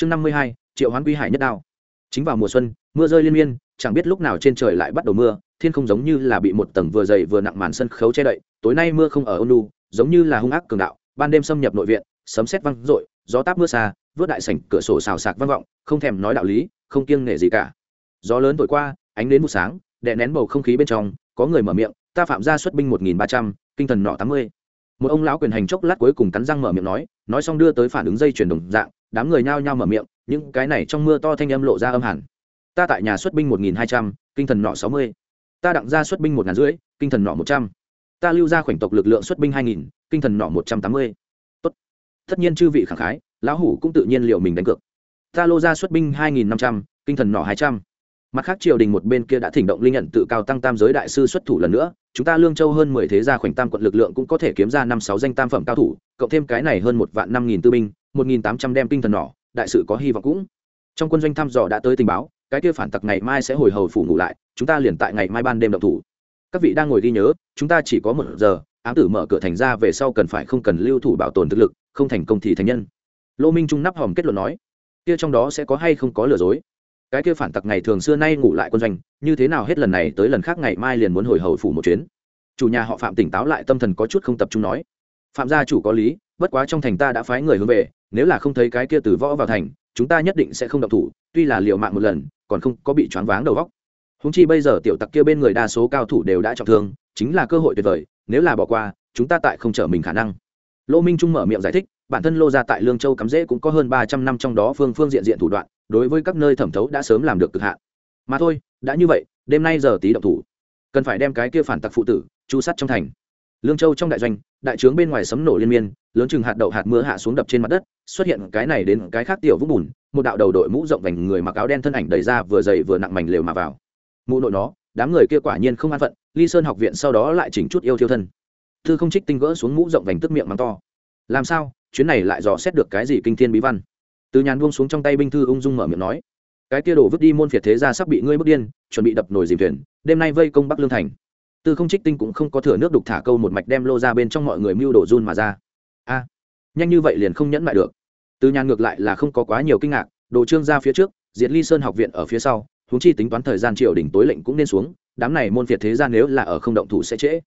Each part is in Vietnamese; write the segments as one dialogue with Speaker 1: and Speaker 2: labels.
Speaker 1: chương năm mươi hai, triệu hoán quy hải nhất đao. Chính vào mùa xuân, mưa rơi liên miên, chẳng biết lúc nào trên trời lại bắt đầu mưa, thiên không giống như là bị một tầng vừa dày vừa nặng màn sân khấu che đậy, tối nay mưa không ở ôn lu giống như là hung ác cường đạo, ban đêm xâm nhập nội viện, sấm sét văng rội gió táp mưa xa, vớt đại sảnh cửa sổ xào sạc vang vọng, không thèm nói đạo lý, không kiêng nể gì cả. Gió lớn thổi qua, ánh đến một sáng, đè nén bầu không khí bên trong, có người mở miệng, ta phạm ra xuất binh một nghìn ba trăm, kinh thần nọ tám mươi. Một ông lão quyền hành chốc lát cuối cùng cắn răng mở miệng nói nói xong đưa tới phản ứng dây chuyển đồng dạng đám người nhao nhao mở miệng, những cái này trong mưa to thanh âm lộ ra âm hẳn. Ta tại nhà xuất binh một nghìn hai trăm, kinh thần nọ sáu mươi. Ta đặng ra xuất binh một ngàn rưỡi, kinh thần nọ một trăm. Ta lưu ra khoảnh tộc lực lượng xuất binh hai nghìn, kinh thần nọ một trăm tám mươi. Tốt. Tất nhiên chư vị khẳng khái, lão hủ cũng tự nhiên liệu mình đánh cược. Ta lô ra xuất binh hai nghìn năm trăm, kinh thần nọ hai trăm. Mặt khác triều đình một bên kia đã thỉnh động linh nhận tự cao tăng tam giới đại sư xuất thủ lần nữa, chúng ta lương châu hơn mười thế gia khoảnh tam quận lực lượng cũng có thể kiếm ra năm sáu danh tam phẩm cao thủ, cộng thêm cái này hơn một vạn năm nghìn tư binh một nghìn tám trăm đem tinh thần nỏ đại sự có hy vọng cũng. Trong quân doanh thăm dò đã tới tình báo, cái kia phản tặc ngày mai sẽ hồi hầu phủ ngủ lại, chúng ta liền tại ngày mai ban đêm động thủ. Các vị đang ngồi ghi nhớ, chúng ta chỉ có một giờ, ám tử mở cửa thành ra về sau cần phải không cần lưu thủ bảo tồn thực lực, không thành công thì thành nhân. Lô minh trung nắp hòm kết luận nói, kia trong đó sẽ có hay không có lừa dối. Cái kia phản tặc ngày thường xưa nay ngủ lại quân doanh, như thế nào hết lần này tới lần khác ngày mai liền muốn hồi hầu phủ một chuyến. Chủ nhà họ phạm tỉnh táo lại tâm thần có chút không tập trung nói phạm gia chủ có lý, bất quá trong thành ta đã phái người hướng về, nếu là không thấy cái kia từ võ vào thành, chúng ta nhất định sẽ không động thủ, tuy là liều mạng một lần, còn không có bị choáng váng đầu vóc húng chi bây giờ tiểu tặc kia bên người đa số cao thủ đều đã trọng thương, chính là cơ hội tuyệt vời, nếu là bỏ qua, chúng ta tại không trở mình khả năng. Lô minh trung mở miệng giải thích, bản thân lô gia tại lương châu cắm rễ cũng có hơn ba trăm năm trong đó phương phương diện diện thủ đoạn, đối với các nơi thẩm thấu đã sớm làm được cực hạn. Mà thôi, đã như vậy, đêm nay giờ tí động thủ. Cần phải đem cái kia phản tặc phụ tử, chu sắt trong thành. Lương châu trong đại doanh đại trướng bên ngoài sấm nổ liên miên, lớn chừng hạt đậu hạt mưa hạ xuống đập trên mặt đất, xuất hiện cái này đến cái khác tiểu vũng bùn, một đạo đầu đội mũ rộng vành người mặc áo đen thân ảnh đẩy ra vừa dày vừa nặng mảnh lều mà vào. Mũ nội nó, đám người kia quả nhiên không an phận, ly sơn học viện sau đó lại chỉnh chút yêu thiêu thân. Thư không trích tinh gỡ xuống mũ rộng vành tức miệng mắng to. Làm sao? Chuyến này lại dò xét được cái gì kinh thiên bí văn? Từ nhàn buông xuống trong tay binh thư ung dung mở miệng nói, cái kia đổ vứt đi môn phiệt thế ra sắp bị ngươi bước điên, chuẩn bị đập nồi dìm thuyền, đêm nay vây công bắc lương thành tư không trích tinh cũng không có thừa nước đục thả câu một mạch đem lô ra bên trong mọi người mưu đổ run mà ra. A, nhanh như vậy liền không nhẫn lại được. Từ nhàn ngược lại là không có quá nhiều kinh ngạc, đồ trương ra phía trước, diệt ly sơn học viện ở phía sau húng chi tính toán thời gian triều đỉnh tối lệnh cũng nên xuống, đám này môn phiệt thế gian nếu là ở không động thủ sẽ trễ.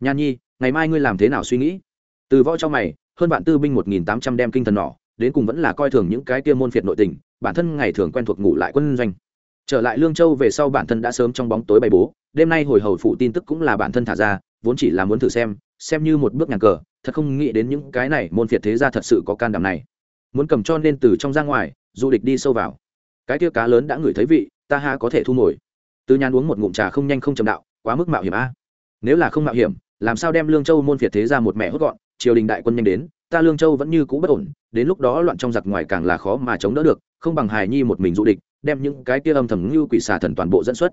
Speaker 1: Nhan nhi, ngày mai ngươi làm thế nào suy nghĩ? Từ võ trong mày, hơn bạn tư binh một nghìn tám trăm đem kinh thần nỏ, đến cùng vẫn là coi thường những cái kia môn phiệt nội tình, bản thân ngày thường quen thuộc ngủ lại quân doanh trở lại lương châu về sau bản thân đã sớm trong bóng tối bày bố, đêm nay hồi hầu phụ tin tức cũng là bản thân thả ra, vốn chỉ là muốn thử xem xem như một bước nhà cờ, thật không nghĩ đến những cái này môn phiệt thế ra thật sự có can đảm này. Muốn cầm cho nên từ trong ra ngoài, du địch đi sâu vào. Cái tia cá lớn đã ngửi thấy vị, ta ha có thể thu nổi từ nhàn uống một ngụm trà không nhanh không chậm đạo, quá mức mạo hiểm a. Nếu là không mạo hiểm, làm sao đem lương châu môn phiệt thế ra một mẹ hốt gọn, triều đình đại quân nhanh đến, ta lương châu vẫn như cũ bất ổn, đến lúc đó loạn trong giặc ngoài càng là khó mà chống đỡ được, không bằng hài nhi một mình du địch đem những cái kia âm thầm như quỷ xà thần toàn bộ dẫn xuất.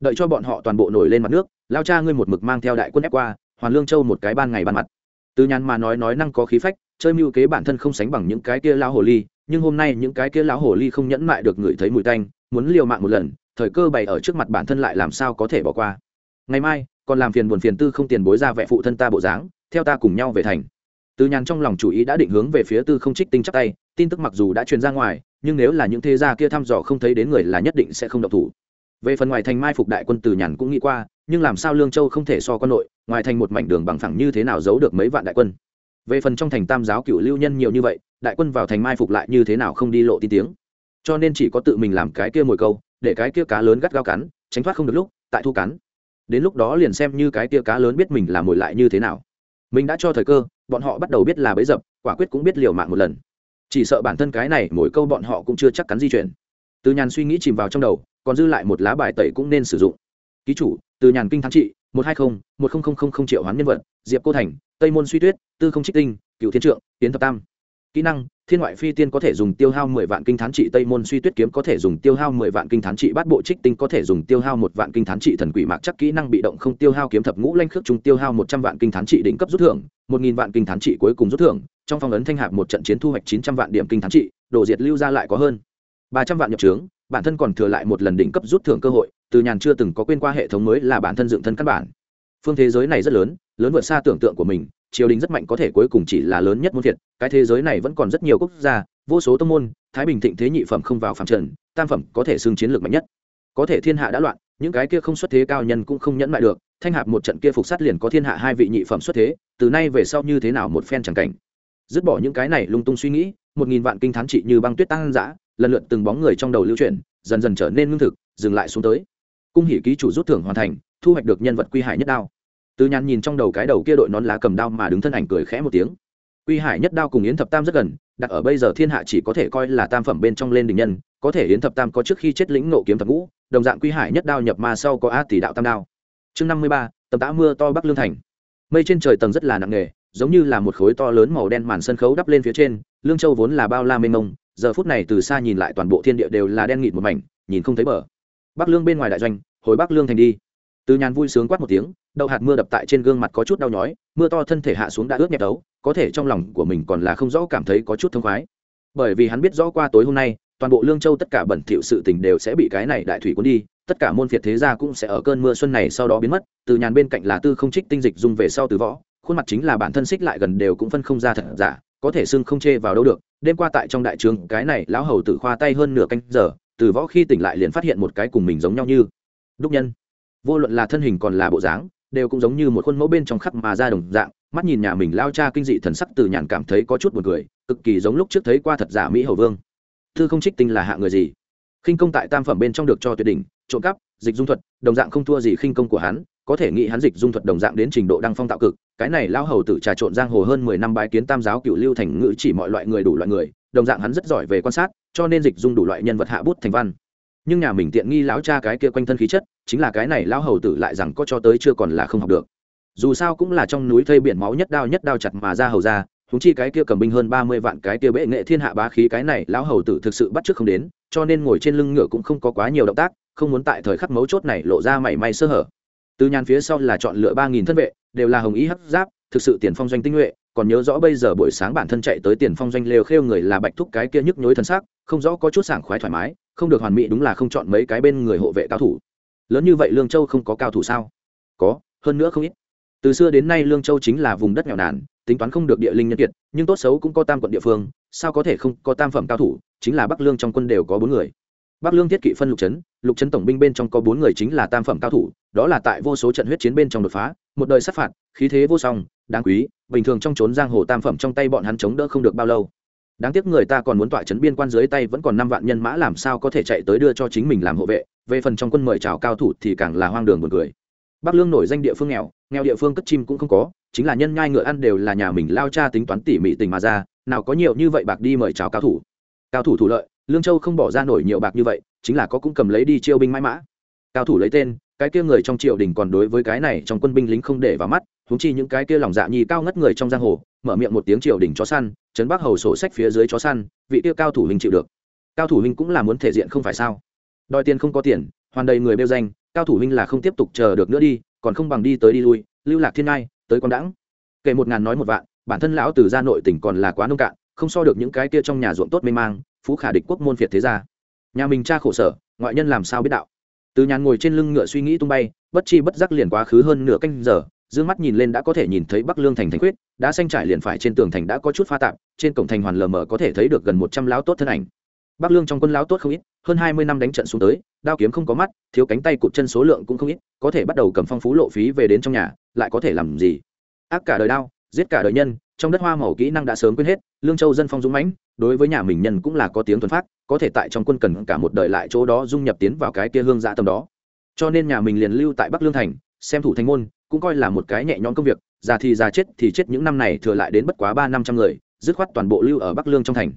Speaker 1: Đợi cho bọn họ toàn bộ nổi lên mặt nước, lao cha ngươi một mực mang theo đại quân ép qua, hoàn lương châu một cái ban ngày ban mặt. Từ nhàn mà nói nói năng có khí phách, chơi mưu kế bản thân không sánh bằng những cái kia lao hồ ly, nhưng hôm nay những cái kia lão hồ ly không nhẫn mại được người thấy mùi tanh, muốn liều mạng một lần, thời cơ bày ở trước mặt bản thân lại làm sao có thể bỏ qua. Ngày mai, còn làm phiền buồn phiền tư không tiền bối ra vẹ phụ thân ta bộ dáng, theo ta cùng nhau về thành. Từ nhàn trong lòng chủ ý đã định hướng về phía tư không trích tinh chắc tay, tin tức mặc dù đã truyền ra ngoài nhưng nếu là những thế gia kia thăm dò không thấy đến người là nhất định sẽ không động thủ. Về phần ngoài thành mai phục đại quân từ nhàn cũng nghĩ qua, nhưng làm sao lương châu không thể so con nội, ngoài thành một mảnh đường bằng phẳng như thế nào giấu được mấy vạn đại quân? Về phần trong thành tam giáo cựu lưu nhân nhiều như vậy, đại quân vào thành mai phục lại như thế nào không đi lộ tin tiếng. Cho nên chỉ có tự mình làm cái kia mồi câu, để cái kia cá lớn gắt gao cắn, tránh thoát không được lúc, tại thu cắn. Đến lúc đó liền xem như cái kia cá lớn biết mình là mồi lại như thế nào. Mình đã cho thời cơ, bọn họ bắt đầu biết là bấy dập, quả quyết cũng biết liều mạng một lần chỉ sợ bản thân cái này mỗi câu bọn họ cũng chưa chắc cắn di chuyển. Từ nhàn suy nghĩ chìm vào trong đầu, còn dư lại một lá bài tẩy cũng nên sử dụng. Ký chủ, từ nhàn kinh thắng trị, một hai mươi một nghìn triệu hoán nhân vật, diệp cô thành, tây môn suy tuyết, tư không trích tinh, cựu thiên trượng tiến thập tam. Kỹ năng, thiên ngoại phi tiên có thể dùng tiêu hao mười vạn kinh thán trị, tây môn suy tuyết kiếm có thể dùng tiêu hao mười vạn kinh thán trị, bát bộ trích tinh có thể dùng tiêu hao một vạn kinh thán trị, thần quỷ mạc chắc kỹ năng bị động không tiêu hao, kiếm thập ngũ lanh khước trung tiêu hao một trăm vạn kinh thán trị đỉnh cấp rút thưởng, một nghìn vạn kinh thán trị cuối cùng rút thưởng trong phong ấn thanh hạp một trận chiến thu hoạch chín trăm vạn điểm kinh thắng trị đổ diệt lưu ra lại có hơn ba trăm vạn nhập trướng, bản thân còn thừa lại một lần đỉnh cấp rút thưởng cơ hội, từ nhàn chưa từng có quên qua hệ thống mới là bản thân dựng thân căn bản. Phương thế giới này rất lớn lớn vượt xa tưởng tượng của mình, triều đình rất mạnh có thể cuối cùng chỉ là lớn nhất muôn thiệt cái thế giới này vẫn còn rất nhiều quốc gia, vô số tông môn, thái bình thịnh thế nhị phẩm không vào phạm trần, tam phẩm có thể xưng chiến lược mạnh nhất. Có thể thiên hạ đã loạn, những cái kia không xuất thế cao nhân cũng không nhẫn lại được, thanh hạp một trận kia phục sát liền có thiên hạ hai vị nhị phẩm xuất thế, từ nay về sau như thế nào một phen chẳng cảnh dứt bỏ những cái này lung tung suy nghĩ, một nghìn vạn kinh thán trị như băng tuyết tăng dã, lần lượt từng bóng người trong đầu lưu chuyển, dần dần trở nên ngưng thực, dừng lại xuống tới. Cung hỉ ký chủ rút thưởng hoàn thành, thu hoạch được nhân vật quy hải nhất đao. Từ nhàn nhìn trong đầu cái đầu kia đội nón lá cầm đao mà đứng thân ảnh cười khẽ một tiếng. Quy hải nhất đao cùng yến thập tam rất gần, đặt ở bây giờ thiên hạ chỉ có thể coi là tam phẩm bên trong lên đình nhân, có thể yến thập tam có trước khi chết lĩnh nộ kiếm thập ngũ, đồng dạng quy hải nhất đao nhập ma sau có a tỷ đạo tam đao. Chương năm mươi ba, tầm tã mưa to bắc lương thành. Mây trên trời tầng rất là nặng nề giống như là một khối to lớn màu đen màn sân khấu đắp lên phía trên, lương châu vốn là bao la mênh mông, giờ phút này từ xa nhìn lại toàn bộ thiên địa đều là đen nghịt một mảnh, nhìn không thấy bờ. Bắc lương bên ngoài đại doanh, hồi bắc lương thành đi. Từ nhàn vui sướng quát một tiếng, đậu hạt mưa đập tại trên gương mặt có chút đau nhói, mưa to thân thể hạ xuống đã ướt nhẹp đấu, có thể trong lòng của mình còn là không rõ cảm thấy có chút thông khoái. Bởi vì hắn biết rõ qua tối hôm nay, toàn bộ lương châu tất cả bẩn thỉu sự tình đều sẽ bị cái này đại thủy cuốn đi, tất cả môn phiệt thế gia cũng sẽ ở cơn mưa xuân này sau đó biến mất, từ nhàn bên cạnh là tư không trích tinh dịch dùng về sau từ võ khuôn mặt chính là bản thân xích lại gần đều cũng phân không ra thật giả, có thể xưng không chê vào đâu được. Đêm qua tại trong đại trường, cái này lão hầu tử khoa tay hơn nửa canh giờ, từ võ khi tỉnh lại liền phát hiện một cái cùng mình giống nhau như đúc nhân. Vô luận là thân hình còn là bộ dáng, đều cũng giống như một khuôn mẫu bên trong khắc mà ra đồng dạng, mắt nhìn nhà mình lao cha kinh dị thần sắc từ nhàn cảm thấy có chút buồn cười, cực kỳ giống lúc trước thấy qua thật giả mỹ hầu vương. Thư không trích tinh là hạ người gì? Khinh công tại tam phẩm bên trong được cho tuyệt đỉnh, trộm cắp, dịch dung thuật, đồng dạng không thua gì khinh công của hắn có thể nghĩ hắn dịch dung thuật đồng dạng đến trình độ đăng phong tạo cực, cái này lao hầu tử trà trộn giang hồ hơn mười năm bái kiến tam giáo cựu lưu thành ngữ chỉ mọi loại người đủ loại người, đồng dạng hắn rất giỏi về quan sát, cho nên dịch dung đủ loại nhân vật hạ bút thành văn. Nhưng nhà mình tiện nghi lão cha cái kia quanh thân khí chất, chính là cái này lão hầu tử lại rằng có cho tới chưa còn là không học được. Dù sao cũng là trong núi thây biển máu nhất đao nhất đao chặt mà ra hầu ra húng chi cái kia cầm binh hơn ba mươi vạn cái kia bệ nghệ thiên hạ bá khí cái này lão hầu tử thực sự bắt trước không đến, cho nên ngồi trên lưng ngựa cũng không có quá nhiều động tác, không muốn tại thời khắc mấu chốt này lộ ra mảy may sơ hở từ nhàn phía sau là chọn lựa ba nghìn thân vệ, đều là hồng ý hấp giáp, thực sự tiền phong doanh tinh nhuệ, còn nhớ rõ bây giờ buổi sáng bản thân chạy tới tiền phong doanh lều khêu người là bạch thúc cái kia nhức nhối thân xác không rõ có chút sảng khoái thoải mái, không được hoàn mỹ đúng là không chọn mấy cái bên người hộ vệ cao thủ. Lớn như vậy lương châu không có cao thủ sao? Có, hơn nữa không ít. Từ xưa đến nay lương châu chính là vùng đất nghèo nàn, tính toán không được địa linh nhân kiệt, nhưng tốt xấu cũng có tam quận địa phương, sao có thể không có tam phẩm cao thủ, chính là bắc lương trong quân đều có bốn người bắc lương thiết kỵ phân lục trấn lục trấn tổng binh bên trong có bốn người chính là tam phẩm cao thủ, đó là tại vô số trận huyết chiến bên trong đột phá, một đời sát phạt, khí thế vô song, đáng quý, bình thường trong trốn giang hồ tam phẩm trong tay bọn hắn chống đỡ không được bao lâu. Đáng tiếc người ta còn muốn tọa chấn biên quan dưới tay vẫn còn năm vạn nhân mã làm sao có thể chạy tới đưa cho chính mình làm hộ vệ, về phần trong quân mời chào cao thủ thì càng là hoang đường một người bắc lương nổi danh địa phương nghèo nghèo địa phương cất chim cũng không có, chính là nhân nhai ngựa ăn đều là nhà mình lao cha tính toán tỉ mỉ tình mà ra, nào có nhiều như vậy bạc đi mời chào cao thủ. Cao thủ thủ lợi lương châu không bỏ ra nổi nhiều bạc như vậy, chính là có cũng cầm lấy đi chiêu binh mãi mã. Cao thủ lấy tên, cái kia người trong triều đình còn đối với cái này trong quân binh lính không để vào mắt húng chi những cái kia lòng dạ nhi cao ngất người trong giang hồ, mở miệng một tiếng triều đình chó săn, trấn bắc hầu sổ sách phía dưới chó săn, vị kia cao thủ hình chịu được. Cao thủ hình cũng là muốn thể diện không phải sao? Đòi tiền không có tiền, hoàn đầy người bêu danh, cao thủ hình là không tiếp tục chờ được nữa đi, còn không bằng đi tới đi lui, lưu lạc thiên ngai, tới con đãng kể một ngàn nói một vạn, bản thân lão từ gia nội tỉnh còn là quá nông cạn, không so được những cái kia trong nhà ruộng tốt mê mang phú khả địch quốc môn phiệt thế gia. Nhà mình cha khổ sở, ngoại nhân làm sao biết đạo? Từ nhàn ngồi trên lưng ngựa suy nghĩ tung bay, bất chi bất giác liền quá khứ hơn nửa canh giờ, dương mắt nhìn lên đã có thể nhìn thấy bắc lương thành thành quyết đã xanh trải liền phải trên tường thành đã có chút pha tạp, trên cổng thành hoàn lờ mờ có thể thấy được gần một trăm lão tốt thân ảnh. Bắc lương trong quân lão tốt không ít, hơn hai mươi năm đánh trận xuống tới, đao kiếm không có mắt, thiếu cánh tay cụt chân số lượng cũng không ít, có thể bắt đầu cầm phong phú lộ phí về đến trong nhà, lại có thể làm gì? Ác cả đời đao giết cả đời nhân, trong đất hoa màu kỹ năng đã sớm quên hết, lương châu dân phong dũng mãnh, đối với nhà mình nhân cũng là có tiếng thuần phát, có thể tại trong quân cần cả một đời lại chỗ đó dung nhập tiến vào cái kia hương dạ tâm đó. Cho nên nhà mình liền lưu tại bắc lương thành, xem thủ thanh môn, cũng coi là một cái nhẹ nhõm công việc, già thì già chết thì chết, những năm này thừa lại đến bất quá ba năm trăm người, dứt khoát toàn bộ lưu ở bắc lương trong thành.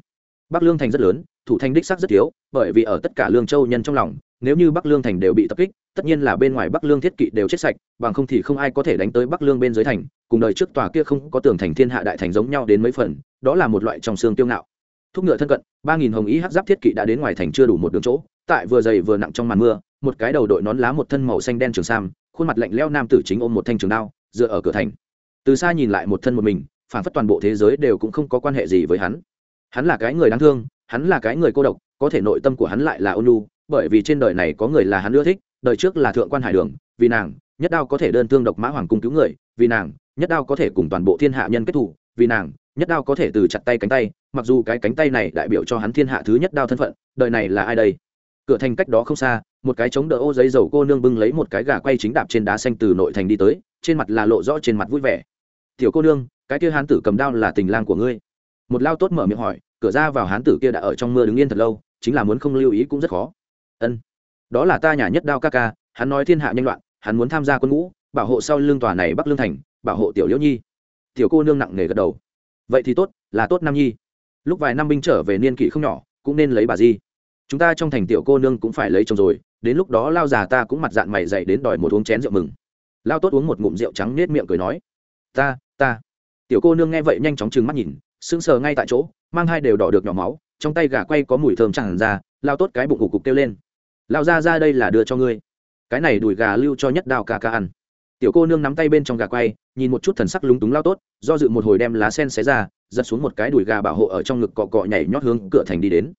Speaker 1: Bắc lương thành rất lớn, thủ thanh đích sắc rất thiếu, bởi vì ở tất cả lương châu nhân trong lòng, nếu như bắc lương thành đều bị tập kích, tất nhiên là bên ngoài bắc lương thiết kỵ đều chết sạch, bằng không thì không ai có thể đánh tới bắc lương bên dưới thành cùng đời trước tòa kia không có tường thành thiên hạ đại thành giống nhau đến mấy phần, đó là một loại trong xương tiêu ngạo. Thúc ngựa thân cận, ba nghìn hồng ý hát giáp thiết kỵ đã đến ngoài thành chưa đủ một đường chỗ, tại vừa dày vừa nặng trong màn mưa, một cái đầu đội nón lá một thân màu xanh đen trường sam, khuôn mặt lạnh leo nam tử chính ôm một thanh trường đao, dựa ở cửa thành. Từ xa nhìn lại một thân một mình phản phất toàn bộ thế giới đều cũng không có quan hệ gì với hắn. Hắn là cái người đáng thương, hắn là cái người cô độc, có thể nội tâm của hắn lại là ôn lu bởi vì trên đời này có người là hắn ưa thích, đời trước là thượng quan hải đường, vì nàng, nhất đao có thể đơn thương độc mã hoàng cung cứu người, vì nàng nhất đao có thể cùng toàn bộ thiên hạ nhân kết thủ vì nàng, nhất đao có thể từ chặt tay cánh tay, mặc dù cái cánh tay này đại biểu cho hắn thiên hạ thứ nhất đao thân phận, đời này là ai đây? Cửa thành cách đó không xa, một cái chống đỡ ô giấy dầu cô nương bưng lấy một cái gà quay chính đạp trên đá xanh từ nội thành đi tới, trên mặt là lộ rõ trên mặt vui vẻ. Tiểu cô nương, cái kia hán tử cầm đao là tình lang của ngươi. Một lao tốt mở miệng hỏi, cửa ra vào hán tử kia đã ở trong mưa đứng yên thật lâu, chính là muốn không lưu ý cũng rất khó. Ân, đó là ta nhà nhất đao ca ca, hắn nói thiên hạ nhanh loạn, hắn muốn tham gia quân ngũ, bảo hộ sau lương tòa này bắc lương thành bảo hộ tiểu liễu nhi. Tiểu cô nương nặng nề gật đầu. Vậy thì tốt, là tốt nam nhi. Lúc vài năm binh trở về niên kỷ không nhỏ, cũng nên lấy bà di. Chúng ta trong thành tiểu cô nương cũng phải lấy chồng rồi, đến lúc đó lao già ta cũng mặt dạng mày dậy đến đòi một uống chén rượu mừng. Lao tốt uống một ngụm rượu trắng nết miệng cười nói, ta ta. Tiểu cô nương nghe vậy nhanh chóng trừng mắt nhìn, sững sờ ngay tại chỗ, mang hai đều đỏ được nhỏ máu, trong tay gà quay có mùi thơm chẳng ra, lao tốt cái bụng cục cục kêu lên, lao ra ra đây là đưa cho ngươi. Cái này đùi gà lưu cho nhất đào ca ca ăn tiểu cô nương nắm tay bên trong gà quay, nhìn một chút thần sắc lúng túng lao tốt, do dự một hồi đem lá sen xé ra, giật xuống một cái đùi gà bảo hộ ở trong ngực cọ cọ nhảy nhót hướng cửa thành đi đến.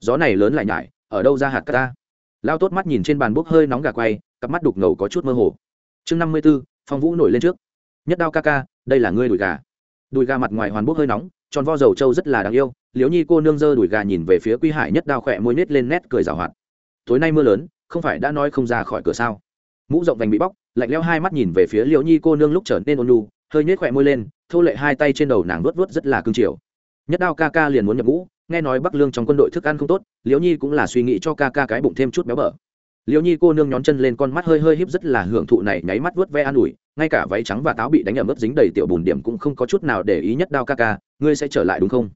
Speaker 1: Gió này lớn lại nhải, ở đâu ra hạt ca ta? Lao tốt mắt nhìn trên bàn bốc hơi nóng gà quay, cặp mắt đục ngầu có chút mơ hồ. Chương năm mươi b ố phong vũ nổi lên trước. Nhất đao ca ca, đây là ngươi đùi gà. Đùi gà mặt ngoài hoàn bốc hơi nóng, tròn vo dầu trâu rất là đáng yêu liếu nhi cô nương dơ đùi gà nhìn về phía quy hải nhất đao khỏe môi nết lên nét cười rào hoạt. Tối nay mưa lớn, không phải đã nói không ra khỏi cửa sao? Mũ rộng vành bị bóc lạnh leo hai mắt nhìn về phía liễu nhi cô nương lúc trở nên ôn lu hơi nhếch khỏe môi lên, thô lệ hai tay trên đầu nàng vuốt vuốt rất là cương triều. Nhất đao ca ca liền muốn nhập ngũ, nghe nói bắc lương trong quân đội thức ăn không tốt, liễu nhi cũng là suy nghĩ cho ca ca cái bụng thêm chút béo bở. Liễu nhi cô nương nhón chân lên con mắt hơi hơi híp rất là hưởng thụ này nháy mắt vuốt ve an ủi, ngay cả váy trắng và táo bị đánh ở mức dính đầy tiểu bùn điểm cũng không có chút nào để ý nhất đao ca ca, ngươi sẽ trở lại đúng không?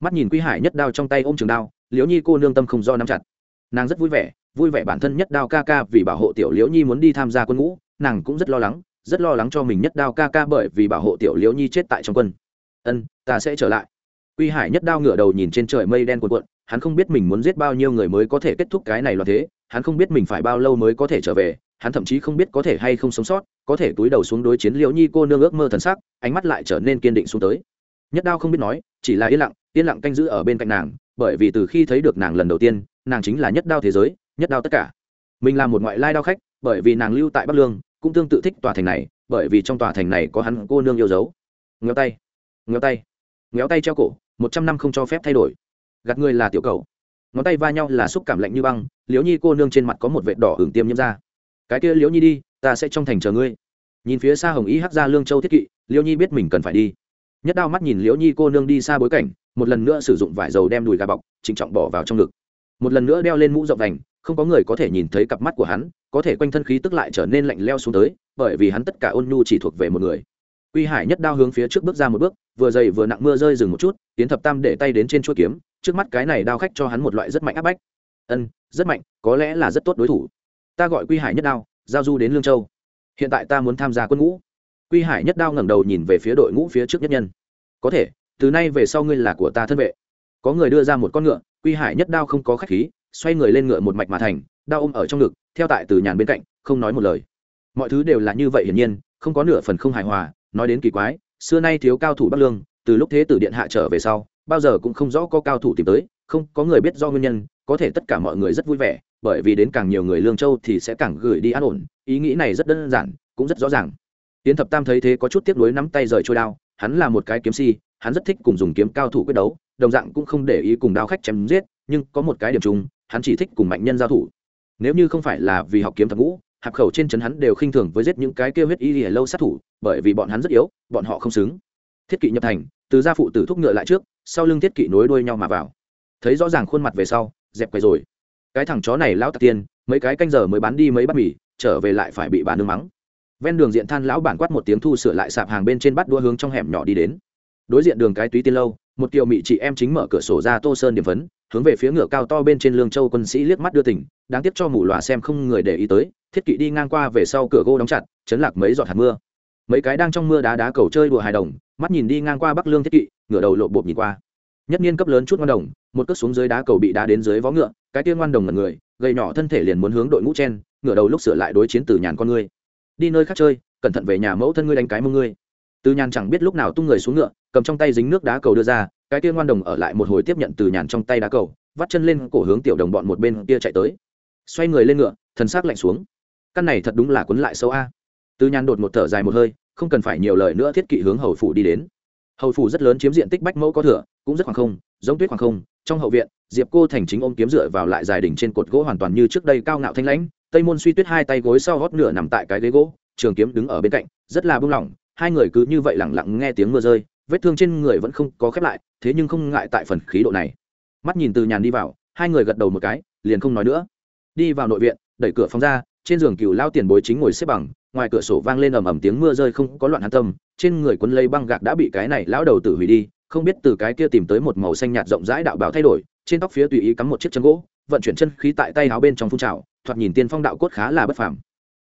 Speaker 1: Mắt nhìn quy hải nhất đao trong tay ôm trường đao, liễu nhi cô nương tâm không do nắm chặt. Nàng rất vui vẻ vui vẻ bản thân nhất đao ca ca vì bảo hộ tiểu liễu nhi muốn đi tham gia quân ngũ nàng cũng rất lo lắng, rất lo lắng cho mình nhất đao ca ca bởi vì bảo hộ tiểu liễu nhi chết tại trong quân. Ân, ta sẽ trở lại. Quy hải nhất đao ngửa đầu nhìn trên trời mây đen cuộn cuộn, hắn không biết mình muốn giết bao nhiêu người mới có thể kết thúc cái này loạn thế, hắn không biết mình phải bao lâu mới có thể trở về, hắn thậm chí không biết có thể hay không sống sót, có thể túi đầu xuống đối chiến liễu nhi cô nương ước mơ thần sắc, ánh mắt lại trở nên kiên định xuống tới. Nhất đao không biết nói, chỉ là yên lặng yên lặng canh giữ ở bên cạnh nàng, bởi vì từ khi thấy được nàng lần đầu tiên, nàng chính là nhất đao thế giới, nhất đao tất cả. Mình là một ngoại lai đao khách, bởi vì nàng lưu tại bắc lương cũng tương tự thích tòa thành này, bởi vì trong tòa thành này có hắn cô nương yêu dấu. Ngéo tay ngéo tay ngéo tay treo cổ, một trăm năm không cho phép thay đổi. Gạt người là tiểu cầu. Ngón tay va nhau là xúc cảm lạnh như băng, liễu nhi cô nương trên mặt có một vệt đỏ hưởng tiêm nhiễm ra. Cái kia liễu nhi đi, ta sẽ trong thành chờ ngươi. Nhìn phía xa hồng y hắc ra lương châu thiết kỵ, liễu nhi biết mình cần phải đi. Nhất đao mắt nhìn liễu nhi cô nương đi xa bối cảnh, một lần nữa sử dụng vải dầu đem đùi gà bọc, trịnh trọng bỏ vào trong ngực. Một lần nữa đeo lên mũ rộng đành không có người có thể nhìn thấy cặp mắt của hắn, có thể quanh thân khí tức lại trở nên lạnh leo xuống tới, bởi vì hắn tất cả ôn nhu chỉ thuộc về một người. Quy hải nhất đao hướng phía trước bước ra một bước, vừa dày vừa nặng mưa rơi dừng một chút tiến thập tam để tay đến trên chuỗi kiếm, trước mắt cái này đao khách cho hắn một loại rất mạnh áp bách. Ân, rất mạnh, có lẽ là rất tốt đối thủ. Ta gọi quy hải nhất đao, giao du đến lương châu. Hiện tại ta muốn tham gia quân ngũ. Quy hải nhất đao ngẩng đầu nhìn về phía đội ngũ phía trước nhất nhân. Có thể, từ nay về sau ngươi là của ta thân vệ. Có người đưa ra một con ngựa, quy hải nhất đao không có khách khí xoay người lên ngựa một mạch mà thành đao ôm ở trong ngực, theo tại từ nhàn bên cạnh, không nói một lời. Mọi thứ đều là như vậy hiển nhiên, không có nửa phần không hài hòa, nói đến kỳ quái, xưa nay thiếu cao thủ bắc lương, từ lúc thế tử điện hạ trở về sau, bao giờ cũng không rõ có cao thủ tìm tới, không có người biết do nguyên nhân, có thể tất cả mọi người rất vui vẻ, bởi vì đến càng nhiều người lương châu thì sẽ càng gửi đi an ổn, ý nghĩ này rất đơn giản, cũng rất rõ ràng. Tiến thập tam thấy thế có chút tiếc nuối nắm tay rời trôi đao, hắn là một cái kiếm si, hắn rất thích cùng dùng kiếm cao thủ quyết đấu, đồng dạng cũng không để ý cùng đao khách chém giết, nhưng có một cái điểm chung hắn chỉ thích cùng mạnh nhân giao thủ. Nếu như không phải là vì học kiếm thập ngũ, hạp khẩu trên trấn hắn đều khinh thường với giết những cái kêu huyết y lìa lâu sát thủ, bởi vì bọn hắn rất yếu, bọn họ không xứng. Thiết kỵ nhập thành, từ gia phụ tử thúc ngựa lại trước, sau lưng thiết kỵ nối đuôi nhau mà vào. Thấy rõ ràng khuôn mặt về sau, dẹp quay rồi. Cái thằng chó này lão tạc tiên, mấy cái canh giờ mới bán đi mấy bát mì, trở về lại phải bị bà nương mắng. Ven đường diện than lão bản quát một tiếng thu sửa lại sạp hàng bên trên bắt đua hướng trong hẻm nhỏ đi đến đối diện đường cái túy tiên lâu, một tiểu mị chị em chính mở cửa sổ ra tô sơn điểm phấn, hướng về phía ngựa cao to bên trên lương châu quân sĩ liếc mắt đưa tỉnh đáng tiếc cho mù lòa xem không người để ý tới, thiết kỵ đi ngang qua về sau cửa gỗ đóng chặt, chấn lạc mấy giọt hạt mưa. Mấy cái đang trong mưa đá đá cầu chơi đùa hài đồng, mắt nhìn đi ngang qua bắc lương thiết kỵ ngựa đầu lộ bột nhìn qua. Nhất niên cấp lớn chút ngoan đồng, một cước xuống dưới đá cầu bị đá đến dưới vó ngựa, cái tiên ngoan đồng là người, gầy nhỏ thân thể liền muốn hướng đội ngũ chen ngựa đầu lúc sửa lại đối chiến từ nhàn con ngươi. Đi nơi khác chơi, cẩn thận về nhà mẫu thân ngươi đánh cái mông ngươi. Từ nhàn chẳng biết lúc nào tung người xuống ngựa cầm trong tay dính nước đá cầu đưa ra, cái kia ngoan đồng ở lại một hồi tiếp nhận từ nhàn trong tay đá cầu, vắt chân lên cổ hướng tiểu đồng bọn một bên kia chạy tới. Xoay người lên ngựa, thần s ắ c lạnh xuống. Căn này thật đúng là quấn lại sâu a. Từ nhàn đột một thở dài một hơi, không cần phải nhiều lời nữa thiết kỵ hướng hầu phủ đi đến. Hầu phủ rất lớn chiếm diện tích bách mẫu có thừa, cũng rất khoảng không, giống tuyết khoảng không. Trong hậu viện, diệp cô thành chính ôm kiếm dựa vào lại dài đỉnh trên cột gỗ hoàn toàn như trước đây cao ngạo thanh lãnh, tây môn suy tuyết hai tay gối sau gót nửa nằm tại cái ghế gỗ, trường kiếm đứng ở bên cạnh, rất là buông lỏng, hai người cứ như vậy lẳng lặng nghe tiếng mưa rơi vết thương trên người vẫn không có khép lại, thế nhưng không ngại tại phần khí độ này. Mắt nhìn từ nhàn đi vào, hai người gật đầu một cái, liền không nói nữa. Đi vào nội viện, đẩy cửa phòng ra, trên giường cựu lao tiền bối chính ngồi xếp bằng, ngoài cửa sổ vang lên ầm ầm tiếng mưa rơi không có loạn hàn tâm, trên người quân lây băng gạc đã bị cái này lão đầu tử hủy đi, không biết từ cái kia tìm tới một màu xanh nhạt rộng rãi đạo bảo thay đổi, trên tóc phía tùy ý cắm một chiếc chân gỗ, vận chuyển chân khí tại tay áo bên trong phun trào, thoạt nhìn tiên phong đạo cốt khá là bất phàm.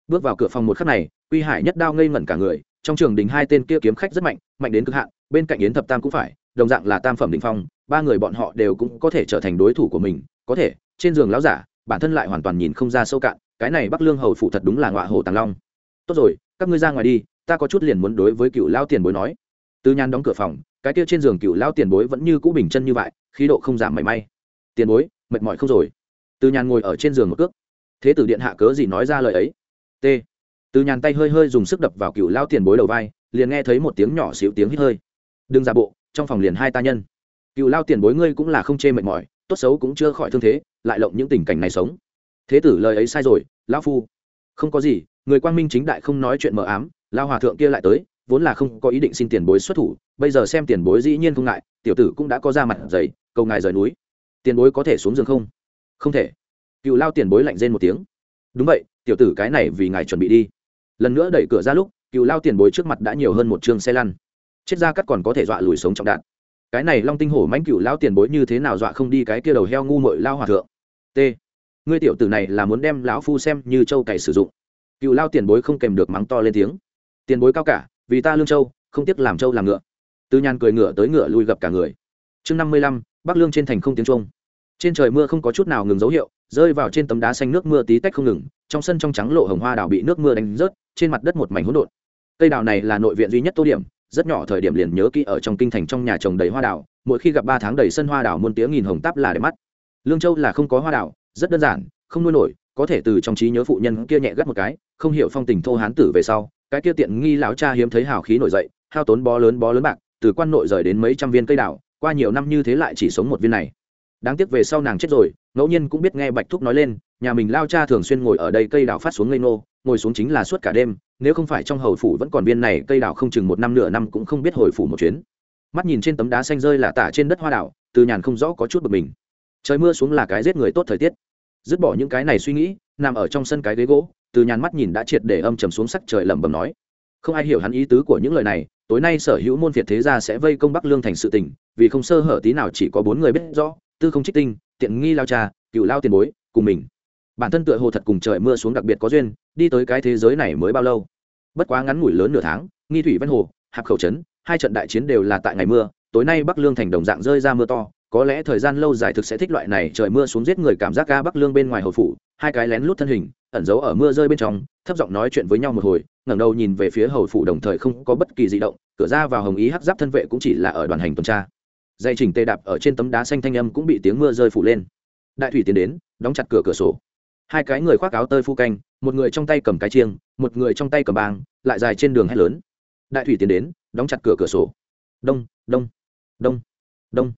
Speaker 1: Bước vào cửa phòng một khắc này quy hải nhất đao ngây ngẩn cả người, trong trường đình hai tên kia kiếm khách rất mạnh mạnh đến cực hạn bên cạnh yến thập tam cũng phải, đồng dạng là tam phẩm định phong, ba người bọn họ đều cũng có thể trở thành đối thủ của mình. Có thể, trên giường lão giả, bản thân lại hoàn toàn nhìn không ra sâu cạn, cái này bắc lương hầu phụ thật đúng là ngọa hồ tàng long. Tốt rồi, các ngươi ra ngoài đi, ta có chút liền muốn đối với cựu lao tiền bối nói. Từ nhan đóng cửa phòng, cái kia trên giường cựu lao tiền bối vẫn như cũ bình chân như vậy, khí độ không giảm mảy may. Tiền bối, mệt mỏi không rồi? Từ nhàn ngồi ở trên giường một cước. Thế tử điện hạ cớ gì nói ra lời ấy? T. Từ nhàn tay hơi hơi dùng sức đập vào cựu lao tiền bối đầu vai, liền nghe thấy một tiếng nhỏ xíu tiếng hít hơi đừng ra bộ, trong phòng liền hai ta nhân. Cựu lao tiền bối ngươi cũng là không chê mệt mỏi, tốt xấu cũng chưa khỏi thương thế, lại lộng những tình cảnh này sống. Thế tử lời ấy sai rồi, lão phu. Không có gì, người quang minh chính đại không nói chuyện mờ ám, lao hòa thượng kia lại tới, vốn là không có ý định xin tiền bối xuất thủ, bây giờ xem tiền bối dĩ nhiên không ngại, tiểu tử cũng đã có ra mặt giày cầu ngài rời núi. Tiền bối có thể xuống giường không? Không thể. Cựu lao tiền bối lạnh rên một tiếng. Đúng vậy, tiểu tử cái này vì ngài chuẩn bị đi. Lần nữa đẩy cửa ra lúc, cựu lao tiền bối trước mặt đã nhiều hơn một chương xe lăn chết ra cắt còn có thể dọa lùi sống trọng đạn. Cái này long tinh hổ mãnh cựu lao tiền bối như thế nào dọa không đi cái kia đầu heo ngu mội lao hòa thượng? T. Ngươi tiểu tử này là muốn đem lão phu xem như châu cày sử dụng. Cựu lao tiền bối không kèm được mắng to lên tiếng. Tiền bối cao cả, vì ta lương châu, không tiếc làm châu làm ngựa. Từ nhàn cười ngựa tới ngựa lui gặp cả người. Chương năm mươi lăm, bắc lương trên thành không tiếng trung trên trời mưa không có chút nào ngừng dấu hiệu, rơi vào trên tấm đá xanh nước mưa tí tách không ngừng, trong sân trong trắng lộ hồng hoa đào bị nước mưa đánh rớt, trên mặt đất một mảnh hỗn độn. Cây đào này là nội viện duy nhất tô điểm rất nhỏ thời điểm liền nhớ kỹ ở trong kinh thành trong nhà trồng đầy hoa đào, mỗi khi gặp ba tháng đầy sân hoa đào muôn tiếng nghìn hồng táp là đẹp mắt. Lương châu là không có hoa đào, rất đơn giản, không nuôi nổi, có thể từ trong trí nhớ phụ nhân kia nhẹ gắt một cái, không hiểu phong tình thô hán tử về sau, cái kia tiện nghi lão cha hiếm thấy hào khí nổi dậy, hao tốn bó lớn bó lớn bạc, từ quan nội rời đến mấy trăm viên cây đào, qua nhiều năm như thế lại chỉ sống một viên này. Đáng tiếc về sau nàng chết rồi, ngẫu nhiên cũng biết nghe bạch thúc nói lên, nhà mình lao cha thường xuyên ngồi ở đây cây đào phát xuống ngây nô ngồi xuống chính là suốt cả đêm nếu không phải trong hầu phủ vẫn còn viên này, cây đào không chừng một năm, nửa năm cũng không biết hồi phủ một chuyến. Mắt nhìn trên tấm đá xanh rơi là tả trên đất hoa đảo từ nhàn không rõ có chút bực mình. Trời mưa xuống là cái giết người tốt thời tiết. Dứt bỏ những cái này suy nghĩ, nằm ở trong sân cái ghế gỗ, từ nhàn mắt nhìn đã triệt để âm trầm xuống sắc trời lẩm bẩm nói. Không ai hiểu hắn ý tứ của những lời này, tối nay sở hữu môn việt thế gia sẽ vây công bắc lương thành sự tình, vì không sơ hở tí nào chỉ có bốn người biết rõ, tư không trích tinh, tiện nghi lao cha, cựu lao tiền bối, cùng mình bản thân tựa hồ thật cùng trời mưa xuống đặc biệt có duyên, đi tới cái thế giới này mới bao lâu? Bất quá ngắn ngủi lớn nửa tháng, nghi thủy ven hồ, hạp khẩu trấn, hai trận đại chiến đều là tại ngày mưa, tối nay bắc lương thành đồng dạng rơi ra mưa to, có lẽ thời gian lâu dài thực sẽ thích loại này trời mưa xuống giết người cảm giác ga bắc lương bên ngoài hồi phủ, hai cái lén lút thân hình, ẩn giấu ở mưa rơi bên trong, thấp giọng nói chuyện với nhau một hồi, ngẩng đầu nhìn về phía hầu phủ đồng thời không có bất kỳ di động, cửa ra vào hồng ý hắc giáp thân vệ cũng chỉ là ở đoàn hành tuần tra. Dây chỉnh tê đạp ở trên tấm đá xanh thanh âm cũng bị tiếng mưa rơi phủ lên. Đại thủy tiến đến, đóng chặt cửa cửa sổ hai cái người khoác áo tơi phu canh, một người trong tay cầm cái chiêng, một người trong tay cầm bang lại dài trên đường hét lớn. Đại thủy tiến đến, đóng chặt cửa cửa sổ. Đông đông đông đông.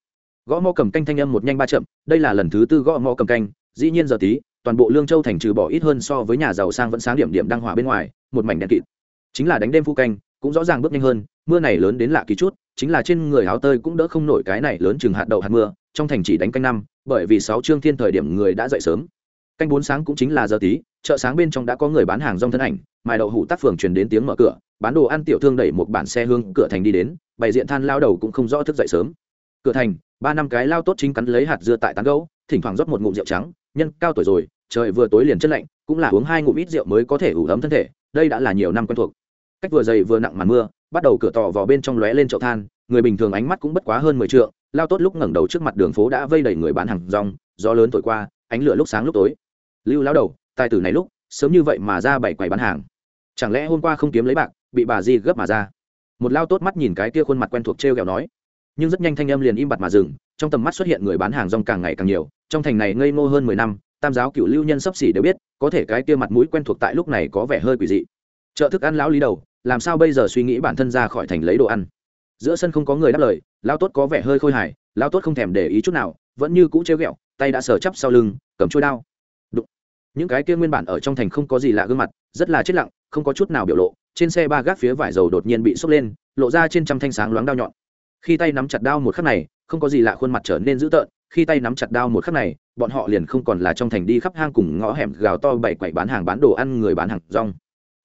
Speaker 1: Gõ mò cầm canh thanh âm một nhanh ba chậm, đây là lần thứ tư gõ mò cầm canh, dĩ nhiên giờ tí, toàn bộ lương châu thành trừ bỏ ít hơn so với nhà giàu sang vẫn sáng điểm điểm đăng hỏa bên ngoài, một mảnh đen kịt. Chính là đánh đêm phu canh, cũng rõ ràng bước nhanh hơn, mưa này lớn đến lạ kỳ chút, chính là trên người áo tơi cũng đỡ không nổi cái này lớn chừng hạt đậu hạt mưa, trong thành chỉ đánh canh năm, bởi vì sáu trương thiên thời điểm người đã dậy sớm canh bốn sáng cũng chính là giờ tí, chợ sáng bên trong đã có người bán hàng rong thân ảnh, mài đậu hủ tác phường truyền đến tiếng mở cửa, bán đồ ăn tiểu thương đẩy một bản xe hương cửa thành đi đến, bày diện than lao đầu cũng không rõ thức dậy sớm. Cửa thành, ba năm cái lao tốt chính cắn lấy hạt dưa tại tán gấu thỉnh thoảng rót một ngụm rượu trắng, nhân cao tuổi rồi, trời vừa tối liền chân lạnh, cũng là uống hai ngụm ít rượu mới có thể ủ ấm thân thể, đây đã là nhiều năm quen thuộc. Cách vừa dày vừa nặng màn mưa, bắt đầu cửa tỏ vào bên trong lóe lên chậu than, người bình thường ánh mắt cũng bất quá hơn mười t lao tốt lúc ngẩng đầu trước mặt đường phố đã vây đầy người bán hàng rong, gió lớn thổi qua, ánh lửa lúc sáng lúc tối lưu lao đầu, tài tử này lúc, sớm như vậy mà ra bảy quầy bán hàng. Chẳng lẽ hôm qua không kiếm lấy bạc, bị bà di gấp mà ra? Một lao tốt mắt nhìn cái kia khuôn mặt quen thuộc t r e o kẹo nói. Nhưng rất nhanh thanh âm liền im bặt mà dừng, trong tầm mắt xuất hiện người bán hàng rong càng ngày càng nhiều, trong thành này ngây ngô hơn mười năm, tam giáo cựu lưu nhân sấp xỉ đều biết, có thể cái kia mặt mũi quen thuộc tại lúc này có vẻ hơi quỷ dị. Chợ thức ăn lão lý đầu, làm sao bây giờ suy nghĩ bản thân ra khỏi thành lấy đồ ăn? Giữa sân không có người đáp lời lao tốt có vẻ hơi khôi hài lao tốt không thèm để ý chút nào, vẫn như cũ trêu ghẹo, tay đã sờ chắp sau lưng, cầm trôi đao những cái kia nguyên bản ở trong thành không có gì lạ gương mặt, rất là chết lặng, không có chút nào biểu lộ, trên xe ba gác phía vải dầu đột nhiên bị sốc lên, lộ ra trên trăm thanh sáng loáng đao nhọn. Khi tay nắm chặt đao một khắc này, không có gì lạ khuôn mặt trở nên dữ tợn, khi tay nắm chặt đao một khắc này, bọn họ liền không còn là trong thành đi khắp hang cùng ngõ hẻm gào to bảy quậy bán hàng bán đồ ăn người bán hàng rong.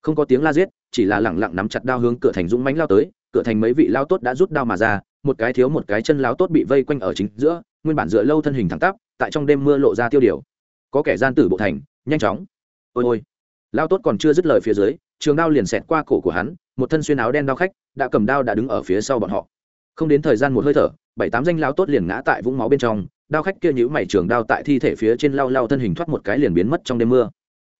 Speaker 1: Không có tiếng la giết, chỉ là lẳng lặng nắm chặt đao hướng cửa thành dũng mánh lao tới, cửa thành mấy vị lao tốt đã rút đao mà ra, một cái thiếu một cái chân lao tốt bị vây quanh ở chính giữa, nguyên bản dựa lâu thân hình thẳng tắp, tại trong đêm mưa lộ ra tiêu điều có kẻ gian tử bộ thành, nhanh chóng. Ôi ôi. Lao tốt còn chưa dứt lời phía dưới, trường đao liền xẹt qua cổ của hắn, một thân xuyên áo đen đao khách, đã cầm đao đã đứng ở phía sau bọn họ. Không đến thời gian một hơi thở, bảy tám danh lao tốt liền ngã tại vũng máu bên trong, đao khách kia nhữ mảy trường đao tại thi thể phía trên lao lao thân hình thoát một cái liền biến mất trong đêm mưa.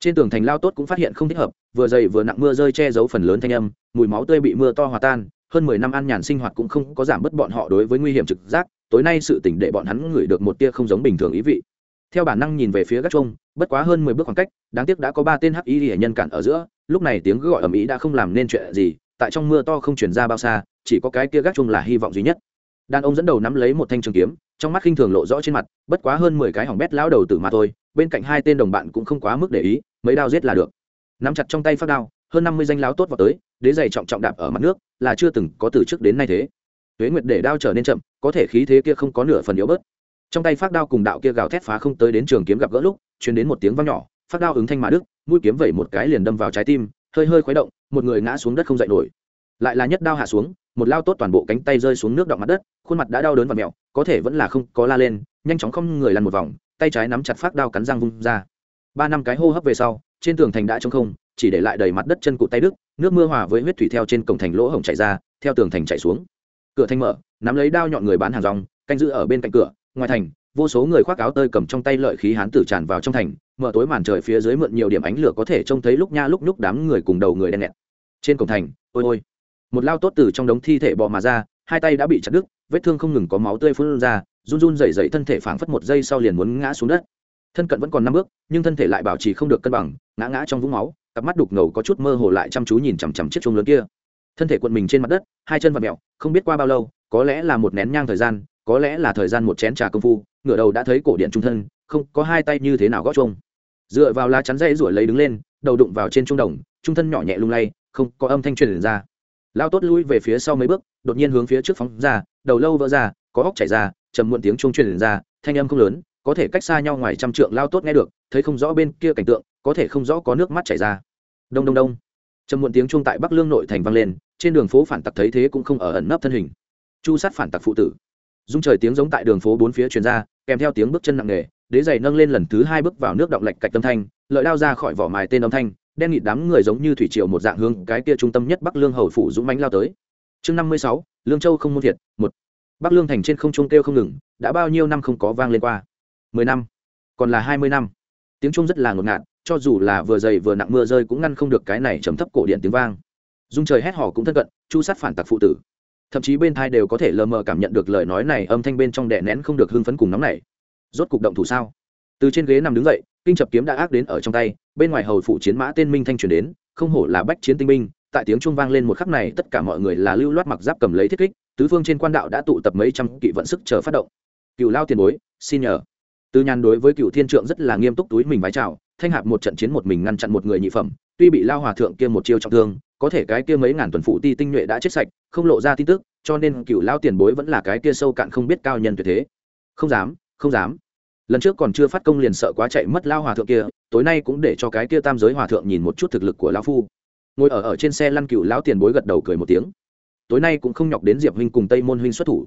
Speaker 1: Trên tường thành lao tốt cũng phát hiện không thích hợp, vừa dày vừa nặng mưa rơi che giấu phần lớn thanh âm, mùi máu tươi bị mưa to hòa tan, hơn mười năm ăn nhàn sinh hoạt cũng không có giảm bớt bọn họ đối với nguy hiểm trực giác, tối nay sự tỉnh để bọn hắn ngửi được một tia không giống bình thường ý vị theo bản năng nhìn về phía gác trung bất quá hơn mười bước khoảng cách, đáng tiếc đã có ba tên hắc y hệ nhân cản ở giữa, lúc này tiếng gọi ầm ĩ đã không làm nên chuyện gì, tại trong mưa to không chuyển ra bao xa, chỉ có cái kia gác chung là hy vọng duy nhất. Đàn ông dẫn đầu nắm lấy một thanh trường kiếm, trong mắt khinh thường lộ rõ trên mặt, bất quá hơn mười cái hỏng bét lão đầu tử mà thôi, bên cạnh hai tên đồng bạn cũng không quá mức để ý, mấy đao giết là được. Nắm chặt trong tay phát đao, hơn năm mươi danh láo tốt vào tới, đế giày trọng trọng đạp ở mặt nước, là chưa từng có từ trước đến nay thế. Tuế nguyệt để đao trở nên chậm, có thể khí thế kia không có nửa phần yếu bớt trong tay phát đao cùng đạo kia gào thét phá không tới đến trường kiếm gặp gỡ lúc chuyển đến một tiếng vang nhỏ phát đao ứng thanh mà đức, mũi kiếm vẩy một cái liền đâm vào trái tim, hơi hơi khuấy động, một người ngã xuống đất không dậy nổi. Lại là nhất đao hạ xuống, một lao tốt toàn bộ cánh tay rơi xuống nước đọng mặt đất, khuôn mặt đã đau đớn và mẹo, có thể vẫn là không có la lên, nhanh chóng không người lăn một vòng, tay trái nắm chặt phát đao cắn răng vung ra. Ba năm cái hô hấp về sau, trên tường thành đã trống không, chỉ để lại đầy mặt đất chân cụt tay đức, nước mưa hòa với huyết thủy theo trên cổng thành lỗ hổng chảy ra, theo tường thành chảy xuống. Cửa thành mở, nắm lấy đao nhọn người bán hàng rong, canh giữ ở bên cạnh cửa ngoài thành, vô số người khoác áo tơi cầm trong tay lợi khí hán tử tràn vào trong thành, mở tối màn trời phía dưới mượn nhiều điểm ánh lửa có thể trông thấy lúc nha lúc nhúc đám người cùng đầu người đen nghẹt. Trên cổng thành, ôi ôi, một lao tốt từ trong đống thi thể bò mà ra, hai tay đã bị chặt đứt, vết thương không ngừng có máu tươi phun ra, run run rẩy rẩy thân thể phảng phất một giây sau liền muốn ngã xuống đất. Thân cận vẫn còn năm bước, nhưng thân thể lại bảo trì không được cân bằng, ngã ngã trong vũng máu, cặp mắt đục ngầu có chút mơ hồ lại chăm chú nhìn chằm chằm chiếc chuông lớn kia. Thân thể quận mình trên mặt đất, hai chân và mẹo không biết qua bao lâu, có lẽ là một nén nhang thời gian có lẽ là thời gian một chén trà công phu, ngửa đầu đã thấy cổ điện trung thân, không có hai tay như thế nào gót chuông. Dựa vào lá chắn dây ruổi lấy đứng lên, đầu đụng vào trên trung đồng, trung thân nhỏ nhẹ lung lay, không có âm thanh truyền ra. Lao tốt lui về phía sau mấy bước, đột nhiên hướng phía trước phóng ra, đầu lâu vỡ ra, có óc chảy ra, trầm muộn tiếng chuông truyền ra, thanh âm không lớn, có thể cách xa nhau ngoài trăm trượng lao tốt nghe được, thấy không rõ bên kia cảnh tượng, có thể không rõ có nước mắt chảy ra. Đông đông đông. Trầm muộn tiếng chuông tại bắc lương nội thành vang lên, trên đường phố phản tặc thấy thế cũng không ở ẩn nấp thân hình. Chu sát phản tặc phụ tử dung trời tiếng giống tại đường phố bốn phía truyền ra, kèm theo tiếng bước chân nặng nề, đế giày nâng lên lần thứ hai bước vào nước động lạch cạch tâm thanh, lợi đao ra khỏi vỏ mài tên âm thanh, đen nghịt đám người giống như thủy triều một dạng hướng cái kia trung tâm nhất bắc lương hầu phủ dũng mánh lao tới. Chương năm mươi sáu, lương châu không muôn thiệt, một. Bắc lương thành trên không trung kêu không ngừng, đã bao nhiêu năm không có vang lên qua? Mười năm. Còn là hai mươi năm. Tiếng trung rất là ngột ngạt, cho dù là vừa dày vừa nặng mưa rơi cũng ngăn không được cái này chấm thấp cổ điện tiếng vang. Dung trời hét hò cũng thân cận, chu sát phản tặc phụ tử thậm chí bên thai đều có thể lờ mờ cảm nhận được lời nói này âm thanh bên trong đè nén không được hưng phấn cùng nóng này rốt cục động thủ sao? Từ trên ghế nằm đứng dậy, kinh chập kiếm đã ác đến ở trong tay, bên ngoài hầu phụ chiến mã tên minh thanh truyền đến, không hổ là bách chiến tinh binh, tại tiếng trung vang lên một khắc này tất cả mọi người là lưu loát mặc giáp cầm lấy thiết kích, tứ phương trên quan đạo đã tụ tập mấy trăm kỵ vận sức chờ phát động. Cựu lao tiền bối, xin nhờ. Từ nhàn đối với cựu thiên trượng rất là nghiêm túc túi mình vái chào, thanh hạp một trận chiến một mình ngăn chặn một người nhị phẩm tuy bị lao hòa thượng kia một chiêu trọng thương, có thể cái kia mấy ngàn tuần phụ ti tinh nhuệ đã chết sạch, không lộ ra tin tức, cho nên cựu lao tiền bối vẫn là cái kia sâu cạn không biết cao nhân tuyệt thế. Không dám không dám. Lần trước còn chưa phát công liền sợ quá chạy mất lao hòa thượng kia, tối nay cũng để cho cái kia tam giới hòa thượng nhìn một chút thực lực của lao phu. Ngồi ở ở trên xe lăn cựu lão tiền bối gật đầu cười một tiếng. Tối nay cũng không nhọc đến diệp huynh cùng tây môn huynh xuất thủ.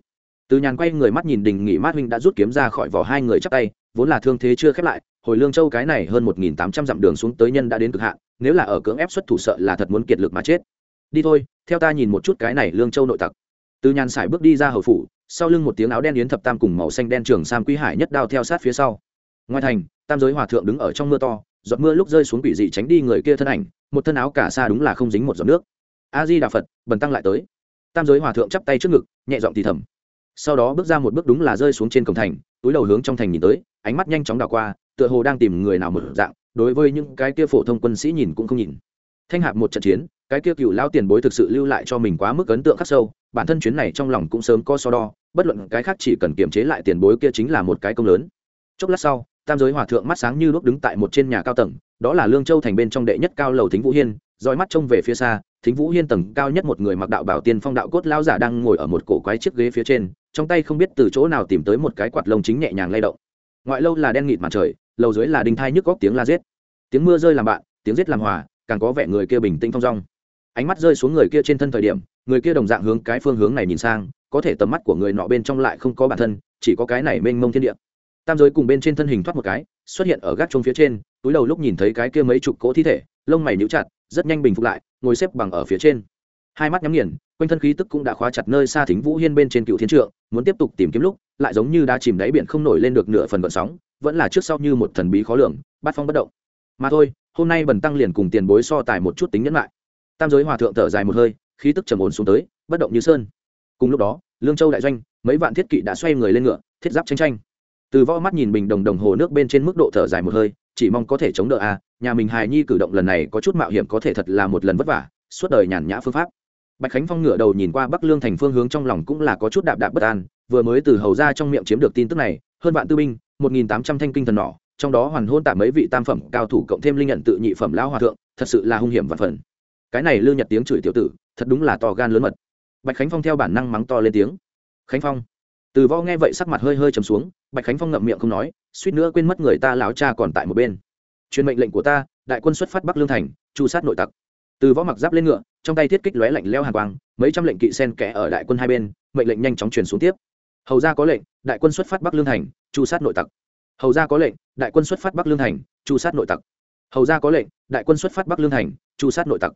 Speaker 1: Từ nhàn quay người mắt nhìn đình nghỉ mát huynh đã rút kiếm ra khỏi vỏ hai người chắc tay, vốn là thương thế chưa khép lại hồi lương châu cái này hơn một nghìn tám trăm dặm đường xuống tới nhân đã đến cực hạn, nếu là ở cưỡng ép xuất thủ sợ là thật muốn kiệt lực mà chết. Đi thôi, theo ta nhìn một chút cái này lương châu nội tặc. Từ nhàn sải bước đi ra hầu phủ, sau lưng một tiếng áo đen yến thập tam cùng màu xanh đen trường sam quý hải nhất đao theo sát phía sau. Ngoài thành, tam giới hòa thượng đứng ở trong mưa to, giọt mưa lúc rơi xuống quỷ dị tránh đi người kia thân ảnh, một thân áo cả xa đúng là không dính một giọt nước. A di đà phật, bần tăng lại tới. Tam giới hòa thượng chắp tay trước ngực, nhẹ giọng thì thầm sau đó bước ra một bước đúng là rơi xuống trên cổng thành, túi đầu hướng trong thành nhìn tới, ánh mắt nhanh chóng đảo qua, tựa hồ đang tìm người nào mở dạng, đối với những cái kia phổ thông quân sĩ nhìn cũng không nhìn. Thanh hạp một trận chiến, cái kia cựu lao tiền bối thực sự lưu lại cho mình quá mức ấn tượng khắc sâu, bản thân chuyến này trong lòng cũng sớm có so đo, bất luận cái khác chỉ cần kiềm chế lại tiền bối kia chính là một cái công lớn. Chốc lát sau, tam giới hòa thượng mắt sáng như đuốc đứng tại một trên nhà cao tầng, đó là lương châu thành bên trong đệ nhất cao lầu thính vũ hiên, dõi mắt trông về phía xa, thính vũ hiên tầng cao nhất một người mặc đạo bảo tiên phong đạo cốt lao giả đang ngồi ở một cổ quái chiếc ghế phía trên trong tay không biết từ chỗ nào tìm tới một cái quạt lông chính nhẹ nhàng lay động. Ngoại lâu là đen nghịt mặt trời, lầu dưới là đinh thai nhức góc tiếng la giết. Tiếng mưa rơi làm bạn, tiếng giết làm hòa, càng có vẻ người kia bình tĩnh thong dong. Ánh mắt rơi xuống người kia trên thân thời điểm, người kia đồng dạng hướng cái phương hướng này nhìn sang, có thể tầm mắt của người nọ bên trong lại không có bản thân, chỉ có cái này mênh mông thiên địa. Tam giới cùng bên trên thân hình thoát một cái, xuất hiện ở gác trông phía trên, túi đầu lúc nhìn thấy cái kia mấy chục cỗ thi thể, lông mày níu chặt, rất nhanh bình phục lại, ngồi xếp bằng ở phía trên. Hai mắt nhắm nghiền quanh thân khí tức cũng đã khóa chặt nơi xa thính vũ hiên bên trên cựu thiên trượng muốn tiếp tục tìm kiếm lúc lại giống như đã chìm đáy biển không nổi lên được nửa phần vận sóng vẫn là trước sau như một thần bí khó lường bát phong bất động. Mà thôi hôm nay bần tăng liền cùng tiền bối so tài một chút tính nhẫn lại. Tam giới hòa thượng thở dài một hơi khí tức trầm ổn xuống tới bất động như sơn. Cùng lúc đó lương châu đại doanh mấy vạn thiết kỵ đã xoay người lên ngựa thiết giáp tranh tranh. Từ võ mắt nhìn bình đồng đồng hồ nước bên trên mức độ thở dài một hơi chỉ mong có thể chống đỡ a à, nhà mình hài nhi cử động lần này có chút mạo hiểm có thể thật là một lần vất vả suốt đời nhàn nhã phương pháp bạch khánh phong ngựa đầu nhìn qua bắc lương thành phương hướng trong lòng cũng là có chút đạp đạp bất an, vừa mới từ hầu ra trong miệng chiếm được tin tức này, hơn vạn tư binh, một nghìn tám trăm thanh kinh thần nỏ, trong đó hoàn hôn tạm mấy vị tam phẩm, cao thủ cộng thêm linh nhận tự nhị phẩm lão hòa thượng, thật sự là hung hiểm và phần. Cái này lương nhật tiếng chửi tiểu tử, thật đúng là to gan lớn mật. Bạch khánh phong theo bản năng mắng to lên tiếng. Khánh phong. Từ võ nghe vậy sắc mặt hơi hơi trầm xuống, bạch khánh phong ngậm miệng không nói, suýt nữa quên mất người ta láo cha còn tại một bên. Truyền mệnh lệnh của ta, đại quân xuất phát bắc lương thành chu sát nội tặc. Từ võ mặc giáp lên ngựa trong tay thiết kích lóe lạnh leo hàng quang, mấy trăm lệnh kỵ sen kẽ ở đại quân hai bên, mệnh lệnh nhanh chóng truyền xuống tiếp. Hầu ra có lệnh, đại quân xuất phát bắc lương thành, chu sát nội tặc. Hầu ra có lệnh, đại quân xuất phát bắc lương thành, chu sát nội tặc. Hầu ra có lệnh, đại quân xuất phát bắc lương thành, chu sát nội tặc.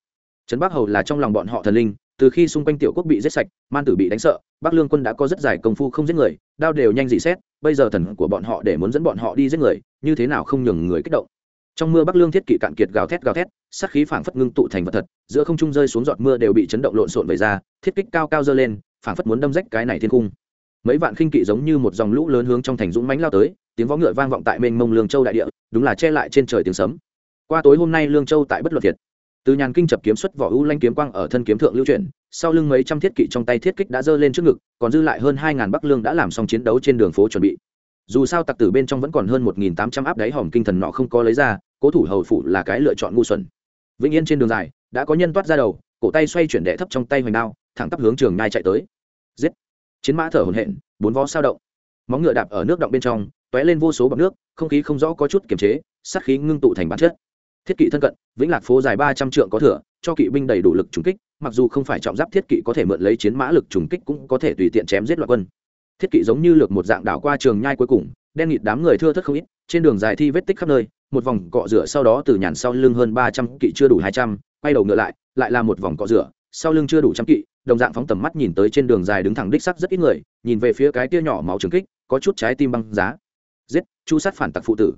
Speaker 1: Trấn bắc hầu là trong lòng bọn họ thần linh, từ khi xung quanh tiểu quốc bị giết sạch, man tử bị đánh sợ, bắc lương quân đã có rất dài công phu không giết người, đao đều nhanh dị xét, bây giờ thần của bọn họ để muốn dẫn bọn họ đi giết người, như thế nào không nhường người kích động trong mưa bắc lương thiết kỵ cạn kiệt gào thét gào thét, sát khí phảng phất ngưng tụ thành vật thật, giữa không trung rơi xuống giọt mưa đều bị chấn động lộn xộn về ra, thiết kích cao cao dơ lên, phảng phất muốn đâm rách cái này thiên cung. Mấy vạn khinh kỵ giống như một dòng lũ lớn hướng trong thành dũng mánh lao tới, tiếng võ ngựa vang vọng tại mênh mông lương châu đại địa, đúng là che lại trên trời tiếng sấm. Qua tối hôm nay lương châu tại bất luật thiệt. Từ nhàn kinh chập kiếm xuất vỏ u lanh kiếm quang ở thân kiếm thượng lưu chuyển, sau lưng mấy trăm thiết kỵ trong tay thiết kích đã giơ lên trước ngực, còn dư lại hơn hai ngàn bắc lương đã làm xong chiến đấu trên đường phố chuẩn bị dù sao tặc tử bên trong vẫn còn hơn một nghìn tám trăm áp đáy hòm kinh thần nọ không có lấy ra, cố thủ hầu phủ là cái lựa chọn ngu xuẩn. Vĩnh yên trên đường dài, đã có nhân toát ra đầu, cổ tay xoay chuyển đệ thấp trong tay hoành đao, thẳng tắp hướng trường nhai chạy tới. Giết! Chiến mã thở hổn hển, bốn vó sao động. Móng ngựa đạp ở nước động bên trong t lên vô số bọc nước, không khí không rõ có chút kiềm chế, sát khí ngưng tụ thành bản chất. Thiết kỵ thân cận, vĩnh lạc phố dài ba trăm trượng có thừa, cho kỵ binh đầy đủ lực trùng kích, mặc dù không phải trọng giáp thiết kỵ có thể mượn lấy chiến mã lực trùng kích cũng có thể tùy tiện chém giết loại quân thiết kỵ giống như lược một dạng đảo qua trường nhai cuối cùng, đen nghịt đám người thưa thất không ít, trên đường dài thi vết tích khắp nơi, một vòng cọ rửa sau đó từ nhàn sau lưng hơn ba trăm kỵ chưa đủ hai trăm, quay đầu ngựa lại lại là một vòng cọ rửa, sau lưng chưa đủ trăm kỵ, đồng dạng phóng tầm mắt nhìn tới trên đường dài đứng thẳng đích sắc rất ít người, nhìn về phía cái tia nhỏ máu trừng kích, có chút trái tim băng giá. Giết, chu sát phản tặc phụ tử.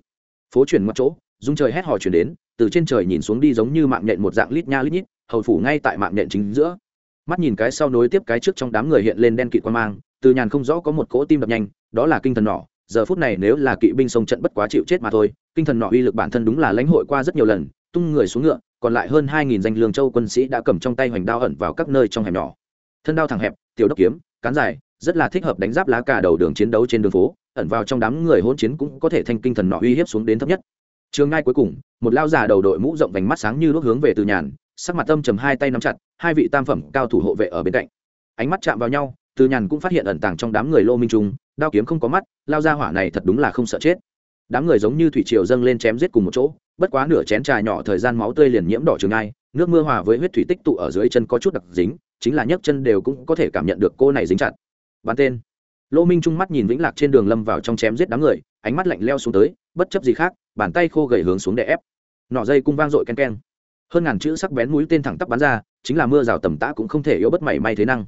Speaker 1: Phố chuyển ngoặt chỗ dung trời hét hò chuyển đến, từ trên trời nhìn xuống đi giống như mạng nhện một dạng lít nha lít nhít, hầu phủ ngay tại mạng nhện chính giữa. Mắt nhìn cái sau nối tiếp cái trước trong đám người hiện lên đen kịt quan mang từ nhàn không rõ có một cỗ tim đập nhanh, đó là kinh thần nỏ. Giờ phút này nếu là kỵ binh sông trận bất quá chịu chết mà thôi, kinh thần nọ uy lực bản thân đúng là lãnh hội qua rất nhiều lần, tung người xuống ngựa, còn lại hơn hai nghìn danh lương châu quân sĩ đã cầm trong tay hoành đao ẩn vào các nơi trong hẻm nhỏ. Thân đao thẳng hẹp, tiểu đốc kiếm, cán dài, rất là thích hợp đánh giáp lá cả đầu đường chiến đấu trên đường phố, ẩn vào trong đám người hỗn chiến cũng có thể thanh kinh thần nọ uy hiếp xuống đến thấp nhất. Trường ngay cuối cùng, một lao già đầu đội mũ rộng vành mắt sáng như đốt hướng về từ nhàn, sắc mặt âm trầm hai tay nắm chặt, hai vị tam phẩm cao thủ hộ vệ ở bên cạnh. Ánh mắt chạm vào nhau từ nhàn cũng phát hiện ẩn tàng trong đám người lô minh trung, đao kiếm không có mắt, lao ra hỏa này thật đúng là không sợ chết. Đám người giống như thủy triều dâng lên chém giết cùng một chỗ, bất quá nửa chén trà nhỏ thời gian máu tươi liền nhiễm đỏ trường ai, nước mưa hòa với huyết thủy tích tụ ở dưới chân có chút đặc dính, chính là nhấc chân đều cũng có thể cảm nhận được cô này dính chặt. Bắn tên. Lô minh trung mắt nhìn vĩnh lạc trên đường lâm vào trong chém giết đám người, ánh mắt lạnh leo xuống tới, bất chấp gì khác, bàn tay khô gầy hướng xuống để ép. Nọ dây cung vang dội ken ken. Hơn ngàn chữ sắc bén mũi tên thẳng tắp bắn ra, chính là mưa rào tầm tã cũng không thể yếu bất mảy may thế năng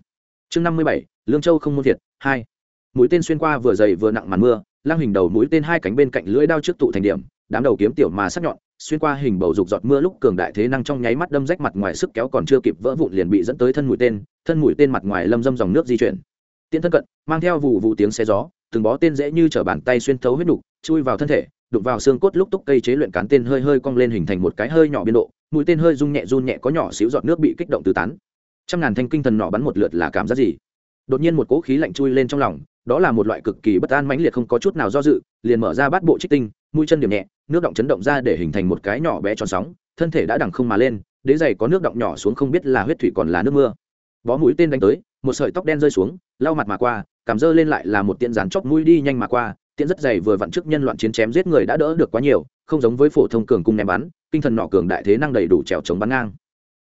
Speaker 1: chương năm mươi bảy, lương châu không muốn thiệt hai. Mũi tên xuyên qua vừa dày vừa nặng màn mưa, lang hình đầu mũi tên hai cánh bên cạnh lưỡi đao trước tụ thành điểm, đám đầu kiếm tiểu mà sắc nhọn, xuyên qua hình bầu dục giọt mưa lúc cường đại thế năng trong nháy mắt đâm rách mặt ngoài sức kéo còn chưa kịp vỡ vụn liền bị dẫn tới thân mũi tên, thân mũi tên mặt ngoài lâm dâm dòng nước di chuyển. Tiễn thân cận, mang theo vụ vụ tiếng xe gió, từng bó tên dễ như t bàn tay xuyên thấu huyết đủ chui vào thân thể, đụng vào xương cốt lúc túc cây chế luyện cán tên hơi hơi cong lên hình thành một cái hơi nhỏ biên độ, mũi tên hơi rung nhẹ run nhẹ có nhỏ xíu giọt nước bị kích động từ tán trăm ngàn thanh kinh thần nọ bắn một lượt là cảm giác gì? Đột nhiên một cỗ khí lạnh chui lên trong lòng, đó là một loại cực kỳ bất an mãnh liệt không có chút nào do dự, liền mở ra bát bộ trích tinh, mũi chân điểm nhẹ, nước động chấn động ra để hình thành một cái nhỏ bé tròn sóng, thân thể đã đằng không mà lên, đế giày có nước động nhỏ xuống không biết là huyết thủy còn là nước mưa. Bó mũi tên đánh tới, một sợi tóc đen rơi xuống, lau mặt mà qua, cảm dơ lên lại là một tiện rán chóc mũi đi nhanh mà qua, tiện rất dày vừa vặn trước nhân loạn chiến chém giết người đã đỡ được quá nhiều, không giống với phổ thông cường cung ném bắn, kinh thần nọ cường đại thế năng đầy đủ trèo chống bắn ngang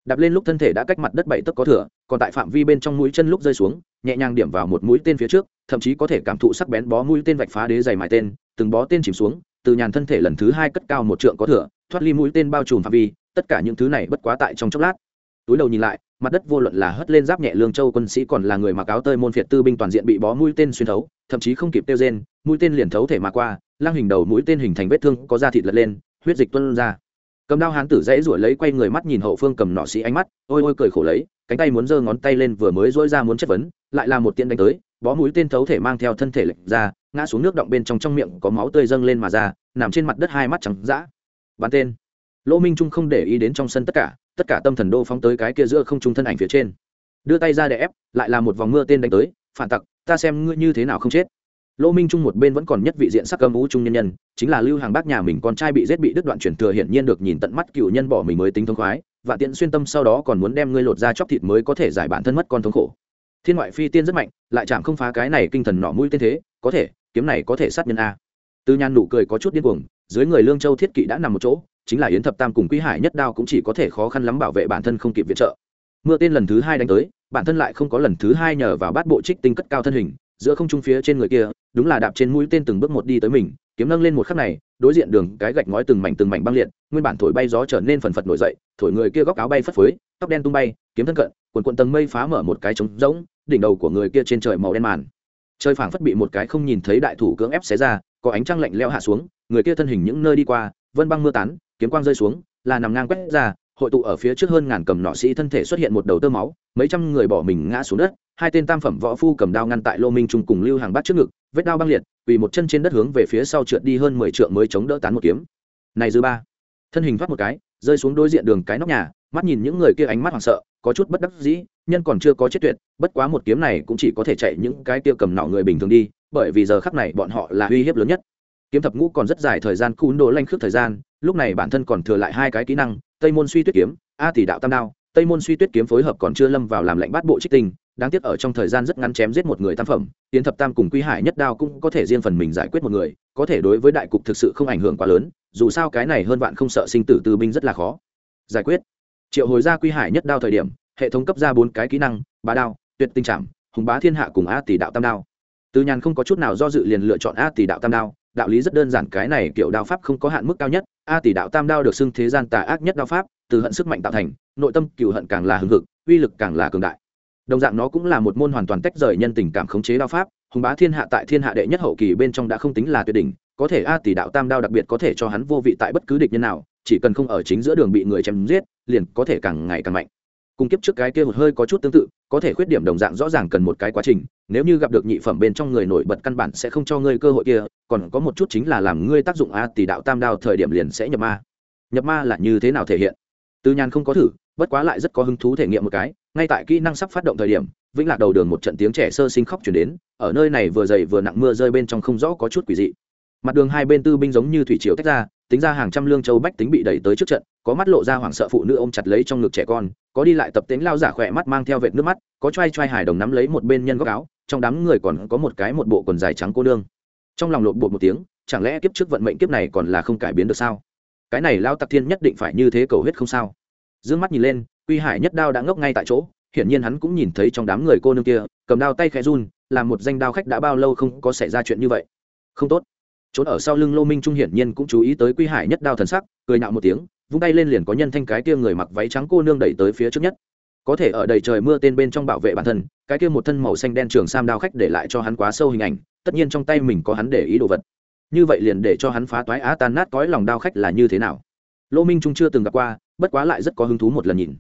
Speaker 1: đạp lên lúc thân thể đã cách mặt đất bảy tấc có thừa, còn tại phạm vi bên trong mũi chân lúc rơi xuống, nhẹ nhàng điểm vào một mũi tên phía trước, thậm chí có thể cảm thụ sắc bén bó mũi tên vạch phá đế dày mài tên, từng bó tên chìm xuống, từ nhàn thân thể lần thứ hai cất cao một trượng có thừa, thoát ly mũi tên bao trùm phạm vi, tất cả những thứ này bất quá tại trong chốc lát. Túi đầu nhìn lại, mặt đất vô luận là hất lên giáp nhẹ lương châu quân sĩ còn là người mặc áo tơi môn phiệt tư binh toàn diện bị bó mũi tên xuyên thấu, thậm chí không kịp tiêu rên, mũi tên liền thấu thể mà qua lang hình đầu mũi tên hình thành vết thương có da thịt lật lên, huyết dịch tuôn ra cầm đao hán tử dãy ruổi lấy quay người mắt nhìn hậu phương cầm nọ sĩ ánh mắt, ôi ôi cười khổ lấy, cánh tay muốn giơ ngón tay lên vừa mới dỗi ra muốn chất vấn, lại là một tiện đánh tới, bó mũi tên thấu thể mang theo thân thể lệch ra, ngã xuống nước động bên trong trong miệng có máu tươi dâng lên mà ra, nằm trên mặt đất hai mắt trắng dã. Bắn tên. Lỗ minh trung không để ý đến trong sân tất cả tất cả tâm thần đô phóng tới cái kia giữa không trung thân ảnh phía trên. Đưa tay ra để ép, lại là một vòng mưa tên đánh tới, phản tặc, ta xem ngươi như thế nào không chết. Lô minh trung một bên vẫn còn nhất vị diện sắc âm ú trung nhân nhân, chính là lưu hàng bác nhà mình con trai bị giết bị đứt đoạn chuyển thừa hiển nhiên được nhìn tận mắt cựu nhân bỏ mình mới tính thông khoái, và tiện xuyên tâm sau đó còn muốn đem ngươi lột ra chóc thịt mới có thể giải bản thân mất con thống khổ. Thiên ngoại phi tiên rất mạnh, lại chạm không phá cái này kinh thần nọ mũi tên thế, có thể, kiếm này có thể sát nhân a. Tư nhan nụ cười có chút điên cuồng, dưới người lương châu thiết kỵ đã nằm một chỗ, chính là yến thập tam cùng quý hải nhất đao cũng chỉ có thể khó khăn lắm bảo vệ bản thân không kịp viện trợ. Mưa tên lần thứ hai đánh tới, bản thân lại không có lần thứ hai nhờ vào bát bộ trích tinh cất cao thân hình, giữa không trung phía trên người kia đúng là đạp trên mũi tên từng bước một đi tới mình, kiếm nâng lên một khắc này, đối diện đường, cái gạch ngói từng mảnh từng mảnh băng liệt, nguyên bản thổi bay gió trở nên phần phật nổi dậy, thổi người kia góc áo bay phất phới, tóc đen tung bay, kiếm thân cận, quần quần tầng mây phá mở một cái trống rỗng, đỉnh đầu của người kia trên trời màu đen màn. Trời phảng phất bị một cái không nhìn thấy đại thủ cưỡng ép xé ra, có ánh trăng lạnh leo hạ xuống, người kia thân hình những nơi đi qua, vân băng mưa tán, kiếm quang rơi xuống, là nằm ngang quét ra hội tụ ở phía trước hơn ngàn cầm nọ sĩ thân thể xuất hiện một đầu tơ máu, mấy trăm người bỏ mình ngã xuống đất, hai tên tam phẩm võ phu cầm đao ngăn tại lô minh trung cùng lưu hàng bắt trước ngực, vết đao băng liệt vì một chân trên đất hướng về phía sau trượt đi hơn mười trượng mới chống đỡ tán một kiếm. Này dư ba. Thân hình thoát một cái, rơi xuống đối diện đường cái nóc nhà, mắt nhìn những người kia ánh mắt hoảng sợ, có chút bất đắc dĩ, nhân còn chưa có chết tuyệt, bất quá một kiếm này cũng chỉ có thể chạy những cái kia cầm nọ người bình thường đi, bởi vì giờ khắc này bọn họ là uy hiếp lớn nhất. Kiếm thập ngũ còn rất dài thời gian cún đồ lanh khước thời gian, lúc này bản thân còn thừa lại hai cái kỹ năng tây môn suy tuyết kiếm, a tỷ đạo tam đao, tây môn suy tuyết kiếm phối hợp còn chưa lâm vào làm lệnh bắt bộ trích tinh, đáng tiếc ở trong thời gian rất ngắn chém giết một người tam phẩm tiến thập tam cùng quy hải nhất đao cũng có thể riêng phần mình giải quyết một người, có thể đối với đại cục thực sự không ảnh hưởng quá lớn, dù sao cái này hơn vạn không sợ sinh tử tư binh rất là khó. Giải quyết. Triệu hồi ra quy hải nhất đao thời điểm, hệ thống cấp ra bốn cái kỹ năng, bá đao, tuyệt tinh trảm, hùng bá thiên hạ cùng a tỷ đạo tam đao. Từ nhàn không có chút nào do dự liền lựa chọn a tỷ đạo tam đao đạo lý rất đơn giản, cái này kiểu đao pháp không có hạn mức cao nhất, a tỷ đạo tam đao được xưng thế gian tà ác nhất đao pháp, từ hận sức mạnh tạo thành, nội tâm cựu hận càng là hưng hực, uy lực càng là cường đại. Đồng dạng nó cũng là một môn hoàn toàn tách rời nhân tình cảm khống chế đao pháp, hùng bá thiên hạ tại thiên hạ đệ nhất hậu kỳ bên trong đã không tính là tuyệt đỉnh, có thể a tỷ đạo tam đao đặc biệt có thể cho hắn vô vị tại bất cứ địch nhân nào, chỉ cần không ở chính giữa đường bị người chém giết, liền có thể càng ngày càng mạnh cùng kiếp trước cái kia một hơi có chút tương tự, có thể khuyết điểm đồng dạng rõ ràng cần một cái quá trình, nếu như gặp được nhị phẩm bên trong người nổi bật căn bản sẽ không cho ngươi cơ hội kia, còn có một chút chính là làm ngươi tác dụng a tỷ đạo tam đao thời điểm liền sẽ nhập ma. Nhập ma là như thế nào thể hiện? Tư nhàn không có thử, bất quá lại rất có hứng thú thể nghiệm một cái, ngay tại kỹ năng sắp phát động thời điểm, vĩnh lạc đầu đường một trận tiếng trẻ sơ sinh khóc chuyển đến, ở nơi này vừa dày vừa nặng mưa rơi bên trong không rõ có chút quỷ dị. Mặt đường hai bên tư binh giống như thủy triều tách ra tính ra hàng trăm lương châu bách tính bị đẩy tới trước trận, có mắt lộ ra hoảng sợ phụ nữ ôm chặt lấy trong ngực trẻ con, có đi lại tập tính lao giả khỏe mắt mang theo vệt nước mắt, có choai choai hải hài đồng nắm lấy một bên nhân góc áo, trong đám người còn có một cái một bộ quần dài trắng cô nương. Trong lòng lộn bột một tiếng, chẳng lẽ kiếp trước vận mệnh kiếp này còn là không cải biến được sao? Cái này lao tặc thiên nhất định phải như thế cầu hết không sao. D ư ơ n g mắt nhìn lên, quy hải nhất đao đã ngốc ngay tại chỗ, hiển nhiên hắn cũng nhìn thấy trong đám người cô nương kia, cầm đao tay khẽ run là một danh đao khách đã bao lâu không có xảy ra chuyện như vậy. Không tốt trốn ở sau lưng lô minh trung hiển nhiên cũng chú ý tới quy hải nhất đao thần sắc, cười nạo một tiếng, vung tay lên liền có nhân thanh cái kia người mặc váy trắng cô nương đẩy tới phía trước nhất. Có thể ở đầy trời mưa tên bên trong bảo vệ bản thân, cái kia một thân màu xanh đen trường sam đao khách để lại cho hắn quá sâu hình ảnh, tất nhiên trong tay mình có hắn để ý đồ vật. Như vậy liền để cho hắn phá toái á tan nát cõi lòng đao khách là như thế nào? Lô minh trung chưa từng gặp qua, bất quá lại rất có hứng thú một lần nhìn.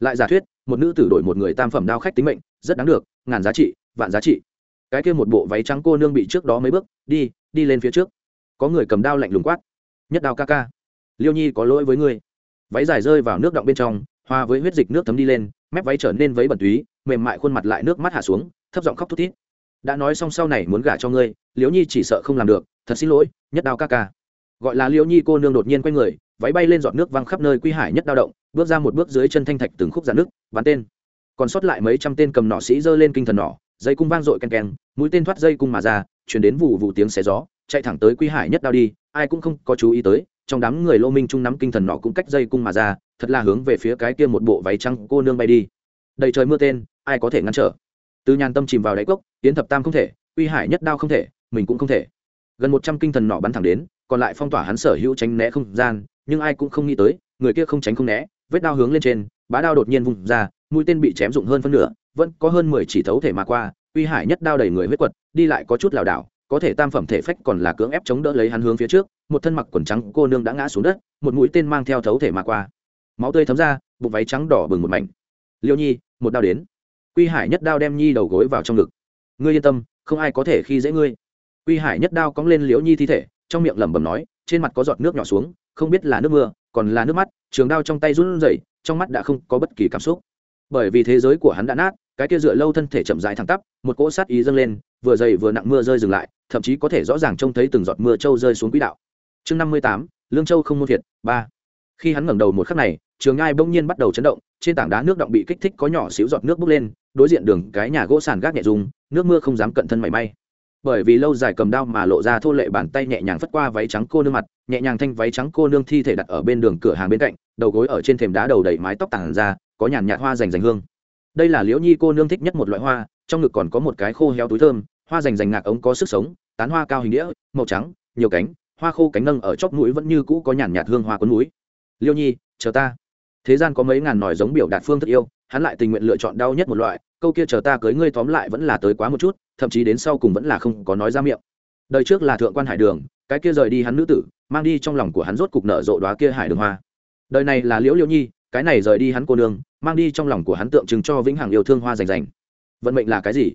Speaker 1: Lại giả thuyết, một nữ tử đổi một người tam phẩm đao khách tính mệnh, rất đáng được, ngàn giá trị, vạn giá trị. Cái kia một bộ váy trắng cô nương bị trước đó mấy bước, đi đi lên phía trước có người cầm đao lạnh lùng quát, nhất đao ca ca, liêu nhi có lỗi với ngươi. Váy dài rơi vào nước động bên trong hoa với huyết dịch nước thấm đi lên, mép váy trở nên vấy bẩn túy, mềm mại khuôn mặt lại nước mắt hạ xuống, thấp giọng khóc thút thít, đã nói xong sau này muốn gả cho ngươi liễu nhi chỉ sợ không làm được, thật xin lỗi, nhất đao ca ca. Gọi là liễu nhi cô nương đột nhiên quay người, váy bay lên giọt nước văng khắp nơi quy hải nhất đao động, bước ra một bước dưới chân thanh thạch từng khúc giãn nước, bắn tên. Còn sót lại mấy trăm tên cầm nỏ sĩ giơ lên kinh thần nỏ, dây cung vang dội ken ken mũi tên thoát dây cung mà ra, chuyển đến vụ vụ tiếng xé gió chạy thẳng tới quy hải nhất đao đi, ai cũng không có chú ý tới, trong đám người lô minh trung nắm kinh thần nọ cũng cách dây cung mà ra, thật là hướng về phía cái kia một bộ váy trắng cô nương bay đi. Đầy trời mưa tên, ai có thể ngăn trở? Từ nhàn tâm chìm vào đáy cốc tiến thập tam không thể uy hải nhất đao không thể, mình cũng không thể. Gần một trăm kinh thần nọ bắn thẳng đến, còn lại phong tỏa hắn sở hữu tránh né không gian, nhưng ai cũng không nghĩ tới, người kia không tránh không né, vết đao hướng lên trên, bá đao đột nhiên vùng ra, mũi tên bị chém dụng hơn phân nửa, vẫn có hơn mười chỉ thấu thể mà qua uy hải nhất đao đầy người huyết quật, đi lại có chút lảo đảo có thể tam phẩm thể phách còn là cưỡng ép chống đỡ lấy hắn hướng phía trước, một thân mặc quần trắng cô nương đã ngã xuống đất, một mũi tên mang theo thấu thể mà qua. Máu tươi thấm ra, bụng váy trắng đỏ bừng một mảnh. Liêu nhi, một đao đến. Quy hải nhất đao đem nhi đầu gối vào trong ngực. Ngươi yên tâm, không ai có thể khi dễ ngươi. Quy hải nhất đao cóng lên liễu nhi thi thể, trong miệng lẩm bẩm nói, trên mặt có giọt nước nhỏ xuống, không biết là nước mưa, còn là nước mắt, trường đao trong tay run rẩy, trong mắt đã không có bất kỳ cảm xúc. Bởi vì thế giới của hắn đã nát, cái kia dựa lâu thân thể chậm rãi thẳng tắp, một cỗ sát ý dâng lên vừa dày vừa nặng mưa rơi dừng lại, thậm chí có thể rõ ràng trông thấy từng giọt mưa trâu rơi xuống quỹ đạo. Chương năm mươi tám, lương châu không muôn thiệt ba. Khi hắn ngẩng đầu một khắc này, trường ngai bỗng nhiên bắt đầu chấn động, trên tảng đá nước động bị kích thích có nhỏ xíu giọt nước bốc lên, đối diện đường cái nhà gỗ sàn gác nhẹ dùng nước mưa không dám cận thân mảy may. Bởi vì lâu dài cầm đao mà lộ ra thô lệ bàn tay nhẹ nhàng phất qua váy trắng cô nương mặt, nhẹ nhàng thanh váy trắng cô nương thi thể đặt ở bên đường cửa hàng bên cạnh, đầu gối ở trên thềm đá đầu đầy mái tóc tàn ra, có nhàn nhạt hoa rành rành hương. Đây là liễu nhi cô nương thích nhất một loại hoa trong ngực còn có một cái khô héo túi thơm, hoa rành rành ngạc ống có sức sống, tán hoa cao hình đĩa, màu trắng, nhiều cánh, hoa khô cánh nâng ở chóp mũi vẫn như cũ có nhàn nhạt hương hoa quấn mũi. Liêu nhi, chờ ta. Thế gian có mấy ngàn nòi giống biểu đạt phương thức yêu, hắn lại tình nguyện lựa chọn đau nhất một loại, câu kia chờ ta cưới ngươi tóm lại vẫn là tới quá một chút, thậm chí đến sau cùng vẫn là không có nói ra miệng. Đời trước là thượng quan hải đường, cái kia rời đi hắn nữ tử, mang đi trong lòng của hắn rốt cục nợ rộ đoá kia hải đường hoa. Đời này là liễu liễu nhi, cái này rời đi hắn cô nương, mang đi trong lòng của hắn tượng trưng cho vĩnh hằng yêu thương hoa rành rành vận mệnh là cái gì?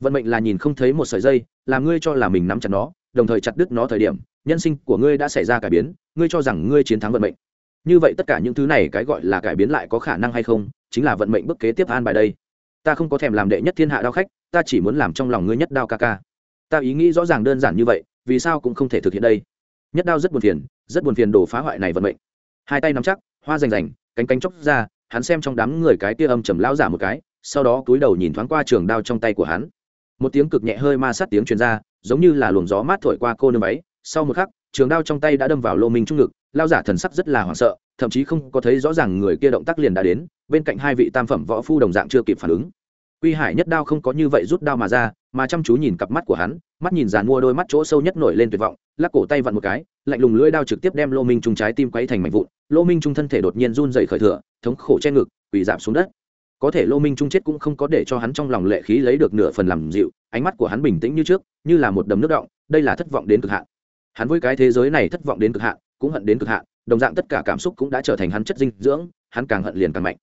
Speaker 1: Vận mệnh là nhìn không thấy một sợi dây làm ngươi cho là mình nắm chặt nó, đồng thời chặt đứt nó thời điểm, nhân sinh của ngươi đã xảy ra cải biến, ngươi cho rằng ngươi chiến thắng vận mệnh. Như vậy tất cả những thứ này cái gọi là cải biến lại có khả năng hay không, chính là vận mệnh bức kế tiếp an bài đây. Ta không có thèm làm đệ nhất thiên hạ đao khách, ta chỉ muốn làm trong lòng ngươi nhất đao ca ca. Ta ý nghĩ rõ ràng đơn giản như vậy, vì sao cũng không thể thực hiện đây. Nhất đao rất buồn phiền, rất buồn phiền đổ phá hoại này vận mệnh. Hai tay nắm chắc, hoa rành rành, cánh cánh chóc ra, hắn xem trong đám người cái tia âm trầm lão giả một cái sau đó cúi đầu nhìn thoáng qua trường đao trong tay của hắn. Một tiếng cực nhẹ hơi ma sát tiếng truyền ra, giống như là luồng gió mát thổi qua cô nương váy sau một khắc, trường đao trong tay đã đâm vào lô minh trung ngực, lao giả thần sắc rất là hoảng sợ, thậm chí không có thấy rõ ràng người kia động tác liền đã đến, bên cạnh hai vị tam phẩm võ phu đồng dạng chưa kịp phản ứng. Quy hải nhất đao không có như vậy rút đao mà ra, mà chăm chú nhìn cặp mắt của hắn, mắt nhìn dàn mua đôi mắt chỗ sâu nhất nổi lên tuyệt vọng, lắc cổ tay vặn một cái, lạnh lùng lưỡi đao trực tiếp đem lô minh trung trái tim quấy thành mảnh vụn. Lô minh trung thân thể đột nhiên run dày khởi thừa, thống khổ che ngực, quỳ giảm xuống đất có thể lô minh trung chết cũng không có để cho hắn trong lòng lệ khí lấy được nửa phần làm dịu, ánh mắt của hắn bình tĩnh như trước, như là một đầm nước động, đây là thất vọng đến cực hạn. Hắn với cái thế giới này thất vọng đến cực hạn, cũng hận đến cực hạn, đồng dạng tất cả cảm xúc cũng đã trở thành hắn chất dinh dưỡng, hắn càng hận liền càng mạnh.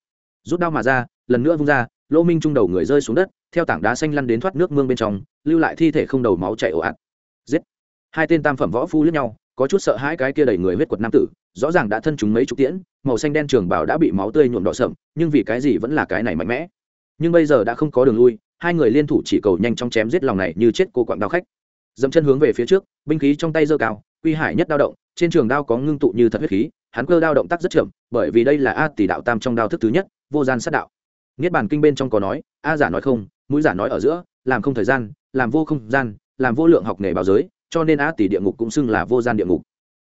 Speaker 1: Rút đao mà ra, lần nữa vung ra, lô minh trung đầu người rơi xuống đất, theo tảng đá xanh lăn đến thoát nước mương bên trong, lưu lại thi thể không đầu máu chảy ồ ạt. Giết! Hai tên tam phẩm võ phu lướt nhau có chút sợ hãi cái kia đầy người huyết quật nam tử, rõ ràng đã thân chúng mấy chục tiễn, màu xanh đen trường bảo đã bị máu tươi nhuộm đỏ sậm, nhưng vì cái gì vẫn là cái này mạnh mẽ. Nhưng bây giờ đã không có đường lui, hai người liên thủ chỉ cầu nhanh chóng chém giết lòng này như chết cô quặng đao khách. Dẫm chân hướng về phía trước, binh khí trong tay giơ cao quy hải nhất đao động, trên trường đao có ngưng tụ như thật huyết khí, hắn cơ đao động tác rất chậm, bởi vì đây là a tỷ đạo tam trong đao thức thứ nhất, vô gian sát đạo. Niết bàn kinh bên trong có nói, a giả nói không, mũi giả nói ở giữa, làm không thời gian, làm vô không gian, làm vô lượng học nghề báo giới cho nên a tỷ địa ngục cũng xưng là vô gian địa ngục.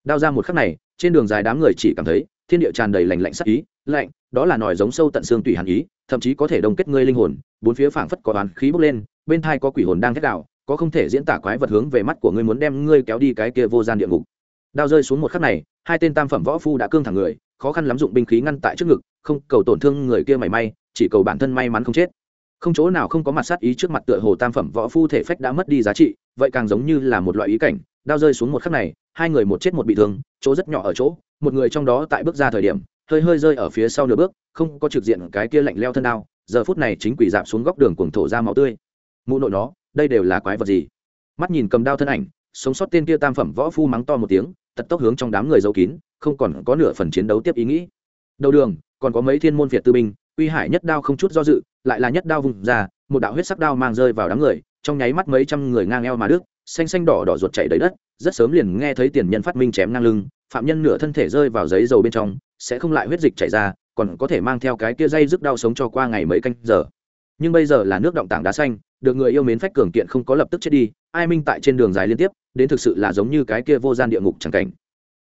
Speaker 1: Đao ra một khắc này, trên đường dài đám người chỉ cảm thấy thiên địa tràn đầy lạnh lạnh sắc ý, lạnh, đó là nòi giống sâu tận xương tùy hàn ý, thậm chí có thể đông kết ngươi linh hồn, bốn phía phảng phất có đoàn khí bốc lên, bên thai có quỷ hồn đang thét đạo, có không thể diễn tả quái vật hướng về mắt của ngươi muốn đem ngươi kéo đi cái kia vô gian địa ngục. Đao rơi xuống một khắc này, hai tên tam phẩm võ phu đã cương thẳng người, khó khăn lắm dụng binh khí ngăn tại trước ngực, không cầu tổn thương người kia mảy may, chỉ cầu bản thân may mắn không chết. Không chỗ nào không có mặt sát ý trước mặt tựa hồ tam phẩm võ phu thể phách đã mất đi giá trị vậy càng giống như là một loại ý cảnh, đao rơi xuống một khắc này, hai người một chết một bị thương, chỗ rất nhỏ ở chỗ, một người trong đó tại bước ra thời điểm, hơi hơi rơi ở phía sau nửa bước, không có trực diện cái kia lạnh leo thân đao, giờ phút này chính quỷ dạp xuống góc đường cuồng thổ ra máu tươi. Mụ nội nó, đây đều là quái vật gì? Mắt nhìn cầm đao thân ảnh, sống sót tên kia tam phẩm võ phu mắng to một tiếng, tật tốc hướng trong đám người giấu kín, không còn có nửa phần chiến đấu tiếp ý nghĩ. Đầu đường, còn có mấy thiên môn việt tư binh, uy hải nhất đao không chút do dự, lại là nhất đao vùng ra, một đạo huyết sắc đao mang rơi vào đám người trong nháy mắt mấy trăm người ngang eo mà đứt, xanh xanh đỏ đỏ ruột chảy đầy đất, rất sớm liền nghe thấy tiền nhân phát minh chém ngang lưng, phạm nhân nửa thân thể rơi vào giấy dầu bên trong, sẽ không lại huyết dịch chảy ra, còn có thể mang theo cái kia dây rức đau sống cho qua ngày mấy canh giờ. Nhưng bây giờ là nước động tảng đá xanh, được người yêu mến phách cường kiện không có lập tức chết đi, ai minh tại trên đường dài liên tiếp, đến thực sự là giống như cái kia vô gian địa ngục chẳng cảnh.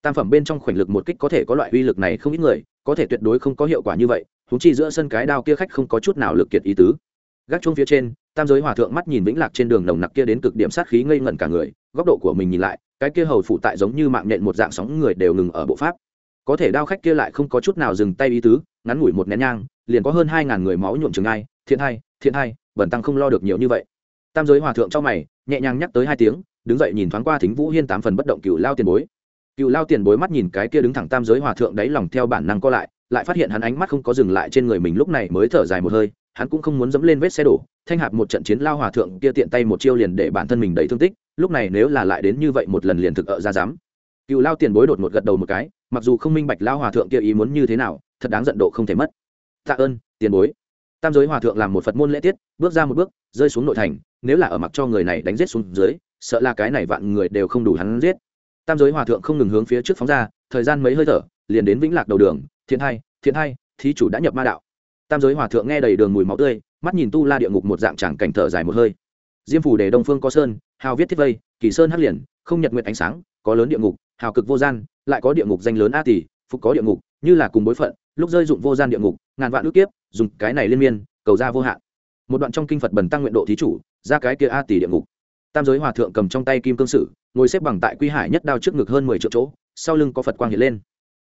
Speaker 1: Tam phẩm bên trong khoảnh lực một kích có thể có loại uy lực này không ít người, có thể tuyệt đối không có hiệu quả như vậy húng chi giữa sân cái đao kia khách không có chút nào lực kiệt ý tứ. Gác chuông phía trên tam giới hòa thượng mắt nhìn vĩnh lạc trên đường nồng nặc kia đến cực điểm sát khí ngây ngẩn cả người, góc độ của mình nhìn lại, cái kia hầu phụ tại giống như mạng nhện một dạng sóng người đều ngừng ở bộ pháp. Có thể đao khách kia lại không có chút nào dừng tay ý tứ, ngắn ngủi một nén nhang, liền có hơn hai ngàn người máu nhuộm trường ai, thiện hai thiện hai bẩn tăng không lo được nhiều như vậy. Tam giới hòa thượng trong mày, nhẹ nhàng nhắc tới hai tiếng, đứng dậy nhìn thoáng qua thính vũ hiên tám phần bất động cựu lao tiền bối. Cựu lao tiền bối mắt nhìn cái kia đứng thẳng tam giới hòa thượng đáy lòng theo bản năng co lại lại phát hiện hắn ánh mắt không có dừng lại trên người mình lúc này mới thở dài một hơi, hắn cũng không muốn dẫm lên vết xe đổ thanh hạp một trận chiến lao hòa thượng kia tiện tay một chiêu liền để bản thân mình đầy thương tích, lúc này nếu là lại đến như vậy một lần liền thực ở ra dám. Cựu lao tiền bối đột một gật đầu một cái, mặc dù không minh bạch lao hòa thượng kia ý muốn như thế nào, thật đáng giận độ không thể mất. Tạ ơn, tiền bối. Tam giới hòa thượng làm một phật môn lễ tiết, bước ra một bước, rơi xuống nội thành, nếu là ở mặc cho người này đánh giết xuống dưới, sợ là cái này vạn người đều không đủ hắn giết. Tam giới hòa thượng không ngừng hướng phía trước phóng ra, thời gian mấy hơi thở, liền đến vĩnh lạc đầu đường, thiện hai thiện hai, thí chủ đã nhập ma đạo. Tam giới hòa thượng nghe đầy đường mùi máu tươi mắt nhìn tu la địa ngục một dạng tràng cảnh thở dài một hơi. Diêm phủ để đông phương có sơn, hào viết thiết vây, kỳ sơn hắc liền, không nhật nguyện ánh sáng, có lớn địa ngục, hào cực vô gian, lại có địa ngục danh lớn a tỷ phục có địa ngục, như là cùng bối phận, lúc rơi dụng vô gian địa ngục, ngàn vạn ước kiếp, dùng cái này liên miên, cầu ra vô hạn. Một đoạn trong kinh phật bần tăng nguyện độ thí chủ, ra cái kia a tỷ địa ngục. Tam giới hòa thượng cầm trong tay kim cương sử, ngồi xếp bằng tại quy hải nhất đao trước ngực hơn mười triệu chỗ, sau lưng có phật quang hiện lên.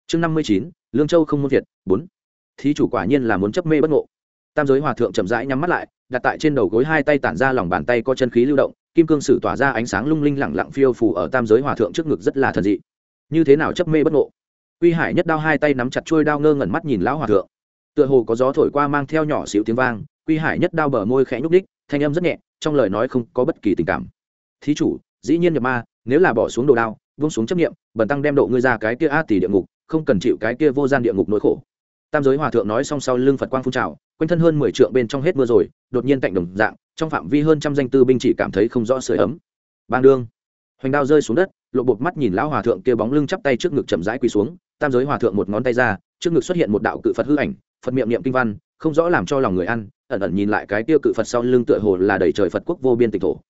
Speaker 1: Chương năm mươi chín, lương châu không muốn việt bốn. Thí chủ quả nhiên là muốn chấp mê bất ngộ tam giới hòa thượng chậm rãi nhắm mắt lại, đặt tại trên đầu gối hai tay tản ra lòng bàn tay có chân khí lưu động, kim cương sử tỏa ra ánh sáng lung linh lẳng lặng phiêu phủ ở tam giới hòa thượng trước ngực rất là thần dị. Như thế nào chấp mê bất ngộ? Quy hải nhất đao hai tay nắm chặt trôi đao ngơ ngẩn mắt nhìn lão hòa thượng. Tựa hồ có gió thổi qua mang theo nhỏ xíu tiếng vang, quy hải nhất đao bờ môi khẽ nhúc đích thanh âm rất nhẹ, trong lời nói không có bất kỳ tình cảm. Thí chủ, dĩ nhiên nhập ma, nếu là bỏ xuống đồ đao vung xuống chấp nghiệm bần tăng đem độ ngươi ra cái kia a tỷ địa ngục, không cần chịu cái kia vô gian địa ngục nỗi khổ. Tam giới hòa thượng nói xong sau lưng phật quang phun trào quanh thân hơn mười trượng bên trong hết mưa rồi, đột nhiên cạnh đồng dạng, trong phạm vi hơn trăm danh tư binh chỉ cảm thấy không rõ sưởi ấm. Bang đương. Hoành đao rơi xuống đất, lộ bột mắt nhìn lão hòa thượng kia bóng lưng chắp tay trước ngực chậm rãi quỳ xuống, tam giới hòa thượng một ngón tay ra, trước ngực xuất hiện một đạo cự phật hư ảnh, phật miệng niệm kinh văn, không rõ làm cho lòng người ăn, ẩn ẩn nhìn lại cái tiêu cự phật sau lưng tựa hồ là đầy trời phật quốc vô biên tịch thổ.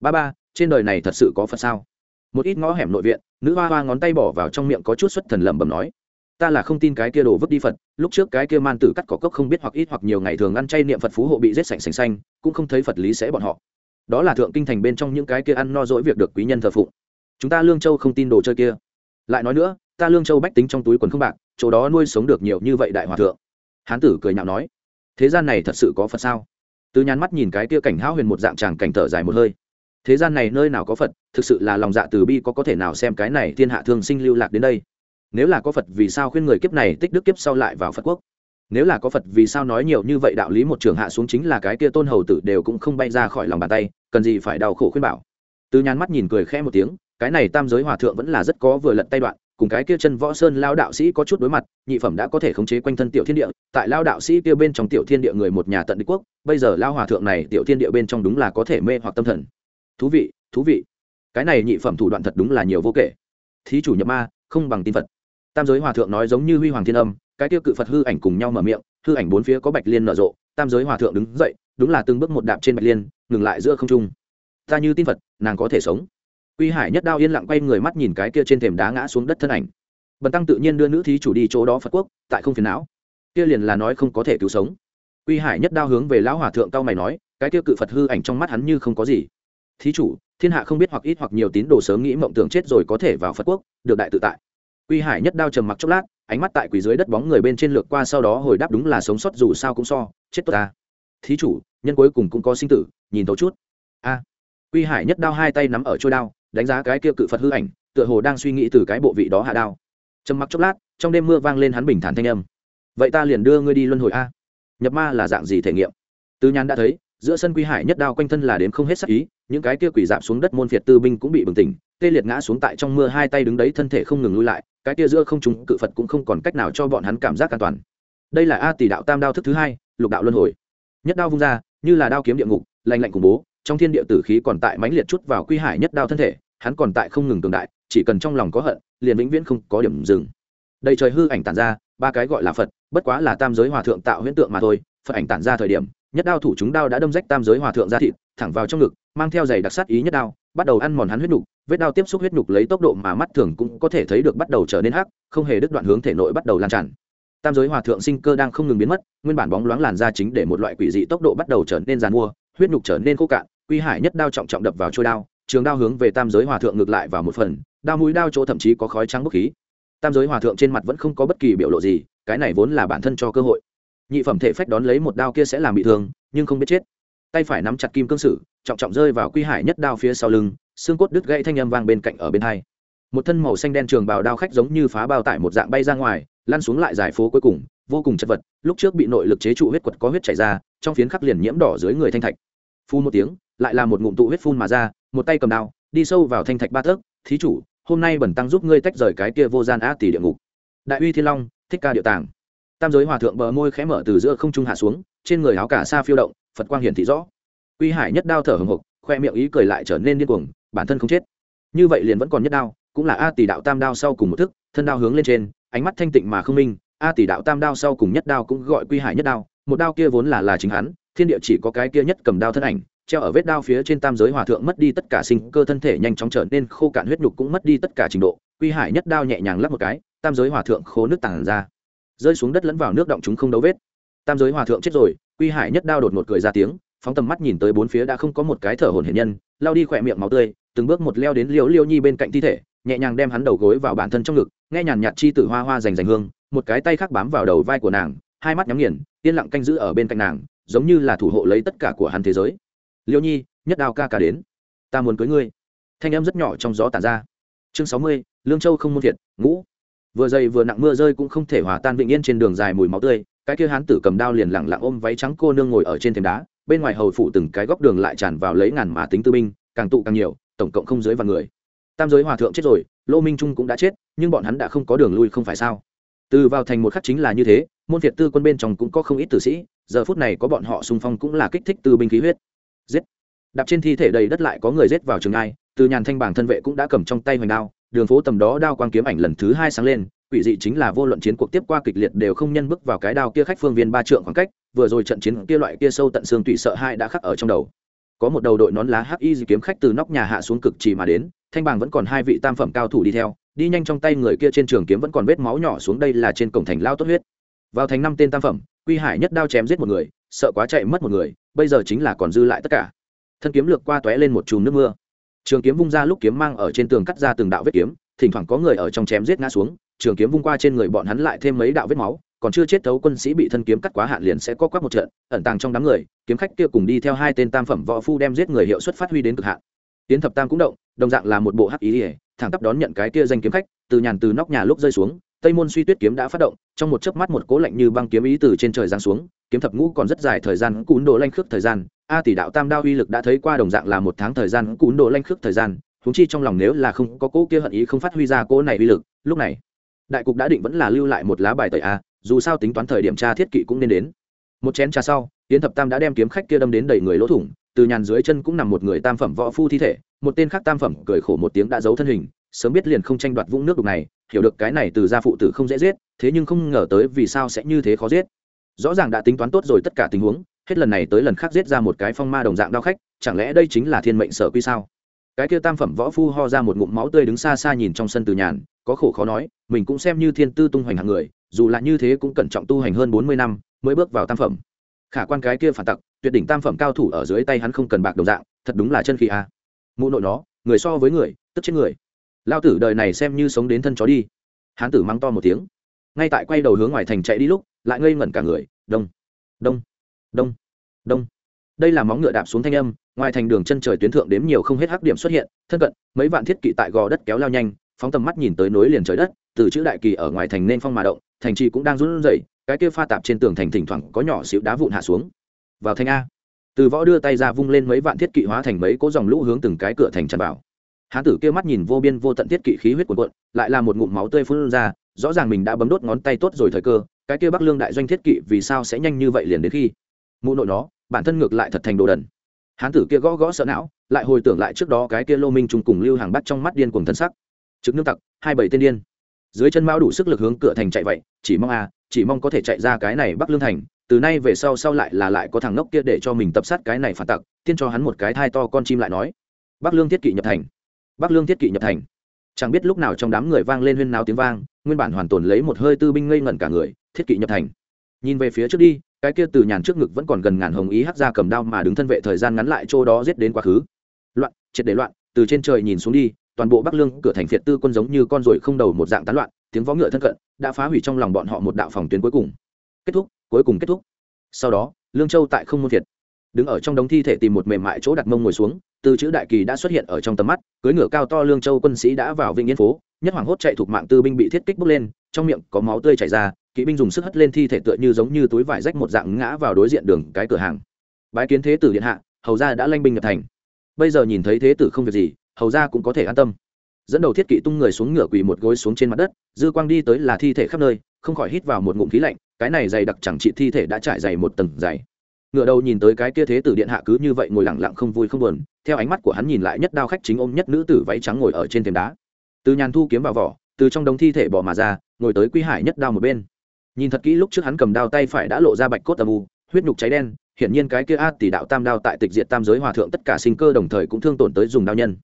Speaker 1: Ba ba, trên đời này thật sự có phật sao? Một ít ngõ hẻm nội viện, nữ hoa hoa ngón tay bỏ vào trong miệng có chút xuất thần lẩm bẩm nói ta là không tin cái kia đồ vứt đi phật, lúc trước cái kia man tử cắt cỏ cốc không biết hoặc ít hoặc nhiều ngày thường ăn chay niệm phật phú hộ bị giết sạch sành xanh, cũng không thấy phật lý sẽ bọn họ. Đó là thượng kinh thành bên trong những cái kia ăn no dỗi việc được quý nhân thờ phụng. Chúng ta lương châu không tin đồ chơi kia. Lại nói nữa, ta lương châu bách tính trong túi quần không bạc, chỗ đó nuôi sống được nhiều như vậy đại hòa thượng. Hán tử cười nhạo nói, thế gian này thật sự có phật sao? Từ nhàn mắt nhìn cái kia cảnh hão huyền một dạng tràng cảnh thở dài một hơi. Thế gian này nơi nào có phật, thực sự là lòng dạ từ bi có có thể nào xem cái này thiên hạ thương sinh lưu lạc đến đây? Nếu là có phật, vì sao khuyên người kiếp này tích đức kiếp sau lại vào phật quốc? Nếu là có phật, vì sao nói nhiều như vậy đạo lý một trường hạ xuống chính là cái kia tôn hầu tử đều cũng không bay ra khỏi lòng bàn tay, cần gì phải đau khổ khuyên bảo? Từ nhàn mắt nhìn cười khẽ một tiếng, cái này tam giới hòa thượng vẫn là rất có vừa lận tay đoạn, cùng cái kia chân võ sơn lao đạo sĩ có chút đối mặt, nhị phẩm đã có thể khống chế quanh thân tiểu thiên địa, tại lao đạo sĩ kia bên trong tiểu thiên địa người một nhà tận đế quốc, bây giờ lao hòa thượng này tiểu thiên địa bên trong đúng là có thể mê hoặc tâm thần. Thú vị thú vị. Cái này nhị phẩm thủ đoạn thật đúng là nhiều vô kể. Thí chủ nhập ma, không bằng tin phật tam giới hòa thượng nói giống như huy hoàng thiên âm, cái tiêu cự phật hư ảnh cùng nhau mở miệng, hư ảnh bốn phía có bạch liên nở rộ, tam giới hòa thượng đứng dậy, đúng là từng bước một đạp trên bạch liên, ngừng lại giữa không trung. Ta như tin phật, nàng có thể sống. Quy hải nhất đao yên lặng quay người mắt nhìn cái kia trên thềm đá ngã xuống đất thân ảnh. Bần tăng tự nhiên đưa nữ thí chủ đi chỗ đó phật quốc, tại không phiền não. Kia liền là nói không có thể cứu sống. Quy hải nhất đao hướng về lão hòa thượng cao mày nói, cái kia cự phật hư ảnh trong mắt hắn như không có gì. Thí chủ, thiên hạ không biết hoặc ít hoặc nhiều tín đồ sớm nghĩ mộng tưởng chết rồi có thể vào phật quốc, được đại tự tại quy hải nhất đao trầm mặc chốc lát, ánh mắt tại quỷ dưới đất bóng người bên trên lược qua sau đó hồi đáp đúng là sống sót dù sao cũng so, chết tốt ta. Thí chủ, nhân cuối cùng cũng có sinh tử, nhìn tấu chút. A. Quy hải nhất đao hai tay nắm ở trôi đao, đánh giá cái kia cự phật hư ảnh, tựa hồ đang suy nghĩ từ cái bộ vị đó hạ đao. Trầm mặc chốc lát, trong đêm mưa vang lên hắn bình thản thanh âm. Vậy ta liền đưa ngươi đi luân hồi a. Nhập ma là dạng gì thể nghiệm? Tư nhàn đã thấy, giữa sân quy hải nhất đao quanh thân là đến không hết sắc ý, những cái kia quỷ dạp xuống đất môn phiệt tư binh cũng bị bừng tỉnh, tê liệt ngã xuống tại trong mưa hai tay đứng đấy thân thể không ngừng lui lại cái kia giữa không chúng cự phật cũng không còn cách nào cho bọn hắn cảm giác an toàn. Đây là a tỷ đạo tam đao thức thứ hai, lục đạo luân hồi. Nhất đao vung ra, như là đao kiếm địa ngục, lạnh lạnh khủng bố, trong thiên địa tử khí còn tại mãnh liệt chút vào quy hải nhất đao thân thể, hắn còn tại không ngừng cường đại, chỉ cần trong lòng có hận, liền vĩnh viễn không có điểm dừng. Đầy trời hư ảnh tản ra, ba cái gọi là phật, bất quá là tam giới hòa thượng tạo huyễn tượng mà thôi, phật ảnh tản ra thời điểm, nhất đao thủ chúng đao đã đâm rách tam giới hòa thượng ra thịt, thẳng vào trong ngực, mang theo giày đặc sát ý nhất đao bắt đầu ăn mòn hắn huyết nhục, vết đao tiếp xúc huyết nhục lấy tốc độ mà mắt thường cũng có thể thấy được bắt đầu trở nên hắc, không hề đứt đoạn hướng thể nội bắt đầu lan tràn. Tam giới hòa thượng sinh cơ đang không ngừng biến mất, nguyên bản bóng loáng làn da chính để một loại quỷ dị tốc độ bắt đầu trở nên giàn mua, huyết nhục trở nên khô cạn, quy hải nhất đao trọng trọng đập vào trôi đao, trường đao hướng về tam giới hòa thượng ngược lại vào một phần, đao mũi đao chỗ thậm chí có khói trắng bốc khí. Tam giới hòa thượng trên mặt vẫn không có bất kỳ biểu lộ gì, cái này vốn là bản thân cho cơ hội. Nhị phẩm thể phách đón lấy một đao kia sẽ làm bị thương, nhưng không biết chết. Tay phải nắm chặt kim cương sử trọng trọng rơi vào quy hải nhất đao phía sau lưng, xương cốt đứt gãy thanh âm vang bên cạnh ở bên hai. Một thân màu xanh đen trường bào đao khách giống như phá bao tải một dạng bay ra ngoài, lăn xuống lại giải phố cuối cùng, vô cùng chật vật, lúc trước bị nội lực chế trụ huyết quật có huyết chảy ra, trong phiến khắc liền nhiễm đỏ dưới người thanh thạch. Phun một tiếng, lại là một ngụm tụ huyết phun mà ra, một tay cầm đao, đi sâu vào thanh thạch ba thước. thí chủ, hôm nay bẩn tăng giúp ngươi tách rời cái kia vô gian á tỷ địa ngục. Đại uy thiên long, thích ca địa tàng. Tam giới hòa thượng bờ môi khẽ mở từ giữa không trung hạ xuống, trên người áo cả xa phiêu động, phật quang hiển thị rõ. Quy hải nhất đao thở hồng hộc khoe miệng ý cười lại trở nên điên cuồng, bản thân không chết. Như vậy liền vẫn còn nhất đao, cũng là a tỷ đạo tam đao sau cùng một thức, thân đao hướng lên trên, ánh mắt thanh tịnh mà không minh, a tỷ đạo tam đao sau cùng nhất đao cũng gọi quy hải nhất đao, một đao kia vốn là là chính hắn, thiên địa chỉ có cái kia nhất cầm đao thân ảnh, treo ở vết đao phía trên tam giới hòa thượng mất đi tất cả sinh cơ thân thể nhanh chóng trở nên khô cạn huyết nhục cũng mất đi tất cả trình độ, quy hải nhất đao nhẹ nhàng lắp một cái, tam giới hòa thượng khô nước tàn ra, rơi xuống đất lẫn vào nước động chúng không đấu vết. Tam giới hòa thượng chết rồi, quy hải nhất đao đột ngột cười ra tiếng phóng tầm mắt nhìn tới bốn phía đã không có một cái thở hổn hiển nhân, lao đi khỏe miệng máu tươi, từng bước một leo đến liễu liêu nhi bên cạnh thi thể, nhẹ nhàng đem hắn đầu gối vào bản thân trong ngực, nghe nhàn nhạt chi tử hoa hoa rành rành hương, một cái tay khác bám vào đầu vai của nàng, hai mắt nhắm nghiền, yên lặng canh giữ ở bên cạnh nàng, giống như là thủ hộ lấy tất cả của hắn thế giới. Liêu nhi, nhất đao ca ca đến. Ta muốn cưới ngươi. Thanh em rất nhỏ trong gió tàn ra. Chương sáu mươi, lương châu không muôn thiệt, ngũ. Vừa dày vừa nặng mưa rơi cũng không thể hòa tan vĩnh yên trên đường dài mùi máu tươi, cái kia hán tử cầm đao liền lặng lặng ôm váy trắng cô nương ngồi ở trên thềm đá bên ngoài hầu phủ từng cái góc đường lại tràn vào lấy ngàn mà tính tư binh, càng tụ càng nhiều, tổng cộng không dưới vạn người. Tam giới hòa thượng chết rồi, lô minh trung cũng đã chết, nhưng bọn hắn đã không có đường lui không phải sao? Từ vào thành một khắc chính là như thế, môn việt tư quân bên trong cũng có không ít tử sĩ, giờ phút này có bọn họ xung phong cũng là kích thích từ binh khí huyết. Giết! Đạp trên thi thể đầy đất lại có người giết vào trường ai, từ nhàn thanh bảng thân vệ cũng đã cầm trong tay hoành đao, đường phố tầm đó đao quang kiếm ảnh lần thứ hai sáng lên, quỷ dị chính là vô luận chiến cuộc tiếp qua kịch liệt đều không nhân bước vào cái đao kia khách phương viên ba trượng khoảng cách vừa rồi trận chiến kia loại kia sâu tận xương tủy sợ hai đã khắc ở trong đầu. Có một đầu đội nón lá hắc y kiếm khách từ nóc nhà hạ xuống cực chỉ mà đến, thanh bàng vẫn còn hai vị tam phẩm cao thủ đi theo, đi nhanh trong tay người kia trên trường kiếm vẫn còn vết máu nhỏ xuống đây là trên cổng thành lao tốt huyết. Vào thành năm tên tam phẩm, quy hải nhất đao chém giết một người, sợ quá chạy mất một người, bây giờ chính là còn dư lại tất cả. Thân kiếm lược qua tóe lên một chùm nước mưa. Trường kiếm vung ra lúc kiếm mang ở trên tường cắt ra từng đạo vết kiếm, thỉnh thoảng có người ở trong chém giết ngã xuống, trường kiếm vung qua trên người bọn hắn lại thêm mấy đạo vết máu còn chưa chết thấu quân sĩ bị thân kiếm cắt quá hạn liền sẽ có quắc một trận, ẩn tàng trong đám người, kiếm khách kia cùng đi theo hai tên tam phẩm võ phu đem giết người hiệu suất phát huy đến cực hạn. Tiến thập tam cũng động, đồng dạng là một bộ hắc ý ỉa thẳng tắp đón nhận cái kia danh kiếm khách, từ nhàn từ nóc nhà lúc rơi xuống, tây môn suy tuyết kiếm đã phát động, trong một chớp mắt một cố lạnh như băng kiếm ý từ trên trời giáng xuống, kiếm thập ngũ còn rất dài thời gian, cún đồ lanh khước thời gian, a tỷ đạo tam đao uy lực đã thấy qua đồng dạng là một tháng thời gian, cún đồ lanh khước thời gian húng chi trong lòng nếu là không có cố kia hận ý không phát huy ra cố này uy lực, lúc này, đại cục đã định vẫn là lưu lại một lá bài tẩy a dù sao tính toán thời điểm tra thiết kỵ cũng nên đến. Một chén trà sau tiến thập tam đã đem kiếm khách kia đâm đến đầy người lỗ thủng, từ nhàn dưới chân cũng nằm một người tam phẩm võ phu thi thể, một tên khác tam phẩm cười khổ một tiếng đã giấu thân hình, sớm biết liền không tranh đoạt vũng nước đục này, hiểu được cái này từ gia phụ tử không dễ giết, thế nhưng không ngờ tới vì sao sẽ như thế khó giết. Rõ ràng đã tính toán tốt rồi tất cả tình huống, hết lần này tới lần khác giết ra một cái phong ma đồng dạng đao khách, chẳng lẽ đây chính là thiên mệnh sở quy sao? Cái kia tam phẩm võ phu ho ra một ngụm máu tươi đứng xa xa nhìn trong sân từ nhàn, có khổ khó nói, mình cũng xem như thiên tư tung hoành hạng người, dù là như thế cũng cẩn trọng tu hành hơn bốn mươi năm mới bước vào tam phẩm. Khả quan cái kia phản tặc, tuyệt đỉnh tam phẩm cao thủ ở dưới tay hắn không cần bạc đồng dạng, thật đúng là chân khí a. À. mụ nội nó, người so với người, tức chết người. Lao tử đời này xem như sống đến thân chó đi. Hán tử mắng to một tiếng. Ngay tại quay đầu hướng ngoài thành chạy đi lúc, lại ngây ngẩn cả người, đông đông đông đông. Đây là móng ngựa đạp xuống thanh âm ngoài thành đường chân trời tuyến thượng đếm nhiều không hết hắc điểm xuất hiện, thân cận, mấy vạn thiết kỵ tại gò đất kéo lao nhanh, phóng tầm mắt nhìn tới nối liền trời đất, từ chữ đại kỳ ở ngoài thành nên phong mà động, thành trì cũng đang run rẩy, cái kia pha tạp trên tường thành thỉnh thoảng có nhỏ xíu đá vụn hạ xuống. Vào thành a. Từ võ đưa tay ra vung lên mấy vạn thiết kỵ hóa thành mấy cỗ dòng lũ hướng từng cái cửa thành tràn vào. Hán tử kia mắt nhìn vô biên vô tận thiết kỵ khí huyết cuộn cuộn, lại là một ngụm máu tươi phun ra, rõ ràng mình đã bấm đốt ngón tay tốt rồi thời cơ, cái kia bắc lương đại doanh thiết kỵ vì sao sẽ nhanh như vậy liền đến khi? Mụ nội nó, bản thân ngược lại thật thành đồ đần hán tử kia gõ gõ sợ não, lại hồi tưởng lại trước đó cái kia lô minh trùng cùng lưu hàng bắt trong mắt điên cùng thân sắc. Trực nước tặc, hai bảy tên điên. Dưới chân mão đủ sức lực hướng cửa thành chạy vậy, chỉ mong à chỉ mong có thể chạy ra cái này bắc lương thành, từ nay về sau sau lại là lại có thằng ngốc kia để cho mình tập sát cái này phản tặc, tiên cho hắn một cái thai to con chim lại nói. Bắc lương thiết kỵ nhập thành. Bắc lương thiết kỵ nhập thành. Chẳng biết lúc nào trong đám người vang lên huyên náo tiếng vang, nguyên bản hoàn tồn lấy một hơi tư binh ngây ngẩn cả người, thiết kỵ nhập thành. Nhìn về phía trước đi cái kia từ nhàn trước ngực vẫn còn gần ngàn hồng ý hắc ra cầm đao mà đứng thân vệ thời gian ngắn lại chỗ đó giết đến quá khứ. Loạn, triệt để loạn, từ trên trời nhìn xuống đi, toàn bộ bắc lương, cửa thành phiệt tư quân giống như con ruồi không đầu một dạng tán loạn, tiếng võ ngựa thân cận, đã phá hủy trong lòng bọn họ một đạo phòng tuyến cuối cùng. Kết thúc, cuối cùng kết thúc. Sau đó, lương châu tại không môn việt, đứng ở trong đống thi thể tìm một mềm mại chỗ đặt mông ngồi xuống, từ chữ đại kỳ đã xuất hiện ở trong tầm mắt cưới ngựa cao to lương châu quân sĩ đã vào vịnh yên phố, nhất hoàng hốt chạy thuộc mạng tư binh bị thiết kích bốc lên, trong miệng có máu tươi chảy ra kỵ binh dùng sức hất lên thi thể tựa như giống như túi vải rách một dạng ngã vào đối diện đường cái cửa hàng. Bái kiến thế tử điện hạ, hầu ra đã lanh binh nhập thành. Bây giờ nhìn thấy thế tử không việc gì, hầu ra cũng có thể an tâm. Dẫn đầu thiết kỵ tung người xuống ngựa quỳ một gối xuống trên mặt đất, dư quang đi tới là thi thể khắp nơi, không khỏi hít vào một ngụm khí lạnh, cái này dày đặc chẳng trị thi thể đã trải dày một tầng dày. Ngựa đầu nhìn tới cái kia thế tử điện hạ cứ như vậy ngồi lặng lặng không vui không buồn, theo ánh mắt của hắn nhìn lại nhất đao khách chính ôm nhất nữ tử váy trắng ngồi ở trên thềm đá. Từ nhàn thu kiếm vào vỏ, từ trong đống thi thể bỏ mà ra, ngồi tới quy hải nhất đao một bên nhìn thật kỹ lúc trước hắn cầm đao tay phải đã lộ ra bạch cốt âm u, huyết nhục cháy đen, hiển nhiên cái kia a tỷ đạo tam đao tại tịch diện tam giới hòa thượng tất cả sinh cơ đồng thời cũng thương tổn tới dùng đao nhân.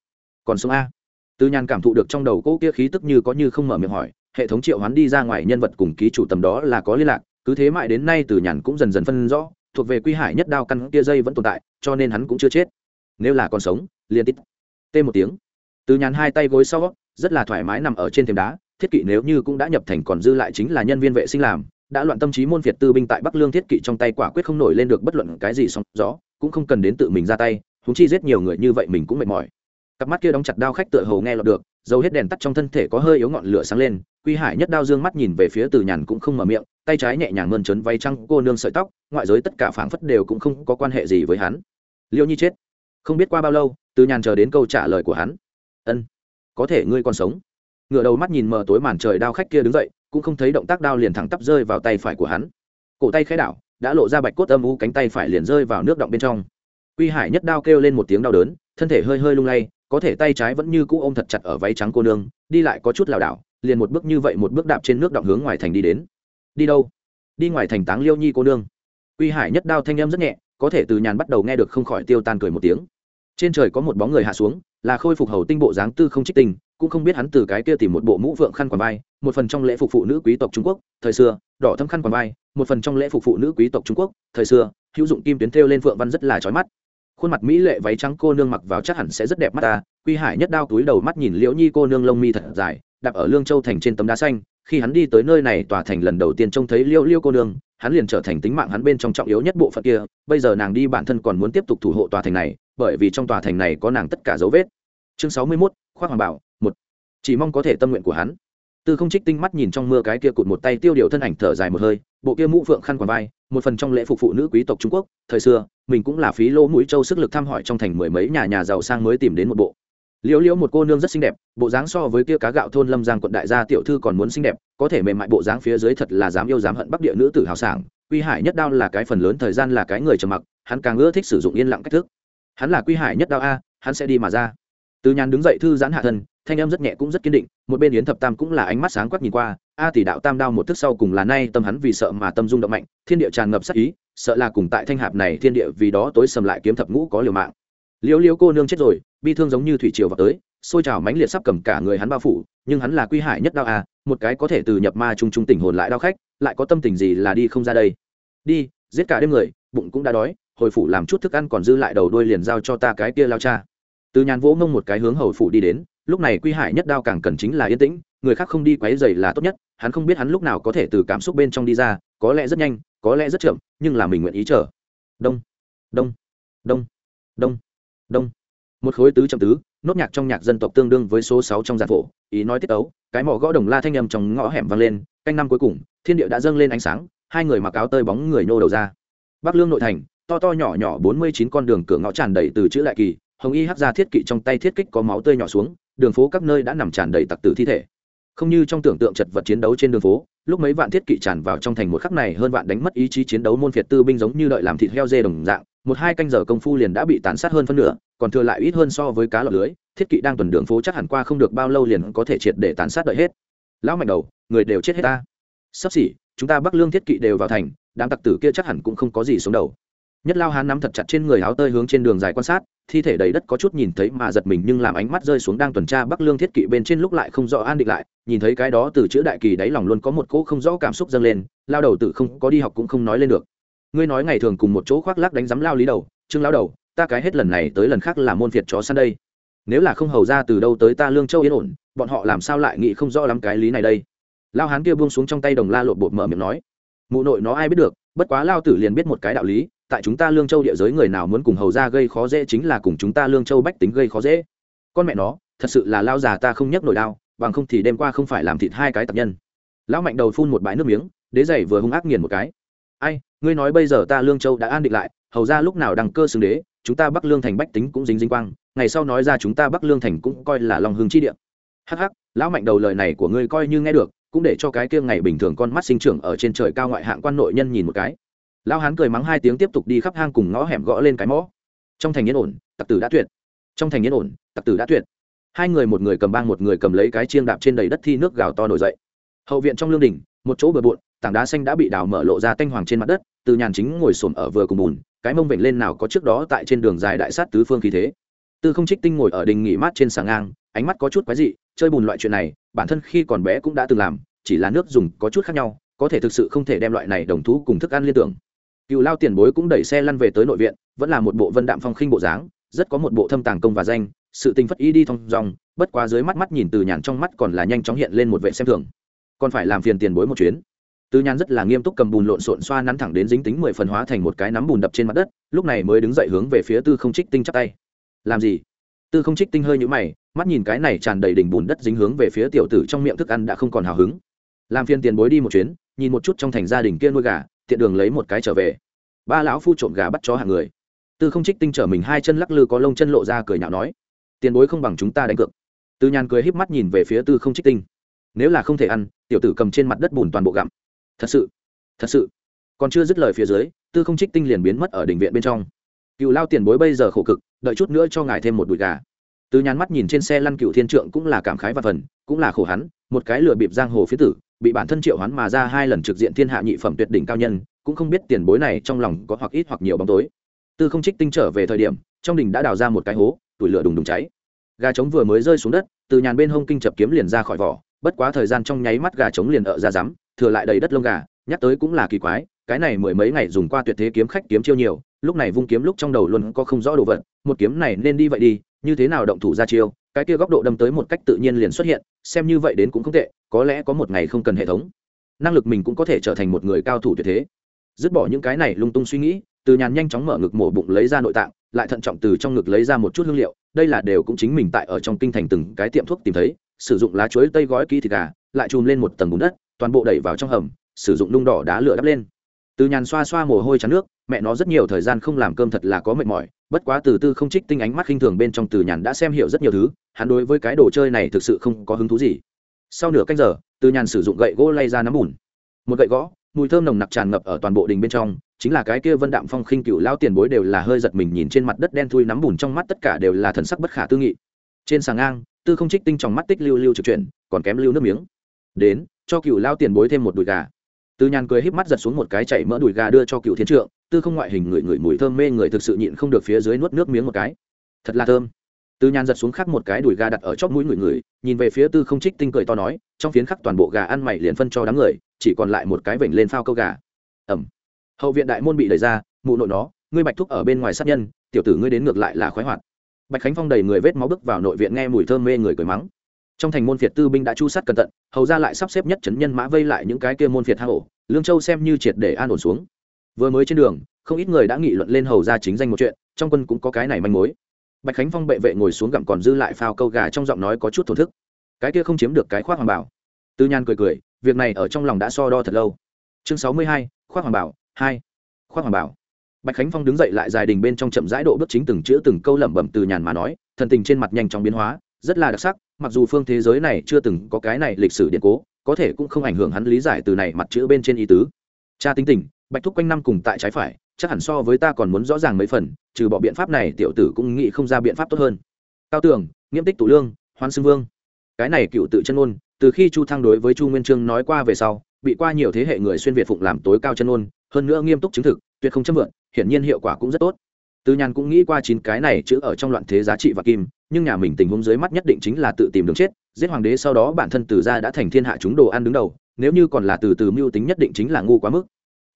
Speaker 1: Còn sống a. Từ nhàn cảm thụ được trong đầu cỗ kia khí tức như có như không mở miệng hỏi, hệ thống triệu hoán đi ra ngoài nhân vật cùng ký chủ tầm đó là có liên lạc, cứ thế mãi đến nay từ nhàn cũng dần dần phân rõ, thuộc về quy hải nhất đao căn kia dây vẫn tồn tại, cho nên hắn cũng chưa chết. Nếu là còn sống, liền tít. Tê một tiếng. Từ nhàn hai tay gối sau, rất là thoải mái nằm ở trên thềm đá thiết kỵ nếu như cũng đã nhập thành còn dư lại chính là nhân viên vệ sinh làm, đã loạn tâm trí môn phiệt tư binh tại bắc lương thiết kỵ trong tay quả quyết không nổi lên được bất luận cái gì sóng gió, cũng không cần đến tự mình ra tay húng chi giết nhiều người như vậy mình cũng mệt mỏi. Cặp mắt kia đóng chặt đao khách tựa hầu nghe lọt được dầu hết đèn tắt trong thân thể có hơi yếu ngọn lửa sáng lên, quy hải nhất đao dương mắt nhìn về phía từ nhàn cũng không mở miệng, tay trái nhẹ nhàng mơn trớn vay trăng cô nương sợi tóc, ngoại giới tất cả phảng phất đều cũng không có quan hệ gì với hắn. Liêu nhi chết. Không biết qua bao lâu, từ nhàn chờ đến câu trả lời của hắn. Ân, có thể ngươi còn sống ngựa đầu mắt nhìn mờ tối màn trời đao khách kia đứng dậy, cũng không thấy động tác đao liền thẳng tắp rơi vào tay phải của hắn. Cổ tay khẽ đảo, đã lộ ra bạch cốt âm u cánh tay phải liền rơi vào nước động bên trong. Quy hải nhất đao kêu lên một tiếng đau đớn, thân thể hơi hơi lung lay, có thể tay trái vẫn như cũ ôm thật chặt ở váy trắng cô nương, đi lại có chút lảo đảo, liền một bước như vậy một bước đạp trên nước động hướng ngoài thành đi đến. Đi đâu? Đi ngoài thành táng liêu nhi cô nương. Quy hải nhất đao thanh âm rất nhẹ, có thể từ nhàn bắt đầu nghe được không khỏi tiêu tan cười một tiếng. Trên trời có một bóng người hạ xuống, là khôi phục hầu tinh bộ dáng tư không trích tình cũng không biết hắn từ cái kia tìm một bộ mũ vượng khăn quàng vai một phần trong lễ phục phụ nữ quý tộc trung quốc thời xưa đỏ thâm khăn quàng vai một phần trong lễ phục phụ nữ quý tộc trung quốc thời xưa hữu dụng kim tuyến thêu lên phượng văn rất là trói mắt. Khuôn mặt mỹ lệ váy trắng cô nương mặc vào chắc hẳn sẽ rất đẹp mắt ta quy hải nhất đao túi đầu mắt nhìn liễu nhi cô nương lông mi thật dài đạp ở lương châu thành trên tấm đá xanh khi hắn đi tới nơi này tòa thành lần đầu tiên trông thấy liễu liễu cô nương hắn liền trở thành tính mạng hắn bên trong trọng yếu nhất bộ phận kia bây giờ nàng đi bản thân còn muốn tiếp tục thủ hộ tòa thành này bởi vì trong tòa thành này có nàng tất cả dấu vết. Chương sáu mươi 61, khoác hoàng bảo chỉ mong có thể tâm nguyện của hắn. Tư không trích tinh mắt nhìn trong mưa cái kia cụt một tay tiêu điều thân ảnh thở dài một hơi, bộ kia mũ phượng khăn quàng vai, một phần trong lễ phục phụ nữ quý tộc trung quốc, thời xưa, mình cũng là phí lỗ mũi châu sức lực thăm hỏi trong thành mười mấy nhà nhà giàu sang mới tìm đến một bộ. Liễu liễu một cô nương rất xinh đẹp, bộ dáng so với kia cá gạo thôn lâm giang quận đại gia tiểu thư còn muốn xinh đẹp, có thể mềm mại bộ dáng phía dưới thật là dám yêu dám hận bắc địa nữ tử hào sảng, quy hải nhất đao là cái phần lớn thời gian là cái người trầm mặc, hắn càng ưa thích sử dụng yên lặng cách thức. Hắn là quy hải nhất đao a, hắn sẽ đi mà ra. Từ nhàn đứng dậy thư giãn hạ thân thanh âm rất nhẹ cũng rất kiên định, một bên yến thập tam cũng là ánh mắt sáng quắc nhìn qua, a tỷ đạo tam đao một thức sau cùng là nay tâm hắn vì sợ mà tâm dung động mạnh, thiên địa tràn ngập sắc ý, sợ là cùng tại thanh hạp này thiên địa vì đó tối sầm lại kiếm thập ngũ có liều mạng. Liễu liễu cô nương chết rồi, bi thương giống như thủy triều vào tới, xôi trào mãnh liệt sắp cầm cả người hắn bao phủ, nhưng hắn là quy hại nhất đao a à, một cái có thể từ nhập ma trung trung tỉnh hồn lại đao khách, lại có tâm tình gì là đi không ra đây. Đi, giết cả đêm người, bụng cũng đã đói, hồi phủ làm chút thức ăn còn dư lại đầu đuôi liền giao cho ta cái kia lao cha. Từ nhàn vỗ mông một cái hướng hầu phủ đi đến lúc này quy hải nhất đao càng cần chính là yên tĩnh, người khác không đi quấy dày là tốt nhất, hắn không biết hắn lúc nào có thể từ cảm xúc bên trong đi ra, có lẽ rất nhanh, có lẽ rất chậm, nhưng là mình nguyện ý chờ. Đông đông đông đông đông. Một khối tứ chậm tứ, nốt nhạc trong nhạc dân tộc tương đương với số sáu trong giàn phổ, ý nói tiết ấu cái mỏ gõ đồng la thanh â m trong ngõ hẻm vang lên, canh năm cuối cùng, thiên địa đã dâng lên ánh sáng, hai người mặc áo tơi bóng người nô đầu ra. Bắc lương nội thành, to to nhỏ nhỏ bốn mươi chín con đường cửa ngõ tràn đầy từ chữ lại kỳ, hồng y hắc ra thiết kỵ trong tay thiết kích có máu tươi nhỏ xuống đường phố các nơi đã nằm tràn đầy tặc tử thi thể. Không như trong tưởng tượng chật vật chiến đấu trên đường phố, lúc mấy vạn thiết kỵ tràn vào trong thành một khắc này hơn vạn đánh mất ý chí chiến đấu môn phiệt tư binh giống như đợi làm thịt heo dê đồng dạng, một hai canh giờ công phu liền đã bị tàn sát hơn phân nửa, còn thừa lại ít hơn so với cá lọc lưới, thiết kỵ đang tuần đường phố chắc hẳn qua không được bao lâu liền có thể triệt để tàn sát đợi hết. Lão mạnh đầu, người đều chết hết ta. Sắp xỉ, chúng ta bắc lương thiết kỵ đều vào thành, đám tặc tử kia chắc hẳn cũng không có gì xuống đầu. Nhất lao hán nắm thật chặt trên người áo tơi hướng trên đường dài quan sát thi thể đầy đất có chút nhìn thấy mà giật mình nhưng làm ánh mắt rơi xuống đang tuần tra bắc lương thiết kỵ bên trên lúc lại không rõ an định lại, nhìn thấy cái đó từ chữ đại kỳ đáy lòng luôn có một cỗ không rõ cảm xúc dâng lên, lao đầu tự không có đi học cũng không nói lên được. Ngươi nói ngày thường cùng một chỗ khoác lác đánh giám lao lý đầu, trương lao đầu, ta cái hết lần này tới lần khác là môn phiệt chó săn đây. Nếu là không hầu ra từ đâu tới ta lương châu yên ổn, bọn họ làm sao lại nghĩ không rõ lắm cái lý này đây? Lao hán kia buông xuống trong tay đồng la lộn bột mở miệng nói, mụ nội nó ai biết được, bất quá lao tử liền biết một cái đạo lý tại chúng ta lương châu địa giới người nào muốn cùng hầu ra gây khó dễ chính là cùng chúng ta lương châu bách tính gây khó dễ. Con mẹ nó, thật sự là lao già ta không nhấc nổi đao, bằng không thì đêm qua không phải làm thịt hai cái tập nhân. Lão mạnh đầu phun một bãi nước miếng, đế giày vừa hung ác nghiền một cái. Ai, ngươi nói bây giờ ta lương châu đã an định lại, hầu ra lúc nào đăng cơ xưng đế, chúng ta bắc lương thành bách tính cũng dính dính quang, ngày sau nói ra chúng ta bắc lương thành cũng coi là lòng hương chi địa. Hắc hắc, lão mạnh đầu lời này của ngươi coi như nghe được, cũng để cho cái kia ngày bình thường con mắt sinh trưởng ở trên trời cao ngoại hạng quan nội nhân nhìn một cái lão hán cười mắng hai tiếng tiếp tục đi khắp hang cùng ngõ hẻm gõ lên cái mõ. Trong thành yên ổn, tặc tử đã tuyệt. Trong thành yên ổn, tặc tử đã tuyệt. Hai người một người cầm bang một người cầm lấy cái chiêng đạp trên đầy đất thi nước gào to nổi dậy. Hậu viện trong lương đình, một chỗ bừa bộn, tảng đá xanh đã bị đào mở lộ ra tanh hoàng trên mặt đất, từ nhàn chính ngồi xổm ở vừa cùng bùn, cái mông vểnh lên nào có trước đó tại trên đường dài đại sát tứ phương khí thế. Tư không trích tinh ngồi ở đình nghỉ mát trên sàng ngang, ánh mắt có chút quái dị, chơi bùn loại chuyện này, bản thân khi còn bé cũng đã từng làm, chỉ là nước dùng có chút khác nhau, có thể thực sự không thể đem loại này đồng thú cùng thức ăn liên tưởng cựu lao tiền bối cũng đẩy xe lăn về tới nội viện, vẫn là một bộ vân đạm phong khinh bộ dáng, rất có một bộ thâm tàng công và danh, sự tình phất y đi thong dòng bất quá dưới mắt mắt nhìn từ nhàn trong mắt còn là nhanh chóng hiện lên một vệ xem thường. Còn phải làm phiền tiền bối một chuyến. Từ nhàn rất là nghiêm túc cầm bùn lộn xộn xoa nắn thẳng đến dính tính mười phần hóa thành một cái nắm bùn đập trên mặt đất, lúc này mới đứng dậy hướng về phía tư không trích tinh chắp tay. Làm gì? Tư không trích tinh hơi nhũ mày, mắt nhìn cái này tràn đầy đỉnh bùn đất dính hướng về phía tiểu tử trong miệng thức ăn đã không còn hào hứng. Làm phiền tiền bối đi một chuyến, nhìn một chút trong thành gia đình kia nuôi gà tiện đường lấy một cái trở về. Ba lão phu trộm gà bắt chó hàng người. Tư không trích tinh trở mình hai chân lắc lư có lông chân lộ ra cười nhạo nói, tiền bối không bằng chúng ta đánh cược. Tư nhàn cười híp mắt nhìn về phía tư không trích tinh. Nếu là không thể ăn, tiểu tử cầm trên mặt đất bùn toàn bộ gặm. Thật sự thật sự. Còn chưa dứt lời phía dưới, tư không trích tinh liền biến mất ở đình viện bên trong. Cựu lao tiền bối bây giờ khổ cực, đợi chút nữa cho ngài thêm một đùi gà. Từ nhàn mắt nhìn trên xe lăn cựu thiên trượng cũng là cảm khái và phần, cũng là khổ hắn, một cái lừa bịp giang hồ phía tử bị bản thân triệu hoán mà ra hai lần trực diện thiên hạ nhị phẩm tuyệt đỉnh cao nhân, cũng không biết tiền bối này trong lòng có hoặc ít hoặc nhiều bóng tối. Tư không trích tinh trở về thời điểm, trong đình đã đào ra một cái hố, tủi lửa đùng đùng cháy. Gà trống vừa mới rơi xuống đất, từ nhàn bên hông kinh chập kiếm liền ra khỏi vỏ, bất quá thời gian trong nháy mắt gà trống liền ở ra rắm, thừa lại đầy đất lông gà, nhắc tới cũng là kỳ quái, cái này mười mấy ngày dùng qua tuyệt thế kiếm khách kiếm chiêu nhiều, lúc này vung kiếm lúc trong đầu luôn có không rõ đồ vật, một kiếm này nên đi vậy đi, như thế nào động thủ ra chiêu cái kia góc độ đâm tới một cách tự nhiên liền xuất hiện, xem như vậy đến cũng không tệ, có lẽ có một ngày không cần hệ thống. Năng lực mình cũng có thể trở thành một người cao thủ tuyệt thế. Dứt bỏ những cái này lung tung suy nghĩ, từ nhàn nhanh chóng mở ngực mổ bụng lấy ra nội tạng, lại thận trọng từ trong ngực lấy ra một chút hương liệu, đây là đều cũng chính mình tại ở trong kinh thành từng cái tiệm thuốc tìm thấy, sử dụng lá chuối tây gói kỹ thịt gà, lại chùm lên một tầng bùn đất, toàn bộ đẩy vào trong hầm, sử dụng nung đỏ đá lửa đắp lên. Từ nhàn xoa xoa mồ hôi chắn nước, mẹ nó rất nhiều thời gian không làm cơm thật là có mệt mỏi bất quá từ tư không trích tinh ánh mắt khinh thường bên trong từ nhàn đã xem hiểu rất nhiều thứ, hắn đối với cái đồ chơi này thực sự không có hứng thú gì. Sau nửa canh giờ, từ nhàn sử dụng gậy gỗ lay ra nắm bùn. Một gậy gõ, mùi thơm nồng nặc tràn ngập ở toàn bộ đình bên trong, chính là cái kia vân đạm phong khinh cựu lao tiền bối đều là hơi giật mình nhìn trên mặt đất đen thui nắm bùn trong mắt tất cả đều là thần sắc bất khả tư nghị. Trên sàng ngang, tư không trích tinh trong mắt tích lưu lưu trực chuyển, còn kém lưu nước miếng. Đến, cho cựu lao tiền bối thêm một đùi gà. Tư nhàn cười híp mắt giật xuống một cái chảy mỡ đùi gà đưa cho cựu thiên trượng tư không ngoại hình người người mùi thơm mê người thực sự nhịn không được phía dưới nuốt nước miếng một cái. Thật là thơm. Tư nhàn giật xuống khắc một cái đùi gà đặt ở chóp mũi người người, nhìn về phía tư không trích tinh cười to nói, trong phiến khắc toàn bộ gà ăn mày liền phân cho đám người, chỉ còn lại một cái vểnh lên phao câu gà. Ẩm. Hậu viện đại môn bị đẩy ra, mụ nội nó, ngươi bạch thúc ở bên ngoài sát nhân, tiểu tử ngươi đến ngược lại là khoái hoạt. Bạch khánh phong đầy người vết máu bước vào nội viện nghe mùi thơm mê người cười mắng. Trong thành môn phiệt tư binh đã chu sát cẩn thận, hầu ra lại sắp xếp nhất chấn nhân mã vây lại những cái kia môn phiệt hạ hổ lương châu xem như triệt để an ổn xuống vừa mới trên đường, không ít người đã nghị luận lên hầu ra chính danh một chuyện, trong quân cũng có cái này manh mối. Bạch khánh phong bệ vệ ngồi xuống gặm còn dư lại phao câu gà trong giọng nói có chút thổ thức. Cái kia không chiếm được cái khoác hoàng bảo. Tư nhan cười cười, việc này ở trong lòng đã so đo thật lâu. Chương sáu mươi hai, khoác hoàng bảo, hai, khoác hoàng bảo. Bạch khánh phong đứng dậy lại dài đình bên trong chậm rãi độ bước chính từng chữ từng câu lẩm bẩm từ nhàn mà nói, thần tình trên mặt nhanh chóng biến hóa, rất là đặc sắc, mặc dù phương thế giới này chưa từng có cái này lịch sử điện cố, có thể cũng không ảnh hưởng hắn lý giải từ này mặt chữ bên trên ý tứ cha tính tình, bạch thúc quanh năm cùng tại trái phải, chắc hẳn so với ta còn muốn rõ ràng mấy phần, trừ bỏ biện pháp này, tiểu tử cũng nghĩ không ra biện pháp tốt hơn. Cao tường, nghiêm tích tụ lương, hoan xưng vương. Cái này cựu tự chân ôn, từ khi chu thăng đối với chu nguyên trương nói qua về sau, bị qua nhiều thế hệ người xuyên việt phụng làm tối cao chân ôn, hơn nữa nghiêm túc chứng thực, tuyệt không chấp vượn hiển nhiên hiệu quả cũng rất tốt. Tư nhàn cũng nghĩ qua chín cái này chữ ở trong loạn thế giá trị và kim, nhưng nhà mình tình huống dưới mắt nhất định chính là tự tìm đường chết, giết hoàng đế sau đó bản thân từ gia đã thành thiên hạ chúng đồ ăn đứng đầu nếu như còn là từ từ mưu tính nhất định chính là ngu quá mức.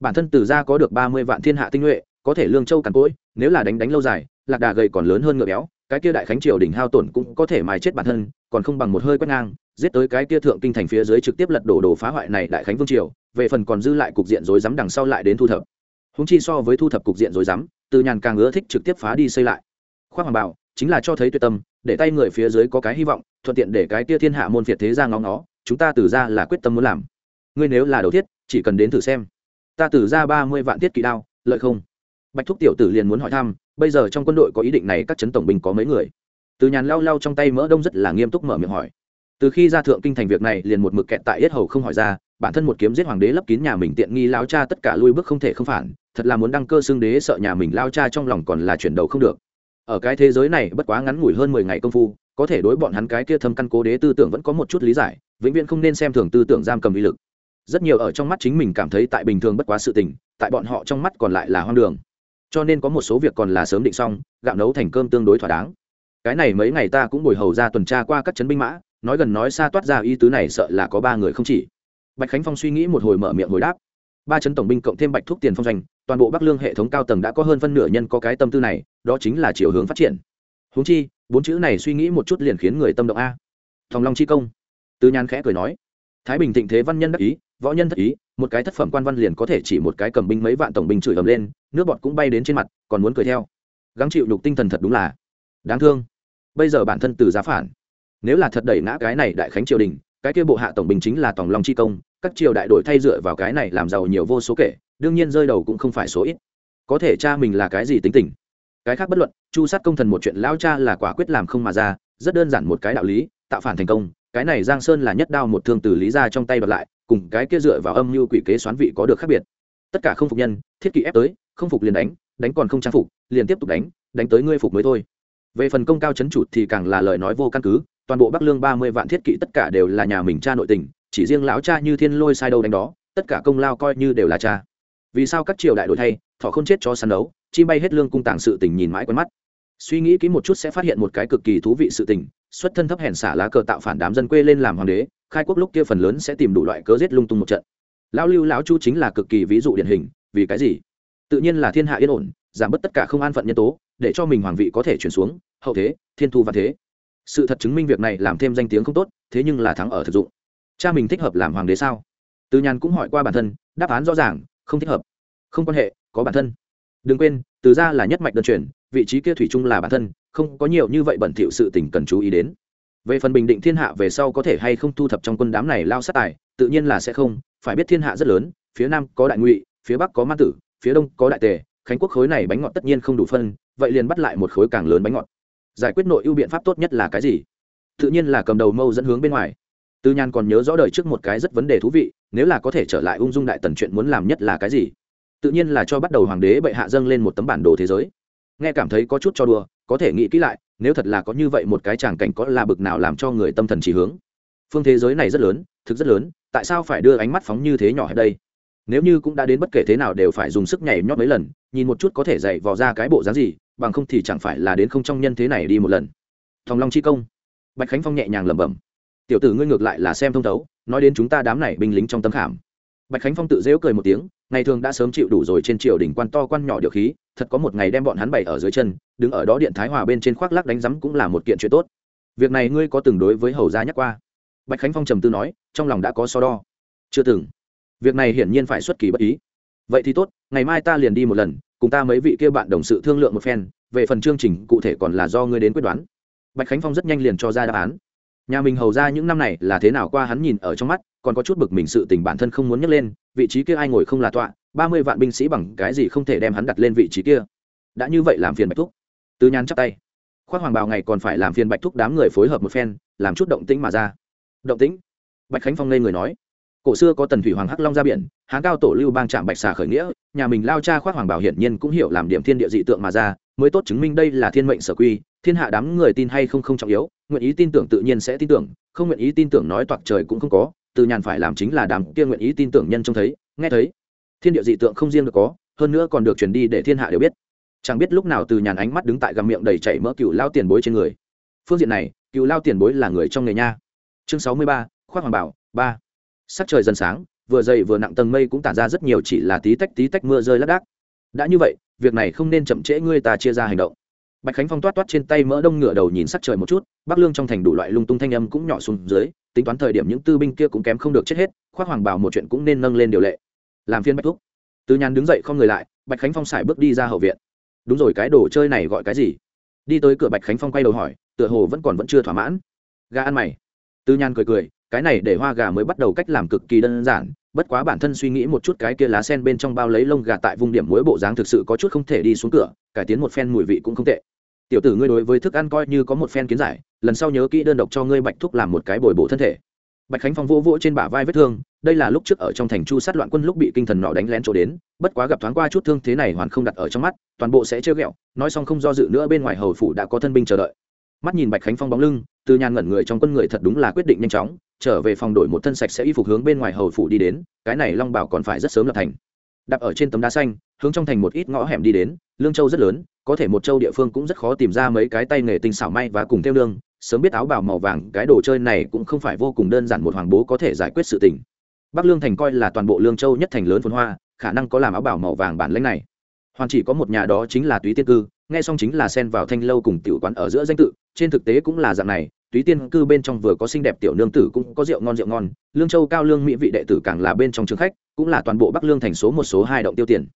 Speaker 1: Bản thân từ gia có được ba mươi vạn thiên hạ tinh nhuệ, có thể lương châu càn cỗi, nếu là đánh đánh lâu dài, lạc đà gầy còn lớn hơn ngựa béo, cái kia đại khánh triều đỉnh hao tổn cũng có thể mài chết bản thân, còn không bằng một hơi quét ngang, giết tới cái kia thượng kinh thành phía dưới trực tiếp lật đổ đồ phá hoại này đại khánh vương triều, về phần còn dư lại cục diện rối rắm đằng sau lại đến thu thập. Húng chi so với thu thập cục diện rối rắm, từ nhàn càng ưa thích trực tiếp phá đi xây lại. Khoác hoàng bảo chính là cho thấy tuyệt tâm, để tay người phía dưới có cái hy vọng, thuận tiện để cái kia thiên hạ môn phiệt thế ra ngóng nó chúng ta từ ra là quyết tâm muốn làm. Ngươi nếu là đầu thiết, chỉ cần đến thử xem. Ta từ ra ba mươi vạn tiết kỵ đao, lợi không? Bạch thúc tiểu tử liền muốn hỏi thăm, bây giờ trong quân đội có ý định này các chấn tổng binh có mấy người? Từ nhàn lau lau trong tay mỡ đông rất là nghiêm túc mở miệng hỏi. Từ khi ra thượng kinh thành việc này liền một mực kẹt tại yết hầu không hỏi ra, bản thân một kiếm giết hoàng đế lấp kín nhà mình tiện nghi lao cha tất cả lui bước không thể không phản, thật là muốn đăng cơ xưng đế sợ nhà mình lao cha trong lòng còn là chuyển đầu không được. Ở cái thế giới này bất quá ngắn ngủi hơn mười ngày công phu, có thể đối bọn hắn cái kia thâm căn cố đế tư tưởng vẫn có một chút lý giải vĩnh viễn không nên xem thường tư tưởng giam cầm uy lực. Rất nhiều ở trong mắt chính mình cảm thấy tại bình thường bất quá sự tình, tại bọn họ trong mắt còn lại là hoang đường. Cho nên có một số việc còn là sớm định xong, gạo nấu thành cơm tương đối thỏa đáng. Cái này mấy ngày ta cũng bồi hầu ra tuần tra qua các chấn binh mã, nói gần nói xa toát ra ý tứ này sợ là có ba người không chỉ. Bạch khánh phong suy nghĩ một hồi mở miệng hồi đáp. Ba chấn tổng binh cộng thêm bạch thuốc tiền phong doanh, toàn bộ bắc lương hệ thống cao tầng đã có hơn phân nửa nhân có cái tâm tư này, đó chính là chiều hướng phát triển. Húng chi, bốn chữ này suy nghĩ một chút liền khiến người tâm động a. Thòng long chi công tư nhan khẽ cười nói, thái bình thịnh thế văn nhân đắc ý, võ nhân thất ý, một cái thất phẩm quan văn liền có thể chỉ một cái cầm binh mấy vạn tổng binh chửi ầm lên, nước bọt cũng bay đến trên mặt, còn muốn cười theo. Gắng chịu nhục tinh thần thật đúng là đáng thương. Bây giờ bản thân từ giá phản, nếu là thật đẩy ngã cái này đại khánh triều đình, cái kia bộ hạ tổng binh chính là tòng long chi công, các triều đại đội thay dựa vào cái này làm giàu nhiều vô số kể, đương nhiên rơi đầu cũng không phải số ít. Có thể cha mình là cái gì tính tình? Cái khác bất luận, chu sát công thần một chuyện lao cha là quả quyết làm không mà ra, rất đơn giản một cái đạo lý, tạo phản thành công cái này giang sơn là nhất đao một thương từ lý ra trong tay bật lại, cùng cái kia dựa vào âm mưu quỷ kế xoán vị có được khác biệt. Tất cả không phục nhân, thiết kỵ ép tới, không phục liền đánh đánh còn không trang phục, liền tiếp tục đánh đánh tới ngươi phục mới thôi. Về phần công cao chấn chủ thì càng là lời nói vô căn cứ, toàn bộ bắc lương ba mươi vạn thiết kỵ tất cả đều là nhà mình cha nội tình, chỉ riêng lão cha như thiên lôi sai đâu đánh đó, tất cả công lao coi như đều là cha. Vì sao các triều đại đổi thay, thọ không chết cho săn đấu chi bay hết lương cung tàng sự tình nhìn mãi quen mắt. Suy nghĩ kỹ một chút sẽ phát hiện một cái cực kỳ thú vị sự tình xuất thân thấp hèn xả lá cờ tạo phản đám dân quê lên làm hoàng đế, khai quốc lúc kia phần lớn sẽ tìm đủ loại cớ giết lung tung một trận. Lão lưu, lão chu chính là cực kỳ ví dụ điển hình, vì cái gì? Tự nhiên là thiên hạ yên ổn, giảm bớt tất cả không an phận nhân tố, để cho mình hoàng vị có thể chuyển xuống, hậu thế, thiên thu và thế. Sự thật chứng minh việc này làm thêm danh tiếng không tốt, thế nhưng là thắng ở thực dụng. Cha mình thích hợp làm hoàng đế sao? Từ nhàn cũng hỏi qua bản thân, đáp án rõ ràng, không thích hợp. Không quan hệ, có bản thân. Đừng quên, từ ra là nhất mạch đơn truyền vị trí kia thủy chung là bản thân, không có nhiều như vậy bẩn thỉu sự tình cần chú ý đến. Về phần bình định thiên hạ về sau có thể hay không thu thập trong quân đám này lao sát tài, tự nhiên là sẽ không, phải biết thiên hạ rất lớn, phía nam có đại ngụy, phía bắc có ma tử, phía đông có đại tề, khánh quốc khối này bánh ngọt tất nhiên không đủ phân, vậy liền bắt lại một khối càng lớn bánh ngọt. Giải quyết nội ưu biện pháp tốt nhất là cái gì? Tự nhiên là cầm đầu mâu dẫn hướng bên ngoài. Tư nhan còn nhớ rõ đời trước một cái rất vấn đề thú vị, nếu là có thể trở lại ung dung đại tần chuyện muốn làm nhất là cái gì? Tự nhiên là cho bắt đầu hoàng đế bệ hạ dâng lên một tấm bản đồ thế giới nghe cảm thấy có chút cho đùa, có thể nghĩ kỹ lại, nếu thật là có như vậy một cái tràng cảnh có là bực nào làm cho người tâm thần chỉ hướng. Phương thế giới này rất lớn, thực rất lớn, tại sao phải đưa ánh mắt phóng như thế nhỏ ở đây? Nếu như cũng đã đến bất kể thế nào đều phải dùng sức nhảy nhót mấy lần, nhìn một chút có thể dạy vò ra cái bộ dáng gì, bằng không thì chẳng phải là đến không trong nhân thế này đi một lần. Thòng long chi công. Bạch khánh phong nhẹ nhàng lẩm bẩm. Tiểu tử ngươi ngược lại là xem thông thấu, nói đến chúng ta đám này binh lính trong tâm khảm. Bạch khánh phong tự dễu cười một tiếng ngày thường đã sớm chịu đủ rồi trên triều đỉnh quan to quan nhỏ điều khí, thật có một ngày đem bọn hắn bày ở dưới chân, đứng ở đó điện thái hòa bên trên khoác lắc đánh rắm cũng là một kiện chuyện tốt. Việc này ngươi có từng đối với hầu gia nhắc qua? Bạch khánh phong trầm tư nói, trong lòng đã có so đo. Chưa từng. Việc này hiển nhiên phải xuất kỳ bất ý. Vậy thì tốt, ngày mai ta liền đi một lần, cùng ta mấy vị kia bạn đồng sự thương lượng một phen, về phần chương trình cụ thể còn là do ngươi đến quyết đoán. Bạch khánh phong rất nhanh liền cho ra đáp án nhà mình hầu ra những năm này là thế nào qua hắn nhìn ở trong mắt, còn có chút bực mình sự tình bản thân không muốn nhắc lên, vị trí kia ai ngồi không là tọa, ba mươi vạn binh sĩ bằng cái gì không thể đem hắn đặt lên vị trí kia. Đã như vậy làm phiền bạch thúc. Từ nhàn chắp tay. Khoác hoàng bào ngày còn phải làm phiền bạch thúc đám người phối hợp một phen, làm chút động tĩnh mà ra. Động tĩnh? Bạch khánh phong lên người nói. Cổ xưa có tần thủy hoàng hắc long ra biển, hán cao tổ lưu bang trạm bạch xà khởi nghĩa, nhà mình lao cha khoác hoàng bảo hiển nhiên cũng hiểu làm điểm thiên địa dị tượng mà ra, mới tốt chứng minh đây là thiên mệnh sở quy, thiên hạ đám người tin hay không không trọng yếu nguyện ý tin tưởng tự nhiên sẽ tin tưởng, không nguyện ý tin tưởng nói toạc trời cũng không có, từ nhàn phải làm chính là đám kia nguyện ý tin tưởng nhân trông thấy, nghe thấy. Thiên địa dị tượng không riêng được có, hơn nữa còn được truyền đi để thiên hạ đều biết. Chẳng biết lúc nào từ nhàn ánh mắt đứng tại gầm miệng đầy chảy mỡ cựu lao tiền bối trên người. Phương diện này, cựu lao tiền bối là người trong nghề nha. Chương sáu mươi ba, khoác hoàng bảo, ba. Sắc trời dần sáng, vừa dày vừa nặng tầng mây cũng tản ra rất nhiều chỉ là tí tách tí tách mưa rơi lác đác. Đã như vậy, việc này không nên chậm trễ ngươi ta chia ra hành động bạch khánh phong toát toát trên tay mỡ đông ngựa đầu nhìn sắc trời một chút, bắc lương trong thành đủ loại lung tung thanh âm cũng nhỏ xuống dưới, tính toán thời điểm những tư binh kia cũng kém không được chết hết, khoác hoàng bảo một chuyện cũng nên nâng lên điều lệ. Làm phiên bạch thúc. Từ nhàn đứng dậy không người lại, bạch khánh phong xài bước đi ra hậu viện. Đúng rồi, cái đồ chơi này gọi cái gì? Đi tới cửa bạch khánh phong quay đầu hỏi, tựa hồ vẫn còn vẫn chưa thỏa mãn. Gà ăn mày. Tư nhan cười cười, cái này để hoa gà mới bắt đầu cách làm cực kỳ đơn giản, bất quá bản thân suy nghĩ một chút cái kia lá sen bên trong bao lấy lông gà tại vùng điểm mỗi bộ dáng thực sự có chút không thể đi xuống cửa, cải tiến một phen mùi vị cũng không tệ tiểu tử ngươi đối với thức ăn coi như có một phen kiến giải, lần sau nhớ kỹ đơn độc cho ngươi bạch thúc làm một cái bồi bổ thân thể. Bạch khánh phong vỗ vỗ trên bả vai vết thương, đây là lúc trước ở trong thành chu sát loạn quân lúc bị kinh thần nọ đánh lén chỗ đến, bất quá gặp thoáng qua chút thương thế này hoàn không đặt ở trong mắt, toàn bộ sẽ chơi ghẹo, nói xong không do dự nữa bên ngoài hầu phủ đã có thân binh chờ đợi. Mắt nhìn bạch khánh phong bóng lưng, từ nhàn ngẩn người trong quân người thật đúng là quyết định nhanh chóng, trở về phòng đổi một thân sạch sẽ y phục hướng bên ngoài hầu phủ đi đến, cái này long bảo còn phải rất sớm lập thành. Đặt ở trên tấm đá xanh hướng trong thành một ít ngõ hẻm đi đến, lương châu rất lớn, có thể một châu địa phương cũng rất khó tìm ra mấy cái tay nghề tinh xảo may và cùng theo lương sớm biết áo bào màu vàng, cái đồ chơi này cũng không phải vô cùng đơn giản một hoàng bố có thể giải quyết sự tình. Bắc lương thành coi là toàn bộ lương châu nhất thành lớn phồn hoa, khả năng có làm áo bào màu vàng bản lãnh này. Hoàn chỉ có một nhà đó chính là túy tiên cư, nghe xong chính là xen vào thanh lâu cùng tiểu quán ở giữa danh tự, trên thực tế cũng là dạng này, túy tiên cư bên trong vừa có xinh đẹp tiểu nương tử cũng có rượu ngon rượu ngon, lương châu cao lương mỹ vị đệ tử càng là bên trong trường khách, cũng là toàn bộ bắc lương thành số một số hai động tiêu tiền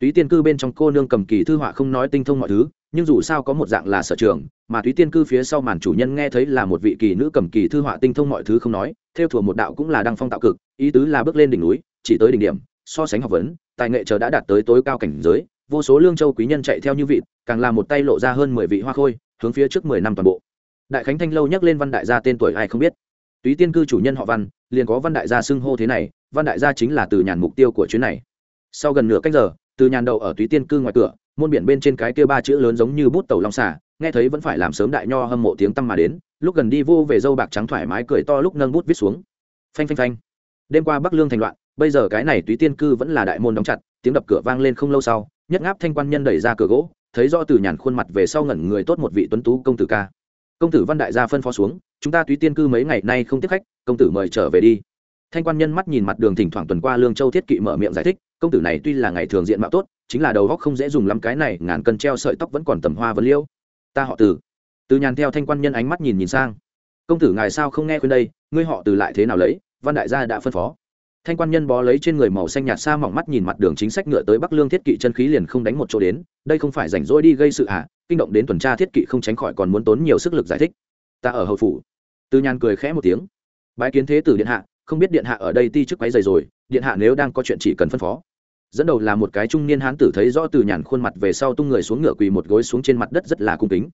Speaker 1: túy tiên cư bên trong cô nương cầm kỳ thư họa không nói tinh thông mọi thứ, nhưng dù sao có một dạng là sở trường, mà túy tiên cư phía sau màn chủ nhân nghe thấy là một vị kỳ nữ cầm kỳ thư họa tinh thông mọi thứ không nói, theo thùa một đạo cũng là đăng phong tạo cực, ý tứ là bước lên đỉnh núi, chỉ tới đỉnh điểm, so sánh học vấn, tài nghệ chờ đã đạt tới tối cao cảnh giới, vô số lương châu quý nhân chạy theo như vị càng là một tay lộ ra hơn mười vị hoa khôi, hướng phía trước mười năm toàn bộ. Đại khánh thanh lâu nhắc lên văn đại gia tên tuổi ai không biết. Túy tiên cư chủ nhân họ văn, liền có văn đại gia xưng hô thế này, văn đại gia chính là từ nhàn mục tiêu của chuyến này. Sau gần nửa cách giờ từ nhàn đậu ở túy tiên cư ngoài cửa, môn biển bên trên cái kia ba chữ lớn giống như bút tàu long xả nghe thấy vẫn phải làm sớm đại nho hâm mộ tiếng tăm mà đến, lúc gần đi vô về dâu bạc trắng thoải mái cười to lúc nâng bút viết xuống. Phanh phanh phanh. Đêm qua bắc lương thành loạn, bây giờ cái này túy tiên cư vẫn là đại môn đóng chặt, tiếng đập cửa vang lên không lâu sau, nhất ngáp thanh quan nhân đẩy ra cửa gỗ, thấy do từ nhàn khuôn mặt về sau ngẩn người tốt một vị tuấn tú công tử ca. Công tử văn đại gia phân phó xuống, chúng ta túy tiên cư mấy ngày nay không tiếp khách, công tử mời trở về đi. Thanh quan nhân mắt nhìn mặt đường thỉnh thoảng tuần qua lương châu thiết kỵ mở miệng giải thích công tử này tuy là ngày thường diện mạo tốt, chính là đầu góc không dễ dùng lắm, cái này ngàn cân treo sợi tóc vẫn còn tầm hoa vấn liêu. Ta họ từ. Từ nhàn theo thanh quan nhân ánh mắt nhìn nhìn sang. Công tử ngài sao không nghe khuyên đây, ngươi họ từ lại thế nào lấy, văn đại gia đã phân phó. Thanh quan nhân bó lấy trên người màu xanh nhạt xa mỏng mắt nhìn mặt đường chính sách ngựa tới bắc lương thiết kỵ chân khí liền không đánh một chỗ đến, đây không phải rảnh rỗi đi gây sự hạ kinh động đến tuần tra thiết kỵ không tránh khỏi còn muốn tốn nhiều sức lực giải thích. Ta ở hậu phủ. Từ nhàn cười khẽ một tiếng. Bái kiến thế tử điện hạ, không biết điện hạ ở đây ti chức quấy dày rồi điện hạ nếu đang có chuyện chỉ cần phân phó. Dẫn đầu là một cái trung niên hán tử thấy rõ từ nhàn khuôn mặt về sau tung người xuống ngựa quỳ một gối xuống trên mặt đất rất là cung kính.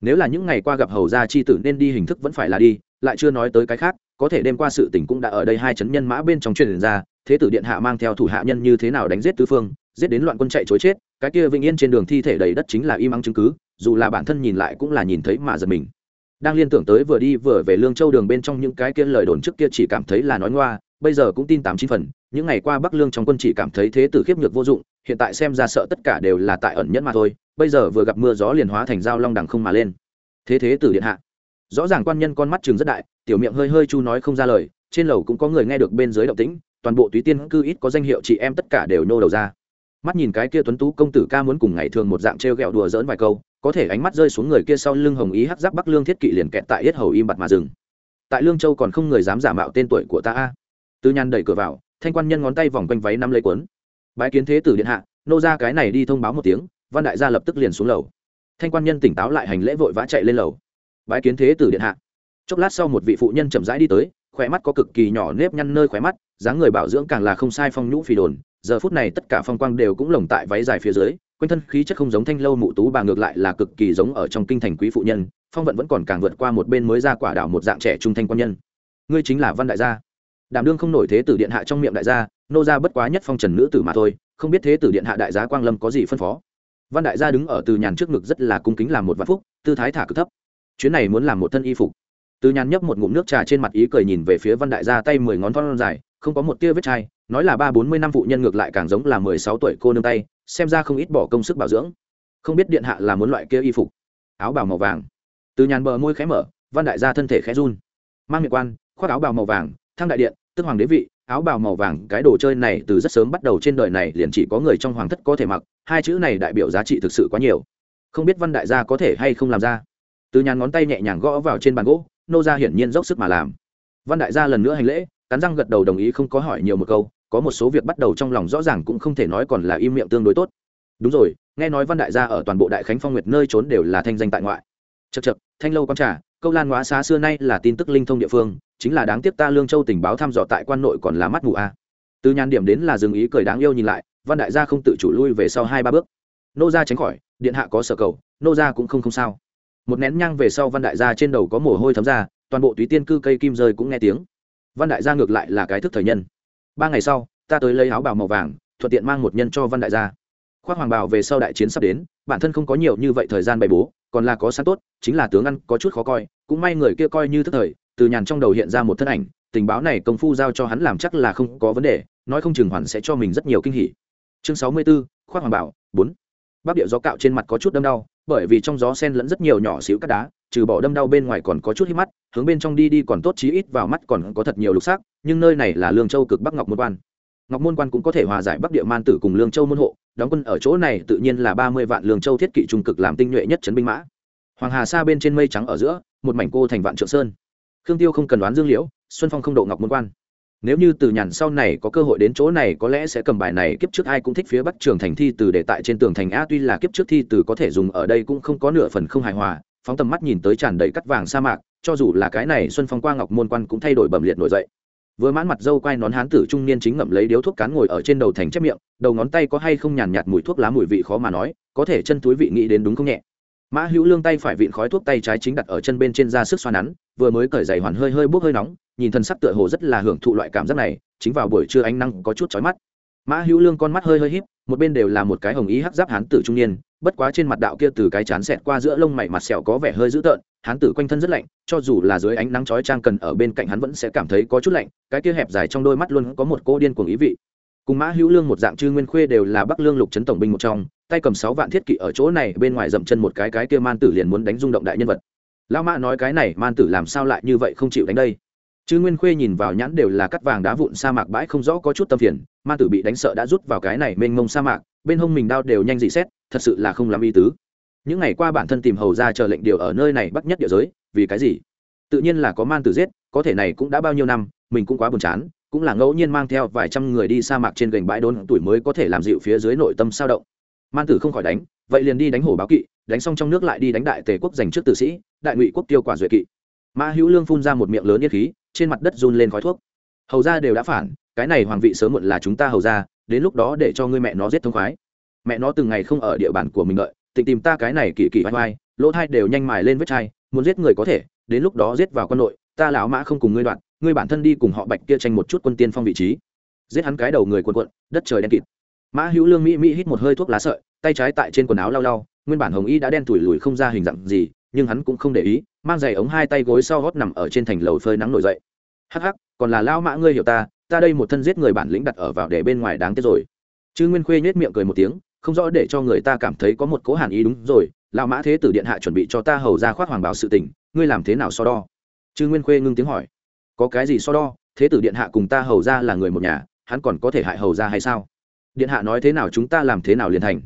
Speaker 1: Nếu là những ngày qua gặp hầu gia chi tử nên đi hình thức vẫn phải là đi, lại chưa nói tới cái khác, có thể đêm qua sự tình cũng đã ở đây hai chấn nhân mã bên trong truyền ra, thế tử điện hạ mang theo thủ hạ nhân như thế nào đánh giết tứ phương, giết đến loạn quân chạy chối chết, cái kia vĩnh yên trên đường thi thể đầy đất chính là im ắng chứng cứ, dù là bản thân nhìn lại cũng là nhìn thấy mà giật mình. Đang liên tưởng tới vừa đi vừa về lương châu đường bên trong những cái kia lời đồn trước kia chỉ cảm thấy là nói ngoa bây giờ cũng tin tám chín phần, những ngày qua bắc lương trong quân chỉ cảm thấy thế tử khiếp nhược vô dụng, hiện tại xem ra sợ tất cả đều là tại ẩn nhất mà thôi, bây giờ vừa gặp mưa gió liền hóa thành dao long đằng không mà lên. Thế thế tử điện hạ. Rõ ràng quan nhân con mắt trường rất đại, tiểu miệng hơi hơi chu nói không ra lời, trên lầu cũng có người nghe được bên dưới động tĩnh, toàn bộ túy tiên cư ít có danh hiệu chị em tất cả đều nô đầu ra. Mắt nhìn cái kia tuấn tú công tử ca muốn cùng ngày thường một dạng t r e o g ẹ o đùa dỡn vài câu, có thể ánh mắt rơi xuống người kia sau lưng hồng ý hắc giáp bắc lương thiết kỵ liền kẹt tại yết hầu im bặt mà dừng. Tại lương châu còn không người dám giả mạo tên tuổi của ta a tư nhan đẩy cửa vào, thanh quan nhân ngón tay vòng quanh váy nắm lấy quấn bái kiến thế tử điện hạ, nô ra cái này đi thông báo một tiếng, văn đại gia lập tức liền xuống lầu. Thanh quan nhân tỉnh táo lại hành lễ vội vã chạy lên lầu. Bái kiến thế tử điện hạ. Chốc lát sau một vị phụ nhân chậm rãi đi tới khỏe mắt có cực kỳ nhỏ nếp nhăn nơi khỏe mắt, dáng người bảo dưỡng càng là không sai phong nhũ phì đồn. Giờ phút này tất cả phong quang đều cũng lồng tại váy dài phía dưới, quanh thân khí chất không giống thanh lâu mụ tú bà ngược lại là cực kỳ giống ở trong kinh thành quý phụ nhân, phong vận vẫn còn càng vượt qua một bên mới ra quả đảo một dạng trẻ trung thanh quan nhân. Ngươi chính là văn đại gia đảm đương không nổi thế tử điện hạ trong miệng đại gia, nô gia bất quá nhất phong trần nữ tử mà thôi, không biết thế tử điện hạ đại giá quang lâm có gì phân phó. Văn đại gia đứng ở từ nhàn trước ngực rất là cung kính làm một vạn phúc, tư thái thả cực thấp. Chuyến này muốn làm một thân y phục. Từ nhàn nhấp một ngụm nước trà trên mặt ý cười nhìn về phía văn đại gia tay mười ngón thon dài, không có một tia vết chai, nói là ba bốn mươi năm phụ nhân ngược lại càng giống là mười sáu tuổi cô nương tay, xem ra không ít bỏ công sức bảo dưỡng. Không biết điện hạ là muốn loại kia y phục. Áo bào màu vàng. Từ nhàn bờ môi khé mở, văn đại gia thân thể khé run. Mang miệng quan, khoác áo bào màu vàng thang đại điện, tức hoàng đế vị, áo bào màu vàng, cái đồ chơi này từ rất sớm bắt đầu trên đời này liền chỉ có người trong hoàng thất có thể mặc, hai chữ này đại biểu giá trị thực sự quá nhiều. Không biết văn đại gia có thể hay không làm ra. Từ nhàn ngón tay nhẹ nhàng gõ vào trên bàn gỗ, nô gia hiển nhiên dốc sức mà làm. Văn đại gia lần nữa hành lễ, cắn răng gật đầu đồng ý không có hỏi nhiều một câu, có một số việc bắt đầu trong lòng rõ ràng cũng không thể nói còn là im miệng tương đối tốt. Đúng rồi, nghe nói văn đại gia ở toàn bộ đại khánh phong nguyệt nơi trốn đều là thanh danh tại ngoại. Chật chật thanh lâu con trà, câu lan hóa xá xưa nay là tin tức linh thông địa phương chính là đáng tiếc ta lương châu tình báo thăm dò tại quan nội còn là mắt mù a. Từ nhàn điểm đến là dừng ý cười đáng yêu nhìn lại, văn đại gia không tự chủ lui về sau hai ba bước. Nô gia tránh khỏi, điện hạ có sở cầu, nô gia cũng không không sao. Một nén nhang về sau văn đại gia trên đầu có mồ hôi thấm ra, toàn bộ túy tiên cư cây kim rơi cũng nghe tiếng. Văn đại gia ngược lại là cái thức thời nhân. Ba ngày sau, ta tới lấy áo bào màu vàng, thuận tiện mang một nhân cho văn đại gia. Khoác hoàng bào về sau đại chiến sắp đến, bản thân không có nhiều như vậy thời gian bày bố, còn là có sáng tốt, chính là tướng ăn có chút khó coi, cũng may người kia coi như thức thời từ nhàn trong đầu hiện ra một thân ảnh tình báo này công phu giao cho hắn làm chắc là không có vấn đề nói không chừng hoàn sẽ cho mình rất nhiều kinh hỉ. Chương sáu mươi 64, khoác hoàng bảo bốn. Bắc địa gió cạo trên mặt có chút đâm đau bởi vì trong gió sen lẫn rất nhiều nhỏ xíu cát đá trừ bỏ đâm đau bên ngoài còn có chút hít mắt hướng bên trong đi đi còn tốt chí ít vào mắt còn có thật nhiều lục sắc nhưng nơi này là lương châu cực bắc ngọc môn quan. Ngọc môn quan cũng có thể hòa giải bắc địa man tử cùng lương châu môn hộ đóng quân ở chỗ này tự nhiên là ba mươi vạn lương châu thiết kỵ trung cực làm tinh nhuệ nhất trấn binh mã. Hoàng hà xa bên trên mây trắng ở giữa một mảnh cô thành vạn trượng sơn khương tiêu không cần đoán dương liễu, xuân phong không độ ngọc môn quan. Nếu như từ nhàn sau này có cơ hội đến chỗ này có lẽ sẽ cầm bài này kiếp trước ai cũng thích phía bắc trường thành thi từ để tại trên tường thành a, tuy là kiếp trước thi từ có thể dùng ở đây cũng không có nửa phần không hài hòa, phóng tầm mắt nhìn tới tràn đầy cắt vàng sa mạc, cho dù là cái này xuân phong qua ngọc môn quan cũng thay đổi bẩm liệt nổi dậy. Vừa mãn mặt dâu quai nón hán tử trung niên chính ngậm lấy điếu thuốc cán ngồi ở trên đầu thành chép miệng, đầu ngón tay có hay không nhàn nhạt mùi thuốc lá mùi vị khó mà nói, có thể chân túi vị nghĩ đến đúng không nhẹ. Mã hữu lương tay phải vịn khói thuốc tay trái chính đặt ở chân bên trên da sức xoa nắn vừa mới cởi giày hoàn hơi hơi bốc hơi nóng, nhìn thân sắc tựa hồ rất là hưởng thụ loại cảm giác này, chính vào buổi trưa ánh năng có chút chói mắt. Mã hữu lương con mắt hơi hơi híp, một bên đều là một cái hồng ý hắc giáp hán tử trung niên, bất quá trên mặt đạo kia từ cái chán xẹt qua giữa lông mày mặt sẹo có vẻ hơi dữ tợn, hán tử quanh thân rất lạnh, cho dù là dưới ánh nắng chói trang cần ở bên cạnh hắn vẫn sẽ cảm thấy có chút lạnh, cái kia hẹp dài trong đôi mắt luôn có một cô điên cuồng ý vị. Cùng mã hữu lương một dạng chư nguyên khuê đều là bắc lương lục trấn tổng binh một trong, tay cầm sáu vạn thiết kỵ ở chỗ này, bên ngoài dậm chân một cái cái kia man tử liền muốn đánh rung động đại nhân vật lao mã nói cái này, man tử làm sao lại như vậy không chịu đánh đây? Chứ nguyên khuê nhìn vào nhãn đều là cắt vàng đá vụn sa mạc bãi không rõ có chút tâm phiền, man tử bị đánh sợ đã rút vào cái này mênh mông sa mạc, bên hông mình đao đều nhanh dị xét, thật sự là không làm y tứ. Những ngày qua bản thân tìm hầu ra chờ lệnh điều ở nơi này bắc nhất địa giới, vì cái gì? Tự nhiên là có man tử giết, có thể này cũng đã bao nhiêu năm, mình cũng quá buồn chán, cũng là ngẫu nhiên mang theo vài trăm người đi sa mạc trên gành bãi đốn tuổi mới có thể làm dịu phía dưới nội tâm sao động. Man tử không khỏi đánh, vậy liền đi đánh hổ báo kỵ, đánh xong trong nước lại đi đánh đại tề quốc giành trước tử sĩ đại ngụy quốc tiêu quả duệ kỵ. Mã hữu lương phun ra một miệng lớn yên khí, trên mặt đất run lên khói thuốc. Hầu ra đều đã phản, cái này hoàng vị sớm muộn là chúng ta hầu ra đến lúc đó để cho ngươi mẹ nó giết thông khoái. Mẹ nó từng ngày không ở địa bàn của mình lợi tịnh tìm ta cái này kỳ kỳ vai vai lỗ thai đều nhanh mài lên vết chai, muốn giết người có thể, đến lúc đó giết vào quân nội ta lão mã không cùng ngươi đoạn, ngươi bản thân đi cùng họ bạch kia tranh một chút quân tiên phong vị trí. Giết hắn cái đầu người quần quận đất trời đen kịt. Mã hữu lương mỹ mỹ hít một hơi thuốc lá sợi, tay trái tại trên quần áo lau lau, nguyên bản hồng y đã đen tủi lùi không ra hình dạng gì nhưng hắn cũng không để ý, mang giày ống hai tay gối sau gót nằm ở trên thành lầu phơi nắng nổi dậy. Hắc hắc, còn là lao mã ngươi hiểu ta ta đây một thân giết người bản lĩnh đặt ở vào để bên ngoài đáng tiếc rồi. Chứ nguyên khuê nhếch miệng cười một tiếng, không rõ để cho người ta cảm thấy có một cố hàn ý đúng rồi lao mã thế tử điện hạ chuẩn bị cho ta hầu ra khoác hoàng bảo sự tình, ngươi làm thế nào so đo? Chứ nguyên khuê ngưng tiếng hỏi. Có cái gì so đo? Thế tử điện hạ cùng ta hầu ra là người một nhà, hắn còn có thể hại hầu ra hay sao? Điện hạ nói thế nào chúng ta làm thế nào liền thành.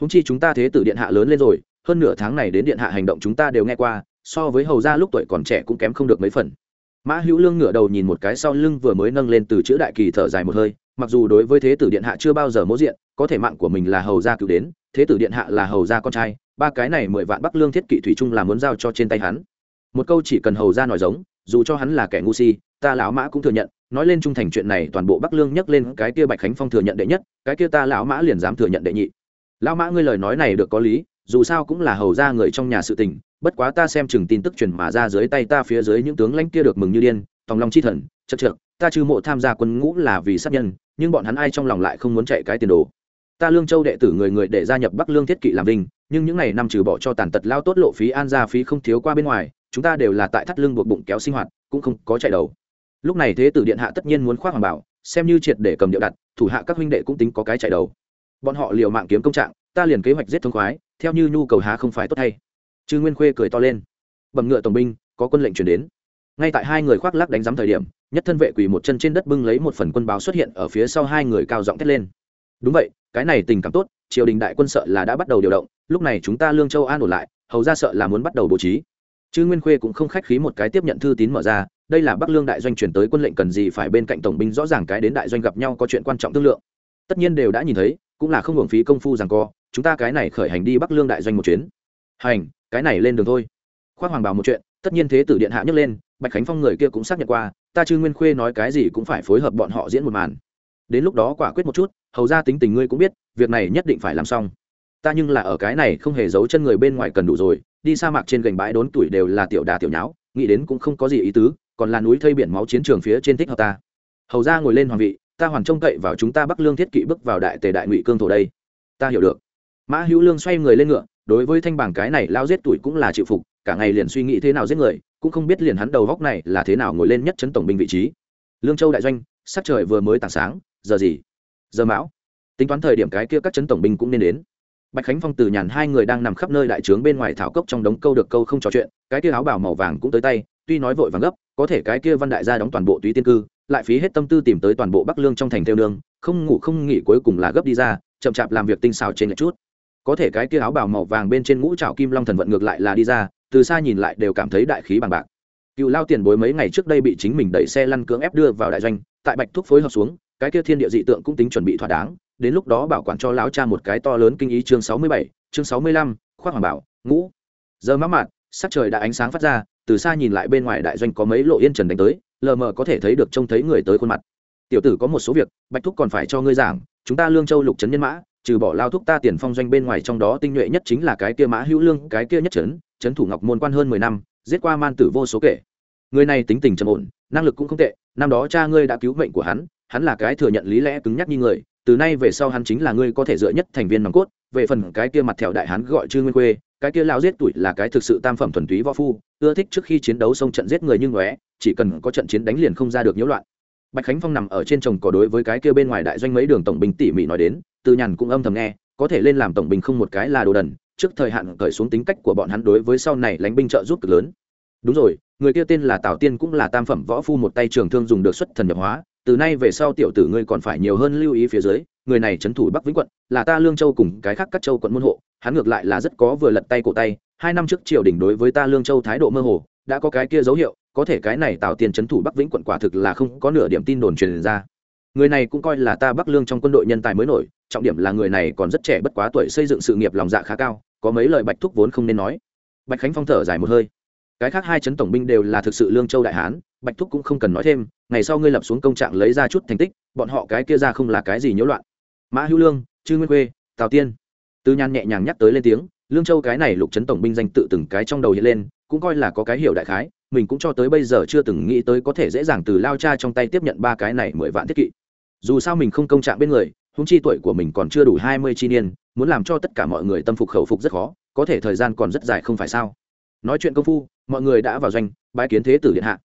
Speaker 1: Húng chi chúng ta thế tử điện hạ lớn lên rồi hơn nửa tháng này đến điện hạ hành động chúng ta đều nghe qua, so với hầu ra lúc tuổi còn trẻ cũng kém không được mấy phần. Mã hữu lương ngửa đầu nhìn một cái sau lưng vừa mới nâng lên từ chữ đại kỳ thở dài một hơi, mặc dù đối với thế tử điện hạ chưa bao giờ mỗ diện, có thể mạng của mình là hầu gia cựu đến, thế tử điện hạ là hầu gia con trai, ba cái này mười vạn bắc lương thiết kỵ thủy chung là muốn giao cho trên tay hắn. Một câu chỉ cần hầu gia nói giống, dù cho hắn là kẻ ngu si, ta lão mã cũng thừa nhận, nói lên trung thành chuyện này toàn bộ bắc lương nhắc lên cái kia bạch khánh phong thừa nhận đệ nhất, cái kia ta lão mã liền dám thừa nhận đệ nhị. Lão mã ngươi lời nói này được có lý dù sao cũng là hầu ra người trong nhà sự tình, bất quá ta xem chừng tin tức truyền mà ra dưới tay ta phía dưới những tướng lãnh kia được mừng như điên, tòng long chi thần chật trượt ta trừ mộ tham gia quân ngũ là vì sát nhân, nhưng bọn hắn ai trong lòng lại không muốn chạy cái tiền đồ. Ta lương châu đệ tử người người để gia nhập bắc lương thiết kỵ làm vinh, nhưng những ngày năm trừ bỏ cho tàn tật lao tốt lộ phí an gia phí không thiếu qua bên ngoài, chúng ta đều là tại thắt lưng buộc bụng kéo sinh hoạt, cũng không có chạy đầu. Lúc này thế tử điện hạ tất nhiên muốn khoác hoàng bảo, xem như triệt để cầm điệu đặt, thủ hạ các huynh đệ cũng tính có cái chạy đầu. Bọn họ liều mạng kiếm công trạng, ta liền kế hoạch giết thông khoái theo như nhu cầu há không phải tốt hay. Chư nguyên khuê cười to lên. Bẩm ngựa tổng binh, có quân lệnh chuyển đến. Ngay tại hai người khoác lắc đánh giám thời điểm, nhất thân vệ quỳ một chân trên đất bưng lấy một phần quân báo xuất hiện ở phía sau hai người cao giọng thét lên. Đúng vậy, cái này tình cảm tốt, triều đình đại quân sợ là đã bắt đầu điều động, lúc này chúng ta lương châu an ổn lại, hầu ra sợ là muốn bắt đầu bố trí. Chư nguyên khuê cũng không khách khí một cái tiếp nhận thư tín mở ra, đây là bắc lương đại doanh chuyển tới quân lệnh cần gì phải bên cạnh tổng binh rõ ràng cái đến đại doanh gặp nhau có chuyện quan trọng thương lượng. Tất nhiên đều đã nhìn thấy, cũng là không hưởng phí công phu rằng co chúng ta cái này khởi hành đi bắc lương đại doanh một chuyến. Hành, cái này lên đường thôi. Khoác hoàng bảo một chuyện, tất nhiên thế tử điện hạ nhấc lên, bạch khánh phong người kia cũng xác nhận qua, ta chư nguyên khuê nói cái gì cũng phải phối hợp bọn họ diễn một màn. Đến lúc đó quả quyết một chút, hầu ra tính tình ngươi cũng biết, việc này nhất định phải làm xong. Ta nhưng là ở cái này không hề giấu chân người bên ngoài cần đủ rồi, đi sa mạc trên gành bãi đốn tuổi đều là tiểu đà tiểu nháo, nghĩ đến cũng không có gì ý tứ, còn là núi thây biển máu chiến trường phía trên thích hợp ta. Hầu ra ngồi lên hoàng vị, ta hoàn trông cậy vào chúng ta bắc lương thiết kỵ bước vào đại tề đại ngụy cương thổ đây. Ta hiểu được mã hữu lương xoay người lên ngựa, đối với thanh bảng cái này lao giết tuổi cũng là chịu phục, cả ngày liền suy nghĩ thế nào giết người, cũng không biết liền hắn đầu góc này là thế nào ngồi lên nhất chấn tổng binh vị trí. Lương châu đại doanh, sắc trời vừa mới tảng sáng, giờ gì? Giờ mão. Tính toán thời điểm cái kia các chấn tổng binh cũng nên đến. Bạch khánh phong từ nhàn hai người đang nằm khắp nơi đại trướng bên ngoài thảo cốc trong đống câu được câu không trò chuyện, cái kia áo bảo màu vàng cũng tới tay, tuy nói vội vàng gấp, có thể cái kia văn đại gia đóng toàn bộ túy tiên cư, lại phí hết tâm tư tìm tới toàn bộ bắc lương trong thành theo nương, không ngủ không nghỉ cuối cùng là gấp đi ra, chậm chạp làm việc tinh xào trên một chút có thể cái kia áo bào màu vàng bên trên ngũ trào kim long thần vận ngược lại là đi ra, từ xa nhìn lại đều cảm thấy đại khí bằng bạc. Cựu lao tiền bối mấy ngày trước đây bị chính mình đẩy xe lăn cưỡng ép đưa vào đại doanh, tại bạch thúc phối hợp xuống, cái kia thiên địa dị tượng cũng tính chuẩn bị thỏa đáng, đến lúc đó bảo quản cho lão cha một cái to lớn kinh ý chương sáu mươi bảy, chương sáu mươi lăm, khoác hoàng bảo, ngũ. Giờ mắc mạn sắc trời đã ánh sáng phát ra, từ xa nhìn lại bên ngoài đại doanh có mấy lộ yên trần đánh tới, lờ mờ có thể thấy được trông thấy người tới khuôn mặt. Tiểu tử có một số việc, bạch thúc còn phải cho ngươi giảng, chúng ta lương châu lục trấn nhân mã trừ bỏ lao thúc ta tiền phong doanh bên ngoài trong đó tinh nhuệ nhất chính là cái kia mã hữu lương, cái kia nhất trấn trấn thủ ngọc môn quan hơn mười năm, giết qua man tử vô số kể. Người này tính tình trầm ổn, năng lực cũng không tệ, năm đó cha ngươi đã cứu mệnh của hắn hắn là cái thừa nhận lý lẽ cứng nhắc như người, từ nay về sau hắn chính là ngươi có thể dựa nhất thành viên nòng cốt, về phần cái kia mặt thẹo đại hắn gọi trương nguyên quê cái kia lao giết tuổi là cái thực sự tam phẩm thuần túy võ phu, ưa thích trước khi chiến đấu xông trận giết người như ngóe chỉ cần có trận chiến đánh liền không ra được nhiễu loạn. Bạch khánh phong nằm ở trên chồng cỏ đối với cái kia bên ngoài đại doanh mấy đường tổng binh tỉ mỉ nói đến từ nhàn cũng âm thầm nghe, có thể lên làm tổng binh không một cái là đồ đần, trước thời hạn cởi xuống tính cách của bọn hắn đối với sau này lánh binh trợ giúp cực lớn. Đúng rồi, người kia tên là tào tiên cũng là tam phẩm võ phu một tay trường thương dùng được xuất thần nhập hóa, từ nay về sau tiểu tử ngươi còn phải nhiều hơn lưu ý phía dưới, người này trấn thủ bắc vĩnh quận, là ta lương châu cùng cái khác các châu quận môn hộ, hắn ngược lại là rất có vừa lật tay cổ tay, hai năm trước triều đình đối với ta lương châu thái độ mơ hồ, đã có cái kia dấu hiệu, có thể cái này tạo tiền trấn thủ bắc vĩnh quận quả thực là không có nửa điểm tin đồn truyền ra người này cũng coi là ta bắc lương trong quân đội nhân tài mới nổi, trọng điểm là người này còn rất trẻ bất quá tuổi xây dựng sự nghiệp lòng dạ khá cao, có mấy lời bạch thúc vốn không nên nói. Bạch khánh phong thở dài một hơi. Cái khác hai chấn tổng binh đều là thực sự lương châu đại hán, bạch thúc cũng không cần nói thêm, ngày sau ngươi lập xuống công trạng lấy ra chút thành tích, bọn họ cái kia ra không là cái gì nhiễu loạn. Mã hữu lương, chư nguyên quê tào tiên. Tư nhan nhẹ nhàng nhắc tới lên tiếng, lương châu cái này lục chấn tổng binh danh tự từng cái trong đầu hiện lên, cũng coi là có cái hiểu đại khái, mình cũng cho tới bây giờ chưa từng nghĩ tới có thể dễ dàng từ lao cha trong tay tiếp nhận ba cái này mười vạn thiết kỵ dù sao mình không công trạng bên người húng chi tuổi của mình còn chưa đủ hai mươi chi niên, muốn làm cho tất cả mọi người tâm phục khẩu phục rất khó, có thể thời gian còn rất dài không phải sao? Nói chuyện công phu, mọi người đã vào doanh bãi kiến thế tử điện hạ.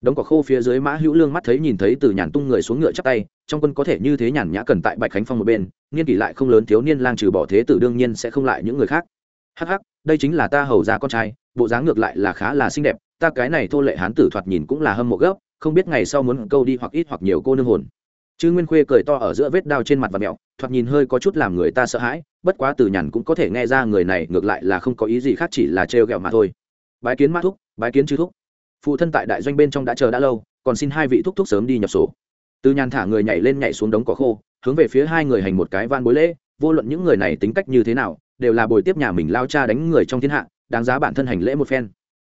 Speaker 1: Đống cỏ khô phía dưới mã hữu lương mắt thấy nhìn thấy từ nhàn tung người xuống ngựa chắp tay, trong quân có thể như thế nhàn nhã cần tại bạch khánh phong một bên, niên kỷ lại không lớn thiếu niên lang trừ bỏ thế tử đương nhiên sẽ không lại những người khác. Hắc hắc, đây chính là ta hầu già con trai, bộ dáng ngược lại là khá là xinh đẹp, ta cái này thô lệ hán tử thoạt nhìn cũng là hâm mộ gấp, không biết ngày sau muốn câu đi hoặc ít hoặc nhiều cô nương hồn chứ nguyên khuê cười to ở giữa vết đao trên mặt và mẹo, thoạt nhìn hơi có chút làm người ta sợ hãi, bất quá từ nhàn cũng có thể nghe ra người này ngược lại là không có ý gì khác chỉ là trêu ghẹo mà thôi. Bái kiến mã thúc, bái kiến chư thúc. Phụ thân tại đại doanh bên trong đã chờ đã lâu, còn xin hai vị thúc thúc sớm đi nhập sổ. Từ nhàn thả người nhảy lên nhảy xuống đống cỏ khô, hướng về phía hai người hành một cái van bối lễ, vô luận những người này tính cách như thế nào, đều là bồi tiếp nhà mình lao cha đánh người trong thiên hạ, đáng giá bản thân hành lễ một phen.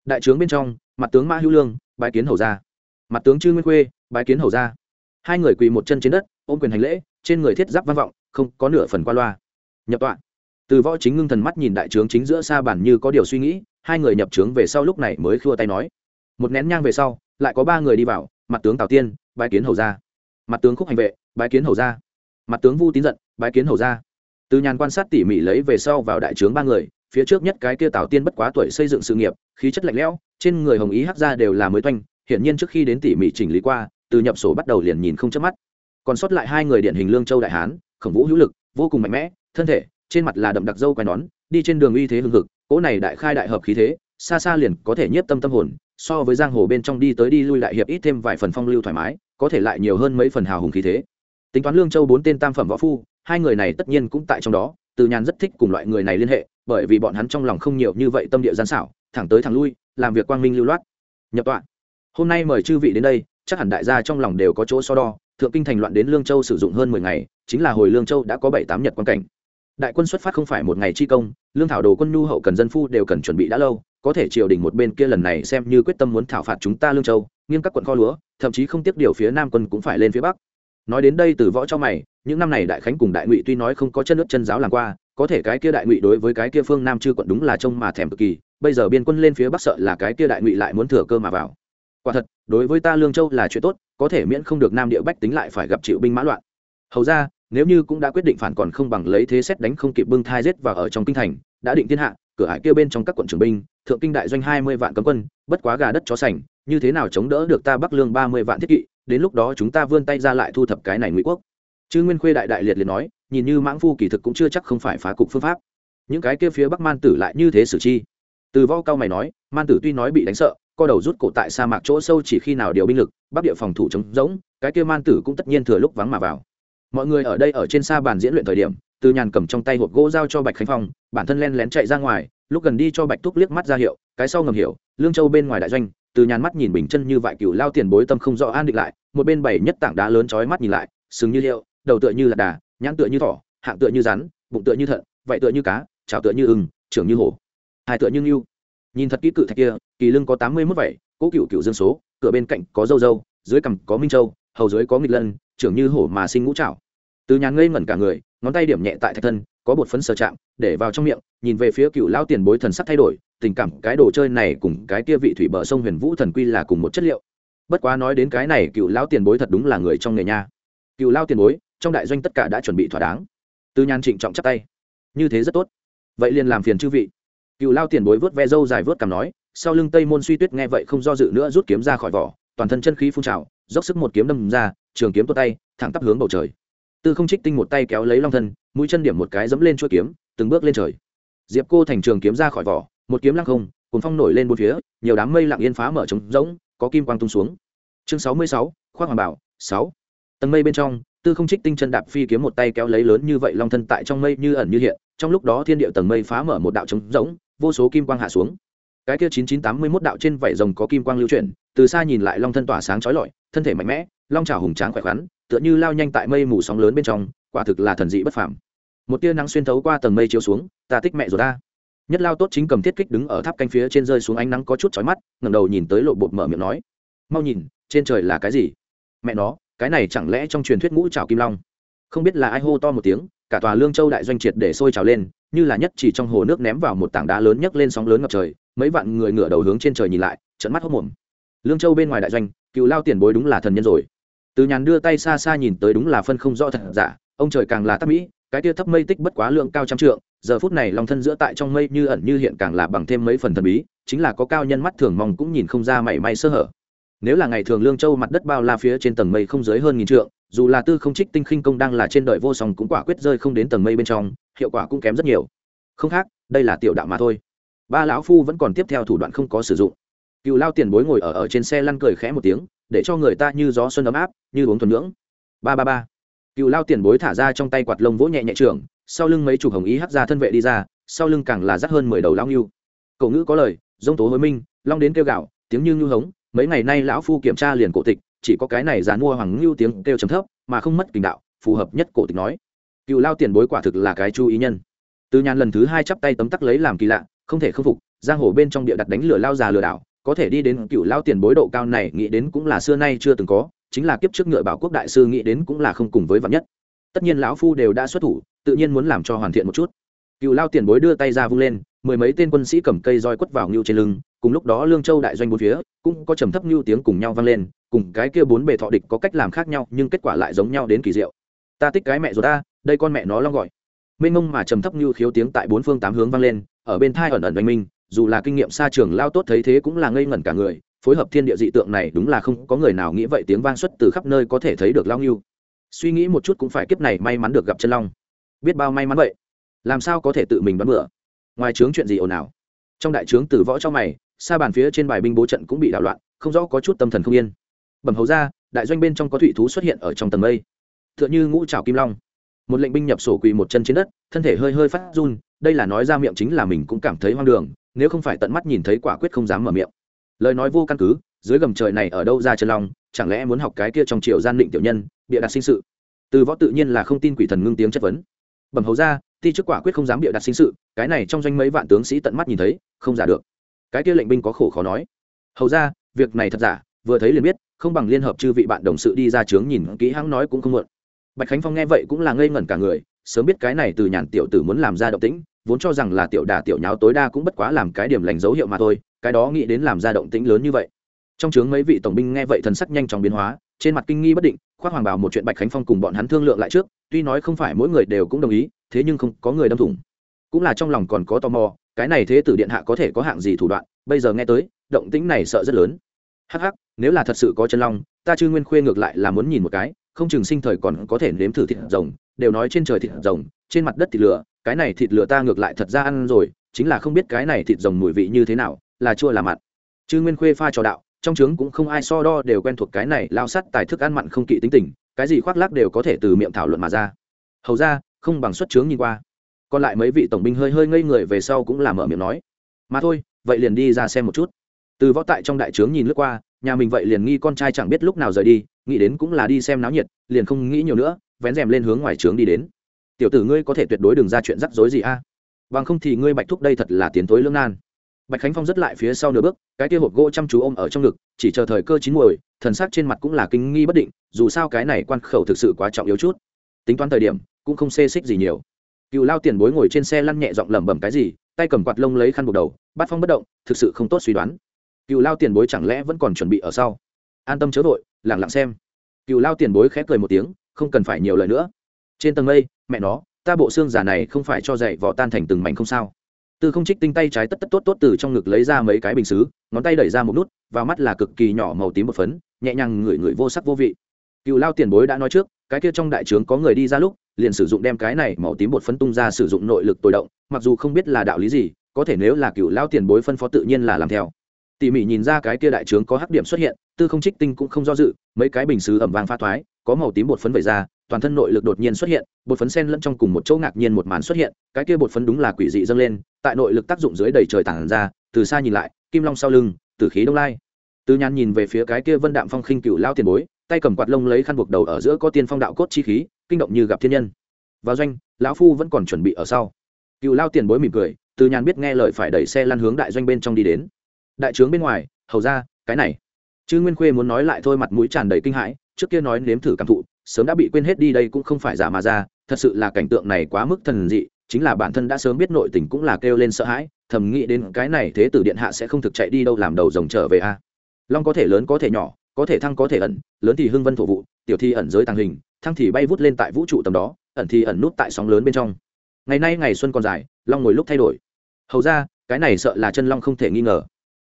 Speaker 1: Đại trướng bên trong, mặt tướng mã hữu lương, bái kiến hầu ra mặt tướng chư nguyên khuê, bái kiến hầu ra hai người quỳ một chân trên đất, ôm quyền hành lễ, trên người thiết giáp vang vọng, không có nửa phần qua loa. Nhập tọa. Từ võ chính ngưng thần mắt nhìn đại trướng chính giữa xa bản như có điều suy nghĩ, hai người nhập trướng về sau lúc này mới khua tay nói. Một nén nhang về sau, lại có ba người đi vào, mặt tướng tào tiên, bái kiến hầu ra mặt tướng khúc hành vệ, bái kiến hầu ra mặt tướng vu tín giận, bái kiến hầu ra từ nhàn quan sát tỉ mỉ lấy về sau vào đại trướng ba người, phía trước nhất cái kia tào tiên bất quá tuổi xây dựng sự nghiệp, khí chất lạnh lẽo, trên người hồng ý hắc ra đều là mới toanh, hiển nhiên trước khi đến tỉ mỉ chỉnh lý qua từ nhập sổ bắt đầu liền nhìn không chớp mắt. Còn sót lại hai người điển hình lương châu đại hán, khổng vũ hữu lực, vô cùng mạnh mẽ, thân thể, trên mặt là đậm đặc dâu quai nón, đi trên đường uy thế hưng hực, cỗ này đại khai đại hợp khí thế, xa xa liền có thể nhiếp tâm tâm hồn, so với giang hồ bên trong đi tới đi lui lại hiệp ít thêm vài phần phong lưu thoải mái, có thể lại nhiều hơn mấy phần hào hùng khí thế. Tính toán lương châu bốn tên tam phẩm võ phu, hai người này tất nhiên cũng tại trong đó, từ nhàn rất thích cùng loại người này liên hệ, bởi vì bọn hắn trong lòng không nhiều như vậy tâm địa gian xảo, thẳng tới thẳng lui, làm việc quang minh lưu loát. Nhập tọa. Hôm nay mời chư vị đến đây chắc hẳn đại gia trong lòng đều có chỗ so đo, thượng kinh thành loạn đến lương châu sử dụng hơn mười ngày, chính là hồi lương châu đã có bảy tám nhật quan cảnh. Đại quân xuất phát không phải một ngày chi công, lương thảo đồ quân nhu hậu cần dân phu đều cần chuẩn bị đã lâu, có thể triều đình một bên kia lần này xem như quyết tâm muốn thảo phạt chúng ta lương châu, nghiêm các quận kho lúa, thậm chí không tiếc điều phía nam quân cũng phải lên phía bắc. Nói đến đây từ võ cho mày, những năm này đại khánh cùng đại ngụy tuy nói không có chân nước chân giáo làm qua, có thể cái kia đại ngụy đối với cái kia phương nam chư quận đúng là trông mà thèm cực kỳ, bây giờ biên quân lên phía bắc sợ là cái kia đại ngụy lại muốn thừa cơ mà vào quả thật, đối với ta lương châu là chuyện tốt, có thể miễn không được nam địa bách tính lại phải gặp chịu binh mã loạn. Hầu ra, nếu như cũng đã quyết định phản còn không bằng lấy thế xét đánh không kịp bưng thai giết và ở trong kinh thành, đã định thiên hạ, cửa hải kia bên trong các quận trưởng binh, thượng kinh đại doanh hai mươi vạn cấm quân, bất quá gà đất chó sành, như thế nào chống đỡ được ta bắc lương ba mươi vạn thiết kỵ, đến lúc đó chúng ta vươn tay ra lại thu thập cái này ngụy quốc. Chứ nguyên khuê đại đại liệt liệt nói, nhìn như mãng phu kỳ thực cũng chưa chắc không phải phá cục phương pháp. Những cái kia phía bắc man tử lại như thế xử chi? Từ vo cao mày nói, man tử tuy nói bị đánh sợ co đầu rút cổ tại sa mạc chỗ sâu chỉ khi nào điều binh lực, bắc địa phòng thủ chống rỗng, cái kia man tử cũng tất nhiên thừa lúc vắng mà vào. Mọi người ở đây ở trên sa bàn diễn luyện thời điểm, từ nhàn cầm trong tay hộp gỗ giao cho bạch khánh phong, bản thân len lén chạy ra ngoài, lúc gần đi cho bạch túc liếc mắt ra hiệu, cái sau ngầm hiểu, lương châu bên ngoài đại doanh, từ nhàn mắt nhìn bình chân như vại cựu lao tiền bối tâm không rõ an định lại, một bên bảy nhất tảng đá lớn chói mắt nhìn lại, sừng như liệu đầu tựa như lạc đà, nhãn tựa như thỏ, hạng tựa như rắn, bụng tựa như thận vậy tựa như cá, chảo tựa như ưng, trưởng như hổ. Hai tựa như ngưu nhìn thật kỹ cự thạch kia, kỳ lưng có tám mươi mốt vảy cỗ cựu cựu dương số, cửa bên cạnh có dâu dâu dưới cằm có minh châu, hầu dưới có nghịch lân, trưởng như hổ mà sinh ngũ trảo. Từ nhàn ngây ngẩn cả người, ngón tay điểm nhẹ tại thạch thân, có bột phấn sờ chạm, để vào trong miệng, nhìn về phía cựu lao tiền bối thần sắc thay đổi, tình cảm cái đồ chơi này cùng cái kia vị thủy bờ sông huyền vũ thần quy là cùng một chất liệu. Bất quá nói đến cái này, cựu lao tiền bối thật đúng là người trong nghề nha. Cựu lao tiền bối, trong đại doanh tất cả đã chuẩn bị thỏa đáng. Từ nhàn trịnh trọng chắc tay. Như thế rất tốt. Vậy liền làm phiền chư vị cựu lao tiền bối vớt ve dâu dài vớt cằm nói, sau lưng tây môn suy tuyết nghe vậy không do dự nữa rút kiếm ra khỏi vỏ, toàn thân chân khí phun trào, dốc sức một kiếm đâm ra, trường kiếm tuột tay, thẳng tắp hướng bầu trời. Tư không trích tinh một tay kéo lấy long thân, mũi chân điểm một cái dẫm lên chuỗi kiếm, từng bước lên trời. Diệp cô thành trường kiếm ra khỏi vỏ, một kiếm lăng không cuốn phong nổi lên bốn phía, nhiều đám mây lặng yên phá mở trống rỗng, có kim quang tung xuống. Chương sáu mươi sáu, khoác hoàng bảo, sáu. Tầng mây bên trong, tư không trích tinh chân đạp phi kiếm một tay kéo lấy lớn như vậy long thân tại trong mây như ẩn như hiện, trong lúc đó thiên địa tầng mây phá mở một đạo trống rỗng vô số kim quang hạ xuống. Cái kia chín chín tám mươi mốt đạo trên vảy rồng có kim quang lưu chuyển, từ xa nhìn lại long thân tỏa sáng chói lọi, thân thể mạnh mẽ, long trào hùng tráng khỏe khoắn, tựa như lao nhanh tại mây mù sóng lớn bên trong, quả thực là thần dị bất phàm. Một tia nắng xuyên thấu qua tầng mây chiếu xuống, ta tích mẹ rồi ta. Nhất lao tốt chính cầm thiết kích đứng ở tháp canh phía trên rơi xuống ánh nắng có chút chói mắt, ngẩng đầu nhìn tới lộ bột mở miệng nói, mau nhìn, trên trời là cái gì? Mẹ nó, cái này chẳng lẽ trong truyền thuyết ngũ trào kim long? Không biết là ai hô to một tiếng, cả tòa lương châu đại doanh triệt để sôi trào lên như là nhất chỉ trong hồ nước ném vào một tảng đá lớn nhấc lên sóng lớn ngập trời, mấy vạn người ngửa đầu hướng trên trời nhìn lại trận mắt hốc mồm. Lương châu bên ngoài đại doanh, cựu lao tiền bối đúng là thần nhân rồi. Từ nhàn đưa tay xa xa nhìn tới đúng là phân không rõ thật giả, ông trời càng là tắc mỹ, cái tia thấp mây tích bất quá lượng cao trăm trượng, giờ phút này lòng thân giữa tại trong mây như ẩn như hiện càng là bằng thêm mấy phần thần bí, chính là có cao nhân mắt thường mong cũng nhìn không ra mảy may sơ hở. Nếu là ngày thường lương châu mặt đất bao la phía trên tầng mây không dưới hơn nghìn trượng dù là tư không trích tinh khinh công đang là trên đời vô song cũng quả quyết rơi không đến tầng mây bên trong hiệu quả cũng kém rất nhiều. Không khác đây là tiểu đạo mà thôi. Ba lão phu vẫn còn tiếp theo thủ đoạn không có sử dụng. Cựu lao tiền bối ngồi ở, ở trên xe lăn cười khẽ một tiếng để cho người ta như gió xuân ấm áp như uống thuần ngưỡng ba ba ba. Cựu lao tiền bối thả ra trong tay quạt lông vỗ nhẹ nhẹ trường sau lưng mấy chục hồng ý hắt ra thân vệ đi ra sau lưng càng là rắc hơn mười đầu lao ngưu. Cậu ngữ có lời dông tố hối minh long đến kêu gạo tiếng như ngưu hống mấy ngày nay lão phu kiểm tra liền cổ tịch chỉ có cái này dàn mua hoàng ngưu tiếng kêu trầm thấp, mà không mất kinh đạo, phù hợp nhất cổ tịch nói. Cựu lao tiền bối quả thực là cái chú ý nhân. Từ nhàn lần thứ hai chắp tay tấm tắc lấy làm kỳ lạ, không thể khâm phục, giang hồ bên trong địa đặt đánh lửa lao già lừa đảo, có thể đi đến cựu lao tiền bối độ cao này nghĩ đến cũng là xưa nay chưa từng có, chính là kiếp trước ngựa bảo quốc đại sư nghĩ đến cũng là không cùng với vạn nhất. Tất nhiên lão phu đều đã xuất thủ, tự nhiên muốn làm cho hoàn thiện một chút. Cựu lao tiền bối đưa tay ra vung lên, mười mấy tên quân sĩ cầm cây roi quất vào ngưu trên lưng cùng lúc đó lương châu đại doanh bốn phía cũng có trầm thấp như tiếng cùng nhau vang lên, cùng cái kia bốn bề thọ địch có cách làm khác nhau, nhưng kết quả lại giống nhau đến kỳ diệu. Ta thích cái mẹ rồi ta, đây con mẹ nó long gọi. Mênh mông mà trầm thấp như khiếu tiếng tại bốn phương tám hướng vang lên, ở bên thai ẩn ẩn oanh minh, dù là kinh nghiệm xa trường lao tốt thấy thế cũng là ngây ngẩn cả người, phối hợp thiên địa dị tượng này đúng là không có người nào nghĩ vậy tiếng vang xuất từ khắp nơi có thể thấy được lao nghiêu suy nghĩ một chút cũng phải kiếp này may mắn được gặp chân long. Biết bao may mắn vậy? Làm sao có thể tự mình bắn bựa ngoài trướng chuyện gì ồn ào? Trong đại trướng từ võ cho mày xa bàn phía trên bài binh bố trận cũng bị đảo loạn, không rõ có chút tâm thần không yên. Bẩm hầu ra, đại doanh bên trong có thủy thú xuất hiện ở trong tầng mây. T h ư ợ n h ư ngũ trào kim long. Một lệnh binh nhập sổ quỳ một chân trên đất, thân thể hơi hơi phát run, đây là nói ra miệng chính là mình cũng cảm thấy hoang đường, nếu không phải tận mắt nhìn thấy quả quyết không dám mở miệng. Lời nói vô căn cứ, dưới gầm trời này ở đâu ra chân long, chẳng lẽ muốn học cái kia trong triều gian định tiểu nhân, bịa đặt sinh sự? Từ võ tự nhiên là không tin quỷ thần ngưng tiếng chất vấn. Bẩm hầu ra, ti chức quả quyết không dám bịa đặt sinh sự, cái này trong doanh mấy vạn tướng sĩ tận mắt nhìn thấy, không giả được cái kia lệnh binh có khổ khó nói. Hầu ra, việc này thật giả, vừa thấy liền biết, không bằng liên hợp chư vị bạn đồng sự đi ra trướng nhìn kỹ hãng nói cũng không muộn. Bạch khánh phong nghe vậy cũng là ngây ngẩn cả người, sớm biết cái này từ nhàn tiểu tử muốn làm ra động tĩnh, vốn cho rằng là tiểu đà tiểu nháo tối đa cũng bất quá làm cái điểm lành dấu hiệu mà thôi, cái đó nghĩ đến làm ra động tĩnh lớn như vậy. Trong trướng mấy vị tổng binh nghe vậy thần sắc nhanh chóng biến hóa, trên mặt kinh nghi bất định, khoác hoàng bảo một chuyện bạch khánh phong cùng bọn hắn thương lượng lại trước, tuy nói không phải mỗi người đều cũng đồng ý, thế nhưng không có người đâm thủng. Cũng là trong lòng còn có tò mò cái này thế tử điện hạ có thể có hạng gì thủ đoạn, bây giờ nghe tới, động tĩnh này sợ rất lớn. Hắc hắc, nếu là thật sự có chân long, ta chư nguyên khuê ngược lại là muốn nhìn một cái, không chừng sinh thời còn có thể nếm thử thịt rồng, đều nói trên trời thịt rồng, trên mặt đất thịt lửa, cái này thịt lửa ta ngược lại thật ra ăn rồi, chính là không biết cái này thịt rồng mùi vị như thế nào, là chua là mặn. Chư nguyên khuê pha trò đạo, trong trướng cũng không ai so đo đều quen thuộc cái này lao sắt tài thức ăn mặn không kỵ tính tình, cái gì khoác lác đều có thể từ miệng thảo luận mà ra. Hầu ra, không bằng xuất trướng nhìn qua còn lại mấy vị tổng binh hơi hơi ngây người về sau cũng làm mở miệng nói, mà thôi, vậy liền đi ra xem một chút. Từ võ tại trong đại trướng nhìn lướt qua, nhà mình vậy liền nghi con trai chẳng biết lúc nào rời đi, nghĩ đến cũng là đi xem náo nhiệt, liền không nghĩ nhiều nữa, vén rèm lên hướng ngoài trướng đi đến. Tiểu tử ngươi có thể tuyệt đối đừng ra chuyện rắc rối gì a. À? bằng không thì ngươi bạch thúc đây thật là tiến tối lương nan. Bạch khánh phong rất lại phía sau nửa bước, cái kia hộp gỗ chăm chú ôm ở trong ngực, chỉ chờ thời cơ chín muồi, thần sắc trên mặt cũng là kinh nghi bất định, dù sao cái này quan khẩu thực sự quá trọng yếu chút. Tính toán thời điểm, cũng không xê xích gì nhiều cựu lao tiền bối ngồi trên xe lăn nhẹ giọng lẩm bẩm cái gì, tay cầm quạt lông lấy khăn buộc đầu bát phong bất động, thực sự không tốt suy đoán. Cựu lao tiền bối chẳng lẽ vẫn còn chuẩn bị ở sau? An tâm chớ vội lẳng lặng xem. Cựu lao tiền bối khẽ cười một tiếng, không cần phải nhiều lời nữa. Trên tầng mây, mẹ nó, ta bộ xương giả này không phải cho dậy vỏ tan thành từng mảnh không sao. Từ không trích tinh tay trái tất tất tốt tốt từ trong ngực lấy ra mấy cái bình xứ, ngón tay đẩy ra một nút, vào mắt là cực kỳ nhỏ màu tím một phấn, nhẹ nhàng ngửi ngửi vô sắc vô vị. Cựu lao tiền bối đã nói trước, cái kia trong đại trướng có người đi ra lúc liền sử dụng đem cái này màu tím bột phấn tung ra sử dụng nội lực tối động, mặc dù không biết là đạo lý gì, có thể nếu là cựu lao tiền bối phân phó tự nhiên là làm theo. Tỉ mỉ nhìn ra cái kia đại trướng có hắc điểm xuất hiện, tư không trích tinh cũng không do dự, mấy cái bình xứ ẩm vàng pha thoái, có màu tím bột phấn vẩy ra, toàn thân nội lực đột nhiên xuất hiện, bột phấn sen lẫn trong cùng một chỗ ngạc nhiên một màn xuất hiện, cái kia bột phấn đúng là quỷ dị dâng lên, tại nội lực tác dụng dưới đầy trời tản ra, từ xa nhìn lại, kim long sau lưng, từ khí đông lai. Từ nhàn nhìn về phía cái kia vân đạm phong khinh cựu lao tiền bối tay cầm quạt lông lấy khăn buộc đầu ở giữa có tiên phong đạo cốt chi khí, kinh động như gặp thiên nhân. Vào doanh, lão phu vẫn còn chuẩn bị ở sau. Cựu lao tiền bối mỉm cười, từ nhàn biết nghe lời phải đẩy xe lăn hướng đại doanh bên trong đi đến. Đại trướng bên ngoài, hầu ra, cái này. Chứ nguyên khuê muốn nói lại thôi mặt mũi tràn đầy kinh hãi, trước kia nói nếm thử cảm thụ, sớm đã bị quên hết đi đây cũng không phải giả mà ra, thật sự là cảnh tượng này quá mức thần dị, chính là bản thân đã sớm biết nội tình cũng là kêu lên sợ hãi, thầm nghĩ đến cái này thế tử điện hạ sẽ không thực chạy đi đâu làm đầu rồng trở về a. Long có thể lớn có thể nhỏ có thể thăng có thể ẩn, lớn thì hưng vân thổ vụ, tiểu thi ẩn giới tàng hình, thăng thì bay vút lên tại vũ trụ tầm đó, ẩn thì ẩn nút tại sóng lớn bên trong. Ngày nay ngày xuân còn dài, long ngồi lúc thay đổi. Hầu ra, cái này sợ là chân long không thể nghi ngờ.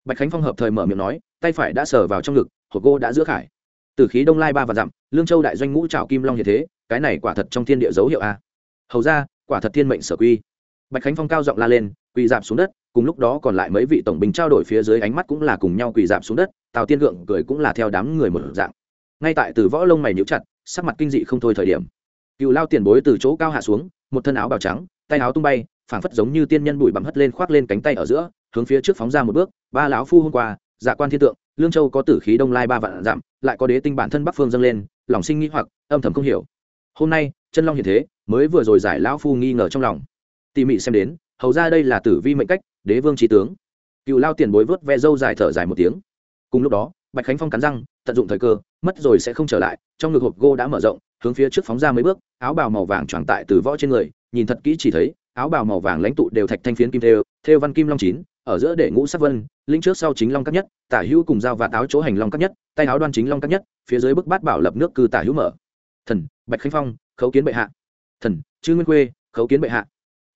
Speaker 1: Bạch khánh phong hợp thời mở miệng nói, tay phải đã sờ vào trong ngực, hộp gô đã giữa khải. Từ khí đông lai ba và dặm, lương châu đại doanh ngũ trào kim long như thế, cái này quả thật trong thiên địa dấu hiệu a. Hầu ra, quả thật thiên mệnh sở quy. Bạch khánh phong cao giọng la lên, quỳ dạp xuống đất cùng lúc đó còn lại mấy vị tổng binh trao đổi phía dưới ánh mắt cũng là cùng nhau quỳ dạp xuống đất, tào tiên gượng cười cũng là theo đám người một dạng. Ngay tại từ võ lông mày nhíu chặt, sắc mặt kinh dị không thôi thời điểm. Cựu lao tiền bối từ chỗ cao hạ xuống, một thân áo bào trắng, tay áo tung bay, phảng phất giống như tiên nhân bụi bặm hất lên khoác lên cánh tay ở giữa, hướng phía trước phóng ra một bước, ba lão phu hôm qua dạ quan thiên tượng, lương châu có tử khí đông lai ba vạn dặm, lại có đế tinh bản thân bắc phương dâng lên, lòng sinh nghĩ hoặc, âm thầm không hiểu. Hôm nay, chân long hiện thế, mới vừa rồi giải lão phu nghi ngờ trong lòng. Tỉ mỉ xem đến hầu ra đây là tử vi mệnh cách, đế vương trí tướng. Cựu lao tiền bối vớt ve dâu dài thở dài một tiếng. Cùng lúc đó, bạch khánh phong cắn răng, tận dụng thời cơ, mất rồi sẽ không trở lại, trong ngực hộp gô đã mở rộng, hướng phía trước phóng ra mấy bước, áo bào màu vàng tròn tại từ võ trên người, nhìn thật kỹ chỉ thấy, áo bào màu vàng lãnh tụ đều thạch thanh phiến kim thêu thêu văn kim long chín, ở giữa để ngũ sắc vân, linh trước sau chính long cắt nhất, tả hữu cùng dao và táo chỗ hành long cắt nhất, tay áo đoan chính long cắt nhất, phía dưới bức bát bảo lập nước cư tả hữu mở. Thần, bạch khánh phong, khấu kiến bệ hạ. Thần chư nguyên khuê, khấu kiến bệ hạ.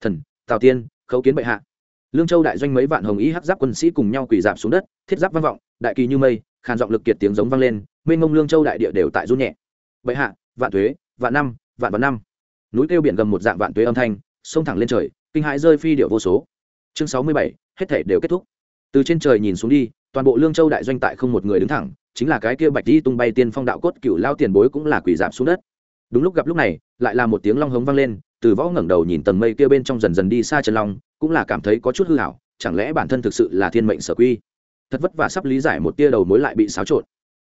Speaker 1: Thần, tào tiên khấu kiến bệ hạ. Lương châu đại doanh mấy vạn hồng ý hắc giáp quân sĩ cùng nhau quỳ dạp xuống đất, thiết giáp vang vọng, đại kỳ như mây, khàn giọng lực kiệt tiếng giống vang lên, mênh mông lương châu đại địa đều tại run nhẹ. Bệ hạ, vạn thuế vạn năm, vạn vạn năm. Núi kêu biển gầm một dạng vạn tuế âm thanh, xông thẳng lên trời, kinh hãi rơi phi điệu vô số. Chương sáu mươi bảy, hết thể đều kết thúc. Từ trên trời nhìn xuống đi, toàn bộ lương châu đại doanh tại không một người đứng thẳng, chính là cái kia bạch đi tung bay tiên phong đạo cốt cựu lao tiền bối cũng là quỷ giảm xuống đất. Đúng lúc gặp lúc này, lại là một tiếng long hống vang lên từ võ ngẩng đầu nhìn tầng mây kia bên trong dần dần đi xa chân long, cũng là cảm thấy có chút hư hảo chẳng lẽ bản thân thực sự là thiên mệnh sở quy? Thật vất vả sắp lý giải một tia đầu mối lại bị xáo trộn.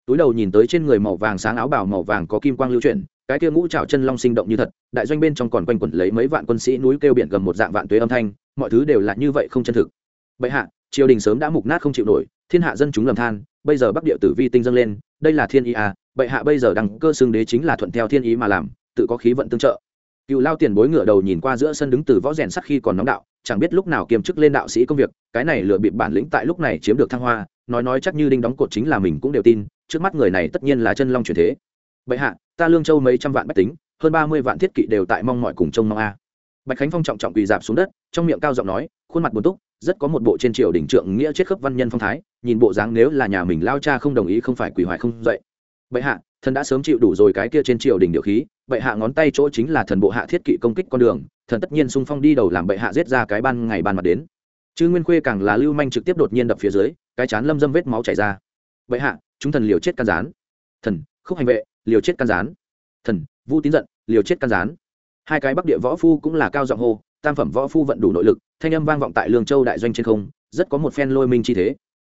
Speaker 1: Túi đầu nhìn tới trên người màu vàng sáng áo bào màu vàng có kim quang lưu chuyển, cái kia ngũ trào chân long sinh động như thật, đại doanh bên trong còn quanh quẩn lấy mấy vạn quân sĩ núi kêu biển gầm một dạng vạn tuế âm thanh, mọi thứ đều là như vậy không chân thực. Bệ hạ, triều đình sớm đã mục nát không chịu nổi, thiên hạ dân chúng lầm than, bây giờ bắc địa tử vi tinh dâng lên, đây là thiên ý à bệ hạ bây giờ đăng cơ xưng đế chính là thuận theo thiên ý mà làm, tự có khí vận tương trợ cựu lao tiền bối ngựa đầu nhìn qua giữa sân đứng từ võ rèn sắt khi còn nóng đạo, chẳng biết lúc nào kiềm chức lên đạo sĩ công việc, cái này lựa bịp bản lĩnh tại lúc này chiếm được thăng hoa, nói nói chắc như đinh đóng cột chính là mình cũng đều tin, trước mắt người này tất nhiên là chân long truyền thế. Bệ hạ, ta lương châu mấy trăm vạn bách tính, hơn ba mươi vạn thiết kỵ đều tại mong mọi cùng trông mong a. Bạch khánh phong trọng trọng quỳ dạp xuống đất, trong miệng cao giọng nói, khuôn mặt buồn túc, rất có một bộ trên triều đỉnh trượng nghĩa chết khớp văn nhân phong thái, nhìn bộ dáng nếu là nhà mình lao cha không đồng ý không phải quỳ hoài không dậy. Bệ hạ thần đã sớm chịu đủ rồi cái kia trên triều đình điều khí, bệ hạ ngón tay chỗ chính là thần bộ hạ thiết kỵ công kích con đường, thần tất nhiên sung phong đi đầu làm bệ hạ giết ra cái ban ngày ban mặt đến. Chứ nguyên khuê càng là lưu manh trực tiếp đột nhiên đập phía dưới, cái chán lâm dâm vết máu chảy ra. Bệ hạ, chúng thần liều chết can gián. Thần, khúc hành vệ, liều chết can gián. Thần, vu tín giận, liều chết can gián. Hai cái bắc địa võ phu cũng là cao giọng hô, tam phẩm võ phu vận đủ nội lực, thanh âm vang vọng tại lương châu đại doanh trên không, rất có một phen lôi minh chi thế.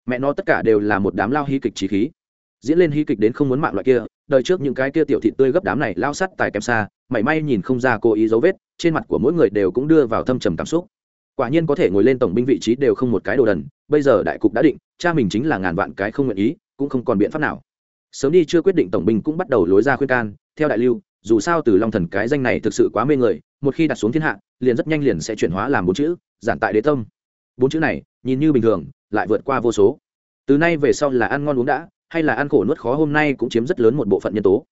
Speaker 1: Mẹ nó tất cả đều là một đám lao hy kịch trí khí diễn lên hy kịch đến không muốn mạng loại kia, đời trước những cái kia tiểu thị tươi gấp đám này lao sắt tài kém xa, mảy may nhìn không ra cố ý dấu vết, trên mặt của mỗi người đều cũng đưa vào thâm trầm cảm xúc. Quả nhiên có thể ngồi lên tổng binh vị trí đều không một cái đồ đần, bây giờ đại cục đã định, cha mình chính là ngàn vạn cái không nguyện ý, cũng không còn biện pháp nào. Sớm đi chưa quyết định tổng binh cũng bắt đầu lối ra khuyên can, theo đại lưu, dù sao từ long thần cái danh này thực sự quá mê người, một khi đặt xuống thiên hạ, liền rất nhanh liền sẽ chuyển hóa làm bốn chữ, giản tại đế tâm. Bốn chữ này, nhìn như bình thường, lại vượt qua vô số. Từ nay về sau là ăn ngon uống đã hay là ăn khổ nuốt khó hôm nay cũng chiếm rất lớn một bộ phận nhân tố.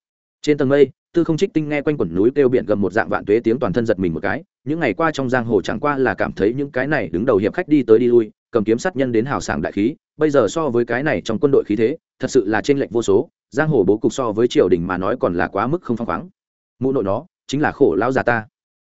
Speaker 1: Trên tầng mây, tư không trích tinh nghe quanh quẩn núi kêu biển gầm một dạng vạn tuế tiếng toàn thân giật mình một cái, những ngày qua trong giang hồ chẳng qua là cảm thấy những cái này đứng đầu hiệp khách đi tới đi lui, cầm kiếm sát nhân đến hào sảng đại khí, bây giờ so với cái này trong quân đội khí thế, thật sự là trên lệnh vô số, giang hồ bố cục so với triều đình mà nói còn là quá mức không phăng khoáng. Mụ nội nó, chính là khổ lao già ta.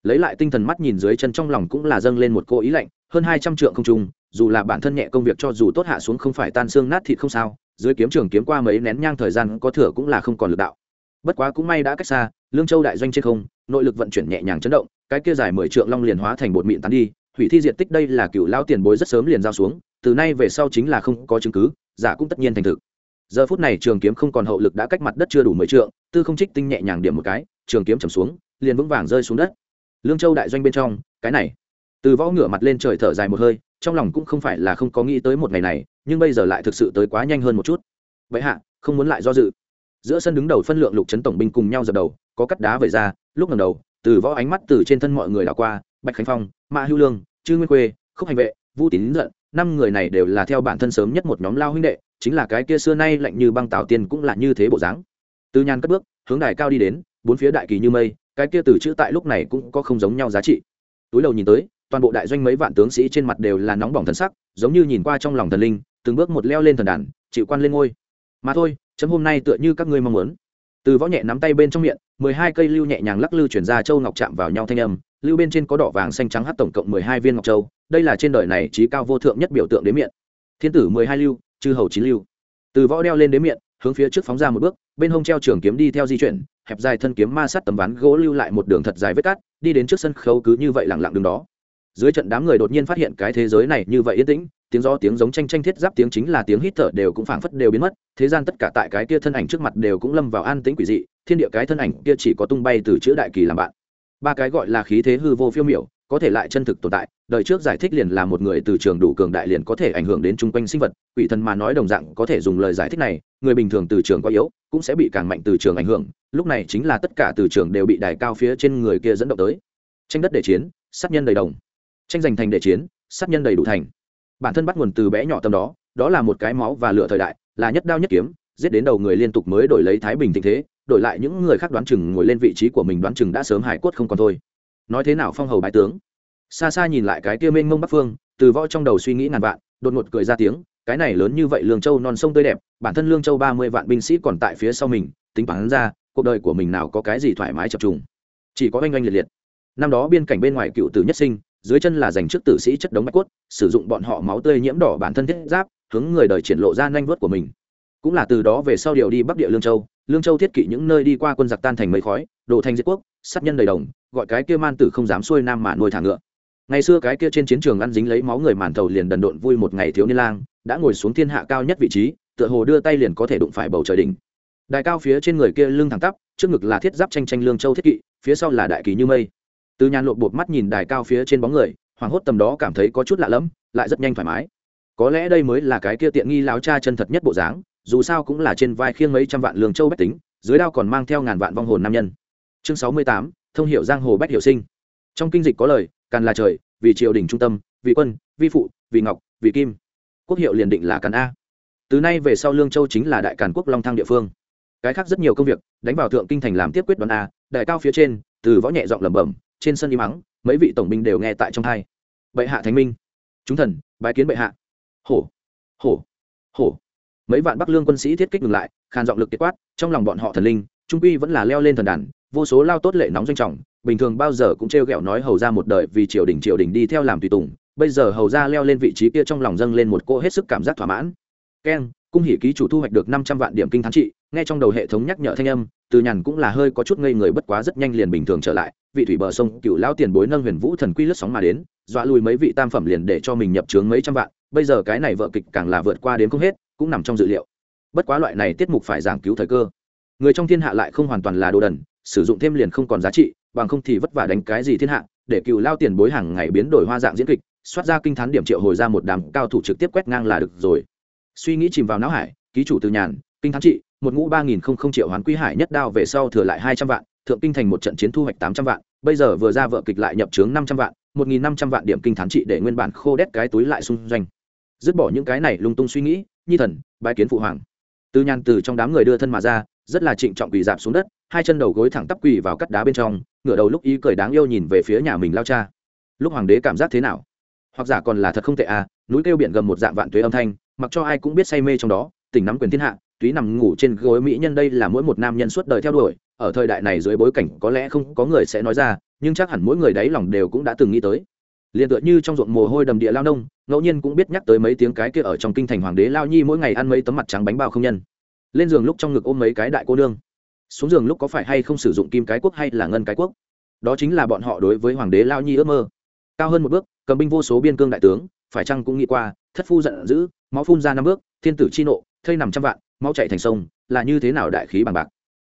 Speaker 1: Lấy lại tinh thần mắt nhìn dưới chân trong lòng cũng là dâng lên một cô ý lạnh, hơn hai trăm trượng không trung, dù là bản thân nhẹ công việc cho dù tốt hạ xuống không phải tan xương nát thịt không sao dưới kiếm trường kiếm qua mấy nén nhang thời gian có thừa cũng là không còn lực đạo. Bất quá cũng may đã cách xa, lương châu đại doanh trên không, nội lực vận chuyển nhẹ nhàng chấn động, cái kia dài mười trượng long liền hóa thành bột mịn tán đi, hủy thi diện tích đây là cựu lao tiền bối rất sớm liền giao xuống, từ nay về sau chính là không có chứng cứ, giả cũng tất nhiên thành thực. Giờ phút này trường kiếm không còn hậu lực đã cách mặt đất chưa đủ mười trượng, tư không trích tinh nhẹ nhàng điểm một cái, trường kiếm chầm xuống, liền vững vàng rơi xuống đất. Lương châu đại doanh bên trong, cái này. Từ võ ngửa mặt lên trời thở dài một hơi, trong lòng cũng không phải là không có nghĩ tới một ngày này nhưng bây giờ lại thực sự tới quá nhanh hơn một chút. Vậy hạ, không muốn lại do dự. Giữa sân đứng đầu phân lượng lục trấn tổng binh cùng nhau dập đầu, có cắt đá vẩy ra, lúc ngầm đầu, từ võ ánh mắt từ trên thân mọi người đảo qua, bạch khánh phong, mã hữu lương, Trương nguyên khuê, khúc hành vệ, vu tín giận năm người này đều là theo bản thân sớm nhất một nhóm lao huynh đệ, chính là cái kia xưa nay lạnh như băng tào tiên cũng là như thế bộ dáng. Từ nhàn cất bước, hướng đài cao đi đến, bốn phía đại kỳ như mây, cái kia từ chữ tại lúc này cũng có không giống nhau giá trị. Túi đầu nhìn tới, toàn bộ đại doanh mấy vạn tướng sĩ trên mặt đều là nóng bỏng thần sắc, giống như nhìn qua trong lòng thần linh từng bước một leo lên thần đàn, chịu quan lên ngôi. Mà thôi, chấm hôm nay tựa như các ngươi mong muốn. Từ võ nhẹ nắm tay bên trong miệng, mười hai cây lưu nhẹ nhàng lắc lư chuyển ra châu ngọc chạm vào nhau thanh âm, lưu bên trên có đỏ vàng xanh trắng hát tổng cộng mười hai viên ngọc châu, đây là trên đời này trí cao vô thượng nhất biểu tượng đến miệng thiên tử mười hai lưu, chư hầu chín lưu. Từ võ đeo lên đến miệng hướng phía trước phóng ra một bước, bên hông treo trường kiếm đi theo di chuyển, hẹp dài thân kiếm ma sát tấm ván gỗ lưu lại một đường thật dài vết cắt đi đến trước sân khấu cứ như vậy lặng lặng đường đó dưới trận đám người đột nhiên phát hiện cái thế giới này như vậy yên tĩnh, tiếng do tiếng giống tranh tranh thiết giáp tiếng chính là tiếng hít thở đều cũng phảng phất đều biến mất, thế gian tất cả tại cái kia thân ảnh trước mặt đều cũng lâm vào an tĩnh quỷ dị, thiên địa cái thân ảnh kia chỉ có tung bay từ chữ đại kỳ làm bạn. Ba cái gọi là khí thế hư vô phiêu miểu, có thể lại chân thực tồn tại, đời trước giải thích liền là một người từ trường đủ cường đại liền có thể ảnh hưởng đến chung quanh sinh vật, quỷ thần mà nói đồng dạng có thể dùng lời giải thích này, người bình thường từ trường quá yếu, cũng sẽ bị càng mạnh từ trường ảnh hưởng, lúc này chính là tất cả từ trường đều bị đài cao phía trên người kia dẫn động tới. Tranh đất để chiến, sát nhân đầy đồng tranh giành thành để chiến, sát nhân đầy đủ thành. Bản thân bắt nguồn từ bé nhỏ tâm đó đó là một cái máu và lửa thời đại, là nhất đao nhất kiếm, giết đến đầu người liên tục mới đổi lấy thái bình tình thế, đổi lại những người khác đoán chừng ngồi lên vị trí của mình đoán chừng đã sớm hải quất không còn thôi. Nói thế nào phong hầu bái tướng? Xa xa nhìn lại cái kia mênh mông bắc phương, từ võ trong đầu suy nghĩ ngàn vạn, đột ngột cười ra tiếng, cái này lớn như vậy lương châu non sông tươi đẹp, bản thân lương châu ba mươi vạn binh sĩ còn tại phía sau mình, tính toán ra, cuộc đời của mình nào có cái gì thoải mái chập trùng. Chỉ có oanh oanh liệt liệt. Năm đó biên cảnh bên ngoài cựu tử nhất sinh dưới chân là dành trước tử sĩ chất đống bạch cốt, sử dụng bọn họ máu tươi nhiễm đỏ bản thân thiết giáp, hướng người đời triển lộ ra nhanh vớt của mình. Cũng là từ đó về sau điều đi bắc địa lương châu lương châu thiết kỵ những nơi đi qua quân giặc tan thành mấy khói, đổ thành diệt quốc, sát nhân đầy đồng, gọi cái kia man tử không dám xuôi nam mà nuôi thả ngựa. Ngày xưa cái kia trên chiến trường ăn dính lấy máu người màn thầu liền đần độn vui một ngày thiếu niên lang, đã ngồi xuống thiên hạ cao nhất vị trí, tựa hồ đưa tay liền có thể đụng phải bầu trời đỉnh. Đài cao phía trên người kia lưng thẳng tắp, trước ngực là thiết giáp tranh tranh lương châu thiết kỵ, phía sau là đại kỳ như mây từ nhàn lộp bột mắt nhìn đài cao phía trên bóng người, hoảng hốt tầm đó cảm thấy có chút lạ lẫm, lại rất nhanh thoải mái. Có lẽ đây mới là cái kia tiện nghi láo cha chân thật nhất bộ dáng, dù sao cũng là trên vai khiêng mấy trăm vạn lương châu bách tính, dưới đao còn mang theo ngàn vạn vong hồn nam nhân. Chương sáu mươi tám, thông hiệu giang hồ bách hiệu sinh. Trong kinh dịch có lời, càn là trời, vì triều đình trung tâm, vì quân, vi phụ, vì ngọc, vì kim. Quốc hiệu liền định là càn a. Từ nay về sau lương châu chính là đại càn quốc long thăng địa phương. Cái khác rất nhiều công việc, đánh vào thượng kinh thành làm tiếp quyết đoán a, đại cao phía trên, từ võ nhẹ giọng lẩm bẩm trên sân im mắng mấy vị tổng binh đều nghe tại trong hai. Bệ hạ thánh minh. Chúng thần, bái kiến bệ hạ. Hổ. Hổ. Hổ. Mấy vạn bắc lương quân sĩ thiết kích ngừng lại, khàn giọng lực kiệt quát, trong lòng bọn họ thần linh, trung quy vẫn là leo lên thần đàn, vô số lao tốt lệ nóng doanh trọng, bình thường bao giờ cũng trêu ghẹo nói hầu ra một đời vì triều đình triều đình đi theo làm tùy tùng, bây giờ hầu ra leo lên vị trí kia trong lòng dâng lên một cô hết sức cảm giác thỏa mãn. Keng, cung hỷ ký chủ thu hoạch được năm trăm vạn điểm kinh thắng trị, nghe trong đầu hệ thống nhắc nhở thanh âm, từ nhàn cũng là hơi có chút ngây người bất quá rất nhanh liền bình thường trở lại vị thủy bờ sông cựu lão tiền bối nâng huyền vũ thần quy lướt sóng mà đến, dọa lùi mấy vị tam phẩm liền để cho mình nhập trướng mấy trăm vạn, bây giờ cái này vợ kịch càng là vượt qua đến không hết, cũng nằm trong dự liệu. Bất quá loại này tiết mục phải giảng cứu thời cơ. Người trong thiên hạ lại không hoàn toàn là đồ đần, sử dụng thêm liền không còn giá trị, bằng không thì vất vả đánh cái gì thiên hạ, để cựu lao tiền bối hàng ngày biến đổi hoa dạng diễn kịch xoát ra kinh thán điểm triệu hồi ra một đám cao thủ trực tiếp quét ngang là được rồi. Suy nghĩ chìm vào não hải, ký chủ từ nhàn, kinh thán trị, một ngũ ba nghìn không không triệu hoán quý hải nhất đao về sau thừa lại hai trăm vạn thượng kinh thành một trận chiến thu hoạch tám trăm vạn, bây giờ vừa ra vợ kịch lại nhập trướng năm trăm vạn, một nghìn năm trăm vạn điểm kinh thán trị để nguyên bản khô đét cái túi lại xung doanh. Dứt bỏ những cái này lung tung suy nghĩ, nhi thần, bái kiến phụ hoàng. Từ nhàn từ trong đám người đưa thân mà ra, rất là trịnh trọng quỳ dạp xuống đất, hai chân đầu gối thẳng tắp quỳ vào cắt đá bên trong, ngửa đầu lúc ý cười đáng yêu nhìn về phía nhà mình lao cha. Lúc hoàng đế cảm giác thế nào? Hoặc giả còn là thật không tệ à núi kêu biển gầm một dạng vạn tuế âm thanh, mặc cho ai cũng biết say mê trong đó tỉnh nắm quyền thiên hạ, túy nằm ngủ trên gối mỹ nhân đây là mỗi một nam nhân suốt đời theo đuổi ở thời đại này dưới bối cảnh có lẽ không có người sẽ nói ra, nhưng chắc hẳn mỗi người đáy lòng đều cũng đã từng nghĩ tới. Liền tựa như trong ruộng mồ hôi đầm địa lao nông, ngẫu nhiên cũng biết nhắc tới mấy tiếng cái kia ở trong kinh thành hoàng đế lao nhi mỗi ngày ăn mấy tấm mặt trắng bánh bao không nhân. Lên giường lúc trong ngực ôm mấy cái đại cô nương. Xuống giường lúc có phải hay không sử dụng kim cái quốc hay là ngân cái quốc? Đó chính là bọn họ đối với hoàng đế lao nhi ước mơ. Cao hơn một bước, cầm binh vô số biên cương đại tướng, phải chăng cũng nghĩ qua, thất phu giận dữ, máu phun ra năm bước, thiên tử chi nộ, thây nằm trăm vạn, máu chạy thành sông, là như thế nào đại khí bằng bạc?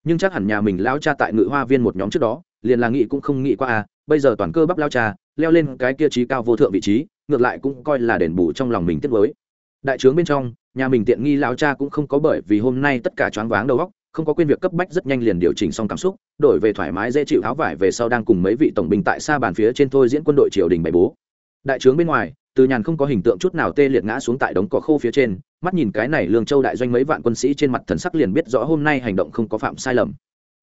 Speaker 1: Nhưng chắc hẳn nhà mình lao cha tại ngự hoa viên một nhóm trước đó, liền là nghĩ cũng không nghĩ qua à bây giờ toàn cơ bắp lao cha, leo lên cái kia trí cao vô thượng vị trí, ngược lại cũng coi là đền bù trong lòng mình tiếp với đại trướng bên trong, nhà mình tiện nghi lao cha cũng không có bởi vì hôm nay tất cả choáng váng đầu óc, không có quên việc cấp bách rất nhanh liền điều chỉnh xong cảm xúc, đổi về thoải mái dễ chịu tháo vải về sau đang cùng mấy vị tổng binh tại xa bàn phía trên thôi diễn quân đội triều đình bày bố. Đại trướng bên ngoài từ nhàn không có hình tượng chút nào tê liệt ngã xuống tại đống cỏ khô phía trên, mắt nhìn cái này lương châu đại doanh mấy vạn quân sĩ trên mặt thần sắc liền biết rõ hôm nay hành động không có phạm sai lầm.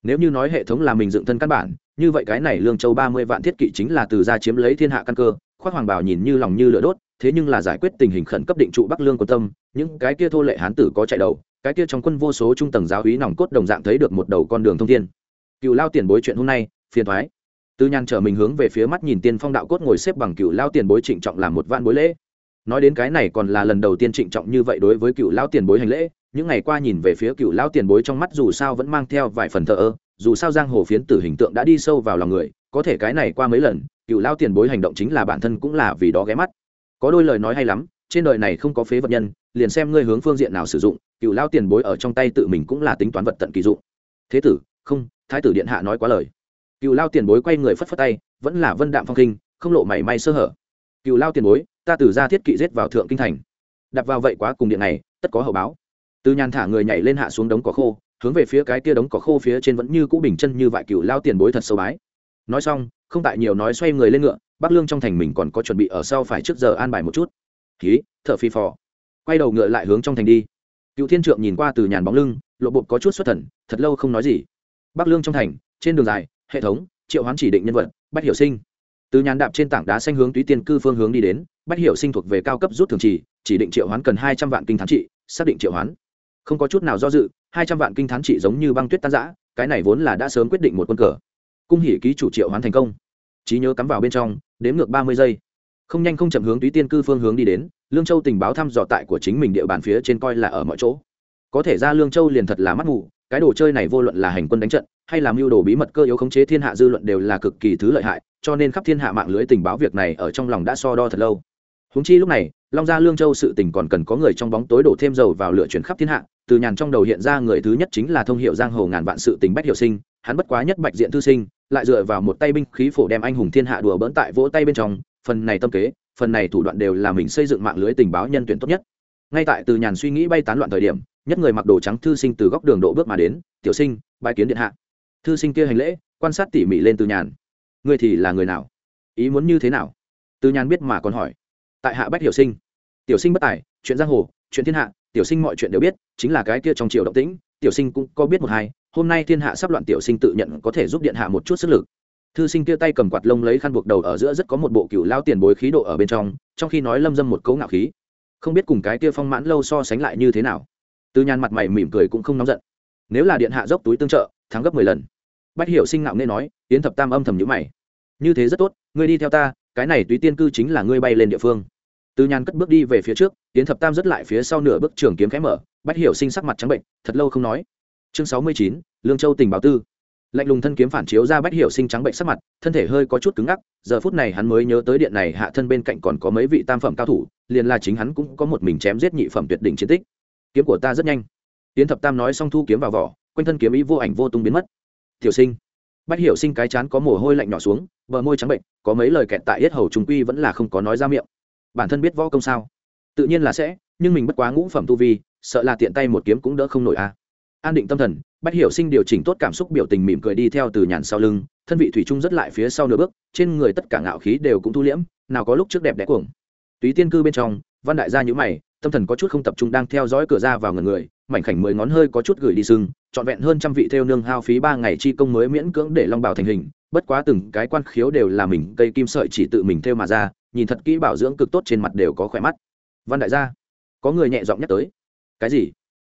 Speaker 1: Nếu như nói hệ thống là mình dựng thân căn bản, như vậy cái này lương châu ba mươi vạn thiết kỵ chính là từ ra chiếm lấy thiên hạ căn cơ, khoác hoàng bảo nhìn như lòng như lửa đốt, thế nhưng là giải quyết tình hình khẩn cấp định trụ bắc lương của tâm, những cái kia thô lệ hán tử có chạy đầu, cái kia trong quân vô số trung tầng giáo hí nòng cốt đồng dạng thấy được một đầu con đường thông thiên. Cựu lao tiền bối chuyện hôm nay, phiền thoái tư nhan trở mình hướng về phía mắt nhìn tiên phong đạo cốt ngồi xếp bằng cựu lao tiền bối trịnh trọng làm một vạn bối lễ. Nói đến cái này còn là lần đầu tiên trịnh trọng như vậy đối với cựu lao tiền bối hành lễ. Những ngày qua nhìn về phía cựu lao tiền bối trong mắt dù sao vẫn mang theo vài phần thờ ơ, dù sao giang hồ phiến tử hình tượng đã đi sâu vào lòng người, có thể cái này qua mấy lần, cựu lao tiền bối hành động chính là bản thân cũng là vì đó ghé mắt. Có đôi lời nói hay lắm, trên đời này không có phế vật nhân, liền xem ngươi hướng phương diện nào sử dụng, cựu lao tiền bối ở trong tay tự mình cũng là tính toán vật tận kỳ dụng. Thế tử, không, thái tử điện hạ nói quá lời cựu lao tiền bối quay người phất phất tay, vẫn là vân đạm phong kinh, không lộ mảy may sơ hở. Cựu lao tiền bối, ta từ ra thiết kỵ giết vào thượng kinh thành. Đặt vào vậy quá cùng điện này, tất có hậu báo. Từ nhàn thả người nhảy lên hạ xuống đống cỏ khô, hướng về phía cái kia đống cỏ khô phía trên vẫn như cũ bình chân như vại cựu lao tiền bối thật sâu bái. Nói xong, không tại nhiều nói xoay người lên ngựa, bắc lương trong thành mình còn có chuẩn bị ở sau phải trước giờ an bài một chút. Khí thở phi phò. Quay đầu ngựa lại hướng trong thành đi. Cựu thiên trượng nhìn qua từ nhàn bóng lưng, lộ bột có chút xuất thần, thật lâu không nói gì. Bắc lương trong thành, trên đường dài hệ thống, triệu hoán chỉ định nhân vật, bách hiểu sinh. Từ nhàn đạp trên tảng đá xanh hướng túy tiên cư phương hướng đi đến, bách hiểu sinh thuộc về cao cấp rút thường trì chỉ định triệu hoán cần hai trăm vạn kinh thán trị, xác định triệu hoán. Không có chút nào do dự, hai trăm vạn kinh thán trị giống như băng tuyết tan giã cái này vốn là đã sớm quyết định một quân cờ. Cung hỉ ký chủ triệu hoán thành công. Trí nhớ cắm vào bên trong, đếm ngược ba mươi giây. Không nhanh không chậm hướng túy tiên cư phương hướng đi đến, lương châu tình báo thăm dò tại của chính mình địa bàn phía trên coi là ở mọi chỗ. Có thể ra lương châu liền thật là mắt ngủ cái đồ chơi này vô luận là hành quân đánh trận, hay làm mưu đồ bí mật cơ yếu khống chế thiên hạ dư luận đều là cực kỳ thứ lợi hại, cho nên khắp thiên hạ mạng lưới tình báo việc này ở trong lòng đã so đo thật lâu. Húng chi lúc này, long gia lương châu sự tình còn cần có người trong bóng tối đổ thêm dầu vào lửa chuyển khắp thiên hạ, từ nhàn trong đầu hiện ra người thứ nhất chính là thông hiệu giang hồ ngàn vạn sự tình bách hiệu sinh, hắn bất quá nhất bạch diện thư sinh, lại dựa vào một tay binh khí phổ đem anh hùng thiên hạ đùa bỡn tại vỗ tay bên trong, phần này tâm kế, phần này thủ đoạn đều là mình xây dựng mạng lưới tình báo nhân tuyển tốt nhất. Ngay tại từ nhàn suy nghĩ bay tán loạn thời điểm nhất người mặc đồ trắng thư sinh từ góc đường độ bước mà đến, tiểu sinh bãi kiến điện hạ. Thư sinh kia hành lễ, quan sát tỉ mỉ lên từ nhàn. Ngươi thì là người nào? Ý muốn như thế nào? Từ nhàn biết mà còn hỏi. Tại hạ bách hiểu sinh. Tiểu sinh bất tài, chuyện giang hồ, chuyện thiên hạ, tiểu sinh mọi chuyện đều biết, chính là cái kia trong triều động tĩnh, tiểu sinh cũng có biết một hai, hôm nay thiên hạ sắp loạn tiểu sinh tự nhận có thể giúp điện hạ một chút sức lực. Thư sinh kia tay cầm quạt lông lấy khăn buộc đầu ở giữa rất có một bộ cựu lao tiền bối khí độ ở bên trong trong khi nói lâm dâm một cấu ngạo khí. Không biết cùng cái kia phong mãn lâu so sánh lại như thế nào từ nhàn mặt mày mỉm cười cũng không nóng giận. Nếu là điện hạ dốc túi tương trợ, thắng gấp mười lần. Bách hiểu sinh ngạo nên nói, yến thập tam âm thầm nhữ mày. Như thế rất tốt, ngươi đi theo ta, cái này túy tiên cư chính là ngươi bay lên địa phương. Từ nhàn cất bước đi về phía trước, yến thập tam rất lại phía sau nửa bước trường kiếm khẽ mở, bách hiểu sinh sắc mặt trắng bệnh, thật lâu không nói. Chương sáu mươi chín, lương châu tình báo tư. Lạnh lùng thân kiếm phản chiếu ra bách hiểu sinh trắng bệnh sắc mặt, thân thể hơi có chút cứng ngắc, giờ phút này hắn mới nhớ tới điện này hạ thân bên cạnh còn có mấy vị tam phẩm cao thủ, liền là chính hắn cũng có một mình chém giết nhị phẩm tuyệt đỉnh chiến tích kiếm của ta rất nhanh. Tiến thập tam nói xong thu kiếm vào vỏ, quanh thân kiếm ý vô ảnh vô tung biến mất. Tiểu sinh. Bách hiểu sinh cái chán có mồ hôi lạnh nhỏ xuống, bờ môi trắng bệnh, có mấy lời kẹt tại yết hầu trung quy vẫn là không có nói ra miệng. Bản thân biết võ công sao? Tự nhiên là sẽ, nhưng mình bất quá ngũ phẩm tu vi, sợ là tiện tay một kiếm cũng đỡ không nổi a. An định tâm thần, bách hiểu sinh điều chỉnh tốt cảm xúc biểu tình mỉm cười đi theo từ nhàn sau lưng, thân vị thủy trung rất lại phía sau nửa bước, trên người tất cả ngạo khí đều cũng thu liễm, nào có lúc trước đẹp đẽ cuồng. Túy tiên cư bên trong, văn đại gia nhữ mày tâm thần có chút không tập trung đang theo dõi cửa ra vào ngần người, mảnh khảnh mười ngón hơi có chút gửi đi sưng, trọn vẹn hơn trăm vị theo nương hao phí ba ngày chi công mới miễn cưỡng để long bào thành hình, bất quá từng cái quan khiếu đều là mình cây kim sợi chỉ tự mình theo mà ra, nhìn thật kỹ bảo dưỡng cực tốt trên mặt đều có khỏe mắt. Văn đại gia, có người nhẹ giọng nhắc tới. Cái gì?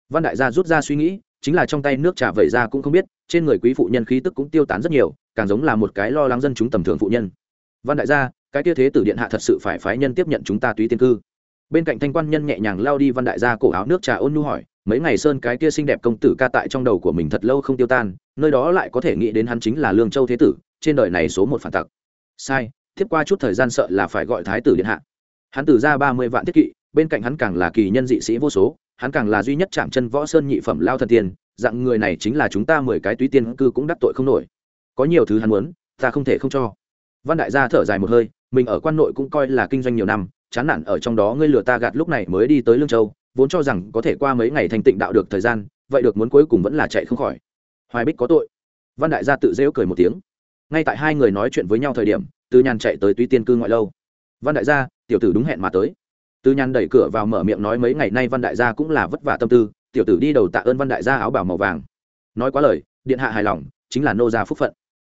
Speaker 1: Văn đại gia rút ra suy nghĩ, chính là trong tay nước trà vẩy ra cũng không biết, trên người quý phụ nhân khí tức cũng tiêu tán rất nhiều, càng giống là một cái lo lắng dân chúng tầm thường phụ nhân. Văn đại gia, cái kia thế tử điện hạ thật sự phải phái nhân tiếp nhận chúng ta túy tiên cư bên cạnh thanh quan nhân nhẹ nhàng lao đi văn đại gia cổ áo nước trà ôn nhu hỏi, mấy ngày sơn cái kia xinh đẹp công tử ca tại trong đầu của mình thật lâu không tiêu tan, nơi đó lại có thể nghĩ đến hắn chính là lương châu thế tử, trên đời này số một phản tặc. Sai, tiếp qua chút thời gian sợ là phải gọi thái tử điện hạ. Hắn tử ra ba mươi vạn thiết kỵ, bên cạnh hắn càng là kỳ nhân dị sĩ vô số, hắn càng là duy nhất chạm chân võ sơn nhị phẩm lao thần tiên, dạng người này chính là chúng ta mười cái túy tiên cư cũng đắc tội không nổi. Có nhiều thứ hắn muốn, ta không thể không cho. Văn đại gia thở dài một hơi, mình ở quan nội cũng coi là kinh doanh nhiều năm chán nản ở trong đó ngươi lừa ta gạt lúc này mới đi tới lương châu, vốn cho rằng có thể qua mấy ngày thành tịnh đạo được thời gian, vậy được muốn cuối cùng vẫn là chạy không khỏi. Hoài bích có tội. Văn đại gia tự rêu cười một tiếng. Ngay tại hai người nói chuyện với nhau thời điểm từ nhàn chạy tới túy tiên cư ngoại lâu. Văn đại gia, tiểu tử đúng hẹn mà tới. Từ nhàn đẩy cửa vào mở miệng nói mấy ngày nay văn đại gia cũng là vất vả tâm tư, tiểu tử đi đầu tạ ơn văn đại gia áo bảo màu vàng. Nói quá lời, điện hạ hài lòng, chính là nô gia phúc phận.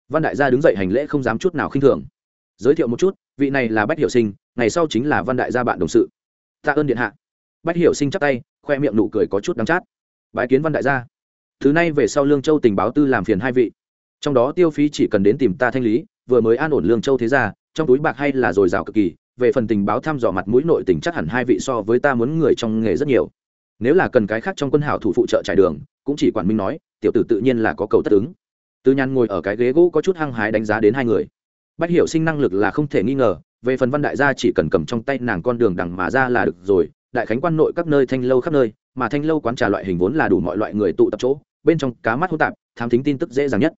Speaker 1: Văn đại gia đứng dậy hành lễ không dám chút nào khinh thường. Giới thiệu một chút vị này là bách hiệu sinh, ngày sau chính là văn đại gia bạn đồng sự. Tạ ơn điện hạ. Bách hiệu sinh chắc tay, khoe miệng nụ cười có chút đắng chát. Bái kiến văn đại gia. Thứ này về sau lương châu tình báo tư làm phiền hai vị. Trong đó tiêu phí chỉ cần đến tìm ta thanh lý, vừa mới an ổn lương châu thế gia, trong túi bạc hay là dồi dào cực kỳ, về phần tình báo thăm dò mặt mũi nội tình chắc hẳn hai vị so với ta muốn người trong nghề rất nhiều. Nếu là cần cái khác trong quân hảo thủ phụ trợ trải đường, cũng chỉ quản minh nói, tiểu tử tự nhiên là có cầu tất ứng. Tư nhan ngồi ở cái ghế gỗ có chút hăng hái đánh giá đến hai người bách hiểu sinh năng lực là không thể nghi ngờ, về phần văn đại gia chỉ cần cầm trong tay nàng con đường đằng mà ra là được rồi, đại khánh quan nội các nơi thanh lâu khắp nơi, mà thanh lâu quán trà loại hình vốn là đủ mọi loại người tụ tập chỗ, bên trong cá mắt hỗn tạp, thám thính tin tức dễ dàng nhất.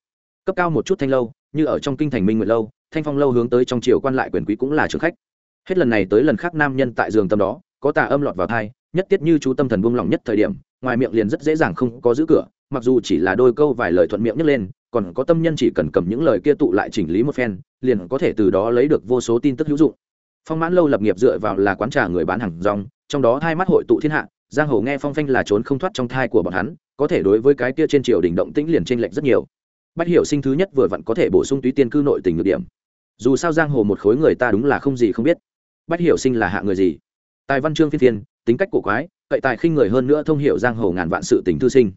Speaker 1: Cấp cao một chút thanh lâu, như ở trong kinh thành minh nguyệt lâu, thanh phong lâu hướng tới trong triều quan lại quyền quý cũng là trường khách. Hết lần này tới lần khác nam nhân tại giường tâm đó, có tà âm lọt vào thai nhất tiết như chú tâm thần buông lỏng nhất thời điểm, ngoài miệng liền rất dễ dàng không có giữ cửa, mặc dù chỉ là đôi câu vài lời thuận miệng nhấc lên còn có tâm nhân chỉ cần cầm những lời kia tụ lại chỉnh lý một phen, liền có thể từ đó lấy được vô số tin tức hữu dụng. Phong mãn lâu lập nghiệp dựa vào là quán trà người bán hàng rong, trong đó hai mắt hội tụ thiên hạ, giang hồ nghe phong phanh là trốn không thoát trong thai của bọn hắn, có thể đối với cái kia trên triều đình động tĩnh liền trên lệnh rất nhiều. Bách hiểu sinh thứ nhất vừa vặn có thể bổ sung túy tiên cư nội tình ngược điểm. Dù sao giang hồ một khối người ta đúng là không gì không biết. Bách hiểu sinh là hạ người gì? Tài văn chương phiên thiên tính cách cổ quái, cậy tài khinh người hơn nữa thông hiểu giang hồ ngàn vạn sự tình thư sinh.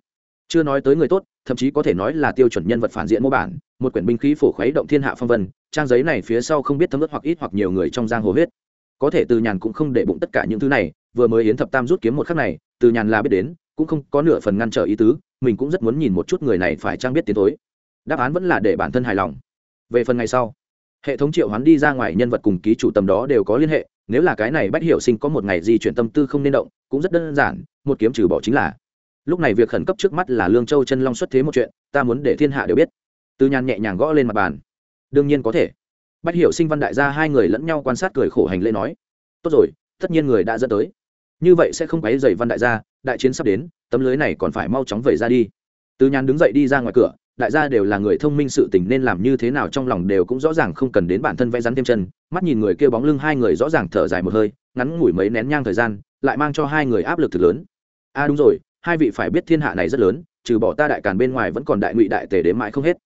Speaker 1: Chưa nói tới người tốt thậm chí có thể nói là tiêu chuẩn nhân vật phản diện mô bản, một quyển binh khí phổ khuấy động thiên hạ phong vân, trang giấy này phía sau không biết thấm ướt hoặc ít hoặc nhiều người trong giang hồ huyết. Có thể từ nhàn cũng không để bụng tất cả những thứ này, vừa mới yến thập tam rút kiếm một khắc này, từ nhàn là biết đến, cũng không có nửa phần ngăn trở ý tứ, mình cũng rất muốn nhìn một chút người này phải trang biết tiến tối đáp án vẫn là để bản thân hài lòng. Về phần ngày sau, hệ thống triệu hoán đi ra ngoài nhân vật cùng ký chủ tâm đó đều có liên hệ, nếu là cái này bách hiểu sinh có một ngày di chuyển tâm tư không nên động, cũng rất đơn giản, một kiếm trừ bỏ chính là lúc này việc khẩn cấp trước mắt là lương châu chân long xuất thế một chuyện, ta muốn để thiên hạ đều biết. Tư nhàn nhẹ nhàng gõ lên mặt bàn. Đương nhiên có thể. Bách hiểu sinh văn đại gia hai người lẫn nhau quan sát cười khổ hành lễ nói, tốt rồi, tất nhiên người đã dẫn tới. Như vậy sẽ không quấy dày văn đại gia, đại chiến sắp đến, tấm lưới này còn phải mau chóng vẩy ra đi. Tư nhàn đứng dậy đi ra ngoài cửa, đại gia đều là người thông minh sự tình nên làm như thế nào trong lòng đều cũng rõ ràng không cần đến bản thân vẽ rắn thêm chân. Mắt nhìn người kia bóng lưng hai người rõ ràng thở dài một hơi, ngắn ngủi mấy nén nhang thời gian, lại mang cho hai người áp lực thật lớn. A à đúng rồi hai vị phải biết thiên hạ này rất lớn, trừ bỏ ta đại càn bên ngoài vẫn còn đại ngụy đại tề đến mãi không hết.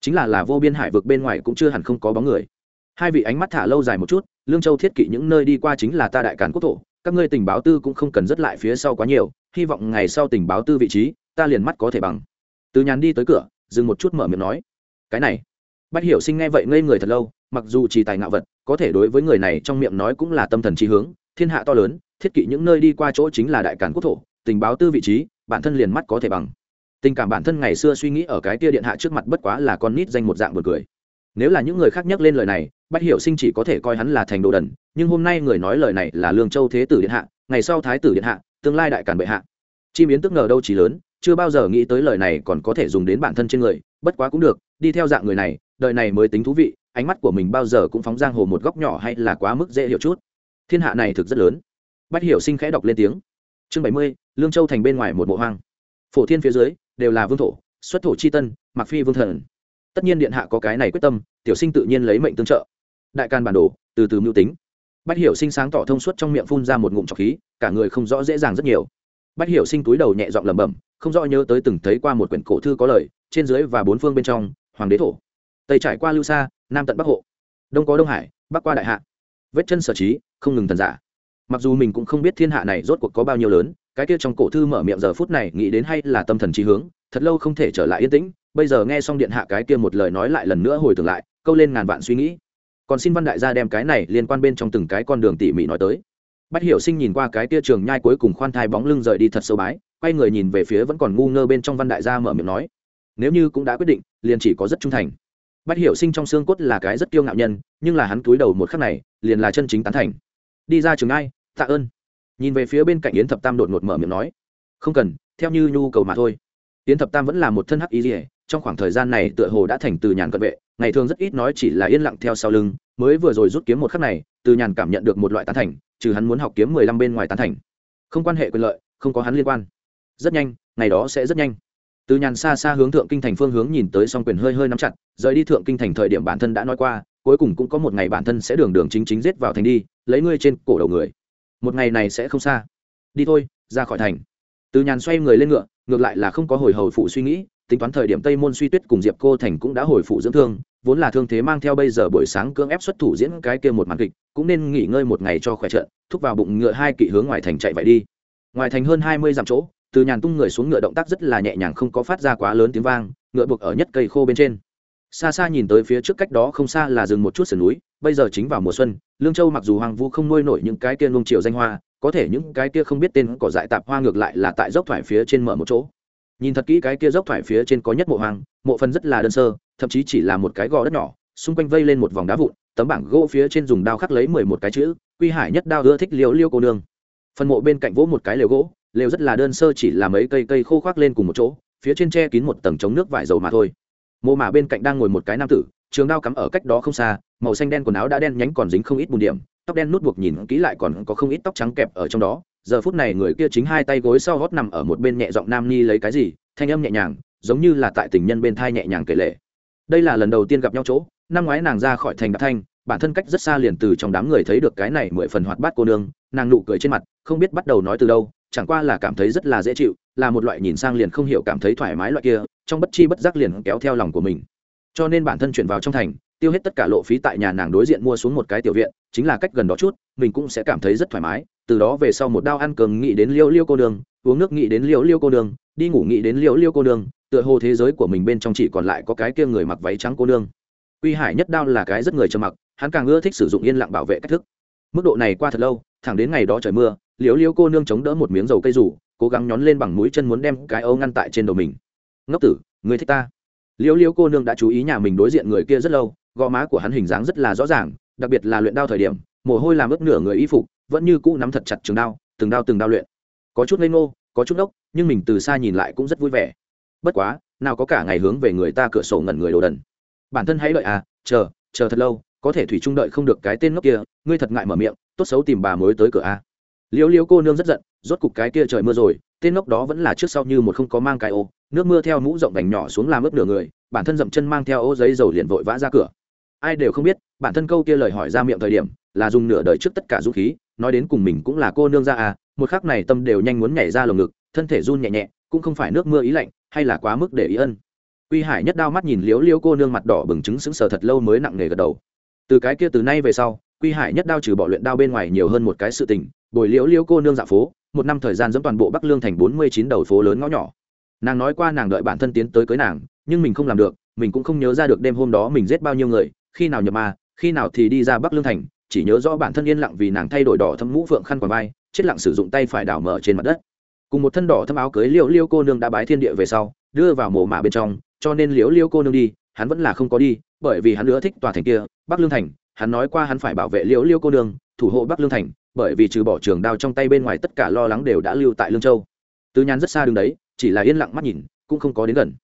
Speaker 1: Chính là là vô biên hải vực bên ngoài cũng chưa hẳn không có bóng người. Hai vị ánh mắt thả lâu dài một chút, lương châu thiết kỵ những nơi đi qua chính là ta đại càn quốc thổ, các ngươi tình báo tư cũng không cần dứt lại phía sau quá nhiều, hy vọng ngày sau tình báo tư vị trí, ta liền mắt có thể bằng. Từ nhàn đi tới cửa, dừng một chút mở miệng nói, cái này. Bách hiểu sinh nghe vậy ngây người thật lâu, mặc dù chỉ tài ngạo vật, có thể đối với người này trong miệng nói cũng là tâm thần trí hướng, thiên hạ to lớn, thiết kỵ những nơi đi qua chỗ chính là đại cản quốc thổ tình báo tư vị trí, bản thân liền mắt có thể bằng. Tình cảm bản thân ngày xưa suy nghĩ ở cái tia điện hạ trước mặt bất quá là con nít danh một dạng một cười. Nếu là những người khác nhắc lên lời này, bách hiểu sinh chỉ có thể coi hắn là thành đồ đần, nhưng hôm nay người nói lời này là lương châu thế tử điện hạ, ngày sau thái tử điện hạ, tương lai đại cản bệ hạ. Chi biến tức ngờ đâu chỉ lớn, chưa bao giờ nghĩ tới lời này còn có thể dùng đến bản thân trên người, bất quá cũng được, đi theo dạng người này, đời này mới tính thú vị, ánh mắt của mình bao giờ cũng phóng giang hồ một góc nhỏ hay là quá mức dễ hiểu chút. Thiên hạ này thực rất lớn. Bách hiểu sinh khẽ đọc lên tiếng chương bảy mươi, lương châu thành bên ngoài một bộ hoang. Phổ thiên phía dưới đều là vương thổ, xuất thổ c h i tân, mặc phi vương thần. Tất nhiên điện hạ có cái này quyết tâm, tiểu sinh tự nhiên lấy mệnh tương trợ. Đại can bản đồ, từ từ mưu tính. Bách hiểu sinh sáng tỏ thông suốt trong miệng phun ra một ngụm trọc khí, cả người không rõ dễ dàng rất nhiều. Bách hiểu sinh túi đầu nhẹ giọng lẩm bẩm, không rõ nhớ tới từng thấy qua một quyển cổ thư có lời, trên dưới và bốn phương bên trong, hoàng đế thổ. Tây trải qua lưu xa nam tận bắc hộ. Đông có đông hải, bắc qua đại hạ. Vết chân sở trí, không ngừng thần giả mặc dù mình cũng không biết thiên hạ này rốt cuộc có bao nhiêu lớn, cái kia trong cổ thư mở miệng giờ phút này nghĩ đến hay là tâm thần trí hướng, thật lâu không thể trở lại yên tĩnh, bây giờ nghe xong điện hạ cái kia một lời nói lại lần nữa hồi tưởng lại, câu lên ngàn vạn suy nghĩ. Còn xin văn đại gia đem cái này liên quan bên trong từng cái con đường tỉ mỉ nói tới. Bách hiểu sinh nhìn qua cái kia trường nhai cuối cùng khoan thai bóng lưng rời đi thật sâu bái, quay người nhìn về phía vẫn còn ngu ngơ bên trong văn đại gia mở miệng nói, nếu như cũng đã quyết định, liền chỉ có rất trung thành. Bách hiểu sinh trong xương cốt là cái rất kiêu ngạo nhân, nhưng là hắn túi đầu một khắc này, liền là chân chính tán thành. Đi ra trường ai tạ ơn. Nhìn về phía bên cạnh yến thập tam đột ngột mở miệng nói, không cần, theo như nhu cầu mà thôi. Yến thập tam vẫn là một thân hắc ý gì trong khoảng thời gian này tựa hồ đã thành từ nhàn cận vệ, ngày thường rất ít nói chỉ là yên lặng theo sau lưng, mới vừa rồi rút kiếm một khắc này, từ nhàn cảm nhận được một loại tán thành, trừ hắn muốn học kiếm mười lăm bên ngoài tán thành. Không quan hệ quyền lợi, không có hắn liên quan. Rất nhanh, ngày đó sẽ rất nhanh. Từ nhàn xa xa hướng thượng kinh thành phương hướng nhìn tới song quyền hơi hơi nắm chặt, rời đi thượng kinh thành thời điểm bản thân đã nói qua, cuối cùng cũng có một ngày bản thân sẽ đường đường chính chính giết vào thành đi, lấy ngươi trên cổ đầu người một ngày này sẽ không xa. Đi thôi, ra khỏi thành. Từ nhàn xoay người lên ngựa, ngược lại là không có hồi hầu phụ suy nghĩ, tính toán thời điểm tây môn suy tuyết cùng diệp cô thành cũng đã hồi phụ dưỡng thương, vốn là thương thế mang theo bây giờ buổi sáng cưỡng ép xuất thủ diễn cái kia một màn kịch, cũng nên nghỉ ngơi một ngày cho khỏe trận, thúc vào bụng ngựa hai kỵ hướng ngoài thành chạy vậy đi. Ngoài thành hơn hai mươi dặm chỗ, từ nhàn tung người xuống ngựa động tác rất là nhẹ nhàng, không có phát ra quá lớn tiếng vang, ngựa buộc ở nhất cây khô bên trên. Xa xa nhìn tới phía trước cách đó không xa là rừng một chút sườn núi bây giờ chính vào mùa xuân, lương châu mặc dù hoàng vu không nuôi nổi những cái kia nung triều danh hoa, có thể những cái kia không biết tên cỏ dại tạp hoa ngược lại là tại dốc thoải phía trên mở một chỗ. Nhìn thật kỹ cái kia dốc thoải phía trên có nhất mộ hoang mộ phân rất là đơn sơ, thậm chí chỉ là một cái gò đất nhỏ, xung quanh vây lên một vòng đá vụn, tấm bảng gỗ phía trên dùng đao khắc lấy mười một cái chữ, quy hải nhất đao ưa thích liều liêu cô nương. Phần mộ bên cạnh vỗ một cái lều gỗ, lều rất là đơn sơ chỉ là mấy cây cây khô khoác lên cùng một chỗ, phía trên tre kín một tầng chống nước vải dầu mà thôi. Mộ mà bên cạnh đang ngồi một cái nam tử trường đao cắm ở cách đó không xa, màu xanh đen quần áo đã đen nhánh còn dính không ít bùn điểm, tóc đen nút buộc nhìn kỹ lại còn có không ít tóc trắng kẹp ở trong đó. Giờ phút này người kia chính hai tay gối sau gót nằm ở một bên nhẹ giọng nam ni lấy cái gì, thanh âm nhẹ nhàng, giống như là tại tình nhân bên thai nhẹ nhàng kể lệ. Đây là lần đầu tiên gặp nhau chỗ, năm ngoái nàng ra khỏi thành đạp thanh, bản thân cách rất xa liền từ trong đám người thấy được cái này mười phần hoạt bát cô nương, nàng nụ cười trên mặt, không biết bắt đầu nói từ đâu, chẳng qua là cảm thấy rất là dễ chịu, là một loại nhìn sang liền không hiểu cảm thấy thoải mái loại kia, trong bất chi bất giác liền kéo theo lòng của mình cho nên bản thân chuyển vào trong thành, tiêu hết tất cả lộ phí tại nhà nàng đối diện mua xuống một cái tiểu viện, chính là cách gần đó chút, mình cũng sẽ cảm thấy rất thoải mái. Từ đó về sau một đao ăn cường nghĩ đến liêu liêu cô đường uống nước nghĩ đến liêu liêu cô đường đi ngủ nghĩ đến liêu liêu cô đường tựa hồ thế giới của mình bên trong chỉ còn lại có cái kia người mặc váy trắng cô nương. Uy hải nhất đao là cái rất người trầm mặc, hắn càng ưa thích sử dụng yên lặng bảo vệ cách thức. Mức độ này qua thật lâu, thẳng đến ngày đó trời mưa liễu liễu cô nương chống đỡ một miếng dầu cây rủ, cố gắng nhón lên bằng mũi chân muốn đem cái âu ngăn tại trên đầu mình. Ngốc tử, người thích ta liễu liễu cô nương đã chú ý nhà mình đối diện người kia rất lâu, gò má của hắn hình dáng rất là rõ ràng, đặc biệt là luyện đao thời điểm, mồ hôi làm ướt nửa người y phục, vẫn như cũ nắm thật chặt trường đao, từng đao từng đao luyện. Có chút ngây ngô, có chút ốc nhưng mình từ xa nhìn lại cũng rất vui vẻ. Bất quá, nào có cả ngày hướng về người ta cửa sổ ngẩn người đồ đần. Bản thân hãy đợi à chờ chờ thật lâu, có thể thủy trung đợi không được cái tên ngốc kia, ngươi thật ngại mở miệng, tốt xấu tìm bà mới tới cửa a liễu liễu cô nương rất giận, rốt cục cái kia trời mưa rồi tên ngốc đó vẫn là trước sau như một không có mang cái ô, nước mưa theo mũ rộng vành nhỏ xuống làm ướt nửa người, bản thân dậm chân mang theo ô giấy dầu liền vội vã ra cửa. Ai đều không biết, bản thân câu kia lời hỏi ra miệng thời điểm, là dùng nửa đời trước tất cả dũng khí, nói đến cùng mình cũng là cô nương ra à một khắc này tâm đều nhanh muốn nhảy ra lồng ngực, thân thể run nhẹ nhẹ, cũng không phải nước mưa ý lạnh, hay là quá mức để ý ân. Quy hải nhất đao mắt nhìn liếu liếu cô nương mặt đỏ bừng chứng sững sờ thật lâu mới nặng nề gật đầu. Từ cái kia từ nay về sau quy hải nhất đao trừ bỏ luyện đao bên ngoài nhiều hơn một cái sự tình, bồi liễu liễu cô nương dạ phố, một năm thời gian dẫn toàn bộ bắc lương thành bốn mươi chín đầu phố lớn ngõ nhỏ. Nàng nói qua nàng đợi bản thân tiến tới cưới nàng, nhưng mình không làm được, mình cũng không nhớ ra được đêm hôm đó mình giết bao nhiêu người, khi nào nhập ma, khi nào thì đi ra bắc lương thành, chỉ nhớ rõ bản thân yên lặng vì nàng thay đổi đỏ thâm mũ phượng khăn quàng vai, chết lặng sử dụng tay phải đảo mở trên mặt đất. Cùng một thân đỏ thâm áo cưới liễu liễu cô nương đã bái thiên địa về sau, đưa vào mồ mả bên trong, cho nên liễu liễu cô nương đi, hắn vẫn là không có đi, bởi vì hắn nữa thích tòa thành kia, bắc lương thành hắn nói qua hắn phải bảo vệ liễu liễu cô Đường, thủ hộ bắc lương thành bởi vì trừ bỏ trường đao trong tay bên ngoài tất cả lo lắng đều đã lưu tại lương châu. Tứ nhàn rất xa đường đấy chỉ là yên lặng mắt nhìn cũng không có đến gần.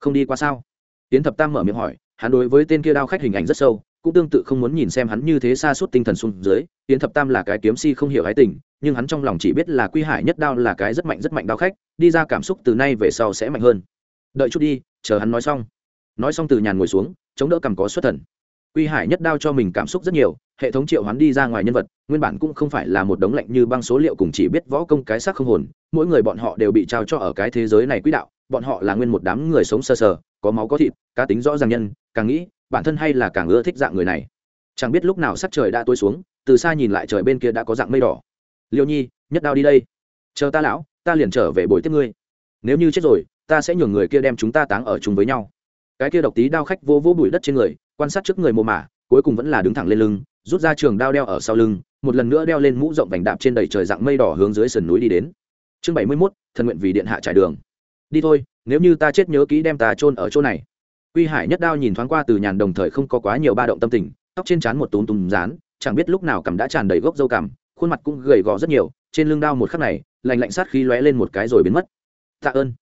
Speaker 1: Không đi qua sao? Tiến thập tam mở miệng hỏi hắn đối với tên kia đao khách hình ảnh rất sâu cũng tương tự không muốn nhìn xem hắn như thế xa suốt tinh thần xuống dưới. Tiến thập tam là cái kiếm si không hiểu ái tình nhưng hắn trong lòng chỉ biết là quy hải nhất đao là cái rất mạnh rất mạnh đao khách đi ra cảm xúc từ nay về sau sẽ mạnh hơn. Đợi chút đi chờ hắn nói xong. Nói xong từ nhàn ngồi xuống chống đỡ cầm có xuất thần quy hải nhất đao cho mình cảm xúc rất nhiều hệ thống triệu hoán đi ra ngoài nhân vật nguyên bản cũng không phải là một đống lạnh như băng số liệu cùng chỉ biết võ công cái xác không hồn mỗi người bọn họ đều bị trao cho ở cái thế giới này quỹ đạo bọn họ là nguyên một đám người sống sơ sờ, có máu có thịt cá tính rõ ràng nhân càng nghĩ bản thân hay là càng ưa thích dạng người này. Chẳng biết lúc nào sắc trời đã tối xuống từ xa nhìn lại trời bên kia đã có dạng mây đỏ. Liêu nhi nhất đao đi đây. Chờ ta lão ta liền trở về bồi tiếp ngươi. Nếu như chết rồi ta sẽ nhường người kia đem chúng ta táng ở chung với nhau. Cái kia độc tí đao khách vô vô bụi đất trên người quan sát trước người mồ mả, cuối cùng vẫn là đứng thẳng lên lưng, rút ra trường đao đeo ở sau lưng, một lần nữa đeo lên mũ rộng vành đạp trên đầy trời dạng mây đỏ hướng dưới sườn núi đi đến. Chương bảy mươi mốt, thần nguyện vì điện hạ trải đường. Đi thôi, nếu như ta chết nhớ kỹ đem ta chôn ở chỗ này. Quy hải nhất đao nhìn thoáng qua từ nhàn đồng thời không có quá nhiều ba động tâm tình, tóc trên trán một túm túm rán chẳng biết lúc nào cằm đã tràn đầy gốc dâu cằm, khuôn mặt cũng gầy gò rất nhiều, trên lưng đao một khắc này lành lạnh sát khí lóe lên một cái rồi biến mất. Tạ ơn.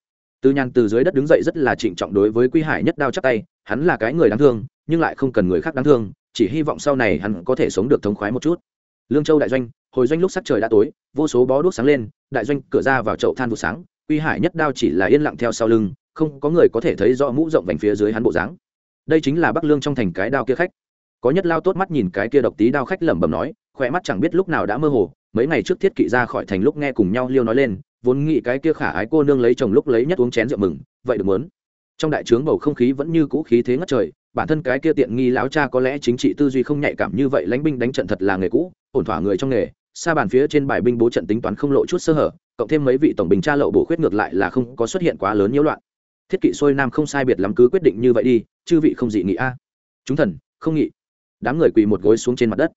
Speaker 1: Từ nhàn từ dưới đất đứng dậy rất là trịnh trọng đối với quy hải nhất đao chắc tay, hắn là cái người đáng thương nhưng lại không cần người khác đáng thương, chỉ hy vọng sau này hắn có thể sống được thống khoái một chút. Lương châu đại doanh, hồi doanh lúc sắc trời đã tối, vô số bó đuốc sáng lên, đại doanh cửa ra vào chậu than vụ sáng uy hải nhất đao chỉ là yên lặng theo sau lưng, không có người có thể thấy rõ mũ rộng vành phía dưới hắn bộ dáng. Đây chính là bắc lương trong thành cái đao kia khách. Có nhất lao tốt mắt nhìn cái kia độc tí đao khách lẩm bẩm nói, khỏe mắt chẳng biết lúc nào đã mơ hồ, mấy ngày trước thiết kỵ ra khỏi thành lúc nghe cùng nhau liêu nói lên, vốn nghĩ cái kia khả ái cô nương lấy chồng lúc lấy nhất uống chén rượu mừng, vậy được muốn. Trong đại trướng bầu không khí vẫn như cũ khí thế ngất trời bản thân cái kia tiện nghi lão cha có lẽ chính trị tư duy không nhạy cảm như vậy, lãnh binh đánh trận thật là nghề cũ, ổn thỏa người trong nghề, xa bàn phía trên bài binh bố trận tính toán không lộ chút sơ hở, cộng thêm mấy vị tổng bình tra lậu bổ khuyết ngược lại là không có xuất hiện quá lớn nhiễu loạn. Thiết kỵ xuôi nam không sai biệt lắm cứ quyết định như vậy đi, chư vị không dị nghị a. Chúng thần, không nghị. Đám người quỳ một gối xuống trên mặt đất.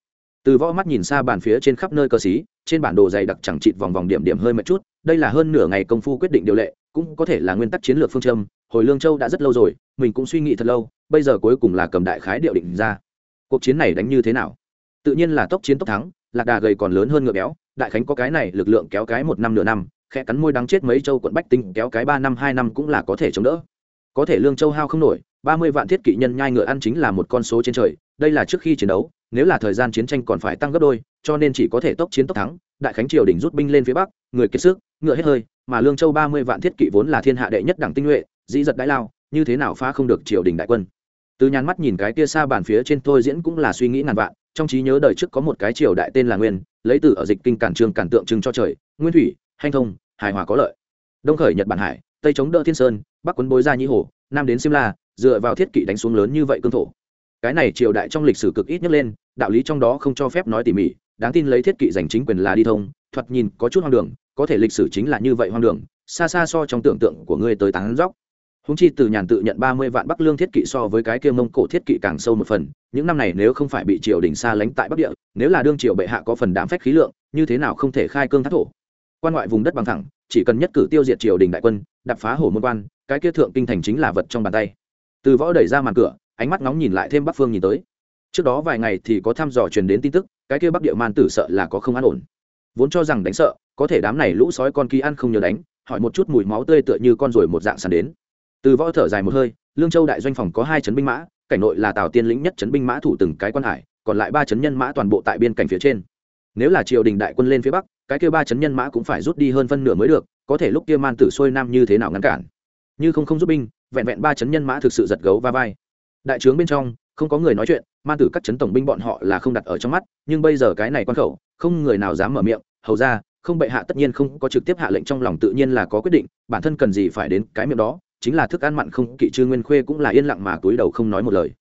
Speaker 1: Từ võ mắt nhìn xa bàn phía trên khắp nơi cơ xí trên bản đồ dày đặc chẳng chịt vòng vòng điểm điểm hơi một chút, đây là hơn nửa ngày công phu quyết định điều lệ cũng có thể là nguyên tắc chiến lược phương châm, hồi lương châu đã rất lâu rồi, mình cũng suy nghĩ thật lâu, bây giờ cuối cùng là cầm đại khái điệu định ra. Cuộc chiến này đánh như thế nào? Tự nhiên là tốc chiến tốc thắng, lạc đà gầy còn lớn hơn ngựa béo, đại khánh có cái này lực lượng kéo cái một năm nửa năm, khẽ cắn môi đắng chết mấy châu quận bách tinh, kéo cái ba năm, hai năm cũng là có thể chống đỡ. Có thể lương châu hao không nổi, ba mươi vạn thiết kỵ nhân nhai ngựa ăn chính là một con số trên trời, đây là trước khi chiến đấu, nếu là thời gian chiến tranh còn phải tăng gấp đôi, cho nên chỉ có thể tốc chiến tốc thắng, đại khánh triều đình rút binh lên phía bắc, người kiệt sức ngựa hết hơi, mà lương châu ba mươi vạn thiết kỵ vốn là thiên hạ đệ nhất đảng tinh nhuệ, dĩ giật đãi lao, như thế nào phá không được triều đình đại quân. Từ nhàn mắt nhìn cái kia xa bàn phía trên tôi diễn cũng là suy nghĩ ngàn vạn, trong trí nhớ đời trước có một cái triều đại tên là nguyên, lấy từ ở dịch kinh cản trường cản tượng trưng cho trời, nguyên thủy, hanh thông hài hòa có lợi. Đông khởi, nhật bản hải, tây chống đỡ thiên sơn, bắc quấn bối ra nhĩ hồ, nam đến simla, dựa vào thiết kỵ đánh xuống lớn như vậy cương thổ. Cái này triều đại trong lịch sử cực ít nhất lên, đạo lý trong đó không cho phép nói tỉ mỉ đáng tin lấy thiết kỵ giành chính quyền là đi thông thoạt nhìn có chút hoang đường có thể lịch sử chính là như vậy hoang đường xa xa so trong tưởng tượng của ngươi tới tán dốc, húng chi từ nhàn tự nhận ba mươi vạn bắc lương thiết kỵ so với cái kia mông cổ thiết kỵ càng sâu một phần những năm này nếu không phải bị triều đình xa lánh tại bắc địa nếu là đương triều bệ hạ có phần đảm phách khí lượng như thế nào không thể khai cương thác thổ? Quan ngoại vùng đất bằng thẳng chỉ cần nhất cử tiêu diệt triều đình đại quân đập phá hổ môn quan cái kia thượng kinh thành chính là vật trong bàn tay. Từ võ đẩy ra màn cửa ánh mắt nóng nhìn lại thêm bắc phương nhìn tới. Trước đó vài ngày thì có thăm dò truyền đến tin tức cái kia bắc địa man tử sợ là có không an ổn. Vốn cho rằng đánh sợ, có thể đám này lũ sói con kỳ ăn không nhớ đánh, hỏi một chút mùi máu tươi tựa như con ruồi một dạng sàn đến. Từ võ thở dài một hơi, lương châu đại doanh phòng có hai chấn binh mã, cảnh nội là tào tiên lĩnh nhất chấn binh mã thủ từng cái quan hải, còn lại ba chấn nhân mã toàn bộ tại biên cảnh phía trên. Nếu là triều đình đại quân lên phía bắc, cái kia ba chấn nhân mã cũng phải rút đi hơn phân nửa mới được, có thể lúc kia man tử xuôi nam như thế nào ngăn cản. Như không không giúp binh, vẹn vẹn ba chấn nhân mã thực sự giật gấu va vai. Đại trướng bên trong không có người nói chuyện man tử các chấn tổng binh bọn họ là không đặt ở trong mắt, nhưng bây giờ cái này quan khẩu, không người nào dám mở miệng, hầu ra, không bệ hạ tất nhiên không có trực tiếp hạ lệnh trong lòng tự nhiên là có quyết định, bản thân cần gì phải đến cái miệng đó, chính là thức ăn mặn không, kỵ trương nguyên khuê cũng là yên lặng mà túi đầu không nói một lời.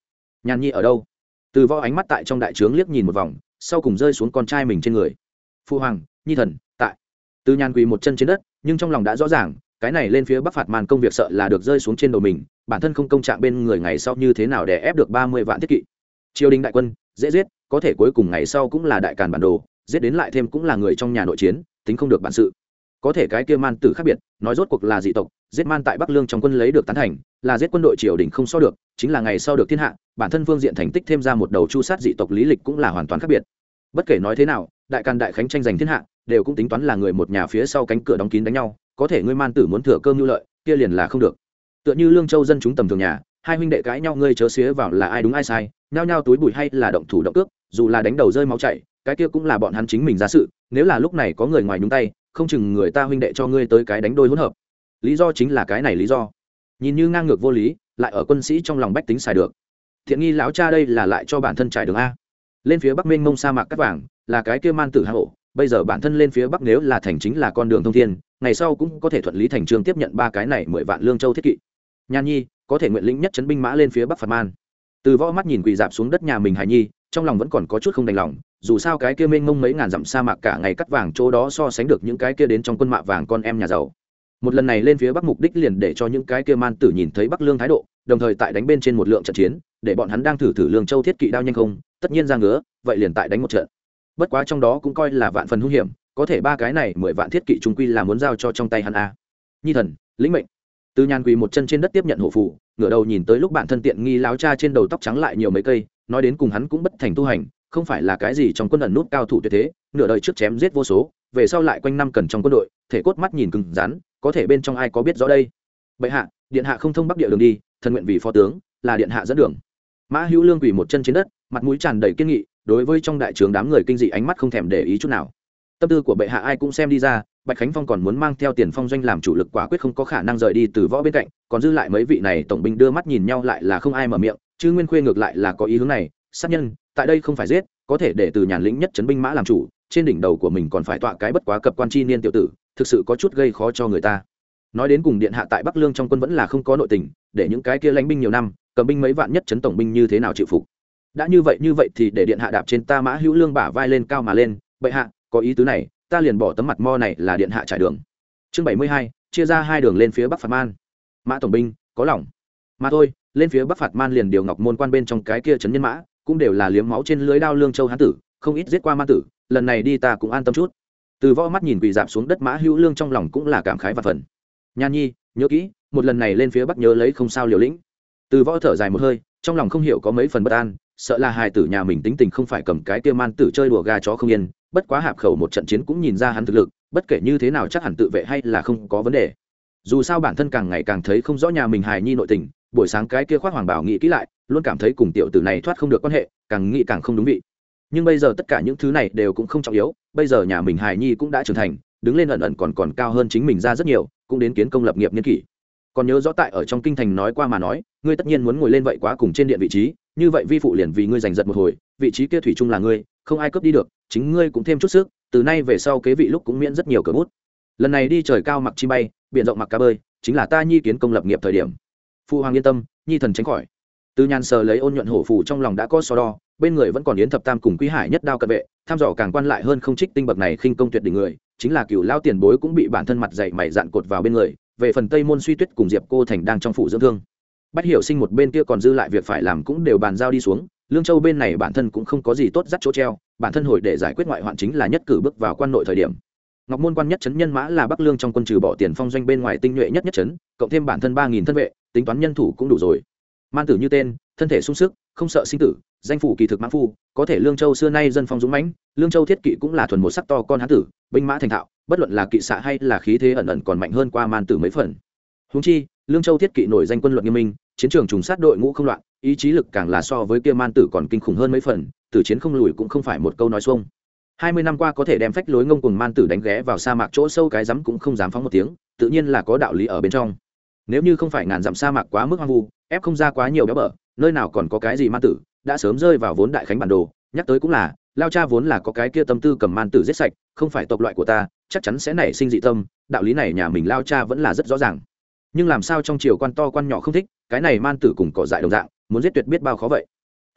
Speaker 1: Nhàn nhi ở đâu? Từ võ ánh mắt tại trong đại trướng liếc nhìn một vòng, sau cùng rơi xuống con trai mình trên người. Phu hoàng, nhi thần, tại. Từ nhàn quỳ một chân trên đất, nhưng trong lòng đã rõ ràng cái này lên phía bắc phạt màn công việc sợ là được rơi xuống trên đầu mình, bản thân không công trạng bên người ngày sau như thế nào để ép được ba mươi vạn thiết kỵ. Triều đình đại quân, dễ giết, có thể cuối cùng ngày sau cũng là đại càn bản đồ, giết đến lại thêm cũng là người trong nhà nội chiến, tính không được bản sự. Có thể cái kia man tử khác biệt, nói rốt cuộc là dị tộc, giết man tại bắc lương trong quân lấy được tán thành, là giết quân đội triều đình không so được, chính là ngày sau được thiên hạ, bản thân phương diện thành tích thêm ra một đầu chu sát dị tộc lý lịch cũng là hoàn toàn khác biệt. Bất kể nói thế nào, đại càn đại khánh tranh giành thiên hạ đều cũng tính toán là người một nhà phía sau cánh cửa đóng kín đánh nhau, có thể ngươi man tử muốn thừa cơm nhu lợi, kia liền là không được. Tựa như lương châu dân chúng tầm thường nhà, hai huynh đệ cãi nhau ngươi chớ xía vào là ai đúng ai sai, nhao nhao túi bụi hay là động thủ động cước, dù là đánh đầu rơi máu chảy, cái kia cũng là bọn hắn chính mình ra sự, nếu là lúc này có người ngoài nhúng tay, không chừng người ta huynh đệ cho ngươi tới cái đánh đôi hỗn hợp. Lý do chính là cái này lý do. Nhìn như ngang ngược vô lý, lại ở quân sĩ trong lòng bách tính xài được. Thiện nghi lão cha đây là lại cho bản thân trải đường a. Lên phía bắc mênh mông sa mạc cắt vàng, là cái kia man tử hạ hộ bây giờ bản thân lên phía bắc nếu là thành chính là con đường thông thiên, ngày sau cũng có thể thuận lý thành trường tiếp nhận ba cái này mười vạn lương châu thiết kỵ. Nhan nhi, có thể nguyện lĩnh nhất chấn binh mã lên phía bắc phạt man. Từ võ mắt nhìn quỳ dạp xuống đất nhà mình hải nhi, trong lòng vẫn còn có chút không đành lòng, dù sao cái kia mênh mông mấy ngàn dặm sa mạc cả ngày cắt vàng chỗ đó so sánh được những cái kia đến trong quân mạ vàng con em nhà giàu. Một lần này lên phía bắc mục đích liền để cho những cái kia man tử nhìn thấy bắc lương thái độ, đồng thời tại đánh bên trên một lượng trận chiến, để bọn hắn đang thử thử lương châu thiết kỵ đao nhanh không, tất nhiên ra ngứa, vậy liền tại đánh một trận bất quá trong đó cũng coi là vạn phần hung hiểm, có thể ba cái này mười vạn thiết kỵ trung quy là muốn giao cho trong tay hắn a. Nhi thần, lĩnh mệnh. Từ nhàn quỳ một chân trên đất tiếp nhận hộ phủ ngửa đầu nhìn tới lúc bản thân tiện nghi láo cha trên đầu tóc trắng lại nhiều mấy cây, nói đến cùng hắn cũng bất thành tu hành, không phải là cái gì trong quân ẩn nút cao thủ tuyệt thế, nửa đời trước chém giết vô số, về sau lại quanh năm cần trong quân đội, thể cốt mắt nhìn cứng rắn, có thể bên trong ai có biết rõ đây? Bệ hạ, điện hạ không thông bắc địa đường đi, thần nguyện vì phó tướng, là điện hạ dẫn đường. Mã hữu lương quỳ một chân trên đất, mặt mũi tràn đầy kiên nghị đối với trong đại trướng đám người kinh dị ánh mắt không thèm để ý chút nào. Tâm tư của bệ hạ ai cũng xem đi ra, bạch khánh phong còn muốn mang theo tiền phong doanh làm chủ lực quả quyết không có khả năng rời đi từ võ bên cạnh, còn dư lại mấy vị này tổng binh đưa mắt nhìn nhau lại là không ai mở miệng, chứ nguyên khuê ngược lại là có ý hướng này, sát nhân, tại đây không phải giết, có thể để từ nhàn lĩnh nhất chấn binh mã làm chủ, trên đỉnh đầu của mình còn phải tọa cái bất quá cập quan chi niên tiểu tử, thực sự có chút gây khó cho người ta. Nói đến cùng điện hạ tại bắc lương trong quân vẫn là không có nội tình, để những cái kia lãnh binh nhiều năm, cầm binh mấy vạn nhất chấn tổng binh như thế nào chịu phục? Đã như vậy như vậy thì để điện hạ đạp trên ta mã hữu lương bả vai lên cao mà lên. Bệ hạ, có ý tứ này, ta liền bỏ tấm mặt mo này là điện hạ trải đường. Chương bảy mươi hai, chia ra hai đường lên phía bắc phạt man. Mã tổng binh, có lòng. Mà thôi, lên phía bắc phạt man liền điều ngọc môn quan bên trong cái kia trấn nhân mã, cũng đều là liếm máu trên lưới đao lương châu hán tử, không ít giết qua ma tử, lần này đi ta cũng an tâm chút. Từ võ mắt nhìn quỳ dạp xuống đất mã hữu lương trong lòng cũng là cảm khái và phần nhan nhi, nhớ kỹ, một lần này lên phía bắc nhớ lấy không sao liều lĩnh. Từ võ thở dài một hơi, trong lòng không hiểu có mấy phần bất an sợ là hài tử nhà mình tính tình không phải cầm cái kia man tử chơi đùa gà chó không yên, bất quá hạp khẩu một trận chiến cũng nhìn ra hắn thực lực, bất kể như thế nào chắc hẳn tự vệ hay là không có vấn đề. Dù sao bản thân càng ngày càng thấy không rõ nhà mình hài nhi nội tình, buổi sáng cái kia khoác hoàng bảo nghĩ kỹ lại, luôn cảm thấy cùng tiểu tử này thoát không được quan hệ, càng nghĩ càng không đúng vị. Nhưng bây giờ tất cả những thứ này đều cũng không trọng yếu, bây giờ nhà mình hài nhi cũng đã trưởng thành, đứng lên ẩn ẩn còn còn cao hơn chính mình ra rất nhiều, cũng đến kiến công lập nghiệp niên kỷ. Còn nhớ rõ tại ở trong kinh thành nói qua mà nói, ngươi tất nhiên muốn ngồi lên vậy quá cùng trên điện vị trí như vậy vi phụ liền vì ngươi giành giật một hồi, vị trí kia thủy chung là ngươi, không ai cướp đi được, chính ngươi cũng thêm chút sức, từ nay về sau kế vị lúc cũng miễn rất nhiều cờ bút. Lần này đi trời cao mặc chi bay, biển rộng mặc cá bơi, chính là ta nhi kiến công lập nghiệp thời điểm. Phụ hoàng yên tâm, nhi thần tránh khỏi. Từ nhàn sờ lấy ôn nhuận hổ phù trong lòng đã có so đo, bên người vẫn còn yến thập tam cùng quý hải nhất đao cận vệ, tham dò càng quan lại hơn không trích tinh bậc này khinh công tuyệt đỉnh người, chính là cựu lao tiền bối cũng bị bản thân mặt dày mày dạn cột vào bên người, về phần tây môn suy tuyết cùng diệp cô thành đang trong phủ dưỡng thương bắt hiểu sinh một bên kia còn dư lại việc phải làm cũng đều bàn giao đi xuống, lương châu bên này bản thân cũng không có gì tốt dắt chỗ treo, bản thân hồi để giải quyết ngoại hoạn chính là nhất cử bước vào quan nội thời điểm. Ngọc môn quan nhất trấn nhân mã là bắc lương trong quân trừ bỏ tiền phong doanh bên ngoài tinh nhuệ nhất nhất trấn cộng thêm bản thân ba nghìn thân vệ, tính toán nhân thủ cũng đủ rồi. Man tử như tên, thân thể sung sức, không sợ sinh tử, danh phủ kỳ thực mãn phu, có thể lương châu xưa nay dân phong dũng mãnh, lương châu thiết kỵ cũng là thuần một sắc to con hán tử, binh mã thành thạo, bất luận là kỵ xạ hay là khí thế ẩn ẩn còn mạnh hơn qua man tử mấy phần. Húng chi lương châu thiết kỵ nổi danh quân luận nghiêm minh, chiến trường trùng sát đội ngũ không loạn, ý chí lực càng là so với kia man tử còn kinh khủng hơn mấy phần, tử chiến không lùi cũng không phải một câu nói xuông. Hai mươi năm qua có thể đem phách lối ngông cùng man tử đánh ghé vào sa mạc chỗ sâu cái rắm cũng không dám phóng một tiếng, tự nhiên là có đạo lý ở bên trong. Nếu như không phải ngàn dặm sa mạc quá mức hoang vu, ép không ra quá nhiều béo bở, nơi nào còn có cái gì man tử, đã sớm rơi vào vốn đại khánh bản đồ, nhắc tới cũng là, lao cha vốn là có cái kia tâm tư cầm man tử giết sạch, không phải tộc loại của ta, chắc chắn sẽ nảy sinh dị tâm, đạo lý này nhà mình lao cha vẫn là rất rõ ràng nhưng làm sao trong triều quan to quan nhỏ không thích, cái này man tử cùng cỏ dại đồng dạng, muốn giết tuyệt biết bao khó vậy.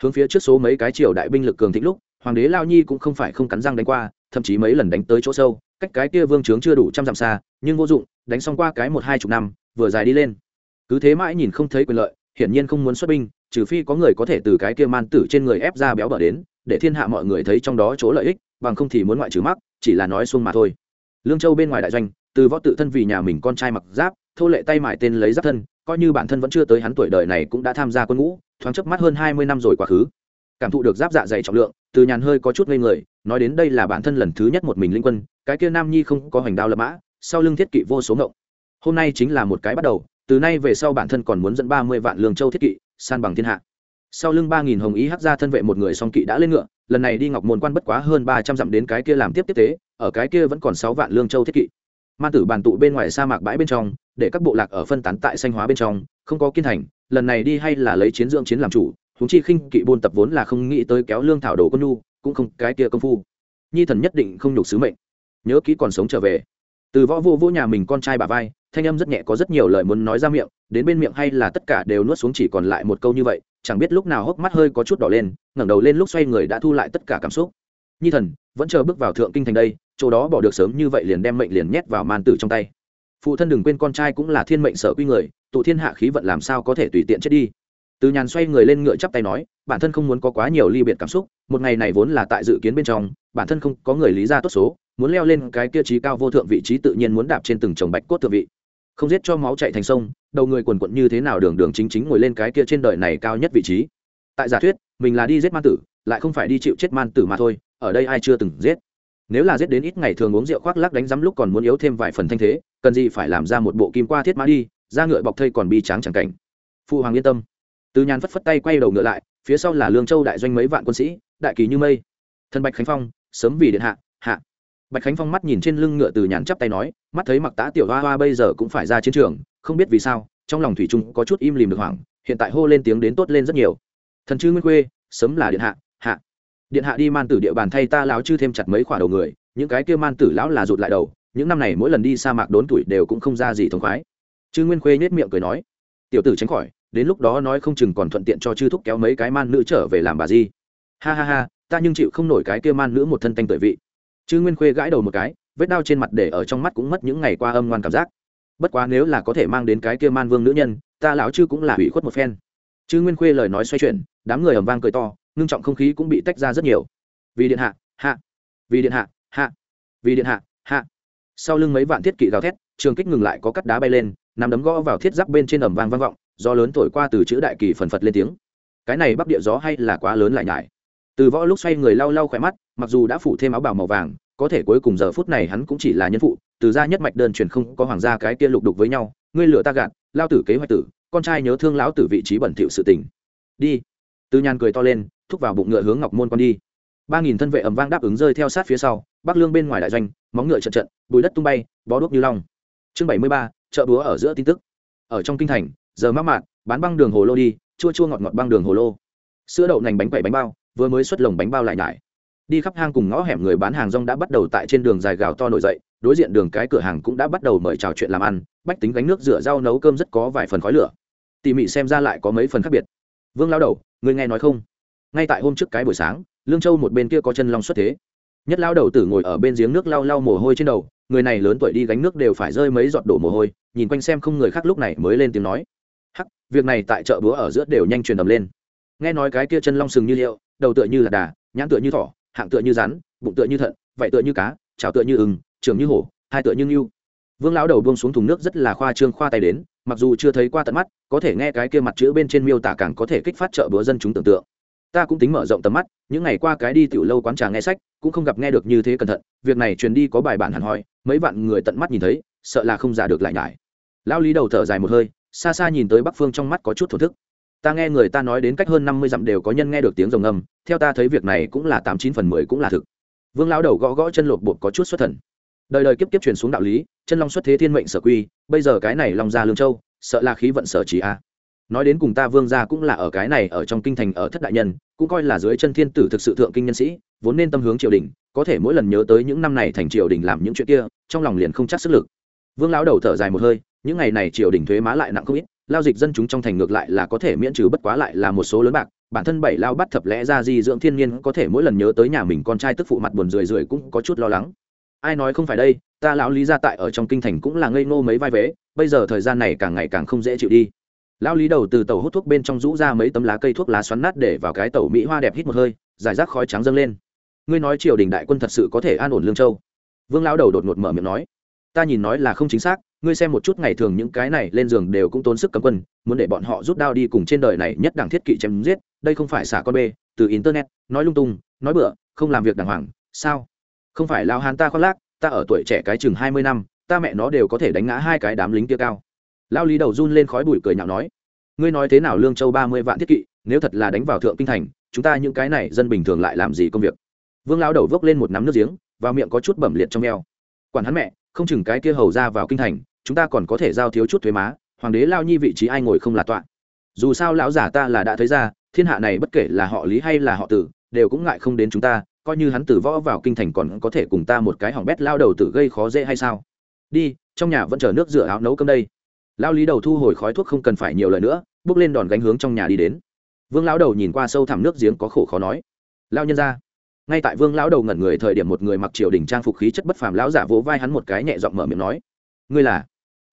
Speaker 1: Hướng phía trước số mấy cái triều đại binh lực cường thịnh lúc, hoàng đế lao nhi cũng không phải không cắn răng đánh qua, thậm chí mấy lần đánh tới chỗ sâu, cách cái kia vương trướng chưa đủ trăm dặm xa, nhưng vô dụng, đánh xong qua cái một hai chục năm, vừa dài đi lên. Cứ thế mãi nhìn không thấy quyền lợi, hiển nhiên không muốn xuất binh, trừ phi có người có thể từ cái kia man tử trên người ép ra béo bở đến, để thiên hạ mọi người thấy trong đó chỗ lợi ích, bằng không thì muốn ngoại trừ mắc, chỉ là nói xuông mà thôi. Lương châu bên ngoài đại doanh, từ võ tự thân vì nhà mình con trai mặc giáp thô lệ tay mải tên lấy giáp thân, coi như bản thân vẫn chưa tới hắn tuổi đời này cũng đã tham gia quân ngũ, thoáng chớp mắt hơn hai mươi năm rồi quá khứ. Cảm thụ được giáp dạ dày trọng lượng, từ nhàn hơi có chút ngây người, nói đến đây là bản thân lần thứ nhất một mình linh quân, cái kia nam nhi không có hoành đao lập mã, sau lưng thiết kỵ vô số ngộng. Hôm nay chính là một cái bắt đầu, từ nay về sau bản thân còn muốn dẫn ba mươi vạn lương châu thiết kỵ, san bằng thiên hạ. Sau lưng ba nghìn hồng ý hắc ra thân vệ một người song kỵ đã lên ngựa, lần này đi ngọc môn quan bất quá hơn ba trăm dặm đến cái kia làm tiếp tiếp tế, ở cái kia vẫn còn sáu vạn lương châu thiết kỵ. Man tử bàn tụ bên ngoài sa mạc bãi bên trong để các bộ lạc ở phân tán tại xanh hóa bên trong không có kiên thành lần này đi hay là lấy chiến dưỡng chiến làm chủ húng chi khinh kỵ buôn tập vốn là không nghĩ tới kéo lương thảo đồ con nu, cũng không cái kia công phu. Nhi thần nhất định không nhục sứ mệnh. Nhớ kỹ còn sống trở về. Từ võ vô vô nhà mình con trai bà vai thanh âm rất nhẹ có rất nhiều lời muốn nói ra miệng đến bên miệng hay là tất cả đều nuốt xuống chỉ còn lại một câu như vậy chẳng biết lúc nào hốc mắt hơi có chút đỏ lên ngẩng đầu lên lúc xoay người đã thu lại tất cả cảm xúc. Nhi thần vẫn chờ bước vào thượng kinh thành đây chỗ đó bỏ được sớm như vậy liền đem mệnh liền nhét vào man tử trong tay phụ thân đừng quên con trai cũng là thiên mệnh sở quy người, tụ thiên hạ khí vận làm sao có thể tùy tiện chết đi? Từ nhàn xoay người lên ngựa chắp tay nói, bản thân không muốn có quá nhiều ly biệt cảm xúc, một ngày này vốn là tại dự kiến bên trong, bản thân không có người lý ra tốt số, muốn leo lên cái kia trí cao vô thượng vị trí tự nhiên muốn đạp trên từng chồng bạch cốt thượng vị. Không giết cho máu chạy thành sông, đầu người quần quận như thế nào đường đường chính chính ngồi lên cái kia trên đời này cao nhất vị trí. Tại giả thuyết, mình là đi giết man tử, lại không phải đi chịu chết man tử mà thôi, ở đây ai chưa từng giết? Nếu là giết đến ít ngày thường uống rượu khoác lắc đánh rắm lúc còn muốn yếu thêm vài phần thanh thế, cần gì phải làm ra một bộ kim qua thiết mã đi ra ngựa bọc thây còn bi tráng chẳng cảnh. Phụ hoàng yên tâm. Từ nhàn phất phất tay quay đầu ngựa lại, phía sau là lương châu đại doanh mấy vạn quân sĩ, đại kỳ như mây. Thân bạch khánh phong, sớm vì điện hạ hạ. Bạch khánh phong mắt nhìn trên lưng ngựa từ nhàn chắp tay nói, mắt thấy mặc tá tiểu hoa hoa bây giờ cũng phải ra chiến trường, không biết vì sao, trong lòng thủy trung có chút im lìm được hoảng, hiện tại hô lên tiếng đến tốt lên rất nhiều. Thần chư nguyên khuê, sớm là điện hạ điện hạ đi man tử địa bàn thay ta láo chư thêm chặt mấy khoả đầu người, những cái kia man tử lão là rụt lại đầu, những năm này mỗi lần đi sa mạc đốn tuổi đều cũng không ra gì thống khoái. Chư nguyên khuê nhếch miệng cười nói, tiểu tử tránh khỏi, đến lúc đó nói không chừng còn thuận tiện cho chư thúc kéo mấy cái man nữ trở về làm bà di. Ha ha ha, ta nhưng chịu không nổi cái kia man nữ một thân tanh tuổi vị. Chư nguyên khuê gãi đầu một cái, vết đau trên mặt để ở trong mắt cũng mất những ngày qua âm ngoan cảm giác. Bất quá nếu là có thể mang đến cái kia man vương nữ nhân, ta lão chư cũng là hủy khuất một phen. Chư nguyên khuê lời nói xoay chuyển, đám người ầm vang cười to ngưng trọng không khí cũng bị tách ra rất nhiều. Vì điện hạ hạ. Vì điện hạ hạ. Vì điện hạ hạ. Sau lưng mấy vạn thiết kỵ gào thét, trường kích ngừng lại có cắt đá bay lên, nằm đấm gõ vào thiết giáp bên trên ẩm vang vang vọng do lớn thổi qua từ chữ đại kỳ phần phật lên tiếng. Cái này bắc địa gió hay là quá lớn lại nhải. Từ võ lúc xoay người lau lau khỏe mắt, mặc dù đã phủ thêm áo bào màu vàng, có thể cuối cùng giờ phút này hắn cũng chỉ là nhân phụ, từ gia nhất mạch đơn truyền không có hoàng gia cái kia lục đục với nhau, ngươi lửa ta gạt, lao tử kế hoạch tử, con trai nhớ thương lão tử vị trí bẩn thỉu sự tình. Đi. Từ nhàn cười to lên thúc vào bụng ngựa hướng ngọc môn con đi. Ba nghìn thân vệ ầm vang đáp ứng rơi theo sát phía sau, bắc lương bên ngoài đại doanh, móng ngựa trận trận, bùi đất tung bay, bó đuốc như long. Chương bảy mươi ba, chợ búa ở giữa tin tức. Ở trong kinh thành, giờ mắc mạn bán băng đường hồ lô đi, chua chua ngọt ngọt băng đường hồ lô. Sữa đậu nành bánh quẩy bánh bao, vừa mới xuất lồng bánh bao lại nhải. Đi khắp hang cùng ngõ hẻm người bán hàng rong đã bắt đầu tại trên đường dài gào to nổi dậy, đối diện đường cái cửa hàng cũng đã bắt đầu mời chào chuyện làm ăn, bách tính gánh nước rửa rau nấu cơm rất có vài phần khói lửa. Tỉ mỉ xem ra lại có mấy phần khác biệt. Vương lao đầu, người nghe nói không? Ngay tại hôm trước cái buổi sáng, lương châu một bên kia có chân long xuất thế. Nhất lao đầu tử ngồi ở bên giếng nước lau lau mồ hôi trên đầu, người này lớn tuổi đi gánh nước đều phải rơi mấy giọt đổ mồ hôi, nhìn quanh xem không người khác lúc này mới lên tiếng nói. Hắc, việc này tại chợ búa ở giữa đều nhanh truyền đầm lên. Nghe nói cái kia chân long sừng như liệu, đầu tựa như là đà, nhãn tựa như thỏ, hạng tựa như rắn, bụng tựa như thận vậy tựa như cá, chảo tựa như ừng trường như hổ, hai tựa như ngưu. Vương lão đầu buông xuống thùng nước rất là khoa trương khoa tay đến, mặc dù chưa thấy qua tận mắt, có thể nghe cái kia mặt chữ bên trên miêu tả càng có thể kích phát chợ búa dân chúng tưởng tượng ta cũng tính mở rộng tầm mắt, những ngày qua cái đi tiểu lâu quán trà nghe sách, cũng không gặp nghe được như thế cẩn thận, việc này truyền đi có bài bản hẳn hoi, mấy vạn người tận mắt nhìn thấy, sợ là không giả được lại nhải. Lão lý đầu thở dài một hơi, xa xa nhìn tới bắc phương trong mắt có chút thổ thức. Ta nghe người ta nói đến cách hơn năm mươi dặm đều có nhân nghe được tiếng rồng ngâm, theo ta thấy việc này cũng là tám chín phần mười cũng là thực. Vương lão đầu gõ gõ chân lột bột có chút xuất thần. Đời đời kiếp kiếp truyền xuống đạo lý, chân long xuất thế thiên mệnh sở quy, bây giờ cái này long ra lương châu, sợ là khí vận sở chỉ a nói đến cùng ta vương gia cũng là ở cái này ở trong kinh thành ở thất đại nhân, cũng coi là dưới chân thiên tử thực sự thượng kinh nhân sĩ, vốn nên tâm hướng triều đình, có thể mỗi lần nhớ tới những năm này thành triều đình làm những chuyện kia, trong lòng liền không chắc sức lực. Vương lão đầu thở dài một hơi, những ngày này triều đình thuế má lại nặng không ít, lao dịch dân chúng trong thành ngược lại là có thể miễn trừ bất quá lại là một số lớn bạc, bản thân bảy lao bắt thập lẽ ra di dưỡng thiên nhiên có thể mỗi lần nhớ tới nhà mình con trai tức phụ mặt buồn rười rượi cũng có chút lo lắng. Ai nói không phải đây, ta lão lý gia tại ở trong kinh thành cũng là ngây ngô mấy vai vế, bây giờ thời gian này càng ngày càng không dễ chịu đi lão lý đầu từ tàu hút thuốc bên trong rũ ra mấy tấm lá cây thuốc lá xoắn nát để vào cái tàu mỹ hoa đẹp hít một hơi, giải rác khói trắng dâng lên. Ngươi nói triều đình đại quân thật sự có thể an ổn lương châu? Vương lão đầu đột ngột mở miệng nói. Ta nhìn nói là không chính xác, ngươi xem một chút ngày thường những cái này lên giường đều cũng tốn sức cấm quân, muốn để bọn họ rút đao đi cùng trên đời này nhất đẳng thiết kỵ chém giết, đây không phải xả con bê, từ internet, nói lung tung, nói bựa không làm việc đàng hoàng, sao? Không phải lao hán ta khoác lác, ta ở tuổi trẻ cái chừng hai mươi năm, ta mẹ nó đều có thể đánh ngã hai cái đám lính kia cao lao lý đầu run lên khói bụi cười nhạo nói, ngươi nói thế nào lương châu ba mươi vạn thiết kỵ, nếu thật là đánh vào thượng kinh thành, chúng ta những cái này dân bình thường lại làm gì công việc? Vương lao đầu vốc lên một nắm nước giếng, vào miệng có chút bẩm liệt trong eo. Quản hắn mẹ, không chừng cái kia hầu ra vào kinh thành, chúng ta còn có thể giao thiếu chút thuế má, hoàng đế lao nhi vị trí ai ngồi không là tọa. Dù sao lão giả ta là đã thấy ra, thiên hạ này bất kể là họ lý hay là họ tử, đều cũng ngại không đến chúng ta, coi như hắn tử võ vào kinh thành còn có thể cùng ta một cái hỏng bét lao đầu tử gây khó dễ hay sao? Đi, trong nhà vẫn chờ nước rửa áo nấu cơm đây lao lý đầu thu hồi khói thuốc không cần phải nhiều lời nữa, bước lên đòn gánh hướng trong nhà đi đến. Vương lão đầu nhìn qua sâu thẳm nước giếng có khổ khó nói. Lao nhân ra ngay tại vương lão đầu ngẩn người thời điểm một người mặc triều đình trang phục khí chất bất phàm lão giả vỗ vai hắn một cái nhẹ giọng mở miệng nói. Ngươi là?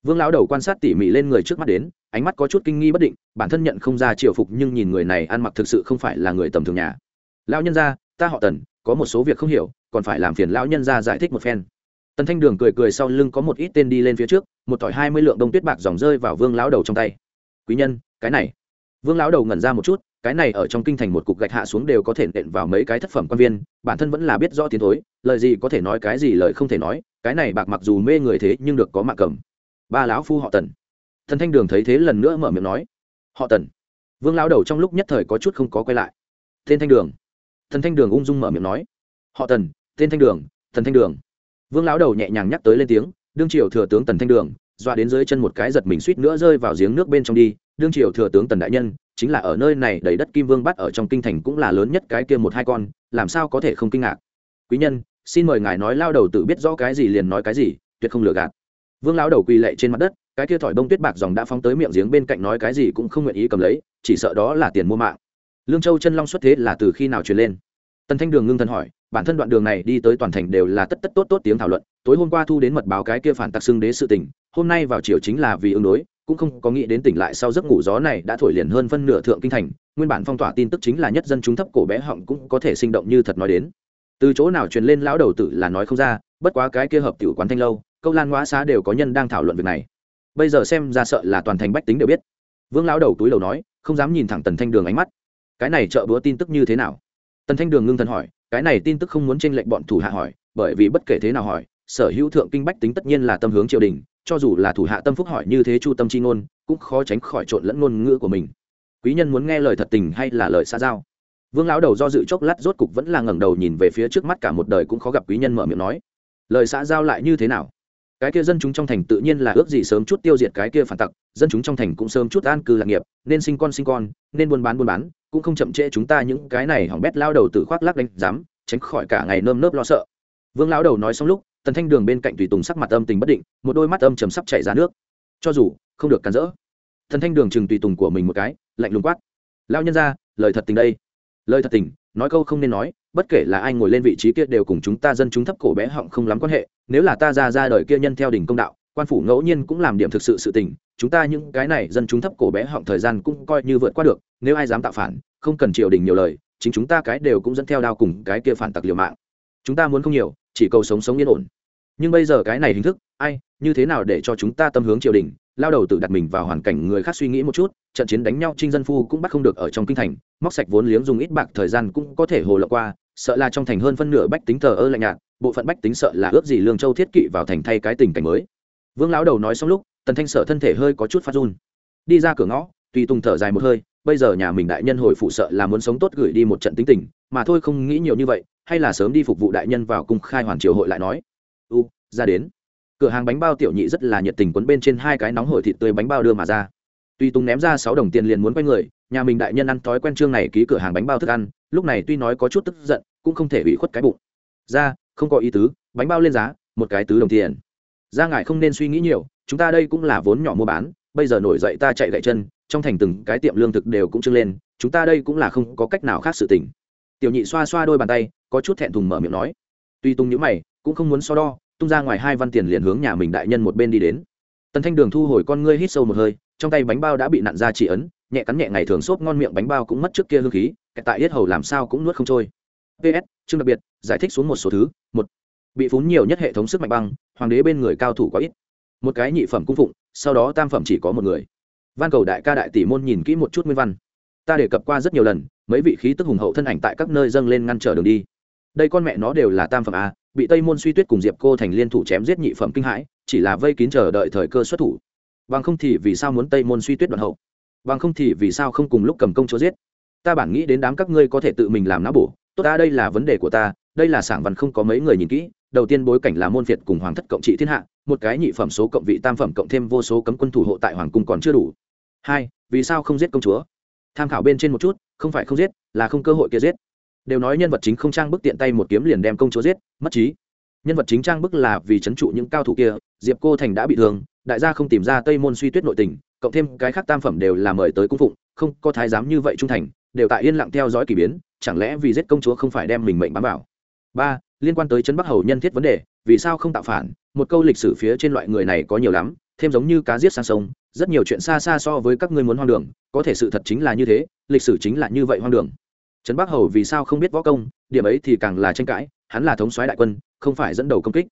Speaker 1: Vương lão đầu quan sát tỉ mỉ lên người trước mắt đến, ánh mắt có chút kinh nghi bất định, bản thân nhận không ra triều phục nhưng nhìn người này ăn mặc thực sự không phải là người tầm thường nhà. Lão nhân gia, ta họ tần, có một số việc không hiểu, còn phải làm phiền lão nhân gia giải thích một phen. Tần thanh đường cười cười sau lưng có một ít tên đi lên phía trước một tỏi hai mươi lượng đông tuyết bạc dòng rơi vào vương lão đầu trong tay. Quý nhân, cái này. Vương lão đầu ngẩn ra một chút, cái này ở trong kinh thành một cục gạch hạ xuống đều có thể nện vào mấy cái thất phẩm quan viên, bản thân vẫn là biết rõ tiến thối, lời gì có thể nói cái gì lời không thể nói, cái này bạc mặc dù mê người thế nhưng được có mạng cầm. Ba lão phu họ tần. Thần thanh đường thấy thế lần nữa mở miệng nói, họ tần. Vương lão đầu trong lúc nhất thời có chút không có quay lại. Tên thanh đường. Thần thanh đường ung dung mở miệng nói, họ tần, tên thanh đường, thần thanh đường. Vương lão đầu nhẹ nhàng nhắc tới lên tiếng đương triều thừa tướng tần thanh đường, dọa đến dưới chân một cái giật mình suýt nữa rơi vào giếng nước bên trong đi. Đương triều thừa tướng tần đại nhân, chính là ở nơi này đầy đất kim vương bắt ở trong kinh thành cũng là lớn nhất cái kia một hai con, làm sao có thể không kinh ngạc? Quý nhân, xin mời ngài nói lao đầu tự biết rõ cái gì liền nói cái gì, tuyệt không lừa gạt. Vương lão đầu quỳ lệ trên mặt đất, cái kia thỏi bông tuyết bạc dòng đã phóng tới miệng giếng bên cạnh nói cái gì cũng không nguyện ý cầm lấy, chỉ sợ đó là tiền mua mạng. Lương châu chân long xuất thế là từ khi nào truyền lên? Tần thanh đường ngưng thần hỏi, bản thân đoạn đường này đi tới toàn thành đều là tất tất tốt tốt tiếng thảo luận tối hôm qua thu đến mật báo cái kia phản tặc xưng đế sự tình, hôm nay vào chiều chính là vì ứng đối, cũng không có nghĩ đến tỉnh lại sau giấc ngủ gió này đã thổi liền hơn phân nửa thượng kinh thành, nguyên bản phong tỏa tin tức chính là nhất dân chúng thấp cổ bé họng cũng có thể sinh động như thật nói đến. Từ chỗ nào truyền lên lão đầu tử là nói không ra, bất quá cái kia hợp tiểu quán thanh lâu, câu lan ngoã xá đều có nhân đang thảo luận việc này. Bây giờ xem ra sợ là toàn thành bách tính đều biết. Vương lão đầu túi đầu nói, không dám nhìn thẳng tần thanh đường ánh mắt. Cái này chợ búa tin tức như thế nào? Tần thanh đường ngưng thần hỏi, cái này tin tức không muốn tranh lệnh bọn thủ hạ hỏi, bởi vì bất kể thế nào hỏi sở hữu thượng kinh bách tính tất nhiên là tâm hướng triều đình, cho dù là thủ hạ tâm phúc hỏi như thế chu tâm chi ngôn, cũng khó tránh khỏi trộn lẫn ngôn ngữ của mình. Quý nhân muốn nghe lời thật tình hay là lời xa giao? Vương lão đầu do dự chốc lát rốt cục vẫn là ngẩng đầu nhìn về phía trước mắt cả một đời cũng khó gặp quý nhân mở miệng nói, lời xã giao lại như thế nào? Cái kia dân chúng trong thành tự nhiên là ước gì sớm chút tiêu diệt cái kia phản tặc, dân chúng trong thành cũng sớm chút an cư lạc nghiệp, nên sinh con sinh con, nên buôn bán buôn bán, cũng không chậm trễ chúng ta những cái này hỏng bét lao đầu tự khoác lắc đánh dám tránh khỏi cả ngày nơm nớp lo sợ. Vương lão đầu nói xong lúc tần thanh đường bên cạnh tùy tùng sắc mặt âm tình bất định, một đôi mắt âm chầm sắp chảy ra nước. Cho dù, không được cản rỡ. Thần thanh đường chừng tùy tùng của mình một cái, lạnh lùng quát. Lao nhân ra lời thật tình đây. Lời thật tình, nói câu không nên nói, bất kể là ai ngồi lên vị trí kia đều cùng chúng ta dân chúng thấp cổ bé họng không lắm quan hệ. Nếu là ta ra ra đời kia nhân theo đỉnh công đạo, quan phủ ngẫu nhiên cũng làm điểm thực sự sự tình, chúng ta những cái này dân chúng thấp cổ bé họng thời gian cũng coi như vượt qua được, nếu ai dám tạo phản, không cần triều đình nhiều lời, chính chúng ta cái đều cũng dẫn theo đao cùng cái kia phản tặc liều mạng. Chúng ta muốn không nhiều chỉ cầu sống sống yên ổn. Nhưng bây giờ cái này hình thức, ai, như thế nào để cho chúng ta tâm hướng triều đình, lao đầu tự đặt mình vào hoàn cảnh người khác suy nghĩ một chút, trận chiến đánh nhau trinh dân phu cũng bắt không được ở trong kinh thành, móc sạch vốn liếng dùng ít bạc thời gian cũng có thể hồ lộ qua, sợ là trong thành hơn phân nửa bách tính thờ ơ lạnh nhạt, bộ phận bách tính sợ là ước gì lương châu thiết kỵ vào thành thay cái tình cảnh mới. Vương lão đầu nói xong lúc, tần thanh sợ thân thể hơi có chút phát run. Đi ra cửa ngõ, tùy tùng thở dài một hơi, bây giờ nhà mình đại nhân hồi phụ sợ là muốn sống tốt gửi đi một trận tính tình, mà thôi không nghĩ nhiều như vậy hay là sớm đi phục vụ đại nhân vào cung khai hoàn triều hội lại nói. U, ra đến. Cửa hàng bánh bao tiểu nhị rất là nhiệt tình quấn bên trên hai cái nóng hổi thịt tươi bánh bao đưa mà ra. Tuy tùng ném ra sáu đồng tiền liền muốn quay người, nhà mình đại nhân ăn thói quen trương này ký cửa hàng bánh bao thức ăn, lúc này tuy nói có chút tức giận, cũng không thể bị khuất cái bụng. Ra, không có ý tứ, bánh bao lên giá, một cái tứ đồng tiền. Ra ngại không nên suy nghĩ nhiều, chúng ta đây cũng là vốn nhỏ mua bán, bây giờ nổi dậy ta chạy gậy chân, trong thành từng cái tiệm lương thực đều cũng trưng lên, chúng ta đây cũng là không có cách nào khác sự tình. Tiểu nhị xoa xoa đôi bàn tay có chút thẹn thùng mở miệng nói. Tuy tung nhữ mày, cũng không muốn so đo, tung ra ngoài hai văn tiền liền hướng nhà mình đại nhân một bên đi đến. Tần thanh đường thu hồi con ngươi hít sâu một hơi, trong tay bánh bao đã bị nặn ra chỉ ấn, nhẹ cắn nhẹ ngày thường xốp ngon miệng bánh bao cũng mất trước kia hương khí tại yết hầu làm sao cũng nuốt không trôi. Ps chương đặc biệt, giải thích xuống một số thứ, một, bị phún nhiều nhất hệ thống sức mạnh băng, hoàng đế bên người cao thủ quá ít. Một cái nhị phẩm cung phụng, sau đó tam phẩm chỉ có một người. Van cầu đại ca đại tỷ môn nhìn kỹ một chút nguyên văn. Ta đề cập qua rất nhiều lần, mấy vị khí tức hùng hậu thân ảnh tại các nơi dâng lên ngăn trở đường đi đây con mẹ nó đều là tam phẩm a, bị tây môn suy tuyết cùng diệp cô thành liên thủ chém giết nhị phẩm kinh hãi, chỉ là vây kín chờ đợi thời cơ xuất thủ. Bằng không thì vì sao muốn tây môn suy tuyết đoạn hậu? Bằng không thì vì sao không cùng lúc cầm công chúa giết? Ta bản nghĩ đến đám các ngươi có thể tự mình làm não bổ. Tốt ta, đây là vấn đề của ta, đây là sảng văn không có mấy người nhìn kỹ. Đầu tiên bối cảnh là môn việt cùng hoàng thất cộng trị thiên hạ, một cái nhị phẩm số cộng vị tam phẩm cộng thêm vô số cấm quân thủ hộ tại hoàng cung còn chưa đủ. Hai, vì sao không giết công chúa? Tham khảo bên trên một chút, không phải không giết, là không cơ hội kia giết đều nói nhân vật chính không trang bức tiện tay một kiếm liền đem công chúa giết, mất trí. Nhân vật chính trang bức là vì c h ấ n trụ những cao thủ kia, diệp cô thành đã bị thương, đại gia không tìm ra tây môn suy tuyết nội tình, cộng thêm cái khác tam phẩm đều là mời tới cung phụng, không có thái giám như vậy trung thành, đều tại yên lặng theo dõi k ỳ biến, chẳng lẽ vì giết công chúa không phải đem mình mệnh bám vào? Ba, liên quan tới trấn bắc hầu nhân thiết vấn đề, vì sao không tạo phản? Một câu lịch sử phía trên loại người này có nhiều lắm, thêm giống như cá giết sang sông, rất nhiều chuyện xa xa so với các ngươi muốn hoang đường, có thể sự thật chính là như thế, lịch sử chính là như vậy hoang đường trấn bắc hầu vì sao không biết võ công, điểm ấy thì càng là tranh cãi, hắn là thống soái đại quân, không phải dẫn đầu công kích.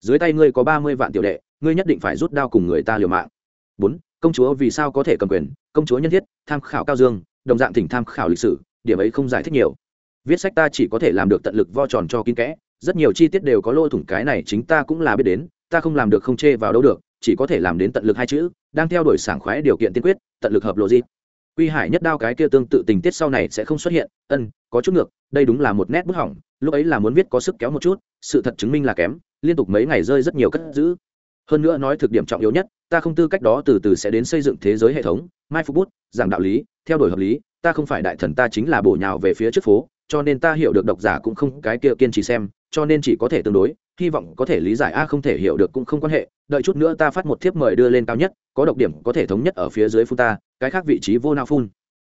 Speaker 1: Dưới tay ngươi có ba mươi vạn tiểu đệ, ngươi nhất định phải rút đao cùng người ta liều mạng. Bốn, công chúa vì sao có thể cầm quyền? Công chúa nhân thiết, tham khảo cao dương, đồng dạng thỉnh tham khảo lịch sử, điểm ấy không giải thích nhiều. Viết sách ta chỉ có thể làm được tận lực vo tròn cho kín kẽ, rất nhiều chi tiết đều có lỗ thủng cái này chính ta cũng là biết đến, ta không làm được không chê vào đâu được, chỉ có thể làm đến tận lực hai chữ, đang theo đuổi sảng khoái điều kiện tiên quyết, tận lực hợp lộ gì quy hải nhất đao cái kia tương tự tình tiết sau này sẽ không xuất hiện. Ân, có chút ngược, đây đúng là một nét bức hỏng, lúc ấy là muốn viết có sức kéo một chút, sự thật chứng minh là kém, liên tục mấy ngày rơi rất nhiều cất giữ. Hơn nữa nói thực điểm trọng yếu nhất, ta không tư cách đó từ từ sẽ đến xây dựng thế giới hệ thống, mai phục bút, giảng đạo lý, theo đuổi hợp lý, ta không phải đại thần ta chính là bổ nhào về phía trước phố, cho nên ta hiểu được độc giả cũng không, cái kia kiên trì xem, cho nên chỉ có thể tương đối, hy vọng có thể lý giải, a, không thể hiểu được cũng không quan hệ, đợi chút nữa ta phát một thiếp mời đưa lên cao nhất, có độc điểm có thể thống nhất ở phía dưới phu ta cái khác vị trí vô nao phun.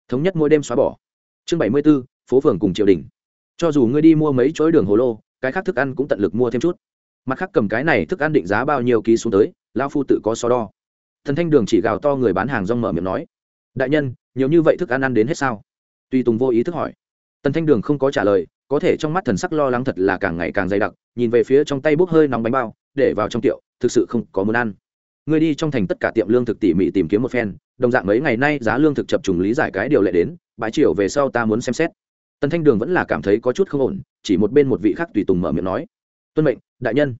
Speaker 1: Thống nhất mỗi đêm xóa bỏ. Chương bảy mươi b ố phố phường cùng triều đình. Cho dù ngươi đi mua mấy chối đường hồ lô, cái khác thức ăn cũng tận lực mua thêm chút. Mặt khác cầm cái này thức ăn định giá bao nhiêu ký xuống tới, lao phu tự có so đo. Thần thanh đường chỉ gào to người bán hàng rong mở miệng nói, đại nhân, nhiều như vậy thức ăn ăn đến hết sao? Tuy tùng vô ý thức hỏi. Tần thanh đường không có trả lời, có thể trong mắt thần sắc lo lắng thật là càng ngày càng dày đặc, nhìn về phía trong tay bốc hơi nóng bánh bao, để vào trong tiệu, thực sự không có muốn ăn. Người đi trong thành tất cả tiệm lương thực tỉ mỉ tìm kiếm một phen đồng dạng mấy ngày nay giá lương thực chập trùng lý giải cái điều lệ đến, bãi chiều về sau ta muốn xem xét. Tần thanh đường vẫn là cảm thấy có chút không ổn, chỉ một bên một vị khác tùy tùng mở miệng nói. Tuân mệnh, đại nhân.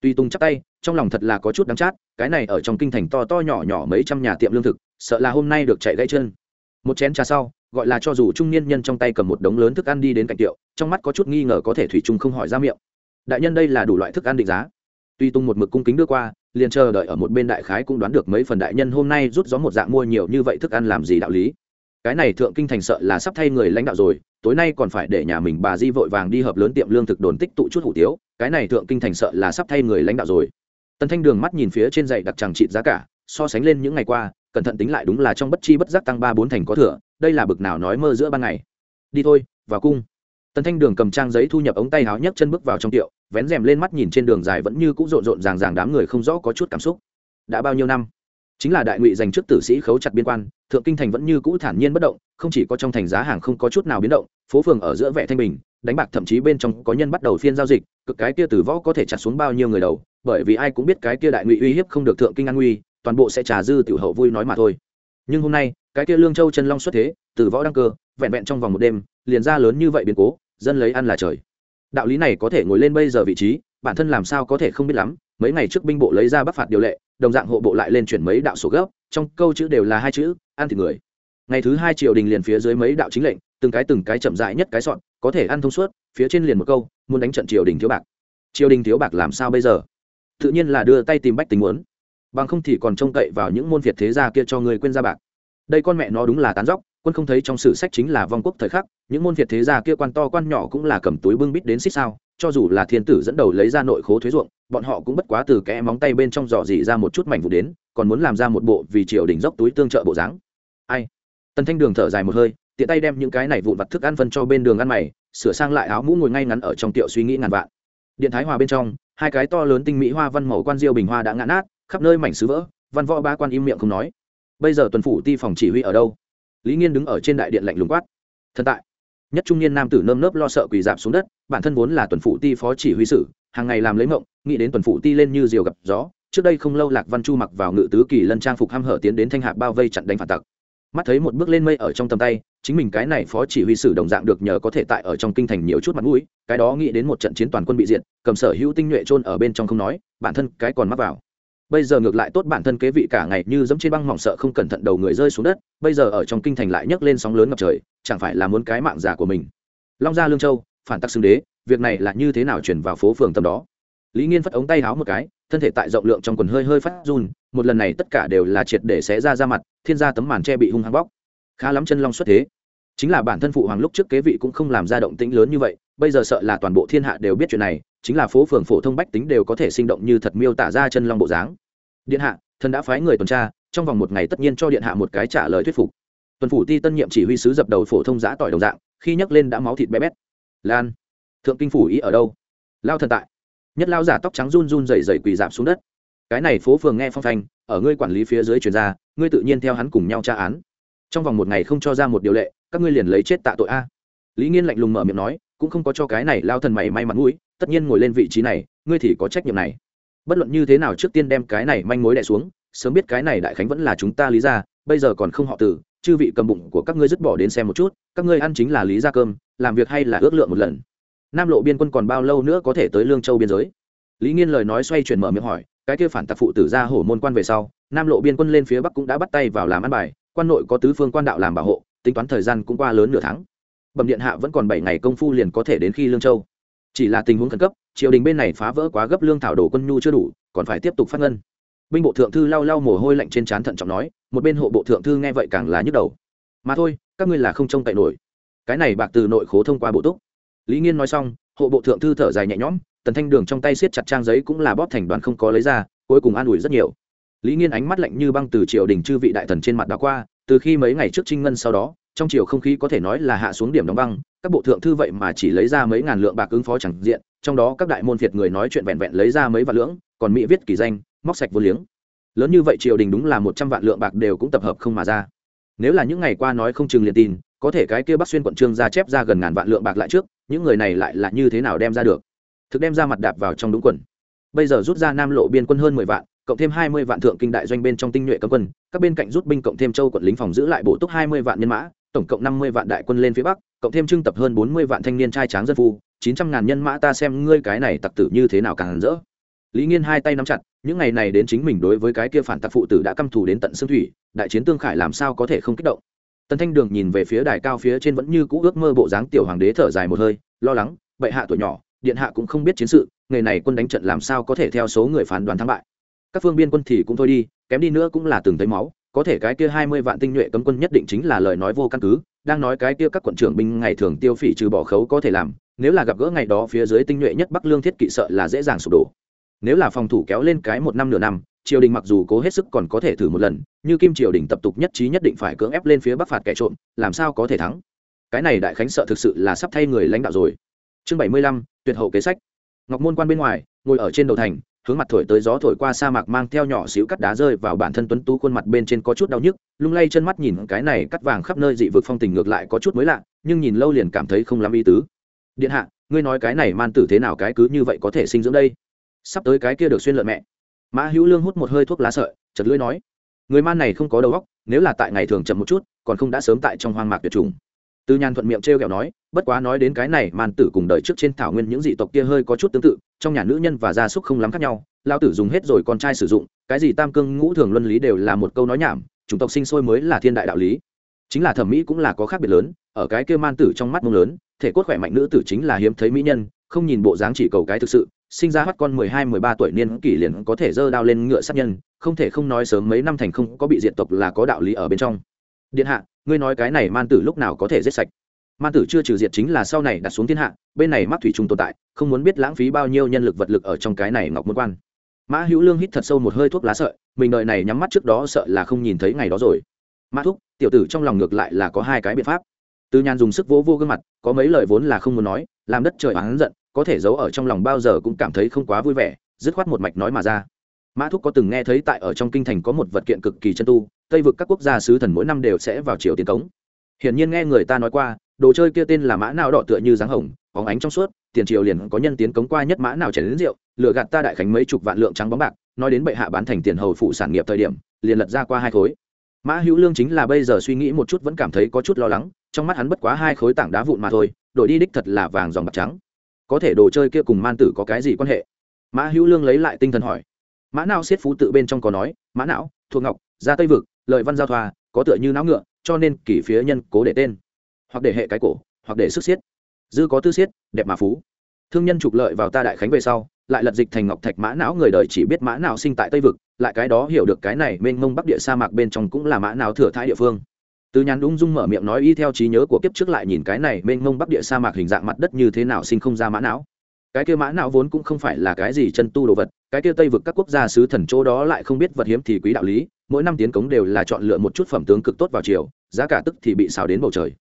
Speaker 1: Tùy tùng chắp tay, trong lòng thật là có chút đắng chát, cái này ở trong kinh thành to to nhỏ nhỏ mấy trăm nhà tiệm lương thực, sợ là hôm nay được chạy gãy chân. Một chén trà sau, gọi là cho dù trung niên nhân trong tay cầm một đống lớn thức ăn đi đến cạnh tiệu, trong mắt có chút nghi ngờ có thể thủy trung không hỏi ra miệng. Đại nhân đây là đủ loại thức ăn định giá. Tuy tung một mực cung kính đưa qua liền chờ đợi ở một bên đại khái cũng đoán được mấy phần đại nhân hôm nay rút gió một dạng mua nhiều như vậy thức ăn làm gì đạo lý. Cái này thượng kinh thành sợ là sắp thay người lãnh đạo rồi, tối nay còn phải để nhà mình bà di vội vàng đi hợp lớn tiệm lương thực đồn tích tụ chút hủ tiếu, cái này thượng kinh thành sợ là sắp thay người lãnh đạo rồi. Tần thanh đường mắt nhìn phía trên dậy đặc chẳng trị giá cả, so sánh lên những ngày qua, cẩn thận tính lại đúng là trong bất chi bất giác tăng ba bốn thành có thừa, đây là bực nào nói mơ giữa ban ngày. Đi thôi, vào cung tần thanh đường cầm trang giấy thu nhập ống tay háo nhấc chân bước vào trong tiệu, vén rèm lên mắt nhìn trên đường dài vẫn như c ũ rộn rộn ràng ràng đám người không rõ có chút cảm xúc. Đã bao nhiêu năm? Chính là đại ngụy dành trước tử sĩ khấu chặt biên quan, thượng kinh thành vẫn như cũ thản nhiên bất động, không chỉ có trong thành giá hàng không có chút nào biến động, phố phường ở giữa vẻ thanh bình, đánh bạc thậm chí bên trong có nhân bắt đầu phiên giao dịch, cực cái kia từ võ có thể chặt xuống bao nhiêu người đầu, bởi vì ai cũng biết cái kia đại ngụy uy hiếp không được thượng kinh an nguy, toàn bộ sẽ trà dư tiểu hậu vui nói mà thôi. Nhưng hôm nay, cái kia lương châu chân long xuất thế từ võ đăng cơ, vẹn vẹn trong vòng một đêm, liền ra lớn như vậy biến cố dân lấy ăn là trời. Đạo lý này có thể ngồi lên bây giờ vị trí, bản thân làm sao có thể không biết lắm. Mấy ngày trước binh bộ lấy ra bắc phạt điều lệ, đồng dạng hộ bộ lại lên chuyển mấy đạo sổ gấp, trong câu chữ đều là hai chữ, ăn thịt người. Ngày thứ hai triều đình liền phía dưới mấy đạo chính lệnh, từng cái từng cái chậm dại nhất cái sọn có thể ăn thông suốt, phía trên liền một câu, muốn đánh trận triều đình thiếu bạc. Triều đình thiếu bạc làm sao bây giờ? Tự nhiên là đưa tay tìm bách tình muốn. Bằng không thì còn trông cậy vào những môn việt thế gia kia cho người quên ra bạc. Đây con mẹ nó đúng là tán dóc quân không thấy trong sử sách chính là vong quốc thời khắc, những môn việt thế gia kia quan to quan nhỏ cũng là cầm túi bưng bít đến xích sao, cho dù là thiên tử dẫn đầu lấy ra nội khố thuế ruộng, bọn họ cũng bất quá từ kẽ móng tay bên trong giỏ dỉ ra một chút mảnh vụ đến, còn muốn làm ra một bộ vì triều đình dốc túi tương trợ bộ dáng. Ai? Tần thanh đường thở dài một hơi, tiện tay đem những cái này vụn vặt thức ăn phân cho bên đường ăn mày, sửa sang lại áo mũ ngồi ngay ngắn ở trong tiệu suy nghĩ ngàn vạn. Điện thái hòa bên trong, hai cái to lớn tinh mỹ hoa văn màu quan diêu bình hoa đã ngã nát, khắp nơi mảnh sứ vỡ, văn võ ba quan im miệng không nói. Bây giờ tuần phủ ti phòng chỉ huy ở đâu? Lý nghiên đứng ở trên đại điện lạnh lùng quát. Thần tại. Nhất trung niên nam tử nơm nớp lo sợ quỳ dạp xuống đất, bản thân vốn là tuần phụ ti phó chỉ huy sử, hàng ngày làm lấy mộng, nghĩ đến tuần phụ ti lên như diều gặp gió, trước đây không lâu lạc văn chu mặc vào ngự tứ kỳ lân trang phục h hở tiến đến thanh hạ bao vây chặn đánh phản tặc. Mắt thấy một bước lên mây ở trong tầm tay, chính mình cái này phó chỉ huy sử đồng dạng được nhờ có thể tại ở trong kinh thành nhiều chút mặt mũi, cái đó nghĩ đến một trận chiến toàn quân bị diệt, cầm sở hữu tinh nhuệ trôn ở bên trong không nói, bản thân cái còn mắc vào bây giờ ngược lại tốt bản thân kế vị cả ngày như dẫm trên băng mỏng sợ không cẩn thận đầu người rơi xuống đất, bây giờ ở trong kinh thành lại nhấc lên sóng lớn ngập trời, chẳng phải là muốn cái mạng giả của mình. Long gia lương châu, phản tắc xưng đế, việc này là như thế nào chuyển vào phố phường tầm đó? Lý nghiên phất ống tay háo một cái, thân thể tại rộng lượng trong quần hơi hơi phát run, một lần này tất cả đều là triệt để xé ra ra mặt, thiên gia tấm màn tre bị hung hăng bóc. Khá lắm chân long xuất thế. Chính là bản thân phụ hoàng lúc trước kế vị cũng không làm ra động tĩnh lớn như vậy, bây giờ sợ là toàn bộ thiên hạ đều biết chuyện này chính là phố phường phổ thông bách tính đều có thể sinh động như thật miêu tả ra chân long bộ dáng. Điện hạ, thần đã phái người tuần tra, trong vòng một ngày tất nhiên cho điện hạ một cái trả lời thuyết phục. Tuần phủ ti tân nhiệm chỉ huy sứ dập đầu phổ thông giã tỏi đồng dạng, khi nhấc lên đã máu thịt bé bét. Lan, thượng kinh phủ ý ở đâu? Lao thần tại. Nhất lao giả tóc trắng run run dày dày quỳ giảm xuống đất. Cái này phố phường nghe phong thanh, ở ngươi quản lý phía dưới truyền ra, ngươi tự nhiên theo hắn cùng nhau tra án. Trong vòng một ngày không cho ra một điều lệ, các ngươi liền lấy chết tạ tội a. Lý nghiên lạnh lùng mở miệng nói cũng không có cho cái này lao thần mày may mắn mũi, tất nhiên ngồi lên vị trí này, ngươi thì có trách nhiệm này. Bất luận như thế nào trước tiên đem cái này manh mối đẻ xuống, sớm biết cái này đại khánh vẫn là chúng ta lý ra bây giờ còn không họ từ chư vị cầm bụng của các ngươi dứt bỏ đến xem một chút, các ngươi ăn chính là lý ra cơm, làm việc hay là ước lượng một lần. Nam lộ biên quân còn bao lâu nữa có thể tới lương châu biên giới? Lý nghiên lời nói xoay chuyển mở miệng hỏi, cái kia phản tặc phụ tử ra hổ môn quan về sau, nam lộ biên quân lên phía bắc cũng đã bắt tay vào làm ăn bài, quan nội có tứ phương quan đạo làm bảo hộ, tính toán thời gian cũng qua lớn nửa tháng bẩm điện hạ vẫn còn bảy ngày công phu liền có thể đến khi lương châu. Chỉ là tình huống khẩn cấp, triều đình bên này phá vỡ quá gấp lương thảo đổ quân nhu chưa đủ, còn phải tiếp tục phát ngân. Binh bộ thượng thư lau lau mồ hôi lạnh trên trán thận trọng nói, một bên hộ bộ thượng thư nghe vậy càng là nhức đầu. Mà thôi, các ngươi là không trông cậy nổi. Cái này bạc từ nội khố thông qua bộ túc. Lý nghiên nói xong, hộ bộ thượng thư thở dài nhẹ nhõm, tần thanh đường trong tay siết chặt trang giấy cũng là bóp thành đoàn không có lấy ra, cuối cùng an ủi rất nhiều. Lý nghiên ánh mắt lạnh như băng từ triều đình chư vị đại thần trên mặt đảo qua, từ khi mấy ngày trước trinh ngân sau đó trong chiều không khí có thể nói là hạ xuống điểm đóng băng, các bộ thượng thư vậy mà chỉ lấy ra mấy ngàn lượng bạc ứng phó chẳng diện, trong đó các đại môn việt người nói chuyện vẹn vẹn lấy ra mấy vạn lưỡng còn mỹ viết kỳ danh, móc sạch vô liếng. Lớn như vậy triều đình đúng là một trăm vạn lượng bạc đều cũng tập hợp không mà ra. Nếu là những ngày qua nói không chừng liền tin, có thể cái kia bắc xuyên quận trương ra chép ra gần ngàn vạn lượng bạc lại trước, những người này lại là như thế nào đem ra được? Thực đem ra mặt đạp vào trong đúng quần. Bây giờ rút ra nam lộ biên quân hơn mười vạn, cộng thêm hai mươi vạn thượng kinh đại doanh bên trong tinh nhuệ cấm quân, các bên cạnh rút binh cộng thêm châu quận lính phòng giữ lại bổ túc hai mươi vạn nhân mã tổng cộng năm mươi vạn đại quân lên phía bắc, cộng thêm trưng tập hơn bốn mươi vạn thanh niên trai tráng dân phu, chín trăm ngàn nhân mã ta xem ngươi cái này tặc tử như thế nào càng rỡ. Lý nghiên hai tay nắm chặt, những ngày này đến chính mình đối với cái kia phản tặc phụ tử đã căm thù đến tận xương thủy, đại chiến tương khải làm sao có thể không kích động. Tần thanh đường nhìn về phía đài cao phía trên vẫn như cũ ước mơ bộ dáng tiểu hoàng đế thở dài một hơi, lo lắng, bệ hạ tuổi nhỏ, điện hạ cũng không biết chiến sự nghề này quân đánh trận làm sao có thể theo số người phán đoán thắng bại. Các phương biên quân thì cũng thôi đi, kém đi nữa cũng là từng thấy máu có thể cái kia hai mươi vạn tinh nhuệ cấm quân nhất định chính là lời nói vô căn cứ, đang nói cái kia các quận trưởng binh ngày thường tiêu phỉ trừ bỏ khấu có thể làm, nếu là gặp gỡ ngày đó phía dưới tinh nhuệ nhất bắc lương thiết kỵ sợ là dễ dàng sụp đổ. Nếu là phòng thủ kéo lên cái một năm nửa năm, triều đình mặc dù cố hết sức còn có thể thử một lần, như kim triều đình tập tục nhất trí nhất định phải cưỡng ép lên phía bắc phạt kẻ trộm, làm sao có thể thắng? Cái này đại khánh sợ thực sự là sắp thay người lãnh đạo rồi. Chương bảy mươi lăm, tuyệt hậu kế sách. Ngọc môn quan bên ngoài, ngồi ở trên đầu thành hướng mặt thổi tới gió thổi qua sa mạc mang theo nhỏ xíu cắt đá rơi vào bản thân tuấn tú khuôn mặt bên trên có chút đau nhức, lung lay chân mắt nhìn cái này cắt vàng khắp nơi dị vực phong tình ngược lại có chút mới lạ, nhưng nhìn lâu liền cảm thấy không lắm ý tứ. Điện hạ, ngươi nói cái này man tử thế nào cái cứ như vậy có thể sinh dưỡng đây? Sắp tới cái kia được xuyên lợn mẹ. Mã hữu lương hút một hơi thuốc lá sợi chật lưỡi nói, người man này không có đầu óc, nếu là tại ngày thường chậm một chút, còn không đã sớm tại trong hoang mạc tuyệt chủng từ nhàn thuận miệng t r e o kẹo nói, bất quá nói đến cái này man tử cùng đợi trước trên thảo nguyên những dị tộc kia hơi có chút tương tự, trong nhà nữ nhân và gia súc không lắm khác nhau lao tử dùng hết rồi con trai sử dụng, cái gì tam cương ngũ thường luân lý đều là một câu nói nhảm, chủng tộc sinh sôi mới là thiên đại đạo lý. Chính là thẩm mỹ cũng là có khác biệt lớn, ở cái kia man tử trong mắt mông lớn, thể cốt khỏe mạnh nữ tử chính là hiếm thấy mỹ nhân, không nhìn bộ dáng chỉ cầu cái thực sự, sinh ra hoắt con mười hai, mười ba tuổi niên kỷ liền có thể dơ đao lên ngựa sát nhân, không thể không nói sớm mấy năm thành không có bị diện tộc là có đạo lý ở bên trong. Điện hạ ngươi nói cái này man tử lúc nào có thể giết sạch? Man tử chưa trừ diệt chính là sau này đặt xuống thiên hạ, bên này mắc thủy trung tồn tại, không muốn biết lãng phí bao nhiêu nhân lực vật lực ở trong cái này ngọc môn quan. Mã hữu lương hít thật sâu một hơi thuốc lá sợi, mình đợi này nhắm mắt trước đó sợ là không nhìn thấy ngày đó rồi. Mã thúc, tiểu tử trong lòng ngược lại là có hai cái biện pháp. Từ nhàn dùng sức vỗ vô gương mặt, có mấy lời vốn là không muốn nói, làm đất trời oán giận, có thể giấu ở trong lòng bao giờ cũng cảm thấy không quá vui vẻ, dứt khoát một mạch nói mà ra mã thúc có từng nghe thấy tại ở trong kinh thành có một vật kiện cực kỳ chân tu, tây vực các quốc gia sứ thần mỗi năm đều sẽ vào triều tiến cống. Hiển nhiên nghe người ta nói qua, đồ chơi kia tên là mã nào đỏ tựa như dáng hồng, bóng ánh trong suốt, tiền triều liền có nhân tiến cống qua nhất mã nào chảy đến rượu lựa gạt ta đại khánh mấy chục vạn lượng trắng bóng bạc, nói đến bệ hạ bán thành tiền hầu phụ sản nghiệp thời điểm, liền lật ra qua hai khối. Mã hữu lương chính là bây giờ suy nghĩ một chút vẫn cảm thấy có chút lo lắng, trong mắt hắn bất quá hai khối tảng đá vụn mà thôi, đổi đi đích thật là vàng dòng bạc trắng. Có thể đồ chơi kia cùng man tử có cái gì quan hệ? Mã hữu lương lấy lại tinh thần hỏi mã não siết phú tự bên trong có nói, mã não thuộc ngọc ra tây vực, lợi văn giao thoa, có tựa như não ngựa, cho nên kỷ phía nhân cố để tên. Hoặc để hệ cái cổ, hoặc để sức xiết dư có tư xiết đẹp mà phú. Thương nhân trục lợi vào ta đại khánh về sau, lại lật dịch thành ngọc thạch mã não người đời chỉ biết mã não sinh tại tây vực, lại cái đó hiểu được cái này mênh mông bắc địa sa mạc bên trong cũng là mã não thừa thái địa phương. Từ nhàn đúng dung mở miệng nói y theo trí nhớ của kiếp trước lại nhìn cái này mênh mông bắc địa sa mạc hình dạng mặt đất như thế nào sinh không ra mã não cái kia mã não vốn cũng không phải là cái gì chân tu đồ vật, cái kia tây vực các quốc gia sứ thần chỗ đó lại không biết vật hiếm thì quý đạo lý, mỗi năm tiến cống đều là chọn lựa một chút phẩm tướng cực tốt vào chiều giá cả tức thì bị xào đến bầu trời.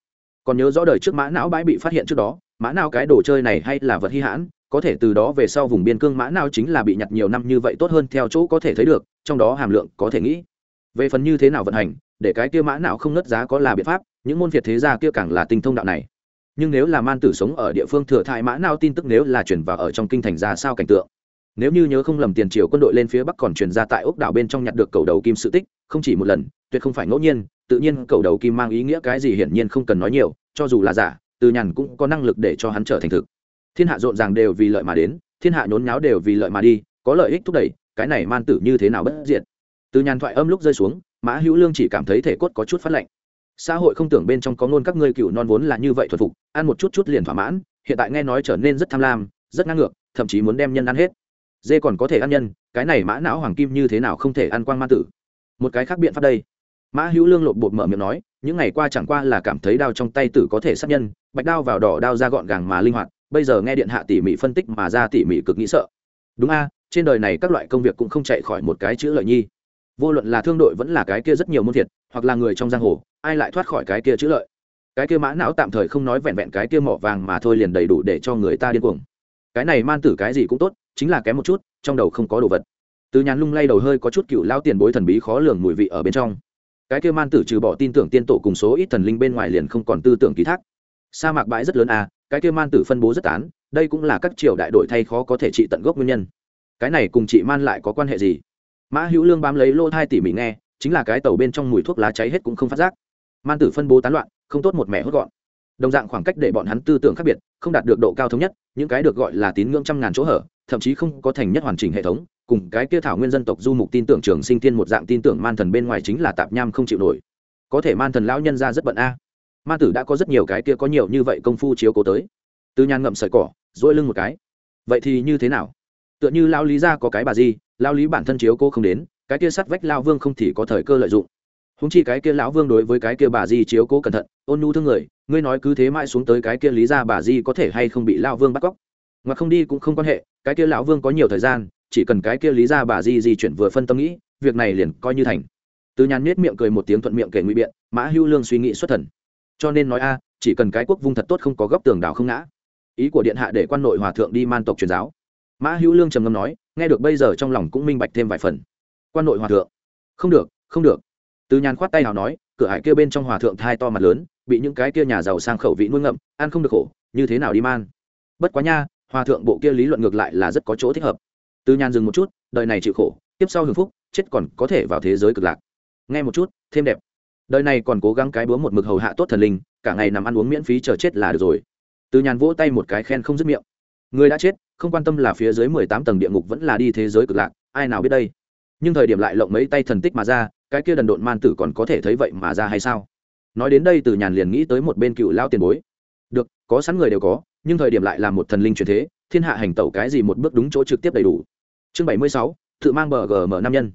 Speaker 1: Còn nhớ rõ đời trước mã não bãi bị phát hiện trước đó, mã não cái đồ chơi này hay là vật hy hãn, có thể từ đó về sau vùng biên cương mã não chính là bị nhặt nhiều năm như vậy tốt hơn theo chỗ có thể thấy được, trong đó hàm lượng có thể nghĩ. Về phần như thế nào vận hành, để cái kia mã não không nớt giá có là biện pháp, những môn việt thế gia kia càng là tinh thông đạo này nhưng nếu là man tử sống ở địa phương thừa thại mã não tin tức nếu là chuyển vào ở trong kinh thành ra sao cảnh tượng? Nếu như nhớ không lầm tiền triều quân đội lên phía bắc còn truyền ra tại ốc đảo bên trong nhặt được cầu đầu kim sự tích, không chỉ một lần, tuyệt không phải ngẫu nhiên, tự nhiên cầu đầu kim mang ý nghĩa cái gì hiển nhiên không cần nói nhiều, cho dù là giả, từ nhàn cũng có năng lực để cho hắn trở thành thực. Thiên hạ rộn ràng đều vì lợi mà đến, thiên hạ nhốn nháo đều vì lợi mà đi, có lợi ích thúc đẩy, cái này man tử như thế nào bất diệt? Từ nhàn thoại âm lúc rơi xuống, mã hữu lương chỉ cảm thấy thể cốt có chút phát lạnh xã hội không tưởng bên trong có ngôn các ngươi cựu non vốn là như vậy thuần phục, ăn một chút chút liền thỏa mãn, hiện tại nghe nói trở nên rất tham lam, rất ngang ngược, thậm chí muốn đem nhân ăn hết. Dê còn có thể ăn nhân, cái này mã não hoàng kim như thế nào không thể ăn quang ma tử. Một cái khác biện pháp đây. Mã hữu lương lộn bột mở miệng nói, những ngày qua chẳng qua là cảm thấy đao trong tay tử có thể sát nhân, bạch đao vào đỏ đao ra gọn gàng mà linh hoạt, bây giờ nghe điện hạ tỉ mỉ phân tích mà ra tỉ mỉ cực nghĩ sợ. Đúng a, trên đời này các loại công việc cũng không chạy khỏi một cái chữ lợi nhi. Vô luận là thương đội vẫn là cái kia rất nhiều môn thiệt hoặc là người trong giang hồ, ai lại thoát khỏi cái kia chữ lợi? Cái kia mã não tạm thời không nói vẹn vẹn cái kia mỏ vàng mà thôi liền đầy đủ để cho người ta điên cuồng. Cái này man tử cái gì cũng tốt, chính là kém một chút, trong đầu không có đồ vật. Từ nhàn lung lay đầu hơi có chút cựu lao tiền bối thần bí khó lường mùi vị ở bên trong. Cái kia man tử trừ bỏ tin tưởng tiên tổ cùng số ít thần linh bên ngoài liền không còn tư tưởng ký thác. Sa mạc bãi rất lớn à cái kia man tử phân bố rất tán, đây cũng là các triều đại đội thay khó có thể trị tận gốc nguyên nhân. Cái này cùng chị man lại có quan hệ gì? Mã hữu lương bám lấy lô thai tỉ mỉ nghe chính là cái tàu bên trong mùi thuốc lá cháy hết cũng không phát giác. Man tử phân bố tán loạn không tốt một mẻ hốt gọn. Đồng dạng khoảng cách để bọn hắn tư tưởng khác biệt không đạt được độ cao thống nhất những cái được gọi là tín ngưỡng trăm ngàn chỗ hở thậm chí không có thành nhất hoàn chỉnh hệ thống cùng cái kia thảo nguyên dân tộc du mục tin tưởng trường sinh tiên một dạng tin tưởng man thần bên ngoài chính là tạp nham không chịu nổi. Có thể man thần lão nhân ra rất bận a. À. man tử đã có rất nhiều cái kia có nhiều như vậy công phu chiếu cố tới. Từ nhàn ngậm sợi cỏ dỗi lưng một cái. Vậy thì như thế nào? Tựa như lão lý gia có cái bà gì, lao lý bản thân chiếu cố không đến cái kia sắt vách lao vương không thì có thời cơ lợi dụng. Húng chi cái kia lão vương đối với cái kia bà di chiếu cố cẩn thận, ôn nhu thương người, ngươi nói cứ thế mãi xuống tới cái kia lý ra bà di có thể hay không bị lao vương bắt cóc? Mà không đi cũng không quan hệ, cái kia lão vương có nhiều thời gian, chỉ cần cái kia lý ra bà di di chuyển vừa phân tâm nghĩ, việc này liền coi như thành. Từ nhàn miết miệng cười một tiếng thuận miệng kể nguy biện, mã hưu lương suy nghĩ xuất thần. Cho nên nói a, chỉ cần cái quốc vung thật tốt không có góc tường đảo không ngã. Ý của điện hạ để quan nội hòa thượng đi man tộc truyền giáo. Mã hữu lương trầm ngâm nói, nghe được bây giờ trong lòng cũng minh bạch thêm vài phần quan nội hòa thượng. Không được không được. Từ nhàn khoát tay nào nói, cửa hải kia bên trong hòa thượng thai to mặt lớn, bị những cái kia nhà giàu sang khẩu vị nuôi ngậm, ăn không được khổ, như thế nào đi man? Bất quá nha, hòa thượng bộ kia lý luận ngược lại là rất có chỗ thích hợp. Từ nhàn dừng một chút, đời này chịu khổ, tiếp sau hưởng phúc, chết còn có thể vào thế giới cực lạc. Nghe một chút, thêm đẹp. Đời này còn cố gắng cái búa một mực hầu hạ tốt thần linh, cả ngày nằm ăn uống miễn phí chờ chết là được rồi. Từ nhàn vỗ tay một cái khen không dứt miệng. Người đã chết, không quan tâm là phía dưới mười tám tầng địa ngục vẫn là đi thế giới cực lạc, ai nào biết đây? Nhưng thời điểm lại lộng mấy tay thần tích mà ra, cái kia đần độn man tử còn có thể thấy vậy mà ra hay sao? Nói đến đây từ nhàn liền nghĩ tới một bên cựu lao tiền bối. Được, có sẵn người đều có, nhưng thời điểm lại là một thần linh truyền thế, thiên hạ hành tẩu cái gì một bước đúng chỗ trực tiếp đầy đủ. Chương bảy mươi sáu, tự mang bờ gm nam nhân.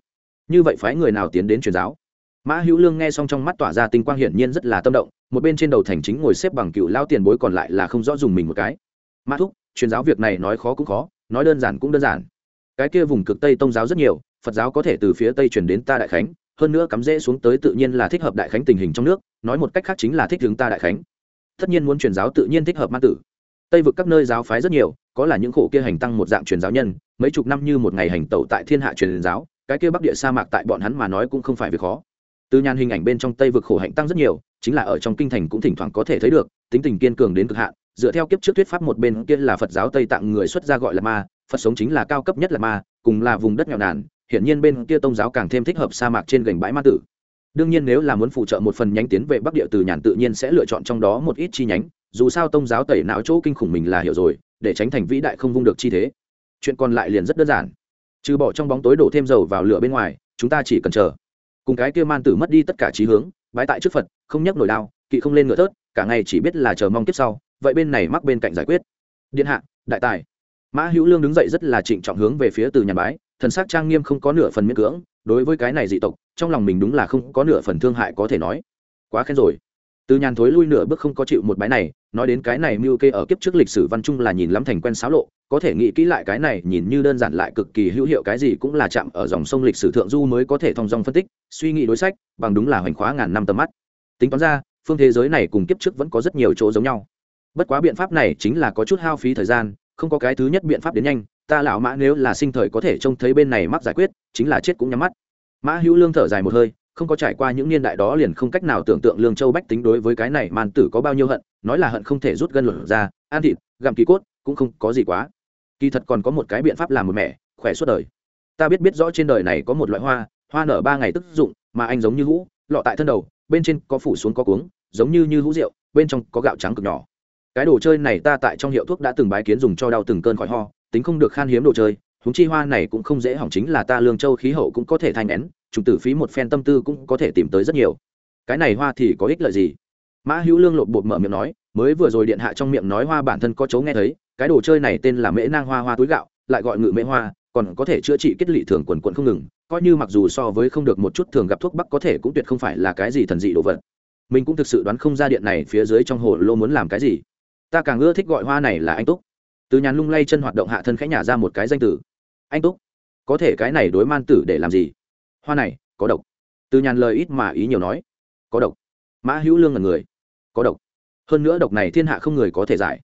Speaker 1: Như vậy phái người nào tiến đến truyền giáo? Mã hữu lương nghe xong trong mắt tỏa ra tinh quang hiển nhiên rất là tâm động, một bên trên đầu thành chính ngồi xếp bằng cựu lao tiền bối còn lại là không rõ dùng mình một cái. Mã thúc, truyền giáo việc này nói khó cũng khó, nói đơn giản cũng đơn giản. Cái kia vùng cực tây tông giáo rất nhiều phật giáo có thể từ phía tây truyền đến ta đại khánh, hơn nữa cắm rễ xuống tới tự nhiên là thích hợp đại khánh tình hình trong nước, nói một cách khác chính là thích hướng ta đại khánh. Tất nhiên muốn truyền giáo tự nhiên thích hợp ma tử. Tây vực các nơi giáo phái rất nhiều, có là những khổ kia hành tăng một dạng truyền giáo nhân, mấy chục năm như một ngày hành tẩu tại thiên hạ truyền giáo, cái kia bắc địa sa mạc tại bọn hắn mà nói cũng không phải việc khó. Từ nhàn hình ảnh bên trong tây vực khổ hạnh tăng rất nhiều, chính là ở trong kinh thành cũng thỉnh thoảng có thể thấy được, tính tình kiên cường đến cực hạn, dựa theo kiếp trước thuyết pháp một bên kia là phật giáo tây tạng người xuất gia gọi là ma, phật sống chính là cao cấp nhất là ma, cùng là vùng đất nghèo nàn hiển nhiên bên kia tông giáo càng thêm thích hợp sa mạc trên gành bãi ma tử. Đương nhiên nếu là muốn phụ trợ một phần nhánh tiến về bắc địa từ nhàn tự nhiên sẽ lựa chọn trong đó một ít chi nhánh, dù sao tông giáo tẩy não chỗ kinh khủng mình là hiểu rồi, để tránh thành vĩ đại không vung được chi thế. Chuyện còn lại liền rất đơn giản. Trừ bỏ trong bóng tối đổ thêm dầu vào lửa bên ngoài, chúng ta chỉ cần chờ. Cùng cái kia man tử mất đi tất cả trí hướng, bái tại trước phật, không nhấc nổi đao kỵ không lên ngựa tớt cả ngày chỉ biết là chờ mong tiếp sau, vậy bên này mắc bên cạnh giải quyết. Điện hạ, đại tài. Mã hữu lương đứng dậy rất là trịnh trọng hướng về phía từ nhà bái thần sắc trang nghiêm không có nửa phần miễn cưỡng, đối với cái này dị tộc, trong lòng mình đúng là không có nửa phần thương hại có thể nói. Quá khen rồi. Từ nhàn thối lui nửa bước không có chịu một bái này, nói đến cái này mưu kê ở kiếp trước lịch sử văn trung là nhìn lắm thành quen xáo lộ, có thể nghĩ kỹ lại cái này nhìn như đơn giản lại cực kỳ hữu hiệu cái gì cũng là chạm ở dòng sông lịch sử thượng du mới có thể thong dong phân tích, suy nghĩ đối sách, bằng đúng là hoành khóa ngàn năm tầm mắt. Tính toán ra, phương thế giới này cùng kiếp trước vẫn có rất nhiều chỗ giống nhau. Bất quá biện pháp này chính là có chút hao phí thời gian, không có cái thứ nhất biện pháp đến nhanh ta lão mã nếu là sinh thời có thể trông thấy bên này mắc giải quyết, chính là chết cũng nhắm mắt. Mã hữu lương thở dài một hơi, không có trải qua những niên đại đó liền không cách nào tưởng tượng lương châu bách tính đối với cái này màn tử có bao nhiêu hận, nói là hận không thể rút gân luận ra ăn thịt, gặm kỳ cốt, cũng không có gì quá. Kỳ thật còn có một cái biện pháp làm một mẹ, khỏe suốt đời. Ta biết biết rõ trên đời này có một loại hoa hoa nở ba ngày tức dụng, mà anh giống như hũ, lọ tại thân đầu, bên trên có phủ xuống có cuống, giống như như hũ rượu, bên trong có gạo trắng cực nhỏ. Cái đồ chơi này ta tại trong hiệu thuốc đã từng bái kiến dùng cho đau từng cơn khỏi ho tính không được khan hiếm đồ chơi húng chi hoa này cũng không dễ hỏng chính là ta lương châu khí hậu cũng có thể thay nén trùng tử phí một phen tâm tư cũng có thể tìm tới rất nhiều. Cái này hoa thì có ích lợi gì? Mã hữu lương lộn bột mở miệng nói, mới vừa rồi điện hạ trong miệng nói hoa bản thân có chấu nghe thấy, cái đồ chơi này tên là mễ nang hoa hoa túi gạo, lại gọi ngự mễ hoa, còn có thể chữa trị kết lị thường quần quận không ngừng, coi như mặc dù so với không được một chút thường gặp thuốc bắc có thể cũng tuyệt không phải là cái gì thần dị đồ vật. Mình cũng thực sự đoán không ra điện này phía dưới trong hồ lô muốn làm cái gì. Ta càng ưa thích gọi hoa này là anh túc từ nhàn lung lay chân hoạt động hạ thân khẽ nhả ra một cái danh tử. anh túc, có thể cái này đối man tử để làm gì? Hoa này, có độc. Từ nhàn lời ít mà ý nhiều nói. Có độc. Mã hữu lương là người. Có độc. Hơn nữa độc này thiên hạ không người có thể giải.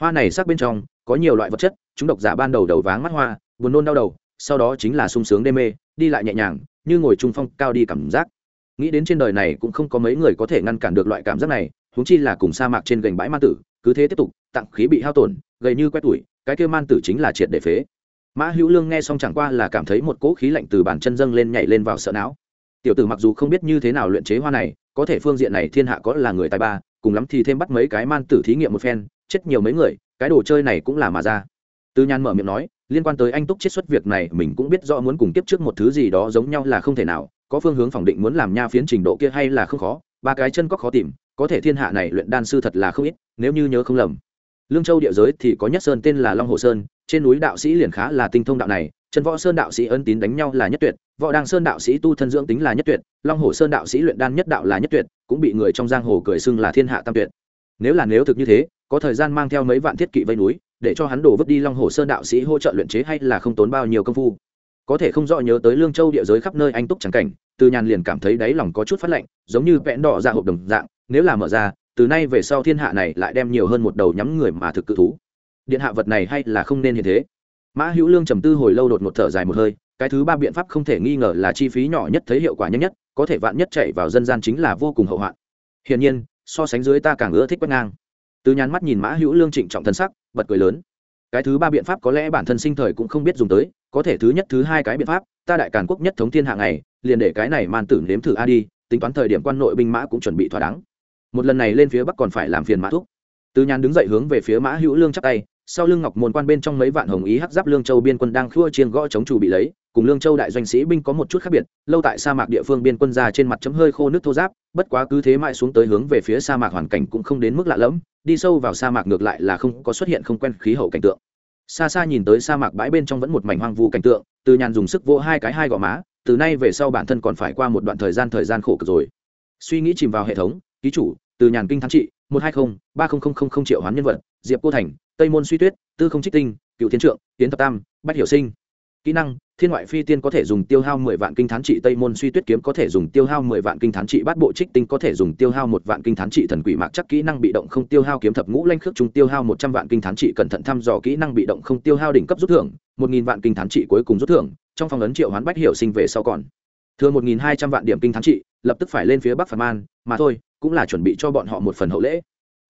Speaker 1: Hoa này sắc bên trong, có nhiều loại vật chất, chúng độc giả ban đầu đầu váng mắt hoa, buồn nôn đau đầu, sau đó chính là sung sướng đê mê, đi lại nhẹ nhàng, như ngồi trung phong cao đi cảm giác. Nghĩ đến trên đời này cũng không có mấy người có thể ngăn cản được loại cảm giác này húng chi là cùng sa mạc trên gành bãi man tử cứ thế tiếp tục, tặng khí bị hao tổn, gầy như quét tuổi cái kêu man tử chính là triệt để phế. Mã hữu lương nghe xong chẳng qua là cảm thấy một cỗ khí lạnh từ bàn chân dâng lên nhảy lên vào sợ não. Tiểu tử mặc dù không biết như thế nào luyện chế hoa này, có thể phương diện này thiên hạ có là người tài ba, cùng lắm thì thêm bắt mấy cái man tử thí nghiệm một phen, chết nhiều mấy người, cái đồ chơi này cũng là mà ra. Tư nhan mở miệng nói, liên quan tới anh túc chết xuất việc này, mình cũng biết rõ muốn cùng tiếp trước một thứ gì đó giống nhau là không thể nào, có phương hướng phỏng định muốn làm nha phiến trình độ kia hay là không khó, ba cái chân có khó tìm có thể thiên hạ này luyện đan sư thật là không ít, nếu như nhớ không lầm. Lương châu địa giới thì có nhất sơn tên là long hồ sơn, trên núi đạo sĩ liền khá là tinh thông đạo này, trần võ sơn đạo sĩ ân tín đánh nhau là nhất tuyệt, võ đăng sơn đạo sĩ tu thân dưỡng tính là nhất tuyệt, long hồ sơn đạo sĩ luyện đan nhất đạo là nhất tuyệt, cũng bị người trong giang hồ cười xưng là thiên hạ tam tuyệt. Nếu là nếu thực như thế, có thời gian mang theo mấy vạn thiết kỵ vây núi, để cho hắn đổ vứt đi long hồ sơn đạo sĩ hỗ trợ luyện chế hay là không tốn bao nhiêu công phu. Có thể không rõ nhớ tới lương châu địa giới khắp nơi anh túc chẳng cảnh, từ nhàn liền cảm thấy đáy lòng có chút phát lạnh, giống như vẽn đỏ ra hộp đồng dạng nếu là mở ra, từ nay về sau thiên hạ này lại đem nhiều hơn một đầu nhắm người mà thực cự thú. Điện hạ vật này hay là không nên như thế. Mã hữu lương trầm tư hồi lâu đột một thở dài một hơi, cái thứ ba biện pháp không thể nghi ngờ là chi phí nhỏ nhất thấy hiệu quả nhanh nhất, có thể vạn nhất chạy vào dân gian chính là vô cùng hậu hoạn. Hiển nhiên, so sánh dưới ta càng ưa thích quét ngang. Từ nhàn mắt nhìn mã hữu lương trịnh trọng thân sắc, bật cười lớn. Cái thứ ba biện pháp có lẽ bản thân sinh thời cũng không biết dùng tới, có thể thứ nhất thứ hai cái biện pháp, ta đại càn quốc nhất thống thiên hạ này liền để cái này man tử nếm thử a đi, tính toán thời điểm quan nội binh mã cũng chuẩn bị thỏa đáng một lần này lên phía bắc còn phải làm phiền mã thúc. Từ nhàn đứng dậy hướng về phía mã hữu lương chắp tay, sau lưng ngọc môn quan bên trong mấy vạn hồng ý hắc giáp lương châu biên quân đang khua chiên gõ chống chủ bị lấy, cùng lương châu đại doanh sĩ binh có một chút khác biệt, lâu tại sa mạc địa phương biên quân ra trên mặt chấm hơi khô nước thô giáp, bất quá cứ thế mãi xuống tới hướng về phía sa mạc hoàn cảnh cũng không đến mức lạ lẫm, đi sâu vào sa mạc ngược lại là không có xuất hiện không quen khí hậu cảnh tượng. Xa xa nhìn tới sa mạc bãi bên trong vẫn một mảnh hoang vu cảnh tượng, từ nhàn dùng sức vỗ hai cái hai gò má, từ nay về sau bản thân còn phải qua một đoạn thời gian thời gian khổ cực rồi. Suy nghĩ chìm vào hệ thống, ký chủ từ nhàn kinh thắng trị, một hai mươi ba không không không không triệu hoán nhân vật, diệp cô thành, tây môn suy tuyết, tư không trích tinh, cựu thiên trượng tiến thập tam, bách hiểu sinh. Kỹ năng, thiên ngoại phi tiên có thể dùng tiêu hao mười vạn kinh thán trị, tây môn suy tuyết kiếm có thể dùng tiêu hao mười vạn kinh thán trị, bát bộ trích tinh có thể dùng tiêu hao một vạn kinh thán trị, thần quỷ mạc chắc kỹ năng bị động không tiêu hao, kiếm thập ngũ lanh khước trung tiêu hao một trăm vạn kinh thán trị, cẩn thận thăm dò kỹ năng bị động không tiêu hao, đỉnh cấp rút thưởng, một nghìn vạn kinh thán trị cuối cùng rút thưởng, trong phòng ấn triệu hoán bách hiểu sinh về sau còn thừa một nghìn hai trăm vạn điểm kinh thắng trị, lập tức phải lên phía bắc phản man, mà thôi, cũng là chuẩn bị cho bọn họ một phần hậu lễ.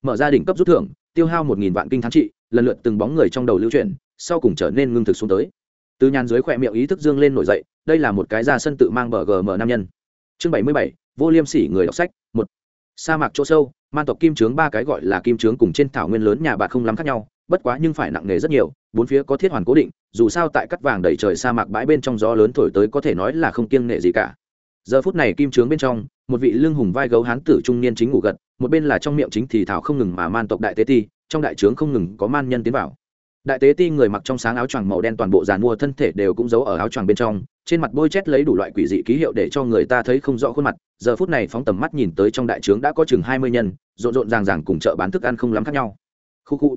Speaker 1: Mở ra đỉnh cấp rút thưởng, tiêu hao một nghìn vạn kinh thắng trị, lần lượt từng bóng người trong đầu lưu chuyển, sau cùng trở nên ngưng thực xuống tới. Từ nhàn dưới khỏe miệng ý thức dương lên nổi dậy, đây là một cái ra sân tự mang bờ gm nam nhân. Chương bảy mươi bảy, vô liêm sỉ người đọc sách, một. Sa mạc chỗ sâu, man tộc kim trướng ba cái gọi là kim trướng cùng trên thảo nguyên lớn nhà bạn không lắm khác nhau bất quá nhưng phải nặng nề rất nhiều, bốn phía có thiết hoàn cố định, dù sao tại cắt vàng đầy trời sa mạc bãi bên trong gió lớn thổi tới có thể nói là không kiêng nệ gì cả. Giờ phút này kim trướng bên trong, một vị lưng hùng vai gấu hán tử trung niên chính ngủ gật, một bên là trong miệng chính thì thảo không ngừng mà man tộc đại tế ti, trong đại trướng không ngừng có man nhân tiến vào. Đại tế ti người mặc trong sáng áo choàng màu đen toàn bộ dàn mua thân thể đều cũng giấu ở áo choàng bên trong, trên mặt bôi chét lấy đủ loại quỷ dị ký hiệu để cho người ta thấy không rõ khuôn mặt, giờ phút này phóng tầm mắt nhìn tới trong đại trướng đã có chừng hai mươi nhân, rộn rộn ràng ràng cùng chợ bán thức ăn không lắm khác nhau. Khu khu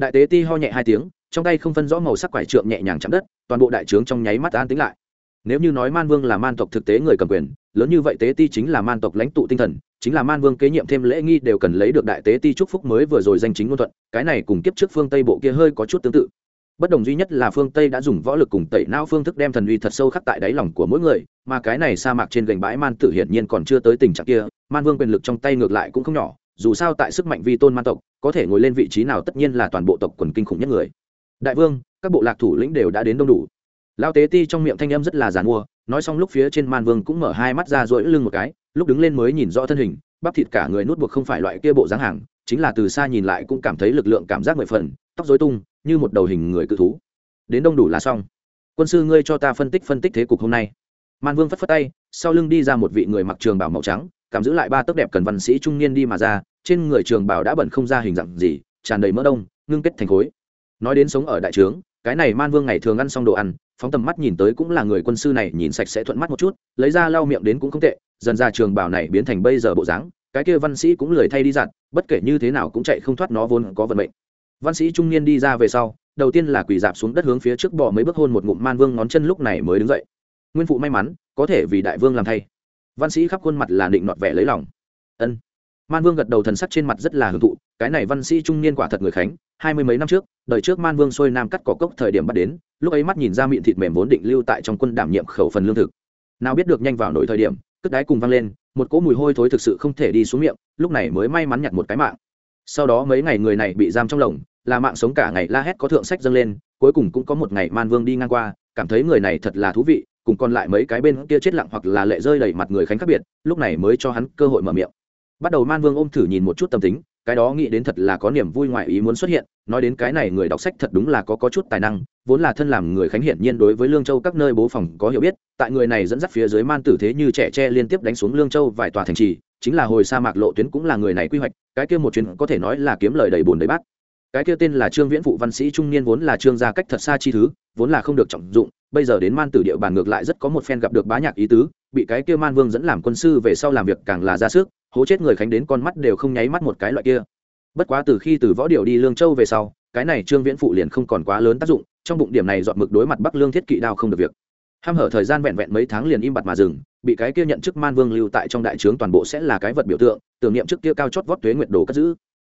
Speaker 1: đại tế ti ho nhẹ hai tiếng, trong tay không phân rõ màu sắc quải trượng nhẹ nhàng chạm đất, toàn bộ đại trướng trong nháy mắt an tính lại. Nếu như nói man vương là man tộc thực tế người cầm quyền, lớn như vậy tế ti chính là man tộc lãnh tụ tinh thần, chính là man vương kế nhiệm thêm lễ nghi đều cần lấy được đại tế ti trúc phúc mới vừa rồi danh chính ngôn thuận, cái này cùng kiếp trước phương tây bộ kia hơi có chút tương tự. Bất đồng duy nhất là phương tây đã dùng võ lực cùng tẩy não phương thức đem thần uy thật sâu khắc tại đáy lòng của mỗi người, mà cái này sa mạc trên gành bãi man tử hiển nhiên còn chưa tới tình trạng kia, man vương quyền lực trong tay ngược lại cũng không nhỏ dù sao tại sức mạnh vi tôn man tộc, có thể ngồi lên vị trí nào tất nhiên là toàn bộ tộc quần kinh khủng nhất người. Đại vương, các bộ lạc thủ lĩnh đều đã đến đông đủ. Lao tế ti trong miệng thanh âm rất là giàn mua, nói xong lúc phía trên man vương cũng mở hai mắt ra rỗi lưng một cái, lúc đứng lên mới nhìn rõ thân hình, bắp thịt cả người nuốt buộc không phải loại kia bộ dáng hàng, chính là từ xa nhìn lại cũng cảm thấy lực lượng cảm giác mười phần, tóc dối tung, như một đầu hình người cự thú. Đến đông đủ là xong. Quân sư ngươi cho ta phân tích phân tích thế cục hôm nay. Man vương phất phất tay, sau lưng đi ra một vị người mặc trường bảo màu trắng cảm giữ lại ba tấc đẹp cần văn sĩ trung niên đi mà ra, trên người trường bảo đã bẩn không ra hình dạng gì, tràn đầy mỡ đông, ngưng kết thành khối. Nói đến sống ở đại trướng, cái này man vương ngày thường ăn xong đồ ăn, phóng tầm mắt nhìn tới cũng là người quân sư này, nhìn sạch sẽ thuận mắt một chút, lấy ra lau miệng đến cũng không tệ, dần ra trường bảo này biến thành bây giờ bộ dáng, cái kia văn sĩ cũng lười thay đi dặn, bất kể như thế nào cũng chạy không thoát nó vốn có vận mệnh. Văn sĩ trung niên đi ra về sau, đầu tiên là quỳ dạp xuống đất hướng phía trước bỏ mấy bước hôn một ngụm man vương ngón chân lúc này mới đứng dậy. Nguyên phụ may mắn, có thể vì đại vương làm thay văn sĩ khắp khuôn mặt là định nọt vẻ lấy lòng. Ân. Man vương gật đầu thần sắc trên mặt rất là hưởng thụ, cái này văn sĩ trung niên quả thật người khánh, hai mươi mấy năm trước, đời trước man vương xuôi nam cắt cỏ cốc thời điểm bắt đến, lúc ấy mắt nhìn ra miệng thịt mềm vốn định lưu tại trong quân đảm nhiệm khẩu phần lương thực. Nào biết được nhanh vào nổi thời điểm, cất đáy cùng văng lên, một cỗ mùi hôi thối thực sự không thể đi xuống miệng, lúc này mới may mắn nhặt một cái mạng. Sau đó mấy ngày người này bị giam trong lồng, là mạng sống cả ngày la hét có thượng sách dâng lên, cuối cùng cũng có một ngày man vương đi ngang qua, cảm thấy người này thật là thú vị cùng còn lại mấy cái bên kia chết lặng hoặc là lệ rơi đầy mặt người khánh khác biệt, lúc này mới cho hắn cơ hội mở miệng. Bắt đầu man vương ôm thử nhìn một chút tâm tính, cái đó nghĩ đến thật là có niềm vui ngoại ý muốn xuất hiện, nói đến cái này người đọc sách thật đúng là có có chút tài năng, vốn là thân làm người khánh hiển nhiên đối với lương châu các nơi bố phòng có hiểu biết, tại người này dẫn dắt phía dưới man tử thế như trẻ tre liên tiếp đánh xuống lương châu vài tòa thành trì, chính là hồi sa mạc lộ tuyến cũng là người này quy hoạch, cái kia một chuyến có thể nói là kiếm lời đầy bùn đầy bát. Cái kia tên là trương viễn phụ văn sĩ trung niên vốn là trương gia cách thật xa chi thứ, vốn là không được trọng dụng bây giờ đến man tử địa bàn ngược lại rất có một phen gặp được bá nhạc ý tứ, bị cái kia man vương dẫn làm quân sư về sau làm việc càng là ra sức, hố chết người khánh đến con mắt đều không nháy mắt một cái loại kia. Bất quá từ khi từ võ điều đi lương châu về sau, cái này trương viễn phụ liền không còn quá lớn tác dụng, trong bụng điểm này dọn mực đối mặt bắc lương thiết kỵ đao không được việc. Ham hở thời gian vẹn vẹn mấy tháng liền im bặt mà dừng, bị cái kia nhận chức man vương lưu tại trong đại trướng toàn bộ sẽ là cái vật biểu tượng, tưởng niệm trước kia cao chót vót tuế nguyệt đồ cất giữ.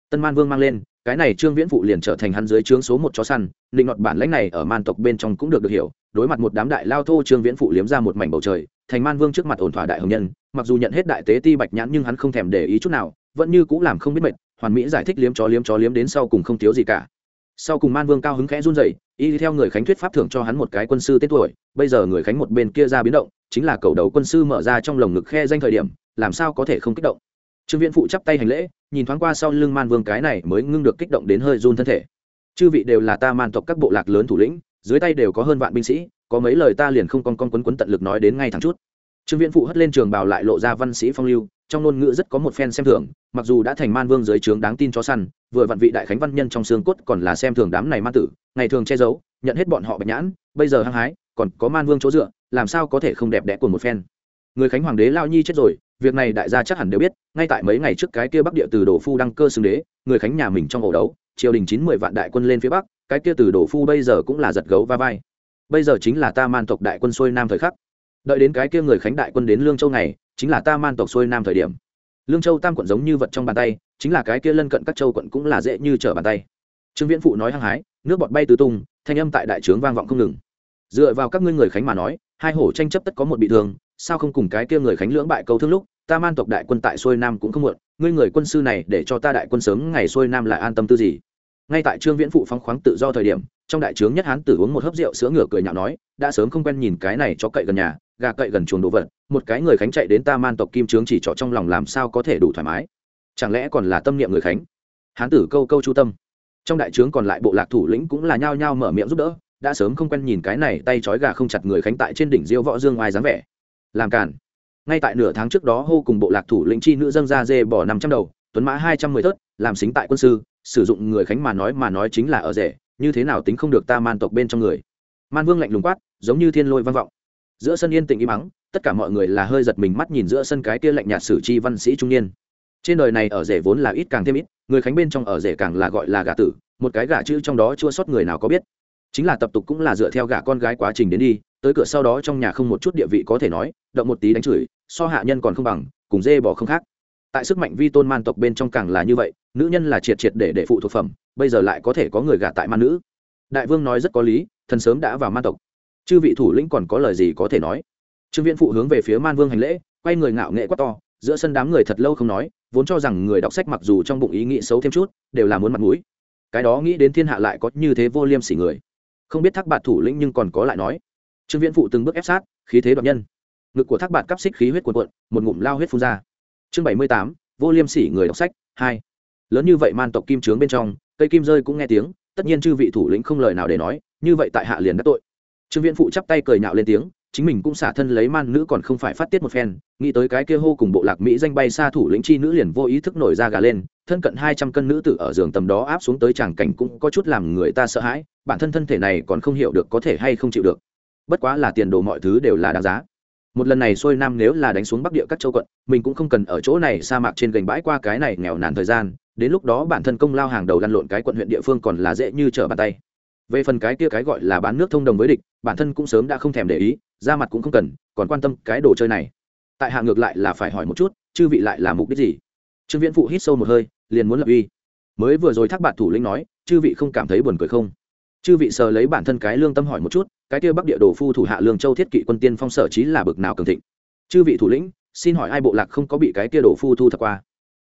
Speaker 1: Tân man vương mang lên cái này trương viễn phụ liền trở thành hắn dưới trướng số một chó săn định ngọt bản lãnh này ở man tộc bên trong cũng được được hiểu, đối mặt một đám đại lao thô trương viễn phụ liếm ra một mảnh bầu trời, thành man vương trước mặt ổn thỏa đại hồng nhân, mặc dù nhận hết đại tế ti bạch nhãn nhưng hắn không thèm để ý chút nào, vẫn như cũng làm không biết mệt, hoàn mỹ giải thích liếm chó liếm chó liếm đến sau cùng không thiếu gì cả. Sau cùng man vương cao hứng khẽ run dậy y theo người khánh thuyết pháp thưởng cho hắn một cái quân sư tên tuổi, bây giờ người khánh một bên kia ra biến động, chính là cầu đầu quân sư mở ra trong lồng ngực khe danh thời điểm, làm sao có thể không kích động. Trương viễn phụ chắp tay hành lễ nhìn thoáng qua sau lưng man vương cái này mới ngưng được kích động đến hơi run thân thể. Chư vị đều là ta man tộc các bộ lạc lớn thủ lĩnh, dưới tay đều có hơn vạn binh sĩ, có mấy lời ta liền không con con quấn quấn tận lực nói đến ngay thẳng chút. Trương viễn phụ hất lên trường bào lại lộ ra văn sĩ phong lưu, trong ngôn ngữ rất có một phen xem thường, mặc dù đã thành man vương dưới trướng đáng tin cho săn, vừa vặn vị đại khánh văn nhân trong xương cốt còn là xem thường đám này man tử, ngày thường che giấu, nhận hết bọn họ bạch nhãn, bây giờ hăng hái, còn có man vương chỗ dựa, làm sao có thể không đẹp đẽ của một phen. Người khánh hoàng đế lao nhi chết rồi việc này đại gia chắc hẳn đều biết, ngay tại mấy ngày trước cái kia bắc địa từ đổ phu đăng cơ xưng đế, người khánh nhà mình trong ổ đấu, triều đình chín mười vạn đại quân lên phía bắc, cái kia từ đổ phu bây giờ cũng là giật gấu va vai. Bây giờ chính là ta man tộc đại quân xuôi nam thời khắc. Đợi đến cái kia người khánh đại quân đến lương châu này chính là ta man tộc xuôi nam thời điểm. Lương châu tam quận giống như vật trong bàn tay, chính là cái kia lân cận các châu quận cũng là dễ như trở bàn tay. Trương viễn phụ nói hăng hái, nước bọt bay tứ tung, thanh âm tại đại trướng vang vọng không ngừng. Dựa vào các ngươi người khánh mà nói, hai hổ tranh chấp tất có một bị thương, sao không cùng cái kia người khánh lưỡng bại câu thương lúc ta man tộc đại quân tại xuôi nam cũng không muộn, ngươi người quân sư này để cho ta đại quân sớm ngày xuôi nam lại an tâm tư gì? Ngay tại trương viễn phụ phóng khoáng tự do thời điểm, trong đại trướng nhất hán tử uống một hớp rượu sữa ngửa cười nhạo nói, đã sớm không quen nhìn cái này cho cậy gần nhà, gà cậy gần chuồng đồ vật, một cái người khánh chạy đến ta man tộc kim trướng chỉ trọ trong lòng làm sao có thể đủ thoải mái? Chẳng lẽ còn là tâm niệm người khánh? Hán tử câu câu chu tâm. Trong đại trướng còn lại bộ lạc thủ lĩnh cũng là nhao nhao mở miệng giúp đỡ, đã sớm không quen nhìn cái này, tay trói gà không chặt người khánh tại trên đỉnh diêu võ dương ai dáng vẻ. Làm cản ngay tại nửa tháng trước đó hô cùng bộ lạc thủ lĩnh chi nữ dâng ra dê bỏ năm trăm đầu, tuấn mã hai trăm mười thớt, làm xính tại quân sư, sử dụng người khánh mà nói mà nói chính là ở rể, như thế nào tính không được ta man tộc bên trong người. Man vương lạnh lùng quát, giống như thiên lôi vang vọng. Giữa sân yên tĩnh im mắng tất cả mọi người là hơi giật mình mắt nhìn giữa sân cái kia lạnh nhạt sử chi văn sĩ trung niên. Trên đời này ở rể vốn là ít càng thêm ít, người khánh bên trong ở rể càng là gọi là gà tử, một cái gà chữ trong đó chua sót người nào có biết. Chính là tập tục cũng là dựa theo gà con gái quá trình đến đi tới cửa sau đó trong nhà không một chút địa vị có thể nói, động một tí đánh chửi, so hạ nhân còn không bằng, cùng dê bỏ không khác. Tại sức mạnh vi tôn man tộc bên trong càng là như vậy, nữ nhân là triệt triệt để để phụ thuộc phẩm, bây giờ lại có thể có người gả tại man nữ. Đại vương nói rất có lý, thần sớm đã vào man tộc. Chư vị thủ lĩnh còn có lời gì có thể nói? Trương viễn phụ hướng về phía man vương hành lễ, quay người ngạo nghệ quá to, giữa sân đám người thật lâu không nói, vốn cho rằng người đọc sách mặc dù trong bụng ý nghĩ xấu thêm chút, đều là muốn mặt mũi. Cái đó nghĩ đến thiên hạ lại có như thế vô liêm sỉ người. Không biết thác bạt thủ lĩnh nhưng còn có lại nói trương viễn phụ từng bước ép sát, khí thế đoạt nhân. Ngực của thác bạn cắp xích khí huyết cuồn cuộn, một ngụm lao huyết phun ra. Chương bảy mươi tám, vô liêm sỉ người đọc sách, hai. Lớn như vậy man tộc kim trướng bên trong, cây kim rơi cũng nghe tiếng, tất nhiên chư vị thủ lĩnh không lời nào để nói, như vậy tại hạ liền đã tội. Trương viễn phụ chắp tay cười nhạo lên tiếng, chính mình cũng xả thân lấy man nữ còn không phải phát tiết một phen, nghĩ tới cái kia hô cùng bộ lạc mỹ danh bay xa thủ lĩnh chi nữ liền vô ý thức nổi ra gà lên, thân cận hai trăm cân nữ tử ở giường tầm đó áp xuống tới tràng cảnh cũng có chút làm người ta sợ hãi, bản thân thân thể này còn không hiểu được có thể hay không chịu được bất quá là tiền đồ mọi thứ đều là đáng giá. Một lần này xuôi nam nếu là đánh xuống bắc địa các châu quận, mình cũng không cần ở chỗ này sa mạc trên gành bãi qua cái này nghèo nàn thời gian, đến lúc đó bản thân công lao hàng đầu lăn lộn cái quận huyện địa phương còn là dễ như trở bàn tay. Về phần cái kia cái gọi là bán nước thông đồng với địch, bản thân cũng sớm đã không thèm để ý, ra mặt cũng không cần, còn quan tâm cái đồ chơi này. Tại hạ ngược lại là phải hỏi một chút, chư vị lại là mục đích gì? Trương viễn phụ hít sâu một hơi, liền muốn lập uy. Mới vừa rồi thác bạn thủ lĩnh nói, chư vị không cảm thấy buồn cười không? Chư vị sờ lấy bản thân cái lương tâm hỏi một chút, cái kia bắc địa đồ phu thủ hạ lương châu thiết kỵ quân tiên phong sở trí là bực nào cường thịnh. Chư vị thủ lĩnh, xin hỏi ai bộ lạc không có bị cái kia đồ phu thu thập qua?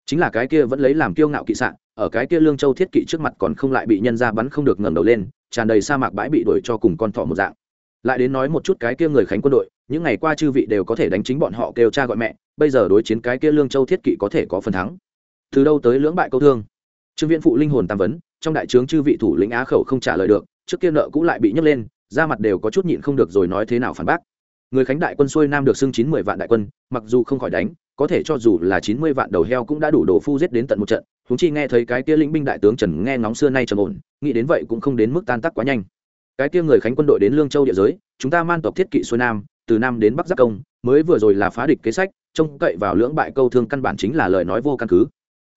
Speaker 1: Chính là cái kia vẫn lấy làm kiêu ngạo kỵ sạn, ở cái kia lương châu thiết kỵ trước mặt còn không lại bị nhân ra bắn không được ngẩng đầu lên, tràn đầy sa mạc bãi bị đuổi cho cùng con thỏ một dạng. Lại đến nói một chút cái kia người khánh quân đội, những ngày qua chư vị đều có thể đánh chính bọn họ kêu cha gọi mẹ, bây giờ đối chiến cái kia lương châu thiết kỵ có thể có phần thắng. Từ đâu tới lưỡng bại câu thương? Trương viễn phụ linh hồn tam vấn trong đại trướng chư vị thủ lĩnh á khẩu không trả lời được, trước kia nợ cũ lại bị nhấc lên ra mặt đều có chút nhịn không được rồi nói thế nào phản bác. Người khánh đại quân xuôi nam được xưng chín mười vạn đại quân, mặc dù không khỏi đánh, có thể cho dù là chín mươi vạn đầu heo cũng đã đủ đồ phu giết đến tận một trận húng chi nghe thấy cái kia lĩnh binh đại tướng trần nghe ngóng xưa nay trầm ổn, nghĩ đến vậy cũng không đến mức tan tác quá nhanh. Cái kia người khánh quân đội đến lương châu địa giới, chúng ta man tộc thiết kỵ xuôi nam, từ nam đến bắc giáp công, mới vừa rồi là phá địch kế sách, trông cậy vào lưỡng bại câu thương căn bản chính là lời nói vô căn cứ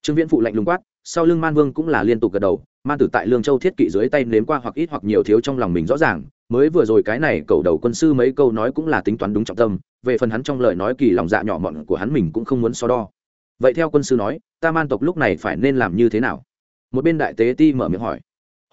Speaker 1: trương viễn phụ lạnh lùng quát, sau lưng man vương cũng là liên tục gật đầu, man tử tại lương châu thiết kỵ dưới tay nếm qua hoặc ít hoặc nhiều thiếu trong lòng mình rõ ràng, mới vừa rồi cái này cầu đầu quân sư mấy câu nói cũng là tính toán đúng trọng tâm, về phần hắn trong lời nói kỳ lòng dạ nhỏ mọn của hắn mình cũng không muốn so đo. Vậy theo quân sư nói, ta man tộc lúc này phải nên làm như thế nào? Một bên đại tế ti mở miệng hỏi.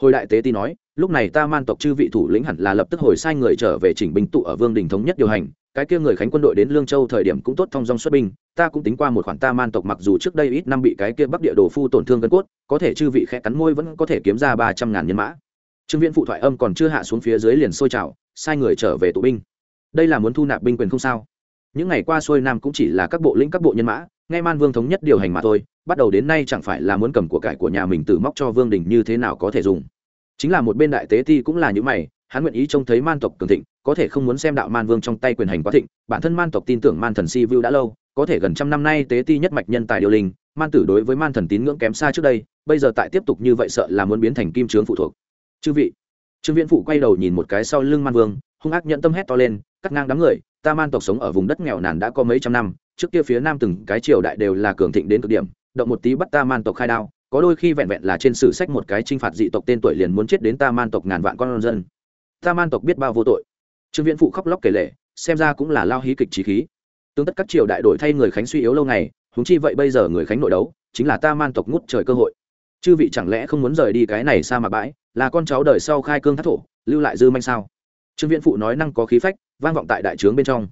Speaker 1: Hồi đại tế ti nói lúc này ta man tộc chư vị thủ lĩnh hẳn là lập tức hồi sai người trở về chỉnh binh tụ ở vương đình thống nhất điều hành, cái kia người khánh quân đội đến lương châu thời điểm cũng tốt thông dong xuất binh, ta cũng tính qua một khoản ta man tộc mặc dù trước đây ít năm bị cái kia bắc địa đồ phu tổn thương gân cốt, có thể chư vị khẽ cắn môi vẫn có thể kiếm ra ba trăm ngàn nhân mã. Trương viễn phụ thoại âm còn chưa hạ xuống phía dưới liền sôi trào, sai người trở về tụ binh. Đây là muốn thu nạp binh quyền không sao. Những ngày qua xuôi nam cũng chỉ là các bộ lĩnh các bộ nhân mã, nghe man vương thống nhất điều hành mà thôi, bắt đầu đến nay chẳng phải là muốn cầm của cải của nhà mình từ móc cho vương đình như thế nào có thể dùng chính là một bên đại tế ti cũng là những mày, hắn nguyện ý trông thấy man tộc cường thịnh, có thể không muốn xem đạo man vương trong tay quyền hành quá thịnh, bản thân man tộc tin tưởng man thần si vu đã lâu, có thể gần trăm năm nay tế ti nhất mạch nhân tài điều linh, man tử đối với man thần tín ngưỡng kém xa trước đây, bây giờ tại tiếp tục như vậy sợ là muốn biến thành kim trướng phụ thuộc. Chư vị, trương viễn phụ quay đầu nhìn một cái sau lưng man vương, hung ác nhận tâm hét to lên, cắt ngang đám người, ta man tộc sống ở vùng đất nghèo nàn đã có mấy trăm năm, trước kia phía nam từng cái triều đại đều là cường thịnh đến cực điểm, động một tí bắt ta man tộc khai đao có đôi khi vẹn vẹn là trên sử sách một cái t r i n h phạt dị tộc tên tuổi liền muốn chết đến ta man tộc ngàn vạn con dân. Ta man tộc biết bao vô tội. Trương viễn phụ khóc lóc kể lệ xem ra cũng là lao hí kịch trí khí. Tương tất các triều đại đổi thay người khánh suy yếu lâu ngày húng chi vậy bây giờ người khánh nội đấu, chính là ta man tộc ngút trời cơ hội. Chư vị chẳng lẽ không muốn rời đi cái này xa mà bãi, là con cháu đời sau khai cương thác thổ, lưu lại dư manh sao? Trương viễn phụ nói năng có khí phách, vang vọng tại đại trướng bên trong.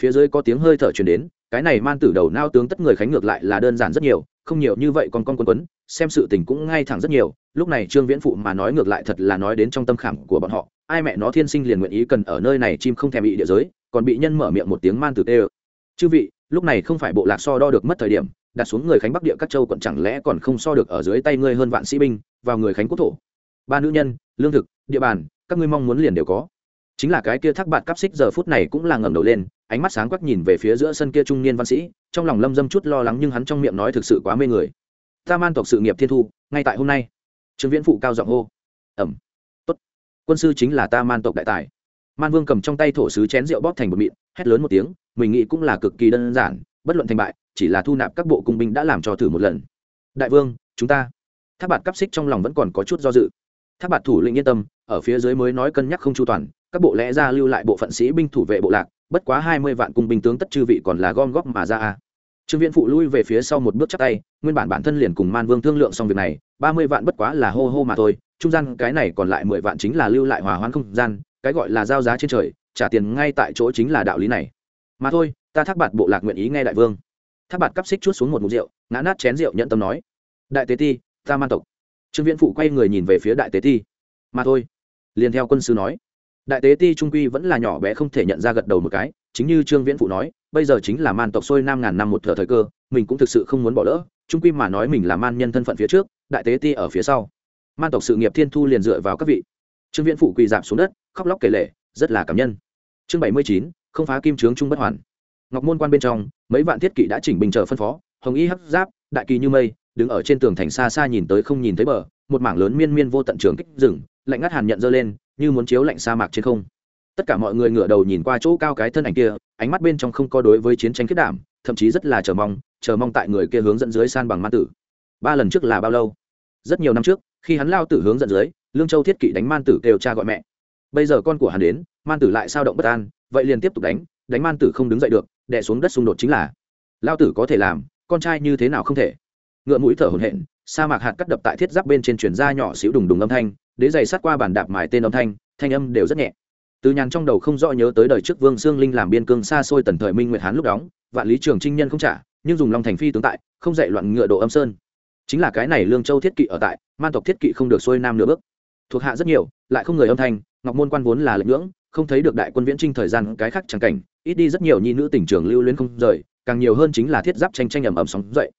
Speaker 1: Phía dưới có tiếng hơi thở chuyển đến, cái này man tử đầu nao tướng tất người khánh ngược lại là đơn giản rất nhiều không nhiều như vậy còn con quân quấn, xem sự tình cũng ngay thẳng rất nhiều. Lúc này trương viễn phụ mà nói ngược lại thật là nói đến trong tâm khảm của bọn họ. Ai mẹ nó thiên sinh liền nguyện ý cần ở nơi này chim không thèm bị địa giới, còn bị nhân mở miệng một tiếng man tử tê ơ. Chư vị, lúc này không phải bộ lạc so đo được mất thời điểm, đặt xuống người khánh bắc địa các châu quận chẳng lẽ còn không so được ở dưới tay ngươi hơn vạn sĩ binh, vào người khánh quốc thổ. Ba nữ nhân, lương thực, địa bàn, các ngươi mong muốn liền đều có chính là cái kia thác bạt cắp xích giờ phút này cũng là ngẩng đầu lên, ánh mắt sáng quắc nhìn về phía giữa sân kia trung niên văn sĩ, trong lòng lâm dâm chút lo lắng nhưng hắn trong miệng nói thực sự quá mê người. Ta man tộc sự nghiệp thiên thu, ngay tại hôm nay. Trương viễn phụ cao giọng hô. Ẩm. Tốt. Quân sư chính là ta man tộc đại tài. Man vương cầm trong tay thổ sứ chén rượu bóp thành một mịn, hét lớn một tiếng, mình nghĩ cũng là cực kỳ đơn giản, bất luận thành bại, chỉ là thu nạp các bộ cung binh đã làm cho thử một lần. Đại vương, chúng ta. Tháp bạt cắp xích trong lòng vẫn còn có chút do dự. Tháp bạt thủ lĩnh yên tâm, ở phía dưới mới nói cân nhắc không chu toàn các bộ lẽ ra lưu lại bộ phận sĩ binh thủ vệ bộ lạc, bất quá hai mươi vạn cung binh tướng tất chư vị còn là gom góp mà ra a trương viễn phụ lui về phía sau một bước chắc tay, nguyên bản bản thân liền cùng man vương thương lượng xong việc này, ba mươi vạn bất quá là hô hô mà thôi, trung gian cái này còn lại mười vạn chính là lưu lại hòa hoãn không gian, cái gọi là giao giá trên trời, trả tiền ngay tại chỗ chính là đạo lý này. Mà thôi, ta thác bạt bộ lạc nguyện ý nghe đại vương. Thác bạt cắp xích chút xuống một mục rượu, ngã nát chén rượu nhận tâm nói, đại tế ti, ta man tộc. Trương viễn phụ quay người nhìn về phía đại tế ti. Mà thôi, liền theo quân sư nói đại tế ti trung quy vẫn là nhỏ bé không thể nhận ra gật đầu một cái, chính như trương viễn phụ nói, bây giờ chính là man tộc sôi năm ngàn năm một thờ thời cơ, mình cũng thực sự không muốn bỏ lỡ, trung quy mà nói mình là man nhân thân phận phía trước, đại tế ti ở phía sau. Man tộc sự nghiệp thiên thu liền dựa vào các vị. Trương viễn phụ quỳ giảm xuống đất, khóc lóc kể lệ rất là cảm nhân. Chương bảy mươi chín, không phá kim trướng trung bất hoàn. Ngọc môn quan bên trong, mấy vạn thiết kỵ đã chỉnh bình chờ phân phó, hồng y hấp giáp, đại kỳ như mây, đứng ở trên tường thành xa xa nhìn tới không nhìn thấy bờ, một mảng lớn miên miên vô tận trường kích rừng, lạnh ngắt hàn nhận dơ lên như muốn chiếu lạnh sa mạc trên không. Tất cả mọi người ngửa đầu nhìn qua chỗ cao cái thân ảnh kia, ánh mắt bên trong không có đối với chiến tranh kết đảm, thậm chí rất là chờ mong chờ mong tại người kia hướng dẫn dưới san bằng man tử. Ba lần trước là bao lâu? Rất nhiều năm trước, khi hắn lao tử hướng dẫn dưới, lương châu thiết kỵ đánh man tử kêu cha gọi mẹ. Bây giờ con của hắn đến, man tử lại sao động bất an, vậy liền tiếp tục đánh đánh man tử không đứng dậy được, đè xuống đất xung đột chính là, lao tử có thể làm, con trai như thế nào không thể? Ngựa mũi thở hổn hển sa mạc hạt cắt đập tại thiết giáp bên trên truyền ra nhỏ xíu đùng đùng âm thanh, đế giày sát qua bàn đạp mài tên âm thanh thanh âm đều rất nhẹ. Từ nhàn trong đầu không rõ nhớ tới đời trước vương sương linh làm biên cương xa xôi tần thời minh nguyệt hán lúc đóng, vạn lý trường trinh nhân không trả, nhưng dùng long thành phi tướng tại, không dạy loạn ngựa độ âm sơn. Chính là cái này lương châu thiết kỵ ở tại, man tộc thiết kỵ không được xuôi nam nửa bước. Thuộc hạ rất nhiều, lại không người âm thanh, ngọc môn quan vốn là lệnh ngưỡng, không thấy được đại quân viễn trinh thời gian, cái khác chẳng cảnh, ít đi rất nhiều nhi nữ tỉnh trường lưu luyến không rời, càng nhiều hơn chính là thiết giáp tranh tranh ầm ầm sóng dậy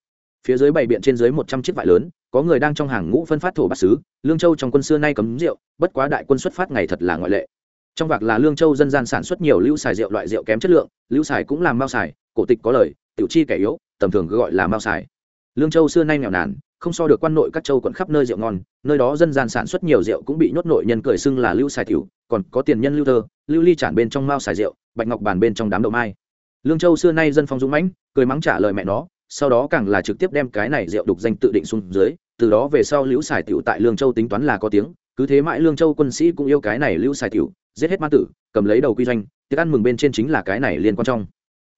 Speaker 1: phía dưới bày biện trên dưới một trăm chiếc vải lớn, có người đang trong hàng ngũ phân phát thổ bát sứ lương châu trong quân xưa nay cấm rượu, bất quá đại quân xuất phát ngày thật là ngoại lệ. Trong vạc là lương châu dân gian sản xuất nhiều lưu xài rượu loại rượu kém chất lượng, lưu xài cũng làm mao xài, cổ tịch có lời, tiểu chi kẻ yếu, tầm thường cứ gọi là mao xài. Lương châu xưa nay nghèo nàn, không so được quan nội các châu quận khắp nơi rượu ngon, nơi đó dân gian sản xuất nhiều rượu cũng bị nhốt nội nhân cười xưng là lưu xài tiểu, còn có tiền nhân lưu thơ, lưu ly tràn bên trong mao xài rượu, bạch ngọc bàn bên trong đám đậu mai. Lương châu xưa nay dân phong dũng mãnh, cười mắng trả lời mẹ nó sau đó càng là trực tiếp đem cái này rượu đục danh tự định xuống dưới, từ đó về sau liễu xài tiểu tại lương châu tính toán là có tiếng, cứ thế mãi lương châu quân sĩ cũng yêu cái này liễu xài tiểu, giết hết ma tử, cầm lấy đầu quy doanh, tiệc ăn mừng bên trên chính là cái này liên quan trong.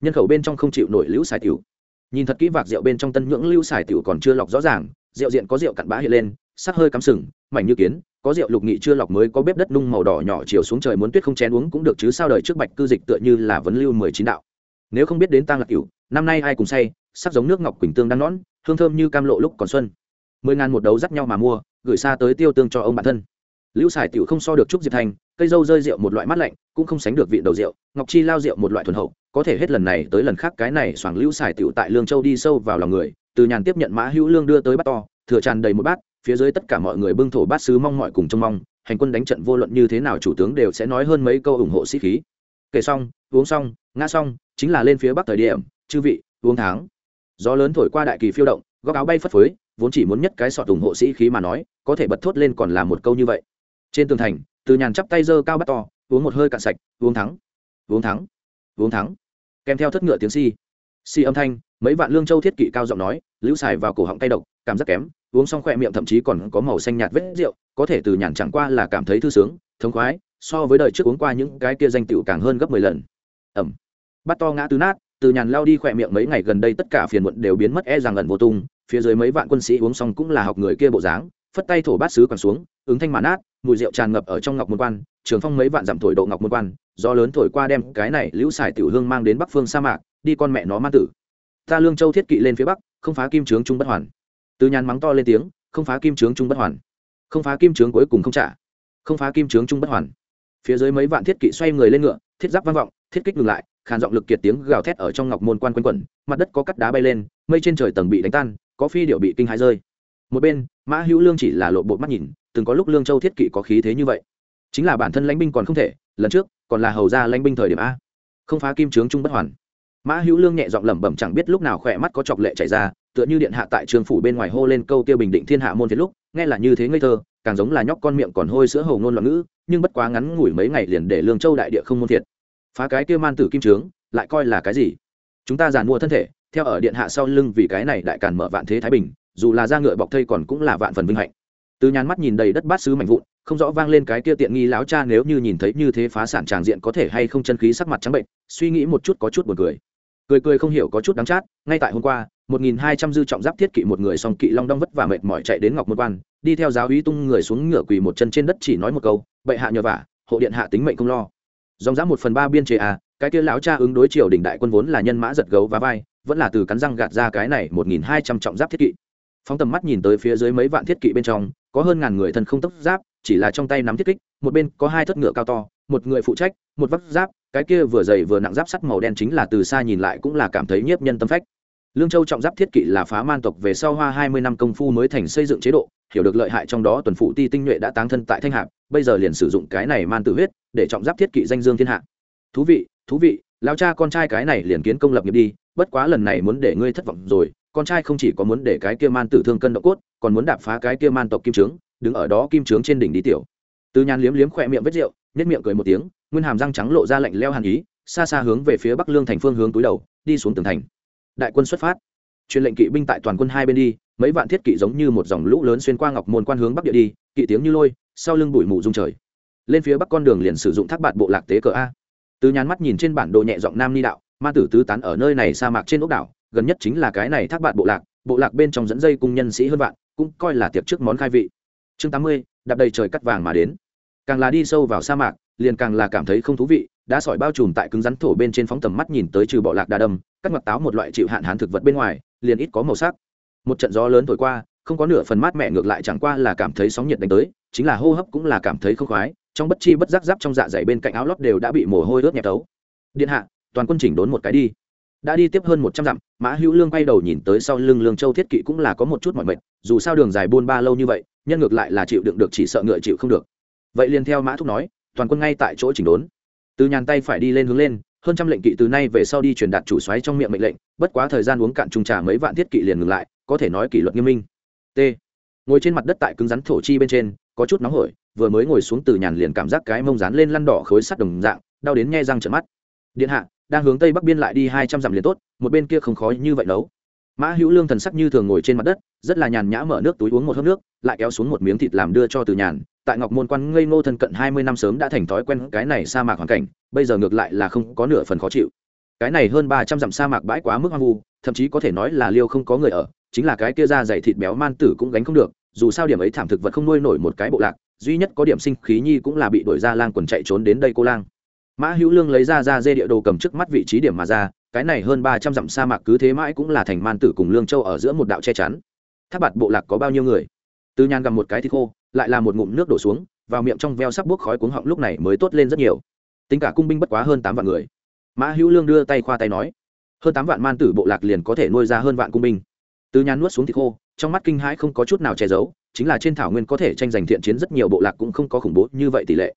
Speaker 1: Nhân khẩu bên trong không chịu nổi liễu xài tiểu. Nhìn thật kỹ vạc rượu bên trong tân nhưỡng lưu xài tiểu còn chưa lọc rõ ràng, rượu diện có rượu cặn bã hiện lên, sắc hơi cắm sừng, mảnh như kiến, có rượu lục nghị chưa lọc mới có bếp đất nung màu đỏ nhỏ chiều xuống trời muốn tuyết không chén uống cũng được chứ sao đời trước bạch cư dịch tựa như là vấn lưu mười chín đạo. Nếu không biết đến tăng lạc cửu, năm nay ai cùng say sắc giống nước ngọc quỳnh tương đang nõn, hương thơm như cam lộ lúc còn xuân. Mười ngàn một đấu dắt nhau mà mua, gửi xa tới tiêu tương cho ông bản thân. Lưu xài tiểu không so được trúc diệp thành, cây dâu rơi rượu một loại mát lạnh, cũng không sánh được vị đầu rượu, ngọc chi lao rượu một loại thuần hậu, có thể hết lần này tới lần khác cái này xoảng lưu xài tiểu tại lương châu đi sâu vào lòng người, từ nhàn tiếp nhận mã hữu lương đưa tới bát to, thừa tràn đầy một bát, phía dưới tất cả mọi người bưng thổ bát sứ mong mọi cùng trông mong, hành quân đánh trận vô luận như thế nào chủ tướng đều sẽ nói hơn mấy câu ủng hộ sĩ khí. Kể xong, uống xong, ngã xong, chính là lên phía bắc thời điểm, chư vị, uống tháng gió lớn thổi qua đại kỳ phiêu động, góc áo bay phất phới, vốn chỉ muốn nhất cái sọt ủng hộ sĩ khí mà nói, có thể bật thốt lên còn là một câu như vậy. Trên tường thành, từ nhàn chắp tay giơ cao bắt to, uống một hơi cạn sạch, uống thắng uống thắng uống thắng. Kèm theo thất ngựa tiếng si si âm thanh, mấy vạn lương châu thiết kỵ cao giọng nói lũ xài vào cổ họng tay độc, cảm giác kém, uống xong khỏe miệng thậm chí còn có màu xanh nhạt vết rượu, có thể từ nhàn chẳng qua là cảm thấy thư sướng, thống khoái, so với đời trước uống qua những cái kia danh tựu càng hơn gấp mười lần. Ẩm. Bắt to ngã tứ nát từ nhàn lao đi khỏe miệng mấy ngày gần đây tất cả phiền muộn đều biến mất e rằng ẩn vô tung. Phía dưới mấy vạn quân sĩ uống xong cũng là học người kia bộ dáng, phất tay thổ bát sứ còn xuống, ứng thanh mãn nát, mùi rượu tràn ngập ở trong ngọc môn quan, trường phong mấy vạn giảm thổi độ ngọc môn quan do lớn thổi qua đem cái này liễu xài tiểu hương mang đến bắc phương sa mạc, đi con mẹ nó man tử. Ta lương châu thiết kỵ lên phía bắc, không phá kim trướng trung bất hoàn. Từ nhàn mắng to lên tiếng, không phá kim trướng trung bất hoàn. Không phá kim trướng cuối cùng không trả. Không phá kim trướng trung bất hoàn. Phía dưới mấy vạn thiết kỵ xoay người lên ngựa, thiết giáp vang vọng, thiết kích ngừng lại khàn giọng lực kiệt tiếng gào thét ở trong ngọc môn quan quanh quẩn, mặt đất có cắt đá bay lên, mây trên trời tầng bị đánh tan, có phi điệu bị kinh hãi rơi. Một bên, mã hữu lương chỉ là lộ bộ mắt nhìn, từng có lúc lương châu thiết kỵ có khí thế như vậy. Chính là bản thân lãnh binh còn không thể, lần trước, còn là hầu ra lãnh binh thời điểm a. Không phá kim trướng trung bất hoàn. Mã hữu lương nhẹ giọng lẩm bẩm chẳng biết lúc nào khỏe mắt có chọc lệ chảy ra, tựa như điện hạ tại trường phủ bên ngoài hô lên câu tiêu bình định thiên hạ môn thiết lúc, nghe là như thế ngây thơ, càng giống là nhóc con miệng còn hôi sữa hầu ngôn loạn ngữ, nhưng bất quá ngắn ngủi mấy ngày liền để lương châu đại địa không môn thiệt phá cái kia man tử kim trướng, lại coi là cái gì? Chúng ta giàn mua thân thể, theo ở điện hạ sau lưng vì cái này đại càn mở vạn thế thái bình, dù là ra ngựa bọc thây còn cũng là vạn phần vinh hạnh. Từ nhàn mắt nhìn đầy đất bát sứ mạnh vụn, không rõ vang lên cái kia tiện nghi láo cha nếu như nhìn thấy như thế phá sản tràng diện có thể hay không chân khí sắc mặt trắng bệnh, suy nghĩ một chút có chút buồn cười. Cười cười không hiểu có chút đắng chát, ngay tại hôm qua, một nghìn hai trăm dư trọng giáp thiết kỵ một người song kỵ long đong vất vả mệt mỏi chạy đến ngọc một quan, đi theo giáo úy tung người xuống ngựa quỳ một chân trên đất chỉ nói một câu, bệ hạ nhờ vả, hộ điện hạ tính mệnh không lo dòng dã một phần ba biên chế à cái kia lão cha ứng đối triều đình đại quân vốn là nhân mã giật gấu và vai, vẫn là từ cắn răng gạt ra cái này một nghìn hai trăm trọng giáp thiết kỵ. Phóng tầm mắt nhìn tới phía dưới mấy vạn thiết kỵ bên trong, có hơn ngàn người thân không tốc giáp, chỉ là trong tay nắm thiết kích, một bên có hai thất ngựa cao to, một người phụ trách, một vắt giáp, cái kia vừa dày vừa nặng giáp sắt màu đen chính là từ xa nhìn lại cũng là cảm thấy nhiếp nhân tâm phách. Lương châu trọng giáp thiết kỵ là phá man tộc về sau hoa hai mươi năm công phu mới thành xây dựng chế độ, hiểu được lợi hại trong đó tuần phụ ti tinh nhuệ đã táng thân tại thanh hạp bây giờ liền sử dụng cái này man tử huyết để trọng giáp thiết kỵ danh dương thiên hạ. Thú vị thú vị lao cha con trai cái này liền kiến công lập nghiệp đi, bất quá lần này muốn để ngươi thất vọng rồi, con trai không chỉ có muốn để cái kia man tử thương cân độ cốt, còn muốn đạp phá cái kia man tộc kim trướng đứng ở đó kim trướng trên đỉnh đi tiểu. Từ nhàn liếm liếm khỏe miệng vết rượu nhất miệng cười một tiếng, nguyên hàm răng trắng lộ ra lạnh leo hàn ý, xa xa hướng về phía bắc lương thành phương hướng túi đầu, đi xuống tường thành. Đại quân xuất phát. Truyền lệnh kỵ binh tại toàn quân hai bên đi, mấy vạn thiết kỵ giống như một dòng lũ lớn xuyên qua ngọc môn quan hướng bắc địa đi, kỵ tiếng như lôi sau lưng bụi mù rung trời. Lên phía bắc con đường liền sử dụng thác bạt bộ lạc tế cờ a. Từ nhán mắt nhìn trên bản đồ nhẹ giọng nam ni đạo, ma tử tứ tán ở nơi này sa mạc trên ốc đảo, gần nhất chính là cái này thác bạt bộ lạc bộ lạc bên trong dẫn dây cung nhân sĩ hơn vạn, cũng coi là tiệc trước món khai vị. Chương tám mươi, đạp đầy trời cắt vàng mà đến. Càng là đi sâu vào sa mạc, liền càng là cảm thấy không thú vị, đã sỏi bao trùm tại cứng rắn thổ bên trên phóng tầm mắt nhìn tới trừ bọ lạc đa đầm cắt mặt táo một loại chịu hạn hán thực vật bên ngoài, liền ít có màu sắc. Một trận gió lớn thổi qua, không có nửa phần mát mẻ ngược lại chẳng qua là cảm thấy sóng nhiệt đánh tới chính là hô hấp cũng là cảm thấy không khoái, trong bất chi bất giác giáp trong dạ dày bên cạnh áo lót đều đã bị mồ hôi ướt nhẹp tấu. Điện hạ, toàn quân chỉnh đốn một cái đi. Đã đi tiếp hơn một trăm dặm, mã hữu lương quay đầu nhìn tới sau lưng lương châu thiết kỵ cũng là có một chút mọi mệt, dù sao đường dài buôn ba lâu như vậy, nhân ngược lại là chịu đựng được chỉ sợ ngựa chịu không được. Vậy liền theo mã thúc nói, toàn quân ngay tại chỗ chỉnh đốn. Từ nhàn tay phải đi lên hướng lên, hơn trăm lệnh kỵ từ nay về sau đi truyền đạt chủ xoáy trong miệng mệnh lệnh, bất quá thời gian uống cạn trung trà mấy vạn thiết kỵ liền ngừng lại, có thể nói kỷ luật nghiêm minh. T ngồi trên mặt đất tại cứng rắn thổ chi bên trên, có chút nóng hổi, vừa mới ngồi xuống từ nhàn liền cảm giác cái mông rán lên lăn đỏ khối sắt đồng dạng, đau đến nghe răng trợn mắt. Điện hạ, đang hướng tây bắc biên lại đi hai trăm dặm liền tốt, một bên kia không khó như vậy nấu mã hữu lương thần sắc như thường ngồi trên mặt đất, rất là nhàn nhã mở nước túi uống một hớp nước, lại kéo xuống một miếng thịt làm đưa cho từ nhàn. Tại ngọc môn quan ngây ngô thân cận hai mươi năm sớm đã thành thói quen cái này sa mạc hoàn cảnh, bây giờ ngược lại là không có nửa phần khó chịu cái này hơn ba trăm dặm sa mạc bãi quá mức hoang vu, thậm chí có thể nói là liêu không có người ở, chính là cái kia da dày thịt béo man tử cũng gánh không được, dù sao điểm ấy thảm thực vật không nuôi nổi một cái bộ lạc, duy nhất có điểm sinh khí nhi cũng là bị đổi ra lang quần chạy trốn đến đây cô lang. Mã hữu lương lấy ra ra dê địa đồ cầm trước mắt vị trí điểm mà ra, cái này hơn ba trăm dặm sa mạc cứ thế mãi cũng là thành man tử cùng lương châu ở giữa một đạo che chắn. Tháp bạt bộ lạc có bao nhiêu người? Từ nhàn gầm một cái thì khô, lại là một ngụm nước đổ xuống, vào miệng trong veo sắc buốc khói cuống họng lúc này mới tốt lên rất nhiều. Tính cả cung binh bất quá hơn tám vạn người mã hữu lương đưa tay khoa tay nói, hơn tám vạn man tử bộ lạc liền có thể nuôi ra hơn vạn cung binh. Từ nhàn nuốt xuống thịt khô, trong mắt kinh hãi không có chút nào che giấu, chính là trên thảo nguyên có thể tranh giành thiện chiến rất nhiều bộ lạc cũng không có khủng bố như vậy tỷ lệ.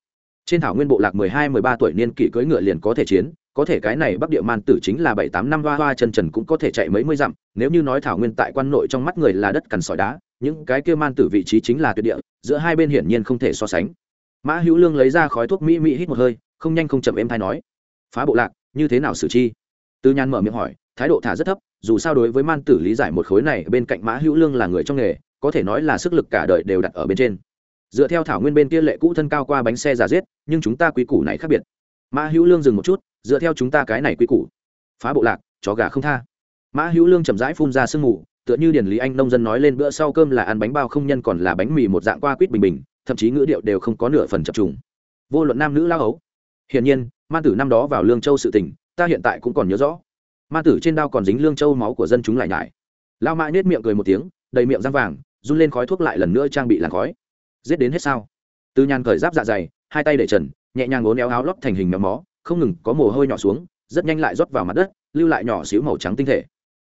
Speaker 1: Trên thảo nguyên bộ lạc mười hai, mười ba tuổi niên kỷ cưỡi ngựa liền có thể chiến, có thể cái này bắc địa man tử chính là bảy, tám, năm, hoa hoa chân trần cũng có thể chạy mấy mươi dặm, nếu như nói thảo nguyên tại quan nội trong mắt người là đất cằn sỏi đá, những cái kia man tử vị trí chính là tuyệt địa, giữa hai bên hiển nhiên không thể so sánh. Mã hữu lương lấy ra khói thuốc mỹ mỹ hít một hơi, không nhanh không chậm em thay nói, phá bộ lạc như thế nào xử chi? Tư nhan mở miệng hỏi, thái độ thả rất thấp, dù sao đối với man tử lý giải một khối này bên cạnh mã hữu lương là người trong nghề, có thể nói là sức lực cả đời đều đặt ở bên trên. Dựa theo thảo nguyên bên kia lệ cũ thân cao qua bánh xe giả giết, nhưng chúng ta quý củ này khác biệt. Mã hữu lương dừng một chút, dựa theo chúng ta cái này quý củ. Phá bộ lạc, chó gà không tha. Mã hữu lương chậm rãi phun ra sương mù, tựa như điển lý anh nông dân nói lên bữa sau cơm là ăn bánh bao không nhân còn là bánh mì một dạng qua quýt bình bình, thậm chí ngữ điệu đều không có nửa phần chập trùng. Vô luận nam nữ lao ấu. Hiển nhiên man tử năm đó vào lương châu sự tỉnh ta hiện tại cũng còn nhớ rõ. Man tử trên đao còn dính lương châu máu của dân chúng lại nhải. Lao mã nết miệng cười một tiếng, đầy miệng răng vàng, run lên khói thuốc lại lần nữa trang bị làn khói. Giết đến hết sao? Từ nhàn cởi giáp dạ dày, hai tay để trần, nhẹ nhàng ngốn éo áo lót thành hình méo mó, không ngừng có mồ hôi nhỏ xuống, rất nhanh lại rót vào mặt đất, lưu lại nhỏ xíu màu trắng tinh thể.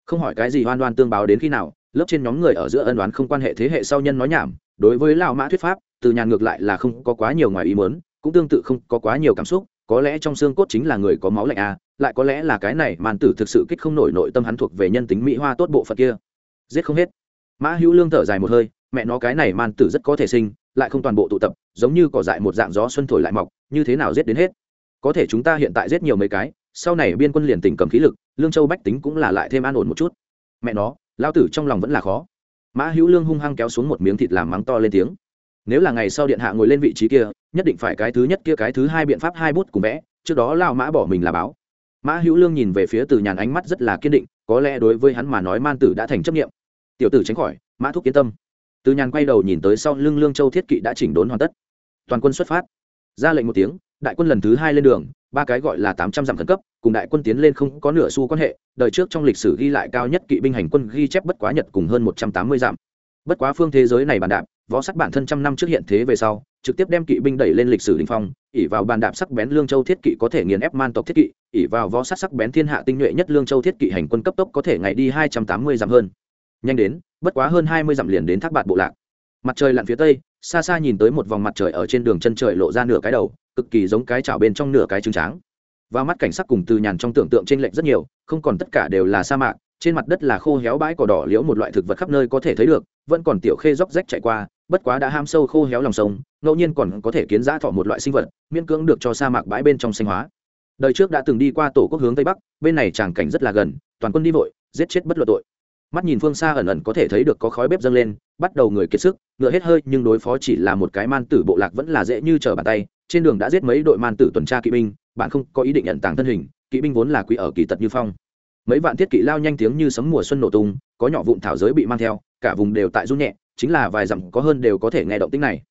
Speaker 1: Không hỏi cái gì hoan đoan tương báo đến khi nào, lớp trên nhóm người ở giữa ân đoán không quan hệ thế hệ sau nhân nói nhảm, đối với lao mã thuyết pháp, từ nhàn ngược lại là không có quá nhiều ngoài ý mớn cũng tương tự không có quá nhiều cảm xúc có lẽ trong xương cốt chính là người có máu lạnh à lại có lẽ là cái này màn tử thực sự kích không nổi nội tâm hắn thuộc về nhân tính mỹ hoa tốt bộ phận kia. Giết không hết. Mã hữu lương thở dài một hơi, mẹ nó cái này man tử rất có thể sinh, lại không toàn bộ tụ tập, giống như cỏ dại một dạng gió xuân thổi lại mọc, như thế nào giết đến hết? Có thể chúng ta hiện tại giết nhiều mấy cái, sau này biên quân liền tỉnh cầm khí lực, lương châu bách tính cũng là lại thêm an ổn một chút. Mẹ nó lao tử trong lòng vẫn là khó. Mã hữu lương hung hăng kéo xuống một miếng thịt làm mắng to lên tiếng. Nếu là ngày sau điện hạ ngồi lên vị trí kia nhất định phải cái thứ nhất kia cái thứ hai biện pháp hai bút cùng vẽ, trước đó lao mã bỏ mình là báo. Mã hữu lương nhìn về phía từ nhàn ánh mắt rất là kiên định, có lẽ đối với hắn mà nói man tử đã thành chấp nghiệm tiểu tử tránh khỏi, mã thúc yên tâm. Từ nhàn quay đầu nhìn tới sau lưng lương châu thiết kỵ đã chỉnh đốn hoàn tất. Toàn quân xuất phát. Ra lệnh một tiếng, đại quân lần thứ hai lên đường, ba cái gọi là tám trăm dặm khẩn cấp, cùng đại quân tiến lên không có nửa xu quan hệ, đời trước trong lịch sử ghi lại cao nhất kỵ binh hành quân ghi chép bất quá nhật cùng hơn một trăm tám mươi dặm. Bất quá phương thế giới này bàn đạp võ sắc bản thân trăm năm trước hiện thế về sau trực tiếp đem kỵ binh đẩy lên lịch sử đình phong ỉ vào bàn đạp sắc bén lương châu thiết kỵ có thể nghiền ép man tộc thiết kỵ ỉ vào võ sắc sắc bén thiên hạ tinh nhuệ nhất lương châu thiết kỵ hành quân cấp tốc có thể ngày đi hai trăm tám mươi dặm hơn. Nhanh đến, bất quá hơn hai mươi dặm liền đến thác bạt bộ lạc. Mặt trời lặn phía tây, xa xa nhìn tới một vòng mặt trời ở trên đường chân trời lộ ra nửa cái đầu, cực kỳ giống cái chảo bên trong nửa cái trứng tráng. Và mắt cảnh sắc cùng từ nhàn trong tưởng tượng trên lệnh rất nhiều, không còn tất cả đều là sa mạc, trên mặt đất là khô héo bãi cỏ đỏ liễu một loại thực vật khắp nơi có thể thấy được, vẫn còn tiểu khê róc rách chạy qua bất quá đã ham sâu khô héo lòng sông, ngẫu nhiên còn có thể kiến giã thọ một loại sinh vật, miễn cưỡng được cho sa mạc bãi bên trong sinh hóa. Đời trước đã từng đi qua tổ quốc hướng tây bắc, bên này tràng cảnh rất là gần, toàn quân đi vội, giết chết bất luận tội. Mắt nhìn phương xa ẩn ẩn có thể thấy được có khói bếp dâng lên, bắt đầu người kiệt sức, ngựa hết hơi, nhưng đối phó chỉ là một cái man tử bộ lạc vẫn là dễ như trở bàn tay. Trên đường đã giết mấy đội man tử tuần tra kỵ binh, bạn không có ý định nhận tàng thân hình, kỵ binh vốn là quý ở kỳ tật như phong. Mấy vạn thiết kỵ lao nhanh tiếng như sấm mùa xuân nổ tung, có nhỏ vụn thảo giới bị mang theo, cả vùng đều tại run nhẹ chính là vài dặm có hơn đều có thể nghe động tĩnh này.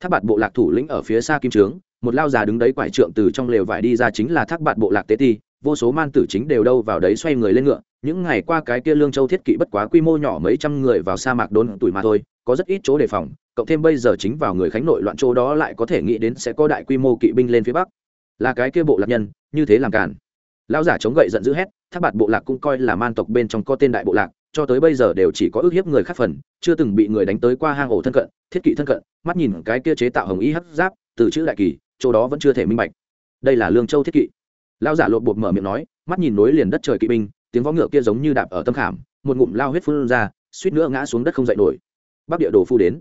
Speaker 1: Thác bạt bộ lạc thủ lĩnh ở phía xa kim trướng, một lao già đứng đấy quải trượng từ trong lều vải đi ra chính là thác bạt bộ lạc tế ti, vô số man tử chính đều đâu vào đấy xoay người lên ngựa, những ngày qua cái kia lương châu thiết kỵ bất quá quy mô nhỏ mấy trăm người vào sa mạc đốn tuổi mà thôi, có rất ít chỗ đề phòng, cộng thêm bây giờ chính vào người khánh nội loạn chỗ đó lại có thể nghĩ đến sẽ có đại quy mô kỵ binh lên phía bắc. Là cái kia bộ lạc nhân, như thế làm cản lão giả chống gậy giận dữ hét, thác bạt bộ lạc cũng coi là man tộc bên trong có tên đại bộ lạc cho tới bây giờ đều chỉ có ước hiếp người khác phần, chưa từng bị người đánh tới qua hang ổ thân cận, thiết kỵ thân cận, mắt nhìn cái kia chế tạo hồng y hấp giáp, từ chữ đại kỳ, chỗ đó vẫn chưa thể minh bạch. Đây là lương châu thiết kỵ. Lão giả lột bột mở miệng nói, mắt nhìn nối liền đất trời kỵ binh, tiếng võ ngựa kia giống như đạp ở tâm khảm, một ngụm lao huyết phun ra, suýt nữa ngã xuống đất không dậy nổi. Bắc địa đồ phu đến.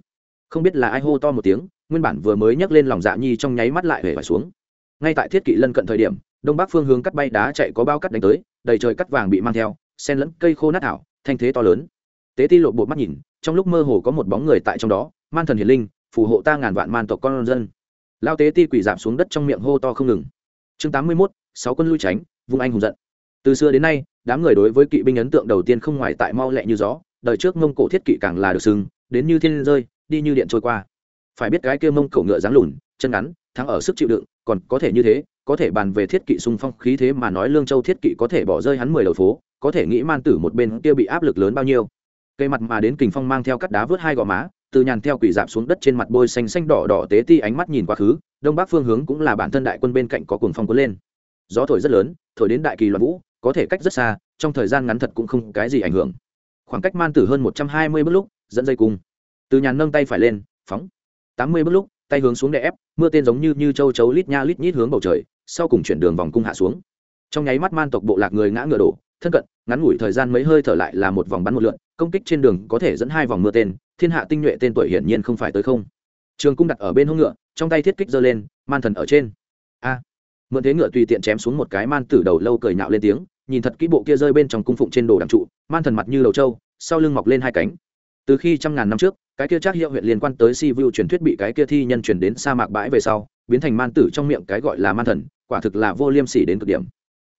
Speaker 1: Không biết là ai hô to một tiếng, nguyên bản vừa mới nhấc lên lòng dạ nhi trong nháy mắt lại về phải xuống. Ngay tại thiết kỵ lân cận thời điểm, đông bắc phương hướng cắt bay đá chạy có bao cắt đánh tới, đầy trời cắt vàng bị mang theo sen lẫn cây khô nát thảo thanh thế to lớn. Tế ti lộ bộ mắt nhìn, trong lúc mơ hồ có một bóng người tại trong đó, man thần hiền linh, phù hộ ta ngàn vạn man tộc con dân. Lao tế ti quỷ giảm xuống đất trong miệng hô to không ngừng. Chương tám mươi mốt, sáu quân lui tránh, vung anh hùng giận. Từ xưa đến nay, đám người đối với kỵ binh ấn tượng đầu tiên không ngoài tại mau lẹ như gió, đời trước mông cổ thiết kỵ càng là được sừng đến như thiên rơi, đi như điện trôi qua. Phải biết cái kia mông cổ ngựa dáng lùn, chân ngắn, thắng ở sức chịu đựng, còn có thể như thế, có thể bàn về thiết kỵ xung phong khí thế mà nói lương châu thiết kỵ có thể bỏ rơi hắn mười đầu phố có thể nghĩ man tử một bên kia bị áp lực lớn bao nhiêu. Cây mặt mà đến kình phong mang theo cắt đá vớt hai gò má, từ nhàn theo quỷ dạp xuống đất trên mặt bôi xanh xanh đỏ đỏ tế ti ánh mắt nhìn quá khứ, đông bắc phương hướng cũng là bản thân đại quân bên cạnh có cuồng phong cuốn lên. Gió thổi rất lớn, thổi đến đại kỳ loạn vũ, có thể cách rất xa, trong thời gian ngắn thật cũng không cái gì ảnh hưởng. Khoảng cách man tử hơn một trăm hai mươi bước lúc, dẫn dây cung. Từ nhàn nâng tay phải lên, phóng. Tám mươi bước lúc, tay hướng xuống đè ép, mưa tên giống như như châu chấu lít nha lít nhít hướng bầu trời, sau cùng chuyển đường vòng cung hạ xuống. Trong nháy mắt man tộc bộ lạc người ngã ngựa đổ, thân cận ngắn ngủi thời gian mấy hơi thở lại là một vòng bắn một lượn, công kích trên đường có thể dẫn hai vòng mưa tên, thiên hạ tinh nhuệ tên tuổi hiển nhiên không phải tới không. Trường cung đặt ở bên hông ngựa, trong tay thiết kích giơ lên, man thần ở trên. A! Mượn thế ngựa tùy tiện chém xuống một cái man tử đầu lâu cười nhạo lên tiếng, nhìn thật kỹ bộ kia rơi bên trong cung phụng trên đồ đằng trụ, man thần mặt như đầu trâu, sau lưng mọc lên hai cánh. Từ khi trăm ngàn năm trước, cái kia trác hiệu huyện liên quan tới si vu truyền thuyết bị cái kia thi nhân truyền đến sa mạc bãi về sau, biến thành man tử trong miệng cái gọi là man thần, quả thực là vô liêm sỉ đến cực điểm.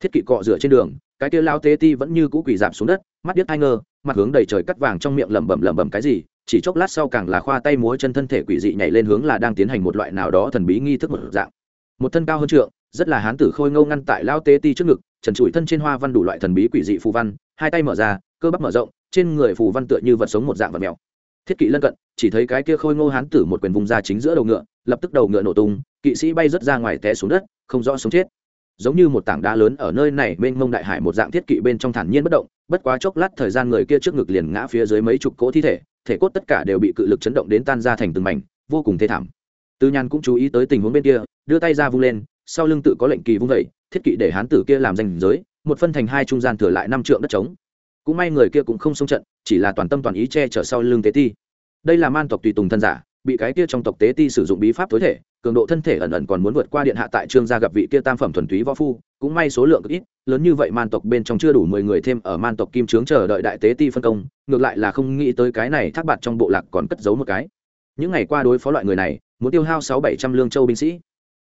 Speaker 1: Thiết kỵ cọ rửa trên đường cái kia lao tế ti vẫn như cũ quỳ giảm xuống đất, mắt biết ai ngơ mặt hướng đầy trời cắt vàng trong miệng lẩm bẩm lẩm bẩm cái gì, chỉ chốc lát sau càng là khoa tay múa chân thân thể quỷ dị nhảy lên hướng là đang tiến hành một loại nào đó thần bí nghi thức một dạng. Một thân cao hơn trượng, rất là hán tử khôi ngâu ngăn tại lao tế ti trước ngực, trần trụi thân trên hoa văn đủ loại thần bí quỷ dị phù văn, hai tay mở ra, cơ bắp mở rộng, trên người phù văn tựa như vật sống một dạng vật mèo. Thiết kỵ lân cận, chỉ thấy cái kia khôi ngô hán tử một quyền vùng ra chính giữa đầu ngựa, lập tức đầu ngựa nổ tung, kỵ sĩ bay rớt ra ngoài té xuống đất, không rõ sống chết giống như một tảng đá lớn ở nơi này mênh mông đại hải một dạng thiết kỵ bên trong thản nhiên bất động, bất quá chốc lát thời gian người kia trước ngực liền ngã phía dưới mấy chục cỗ thi thể thể cốt tất cả đều bị cự lực chấn động đến tan ra thành từng mảnh, vô cùng thê thảm. Tư nhan cũng chú ý tới tình huống bên kia, đưa tay ra vung lên, sau lưng tự có lệnh kỳ vung vẩy thiết kỵ để hán tử kia làm danh giới, một phân thành hai trung gian thừa lại năm trượng đất trống. Cũng may người kia cũng không xông trận, chỉ là toàn tâm toàn ý che chở sau lưng tế ti. Đây là man tộc tùy tùng thân giả bị cái kia trong tộc tế ti sử dụng bí pháp tối thể, cường độ thân thể ẩn ẩn còn muốn vượt qua điện hạ tại trương gia gặp vị kia tam phẩm thuần túy võ phu, cũng may số lượng cực ít, lớn như vậy man tộc bên trong chưa đủ mười người thêm ở man tộc kim trướng chờ đợi đại tế ti phân công, ngược lại là không nghĩ tới cái này thác bạt trong bộ lạc còn cất giấu một cái. Những ngày qua đối phó loại người này, muốn tiêu hao sáu bảy trăm lương châu binh sĩ.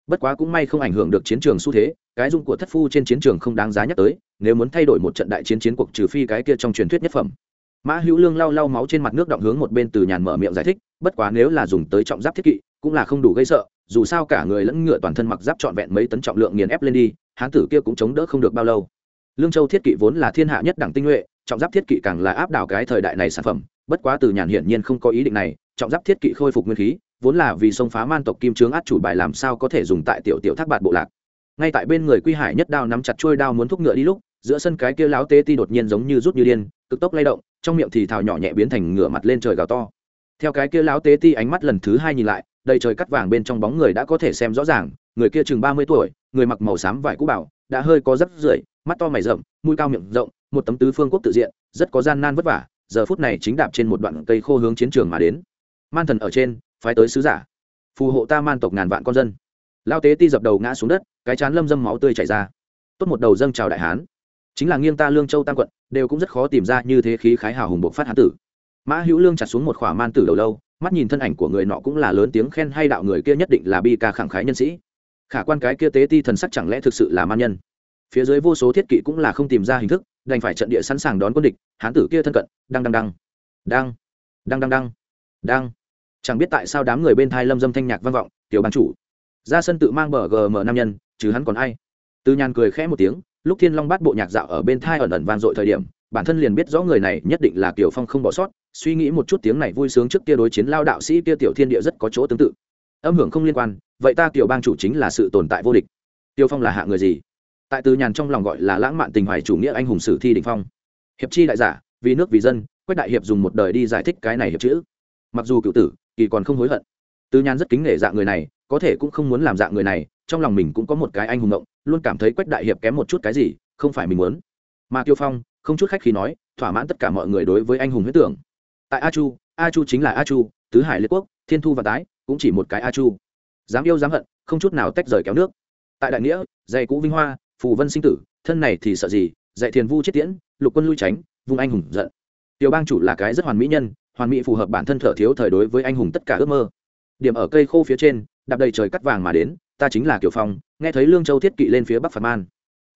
Speaker 1: Bất quá cũng may không ảnh hưởng được chiến trường xu thế, cái dung của thất phu trên chiến trường không đáng giá nhắc tới, nếu muốn thay đổi một trận đại chiến chiến cuộc trừ phi cái kia trong truyền thuyết nhất phẩm mã hữu lương lau lau máu trên mặt nước động hướng một bên từ nhàn mở miệng giải thích, bất quá nếu là dùng tới trọng giáp thiết kỵ, cũng là không đủ gây sợ, dù sao cả người lẫn ngựa toàn thân mặc giáp trọn vẹn mấy tấn trọng lượng nghiền ép lên đi, hán tử kia cũng chống đỡ không được bao lâu. Lương châu thiết kỵ vốn là thiên hạ nhất đẳng tinh nhuệ, trọng giáp thiết kỵ càng là áp đảo cái thời đại này sản phẩm, bất quá từ nhàn hiển nhiên không có ý định này, trọng giáp thiết kỵ khôi phục nguyên khí, vốn là vì sông phá man tộc kim trướng át chủ bài làm sao có thể dùng tại tiểu tiểu thác bạt bộ lạc. Ngay tại bên người quy hải nhất đao nắm chặt chuôi đao muốn thúc ngựa đi lúc, giữa sân cái kia láo tê ti đột nhiên giống như rút như điên cực tốc lay động, trong miệng thì thào nhỏ nhẹ biến thành ngửa mặt lên trời gào to. Theo cái kia láo tế ti ánh mắt lần thứ hai nhìn lại, đầy trời cắt vàng bên trong bóng người đã có thể xem rõ ràng, người kia chừng ba mươi tuổi, người mặc màu xám vải cũ bảo, đã hơi có rất rưởi, mắt to mày rậm, mũi cao miệng rộng, một tấm tứ phương quốc tự diện, rất có gian nan vất vả, giờ phút này chính đạp trên một đoạn cây khô hướng chiến trường mà đến. Man thần ở trên, phái tới sứ giả. Phù hộ ta man tộc ngàn vạn con dân. Lao tế ti dập đầu ngã xuống đất, cái chán lâm dâm máu tươi chảy ra. Tốt một đầu dâng chào đại hán chính là nghiêng ta lương châu tam quận, đều cũng rất khó tìm ra như thế khí khái hào hùng bộc phát hán tử. Mã hữu lương chặt xuống một khỏa man tử đầu lâu, mắt nhìn thân ảnh của người nọ cũng là lớn tiếng khen hay đạo người kia nhất định là bi ca khẳng khái nhân sĩ. Khả quan cái kia tế ti thần sắc chẳng lẽ thực sự là man nhân? Phía dưới vô số thiết kỵ cũng là không tìm ra hình thức, đành phải trận địa sẵn sàng đón quân địch, hán tử kia thân cận đang đang đang đang đang đang đang đang chẳng biết tại sao đám người bên thai lâm dâm thanh nhạc vang vọng, tiểu ban chủ, ra sân tự mang bờ gm nam nhân, chứ hắn còn ai? Tư nhàn cười khẽ một tiếng lúc thiên long bát bộ nhạc dạo ở bên thai ẩn ẩn vang dội thời điểm, bản thân liền biết rõ người này nhất định là kiều phong không bỏ sót, suy nghĩ một chút tiếng này vui sướng trước kia đối chiến lao đạo sĩ kia tiểu thiên địa rất có chỗ tương tự. Âm hưởng không liên quan, vậy ta tiểu bang chủ chính là sự tồn tại vô địch. Tiêu phong là hạ người gì? Tại từ nhàn trong lòng gọi là lãng mạn tình hoài chủ nghĩa anh hùng sử thi đình phong. Hiệp chi đại giả, vì nước vì dân, quách đại hiệp dùng một đời đi giải thích cái này hiệp chữ. Mặc dù cựu tử, kỳ còn không hối hận. Từ nhàn rất kính nể dạng người này, có thể cũng không muốn làm dạng người này trong lòng mình cũng có một cái anh hùng ngộng, luôn cảm thấy quách đại hiệp kém một chút cái gì, không phải mình muốn. Mà tiêu phong, không chút khách khi nói, thỏa mãn tất cả mọi người đối với anh hùng huyết tưởng. Tại a chu a chu chính là a chu, tứ hải liệt quốc, thiên thu và tái, cũng chỉ một cái a chu. Dám yêu dám hận, không chút nào tách rời kéo nước. Tại đại nghĩa, dạy cũ vinh hoa, phù vân sinh tử, thân này thì sợ gì, dạy thiền vu chết tiễn, lục quân lui tránh vùng anh hùng giận. Tiểu bang chủ là cái rất hoàn mỹ nhân, hoàn mỹ phù hợp bản thân thở thiếu thời đối với anh hùng tất cả ước mơ. Điểm ở cây khô phía trên đạp đầy trời cắt vàng mà đến, ta chính là kiều phong, nghe thấy lương châu thiết kỵ lên phía bắc phạt man.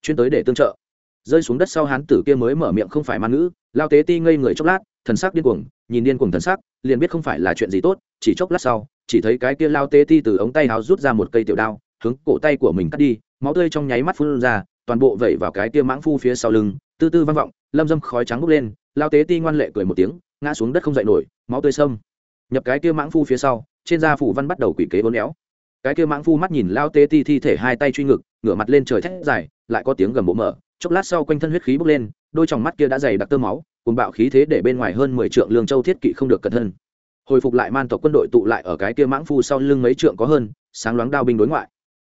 Speaker 1: Chuyên tới để tương trợ. Rơi xuống đất sau hán tử kia mới mở miệng không phải man ngữ, lao tế ti ngây người chốc lát, thần sắc điên cuồng, nhìn điên cuồng thần sắc, liền biết không phải là chuyện gì tốt, chỉ chốc lát sau, chỉ thấy cái kia lao tế ti từ ống tay háo rút ra một cây tiểu đao, hướng cổ tay của mình cắt đi, máu tươi trong nháy mắt phun ra, toàn bộ vẩy vào cái kia mãng phu phía sau lưng, tư tư vang vọng, lâm dâm khói trắng bốc lên, lao tế ti ngoan lệ cười một tiếng, ngã xuống đất không dậy nổi, máu tươi sâm. Nhập cái kia mãng phu phía sau trên da phủ văn bắt đầu quỷ kế bốn éo. Cái kia mãng phu mắt nhìn lao tê ti thi thể hai tay truy ngực, ngửa mặt lên trời thét dài, lại có tiếng gầm bộ mở. Chốc lát sau quanh thân huyết khí bốc lên, đôi tròng mắt kia đã dày đặc tơ máu cùng bạo khí thế để bên ngoài hơn mười trượng lương châu thiết kỵ không được cẩn thân hồi phục lại man tộc quân đội tụ lại ở cái kia mãng phu sau lưng mấy trượng có hơn, sáng loáng đao binh đối ngoại.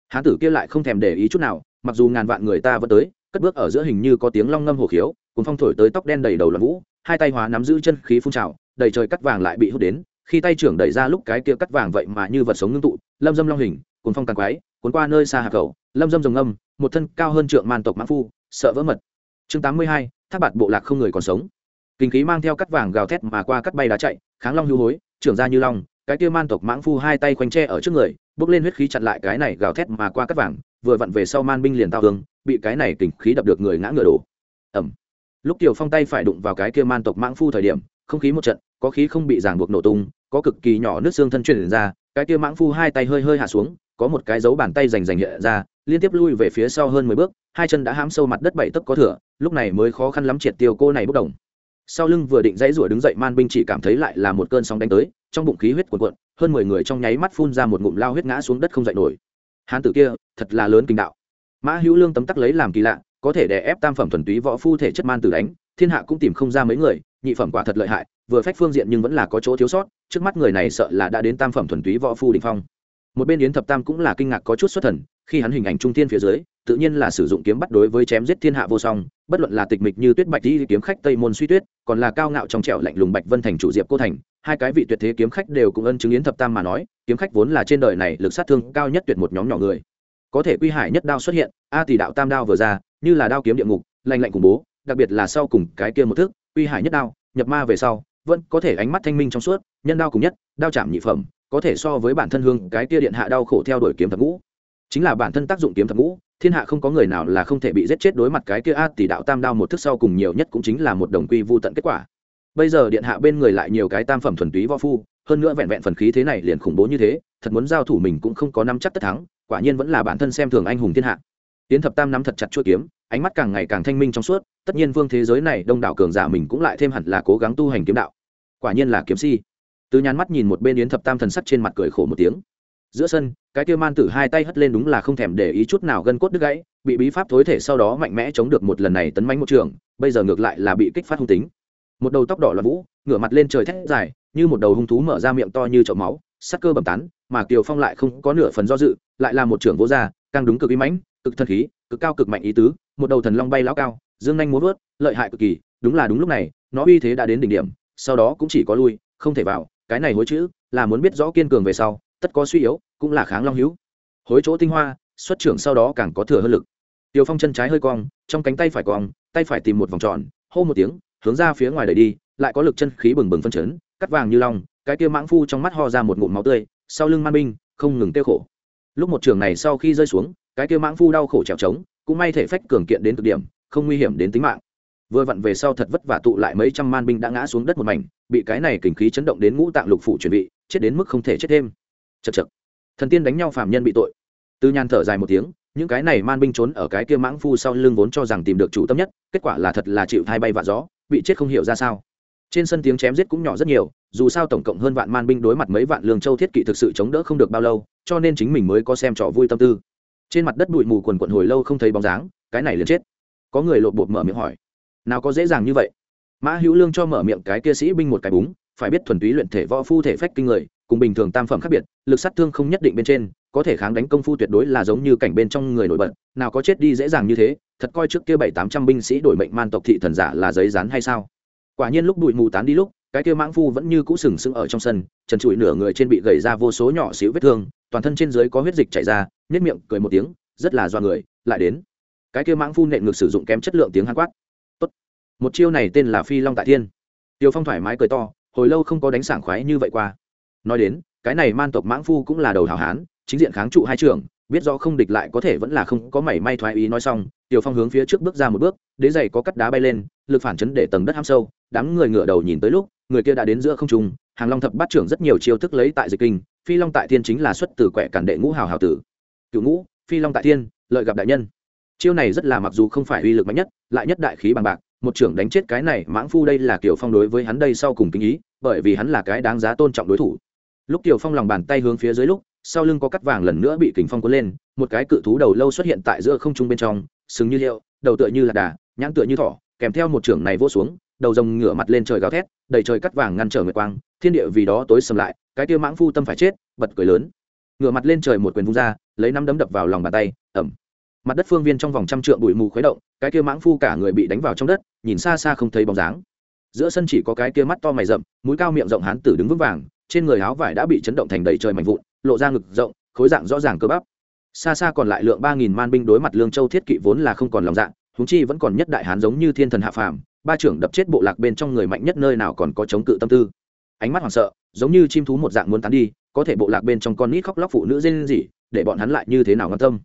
Speaker 1: Hán tử kia lại không thèm để ý chút nào, mặc dù ngàn vạn người ta vẫn tới, cất bước ở giữa hình như có tiếng long ngâm hồ khiếu cùng phong thổi tới tóc đen đầy đầu loạn vũ, hai tay hóa nắm giữ chân khí phun trào, đầy trời cắt vàng lại bị hút đến khi tay trưởng đẩy ra lúc cái kia cắt vàng vậy mà như vật sống ngưng tụ, lâm dâm long hình, cuốn phong càng quái, cuốn qua nơi xa hạ cầu lâm dâm rồng âm một thân cao hơn trượng man tộc mã phu, sợ vỡ mật. Chương tám mươi hai tháp bạt bộ lạc không người còn sống. Kinh khí mang theo cắt vàng gào thét mà qua cắt bay đá chạy, kháng long hưu hối, trưởng ra như long, cái kia man tộc mãng phu hai tay khoanh tre ở trước người, bước lên huyết khí chặn lại cái này gào thét mà qua cắt vàng, vừa vặn về sau man binh liền tao hương bị cái này kình khí đập được người ngã ngựa đổ. Ẩm lúc tiểu phong tay phải đụng vào cái kia man tộc mãng phu thời điểm không khí một trận, có khí không bị ràng buộc nổ tung, có cực kỳ nhỏ nước xương thân truyền ra, cái kia mãng phu hai tay hơi hơi hạ xuống, có một cái dấu bàn tay rành rành hiện ra, liên tiếp lui về phía sau hơn mười bước, hai chân đã hãm sâu mặt đất bảy tấc có thửa lúc này mới khó khăn lắm triệt tiêu cô này bốc đồng. Sau lưng vừa định dãy rủa đứng dậy, man binh chỉ cảm thấy lại là một cơn sóng đánh tới, trong bụng khí huyết cuộn cuộn, hơn mười người trong nháy mắt phun ra một ngụm lao huyết ngã xuống đất không dậy nổi. Hán tử kia, thật là lớn kinh đạo. Mã hữu lương tấm tắc lấy làm kỳ lạ, có thể đè ép tam phẩm thuần túy võ phu thể chất man tử đánh thiên hạ cũng tìm không ra mấy người, nhị phẩm quả thật lợi hại, vừa phách phương diện nhưng vẫn là có chỗ thiếu sót, trước mắt người này sợ là đã đến tam phẩm thuần túy võ phu đình phong. Một bên yến thập tam cũng là kinh ngạc có chút xuất thần, khi hắn hình ảnh trung thiên phía dưới, tự nhiên là sử dụng kiếm bắt đối với chém giết thiên hạ vô song, bất luận là tịch mịch như tuyết bạch đi kiếm khách tây môn suy tuyết, còn là cao ngạo trong trẻo lạnh lùng bạch vân thành chủ diệp cô thành, hai cái vị tuyệt thế kiếm khách đều cũng ân chứng yến thập tam mà nói, kiếm khách vốn là trên đời này lực sát thương cao nhất tuyệt một nhóm nhỏ người. Có thể quy hải nhất đao xuất hiện, a tỷ đạo tam đao vừa ra, như là đao kiếm địa ngục, lạnh lạnh khủng bố đặc biệt là sau cùng cái kia một thức uy hải nhất đao, nhập ma về sau, vẫn có thể ánh mắt thanh minh trong suốt, nhân đao cùng nhất, đao chạm nhị phẩm, có thể so với bản thân hương, cái kia điện hạ đau khổ theo đuổi kiếm thập ngũ. Chính là bản thân tác dụng kiếm thập ngũ, thiên hạ không có người nào là không thể bị giết chết đối mặt cái kia a tỷ đạo tam đao một thức sau cùng nhiều nhất cũng chính là một đồng quy vô tận kết quả. Bây giờ điện hạ bên người lại nhiều cái tam phẩm thuần túy võ phu, hơn nữa vẹn vẹn phần khí thế này liền khủng bố như thế, thật muốn giao thủ mình cũng không có năm chắc tất thắng, quả nhiên vẫn là bản thân xem thường anh hùng thiên hạ tiến thập tam nắm thật chặt chuỗi kiếm, ánh mắt càng ngày càng thanh minh trong suốt, tất nhiên vương thế giới này đông đảo cường giả mình cũng lại thêm hẳn là cố gắng tu hành kiếm đạo. Quả nhiên là kiếm si. Từ nhàn mắt nhìn một bên yến thập tam thần sắc trên mặt cười khổ một tiếng. Giữa sân, cái kia man tử hai tay hất lên đúng là không thèm để ý chút nào gân cốt đứt gãy, bị bí pháp thối thể sau đó mạnh mẽ chống được một lần này tấn mánh một trường, bây giờ ngược lại là bị kích phát hung tính. Một đầu tóc đỏ là vũ, ngửa mặt lên trời thét dài, như một đầu hung thú mở ra miệng to như chậu máu, sắc cơ bầm tán, mà kiều phong lại không có nửa phần do dự, lại là một trưởng vô gia, càng đúng cực ý mãnh cực thần khí, cực cao cực mạnh ý tứ, một đầu thần long bay lão cao, dương nhanh muốn vớt, lợi hại cực kỳ, đúng là đúng lúc này, nó uy thế đã đến đỉnh điểm, sau đó cũng chỉ có lui, không thể vào, cái này hối chữ, là muốn biết rõ kiên cường về sau, tất có suy yếu, cũng là kháng long hữu. Hối chỗ tinh hoa, xuất trưởng sau đó càng có thừa hơn lực. Tiêu phong chân trái hơi cong, trong cánh tay phải cong, tay phải tìm một vòng tròn, hô một tiếng, hướng ra phía ngoài đẩy đi, lại có lực chân khí bừng bừng phân chấn, cắt vàng như long, cái kia mãng phu trong mắt ho ra một ngụm máu tươi, sau lưng man binh, không ngừng tiêu khổ. Lúc một trường này sau khi rơi xuống cái kia mãng phu đau khổ trèo trống, cũng may thể phách cường kiện đến cực điểm, không nguy hiểm đến tính mạng. Vừa vặn về sau thật vất vả tụ lại mấy trăm man binh đã ngã xuống đất một mảnh, bị cái này kình khí chấn động đến ngũ tạng lục phủ chuẩn bị, chết đến mức không thể chết thêm. Chật chật thần tiên đánh nhau phạm nhân bị tội. Từ nhàn thở dài một tiếng, những cái này man binh trốn ở cái kia mãng phu sau lưng vốn cho rằng tìm được chủ tâm nhất, kết quả là thật là chịu thai bay vạ gió, bị chết không hiểu ra sao. Trên sân tiếng chém giết cũng nhỏ rất nhiều, dù sao tổng cộng hơn vạn man binh đối mặt mấy vạn lương châu thiết kỵ thực sự chống đỡ không được bao lâu, cho nên chính mình mới có xem trò vui tâm tư trên mặt đất bụi mù quần quận hồi lâu không thấy bóng dáng, cái này liền chết. Có người lột bột mở miệng hỏi, nào có dễ dàng như vậy? Mã hữu lương cho mở miệng cái kia sĩ binh một cái búng, phải biết thuần túy luyện thể võ phu thể phách kinh người, cùng bình thường tam phẩm khác biệt, lực sát thương không nhất định bên trên, có thể kháng đánh công phu tuyệt đối là giống như cảnh bên trong người nổi bật, nào có chết đi dễ dàng như thế, thật coi trước kia bảy tám trăm binh sĩ đổi mệnh man tộc thị thần giả là giấy rán hay sao? Quả nhiên lúc bụi mù tán đi lúc, cái kia mãng phu vẫn như cũ sừng sững ở trong sân, trần trụi nửa người trên bị gầy ra vô số nhỏ xíu vết thương, toàn thân trên dưới có huyết dịch chảy ra nếp miệng cười một tiếng, rất là do người, lại đến. Cái kia mãng phun nện ngược sử dụng kém chất lượng tiếng hàn quát. Tốt. một chiêu này tên là phi long tại thiên. Tiêu phong thoải mái cười to, hồi lâu không có đánh sảng khoái như vậy qua. Nói đến, cái này man tộc mãng phu cũng là đầu hảo hán, chính diện kháng trụ hai trường, biết rõ không địch lại có thể vẫn là không có mảy may thoái ý nói xong, tiểu phong hướng phía trước bước ra một bước, đế giày có cắt đá bay lên, lực phản chấn để tầng đất ham sâu, đám người ngửa đầu nhìn tới lúc, người kia đã đến giữa không trung, hàng long thập bát trưởng rất nhiều chiêu thức lấy tại dịch kinh, phi long tại thiên chính là xuất từ quẻ cản đệ ngũ hào hào tử cựu ngũ, phi long tại thiên, lợi gặp đại nhân. Chiêu này rất là mặc dù không phải uy lực mạnh nhất, lại nhất đại khí bằng bạc, một trưởng đánh chết cái này mãng phu đây là kiểu phong đối với hắn đây sau cùng kinh ý, bởi vì hắn là cái đáng giá tôn trọng đối thủ. Lúc tiểu phong lòng bàn tay hướng phía dưới lúc, sau lưng có cắt vàng lần nữa bị kình phong cuốn lên, một cái cự thú đầu lâu xuất hiện tại giữa không trung bên trong, sừng như liệu, đầu tựa như là đà, nhãn tựa như thỏ, kèm theo một trưởng này vô xuống, đầu rồng ngửa mặt lên trời gào thét, đầy trời cắt vàng ngăn trở nguyệt quang, thiên địa vì đó tối sầm lại, cái tiêu mãng phu tâm phải chết, bật cười lớn. Ngửa mặt lên trời một quyền vung ra lấy năm đấm đập vào lòng bàn tay ẩm mặt đất phương viên trong vòng trăm trượng bụi mù khuấy động, cái kia mãng phu cả người bị đánh vào trong đất, nhìn xa xa không thấy bóng dáng. Giữa sân chỉ có cái kia mắt to mày rậm, mũi cao miệng rộng hán tử đứng vững vàng, trên người áo vải đã bị chấn động thành đầy trời mạnh vụn, lộ ra ngực rộng, khối dạng rõ ràng cơ bắp. Xa xa còn lại lượng ba nghìn man binh đối mặt lương châu thiết kỵ vốn là không còn lòng dạng húng chi vẫn còn nhất đại hán giống như thiên thần hạ phàm, ba trưởng đập chết bộ lạc bên trong người mạnh nhất nơi nào còn có chống cự tâm tư. Ánh mắt hoảng sợ, giống như chim thú một dạng muốn tán đi, có thể bộ lạc bên trong con nít khóc lóc phụ nữ dên gì để bọn hắn lại như thế nào ngăn tâm?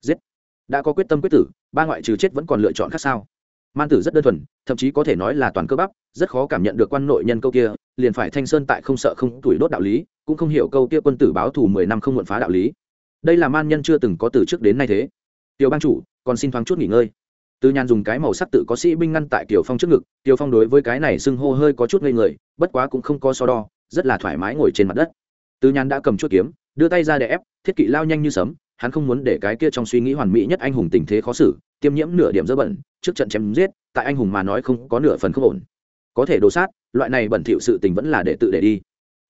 Speaker 1: Giết! Đã có quyết tâm quyết tử, ba ngoại trừ chết vẫn còn lựa chọn khác sao? Man tử rất đơn thuần, thậm chí có thể nói là toàn cơ bắp, rất khó cảm nhận được quan nội nhân câu kia, liền phải thanh sơn tại không sợ không tuổi đốt đạo lý, cũng không hiểu câu kia quân tử báo thù mười năm không muộn phá đạo lý. Đây là man nhân chưa từng có từ trước đến nay thế. Tiểu bang chủ, còn xin thoáng chút nghỉ ngơi. Từ nhàn dùng cái màu sắc tự có sĩ binh ngăn tại tiểu phong trước ngực tiểu phong đối với cái này sưng hô hơi có chút ngây người, bất quá cũng không có so đo, rất là thoải mái ngồi trên mặt đất. Từ nhàn đã cầm chuốt kiếm đưa tay ra để ép, thiết kỵ lao nhanh như sấm, hắn không muốn để cái kia trong suy nghĩ hoàn mỹ nhất anh hùng tình thế khó xử, tiêm nhiễm nửa điểm dơ bẩn, trước trận chém giết, tại anh hùng mà nói không có nửa phần không ổn. Có thể đồ sát, loại này bẩn thỉu sự tình vẫn là để tự để đi.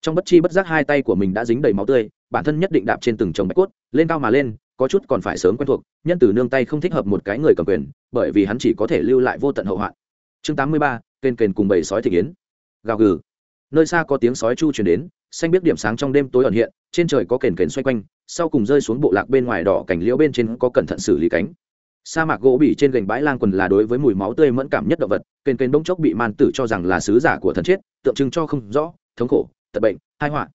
Speaker 1: Trong bất chi bất giác hai tay của mình đã dính đầy máu tươi, bản thân nhất định đạp trên từng chồng bạch cốt, lên cao mà lên, có chút còn phải sớm quen thuộc, nhân từ nương tay không thích hợp một cái người cầm quyền, bởi vì hắn chỉ có thể lưu lại vô tận hậu hoạn. Chương tám mươi ba, kênh kền cùng bầy sói thị kiến. Gào gừ. Nơi xa có tiếng sói chu chuyển đến, xanh biết điểm sáng trong đêm tối ẩn hiện trên trời có kền kền xoay quanh, sau cùng rơi xuống bộ lạc bên ngoài đỏ cảnh liễu bên trên có cẩn thận xử lý cánh. Sa mạc gỗ bỉ trên gành bãi lang quần là đối với mùi máu tươi mẫn cảm nhất động vật, kền kền bỗng chốc bị man tử cho rằng là sứ giả của thần chết, tượng trưng cho không rõ, thống khổ, tật bệnh hai họa.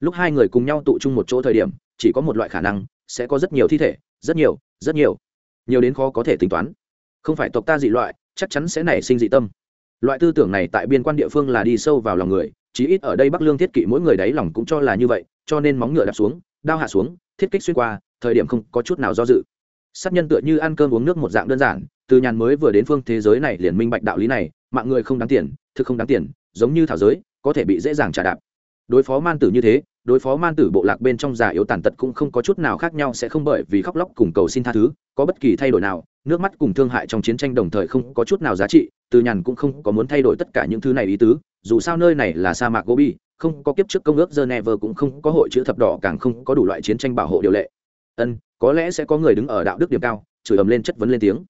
Speaker 1: Lúc hai người cùng nhau tụ chung một chỗ thời điểm, chỉ có một loại khả năng, sẽ có rất nhiều thi thể, rất nhiều rất nhiều. Nhiều đến khó có thể tính toán. Không phải tộc ta dị loại, chắc chắn sẽ nảy sinh dị tâm. Loại tư tưởng này tại biên quan địa phương là đi sâu vào lòng người, chí ít ở đây bắc lương thiết kỵ mỗi người đáy lòng cũng cho là như vậy cho nên móng ngựa đạp xuống, đao hạ xuống, thiết kích xuyên qua, thời điểm không có chút nào do dự. Sát nhân tựa như ăn cơm uống nước một dạng đơn giản, từ nhàn mới vừa đến phương thế giới này liền minh bạch đạo lý này, mạng người không đáng tiền, thực không đáng tiền, giống như thảo giới, có thể bị dễ dàng trả đạp. Đối phó man tử như thế, đối phó man tử bộ lạc bên trong già yếu tàn tật cũng không có chút nào khác nhau sẽ không bởi vì khóc lóc cùng cầu xin tha thứ, có bất kỳ thay đổi nào, nước mắt cùng thương hại trong chiến tranh đồng thời không có chút nào giá trị, từ nhàn cũng không có muốn thay đổi tất cả những thứ này ý tứ, dù sao nơi này là sa mạc gobi không có kiếp trước công ước geneva cũng không có hội chữ thập đỏ, càng không có đủ loại chiến tranh bảo hộ điều lệ. Ân, có lẽ sẽ có người đứng ở đạo đức điểm cao, chửi ầm lên chất vấn lên tiếng.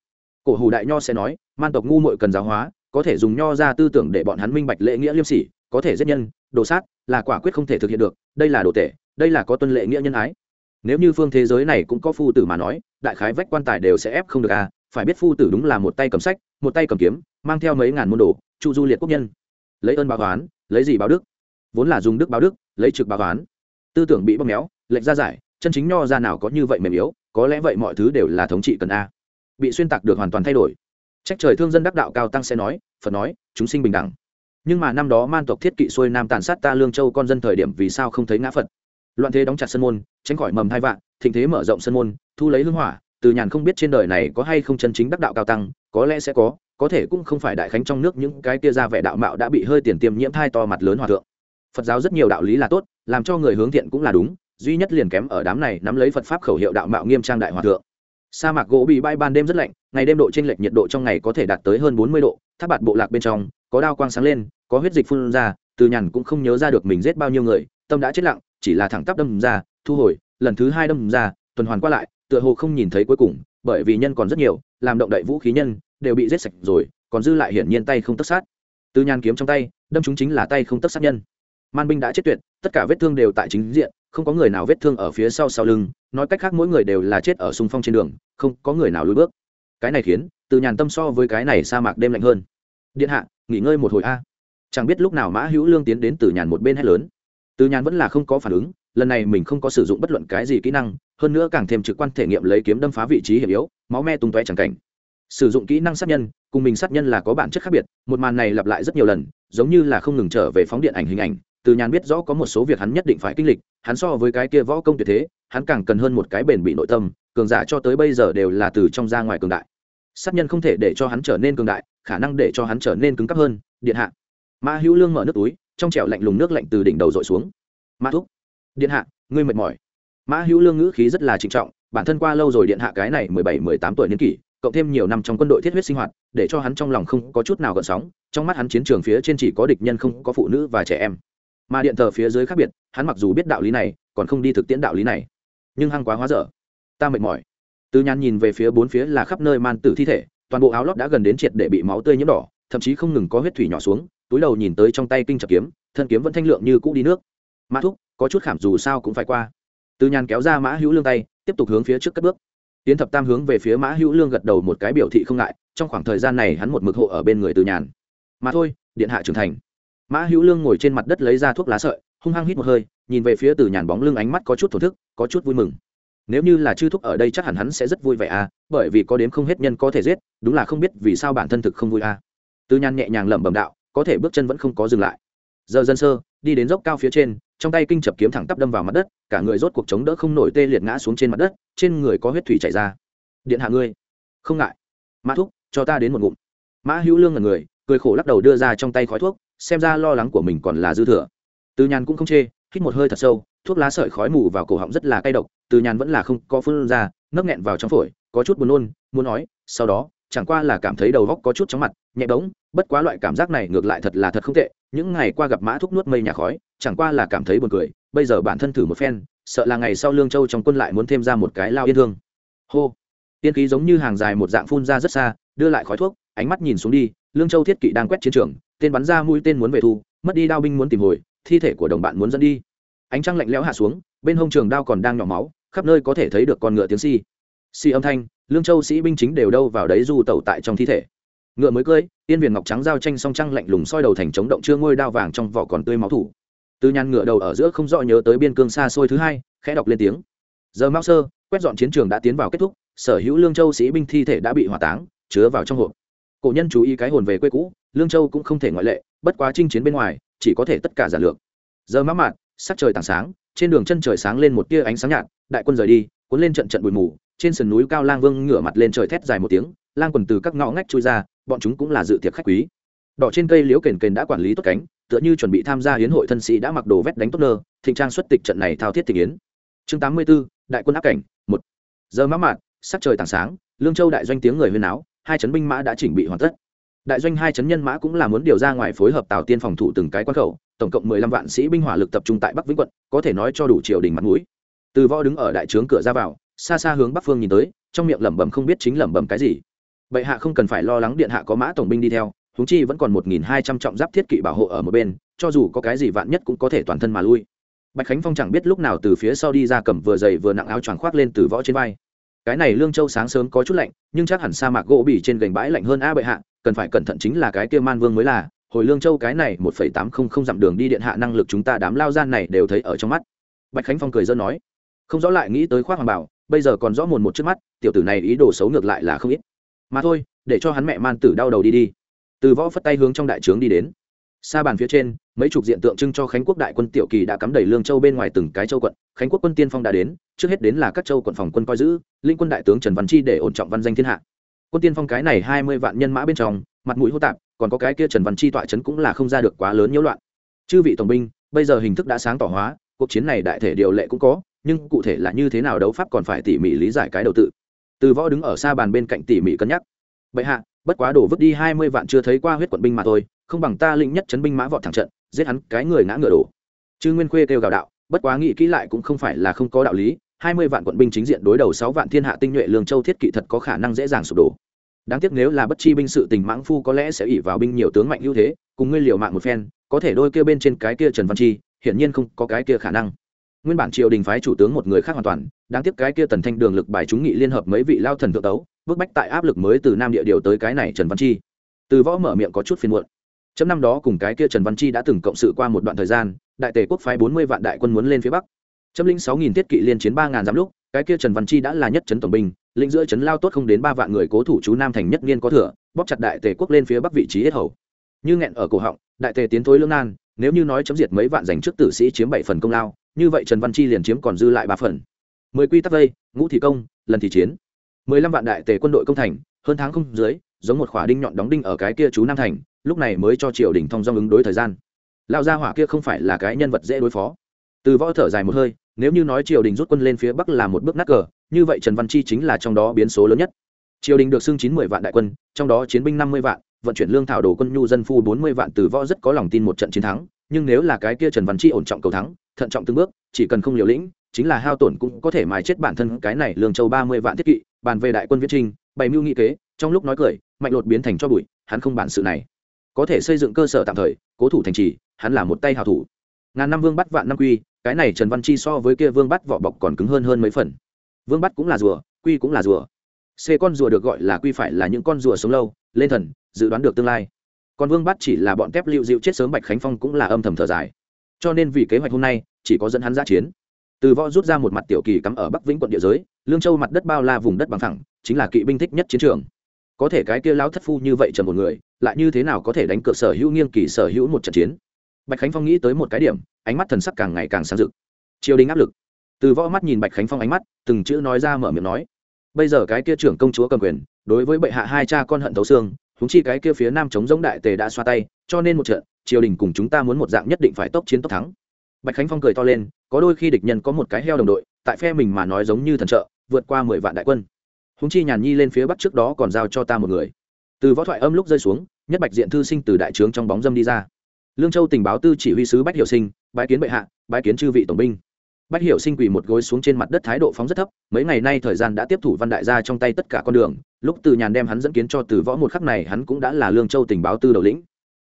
Speaker 1: Cổ hủ đại nho sẽ nói, man tộc ngu muội cần giáo hóa, có thể dùng nho ra tư tưởng để bọn hắn minh bạch lễ nghĩa liêm sỉ, có thể giết nhân, đồ sát, là quả quyết không thể thực hiện được, đây là đồ tệ, đây là có tuân lệ nghĩa nhân ái. Nếu như phương thế giới này cũng có phu tử mà nói, đại khái vách quan tài đều sẽ ép không được à phải biết phu tử đúng là một tay cầm sách, một tay cầm kiếm, mang theo mấy ngàn môn đồ chu du liệt quốc nhân. Lấy ơn báo toán lấy gì báo đức? Vốn là dùng đức báo đức, lấy trực báo toán tư tưởng bị bóp méo lệnh ra giải, chân chính nho ra nào có như vậy mềm yếu, có lẽ vậy mọi thứ đều là thống trị cần a. Bị xuyên tạc được hoàn toàn thay đổi. Trách trời thương dân đắc đạo cao tăng sẽ nói, phật nói, chúng sinh bình đẳng. Nhưng mà năm đó man tộc thiết kỵ xuôi nam tàn sát ta lương châu con dân thời điểm vì sao không thấy ngã phật? Loạn thế đóng chặt sân môn, tránh khỏi mầm hai vạn thịnh thế mở rộng sân môn, thu lấy hưng hỏa, từ nhàn không biết trên đời này có hay không chân chính đắc đạo cao tăng, có lẽ sẽ có có thể cũng không phải đại khánh trong nước những cái kia ra vẻ đạo mạo đã bị hơi tiền tiêm nhiễm thai to mặt lớn hòa thượng phật giáo rất nhiều đạo lý là tốt, làm cho người hướng thiện cũng là đúng, duy nhất liền kém ở đám này nắm lấy phật pháp khẩu hiệu đạo mạo nghiêm trang đại hòa thượng. Sa mạc gỗ bị bay ban đêm rất lạnh, ngày đêm độ t r ê n lệch nhiệt độ trong ngày có thể đạt tới hơn bốn mươi độ tháp bạt bộ lạc bên trong, có đao quang sáng lên, có huyết dịch phun ra, từ nhàn cũng không nhớ ra được mình giết bao nhiêu người, tâm đã chết lặng, chỉ là thẳng tắp đâm ra, thu hồi, lần thứ hai đâm ra, tuần hoàn qua lại, tựa hồ không nhìn thấy cuối cùng, bởi vì nhân còn rất nhiều, làm động đậy vũ khí nhân, đều bị giết sạch rồi, còn dư lại hiển nhiên tay không tất sát. Từ nhàn kiếm trong tay, đâm chúng chính là tay không tất sát nhân man binh đã chết tuyệt, tất cả vết thương đều tại chính diện, không có người nào vết thương ở phía sau sau lưng, nói cách khác mỗi người đều là chết ở sung phong trên đường, không có người nào lùi bước. Cái này khiến, từ nhàn tâm so với cái này sa mạc đêm lạnh hơn. Điện hạ, nghỉ ngơi một hồi a. Chẳng biết lúc nào mã hữu lương tiến đến từ nhàn một bên hét lớn. Từ nhàn vẫn là không có phản ứng, lần này mình không có sử dụng bất luận cái gì kỹ năng, hơn nữa càng thêm trực quan thể nghiệm lấy kiếm đâm phá vị trí hiểm yếu, máu me tung toe chẳng cảnh. Sử dụng kỹ năng sát nhân, cùng mình sát nhân là có bản chất khác biệt, một màn này lặp lại rất nhiều lần, giống như là không ngừng trở về phóng điện ảnh hình ảnh từ nhàn biết rõ có một số việc hắn nhất định phải kinh lịch, hắn so với cái kia võ công tuyệt thế, hắn càng cần hơn một cái bền bị nội tâm, cường giả cho tới bây giờ đều là từ trong ra ngoài cường đại. Sát nhân không thể để cho hắn trở nên cường đại, khả năng để cho hắn trở nên cứng cấp hơn, điện hạ. Mã hữu lương mở nước túi, trong trẻo lạnh lùng nước lạnh từ đỉnh đầu dội xuống. Mã thúc, điện hạ, ngươi mệt mỏi. Mã hữu lương ngữ khí rất là trịnh trọng, bản thân qua lâu rồi điện hạ cái này mười bảy, mười tám tuổi niên kỷ, cộng thêm nhiều năm trong quân đội thiết huyết sinh hoạt, để cho hắn trong lòng không có chút nào gợn sóng, trong mắt hắn chiến trường phía trên chỉ có địch nhân không có phụ nữ và trẻ em mà điện thờ phía dưới khác biệt, hắn mặc dù biết đạo lý này, còn không đi thực tiễn đạo lý này. Nhưng hăng quá hóa dở. Ta mệt mỏi. Từ nhàn nhìn về phía bốn phía là khắp nơi man tử thi thể, toàn bộ áo lót đã gần đến triệt để bị máu tươi nhiễm đỏ, thậm chí không ngừng có huyết thủy nhỏ xuống, túi đầu nhìn tới trong tay kinh chập kiếm, thân kiếm vẫn thanh lượng như cũ đi nước. Mã thúc, có chút khảm dù sao cũng phải qua. Từ nhàn kéo ra mã hữu lương tay, tiếp tục hướng phía trước cất bước. Tiến thập tam hướng về phía mã hữu lương gật đầu một cái biểu thị không ngại, trong khoảng thời gian này hắn một mực hộ ở bên người từ nhàn. Mà thôi, điện hạ trưởng thành mã hữu lương ngồi trên mặt đất lấy ra thuốc lá sợi, hung hăng hít một hơi, nhìn về phía từ nhàn bóng lưng ánh mắt có chút thổn thức, có chút vui mừng. Nếu như là chư thúc ở đây chắc hẳn hắn sẽ rất vui vẻ à bởi vì có đếm không hết nhân có thể giết, đúng là không biết vì sao bản thân thực không vui à. Từ nhàn nhẹ nhàng lẩm bẩm đạo, có thể bước chân vẫn không có dừng lại. Giờ dân sơ, đi đến dốc cao phía trên, trong tay kinh chập kiếm thẳng tắp đâm vào mặt đất, cả người rốt cuộc chống đỡ không nổi tê liệt ngã xuống trên mặt đất, trên người có huyết thủy chảy ra. Điện hạ ngươi. Không ngại. Mã thúc, cho ta đến một ngụm. Mã hữu lương là người, cười khổ lắc đầu đưa ra trong tay khói thuốc xem ra lo lắng của mình còn là dư thừa. Từ nhàn cũng không chê, hít một hơi thật sâu, thuốc lá sợi khói mù vào cổ họng rất là cay độc, từ nhàn vẫn là không có phương ra, nấc nghẹn vào trong phổi, có chút buồn nôn, muốn nói, sau đó, chẳng qua là cảm thấy đầu góc có chút chóng mặt, nhẹ bóng bất quá loại cảm giác này ngược lại thật là thật không tệ, những ngày qua gặp mã thuốc nuốt mây nhà khói, chẳng qua là cảm thấy buồn cười, bây giờ bản thân thử một phen, sợ là ngày sau lương châu trong quân lại muốn thêm ra một cái lao yên thương. Hô. Tiên khí giống như hàng dài một dạng phun ra rất xa, đưa lại khói thuốc, ánh mắt nhìn xuống đi, lương châu thiết kỵ đang quét chiến trường tên bắn ra mũi tên muốn về thu, mất đi đao binh muốn tìm hồi, thi thể của đồng bạn muốn dẫn đi. Ánh trăng lạnh lẽo hạ xuống, bên hông trường đao còn đang nhỏ máu, khắp nơi có thể thấy được con ngựa tiếng si si âm thanh, lương châu sĩ binh chính đều đâu vào đấy du tẩu tại trong thi thể. Ngựa mới cưỡi tiên viền ngọc trắng giao tranh song trăng lạnh lùng soi đầu thành chống động chưa ngôi đao vàng trong vỏ còn tươi máu thủ. Từ nhàn ngựa đầu ở giữa không rõ nhớ tới biên cương xa xôi thứ hai, khẽ đọc lên tiếng. Giờ mao sơ, quét dọn chiến trường đã tiến vào kết thúc, sở hữu lương châu sĩ binh thi thể đã bị hỏa táng, chứa vào trong hộp cổ nhân chú ý cái hồn về quê cũ lương châu cũng không thể ngoại lệ bất quá chinh chiến bên ngoài chỉ có thể tất cả giả lược. Giờ mã mạn sắc trời tảng sáng trên đường chân trời sáng lên một tia ánh sáng nhạt đại quân rời đi cuốn lên trận trận bụi mù trên sườn núi cao lang vương ngửa mặt lên trời thét dài một tiếng lang quần từ các ngõ ngách chui ra bọn chúng cũng là dự tiệc khách quý. Đỏ trên cây liễu kền kền đã quản lý tốt cánh tựa như chuẩn bị tham gia hiến hội thân sĩ đã mặc đồ vét đánh tốt nơ thịnh trang xuất tịch trận này thao thiết thị yến. Chương tám mươi 84, đại quân áp cảnh một. Giờ mã mạn sắc trời tảng sáng lương châu đại doanh tiếng người huyên áo hai chấn binh mã đã chỉnh bị hoàn tất. Đại doanh hai chấn nhân mã cũng là muốn điều ra ngoài phối hợp tào tiên phòng thủ từng cái quan khẩu, tổng cộng mười lăm vạn sĩ binh hỏa lực tập trung tại bắc vĩnh quận, có thể nói cho đủ triều đình mặt mũi. Từ võ đứng ở đại trướng cửa ra vào, xa xa hướng bắc phương nhìn tới, trong miệng lẩm bẩm không biết chính lẩm bẩm cái gì. Bệ hạ không cần phải lo lắng điện hạ có mã tổng binh đi theo húng chi vẫn còn một nghìn hai trăm trọng giáp thiết kỵ bảo hộ ở một bên, cho dù có cái gì vạn nhất cũng có thể toàn thân mà lui. Bạch khánh phong chẳng biết lúc nào từ phía sau đi ra cầm vừa dày vừa nặng áo choàng khoác lên từ võ trên vai cái này lương châu sáng sớm có chút lạnh, nhưng chắc hẳn sa mạc gỗ bỉ trên gành bãi lạnh hơn a bệ hạ, cần phải cẩn thận chính là cái kia man vương mới là. Hồi lương châu cái này một phẩy tám không không dặm đường đi điện hạ năng lực chúng ta đám lao gian này đều thấy ở trong mắt. Bạch khánh phong cười dân nói, không rõ lại nghĩ tới khoác hoàng bảo, bây giờ còn rõ mồn một trước mắt, tiểu tử này ý đồ xấu ngược lại là không ít. Mà thôi, để cho hắn mẹ man tử đau đầu đi đi. Từ võ phất tay hướng trong đại trướng đi đến. Xa bàn phía trên mấy chục diện tượng trưng cho khánh quốc đại quân tiểu kỳ đã cắm đầy lương châu bên ngoài từng cái châu quận. Khánh quốc quân tiên phong đã đến, trước hết đến là các châu quận phòng quân coi giữ, linh quân đại tướng trần văn chi để ổn trọng văn danh thiên hạ. Quân tiên phong cái này hai mươi vạn nhân mã bên trong, mặt mũi hô tạp, còn có cái kia trần văn chi tọa trấn cũng là không ra được quá lớn nhiễu loạn. Chư vị tổng binh, bây giờ hình thức đã sáng tỏ hóa, cuộc chiến này đại thể điều lệ cũng có, nhưng cụ thể là như thế nào đấu pháp còn phải tỉ mỉ lý giải cái đầu tự. Từ võ đứng ở xa bàn bên cạnh tỉ mỉ cân nhắc. Bệ hạ, bất quá đổ vứt đi hai mươi vạn chưa thấy qua huyết quận binh mà thôi, không bằng ta lĩnh nhất chấn binh mã vọt thẳng trận giết hắn, cái người ngã ngựa đổ. Chư nguyên khuê kêu gào đạo, bất quá nghĩ kỹ lại cũng không phải là không có đạo lý, hai mươi vạn quận binh chính diện đối đầu sáu vạn thiên hạ tinh nhuệ lương châu thiết kỵ thật có khả năng dễ dàng sụp đổ. Đáng tiếc nếu là bất chi binh sự tình mãng phu có lẽ sẽ ỉ vào binh nhiều tướng mạnh ưu thế, cùng ngươi liều mạng một phen, có thể đôi kia bên trên cái kia trần văn chi, hiển nhiên không có cái kia khả năng. Nguyên bản triều đình phái chủ tướng một người khác hoàn toàn, đáng tiếc cái kia tần thanh đường lực bài chúng nghị liên hợp mấy vị lao thần thượng tấu, bức bách tại áp lực mới từ nam địa điều tới cái này trần văn chi. Từ võ mở miệng có chút phiền muộn chấm năm đó cùng cái kia trần văn chi đã từng cộng sự qua một đoạn thời gian, đại tề quốc phái bốn mươi vạn đại quân muốn lên phía bắc. Chấm lĩnh sáu nghìn tiết kỵ liên chiến ba ngàn giám lúc, cái kia trần văn chi đã là nhất trấn tổng binh, lĩnh giữa trấn lao tốt không đến ba vạn người cố thủ chú nam thành nhất niên có thừa bóc chặt đại tề quốc lên phía bắc vị trí hết hầu. Như nghẹn ở cổ họng, đại tề tiến thối lương nan, nếu như nói chấm diệt mấy vạn giành trước tử sĩ chiếm bảy phần công lao, như vậy trần văn chi liền chiếm còn dư lại ba phần. Mười quy tắc vây, ngũ thị công, lần thì chiến. Mười lăm vạn đại tề quân đội công thành, hơn tháng không dưới giống một khỏa đinh nhọn đóng đinh ở cái kia chú nam thành, lúc này mới cho triều đình thông dong ứng đối thời gian. Lao gia hỏa kia không phải là cái nhân vật dễ đối phó. Từ võ thở dài một hơi, nếu như nói triều đình rút quân lên phía bắc là một bước nát cờ, như vậy trần văn chi chính là trong đó biến số lớn nhất. Triều đình được xưng chín mươi vạn đại quân, trong đó chiến binh năm mươi vạn, vận chuyển lương thảo đồ quân nhu dân phu bốn mươi vạn từ võ rất có lòng tin một trận chiến thắng, nhưng nếu là cái kia trần văn chi ổn trọng cầu thắng, thận trọng từng bước, chỉ cần không liều lĩnh, chính là hao tổn cũng có thể mài chết bản thân cái này lương châu ba mươi vạn thiết kỵ, bàn về đại quân viết trinh bày mưu nghị kế, trong lúc nói cười mạnh lột biến thành cho bụi, hắn không bản sự này. Có thể xây dựng cơ sở tạm thời, cố thủ thành trì, hắn là một tay hào thủ. Ngàn năm vương bắt, vạn năm quy, cái này trần văn chi so với kia vương bắt vỏ bọc còn cứng hơn hơn mấy phần. Vương bắt cũng là rùa, quy cũng là rùa. C con rùa được gọi là quy phải là những con rùa sống lâu, lên thần, dự đoán được tương lai. Còn vương bắt chỉ là bọn tép liệu dịu chết sớm bạch khánh phong cũng là âm thầm thở dài. Cho nên vì kế hoạch hôm nay, chỉ có dẫn hắn ra chiến. Từ võ rút ra một mặt tiểu kỳ cắm ở bắc vĩnh quận địa giới, lương châu mặt đất bao la vùng đất bằng thẳng chính là kỵ binh thích nhất chiến trường có thể cái kia lão thất phu như vậy trầm một người, lại như thế nào có thể đánh cược sở hữu nghiêng kỳ sở hữu một trận chiến? Bạch khánh phong nghĩ tới một cái điểm, ánh mắt thần sắc càng ngày càng sáng rực. Triều đình áp lực. Từ võ mắt nhìn bạch khánh phong ánh mắt, từng chữ nói ra mở miệng nói. Bây giờ cái kia trưởng công chúa cầm quyền, đối với bệ hạ hai cha con hận thấu xương húng chi cái kia phía nam chống giống đại tề đã xoa tay, cho nên một trận, triều đình cùng chúng ta muốn một dạng nhất định phải tốc chiến tốc thắng. Bạch khánh phong cười to lên, có đôi khi địch nhân có một cái heo đồng đội, tại phe mình mà nói giống như thần trợ, vượt qua mười vạn đại quân húng chi nhàn nhi lên phía bắc trước đó còn giao cho ta một người. Từ võ thoại âm lúc rơi xuống, nhất bạch diện thư sinh từ đại trướng trong bóng dâm đi ra. Lương châu tình báo tư chỉ huy sứ bách hiệu sinh, bái kiến bệ hạ, bái kiến chư vị tổng binh. Bách hiệu sinh quỳ một gối xuống trên mặt đất thái độ phóng rất thấp, mấy ngày nay thời gian đã tiếp thủ văn đại gia trong tay tất cả con đường, lúc từ nhàn đem hắn dẫn kiến cho từ võ một khắc này hắn cũng đã là lương châu tình báo tư đầu lĩnh.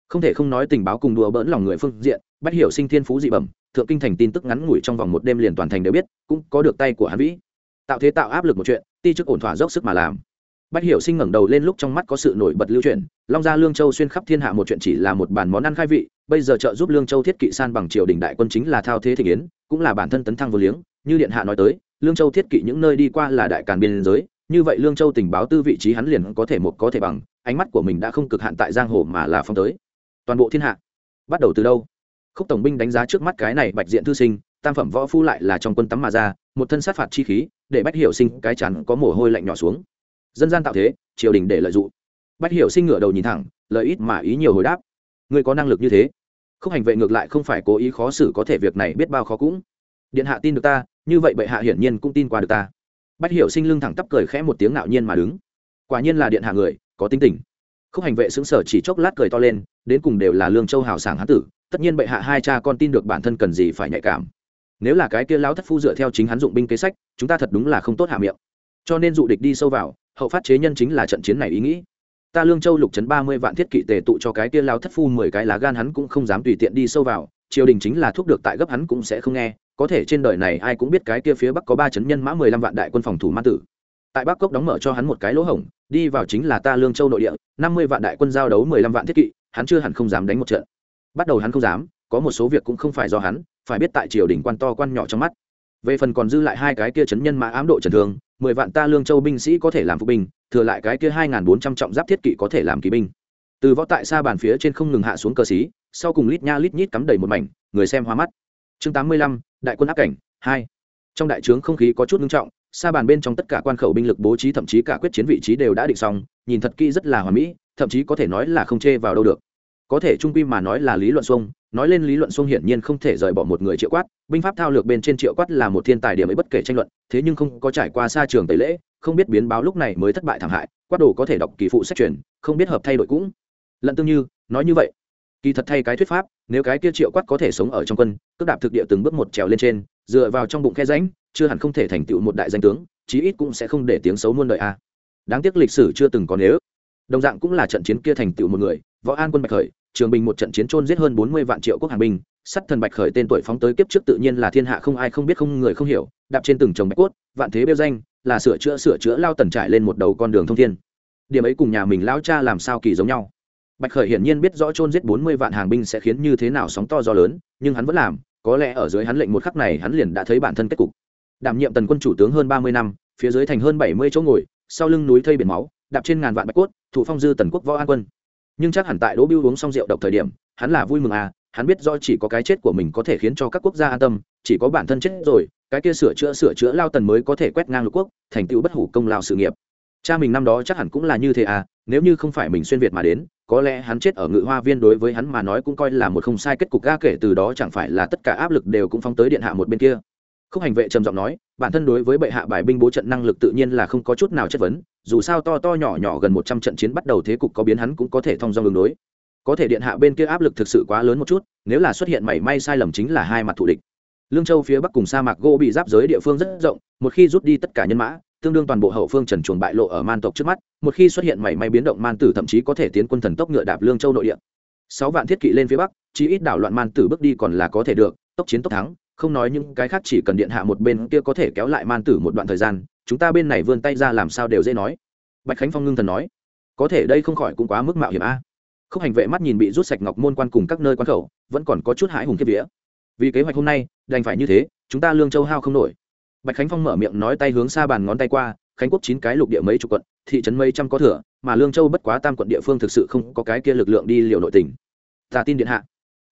Speaker 1: Không thể không nói tình báo cùng đùa bỡn lòng người phương diện, bách hiệu sinh thiên phú dị bẩm, thượng kinh thành tin tức ngắn ngủi trong vòng một đêm liền toàn thành đều biết, cũng có được tay của hắn vĩ. Tạo thế tạo áp lực một chuyện ti chức ổn thỏa dốc sức mà làm. Bách hiểu sinh ngẩng đầu lên lúc trong mắt có sự nổi bật lưu truyền long gia lương châu xuyên khắp thiên hạ một chuyện chỉ là một bàn món ăn khai vị, bây giờ trợ giúp lương châu thiết kỵ san bằng triều đình đại quân chính là thao thế thị yến, cũng là bản thân tấn thăng vô liếng, như điện hạ nói tới, lương châu thiết kỵ những nơi đi qua là đại càn biên giới, như vậy lương châu tình báo tư vị trí hắn liền có thể một có thể bằng, ánh mắt của mình đã không cực hạn tại giang hồ mà là phong tới. Toàn bộ thiên hạ. Bắt đầu từ đâu? Khúc tổng binh đánh giá trước mắt cái này bạch diện thư sinh, tam phẩm võ phu lại là trong quân tắm mà ra, một thân sát phạt chi khí để bách hiểu sinh cái chắn có mồ hôi lạnh nhỏ xuống. Dân gian tạo thế, triều đình để lợi dụng. Bách hiểu sinh ngửa đầu nhìn thẳng lợi ít mà ý nhiều hồi đáp. Người có năng lực như thế. Khúc hành vệ ngược lại không phải cố ý khó xử có thể việc này biết bao khó cũng. Điện hạ tin được ta, như vậy bệ hạ hiển nhiên cũng tin qua được ta. Bách hiểu sinh lưng thẳng tắp cười khẽ một tiếng ngạo nhiên mà đứng. Quả nhiên là điện hạ người, có tính tình. Khúc hành vệ xứng sở chỉ chốc lát cười to lên, đến cùng đều là lương châu hào sảng hán tử, tất nhiên bệ hạ hai cha con tin được bản thân cần gì phải nhạy cảm nếu là cái kia lão thất phu dựa theo chính hắn dụng binh kế sách, chúng ta thật đúng là không tốt hạ miệng. Cho nên dụ địch đi sâu vào, hậu phát chế nhân chính là trận chiến này ý nghĩ. Ta lương châu lục trấn ba mươi vạn thiết kỵ tề tụ cho cái kia lao thất phu mười cái lá gan hắn cũng không dám tùy tiện đi sâu vào, triều đình chính là thuốc được tại gấp hắn cũng sẽ không nghe, có thể trên đời này ai cũng biết cái kia phía bắc có ba chấn nhân mã mười lăm vạn đại quân phòng thủ ma tử. Tại bắc cốc đóng mở cho hắn một cái lỗ hổng, đi vào chính là ta lương châu nội địa, năm mươi vạn đại quân giao đấu mười lăm vạn thiết kỵ, hắn chưa hẳn không dám đánh một trận. Bắt đầu hắn không dám, có một số việc cũng không phải do hắn phải biết tại triều đình quan to quan nhỏ trong mắt. Về phần còn dư lại hai cái kia chấn nhân mã ám độ trần thương, mười vạn ta lương châu binh sĩ có thể làm phục binh, thừa lại cái kia hai bốn trăm trọng giáp thiết kỵ có thể làm kỳ binh. Từ võ tại xa bàn phía trên không ngừng hạ xuống cờ xí, sau cùng lít nha lít nhít cắm đầy một mảnh, người xem hoa mắt. Chương tám mươi lăm, đại quân áp cảnh, hai. Trong đại trướng không khí có chút ngưng trọng xa bàn bên trong tất cả quan khẩu binh lực bố trí thậm chí cả quyết chiến vị trí đều đã định xong, nhìn thật kỹ rất là hoàn mỹ, thậm chí có thể nói là không chê vào đâu được. Có thể trung quy mà nói là lý luận xuông nói lên lý luận xuông hiển nhiên không thể rời bỏ một người triệu quát, binh pháp thao lược bên trên triệu quát là một thiên tài điểm ấy bất kể tranh luận, thế nhưng không có trải qua xa trường tẩy lễ, không biết biến báo lúc này mới thất bại thảm hại, quát đồ có thể đọc kỳ phụ sách truyền, không biết hợp thay đổi cũng. Lận tương như, nói như vậy, kỳ thật thay cái thuyết pháp, nếu cái kia triệu quát có thể sống ở trong quân, cước đạp thực địa từng bước một trèo lên trên, dựa vào trong bụng khe ránh chưa hẳn không thể thành tựu một đại danh tướng, chí ít cũng sẽ không để tiếng xấu muôn đời a. Đáng tiếc lịch sử chưa từng có nếu đồng dạng cũng là trận chiến kia thành tựu một người, võ an quân bạch khởi trường bình một trận chiến trôn giết hơn bốn mươi vạn triệu quốc hàng binh, sắt thần bạch khởi tên tuổi phóng tới kiếp trước tự nhiên là thiên hạ không ai không biết không người không hiểu, đạp trên từng chồng bạch cốt, vạn thế bêu danh, là sửa chữa sửa chữa lao tần trải lên một đầu con đường thông thiên. Điểm ấy cùng nhà mình lao cha làm sao kỳ giống nhau. Bạch khởi hiển nhiên biết rõ trôn giết bốn mươi vạn hàng binh sẽ khiến như thế nào sóng to gió lớn, nhưng hắn vẫn làm, có lẽ ở dưới hắn lệnh một khắc này hắn liền đã thấy bản thân kết cục. Đảm nhiệm tần quân chủ tướng hơn ba mươi năm, phía dưới thành hơn bảy mươi chỗ ngồi, sau lưng núi thây biển máu, đạp trên ngàn vạn bạch cốt, thủ phong dư tần quốc võ an quân nhưng chắc hẳn tại đỗ biêu uống xong rượu độc thời điểm, hắn là vui mừng à hắn biết do chỉ có cái chết của mình có thể khiến cho các quốc gia an tâm, chỉ có bản thân chết rồi, cái kia sửa chữa sửa chữa lao tần mới có thể quét ngang lục quốc, thành tựu bất hủ công lao sự nghiệp. Cha mình năm đó chắc hẳn cũng là như thế à nếu như không phải mình xuyên việt mà đến, có lẽ hắn chết ở ngự hoa viên đối với hắn mà nói cũng coi là một không sai kết cục, ga kể từ đó chẳng phải là tất cả áp lực đều cũng phóng tới điện hạ một bên kia khúc hành vệ trầm giọng nói, bản thân đối với bệ hạ bài binh bố trận năng lực tự nhiên là không có chút nào chất vấn, dù sao to to nhỏ nhỏ gần một trăm trận chiến bắt đầu thế cục có biến hắn cũng có thể thông dong đường đối. Có thể điện hạ bên kia áp lực thực sự quá lớn một chút, nếu là xuất hiện mảy may sai lầm chính là hai mặt thù địch. Lương châu phía bắc cùng sa mạc gỗ bị giáp giới địa phương rất rộng, một khi rút đi tất cả nhân mã, tương đương toàn bộ hậu phương trần chuồng bại lộ ở man tộc trước mắt, một khi xuất hiện mảy may biến động man tử thậm chí có thể tiến quân thần tốc ngựa đạp lương châu nội địa. Sáu vạn thiết kỵ lên phía bắc chỉ ít đảo loạn man tử bước đi còn là có thể được, tốc chiến tốc thắng không nói những cái khác chỉ cần điện hạ một bên kia có thể kéo lại man tử một đoạn thời gian, chúng ta bên này vươn tay ra làm sao đều dễ nói. Bạch khánh phong ngưng thần nói. Có thể đây không khỏi cũng quá mức mạo hiểm a. Không hành vệ mắt nhìn bị rút sạch ngọc môn quan cùng các nơi quan khẩu, vẫn còn có chút hãi hùng kiếp vía. Vì kế hoạch hôm nay, đành phải như thế, chúng ta lương châu hao không nổi. Bạch khánh phong mở miệng nói tay hướng xa bàn ngón tay qua, khánh quốc chín cái lục địa mấy chục quận, thị trấn mấy trăm có thừa, mà lương châu bất quá tam quận địa phương thực sự không có cái kia lực lượng đi liều nội tỉnh ta tin điện hạ.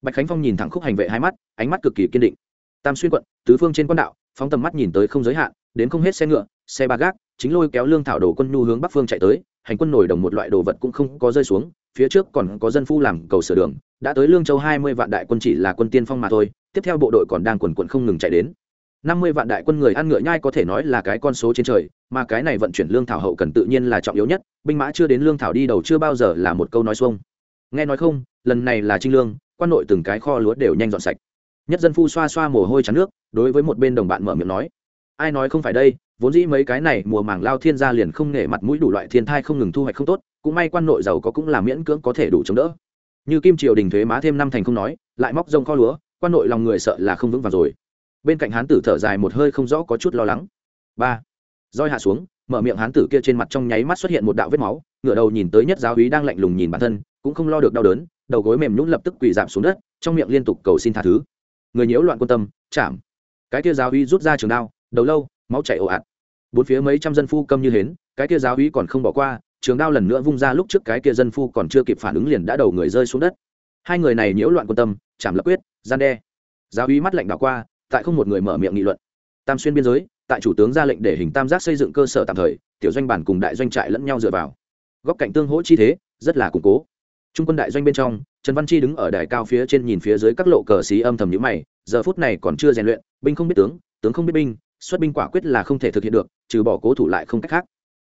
Speaker 1: Bạch khánh phong nhìn thẳng khúc hành vệ hai mắt, ánh mắt cực kỳ kiên định tam xuyên quận, tứ phương trên quan đạo, phóng tầm mắt nhìn tới không giới hạn, đến không hết xe ngựa, xe ba gác, chính lôi kéo lương thảo đồ quân nhu hướng bắc phương chạy tới, hành quân nổi đồng một loại đồ vật cũng không có rơi xuống, phía trước còn có dân phu làm cầu sửa đường, đã tới lương châu hai mươi vạn đại quân chỉ là quân tiên phong mà thôi, tiếp theo bộ đội còn đang quần quận không ngừng chạy đến. Năm mươi vạn đại quân người ăn ngựa nhai có thể nói là cái con số trên trời, mà cái này vận chuyển lương thảo hậu cần tự nhiên là trọng yếu nhất, binh mã chưa đến lương thảo đi đầu chưa bao giờ là một câu nói xuông. Nghe nói không, lần này là trinh lương, quan nội từng cái kho lúa đều nhanh dọn sạch nhất dân phu xoa xoa mồ hôi trắng nước, đối với một bên đồng bạn mở miệng nói, ai nói không phải đây, vốn dĩ mấy cái này mùa màng lao thiên gia liền không nể mặt mũi đủ loại thiên thai không ngừng thu hoạch không tốt, cũng may quan nội giàu có cũng là miễn cưỡng có thể đủ chống đỡ. Như kim triều đình thuế má thêm năm thành không nói, lại móc rông kho lúa, quan nội lòng người sợ là không vững vàng rồi. Bên cạnh hán tử thở dài một hơi không rõ có chút lo lắng. Ba, roi hạ xuống, mở miệng hán tử kia trên mặt trong nháy mắt xuất hiện một đạo vết máu, ngửa đầu nhìn tới nhất giáo úy đang lạnh lùng nhìn bản thân, cũng không lo được đau đớn, đầu gối mềm nhũn lập tức quỳ giảm xuống đất, trong miệng liên tục cầu xin tha thứ người nhiễu loạn quân tâm, chạm. Cái kia giáo uy rút ra trường đao, đầu lâu, máu chảy ồ ạt. Bốn phía mấy trăm dân phu câm như hến, cái kia giáo uy còn không bỏ qua, trường đao lần nữa vung ra lúc trước cái kia dân phu còn chưa kịp phản ứng liền đã đầu người rơi xuống đất. Hai người này nhiễu loạn quân tâm, chạm lập quyết, gian đe. Giáo uy mắt lạnh đảo qua, tại không một người mở miệng nghị luận. Tam xuyên biên giới, tại chủ tướng ra lệnh để hình tam giác xây dựng cơ sở tạm thời, tiểu doanh bản cùng đại doanh trại lẫn nhau dựa vào. Góc cạnh tương hỗ chi thế, rất là củng cố trung quân đại doanh bên trong, trần văn chi đứng ở đài cao phía trên nhìn phía dưới các lộ cờ xí âm thầm nhữ mày, giờ phút này còn chưa rèn luyện, binh không biết tướng tướng không biết binh, xuất binh quả quyết là không thể thực hiện được, trừ bỏ cố thủ lại không cách khác.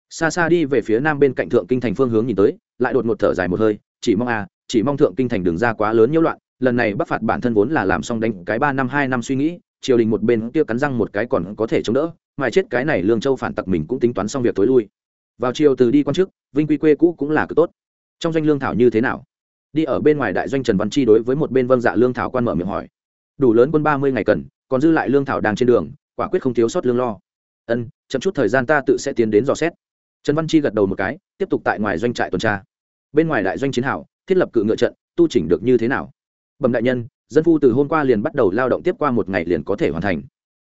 Speaker 1: Xa xa đi về phía nam bên cạnh thượng kinh thành phương hướng nhìn tới, lại đột một thở dài một hơi, chỉ mong à chỉ mong thượng kinh thành đường ra quá lớn nhiễu loạn, lần này bắc phạt bản thân vốn là làm xong đánh cái ba năm, hai năm suy nghĩ, triều đình một bên kia cắn răng một cái còn có thể chống đỡ, mà chết cái này lương châu phản tặc mình cũng tính toán xong việc tối lui. Vào chiều từ đi quan chức vinh quy quê cũ cũng là cực tốt trong doanh lương thảo như thế nào? Đi ở bên ngoài đại doanh trần văn chi đối với một bên vâng dạ lương thảo quan mở miệng hỏi. Đủ lớn quân ba mươi ngày cần, còn dư lại lương thảo đang trên đường, quả quyết không thiếu sót lương lo. Ân, chậm chút thời gian ta tự sẽ tiến đến dò xét. Trần văn chi gật đầu một cái, tiếp tục tại ngoài doanh trại tuần tra. Bên ngoài đại doanh chiến hảo thiết lập cự ngựa trận, tu chỉnh được như thế nào? Bẩm đại nhân, dân phu từ hôm qua liền bắt đầu lao động tiếp qua một ngày liền có thể hoàn thành.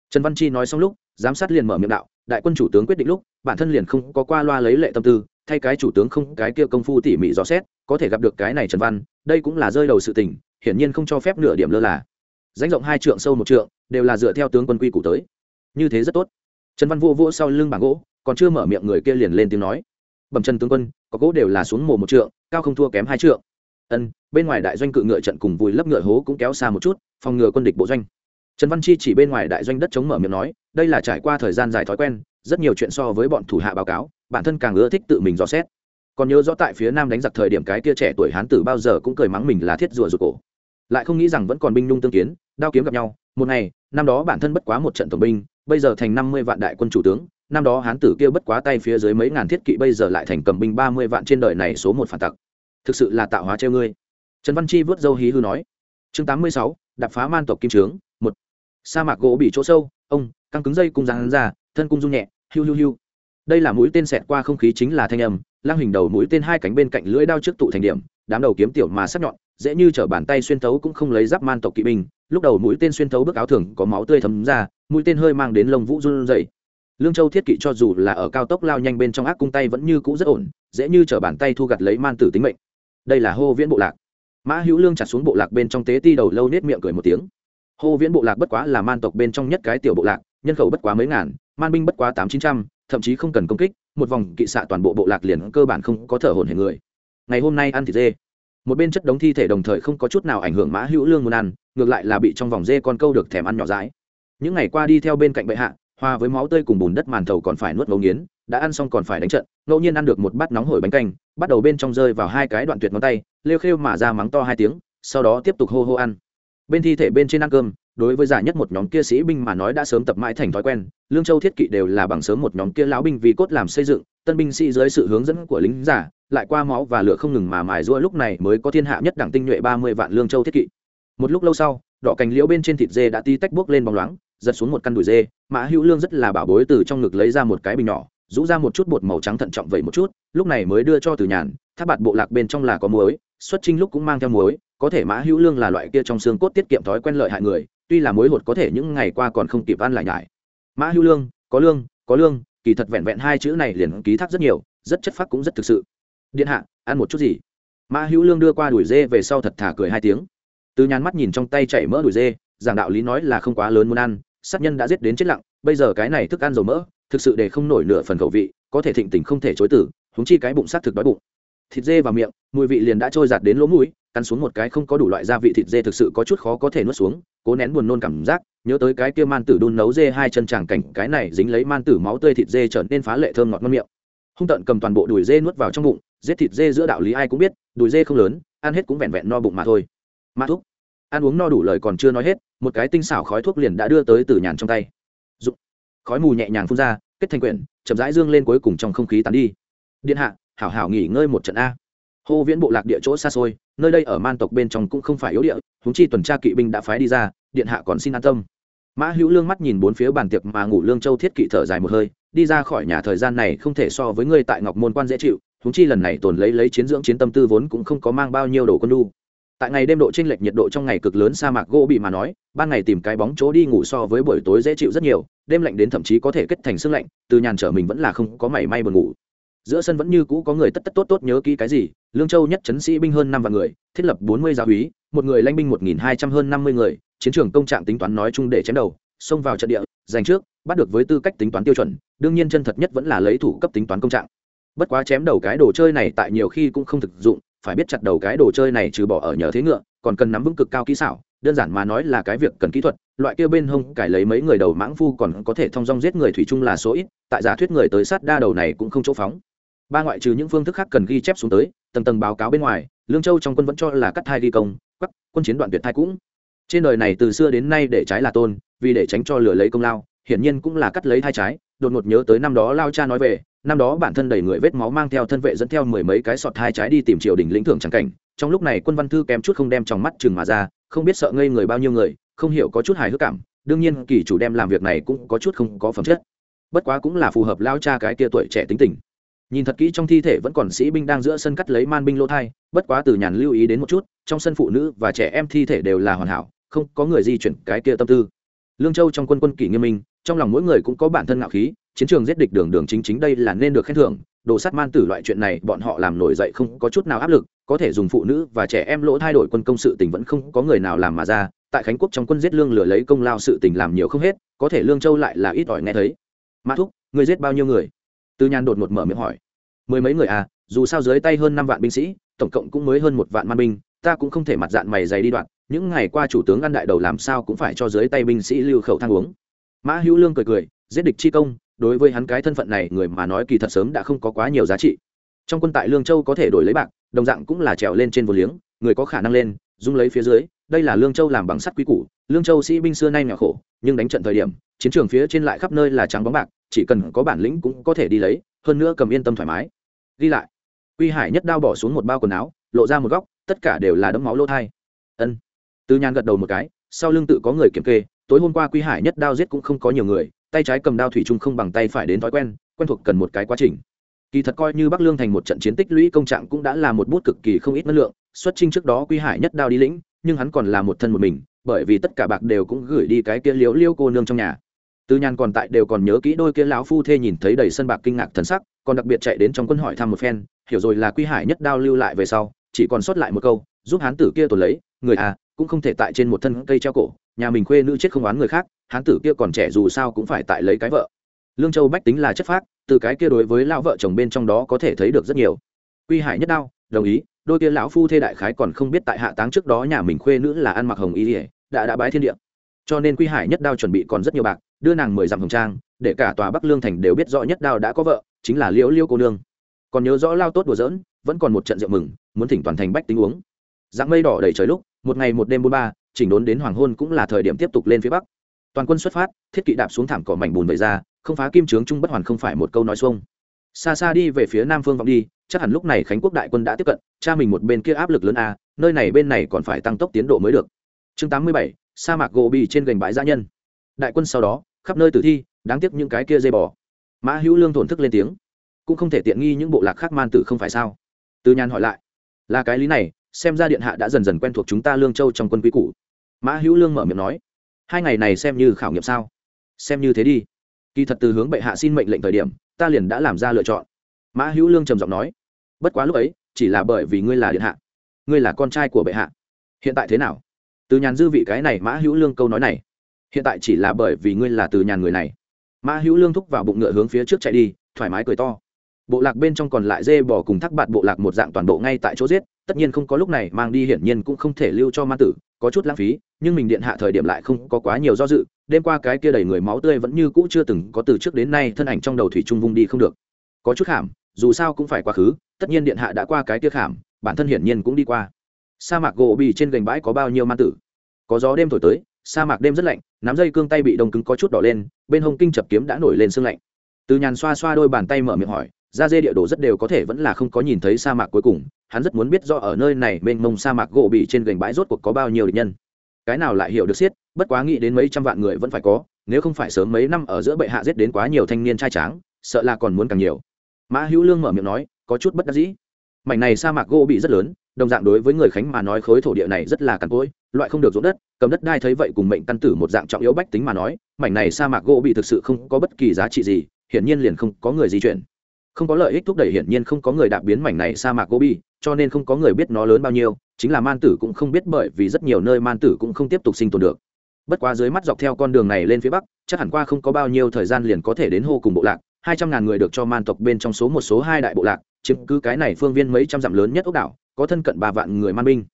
Speaker 1: Trần văn chi nói xong lúc, giám sát liền mở miệng đạo, đại quân chủ tướng quyết định lúc, bản thân liền không có qua loa lấy lệ tâm tư thay cái chủ tướng không, cái kia công phu tỉ mỉ rõ xét, có thể gặp được cái này trần văn, đây cũng là rơi đầu sự tình, hiển nhiên không cho phép nửa điểm lơ là. Danh rộng hai trượng sâu một trượng, đều là dựa theo tướng quân quy củ tới. Như thế rất tốt. Trần văn vô vô sau lưng bảng gỗ, còn chưa mở miệng người kia liền lên tiếng nói. Bẩm trần tướng quân, có gỗ đều là xuống mồ một trượng, cao không thua kém hai trượng. Ân, bên ngoài đại doanh cự ngựa trận cùng vùi lấp ngựa hố cũng kéo xa một chút, phòng ngừa quân địch bộ doanh. Trần văn chi chỉ bên ngoài đại doanh đất chống mở miệng nói, đây là trải qua thời gian dài thói quen, rất nhiều chuyện so với bọn thủ hạ báo cáo bản thân càng ưa thích tự mình dò xét. Còn nhớ rõ tại phía nam đánh giặc thời điểm cái kia trẻ tuổi hán tử bao giờ cũng cười mắng mình là thiết rùa rụt cổ. Lại không nghĩ rằng vẫn còn binh nhung tương kiến, đao kiếm gặp nhau. Một ngày, năm đó bản thân bất quá một trận tổng binh, bây giờ thành năm mươi vạn đại quân chủ tướng. Năm đó hán tử kia bất quá tay phía dưới mấy ngàn thiết kỵ bây giờ lại thành cầm binh ba mươi vạn trên đời này số một phản tặc. Thực sự là tạo hóa treo ngươi. Trần văn chi vớt dâu hí hư nói. Chương tám mươi sáu đập phá man tộc kim trướng, một. Sa mạc gỗ bị chỗ sâu, ông, căng cứng dây cung rán ra, thân cung rung nhẹ, hiu hiu hiu đây là mũi tên xẹt qua không khí chính là thanh âm lang hình đầu mũi tên hai cánh bên cạnh lưỡi đao trước tụ thành điểm, đám đầu kiếm tiểu mà sắc nhọn, dễ như chở bàn tay xuyên thấu cũng không lấy giáp man tộc kỵ binh, lúc đầu mũi tên xuyên thấu bước áo thường có máu tươi thấm ra, mũi tên hơi mang đến lông vũ run dậy lương châu thiết kỵ cho dù là ở cao tốc lao nhanh bên trong ác cung tay vẫn như cũ rất ổn, dễ như chở bàn tay thu gặt lấy man tử tính mệnh. Đây là hô viễn bộ lạc. Mã hữu lương chặt xuống bộ lạc bên trong tế ti đầu lâu nết miệng cười một tiếng. Hô viễn bộ lạc bất quá là man tộc bên trong nhất cái tiểu bộ lạc, nhân khẩu bất quá mấy ngàn, man binh bất quá tám chín trăm thậm chí không cần công kích, một vòng kỵ xạ toàn bộ bộ lạc liền cơ bản không có thở hồn hề người. Ngày hôm nay ăn thịt dê. Một bên chất đống thi thể đồng thời không có chút nào ảnh hưởng mã hữu lương muốn ăn, ngược lại là bị trong vòng dê con câu được thèm ăn nhỏ dãi. Những ngày qua đi theo bên cạnh bệ hạ hoa với máu tươi cùng bùn đất màn thầu còn phải nuốt ngấu nghiến, đã ăn xong còn phải đánh trận, ngẫu nhiên ăn được một bát nóng hổi bánh canh, bắt đầu bên trong rơi vào hai cái đoạn tuyệt ngón tay, lêu khêu mà ra mắng to hai tiếng, sau đó tiếp tục hô hô ăn bên thi thể bên trên ăn cơm, đối với giả nhất một nhóm kia sĩ binh mà nói đã sớm tập mãi thành thói quen, lương châu thiết kỵ đều là bằng sớm một nhóm kia lão binh vì cốt làm xây dựng, tân binh sĩ dưới sự hướng dẫn của lính giả, lại qua máu và lửa không ngừng mà mài rũa lúc này mới có thiên hạ nhất đẳng tinh nhuệ ba mươi vạn lương châu thiết kỵ. Một lúc lâu sau, đỏ cành liễu bên trên thịt dê đã ti tách buốc lên bóng loáng, giật xuống một căn đùi dê, mã hữu lương rất là bảo bối từ trong ngực lấy ra một cái bình nhỏ, rũ ra một chút bột màu trắng thận trọng vậy một chút, lúc này mới đưa cho từ nhàn, tháp bạt bộ lạc bên trong là có muối, xuất trinh lúc cũng mang theo muối có thể mã hữu lương là loại kia trong xương cốt tiết kiệm thói quen lợi hại người, tuy là muối hột có thể những ngày qua còn không kịp ăn lại nhải. Mã hữu lương, có lương có lương, kỳ thật vẹn vẹn hai chữ này liền ký thác rất nhiều, rất chất phác cũng rất thực sự. Điện hạ, ăn một chút gì? Mã hữu lương đưa qua đuổi dê về sau thật thả cười hai tiếng. Từ nhàn mắt nhìn trong tay chảy mỡ đuổi dê, giảng đạo lý nói là không quá lớn muốn ăn, sát nhân đã giết đến chết lặng, bây giờ cái này thức ăn dầu mỡ, thực sự để không nổi nửa phần khẩu vị, có thể thịnh tình không thể chối tử húng chi cái bụng sát thực đói bụng. Thịt dê vào miệng, mùi vị liền đã trôi giạt đến lỗ mũi cắn xuống một cái không có đủ loại gia vị thịt dê thực sự có chút khó có thể nuốt xuống, cố nén buồn nôn cảm giác, nhớ tới cái kia man tử đun nấu dê hai chân tràng cảnh, cái này dính lấy man tử máu tươi thịt dê trở nên phá lệ thơm ngọt ngon miệng. Hung tận cầm toàn bộ đùi dê nuốt vào trong bụng, giết thịt dê giữa đạo lý ai cũng biết, đùi dê không lớn, ăn hết cũng vẹn vẹn no bụng mà thôi. Ma thuốc ăn uống no đủ lời còn chưa nói hết, một cái tinh xảo khói thuốc liền đã đưa tới từ nhàn trong tay. Dụng. khói mù nhẹ nhàng phun ra, kết thành quyển, chậm rãi dương lên cuối cùng trong không khí tán đi. Điện hạ, hảo hảo nghỉ ngơi một trận a hô viễn bộ lạc địa chỗ xa xôi, nơi đây ở man tộc bên trong cũng không phải yếu địa húng chi tuần tra kỵ binh đã phái đi ra, điện hạ còn xin an tâm. Mã hữu lương mắt nhìn bốn phía bàn tiệc mà ngủ lương châu thiết kỵ thở dài một hơi, đi ra khỏi nhà thời gian này không thể so với ngươi tại ngọc môn quan dễ chịu húng chi lần này tồn lấy lấy chiến dưỡng chiến tâm tư vốn cũng không có mang bao nhiêu đồ quân đu tại ngày đêm độ chênh lệch nhiệt độ trong ngày cực lớn sa mạc gỗ bị mà nói, ban ngày tìm cái bóng chỗ đi ngủ so với buổi tối dễ chịu rất nhiều, đêm lạnh đến thậm chí có thể kết thành sương lạnh, từ nhàn trở mình vẫn là không có mảy may buồn ngủ giữa sân vẫn như cũ có người tất tất tốt tốt nhớ kỹ cái gì, lương châu nhất chấn sĩ binh hơn năm vạn người, thiết lập bốn mươi giáo úy một người lanh binh một nghìn hai trăm hơn năm mươi người, chiến trường công trạng tính toán nói chung để chém đầu, xông vào trận địa, giành trước, bắt được với tư cách tính toán tiêu chuẩn, đương nhiên chân thật nhất vẫn là lấy thủ cấp tính toán công trạng. Bất quá chém đầu cái đồ chơi này tại nhiều khi cũng không thực dụng, phải biết chặt đầu cái đồ chơi này trừ bỏ ở nhờ thế ngựa, còn cần nắm vững cực cao kỹ xảo, đơn giản mà nói là cái việc cần kỹ thuật, loại kia bên hông cải lấy mấy người đầu mãng phu còn có thể thông dong giết người thủy chung là số ít, tại giả thuyết người tới sát đa đầu này cũng không chỗ phóng ba ngoại trừ những phương thức khác cần ghi chép xuống tới, tầng tầng báo cáo bên ngoài, lương châu trong quân vẫn cho là cắt thai ghi công, quắc, quân chiến đoạn tuyệt thai cũng. Trên đời này từ xưa đến nay để trái là tôn, vì để tránh cho lửa lấy công lao, hiển nhiên cũng là cắt lấy thai trái. Đột ngột nhớ tới năm đó lao cha nói về, năm đó bản thân đầy người vết máu mang theo thân vệ dẫn theo mười mấy cái sọt thai trái đi tìm triều đình lĩnh thưởng trắng cảnh. Trong lúc này quân văn thư kém chút không đem trong mắt chừng mà ra, không biết sợ ngây người bao nhiêu người, không hiểu có chút hài hước cảm. Đương nhiên, kỳ chủ đem làm việc này cũng có chút không có phẩm chất. Bất quá cũng là phù hợp lao cha cái tia tuổi trẻ tính tình nhìn thật kỹ trong thi thể vẫn còn sĩ binh đang giữa sân cắt lấy man binh lỗ thai, bất quá từ nhàn lưu ý đến một chút, trong sân phụ nữ và trẻ em thi thể đều là hoàn hảo, không có người di chuyển cái kia tâm tư. Lương châu trong quân quân kỷ nghiêm minh, trong lòng mỗi người cũng có bản thân ngạo khí, chiến trường giết địch đường đường chính chính đây là nên được khen thưởng, đồ sát man tử loại chuyện này bọn họ làm nổi dậy không có chút nào áp lực, có thể dùng phụ nữ và trẻ em lỗ thay đổi quân công sự tình vẫn không có người nào làm mà ra, tại khánh quốc trong quân giết lương lừa lấy công lao sự tình làm nhiều không hết, có thể lương châu lại là ít ỏi nghe thấy. Mã thúc người giết bao nhiêu người? Tư nhan đột ngột mở miệng hỏi. Mười mấy người à dù sao dưới tay hơn năm vạn binh sĩ, tổng cộng cũng mới hơn một vạn man binh, ta cũng không thể mặt dạng mày dày đi đoạn, những ngày qua chủ tướng ăn đại đầu làm sao cũng phải cho dưới tay binh sĩ lưu khẩu thang uống. Mã hữu lương cười cười, giết địch chi công, đối với hắn cái thân phận này người mà nói kỳ thật sớm đã không có quá nhiều giá trị. Trong quân tại lương châu có thể đổi lấy bạc, đồng dạng cũng là trèo lên trên vô liếng, người có khả năng lên, dung lấy phía dưới, đây là lương châu làm bằng sắt quý củ, lương châu sĩ binh xưa nay nghèo khổ, nhưng đánh trận thời điểm, chiến trường phía trên lại khắp nơi là trắng bóng bạc chỉ cần có bản lĩnh cũng có thể đi lấy, hơn nữa cầm yên tâm thoải mái. Ghi lại. Quy hải nhất đao bỏ xuống một bao quần áo, lộ ra một góc, tất cả đều là đấm máu lỗ thai. Ân. Từ nhàn gật đầu một cái, sau lưng tự có người kiểm kê, tối hôm qua quy hải nhất đao giết cũng không có nhiều người, tay trái cầm đao thủy chung không bằng tay phải đến thói quen quen thuộc cần một cái quá trình. Kỳ thật coi như bắc lương thành một trận chiến tích lũy công trạng cũng đã là một bút cực kỳ không ít năng lượng, xuất trinh trước đó quy hải nhất đao đi lĩnh, nhưng hắn còn là một thân một mình, bởi vì tất cả bạc đều cũng gửi đi cái kia liễu liêu cô nương trong nhà tư nhan còn tại đều còn nhớ kỹ đôi kia lão phu thê nhìn thấy đầy sân bạc kinh ngạc thần sắc, còn đặc biệt chạy đến trong quân hỏi thăm một phen, hiểu rồi là quy hải nhất đao lưu lại về sau, chỉ còn sót lại một câu, giúp hán tử kia tồn lấy, người à cũng không thể tại trên một thân cây treo cổ, nhà mình khuê nữ chết không oán người khác, hán tử kia còn trẻ dù sao cũng phải tại lấy cái vợ. Lương châu bách tính là chất phác, từ cái kia đối với lão vợ chồng bên trong đó có thể thấy được rất nhiều. Quy hải nhất đao, đồng ý, đôi kia lão phu thê đại khái còn không biết tại hạ táng trước đó nhà mình khuê nữ là ăn mặc hồng y, đã đã bái thiên địa. Cho nên quy hải nhất đao chuẩn bị còn rất nhiều bạc đưa nàng mười dặm hồng trang, để cả tòa bắc lương thành đều biết rõ nhất đao đã có vợ, chính là liễu liễu cô nương. Còn nhớ rõ lao tốt đùa giỡn, vẫn còn một trận rượu mừng, muốn thỉnh toàn thành bách tính uống. Dạng mây đỏ đầy trời lúc, một ngày một đêm bốn ba, chỉnh đốn đến hoàng hôn cũng là thời điểm tiếp tục lên phía bắc. Toàn quân xuất phát, thiết kỵ đạp xuống thảm cỏ mảnh bùn vẩy ra, không phá kim trướng trung bất hoàn không phải một câu nói xuông. Xa xa đi về phía nam phương vọng đi, chắc hẳn lúc này khánh quốc đại quân đã tiếp cận, cha mình một bên kia áp lực lớn a, nơi này bên này còn phải tăng tốc tiến độ mới được. Chương tám mươi bảy, sa mạc gỗ bì trên gành bãi gia nhân. Đại quân sau đó khắp nơi tử thi, đáng tiếc những cái kia dây bò. Mã hữu lương thổn thức lên tiếng. Cũng không thể tiện nghi những bộ lạc khác man tử không phải sao? Từ nhàn hỏi lại. Là cái lý này, xem ra điện hạ đã dần dần quen thuộc chúng ta lương châu trong quân quý cũ. Mã hữu lương mở miệng nói. Hai ngày này xem như khảo nghiệm sao? Xem như thế đi. Kỳ thật từ hướng bệ hạ xin mệnh lệnh thời điểm, ta liền đã làm ra lựa chọn. Mã hữu lương trầm giọng nói. Bất quá lúc ấy, chỉ là bởi vì ngươi là điện hạ. Ngươi là con trai của bệ hạ. Hiện tại thế nào? Từ nhàn dư vị cái này mã hữu lương câu nói này hiện tại chỉ là bởi vì ngươi là từ nhàn người này. Mã hữu lương thúc vào bụng ngựa hướng phía trước chạy đi, thoải mái cười to. Bộ lạc bên trong còn lại dê bò cùng thác bạt bộ lạc một dạng toàn bộ ngay tại chỗ giết, tất nhiên không có lúc này mang đi, hiển nhiên cũng không thể lưu cho ma tử, có chút lãng phí, nhưng mình điện hạ thời điểm lại không có quá nhiều do dự, đêm qua cái kia đầy người máu tươi vẫn như cũ chưa từng có từ trước đến nay, thân ảnh trong đầu thủy trung vung đi không được. Có chút khảm, dù sao cũng phải quá khứ, tất nhiên điện hạ đã qua cái kia khảm, bản thân hiển nhiên cũng đi qua. Sa mạc gỗ bì trên gành bãi có bao nhiêu ma tử? Có gió đêm thổi tới sa mạc đêm rất lạnh, nắm dây cương tay bị đông cứng có chút đỏ lên, bên hông kinh chập kiếm đã nổi lên sương lạnh. Từ nhàn xoa xoa đôi bàn tay mở miệng hỏi ra dê địa đồ rất đều có thể vẫn là không có nhìn thấy sa mạc cuối cùng, hắn rất muốn biết do ở nơi này mênh mông sa mạc gỗ bị trên gành bãi rốt cuộc có bao nhiêu địch nhân. Cái nào lại hiểu được siết bất quá nghĩ đến mấy trăm vạn người vẫn phải có, nếu không phải sớm mấy năm ở giữa bệ hạ giết đến quá nhiều thanh niên trai tráng, sợ là còn muốn càng nhiều. Mã hữu lương mở miệng nói, có chút bất đắc dĩ. Mảnh này sa mạc gỗ bị rất lớn đồng dạng đối với người khánh mà nói khối thổ địa này rất là cằn cỗi, loại không được ruộng đất, cầm đất đai thấy vậy cùng mệnh căn tử một dạng trọng yếu bách tính mà nói, mảnh này sa mạc gỗ bị thực sự không có bất kỳ giá trị gì, hiển nhiên liền không có người di chuyển. Không có lợi ích thúc đẩy hiển nhiên không có người đạp biến mảnh này sa mạc gobi cho nên không có người biết nó lớn bao nhiêu, chính là man tử cũng không biết bởi vì rất nhiều nơi man tử cũng không tiếp tục sinh tồn được. Bất quá dưới mắt dọc theo con đường này lên phía bắc, chắc hẳn qua không có bao nhiêu thời gian liền có thể đến hô cùng bộ lạc, hai trăm ngàn người được cho man tộc bên trong số một số hai đại bộ lạc, chiếm cứ cái này phương viên mấy trăm dặm lớn nhất ốc đảo có thân cận ba vạn người man binh.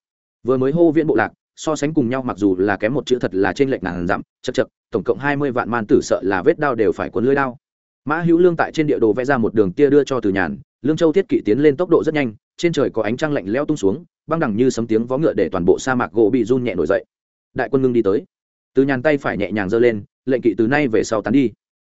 Speaker 1: Vừa mới hô viện bộ lạc, so sánh cùng nhau mặc dù là kém một chữ thật là trên lệch ngàn dặm, chật chật, tổng cộng hai mươi vạn man tử sợ là vết đao đều phải cuốn lưới đao. Mã hữu lương tại trên địa đồ vẽ ra một đường tia đưa cho từ nhàn, lương châu thiết kỵ tiến lên tốc độ rất nhanh, trên trời có ánh trăng lạnh leo tung xuống, băng đẳng như sấm tiếng vó ngựa để toàn bộ sa mạc gỗ bị run nhẹ nổi dậy. Đại quân ngưng đi tới. Từ nhàn tay phải nhẹ nhàng giơ lên, lệnh kỵ từ nay về sau tán đi.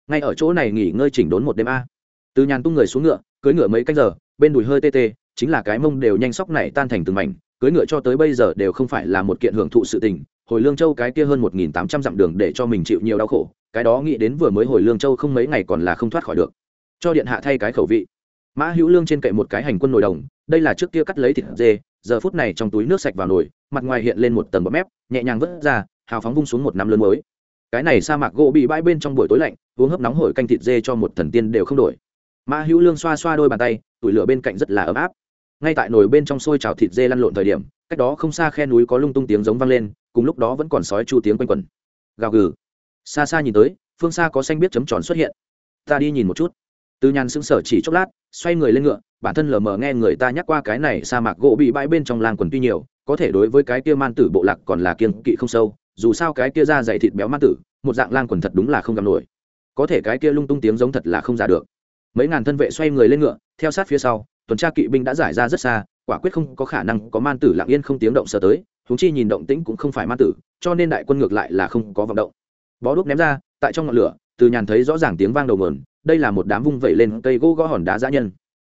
Speaker 1: Ngay ở chỗ này nghỉ ngơi chỉnh đốn một đêm a. Từ nhàn tung người xuống ngựa cưới ngựa mấy canh giờ, bên đùi hơi tê tê chính là cái mông đều nhanh sóc này tan thành từng mảnh, cưới ngựa cho tới bây giờ đều không phải là một kiện hưởng thụ sự tình. Hồi lương châu cái kia hơn một nghìn tám trăm dặm đường để cho mình chịu nhiều đau khổ, cái đó nghĩ đến vừa mới hồi lương châu không mấy ngày còn là không thoát khỏi được. Cho điện hạ thay cái khẩu vị. Mã hữu lương trên cậy một cái hành quân nồi đồng, đây là trước kia cắt lấy thịt dê, giờ phút này trong túi nước sạch vào nồi, mặt ngoài hiện lên một tầng bọt mép, nhẹ nhàng vớt ra, hào phóng vung xuống một nắm lớn mới cái này sa mạc gỗ bị bãi bên trong buổi tối lạnh, uống hấp nóng hổi canh thịt dê cho một thần tiên đều không đổi. Mã hữu lương xoa xoa đôi bàn tay, tủi lửa bên cạnh rất là ấm áp ngay tại nồi bên trong sôi trào thịt dê lăn lộn thời điểm, cách đó không xa khe núi có lung tung tiếng giống vang lên, cùng lúc đó vẫn còn sói chu tiếng quanh quẩn. Gào gừ. Xa xa nhìn tới, phương xa có xanh biết chấm tròn xuất hiện. Ta đi nhìn một chút. Từ nhàn sững sở chỉ chốc lát, xoay người lên ngựa, bản thân lờ mờ nghe người ta nhắc qua cái này sa mạc gỗ bị bãi bên trong làng quần tuy nhiều, có thể đối với cái kia man tử bộ lạc còn là kiên kỵ không sâu, dù sao cái kia da dày thịt béo man tử, một dạng lang quần thật đúng là không gặp nổi. Có thể cái kia lung tung tiếng giống thật là không giả được. Mấy ngàn thân vệ xoay người lên ngựa, theo sát phía sau tuần tra kỵ binh đã giải ra rất xa, quả quyết không có khả năng có man tử lặng yên không tiếng động sờ tới húng chi nhìn động tĩnh cũng không phải man tử, cho nên đại quân ngược lại là không có vọng động. Bó đuốc ném ra, tại trong ngọn lửa, từ nhàn thấy rõ ràng tiếng vang đầu mườn đây là một đám vung vẩy lên cây gỗ gõ hòn đá dã nhân.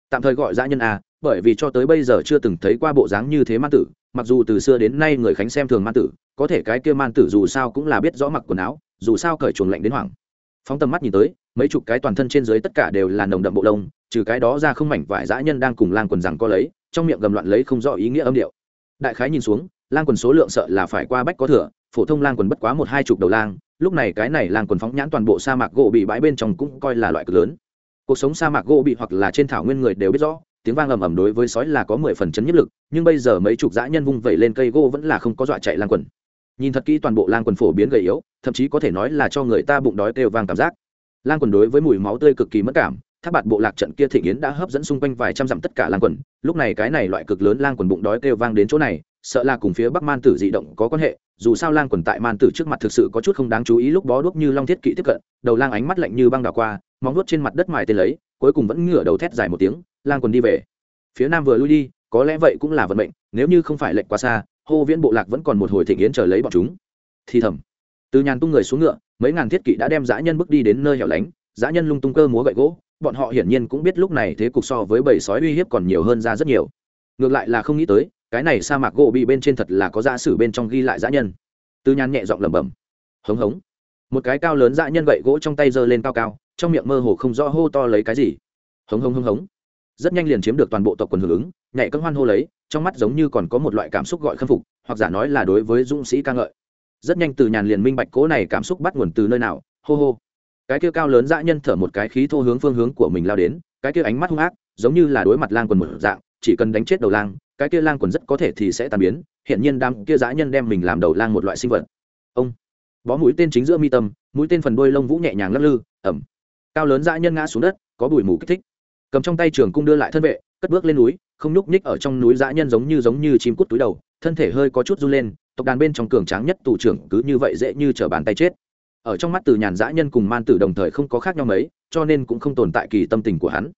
Speaker 1: Tạm thời gọi dã nhân a bởi vì cho tới bây giờ chưa từng thấy qua bộ dáng như thế man tử, mặc dù từ xưa đến nay người khánh xem thường man tử, có thể cái kia man tử dù sao cũng là biết rõ mặc quần áo, dù sao cởi chuồng lạnh đến hoảng phóng tầm mắt nhìn tới, mấy chục cái toàn thân trên dưới tất cả đều là nồng đậm bộ lông, trừ cái đó ra không mảnh vải dã nhân đang cùng lang quần rằng co lấy, trong miệng gầm loạn lấy không rõ ý nghĩa âm điệu. Đại khái nhìn xuống, lang quần số lượng sợ là phải qua bách có thừa, phổ thông lang quần bất quá một hai chục đầu lang, lúc này cái này lang quần phóng nhãn toàn bộ sa mạc gỗ bị bãi bên trong cũng coi là loại cực lớn. Cuộc sống sa mạc gỗ bị hoặc là trên thảo nguyên người đều biết rõ, tiếng vang ầm ầm đối với sói là có mười phần chấn nhất lực, nhưng bây giờ mấy chục dã nhân vung vẩy lên cây gỗ vẫn là không có dọa chạy lang quần nhìn thật kỹ toàn bộ lang quần phổ biến gầy yếu, thậm chí có thể nói là cho người ta bụng đói kêu vang cảm giác. Lang quần đối với mùi máu tươi cực kỳ mất cảm, tháp bạt bộ lạc trận kia thịnh yến đã hấp dẫn xung quanh vài trăm dặm tất cả lang quần, lúc này cái này loại cực lớn lang quần bụng đói kêu vang đến chỗ này, sợ là cùng phía bắc man tử dị động có quan hệ, dù sao lang quần tại man tử trước mặt thực sự có chút không đáng chú ý lúc bó đuốc như long thiết kỵ tiếp cận, đầu lang ánh mắt lạnh như băng đảo qua, móng nuốt trên mặt đất mài tên lấy, cuối cùng vẫn ngửa đầu thét dài một tiếng, lang quần đi về. Phía nam vừa lui đi, có lẽ vậy cũng là vận mệnh, nếu như không phải lệnh quá xa hô viễn bộ lạc vẫn còn một hồi thịnh yến chờ lấy bọn chúng. Thì thầm, từ nhàn tung người xuống ngựa, mấy ngàn thiết kỵ đã đem dã nhân bước đi đến nơi hẻo lánh, dã nhân lung tung cơ múa gậy gỗ, bọn họ hiển nhiên cũng biết lúc này thế cục so với bầy sói uy hiếp còn nhiều hơn ra rất nhiều. Ngược lại là không nghĩ tới, cái này sa mạc gỗ bị bên trên thật là có dã sử bên trong ghi lại dã nhân. Từ nhàn nhẹ giọng lẩm bẩm, hống hống. Một cái cao lớn dã nhân gậy gỗ trong tay giơ lên cao cao, trong miệng mơ hồ không rõ hô to lấy cái gì. Hống hống hống hống. Rất nhanh liền chiếm được toàn bộ tộc quần hưởng ứng nhảy cân hoan hô lấy, trong mắt giống như còn có một loại cảm xúc gọi khâm phục, hoặc giả nói là đối với dũng sĩ ca ngợi. Rất nhanh từ nhàn liền minh bạch cố này cảm xúc bắt nguồn từ nơi nào, hô hô. Cái kia cao lớn dã nhân thở một cái khí thô hướng phương hướng của mình lao đến, cái kia ánh mắt hung ác, giống như là đối mặt lang quần một dạng, chỉ cần đánh chết đầu lang, cái kia lang quần rất có thể thì sẽ tàn biến, hiện nhiên đám kia dã nhân đem mình làm đầu lang một loại sinh vật. Ông. Bó mũi tên chính giữa mi tâm, mũi tên phần đuôi lông vũ nhẹ nhàng lắc lư, ẩm. Cao lớn dã nhân ngã xuống đất, có bụi mù kích thích. Cầm trong tay trường cung đưa lại thân vệ, cất bước lên núi không nhúc nhích ở trong núi dã nhân giống như giống như chim cút túi đầu, thân thể hơi có chút run lên, tộc đàn bên trong cường tráng nhất tù trưởng cứ như vậy dễ như t bàn tay chết. Ở trong mắt từ nhàn dã nhân cùng man tử đồng thời không có khác nhau mấy, cho nên cũng không tồn tại kỳ tâm tình của hắn.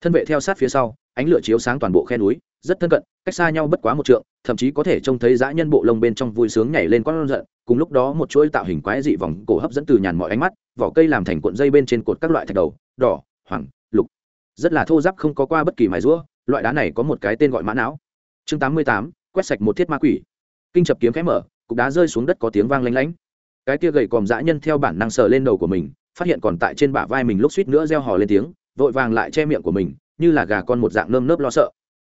Speaker 1: Thân vệ theo sát phía sau, ánh lửa chiếu sáng toàn bộ khe núi, rất thân cận, cách xa nhau bất quá một trượng, thậm chí có thể trông thấy dã nhân bộ lông bên trong vui sướng nhảy lên con giận, cùng lúc đó một chuỗi tạo hình quái dị vòng cổ hấp dẫn từ nhàn mọi ánh mắt, vỏ cây làm thành cuộn dây bên trên cột các loại thạch đầu, đỏ, hoàng, lục. Rất là thô giáp không có qua bất kỳ mài rũa loại đá này có một cái tên gọi mã não. Chương tám mươi tám, quét sạch một thiết ma quỷ. Kinh chập kiếm khẽ mở, cục đá rơi xuống đất có tiếng vang lanh lánh cái kia gầy còm dã nhân theo bản năng sờ lên đầu của mình, phát hiện còn tại trên bả vai mình lúc suýt nữa reo hò lên tiếng, vội vàng lại che miệng của mình, như là gà con một dạng nơm nớp lo sợ.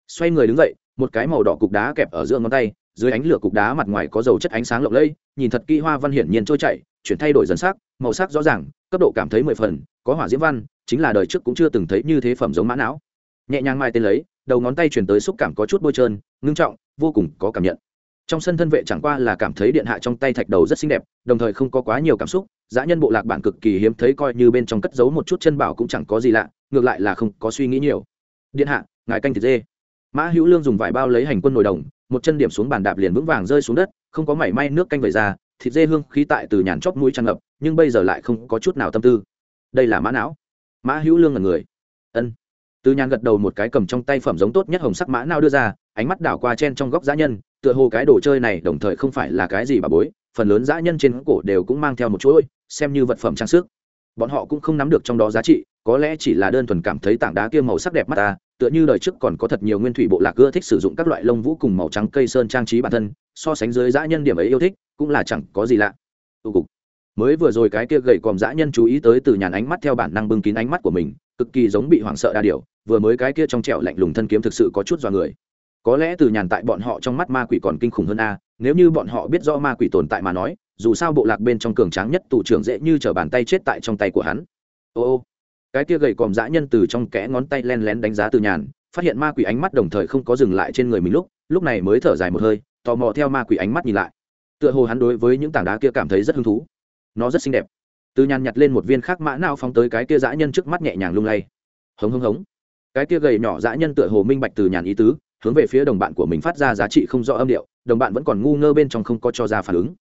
Speaker 1: Xoay người đứng dậy, một cái màu đỏ cục đá kẹp ở giữa ngón tay, dưới ánh lửa cục đá mặt ngoài có dầu chất ánh sáng lộng lẫy, nhìn thật kỹ hoa văn hiển nhiên trôi chảy, chuyển thay đổi dần sắc, màu sắc rõ ràng, cấp độ cảm thấy mười phần, có hỏa diễm văn, chính là đời trước cũng chưa từng thấy như thế phẩm giống mã não nhẹ nhàng mai tên lấy, đầu ngón tay chuyển tới xúc cảm có chút bôi trơn, ngưng trọng, vô cùng có cảm nhận. Trong sân thân vệ chẳng qua là cảm thấy điện hạ trong tay thạch đầu rất xinh đẹp, đồng thời không có quá nhiều cảm xúc, dã nhân bộ lạc bản cực kỳ hiếm thấy coi như bên trong cất giấu một chút chân bảo cũng chẳng có gì lạ, ngược lại là không có suy nghĩ nhiều. Điện hạ, ngài canh thịt dê. Mã hữu lương dùng vải bao lấy hành quân nồi đồng, một chân điểm xuống bàn đạp liền vững vàng rơi xuống đất, không có mảy may nước canh vẩy ra, thịt dê hương khí tại từ nhàn chóp mũi tràn ngập, nhưng bây giờ lại không có chút nào tâm tư. Đây là mã não. Mã hữu lương là người từ nhàn gật đầu một cái cầm trong tay phẩm giống tốt nhất hồng sắc mã nào đưa ra, ánh mắt đảo qua chen trong góc dã nhân, tựa hồ cái đồ chơi này đồng thời không phải là cái gì bà bối, phần lớn dã nhân trên cổ đều cũng mang theo một chuỗi, xem như vật phẩm trang sức. Bọn họ cũng không nắm được trong đó giá trị, có lẽ chỉ là đơn thuần cảm thấy tảng đá kia màu sắc đẹp mắt ta, tựa như đời trước còn có thật nhiều nguyên thủy bộ lạc ưa thích sử dụng các loại lông vũ cùng màu trắng cây sơn trang trí bản thân, so sánh dưới dã nhân điểm ấy yêu thích, cũng là chẳng có gì lạ. Tu cục mới vừa rồi cái kia gầy còm dã nhân chú ý tới từ nhàn ánh mắt theo bản năng bưng kín ánh mắt của mình, cực kỳ giống bị hoảng sợ đa điều, vừa mới cái kia trong trẹo lạnh lùng thân kiếm thực sự có chút dọa người. Có lẽ từ nhàn tại bọn họ trong mắt ma quỷ còn kinh khủng hơn a, nếu như bọn họ biết rõ ma quỷ tồn tại mà nói, dù sao bộ lạc bên trong cường tráng nhất tù trưởng dễ như t bàn tay chết tại trong tay của hắn. Ô ô, cái kia gầy còm dã nhân từ trong kẽ ngón tay len lén đánh giá từ nhàn, phát hiện ma quỷ ánh mắt đồng thời không có dừng lại trên người mình lúc lúc này mới thở dài một hơi, tò mò theo ma quỷ ánh mắt nhìn lại. Tựa hồ hắn đối với những tảng đá kia cảm thấy rất hứng thú nó rất xinh đẹp. Từ nhàn nhặt lên một viên khác mã não phóng tới cái kia dã nhân trước mắt nhẹ nhàng lung lay. Hống hống hống. Cái kia gầy nhỏ dã nhân tựa hồ minh bạch từ nhàn ý tứ, hướng về phía đồng bạn của mình phát ra giá trị không rõ âm điệu, đồng bạn vẫn còn ngu ngơ bên trong không có cho ra phản ứng.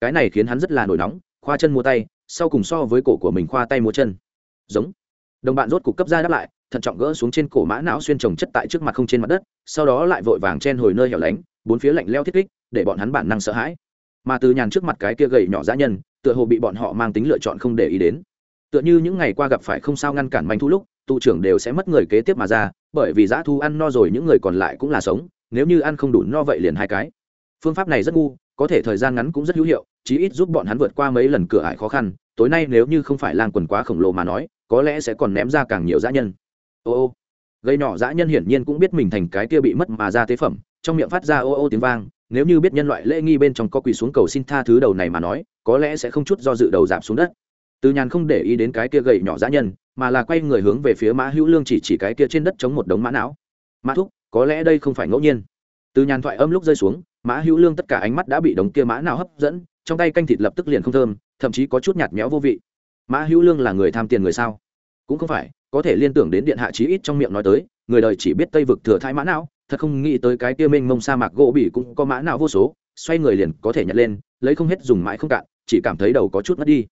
Speaker 1: Cái này khiến hắn rất là nổi nóng, khoa chân mua tay, sau cùng so với cổ của mình khoa tay mua chân. Giống. Đồng bạn rốt cục cấp ra đáp lại, thận trọng gỡ xuống trên cổ mã não xuyên trồng chất tại trước mặt không trên mặt đất, sau đó lại vội vàng chen hồi nơi hẻo lánh, bốn phía lạnh leo thiết kích, để bọn hắn bản năng sợ hãi mà từ nhàn trước mặt cái kia gầy nhỏ dã nhân, tựa hồ bị bọn họ mang tính lựa chọn không để ý đến. Tựa như những ngày qua gặp phải không sao ngăn cản manh thu lúc tụ trưởng đều sẽ mất người kế tiếp mà ra, bởi vì dã thu ăn no rồi những người còn lại cũng là sống, nếu như ăn không đủ no vậy liền hai cái. Phương pháp này rất ngu, có thể thời gian ngắn cũng rất hữu hiệu, chí ít giúp bọn hắn vượt qua mấy lần cửa ải khó khăn, tối nay nếu như không phải lang quần quá khổng lồ mà nói, có lẽ sẽ còn ném ra càng nhiều dã nhân. Ô ô. Gây nhỏ dã nhân hiển nhiên cũng biết mình thành cái kia bị mất mà ra tế phẩm, trong miệng phát ra ô ô tiếng vang nếu như biết nhân loại lễ nghi bên trong có quỳ xuống cầu xin tha thứ đầu này mà nói, có lẽ sẽ không chút do dự đầu giảm xuống đất. Từ nhàn không để ý đến cái kia gậy nhỏ dã nhân, mà là quay người hướng về phía mã hữu lương chỉ chỉ cái kia trên đất chống một đống mã não. Mã thúc, có lẽ đây không phải ngẫu nhiên. Từ nhàn thoại âm lúc rơi xuống, mã hữu lương tất cả ánh mắt đã bị đống kia mã não hấp dẫn, trong tay canh thịt lập tức liền không thơm, thậm chí có chút nhạt méo vô vị. Mã hữu lương là người tham tiền người sao? Cũng không phải, có thể liên tưởng đến điện hạ chí ít trong miệng nói tới, người đời chỉ biết tây vực thừa thai mã não thật không nghĩ tới cái kia mênh mông sa mạc gỗ bỉ cũng có mã não vô số, xoay người liền có thể nhặt lên, lấy không hết dùng mãi không cạn, chỉ cảm thấy đầu có chút mất đi.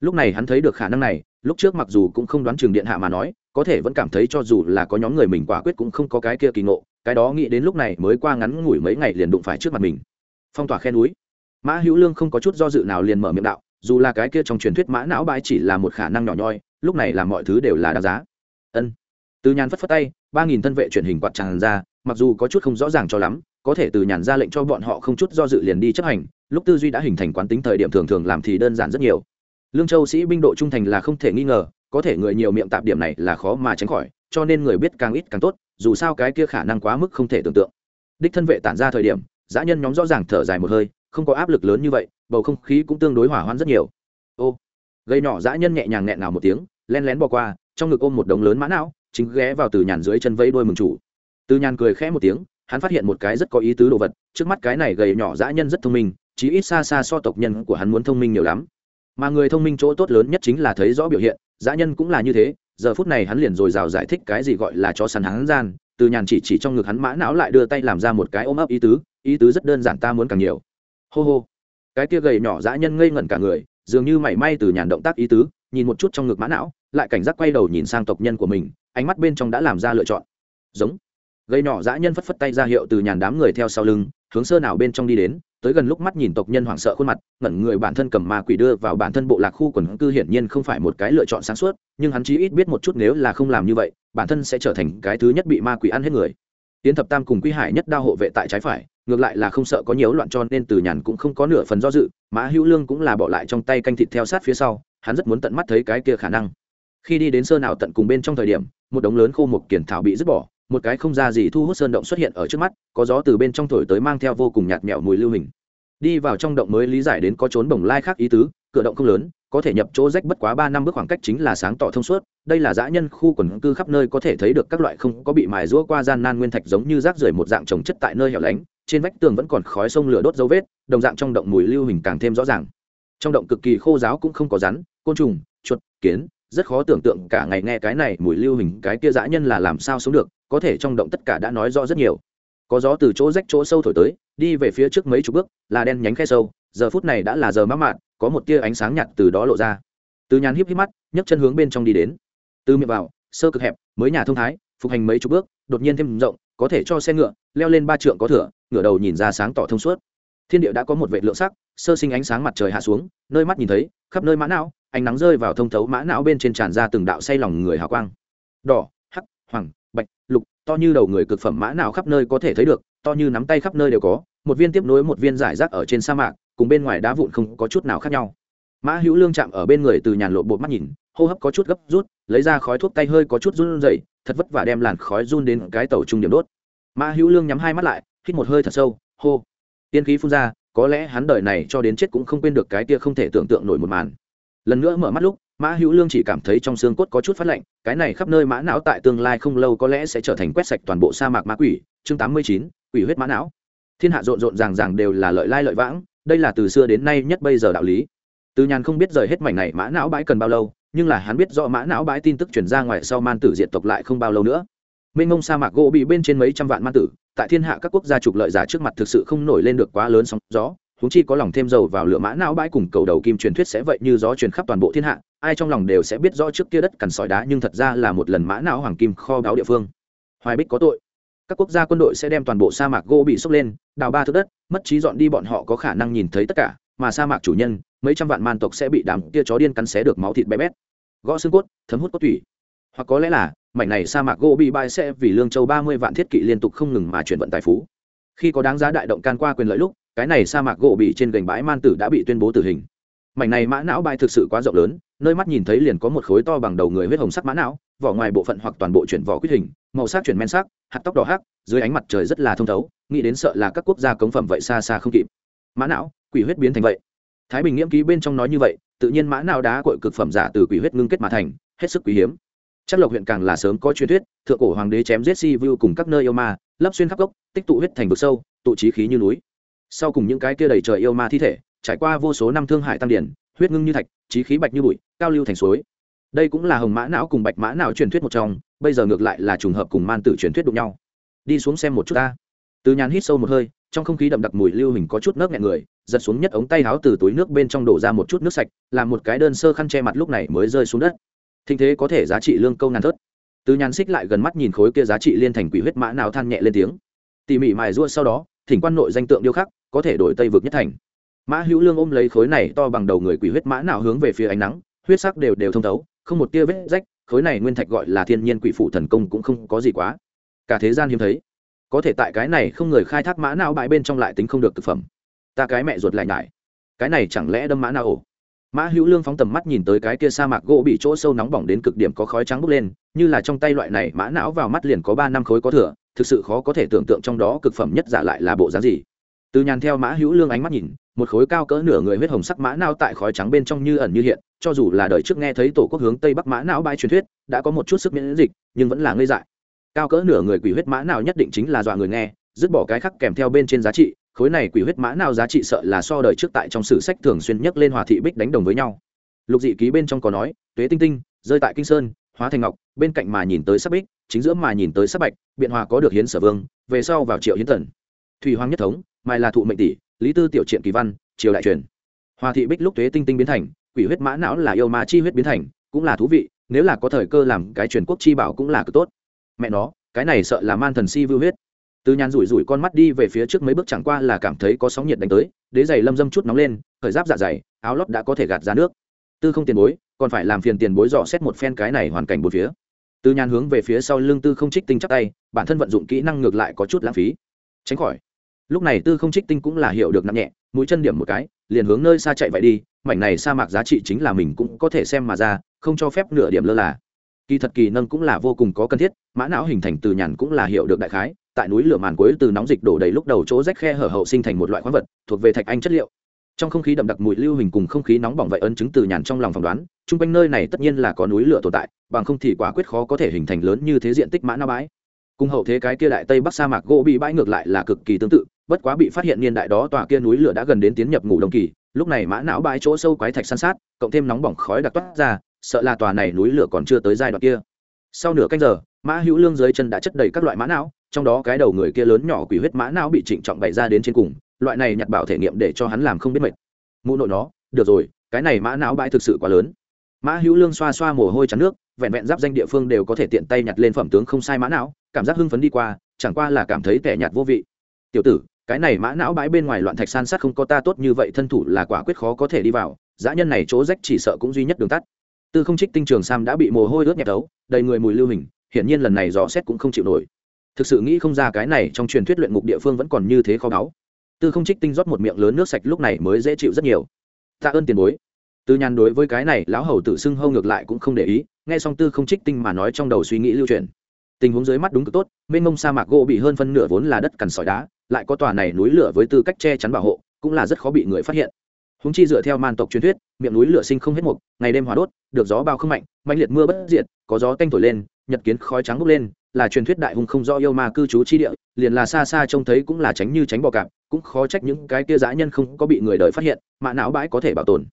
Speaker 1: Lúc này hắn thấy được khả năng này, lúc trước mặc dù cũng không đoán trường điện hạ mà nói, có thể vẫn cảm thấy cho dù là có nhóm người mình quả quyết cũng không có cái kia kỳ ngộ, cái đó nghĩ đến lúc này mới qua ngắn ngủi mấy ngày liền đụng phải trước mặt mình. Phong tỏa khe núi. Mã hữu lương không có chút do dự nào liền mở miệng đạo, dù là cái kia trong truyền thuyết mã não bãi chỉ là một khả năng nhỏ nhoi, lúc này là mọi thứ đều là đáng giá. Ân. Từ nhàn phất phất tay, ba nghìn thân vệ truyền hình quạt tràn ra mặc dù có chút không rõ ràng cho lắm, có thể từ nhàn ra lệnh cho bọn họ không chút do dự liền đi chấp hành, lúc tư duy đã hình thành quán tính thời điểm thường thường làm thì đơn giản rất nhiều. Lương châu sĩ binh độ trung thành là không thể nghi ngờ, có thể người nhiều miệng tạp điểm này là khó mà tránh khỏi, cho nên người biết càng ít càng tốt, dù sao cái kia khả năng quá mức không thể tưởng tượng. Đích thân vệ tản ra thời điểm giã nhân nhóm rõ ràng thở dài một hơi, không có áp lực lớn như vậy, bầu không khí cũng tương đối hỏa hoạn rất nhiều. Ô gây nhỏ giã nhân nhẹ nhàng nghẹn nào một tiếng, len lén bỏ qua, trong ngực ôm một đống lớn mã não, chính ghé vào từ nhàn dưới chân vây đôi mừng chủ từ nhàn cười khẽ một tiếng, hắn phát hiện một cái rất có ý tứ đồ vật, trước mắt cái này gầy nhỏ dã nhân rất thông minh, chí ít xa xa so tộc nhân của hắn muốn thông minh nhiều lắm. Mà người thông minh chỗ tốt lớn nhất chính là thấy rõ biểu hiện, dã nhân cũng là như thế, giờ phút này hắn liền rồi rào giải thích cái gì gọi là cho săn hắn gian. Từ nhàn chỉ chỉ trong ngực hắn mã não lại đưa tay làm ra một cái ôm ấp ý tứ ý tứ rất đơn giản ta muốn càng nhiều. Hô hô. Cái kia gầy nhỏ dã nhân ngây ngẩn cả người, dường như mảy may từ nhàn động tác ý tứ, nhìn một chút trong ngực mã não, lại cảnh giác quay đầu nhìn sang tộc nhân của mình, ánh mắt bên trong đã làm ra lựa chọn. Giống gây nhỏ dã nhân phất phất tay ra hiệu từ nhàn đám người theo sau lưng, hướng sơ nào bên trong đi đến, tới gần lúc mắt nhìn tộc nhân hoảng sợ khuôn mặt, ngẩn người bản thân cầm ma quỷ đưa vào bản thân bộ lạc khu quần cư hiển nhiên không phải một cái lựa chọn sáng suốt, nhưng hắn chí ít biết một chút nếu là không làm như vậy, bản thân sẽ trở thành cái thứ nhất bị ma quỷ ăn hết người. Tiến thập tam cùng quy hải nhất đao hộ vệ tại trái phải, ngược lại là không sợ có nhiều loạn cho nên từ nhàn cũng không có nửa phần do dự, mã hữu lương cũng là bỏ lại trong tay canh thịt theo sát phía sau, hắn rất muốn tận mắt thấy cái kia khả năng. Khi đi đến sơ nào tận cùng bên trong thời điểm, một đống lớn khô một kiển thảo bị dứt bỏ một cái không ra gì thu hút sơn động xuất hiện ở trước mắt, có gió từ bên trong thổi tới mang theo vô cùng nhạt mẹo mùi lưu hình. Đi vào trong động mới lý giải đến có trốn bồng lai khác ý tứ, cửa động không lớn, có thể nhập chỗ rách bất quá ba năm bước khoảng cách chính là sáng tỏ thông suốt, đây là dã nhân khu quần cư khắp nơi có thể thấy được các loại không có bị mài rũa qua gian nan nguyên thạch giống như rác rưởi một dạng trồng chất tại nơi hẻo lánh, trên vách tường vẫn còn khói sông lửa đốt dấu vết, đồng dạng trong động mùi lưu hình càng thêm rõ ràng. Trong động cực kỳ khô giáo cũng không có rắn, côn trùng, chuột, kiến rất khó tưởng tượng cả ngày nghe cái này mùi lưu hình, cái kia dã nhân là làm sao sống được, có thể trong động tất cả đã nói rõ rất nhiều. Có gió từ chỗ rách chỗ sâu thổi tới, đi về phía trước mấy chục bước, là đen nhánh khe sâu, giờ phút này đã là giờ mắc mạn có một tia ánh sáng nhạt từ đó lộ ra. Từ nhàn híp híp mắt, nhấc chân hướng bên trong đi đến. Từ miệng vào, sơ cực hẹp, mới nhà thông thái, phục hành mấy chục bước, đột nhiên thêm rộng, có thể cho xe ngựa, leo lên ba trượng có thửa, ngửa đầu nhìn ra sáng tỏ thông suốt thiên địa đã có một vệ lượng sắc, sơ sinh ánh sáng mặt trời hạ xuống, nơi mắt nhìn thấy, khắp nơi mã não, ánh nắng rơi vào thông thấu mã não bên trên tràn ra từng đạo say lòng người hào quang. Đỏ, hắc, hoàng, bạch, lục, to như đầu người cực phẩm mã não khắp nơi có thể thấy được, to như nắm tay khắp nơi đều có, một viên tiếp nối một viên giải rác ở trên sa mạc, cùng bên ngoài đá vụn không có chút nào khác nhau. Mã hữu lương chạm ở bên người từ nhàn lộ bột mắt nhìn, hô hấp có chút gấp rút, lấy ra khói thuốc tay hơi có chút run rẩy, thật vất vả đem làn khói run đến cái tàu trung điểm đốt. Mã hữu lương nhắm hai mắt lại, hít một hơi thật sâu, hô tiên khí phun ra, có lẽ hắn đời này cho đến chết cũng không quên được cái kia không thể tưởng tượng nổi một màn. Lần nữa mở mắt lúc, mã hữu lương chỉ cảm thấy trong xương cốt có chút phát lạnh, cái này khắp nơi mã não tại tương lai không lâu có lẽ sẽ trở thành quét sạch toàn bộ sa mạc mã quỷ, chương tám mươi chín, quỷ huyết mã não. Thiên hạ rộn rộn ràng ràng đều là lợi lai lợi vãng, đây là từ xưa đến nay nhất bây giờ đạo lý. Từ nhàn không biết rời hết mảnh này mã não bãi cần bao lâu, nhưng là hắn biết rõ mã não bãi tin tức chuyển ra ngoài sau man tử diện tộc lại không bao lâu nữa mênh mông sa mạc gỗ bị bên trên mấy trăm vạn man tử, tại thiên hạ các quốc gia trục lợi giả trước mặt thực sự không nổi lên được quá lớn sóng gió húng chi có lòng thêm dầu vào lửa mã não bãi cùng cầu đầu kim truyền thuyết sẽ vậy như gió truyền khắp toàn bộ thiên hạ, ai trong lòng đều sẽ biết rõ trước kia đất cằn sỏi đá nhưng thật ra là một lần mã não hoàng kim kho báo địa phương. Hoài bích có tội. Các quốc gia quân đội sẽ đem toàn bộ sa mạc gỗ bị sốc lên, đào ba thước đất, mất trí dọn đi bọn họ có khả năng nhìn thấy tất cả, mà sa mạc chủ nhân, mấy trăm vạn man tộc sẽ bị đám kia chó điên cắn xé được máu thịt bé bét. Gõ xương cốt, thấm hút cốt tủy. Hoặc có lẽ là mảnh này sa mạc gỗ bị bãi sẽ vì lương châu ba mươi vạn thiết kỵ liên tục không ngừng mà chuyển vận tài phú. Khi có đáng giá đại động can qua quyền lợi lúc, cái này sa mạc gỗ bị trên gành bãi man tử đã bị tuyên bố tử hình. Mảnh này mã não bãi thực sự quá rộng lớn, nơi mắt nhìn thấy liền có một khối to bằng đầu người huyết hồng sắc mã não, vỏ ngoài bộ phận hoặc toàn bộ chuyển vỏ quyết hình, màu sắc chuyển men sắc, hạt tóc đỏ hắc, dưới ánh mặt trời rất là thông thấu, nghĩ đến sợ là các quốc gia cống phẩm vậy xa xa không kịp. Mã não, quỷ huyết biến thành vậy. Thái bình nghiễm ký bên trong nói như vậy, tự nhiên mã não đá cội cực phẩm giả từ quỷ huyết ngưng kết mà thành, hết sức quý hiếm chắc lộc huyện càng là sớm có truyền thuyết, thượng cổ hoàng đế chém giết si vu cùng các nơi yêu ma, lấp xuyên khắp gốc, tích tụ huyết thành vực sâu, tụ trí khí như núi. Sau cùng những cái kia đầy trời yêu ma thi thể, trải qua vô số năm thương hải tăng điển, huyết ngưng như thạch, trí khí bạch như bụi, cao lưu thành suối. Đây cũng là hồng mã não cùng bạch mã não truyền thuyết một trong, bây giờ ngược lại là trùng hợp cùng man tử truyền thuyết đụng nhau. Đi xuống xem một chút ta. Từ nhàn hít sâu một hơi, trong không khí đậm đặc mùi lưu hình có chút nước nghẹn người, giật xuống nhất ống tay háo từ túi nước bên trong đổ ra một chút nước sạch, làm một cái đơn sơ khăn che mặt lúc này mới rơi xuống đất thịnh thế có thể giá trị lương câu ngàn thớt. Từ nhàn xích lại gần mắt nhìn khối kia giá trị liên thành quỷ huyết mã nào than nhẹ lên tiếng. Tỉ mỉ mài rua sau đó, thỉnh quan nội danh tượng điêu khắc, có thể đổi tây vực nhất thành. Mã hữu lương ôm lấy khối này to bằng đầu người quỷ huyết mã nào hướng về phía ánh nắng, huyết sắc đều đều thông thấu, không một tia vết rách, khối này nguyên thạch gọi là thiên nhiên quỷ phụ thần công cũng không có gì quá. Cả thế gian hiếm thấy. Có thể tại cái này không người khai thác mã não bãi bên trong lại tính không được thực phẩm. Ta cái mẹ ruột lại nhải. Cái này chẳng lẽ đâm mã nào ổ? Mã hữu lương phóng tầm mắt nhìn tới cái kia sa mạc gỗ bị chỗ sâu nóng bỏng đến cực điểm có khói trắng bốc lên, như là trong tay loại này, mã não vào mắt liền có ba năm khối có thừa, thực sự khó có thể tưởng tượng trong đó cực phẩm nhất giả lại là bộ dáng gì. Từ nhàn theo mã hữu lương ánh mắt nhìn, một khối cao cỡ nửa người huyết hồng sắc mã não tại khói trắng bên trong như ẩn như hiện, cho dù là đời trước nghe thấy tổ quốc hướng tây bắc mã não bãi truyền thuyết, đã có một chút sức miễn dịch, nhưng vẫn là ngây dại. Cao cỡ nửa người quỷ huyết mã não nhất định chính là dọa người nghe, dứt bỏ cái khắc kèm theo bên trên giá trị khối này quỷ huyết mã nào giá trị sợ là so đời trước tại trong sử sách thường xuyên nhắc lên hòa thị bích đánh đồng với nhau. Lục dị ký bên trong có nói, tuế tinh tinh, rơi tại kinh sơn, hóa thành ngọc, bên cạnh mà nhìn tới sắc bích, chính giữa mà nhìn tới sắc bạch, biện hòa có được hiến sở vương, về sau vào triệu hiến thần thủy hoàng nhất thống, mai là thụ mệnh tỷ, lý tư tiểu triện kỳ văn, triều đại truyền. Hòa thị bích lúc tuế tinh tinh biến thành, quỷ huyết mã não là yêu ma chi huyết biến thành, cũng là thú vị, nếu là có thời cơ làm cái truyền quốc chi bảo cũng là cực tốt. Mẹ nó, cái này sợ là man thần si vưu huyết từ nhàn rủi rủi con mắt đi về phía trước mấy bước chẳng qua là cảm thấy có sóng nhiệt đánh tới, đế giày lâm dâm chút nóng lên, khởi giáp dạ dày, áo lót đã có thể gạt ra nước. Tư không tiền bối, còn phải làm phiền tiền bối dò xét một phen cái này hoàn cảnh bốn phía. Từ nhàn hướng về phía sau lưng tư không trích tinh chắc tay, bản thân vận dụng kỹ năng ngược lại có chút lãng phí. Tránh khỏi. Lúc này tư không trích tinh cũng là hiểu được nặng nhẹ, mũi chân điểm một cái, liền hướng nơi xa chạy vậy đi, mảnh này sa mạc giá trị chính là mình cũng có thể xem mà ra, không cho phép nửa điểm lơ là. Kỳ thật kỳ nâng cũng là vô cùng có cần thiết, mã não hình thành từ nhàn cũng là hiểu được đại khái tại núi lửa màn cuối từ nóng dịch đổ đầy lúc đầu chỗ rách khe hở hậu sinh thành một loại khoáng vật, thuộc về thạch anh chất liệu. Trong không khí đậm đặc mùi lưu hình cùng không khí nóng bỏng vậy ấn chứng từ nhàn trong lòng phỏng đoán, chung quanh nơi này tất nhiên là có núi lửa tồn tại, bằng không thì quả quyết khó có thể hình thành lớn như thế diện tích mã na bãi. Cùng hậu thế cái kia đại tây bắc sa mạc gỗ bị bãi ngược lại là cực kỳ tương tự, bất quá bị phát hiện niên đại đó tòa kia núi lửa đã gần đến tiến nhập ngủ đồng kỳ, lúc này mã não bãi chỗ sâu quái thạch san sát, cộng thêm nóng bỏng khói đặc toát ra, sợ là tòa này núi lửa còn chưa tới giai đoạn kia. Sau nửa canh giờ, mã hữu lương dưới chân đã chất đầy các loại mã não trong đó cái đầu người kia lớn nhỏ quỷ huyết mã não bị trịnh trọng bày ra đến trên cùng, loại này nhặt bảo thể nghiệm để cho hắn làm không biết mệt. Mụ nội nó, được rồi, cái này mã não bãi thực sự quá lớn. Mã hữu lương xoa xoa mồ hôi chắn nước, vẹn vẹn giáp danh địa phương đều có thể tiện tay nhặt lên phẩm tướng không sai mã não, cảm giác hưng phấn đi qua, chẳng qua là cảm thấy tẻ nhạt vô vị. Tiểu tử, cái này mã não bãi bên ngoài loạn thạch san sát không có ta tốt như vậy, thân thủ là quả quyết khó có thể đi vào, dã nhân này chỗ rách chỉ sợ cũng duy nhất đường tắt. Tư không trích tinh trường sam đã bị mồ hôi ướt nhẹp tấu đầy người mùi lưu hình, hiển nhiên lần này dò xét cũng không chịu nổi thực sự nghĩ không ra cái này trong truyền thuyết luyện ngục địa phương vẫn còn như thế khó đáo tư không trích tinh rót một miệng lớn nước sạch lúc này mới dễ chịu rất nhiều. Tạ ơn tiền bối. Tư nhàn đối với cái này, lão hầu tự xưng hâu ngược lại cũng không để ý, nghe xong tư không trích tinh mà nói trong đầu suy nghĩ lưu truyền tình huống dưới mắt đúng cực tốt, mênh mông sa mạc gỗ bị hơn phân nửa vốn là đất cằn sỏi đá, lại có tòa này núi lửa với tư cách che chắn bảo hộ, cũng là rất khó bị người phát hiện. Húng chi dựa theo man tộc truyền thuyết, miệng núi lửa sinh không hết mục, ngày đêm hóa đốt, được gió bao không mạnh mạnh liệt mưa bất diệt, có gió canh thổi lên, nhật kiến khói trắng bốc lên là truyền thuyết đại hùng không do yêu ma cư trú chi địa, liền là xa xa trông thấy cũng là tránh như tránh bò cạp, cũng khó trách những cái kia dã nhân không có bị người đời phát hiện mạ não bãi có thể bảo tồn.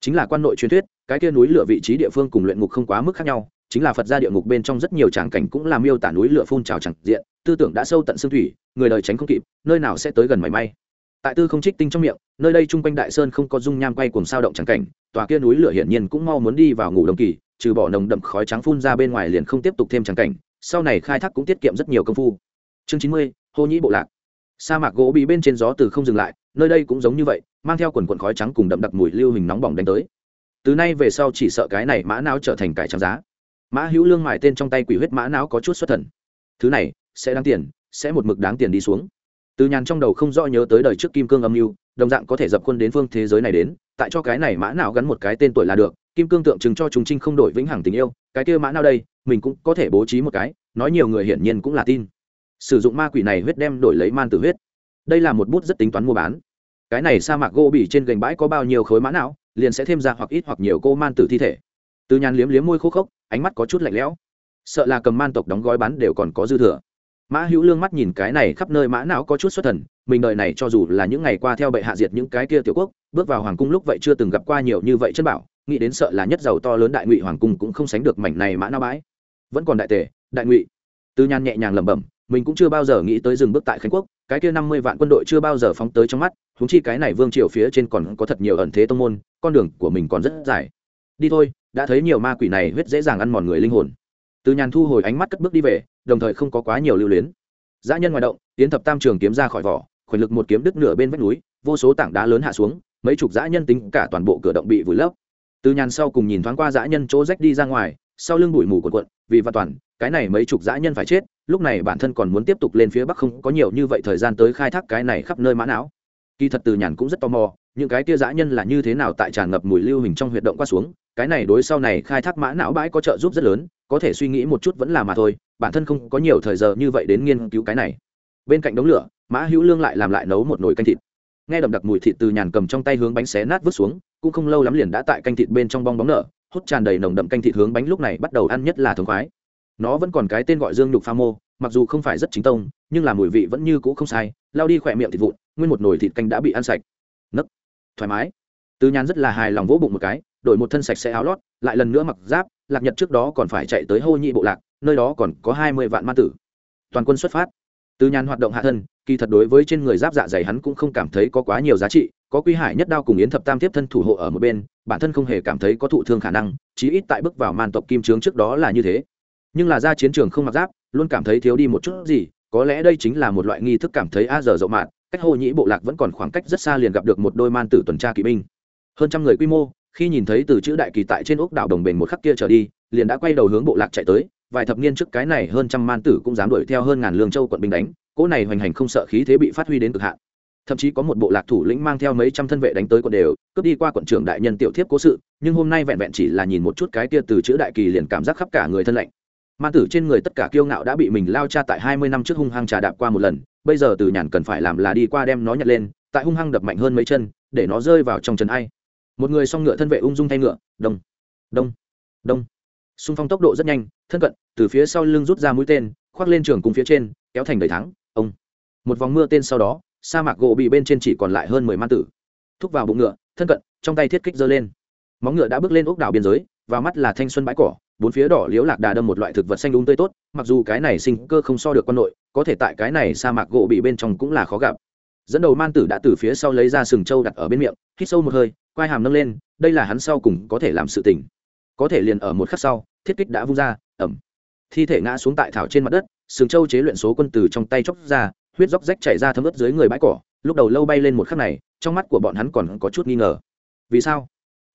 Speaker 1: Chính là quan nội truyền thuyết, cái kia núi lửa vị trí địa phương cùng luyện ngục không quá mức khác nhau, chính là phật gia địa ngục bên trong rất nhiều tràng cảnh cũng làm miêu tả núi lửa phun trào chẳng diện, tư tưởng đã sâu tận xương thủy, người đời tránh không kịp, nơi nào sẽ tới gần mảy may. Tại tư không trích tinh trong miệng, nơi đây chung quanh đại sơn không có dung nham quay cùng sao động trắng cảnh, tòa kia núi lửa hiển nhiên cũng mau muốn đi vào ngủ đồng kỳ, trừ bỏ nồng đậm khói trắng phun ra bên ngoài liền không tiếp tục thêm trắng cảnh sau này khai thác cũng tiết kiệm rất nhiều công phu. Chương chín mươi, hô nhĩ bộ lạc. Sa mạc gỗ bị bên trên gió từ không dừng lại, nơi đây cũng giống như vậy, mang theo quần quần khói trắng cùng đậm đặc mùi lưu hình nóng bỏng đánh tới. Từ nay về sau chỉ sợ cái này mã não trở thành cải trắng giá. Mã hữu lương mài tên trong tay quỷ huyết mã não có chút xuất thần. Thứ này, sẽ đáng tiền, sẽ một mực đáng tiền đi xuống. Từ nhàn trong đầu không rõ nhớ tới đời trước kim cương âm mưu, đồng dạng có thể dập khuôn đến phương thế giới này đến, tại cho cái này mã não gắn một cái tên tuổi là được, kim cương tượng trưng cho chúng trinh không đổi vĩnh hằng tình yêu, cái kia mã não đây mình cũng có thể bố trí một cái, nói nhiều người hiển nhiên cũng là tin. Sử dụng ma quỷ này huyết đem đổi lấy man tử huyết. Đây là một bút rất tính toán mua bán. Cái này sa mạc gỗ bỉ trên gành bãi có bao nhiêu khối mã não, liền sẽ thêm ra hoặc ít hoặc nhiều cô man tử thi thể. Từ nhàn liếm liếm môi khô khốc, ánh mắt có chút lạnh lẽo. Sợ là cầm man tộc đóng gói bán đều còn có dư thừa. Mã hữu lương mắt nhìn cái này khắp nơi mã não có chút xuất thần, mình đợi này cho dù là những ngày qua theo bệ hạ diệt những cái kia tiểu quốc, bước vào hoàng cung lúc vậy chưa từng gặp qua nhiều như vậy chân bảo, nghĩ đến sợ là nhất giàu to lớn đại ngụy hoàng cung cũng không sánh được mảnh này mã não bãi vẫn còn đại tề, đại ngụy. Tư nhan nhẹ nhàng lẩm bẩm, mình cũng chưa bao giờ nghĩ tới dừng bước tại khánh quốc, cái kia năm mươi vạn quân đội chưa bao giờ phóng tới trong mắt húng chi cái này vương triều phía trên còn có thật nhiều ẩn thế tông môn, con đường của mình còn rất dài. Đi thôi, đã thấy nhiều ma quỷ này huyết dễ dàng ăn mòn người linh hồn. Từ nhàn thu hồi ánh mắt cất bước đi về, đồng thời không có quá nhiều lưu luyến. Dã nhân ngoài động, tiến thập tam trường kiếm ra khỏi vỏ khoảnh lực một kiếm đứt nửa bên vách núi, vô số tảng đá lớn hạ xuống, mấy chục dã nhân tính cả toàn bộ cửa động bị vùi lấp. Từ nhàn sau cùng nhìn thoáng qua dã nhân chỗ rách đi ra ngoài, sau lưng bụi mù cuộn cuộn vì văn toàn, cái này mấy chục dã nhân phải chết, lúc này bản thân còn muốn tiếp tục lên phía bắc không có nhiều như vậy thời gian tới khai thác cái này khắp nơi mã não. Kỳ thật từ nhàn cũng rất tò mò, những cái tia dã nhân là như thế nào tại tràn ngập mùi lưu hình trong huyệt động qua xuống, cái này đối sau này khai thác mã não bãi có trợ giúp rất lớn, có thể suy nghĩ một chút vẫn là mà thôi, bản thân không có nhiều thời giờ như vậy đến nghiên cứu cái này. Bên cạnh đống lửa, mã hữu lương lại làm lại nấu một nồi canh thịt. Nghe đậm đặc mùi thịt từ nhàn cầm trong tay hướng bánh xé nát vứt xuống, cũng không lâu lắm liền đã tại canh thịt bên trong bong bóng nở hút tràn đầy nồng đậm canh thịt hướng bánh lúc này bắt đầu ăn nhất là thống khoái. Nó vẫn còn cái tên gọi dương nhục pha mô, mặc dù không phải rất chính tông, nhưng là mùi vị vẫn như cũ không sai, lao đi khỏe miệng thịt vụn, nguyên một nồi thịt canh đã bị ăn sạch. Nấc, thoải mái. Từ nhàn rất là hài lòng vỗ bụng một cái, đổi một thân sạch sẽ áo lót, lại lần nữa mặc giáp, lạc nhật trước đó còn phải chạy tới hô nhị bộ lạc, nơi đó còn có hai mươi vạn ma tử. Toàn quân xuất phát. Từ nhàn hoạt động hạ thân, kỳ thật đối với trên người giáp dạ dày hắn cũng không cảm thấy có quá nhiều giá trị có quy hải nhất đao cùng yến thập tam tiếp thân thủ hộ ở một bên, bản thân không hề cảm thấy có thụ thương khả năng, chí ít tại bước vào man tộc kim trướng trước đó là như thế. Nhưng là ra chiến trường không mặc giáp, luôn cảm thấy thiếu đi một chút gì, có lẽ đây chính là một loại nghi thức cảm thấy a giờ rộng mạn, cách hồ nhĩ bộ lạc vẫn còn khoảng cách rất xa liền gặp được một đôi man tử tuần tra kỵ binh. Hơn trăm người quy mô, khi nhìn thấy từ chữ đại kỳ tại trên ốc đảo đồng bền một khắc kia trở đi, liền đã quay đầu hướng bộ lạc chạy tới, vài thập niên trước cái này hơn trăm man tử cũng dám đuổi theo hơn ngàn lương châu quận binh đánh, cỗ này hoành hành không sợ khí thế bị phát huy đến cực hạn thậm chí có một bộ lạc thủ lĩnh mang theo mấy trăm thân vệ đánh tới quận đều, cướp đi qua quận trưởng đại nhân tiểu thiếp cố sự, nhưng hôm nay vẹn vẹn chỉ là nhìn một chút cái kia từ chữ đại kỳ liền cảm giác khắp cả người thân lạnh. Man tử trên người tất cả kiêu ngạo đã bị mình lao cha tại hai mươi năm trước hung hăng trà đạp qua một lần, bây giờ từ nhàn cần phải làm là đi qua đem nó nhặt lên, tại hung hăng đập mạnh hơn mấy chân, để nó rơi vào trong chân ai. Một người song ngựa thân vệ ung dung thay ngựa, đông đông đông. Xung phong tốc độ rất nhanh, thân cận, từ phía sau lưng rút ra mũi tên, khoác lên trường cùng phía trên, kéo thành đầy thắng, ông. Một vòng mưa tên sau đó sa mạc gỗ bị bên trên chỉ còn lại hơn mười man tử. Thúc vào bụng ngựa, thân cận, trong tay thiết kích giơ lên. Móng ngựa đã bước lên ốc đảo biên giới và mắt là thanh xuân bãi cỏ, bốn phía đỏ liếu lạc đà đâm một loại thực vật xanh đúng tươi tốt, mặc dù cái này sinh cơ không so được quân nội, có thể tại cái này sa mạc gỗ bị bên trong cũng là khó gặp. Dẫn đầu man tử đã từ phía sau lấy ra sừng trâu đặt ở bên miệng, hít sâu một hơi, quai hàm nâng lên, đây là hắn sau cùng có thể làm sự tình. Có thể liền ở một khắc sau, thiết kích đã vung ra ẩm thi thể ngã xuống tại thảo trên mặt đất, sừng trâu chế luyện số quân tử trong tay chóc ra huyết róc rách chảy ra thấm ướt dưới người bãi cỏ, lúc đầu lâu bay lên một khắc này, trong mắt của bọn hắn còn có chút nghi ngờ. Vì sao?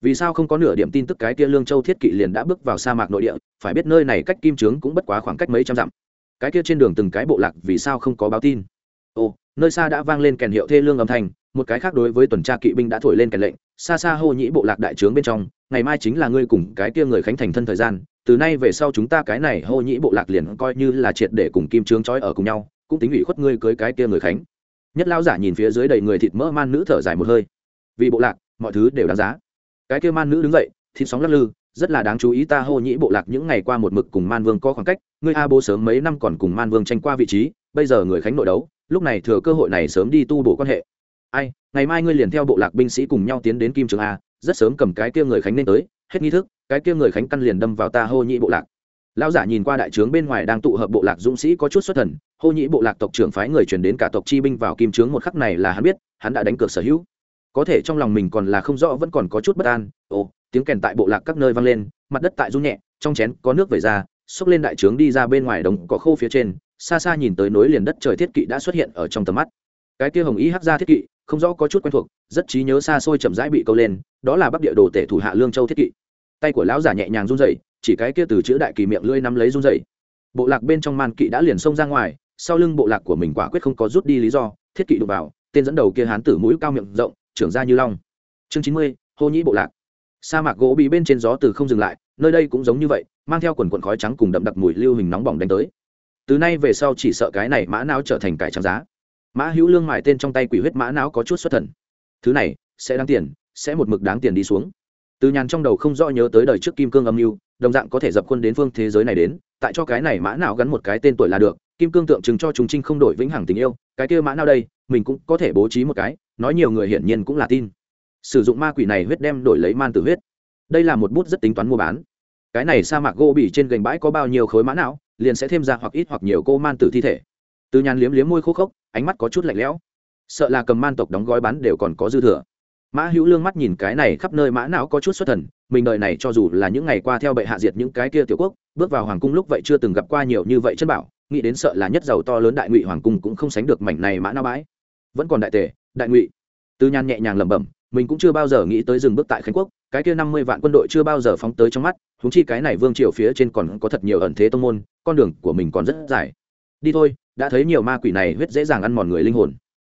Speaker 1: Vì sao không có nửa điểm tin tức cái kia lương châu thiết kỵ liền đã bước vào sa mạc nội địa, phải biết nơi này cách kim trướng cũng bất quá khoảng cách mấy trăm dặm. Cái kia trên đường từng cái bộ lạc vì sao không có báo tin? Ồ, nơi xa đã vang lên kèn hiệu thê lương âm thanh, một cái khác đối với tuần tra kỵ binh đã thổi lên kèn lệnh, xa xa hô nhĩ bộ lạc đại trướng bên trong, ngày mai chính là ngươi cùng cái kia người khánh thành thân thời gian, từ nay về sau chúng ta cái này hô nhĩ bộ lạc liền coi như là triệt để cùng kim trướng trói ở cùng nhau cũng tính ủy khuất ngươi cưới cái kia người khánh. Nhất lao giả nhìn phía dưới đầy người thịt mỡ man nữ thở dài một hơi. Vì bộ lạc, mọi thứ đều đáng giá. Cái kia man nữ đứng dậy, thịt sóng lắc lư, rất là đáng chú ý ta hô nhĩ bộ lạc những ngày qua một mực cùng man vương có khoảng cách, ngươi a bố sớm mấy năm còn cùng man vương tranh qua vị trí, bây giờ người khánh nội đấu, lúc này thừa cơ hội này sớm đi tu bổ quan hệ. Ai, ngày mai ngươi liền theo bộ lạc binh sĩ cùng nhau tiến đến kim trường a, rất sớm cầm cái kia người khánh nên tới, hết nghi thức, cái kia người khánh căn liền đâm vào ta hô nhĩ bộ lạc lão giả nhìn qua đại trướng bên ngoài đang tụ hợp bộ lạc dũng sĩ có chút xuất thần, hô nhĩ bộ lạc tộc trưởng phái người truyền đến cả tộc chi binh vào kim trướng một khắc này là hắn biết, hắn đã đánh cược sở hữu. Có thể trong lòng mình còn là không rõ vẫn còn có chút bất an, ồ, tiếng kèn tại bộ lạc các nơi vang lên, mặt đất tại rung nhẹ, trong chén có nước vẩy ra, xốc lên đại trướng đi ra bên ngoài đồng có khô phía trên, xa xa nhìn tới nối liền đất trời thiết kỵ đã xuất hiện ở trong tầm mắt. Cái kia hồng ý hắc ra thiết kỵ, không rõ có chút quen thuộc, rất trí nhớ xa xôi chậm rãi bị câu lên, đó là bắc địa đồ tể thủ hạ lương châu thiết kỵ. Tay của lão giả nhẹ nhàng run rẩy chỉ cái kia từ chữ đại kỳ miệng lưỡi nắm lấy run dậy bộ lạc bên trong man kỵ đã liền xông ra ngoài, sau lưng bộ lạc của mình quả quyết không có rút đi lý do, thiết kỵ đụng vào, tên dẫn đầu kia hán tử mũi cao miệng rộng, trưởng ra như long. Chương chín mươi, hô nhĩ bộ lạc. Sa mạc gỗ bị bên trên gió từ không dừng lại, nơi đây cũng giống như vậy, mang theo quần quần khói trắng cùng đậm đặc mùi lưu hình nóng bỏng đánh tới. Từ nay về sau chỉ sợ cái này mã não trở thành cải trắng giá. Mã hữu lương mài tên trong tay quỷ huyết mã não có chút xuất thần. Thứ này, sẽ đáng tiền, sẽ một mực đáng tiền đi xuống. Từ nhàn trong đầu không rõ nhớ tới đời trước kim cương âm mưu đồng dạng có thể dập khuôn đến phương thế giới này đến, tại cho cái này mã nào gắn một cái tên tuổi là được, kim cương tượng trưng cho chúng trinh không đổi vĩnh hằng tình yêu, cái kia mã nào đây, mình cũng có thể bố trí một cái, nói nhiều người hiển nhiên cũng là tin. Sử dụng ma quỷ này huyết đem đổi lấy man tử huyết. Đây là một bút rất tính toán mua bán. Cái này sa mạc gỗ bị trên gành bãi có bao nhiêu khối mã não, liền sẽ thêm ra hoặc ít hoặc nhiều cô man tử thi thể. Từ nhàn liếm liếm môi khô khốc, ánh mắt có chút lạnh lẽo. Sợ là cầm man tộc đóng gói bán đều còn có dư thừa mã hữu lương mắt nhìn cái này khắp nơi mã não có chút xuất thần, mình đời này cho dù là những ngày qua theo bệ hạ diệt những cái kia tiểu quốc, bước vào hoàng cung lúc vậy chưa từng gặp qua nhiều như vậy chân bảo, nghĩ đến sợ là nhất giàu to lớn đại ngụy hoàng cung cũng không sánh được mảnh này mã não bãi. Vẫn còn đại tề, đại ngụy. Tư nhan nhẹ nhàng lẩm bẩm, mình cũng chưa bao giờ nghĩ tới dừng bước tại khánh quốc, cái kia năm mươi vạn quân đội chưa bao giờ phóng tới trong mắt húng chi cái này vương triều phía trên còn có thật nhiều ẩn thế tông môn, con đường của mình còn rất dài. Đi thôi, đã thấy nhiều ma quỷ này huyết dễ dàng ăn mòn người linh hồn.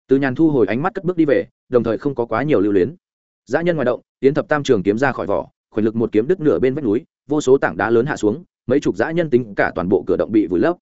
Speaker 1: Từ nhàn thu hồi ánh mắt cất bước đi về đồng thời không có quá nhiều lưu luyến. Dã nhân ngoài động, tiến thập tam trường kiếm ra khỏi vỏ khoảnh lực một kiếm đứt nửa bên vách núi, vô số tảng đá lớn hạ xuống, mấy chục dã nhân tính cả toàn bộ cửa động bị vùi lấp.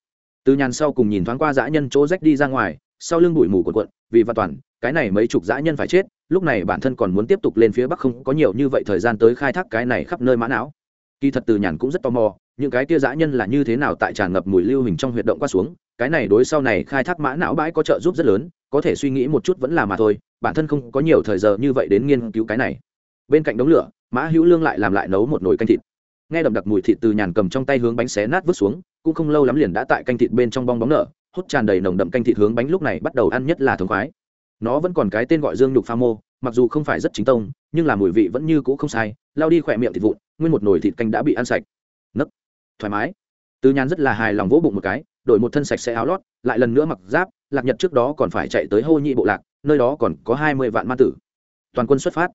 Speaker 1: Từ nhàn sau cùng nhìn thoáng qua dã nhân chỗ rách đi ra ngoài, sau lưng bụi mù cuộn cuộn, vì văn toàn, cái này mấy chục dã nhân phải chết, lúc này bản thân còn muốn tiếp tục lên phía bắc không có nhiều như vậy thời gian tới khai thác cái này khắp nơi mã não. Kỳ thật từ nhàn cũng rất tò mò, những cái kia dã nhân là như thế nào tại tràn ngập mùi lưu hình trong huyệt động qua xuống, cái này đối sau này khai thác mã não bãi có trợ giúp rất lớn, có thể suy nghĩ một chút vẫn là mà thôi bản thân không có nhiều thời giờ như vậy đến nghiên cứu cái này. Bên cạnh đống lửa, mã hữu lương lại làm lại nấu một nồi canh thịt. Nghe đậm đặc mùi thịt từ nhàn cầm trong tay hướng bánh xé nát vứt xuống, cũng không lâu lắm liền đã tại canh thịt bên trong bong bóng nở, hút tràn đầy nồng đậm canh thịt hướng bánh lúc này bắt đầu ăn nhất là thống khoái. Nó vẫn còn cái tên gọi dương nhục pha mô, mặc dù không phải rất chính tông, nhưng là mùi vị vẫn như cũ không sai, lao đi khỏe miệng thịt vụn, nguyên một nồi thịt canh đã bị ăn sạch. Nấc, thoải mái. Từ nhàn rất là hài lòng vỗ bụng một cái, đổi một thân sạch sẽ áo lót, lại lần nữa mặc giáp, lạc nhật trước đó còn phải chạy tới hô nhị bộ lạc nơi đó còn có hai mươi vạn ma tử. Toàn quân xuất phát.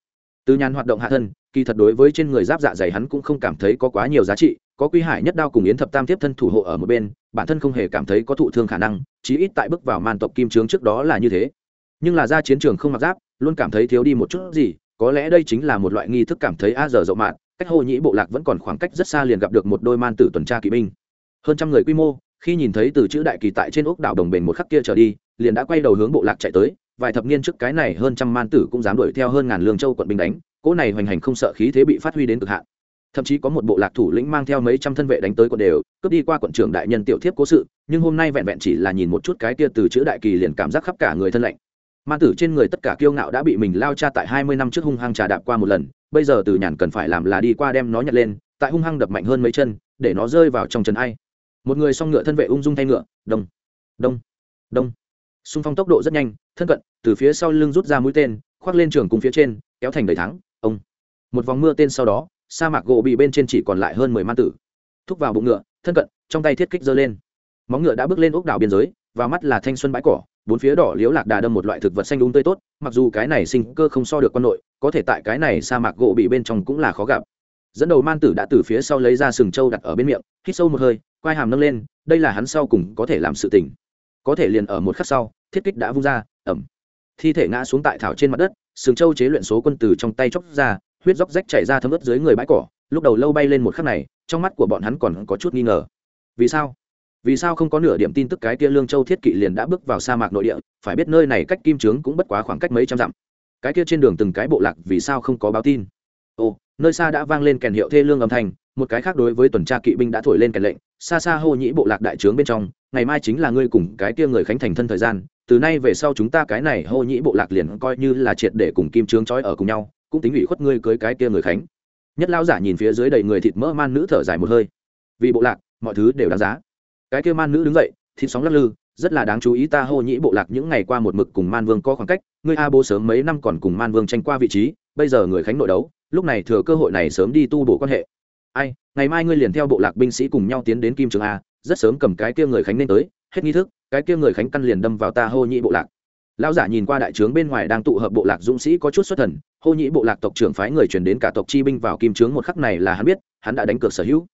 Speaker 1: Từ nhàn hoạt động hạ thân, kỳ thật đối với trên người giáp dạ dày hắn cũng không cảm thấy có quá nhiều giá trị, có quy hải nhất đao cùng yến thập tam tiếp thân thủ hộ ở một bên, bản thân không hề cảm thấy có thụ thương khả năng, chí ít tại bước vào man tộc kim trướng trước đó là như thế. Nhưng là ra chiến trường không mặc giáp, luôn cảm thấy thiếu đi một chút gì, có lẽ đây chính là một loại nghi thức cảm thấy a giờ rộng mạn, cách hồ nhĩ bộ lạc vẫn còn khoảng cách rất xa liền gặp được một đôi man tử tuần tra kỵ binh. Hơn trăm người quy mô, khi nhìn thấy từ chữ đại kỳ tại trên ốc đảo đồng bền một khắc kia trở đi, liền đã quay đầu hướng bộ lạc chạy tới vài thập niên trước cái này hơn trăm man tử cũng dám đuổi theo hơn ngàn lương châu quận binh đánh, cỗ này hoành hành không sợ khí thế bị phát huy đến cực hạn. Thậm chí có một bộ lạc thủ lĩnh mang theo mấy trăm thân vệ đánh tới quận đều, cướp đi qua quận trưởng đại nhân tiểu thiếp cố sự, nhưng hôm nay vẹn vẹn chỉ là nhìn một chút cái kia từ chữ đại kỳ liền cảm giác khắp cả người thân lạnh. Man tử trên người tất cả kiêu ngạo đã bị mình lao cha tại hai mươi năm trước hung hăng trà đạp qua một lần, bây giờ từ nhàn cần phải làm là đi qua đem nó nhặt lên, tại hung hăng đập mạnh hơn mấy chân, để nó rơi vào trong chân ai. Một người song ngựa thân vệ ung dung thay ngựa, đông đông đông. Xung phong tốc độ rất nhanh thân cận, từ phía sau lưng rút ra mũi tên, khoác lên trường cùng phía trên, kéo thành đầy thắng, ông. Một vòng mưa tên sau đó, sa mạc gỗ bị bên trên chỉ còn lại hơn mười man tử. Thúc vào bụng ngựa, thân cận, trong tay thiết kích giơ lên. Móng ngựa đã bước lên ốc đảo biên giới và mắt là thanh xuân bãi cỏ, bốn phía đỏ liếu lạc đà đâm một loại thực vật xanh đúng tươi tốt, mặc dù cái này sinh cơ không so được quân nội, có thể tại cái này sa mạc gỗ bị bên trong cũng là khó gặp. Dẫn đầu man tử đã từ phía sau lấy ra sừng trâu đặt ở bên miệng, hít sâu một hơi, quai hàm nâng lên, đây là hắn sau cùng có thể làm sự tình. Có thể liền ở một khắc sau, thiết kích đã vung ra ẩm. Thi thể ngã xuống tại thảo trên mặt đất, sừng Châu chế luyện số quân tử trong tay chóc ra, huyết dốc rách chảy ra thấm ướt dưới người bãi cỏ, lúc đầu lâu bay lên một khắc này, trong mắt của bọn hắn còn có chút nghi ngờ. Vì sao? Vì sao không có nửa điểm tin tức cái kia lương châu thiết kỵ liền đã bước vào sa mạc nội địa, phải biết nơi này cách kim trướng cũng bất quá khoảng cách mấy trăm dặm. Cái kia trên đường từng cái bộ lạc vì sao không có báo tin? Ồ, nơi xa đã vang lên kèn hiệu thê lương âm thanh, một cái khác đối với tuần tra kỵ binh đã thổi lên kèn lệnh, xa xa hô nhĩ bộ lạc đại trướng bên trong, ngày mai chính là ngươi cùng cái kia người khánh thành thân thời gian từ nay về sau chúng ta cái này hô nhĩ bộ lạc liền coi như là triệt để cùng kim trướng trói ở cùng nhau, cũng tính ủy khuất ngươi cưới cái kia người khánh. Nhất lao giả nhìn phía dưới đầy người thịt mỡ man nữ thở dài một hơi. Vì bộ lạc, mọi thứ đều đáng giá. Cái kia man nữ đứng dậy, thịt sóng lắc lư, rất là đáng chú ý ta hô nhĩ bộ lạc những ngày qua một mực cùng man vương có khoảng cách, ngươi a bố sớm mấy năm còn cùng man vương tranh qua vị trí, bây giờ người khánh nội đấu, lúc này thừa cơ hội này sớm đi tu bổ quan hệ. Ai, ngày mai ngươi liền theo bộ lạc binh sĩ cùng nhau tiến đến kim trường a, rất sớm cầm cái kia người khánh nên tới hết nghi thức, cái kia người khánh căn liền đâm vào ta hô nhĩ bộ lạc. Lão giả nhìn qua đại trướng bên ngoài đang tụ hợp bộ lạc dũng sĩ có chút xuất thần, hô nhĩ bộ lạc tộc trưởng phái người chuyển đến cả tộc chi binh vào kim trướng một khắc này là hắn biết, hắn đã đánh cược sở hữu.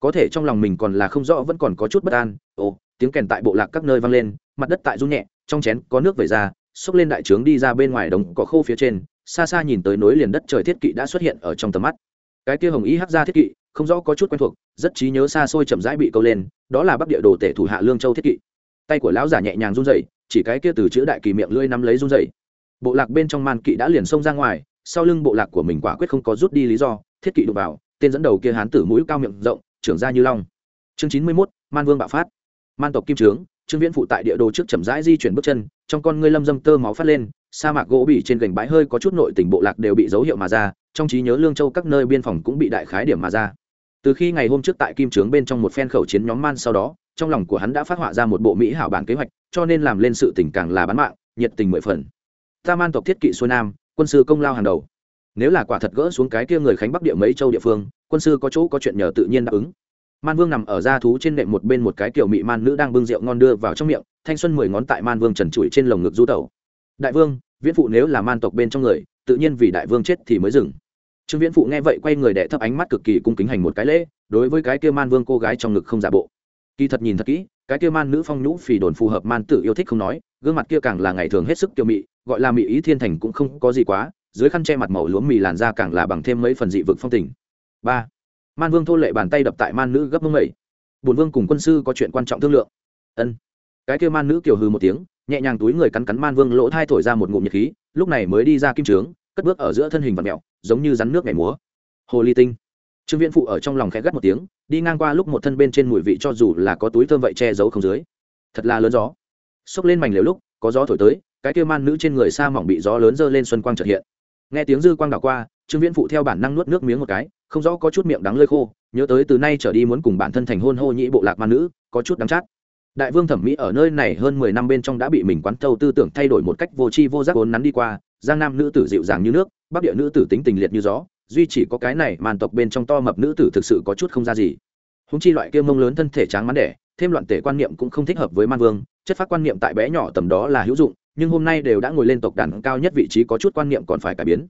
Speaker 1: Có thể trong lòng mình còn là không rõ vẫn còn có chút bất an, ồ, tiếng kèn tại bộ lạc các nơi vang lên, mặt đất tại rung nhẹ, trong chén có nước về ra, xốc lên đại trướng đi ra bên ngoài đồng có khô phía trên, xa xa nhìn tới nối liền đất trời thiết kỵ đã xuất hiện ở trong tầm mắt. Cái kia hồng y hắc ra thiết kỵ không rõ có chút quen thuộc, rất trí nhớ xa xôi chậm rãi bị câu lên, đó là bắc địa đồ tể thủ hạ lương châu thiết kỵ. Tay của lão giả nhẹ nhàng run rẩy, chỉ cái kia từ chữ đại kỳ miệng lưỡi nắm lấy run rẩy. Bộ lạc bên trong man kỵ đã liền xông ra ngoài, sau lưng bộ lạc của mình quả quyết không có rút đi lý do, thiết kỵ đụng vào, tên dẫn đầu kia hán tử mũi cao miệng rộng, trưởng ra như long. Chương chín mươi mốt, man vương bạo phát. Man tộc kim trướng, trương viễn phụ tại địa đồ trước chậm rãi di chuyển bước chân, trong con ngươi lâm dâm tơ máu phát lên, sa mạc gỗ bị trên gành bãi hơi có chút nội tỉnh bộ lạc đều bị dấu hiệu mà ra, trong trí nhớ lương châu các nơi biên phòng cũng bị đại khái điểm mà ra từ khi ngày hôm trước tại kim trướng bên trong một phen khẩu chiến nhóm man sau đó, trong lòng của hắn đã phát họa ra một bộ mỹ hảo bản kế hoạch, cho nên làm lên sự tình càng là bán mạng, nhiệt tình mười phần. Ta man tộc thiết kỵ xuôi nam, quân sư công lao hàng đầu. Nếu là quả thật gỡ xuống cái kia người khánh bắc địa mấy châu địa phương, quân sư có chỗ có chuyện nhờ tự nhiên đáp ứng. Man vương nằm ở da thú trên nệm một bên một cái kiểu mị man nữ đang bưng rượu ngon đưa vào trong miệng, thanh xuân mười ngón tại man vương trần trụi trên lồng ngực du tẩu. Đại vương, viễn phụ nếu là man tộc bên trong người, tự nhiên vì đại vương chết thì mới dừng trương viễn phụ nghe vậy quay người đệ thấp ánh mắt cực kỳ cung kính hành một cái lễ, đối với cái kia man vương cô gái trong ngực không giả bộ. Kỳ thật nhìn thật kỹ, cái kia man nữ phong nhũ phì đồn phù hợp man tử yêu thích không nói, gương mặt kia càng là ngày thường hết sức kiêu mị, gọi là mị ý thiên thành cũng không có gì quá, dưới khăn che mặt màu lúa mì làn da càng là bằng thêm mấy phần dị vực phong tình. Ba, man vương thô lệ bàn tay đập tại man nữ gấp mông mẩy. Bùn vương cùng quân sư có chuyện quan trọng thương lượng. Ân. Cái kia man nữ kiều hư một tiếng, nhẹ nhàng túi người cắn cắn man vương lỗ thai thổi ra một ngụm nhiệt khí, lúc này mới đi ra kim trướng, cất bước ở giữa thân hình vật mèo giống như rắn nước ngày múa. Hồ ly tinh. Trương viễn phụ ở trong lòng khẽ gắt một tiếng, đi ngang qua lúc một thân bên trên mùi vị cho dù là có túi thơm vậy che giấu không dưới. Thật là lớn gió. Xốc lên mảnh lều lúc, có gió thổi tới, cái kia man nữ trên người xa mỏng bị gió lớn dơ lên xuân quang trợt hiện. Nghe tiếng dư quang đảo qua, trương viễn phụ theo bản năng nuốt nước miếng một cái, không rõ có chút miệng đắng lơi khô, nhớ tới từ nay trở đi muốn cùng bản thân thành hôn hô nhĩ bộ lạc man nữ, có chút đắng chát. Đại vương thẩm mỹ ở nơi này hơn mười năm bên trong đã bị mình quán thâu tư tưởng thay đổi một cách vô tri vô giác vốn nắn đi qua giang nam nữ tử dịu dàng như nước, bắc địa nữ tử tính tình liệt như gió, duy chỉ có cái này màn tộc bên trong to mập nữ tử thực sự có chút không ra gì. Húng chi loại kia mông lớn thân thể tráng mắn đẻ, thêm loạn tể quan niệm cũng không thích hợp với man vương, chất phát quan niệm tại bé nhỏ tầm đó là hữu dụng, nhưng hôm nay đều đã ngồi lên tộc đàn cao nhất vị trí có chút quan niệm còn phải cải biến.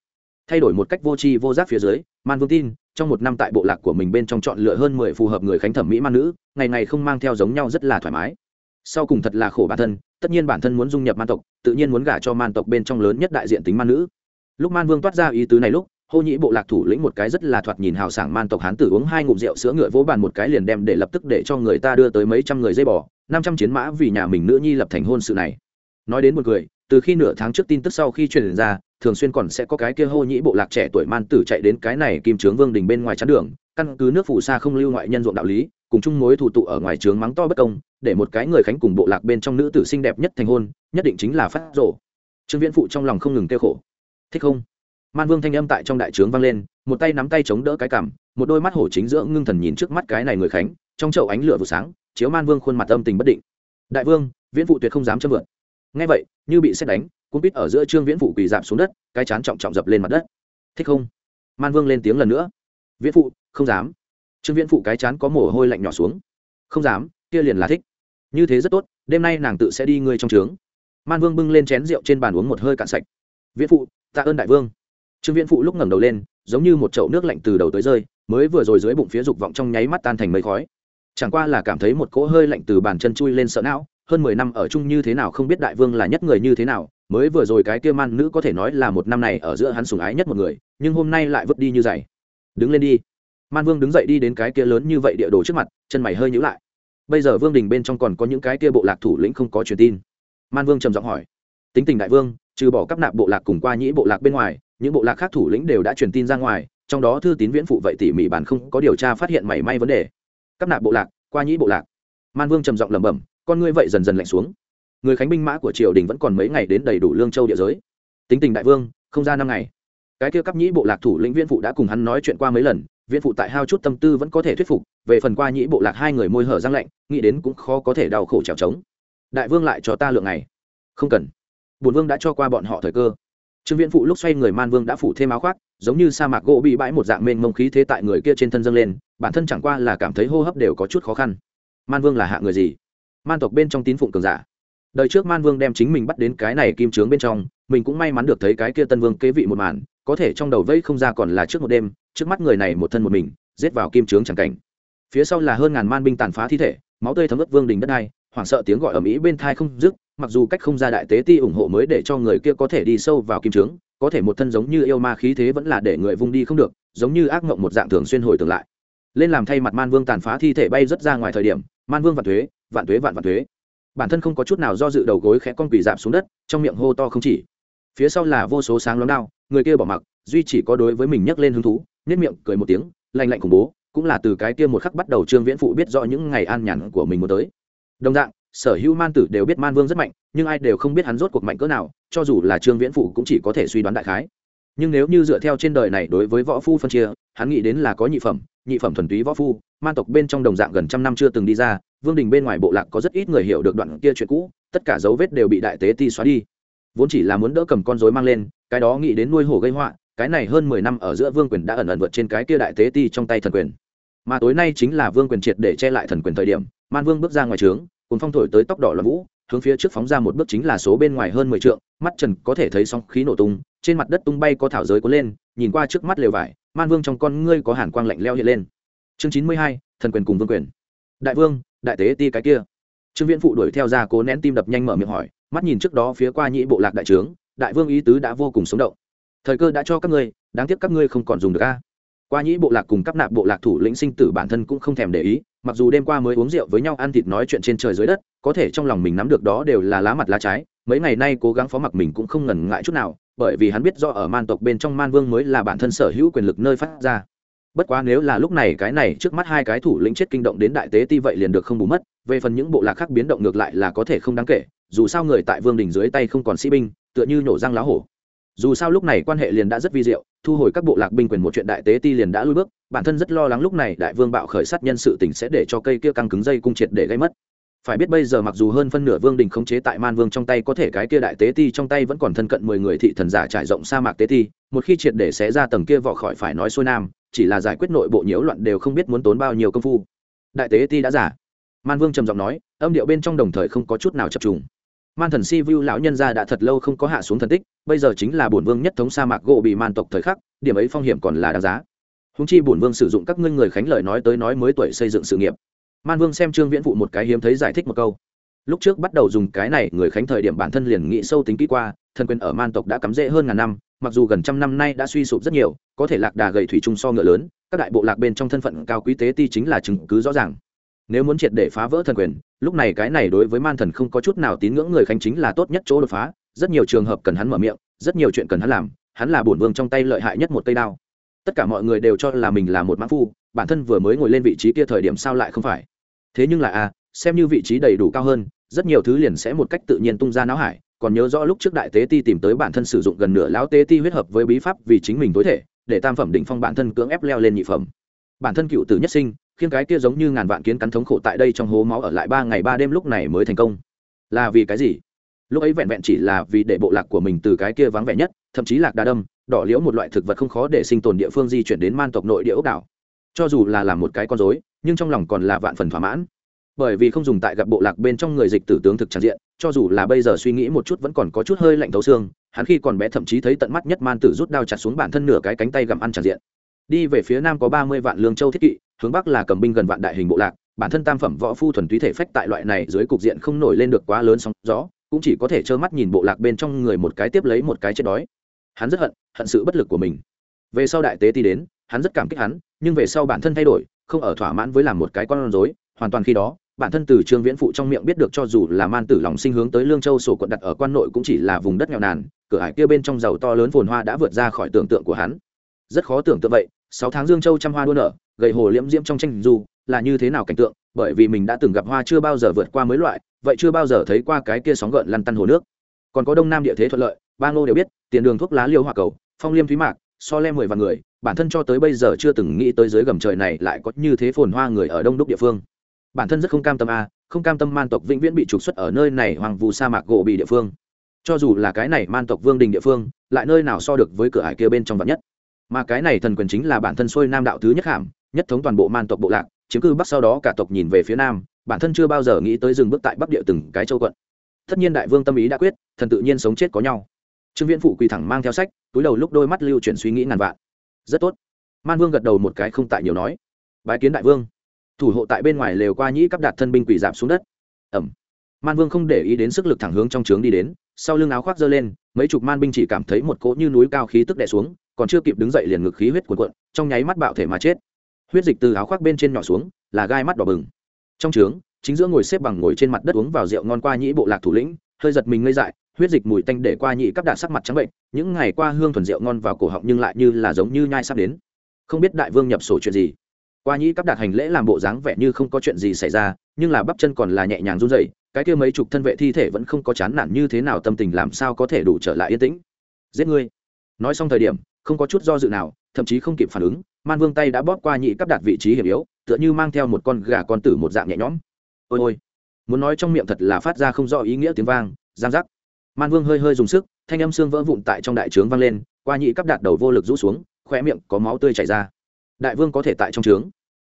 Speaker 1: Thay đổi một cách vô tri vô giác phía dưới, man vương tin, trong một năm tại bộ lạc của mình bên trong chọn lựa hơn mười phù hợp người khánh thẩm mỹ man nữ, ngày ngày không mang theo giống nhau rất là thoải mái. Sau cùng thật là khổ bản thân tất nhiên bản thân muốn dung nhập man tộc, tự nhiên muốn gả cho man tộc bên trong lớn nhất đại diện tính man nữ. Lúc man vương toát ra ý tứ này lúc, hô nhĩ bộ lạc thủ lĩnh một cái rất là thoạt nhìn hào sảng man tộc hán tử uống hai ngụm rượu sữa ngựa vỗ bàn một cái liền đem để lập tức để cho người ta đưa tới mấy trăm người dây bò, năm trăm chiến mã vì nhà mình nữ nhi lập thành hôn sự này. Nói đến một người từ khi nửa tháng trước tin tức sau khi truyền ra, thường xuyên còn sẽ có cái kia hô nhĩ bộ lạc trẻ tuổi man tử chạy đến cái này kim trướng vương đình bên ngoài chắn đường, căn cứ nước phù sa không lưu ngoại nhân ruộng đạo lý, cùng chung mối thủ tụ ở ngoài trướng mắng to bất công để một cái người khánh cùng bộ lạc bên trong nữ tử xinh đẹp nhất thành hôn, nhất định chính là phát rổ trương viễn phụ trong lòng không ngừng kêu khổ. Thích không? Man vương thanh âm tại trong đại trướng vang lên, một tay nắm tay chống đỡ cái cằm, một đôi mắt hổ chính giữa ngưng thần nhìn trước mắt cái này người khánh, trong chậu ánh lửa vụ sáng, chiếu man vương khuôn mặt âm tình bất định. Đại vương, viễn phụ tuyệt không dám châm vượt. Ngay vậy, như bị xét đánh cũng biết ở giữa trương viễn phụ quỳ giảm xuống đất, cái chán trọng trọng dập lên mặt đất. Thích không? Man vương lên tiếng lần nữa. Viễn phụ, không dám. Trương viễn phụ cái chán có mồ hôi lạnh nhỏ xuống. Không dám, kia liền là thích như thế rất tốt, đêm nay nàng tự sẽ đi ngươi trong trướng. Man vương bưng lên chén rượu trên bàn uống một hơi cạn sạch. Viễn phụ, tạ ơn đại vương. Trương viễn phụ lúc ngẩng đầu lên, giống như một chậu nước lạnh từ đầu tới rơi, mới vừa rồi dưới bụng phía dục vọng trong nháy mắt tan thành mây khói. Chẳng qua là cảm thấy một cỗ hơi lạnh từ bàn chân chui lên sợ não, hơn mười năm ở chung như thế nào không biết đại vương là nhất người như thế nào, mới vừa rồi cái kia man nữ có thể nói là một năm này ở giữa hắn sủng ái nhất một người, nhưng hôm nay lại vứt đi như dày. Đứng lên đi. Man vương đứng dậy đi đến cái kia lớn như vậy địa đồ trước mặt, chân mày hơi nhữ lại bây giờ vương đình bên trong còn có những cái kia bộ lạc thủ lĩnh không có truyền tin. Man vương trầm giọng hỏi. Tính tình đại vương, trừ bỏ cấp nạp bộ lạc cùng qua nhĩ bộ lạc bên ngoài, những bộ lạc khác thủ lĩnh đều đã truyền tin ra ngoài, trong đó thư tín viễn phụ vậy tỉ mỉ bản không có điều tra phát hiện mảy may vấn đề. Cấp nạp bộ lạc, qua nhĩ bộ lạc. Man vương trầm giọng lẩm bẩm, con ngươi vậy dần dần lạnh xuống. Người khánh binh mã của triều đình vẫn còn mấy ngày đến đầy đủ lương châu địa giới. Tính tình đại vương, không ra năm ngày. Cái kia cấp nhĩ bộ lạc thủ lĩnh viễn phụ đã cùng hắn nói chuyện qua mấy lần viễn phụ tại hao chút tâm tư vẫn có thể thuyết phục, về phần qua nhĩ bộ lạc hai người môi hở răng lạnh, nghĩ đến cũng khó có thể đau khổ trèo trống. Đại vương lại cho ta lượng này. không cần. Bùn vương đã cho qua bọn họ thời cơ. Trương viễn phụ lúc xoay người man vương đã phủ thêm áo khoác, giống như sa mạc gỗ bị bãi một dạng mênh mông khí thế tại người kia trên thân dâng lên, bản thân chẳng qua là cảm thấy hô hấp đều có chút khó khăn. Man vương là hạ người gì? Man tộc bên trong tín phụng cường giả. Đời trước man vương đem chính mình bắt đến cái này kim trướng bên trong, mình cũng may mắn được thấy cái kia tân vương kế vị một màn, có thể trong đầu vây không ra còn là trước một đêm trước mắt người này một thân một mình, giết vào kim trướng chẳng cảnh. Phía sau là hơn ngàn man binh tàn phá thi thể, máu tươi thấm ướt vương đình đất đai, hoảng sợ tiếng gọi ở mỹ bên thai không dứt, mặc dù cách không ra đại tế ti ủng hộ mới để cho người kia có thể đi sâu vào kim trướng, có thể một thân giống như yêu ma khí thế vẫn là để người vung đi không được, giống như ác mộng một dạng thường xuyên hồi tưởng lại. Lên làm thay mặt man vương tàn phá thi thể bay rất ra ngoài thời điểm, man vương vạn thuế vạn thuế vạn vạn thuế. Bản thân không có chút nào do dự đầu gối khẽ con quỳ dạp xuống đất, trong miệng hô to không chỉ. Phía sau là vô số sáng lóng đao, người kia bỏ mặc, duy chỉ có đối với mình nhấc lên hứng thú nhất miệng, cười một tiếng lành lạnh khủng bố, cũng là từ cái kia một khắc bắt đầu trương viễn phụ biết rõ những ngày an nhàn của mình muốn tới. Đồng dạng, sở hữu man tử đều biết man vương rất mạnh, nhưng ai đều không biết hắn rốt cuộc mạnh cỡ nào, cho dù là trương viễn phụ cũng chỉ có thể suy đoán đại khái. Nhưng nếu như dựa theo trên đời này đối với võ phu phân chia, hắn nghĩ đến là có nhị phẩm nhị phẩm thuần túy võ phu, man tộc bên trong đồng dạng gần trăm năm chưa từng đi ra, vương đình bên ngoài bộ lạc có rất ít người hiểu được đoạn kia chuyện cũ, tất cả dấu vết đều bị đại tế ti xóa đi. Vốn chỉ là muốn đỡ cầm con dối mang lên, cái đó nghĩ đến nuôi hổ gây họa cái này hơn mười năm ở giữa vương quyền đã ẩn ẩn vượt trên cái kia đại tế ti trong tay thần quyền. Mà tối nay chính là vương quyền triệt để che lại thần quyền thời điểm, man vương bước ra ngoài trướng cùng phong thổi tới tóc đỏ loạn vũ, hướng phía trước phóng ra một bước chính là số bên ngoài hơn mười trượng, mắt trần có thể thấy sóng khí nổ tung, trên mặt đất tung bay có thảo giới cuốn lên, nhìn qua trước mắt lều vải, man vương trong con ngươi có hàn quang lạnh leo hiện lên. Chương chín mươi hai, thần quyền cùng vương quyền. Đại vương, đại tế ti cái kia. Trương viễn phụ đuổi theo ra cố nén tim đập nhanh mở miệng hỏi, mắt nhìn trước đó phía qua nhĩ bộ lạc đại trướng, đại vương ý tứ đã vô cùng sống động thời cơ đã cho các ngươi, đáng tiếc các ngươi không còn dùng được a. Qua nhĩ bộ lạc cùng các nạp bộ lạc thủ lĩnh sinh tử bản thân cũng không thèm để ý, mặc dù đêm qua mới uống rượu với nhau ăn thịt nói chuyện trên trời dưới đất, có thể trong lòng mình nắm được đó đều là lá mặt lá trái, mấy ngày nay cố gắng phó mặc mình cũng không ngần ngại chút nào, bởi vì hắn biết do ở man tộc bên trong man vương mới là bản thân sở hữu quyền lực nơi phát ra. Bất quá nếu là lúc này cái này trước mắt hai cái thủ lĩnh chết kinh động đến đại tế ti vậy liền được không bù mất, về phần những bộ lạc khác biến động ngược lại là có thể không đáng kể, dù sao người tại vương đình dưới tay không còn sĩ binh, tựa như nổ răng lá hổ dù sao lúc này quan hệ liền đã rất vi diệu, thu hồi các bộ lạc binh quyền một chuyện đại tế ti liền đã lui bước, bản thân rất lo lắng lúc này đại vương bạo khởi sát nhân sự tình sẽ để cho cây kia căng cứng dây cung triệt để gây mất. Phải biết bây giờ mặc dù hơn phân nửa vương đình khống chế tại man vương trong tay có thể cái kia đại tế ti trong tay vẫn còn thân cận mười người thị thần giả trải rộng sa mạc tế ti, một khi triệt để xé ra tầng kia vọ khỏi phải nói xuôi nam, chỉ là giải quyết nội bộ nhiễu loạn đều không biết muốn tốn bao nhiêu công phu. Đại tế ti đã giả. Man vương trầm giọng nói, âm điệu bên trong đồng thời không có chút nào chập trùng man thần si vu lão nhân gia đã thật lâu không có hạ xuống thần tích, bây giờ chính là bổn vương nhất thống sa mạc gỗ bị man tộc thời khắc, điểm ấy phong hiểm còn là đáng giá. Húng chi bổn vương sử dụng các ngươi người khánh lời nói tới nói mới tuổi xây dựng sự nghiệp. Man vương xem trương viễn phụ một cái hiếm thấy giải thích một câu. Lúc trước bắt đầu dùng cái này, người khánh thời điểm bản thân liền nghĩ sâu tính kỹ qua, thần quyền ở man tộc đã cắm rễ hơn ngàn năm, mặc dù gần trăm năm nay đã suy sụp rất nhiều, có thể lạc đà gầy thủy chung so ngựa lớn, các đại bộ lạc bên trong thân phận cao quý tế ti chính là chứng cứ rõ ràng nếu muốn triệt để phá vỡ thần quyền lúc này cái này đối với man thần không có chút nào tín ngưỡng người khánh chính là tốt nhất chỗ đột phá. Rất nhiều trường hợp cần hắn mở miệng rất nhiều chuyện cần hắn làm hắn là bổn vương trong tay lợi hại nhất một cây đao. Tất cả mọi người đều cho là mình là một mãn phu bản thân vừa mới ngồi lên vị trí kia thời điểm sao lại không phải? Thế nhưng là a à, xem như vị trí đầy đủ cao hơn rất nhiều thứ liền sẽ một cách tự nhiên tung ra não hải còn nhớ rõ lúc trước đại tế ti tìm tới bản thân sử dụng gần nửa lão tế ti huyết hợp với bí pháp vì chính mình tối thể để tam phẩm định phong bản thân cưỡng ép leo lên nhị phẩm. Bản thân cựu tử nhất sinh khiến cái kia giống như ngàn vạn kiến cắn thống khổ tại đây trong hố máu ở lại ba ngày ba đêm lúc này mới thành công. Là vì cái gì? Lúc ấy vẹn vẹn chỉ là vì để bộ lạc của mình từ cái kia vắng vẻ nhất, thậm chí lạc đa đâm, đỏ liễu một loại thực vật không khó để sinh tồn địa phương di chuyển đến man tộc nội địa ốc đảo. Cho dù là làm một cái con dối nhưng trong lòng còn là vạn phần thỏa mãn. Bởi vì không dùng tại gặp bộ lạc bên trong người dịch tử tướng thực tràn diện, cho dù là bây giờ suy nghĩ một chút vẫn còn có chút hơi lạnh thấu xương, hắn khi còn bé thậm chí thấy tận mắt nhất man tử rút đao chặt xuống bản thân nửa cái cánh tay gặm ăn tràn diện. Đi về phía nam có ba mươi vạn lương châu thiết kỵ hướng bắc là cầm binh gần vạn đại hình bộ lạc, bản thân tam phẩm võ phu thuần túy thể phách tại loại này dưới cục diện không nổi lên được quá lớn sóng gió, cũng chỉ có thể trơ mắt nhìn bộ lạc bên trong người một cái tiếp lấy một cái chết đói. Hắn rất hận hận sự bất lực của mình. Về sau đại tế ti đến, hắn rất cảm kích hắn, nhưng về sau bản thân thay đổi, không ở thỏa mãn với làm một cái con rối, hoàn toàn khi đó, bản thân từ trương viễn phụ trong miệng biết được cho dù là man tử lòng sinh hướng tới lương châu sổ quận đặt ở quan nội cũng chỉ là vùng đất nghèo nàn, cửa hải kia bên trong giàu to lớn phồn hoa đã vượt ra khỏi tưởng tượng của hắn. Rất khó tưởng tượng vậy sáu tháng dương châu trăm hoa đua nở, gầy hồ liễm diễm trong tranh du, là như thế nào cảnh tượng? Bởi vì mình đã từng gặp hoa chưa bao giờ vượt qua mới loại, vậy chưa bao giờ thấy qua cái kia sóng gợn lăn tăn hồ nước. Còn có đông nam địa thế thuận lợi, ba ngô đều biết, tiền đường thuốc lá liêu hoa cầu, phong liêm thúy mạc, so le mười vạn người, bản thân cho tới bây giờ chưa từng nghĩ tới dưới gầm trời này lại có như thế phồn hoa người ở đông đúc địa phương. Bản thân rất không cam tâm a, không cam tâm man tộc vĩnh viễn bị trục xuất ở nơi này hoàng vù sa mạc gỗ bị địa phương. Cho dù là cái này man tộc vương đình địa phương, lại nơi nào so được với cửa hải kia bên trong vạn nhất? Mà cái này thần quyền chính là bản thân xuôi nam đạo thứ nhất hàm, nhất thống toàn bộ man tộc bộ lạc, chiếm cư bắc sau đó cả tộc nhìn về phía nam, bản thân chưa bao giờ nghĩ tới dừng bước tại bắc địa từng cái châu quận. Tất nhiên đại vương tâm ý đã quyết, thần tự nhiên sống chết có nhau. Trương viễn phụ quỳ thẳng mang theo sách, túi đầu lúc đôi mắt lưu chuyển suy nghĩ ngàn vạn. Rất tốt. Man vương gật đầu một cái không tại nhiều nói. Bái kiến đại vương. Thủ hộ tại bên ngoài lều qua nhĩ cắp đặt thân binh quỳ giảm xuống đất. Ẩm. Man vương không để ý đến sức lực thẳng hướng trong trướng đi đến, sau lưng áo khoác giơ lên, mấy chục man binh chỉ cảm thấy một cỗ như núi cao khí tức đè xuống còn chưa kịp đứng dậy liền ngực khí huyết cuồn cuộn, trong nháy mắt bạo thể mà chết. Huyết dịch từ áo khoác bên trên nhỏ xuống, là gai mắt đỏ bừng. Trong trướng, chính giữa ngồi xếp bằng ngồi trên mặt đất uống vào rượu ngon qua nhĩ bộ lạc thủ lĩnh, hơi giật mình ngây dại, huyết dịch mùi tanh để qua nhị cấp đạt sắc mặt trắng bệnh, những ngày qua hương thuần rượu ngon vào cổ họng nhưng lại như là giống như nhai sắp đến. Không biết đại vương nhập sổ chuyện gì. Qua nhĩ cấp đạt hành lễ làm bộ dáng vẻ như không có chuyện gì xảy ra, nhưng là bắp chân còn là nhẹ nhàng run rẩy, cái kia mấy chục thân vệ thi thể vẫn không có chán nản như thế nào, tâm tình làm sao có thể đủ trở lại yên tĩnh. Giết ngươi. Nói xong thời điểm không có chút do dự nào, thậm chí không kịp phản ứng, man vương tay đã bóp qua nhị cấp đạt vị trí hiểm yếu, tựa như mang theo một con gà con tử một dạng nhẹ nhõm. Ôi ôi. Muốn nói trong miệng thật là phát ra không rõ ý nghĩa tiếng vang, giang giác. Man vương hơi hơi dùng sức, thanh âm xương vỡ vụn tại trong đại trướng vang lên, qua nhị cấp đạt đầu vô lực rũ xuống khoe miệng có máu tươi chảy ra. Đại vương có thể tại trong trướng.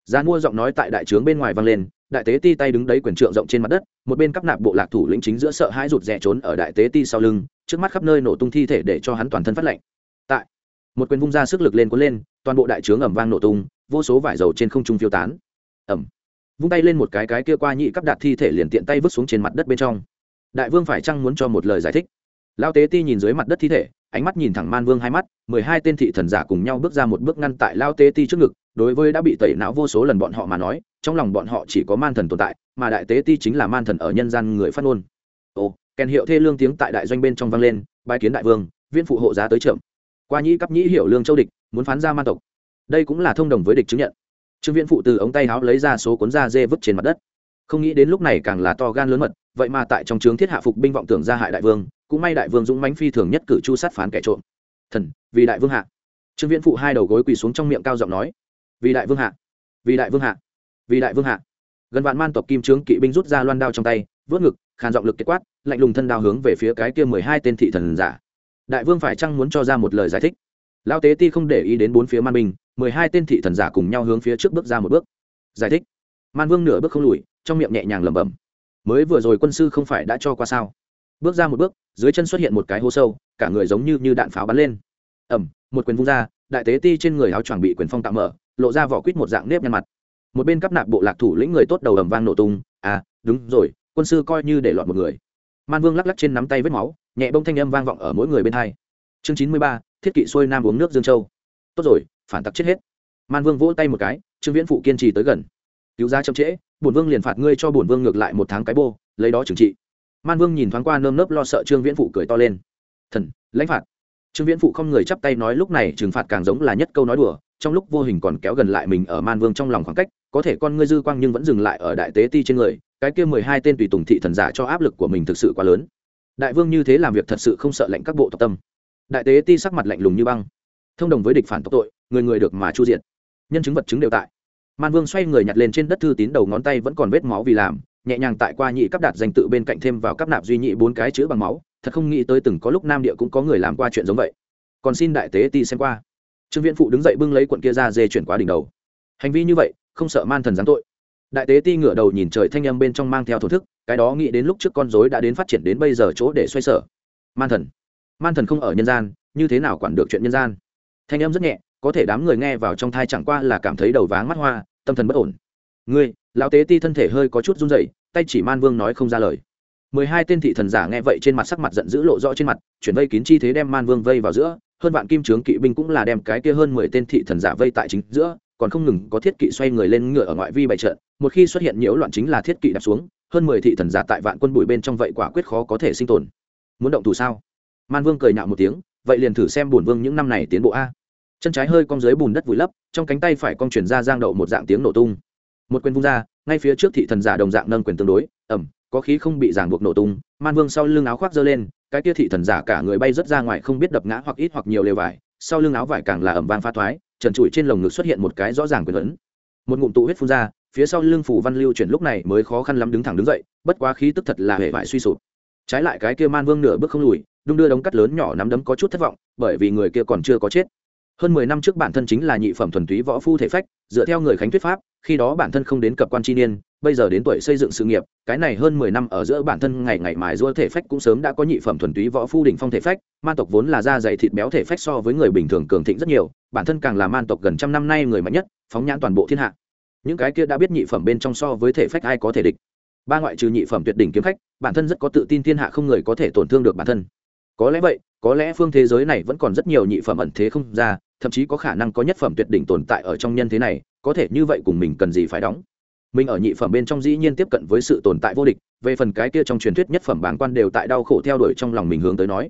Speaker 1: Gian mua giọng nói tại đại trướng bên ngoài vang lên, đại tế ti tay đứng đấy quyền trượng rộng trên mặt đất, một bên cắp nạp bộ lạc thủ lĩnh chính giữa sợ hãi rụt rè trốn ở đại tế ti sau lưng, trước mắt khắp nơi nổ tung thi thể để cho hắn toàn thân phát lạnh một quyền vung ra sức lực lên cuốn lên, toàn bộ đại trướng ẩm vang nổ tung, vô số vải dầu trên không trung phiêu tán. Ẩm vung tay lên một cái cái kia qua nhị cắp đạt thi thể liền tiện tay vứt xuống trên mặt đất bên trong. Đại vương phải chăng muốn cho một lời giải thích? Lao tế ti nhìn dưới mặt đất thi thể, ánh mắt nhìn thẳng man vương hai mắt, mười hai tên thị thần giả cùng nhau bước ra một bước ngăn tại lao tế ti trước ngực, đối với đã bị tẩy não vô số lần bọn họ mà nói, trong lòng bọn họ chỉ có man thần tồn tại, mà đại tế ti chính là man thần ở nhân gian người phát ngôn. Ồ, kèn hiệu thê lương tiếng tại đại doanh bên trong vang lên bài kiến đại vương viên phụ hộ giá tới trưởng qua nhĩ cấp nhĩ hiểu lương châu địch, muốn phán ra man tộc. Đây cũng là thông đồng với địch chứng nhận. Trương viễn phụ từ ống tay háo lấy ra số cuốn da dê vứt trên mặt đất. Không nghĩ đến lúc này càng là to gan lớn mật, vậy mà tại trong trướng thiết hạ phục binh vọng tưởng ra hại đại vương, cũng may đại vương dũng mánh phi thường nhất cử chu sát phán kẻ trộm. Thần, vì đại vương hạ. Trương viễn phụ hai đầu gối quỳ xuống trong miệng cao giọng nói, vì đại vương hạ, vì đại vương hạ, vì đại vương hạ. Gần vạn man tộc kim trướng kỵ binh rút ra loan đao trong tay, vớt ngực, khàn giọng lực kết quát, lạnh lùng thân đao hướng về phía cái kia mười hai tên thị thần giả đại vương phải chăng muốn cho ra một lời giải thích? Lao tế ti không để ý đến bốn phía man binh, mười hai tên thị thần giả cùng nhau hướng phía trước bước ra một bước. Giải thích. Man vương nửa bước không lùi, trong miệng nhẹ nhàng lẩm bẩm. Mới vừa rồi quân sư không phải đã cho qua sao? Bước ra một bước, dưới chân xuất hiện một cái hố sâu, cả người giống như như đạn pháo bắn lên. Ẩm một quyền vung ra, đại tế ti trên người áo choàng bị quyền phong tạm mở, lộ ra vỏ quýt một dạng nếp nhăn mặt. Một bên cắp nạp bộ lạc thủ lĩnh người tốt đầu ầm vang nổ tung à đúng rồi, quân sư coi như để lọt một người. Man vương lắc lắc trên nắm tay vết máu nhẹ bông thanh âm vang vọng ở mỗi người bên hai. Chương chín mươi ba, thiết kỵ xuôi nam uống nước dương châu. Tốt rồi, phản tặc chết hết. Man vương vỗ tay một cái, trương viễn phụ kiên trì tới gần. Cứu ra chậm trễ, bổn vương liền phạt ngươi cho bổn vương ngược lại một tháng cái bô, lấy đó trừng trị. Man vương nhìn thoáng qua nơm nớp lo sợ trương viễn phụ cười to lên. Thần, lãnh phạt. Trương viễn phụ không người chắp tay nói lúc này trừng phạt càng giống là nhất câu nói đùa, trong lúc vô hình còn kéo gần lại mình ở man vương trong lòng khoảng cách, có thể con ngươi dư quang nhưng vẫn dừng lại ở đại tế ti trên người, cái kia mười hai tên tùy tùng thị thần giả cho áp lực của mình thực sự quá lớn đại vương như thế làm việc thật sự không sợ lệnh các bộ tộc tâm. Đại tế ti sắc mặt lạnh lùng như băng. Thông đồng với địch phản tộc tội, người người được mà chu diện nhân chứng vật chứng đều tại. Man vương xoay người nhặt lên trên đất thư tín đầu ngón tay vẫn còn vết máu vì làm, nhẹ nhàng tại qua nhị cấp đạt danh tự bên cạnh thêm vào cấp nạp duy nhị bốn cái chữ bằng máu, thật không nghĩ tới từng có lúc nam địa cũng có người làm qua chuyện giống vậy. Còn xin đại tế ti xem qua. Trương viễn phụ đứng dậy bưng lấy quận kia ra dê chuyển qua đỉnh đầu. Hành vi như vậy, không sợ man thần giáng tội đại tế ti ngửa đầu nhìn trời thanh âm bên trong mang theo thổ thức, cái đó nghĩ đến lúc trước con dối đã đến phát triển đến bây giờ chỗ để xoay sở. Man thần. Man thần không ở nhân gian, như thế nào quản được chuyện nhân gian? Thanh âm rất nhẹ, có thể đám người nghe vào trong thai chẳng qua là cảm thấy đầu váng mắt hoa, tâm thần bất ổn. Ngươi, lão tế ti thân thể hơi có chút run rẩy, tay chỉ man vương nói không ra lời. Mười hai tên thị thần giả nghe vậy trên mặt sắc mặt giận dữ lộ rõ trên mặt, chuyển vây kín chi thế đem man vương vây vào giữa, hơn vạn kim trướng kỵ binh cũng là đem cái kia hơn mười tên thị thần giả vây tại chính giữa còn không ngừng có thiết kỵ xoay người lên ngựa ở ngoại vi bày trận, một khi xuất hiện nhiễu loạn chính là thiết kỵ đạp xuống, hơn mười thị thần giả tại vạn quân bụi bên trong vậy quả quyết khó có thể sinh tồn. Muốn động thủ sao? Man vương cười nhạo một tiếng, vậy liền thử xem bổn vương những năm này tiến bộ a. Chân trái hơi cong dưới bùn đất vùi lấp, trong cánh tay phải cong chuyển ra giang đậu một dạng tiếng nổ tung. Một quyền vung ra, ngay phía trước thị thần giả đồng dạng nâng quyền tương đối ẩm có khí không bị giảng buộc nổ tung, man vương sau lưng áo khoác giơ lên, cái kia thị thần giả cả người bay rớt ra ngoài không biết đập ngã hoặc ít hoặc nhiều lều vải, sau lưng áo vải càng là ẩm vang pha thoái trần trụi trên lồng ngực xuất hiện một cái rõ ràng quyền ấn. Một ngụm tụ huyết phun ra, phía sau lưng phủ văn lưu chuyển lúc này mới khó khăn lắm đứng thẳng đứng dậy, bất quá khí tức thật là hề vải suy sụp. Trái lại cái kia man vương nửa bước không lùi, đung đưa đống cắt lớn nhỏ nắm đấm có chút thất vọng, bởi vì người kia còn chưa có chết. Hơn mười năm trước bản thân chính là nhị phẩm thuần túy võ phu thể phách, dựa theo người khánh thuyết pháp, khi đó bản thân không đến cập quan chi niên bây giờ đến tuổi xây dựng sự nghiệp, cái này hơn mười năm ở giữa bản thân ngày ngày mài giũa thể phách cũng sớm đã có nhị phẩm thuần túy võ phu đỉnh phong thể phách man tộc vốn là da dày thịt béo thể phách so với người bình thường cường thịnh rất nhiều, bản thân càng là man tộc gần trăm năm nay người mạnh nhất, phóng nhãn toàn bộ thiên hạ. Những cái kia đã biết nhị phẩm bên trong so với thể phách ai có thể địch. Ba ngoại trừ nhị phẩm tuyệt đỉnh kiếm khách, bản thân rất có tự tin thiên hạ không người có thể tổn thương được bản thân. Có lẽ vậy, có lẽ phương thế giới này vẫn còn rất nhiều nhị phẩm ẩn thế không ra, thậm chí có khả năng có nhất phẩm tuyệt đỉnh tồn tại ở trong nhân thế này, có thể như vậy cùng mình cần gì phải đóng mình ở nhị phẩm bên trong dĩ nhiên tiếp cận với sự tồn tại vô địch, về phần cái kia trong truyền thuyết nhất phẩm bảng quan đều tại đau khổ theo đuổi trong lòng mình hướng tới nói.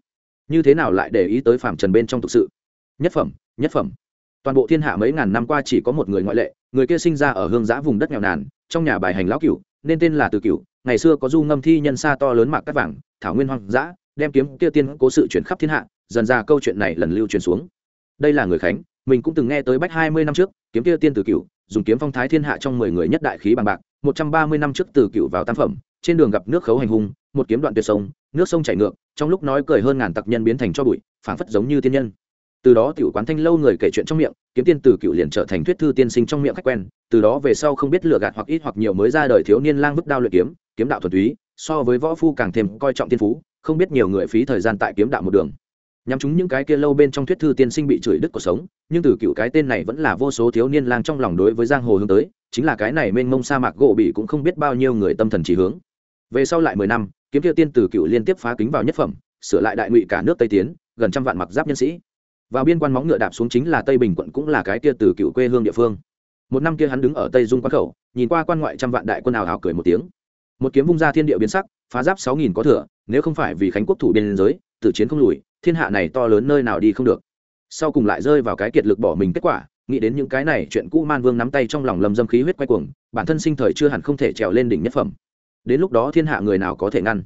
Speaker 1: Như thế nào lại để ý tới phạm trần bên trong thực sự? Nhất phẩm nhất phẩm. Toàn bộ thiên hạ mấy ngàn năm qua chỉ có một người ngoại lệ, người kia sinh ra ở hương giã vùng đất nghèo nàn, trong nhà bài hành lão cửu, nên tên là từ cửu, ngày xưa có du ngâm thi nhân xa to lớn mạc cắt vàng, thảo nguyên hoang dã, đem kiếm kia tiên cố sự chuyển khắp thiên hạ, dần ra câu chuyện này lần lưu truyền xuống. Đây là người khánh mình cũng từng nghe tới bách hai mươi năm trước, kiếm kia tiên tử cửu, dùng kiếm phong thái thiên hạ trong mười người nhất đại khí bằng bạc, một trăm ba mươi năm trước từ cửu vào tam phẩm, trên đường gặp nước khấu hành hung, một kiếm đoạn tuyệt sông, nước sông chảy ngược, trong lúc nói cười hơn ngàn tặc nhân biến thành cho bụi, phảng phất giống như tiên nhân. Từ đó tiểu quán thanh lâu người kể chuyện trong miệng, kiếm tiên từ cựu liền trở thành thuyết thư tiên sinh trong miệng khách quen, từ đó về sau không biết lựa gạt hoặc ít hoặc nhiều mới ra đời thiếu niên lang vứt đao luyện kiếm kiếm đạo thuần túy, so với võ phu càng thêm coi trọng tiên phú, không biết nhiều người phí thời gian tại kiếm đạo một đường nhắm chúng những cái kia lâu bên trong thuyết thư tiên sinh bị chửi đứt cuộc sống, nhưng từ cựu cái tên này vẫn là vô số thiếu niên lang trong lòng đối với giang hồ hướng tới, chính là cái này mênh mông sa mạc gỗ bị cũng không biết bao nhiêu người tâm thần chỉ hướng. Về sau lại mười năm, kiếm kia tiên từ cựu liên tiếp phá kính vào nhất phẩm, sửa lại đại ngụy cả nước tây tiến, gần trăm vạn mặc giáp nhân sĩ. Vào biên quan móng ngựa đạp xuống chính là tây bình quận cũng là cái kia từ cựu quê hương địa phương. Một năm kia hắn đứng ở tây dung quán khẩu, nhìn qua quan ngoại trăm vạn đại quân ảo hào cười một tiếng. Một kiếm vung ra thiên địa biến sắc, phá giáp sáu nghìn có thừa, nếu không phải vì khánh quốc thủ biên giới, tử chiến không lùi thiên hạ này to lớn nơi nào đi không được. Sau cùng lại rơi vào cái kiệt lực bỏ mình kết quả, nghĩ đến những cái này, chuyện cũ man vương nắm tay trong lòng lầm dâm khí huyết quay cuồng, bản thân sinh thời chưa hẳn không thể trèo lên đỉnh nhất phẩm. Đến lúc đó thiên hạ người nào có thể ngăn?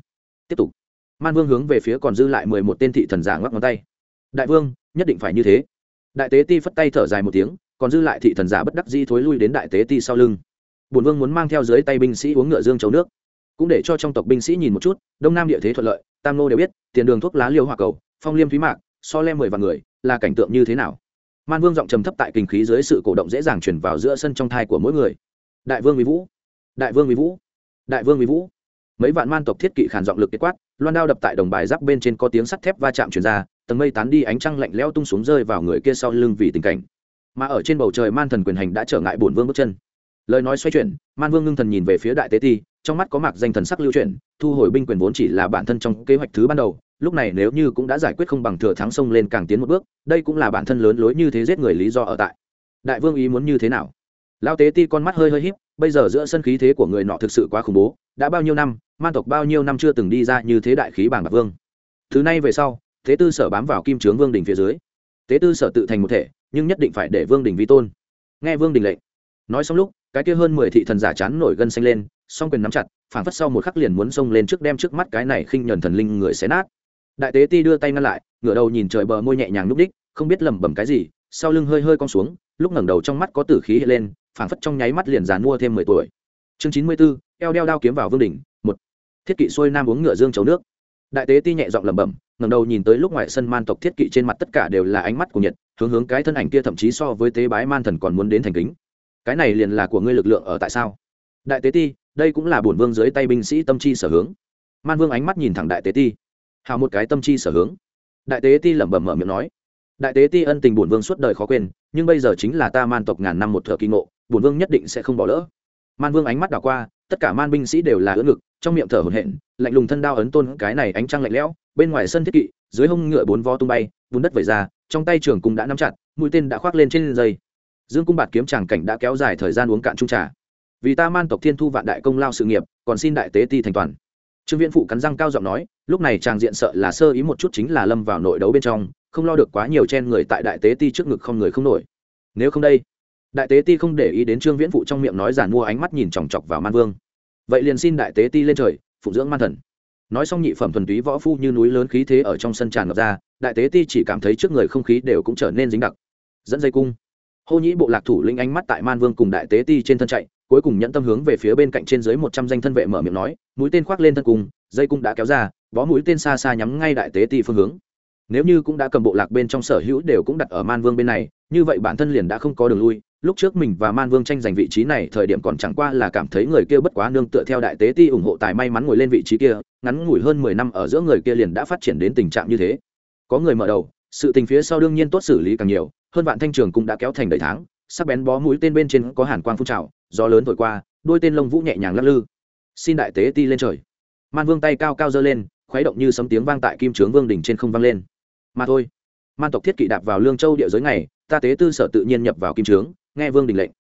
Speaker 1: Tiếp tục. Man vương hướng về phía còn dư lại mười một tên thị thần giả ngoắc ngón tay. Đại vương, nhất định phải như thế. Đại tế ti phất tay thở dài một tiếng, còn dư lại thị thần giả bất đắc dĩ thối lui đến đại tế ti sau lưng. Bổn vương muốn mang theo dưới tay binh sĩ uống ngựa dương chấu nước. Cũng để cho trong tộc binh sĩ nhìn một chút, đông nam địa thế thuận lợi, tam nô đều biết, tiền đường thuốc lá liêu hoa cầu phong liêm thúy mạc, so le mười vạn người, là cảnh tượng như thế nào? Man vương giọng trầm thấp tại kinh khí dưới sự cổ động dễ dàng chuyển vào giữa sân trong thai của mỗi người. Đại vương mỹ vũ! Đại vương mỹ vũ! Đại vương mỹ vũ! Mấy vạn man tộc thiết kỵ khản giọng lực kết quát, loan đao đập tại đồng bài giáp bên trên có tiếng sắt thép va chạm chuyển ra, tầng mây tán đi, ánh trăng lạnh lẽo tung xuống rơi vào người kia sau lưng vì tình cảnh. Mà ở trên bầu trời, man thần quyền hành đã trở ngại bổn vương bước chân. Lời nói xoay chuyển, man vương ngưng thần nhìn về phía đại tế ti trong mắt có mạc danh thần sắc lưu chuyển, thu hồi binh quyền vốn chỉ là bản thân trong kế hoạch thứ ban đầu, lúc này nếu như cũng đã giải quyết không bằng thừa thắng sông lên càng tiến một bước, đây cũng là bản thân lớn lối như thế giết người lý do ở tại. Đại vương ý muốn như thế nào? Lao tế ti con mắt hơi hơi híp, bây giờ giữa sân khí thế của người nọ thực sự quá khủng bố, đã bao nhiêu năm, man tộc bao nhiêu năm chưa từng đi ra như thế đại khí bảng bạc vương. Thứ này về sau thế tư sở bám vào kim trướng vương đình phía dưới. Thế tư sở tự thành một thể, nhưng nhất định phải để vương đình vi tôn. Nghe vương đình lệnh. Nói xong lúc, cái kia hơn mười thị thần giả chán nổi gân xanh lên song quyền nắm chặt, phảng phất sau một khắc liền muốn xông lên trước đem trước mắt cái này khinh nhẫn thần linh người xé nát. Đại tế ti đưa tay ngăn lại, ngửa đầu nhìn trời bờ môi nhẹ nhàng núp đích, không biết lẩm bẩm cái gì, sau lưng hơi hơi cong xuống, lúc ngẩng đầu trong mắt có tử khí hiện lên, phảng phất trong nháy mắt liền dàn mua thêm mười tuổi. Chương chín mươi b ố eo đeo đao kiếm vào vương đỉnh, một. Thiết kỵ xuôi nam uống ngựa dương chấu nước. Đại tế ti nhẹ giọng lẩm bẩm, ngẩng đầu nhìn tới lúc ngoài sân man tộc thiết kỵ trên mặt tất cả đều là ánh mắt của nhiệt, hướng hướng cái thân ảnh kia thậm chí so với tế bái man thần còn muốn đến thành kính. Cái này liền là của ngươi lực lượng ở tại sao? Đại tế ti đây cũng là bổn vương dưới tay binh sĩ tâm chi sở hướng. Man vương ánh mắt nhìn thẳng đại tế ti. Hào một cái tâm chi sở hướng. Đại tế ti lẩm bẩm mở miệng nói. Đại tế ti ân tình bổn vương suốt đời khó quên, nhưng bây giờ chính là ta man tộc ngàn năm một thợ kỳ ngộ, bổn vương nhất định sẽ không bỏ lỡ. Man vương ánh mắt đảo qua, tất cả man binh sĩ đều là ưỡn ngực, trong miệng thở hổn hển, lạnh lùng thân đao ấn tôn cái này ánh trăng lạnh lẽo, bên ngoài sân thiết kỵ, dưới hông ngựa bốn vo tung bay bùn đất vẩy ra, trong tay trường cung đã nắm chặt, mũi tên đã khoác lên trên dây dương cung bạt kiếm tràng cảnh đã kéo dài thời gian uống cạn trung trà vì ta man tộc thiên thu vạn đại công lao sự nghiệp, còn xin đại tế ti thành toàn. Trương viễn phụ cắn răng cao giọng nói, lúc này chàng diện sợ là sơ ý một chút chính là lâm vào nội đấu bên trong, không lo được quá nhiều chen người tại đại tế ti trước ngực không người không nổi. Nếu không đây, đại tế ti không để ý đến trương viễn phụ trong miệng nói giản mua ánh mắt nhìn chòng chọc vào man vương. Vậy liền xin đại tế ti lên trời, phụng dưỡng man thần. Nói xong nhị phẩm thuần túy võ phu như núi lớn khí thế ở trong sân tràn ngập ra, đại tế ti chỉ cảm thấy trước người không khí đều cũng trở nên dính đặc. Dẫn dây cung. Hô nhĩ bộ lạc thủ lĩnh ánh mắt tại man vương cùng đại tế ti trên thân chạy cuối cùng nhận tâm hướng về phía bên cạnh trên dưới một trăm danh thân vệ mở miệng nói, mũi tên khoác lên thân cung, dây cung đã kéo ra bó mũi tên xa xa nhắm ngay đại tế ti phương hướng. Nếu như cũng đã cầm bộ lạc bên trong sở hữu đều cũng đặt ở man vương bên này, như vậy bản thân liền đã không có đường lui, lúc trước mình và man vương tranh giành vị trí này, thời điểm còn chẳng qua là cảm thấy người kia bất quá nương tựa theo đại tế ti ủng hộ tài may mắn ngồi lên vị trí kia, ngắn ngủi hơn mười năm ở giữa người kia liền đã phát triển đến tình trạng như thế. Có người mở đầu, sự tình phía sau đương nhiên tốt xử lý càng nhiều, hơn vạn thanh trường cũng đã kéo thành đầy tháng, sắc bén bó mũi tên bên trên có hàn quang phun trào gió lớn thổi qua, đôi tên lông vũ nhẹ nhàng lắc lư. Xin đại tế ti lên trời. Man vương tay cao cao giơ lên, khuấy động như sấm tiếng vang tại kim trướng vương đỉnh trên không vang lên. Mà thôi, man tộc thiết kỵ đạp vào lương châu địa giới này, ta tế tư sở tự nhiên nhập vào kim trướng, nghe vương đình lệnh.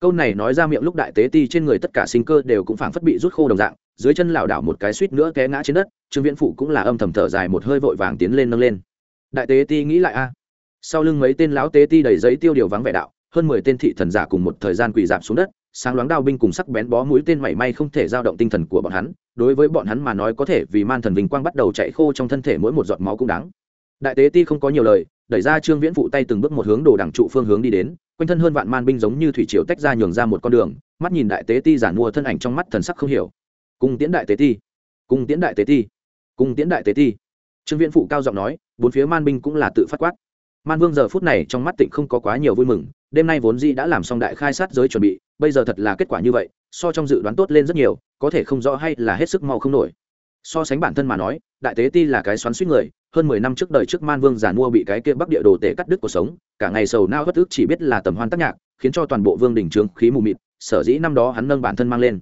Speaker 1: Câu này nói ra miệng lúc đại tế ti trên người tất cả sinh cơ đều cũng phảng phất bị rút khô đồng dạng, dưới chân lảo đảo một cái suýt nữa té ngã trên đất, trương viễn phụ cũng là âm thầm thở dài một hơi vội vàng tiến lên nâng lên. Đại tế ti nghĩ lại a. Sau lưng mấy tên lão tế ti đầy giấy tiêu điều vắng vẻ đạo, hơn mười tên thị thần giả cùng một thời gian quỳ dạp xuống đất sáng loáng đao binh cùng sắc bén bó mũi tên mảy may không thể giao động tinh thần của bọn hắn, đối với bọn hắn mà nói có thể vì man thần vinh quang bắt đầu chạy khô trong thân thể mỗi một giọt máu cũng đáng. Đại tế ti không có nhiều lời, đẩy ra trương viễn phụ tay từng bước một hướng đồ đẳng trụ phương hướng đi đến, quanh thân hơn vạn man binh giống như thủy triều tách ra nhường ra một con đường, mắt nhìn đại tế ti giản mua thân ảnh trong mắt thần sắc không hiểu. Cùng tiễn đại tế ti, cùng tiễn đại tế ti, cùng tiễn đại tế ti. Trương viễn phụ cao giọng nói, bốn phía man binh cũng là tự phát quát. Man vương giờ phút này trong mắt tịnh không có quá nhiều vui mừng đêm nay vốn di đã làm xong đại khai sát giới chuẩn bị, bây giờ thật là kết quả như vậy, so trong dự đoán tốt lên rất nhiều, có thể không rõ hay là hết sức mau không nổi. So sánh bản thân mà nói, đại tế ti là cái xoắn suýt người, hơn mười năm trước đời trước man vương giàn mua bị cái kia bắc địa đồ tể cắt đứt cuộc sống, cả ngày sầu nao bất ức chỉ biết là tầm hoan tác nhạc, khiến cho toàn bộ vương đình trướng khí mù mịt, sở dĩ năm đó hắn nâng bản thân mang lên.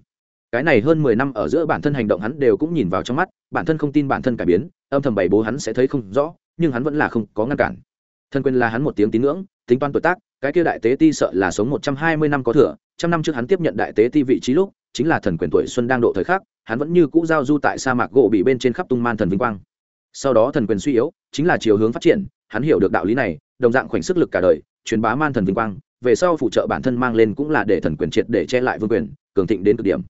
Speaker 1: Cái này hơn mười năm ở giữa bản thân hành động hắn đều cũng nhìn vào trong mắt, bản thân không tin bản thân cải biến, âm thầm bảy bố hắn sẽ thấy không rõ, nhưng hắn vẫn là không có ngăn cản. Thân quyền là hắn một tiếng tín ngưỡng, tính toán tuổi tác cái kia đại tế ti sợ là sống một trăm hai mươi năm có thừa, trăm năm trước hắn tiếp nhận đại tế ti vị trí lúc, chính là thần quyền tuổi xuân đang độ thời khắc, hắn vẫn như cũ giao du tại sa mạc gỗ bị bên trên khắp tung man thần vinh quang. Sau đó thần quyền suy yếu, chính là chiều hướng phát triển, hắn hiểu được đạo lý này, đồng dạng khoảnh sức lực cả đời, truyền bá man thần vinh quang, về sau phụ trợ bản thân mang lên cũng là để thần quyền triệt để che lại vương quyền, cường thịnh đến cực điểm.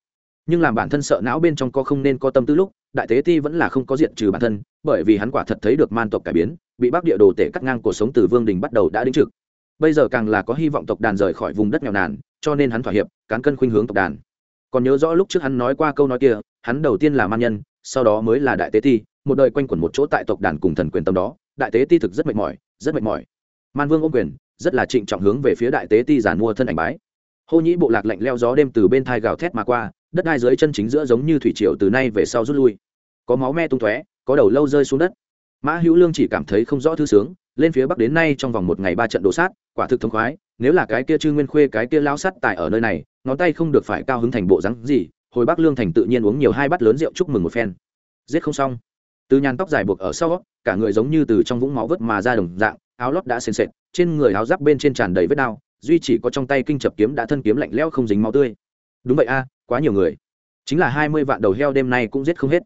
Speaker 1: Nhưng làm bản thân sợ não bên trong có không nên có tâm tư lúc, đại tế ti vẫn là không có diện trừ bản thân, bởi vì hắn quả thật thấy được man tộc cải biến, bị bắc địa đồ tể cắt ngang cuộc sống từ vương đình bắt đầu đã đính trực bây giờ càng là có hy vọng tộc đàn rời khỏi vùng đất nghèo nàn, cho nên hắn thỏa hiệp, cán cân khuynh hướng tộc đàn. Còn nhớ rõ lúc trước hắn nói qua câu nói kia, hắn đầu tiên là man nhân, sau đó mới là đại tế ti, một đời quanh quẩn một chỗ tại tộc đàn cùng thần quyền tâm đó. Đại tế ti thực rất mệt mỏi, rất mệt mỏi. Man vương ôm quyền, rất là trịnh trọng hướng về phía đại tế ti giàn mua thân ảnh bái. Hô nhĩ bộ lạc lạnh leo gió đêm từ bên thai gào thét mà qua, đất đai dưới chân chính giữa giống như thủy triều từ nay về sau rút lui. Có máu me tung tóe, có đầu lâu rơi xuống đất. Mã hữu lương chỉ cảm thấy không rõ thư sướng, lên phía bắc đến nay trong vòng một ngày ba trận đổ sát quả thực thống khoái, nếu là cái kia chư nguyên khuê, cái kia lao sắt tại ở nơi này, ngón tay không được phải cao hứng thành bộ rắn gì, hồi bắc lương thành tự nhiên uống nhiều hai bát lớn rượu chúc mừng một phen. Giết không xong. Từ nhàn tóc dài buộc ở sau, cả người giống như từ trong vũng máu vớt mà ra đồng dạng, áo lót đã sền sệt, trên người áo giáp bên trên tràn đầy vết đao duy chỉ có trong tay kinh chập kiếm đã thân kiếm lạnh lẽo không dính máu tươi. Đúng vậy a, quá nhiều người. Chính là hai mươi vạn đầu heo đêm nay cũng giết không hết.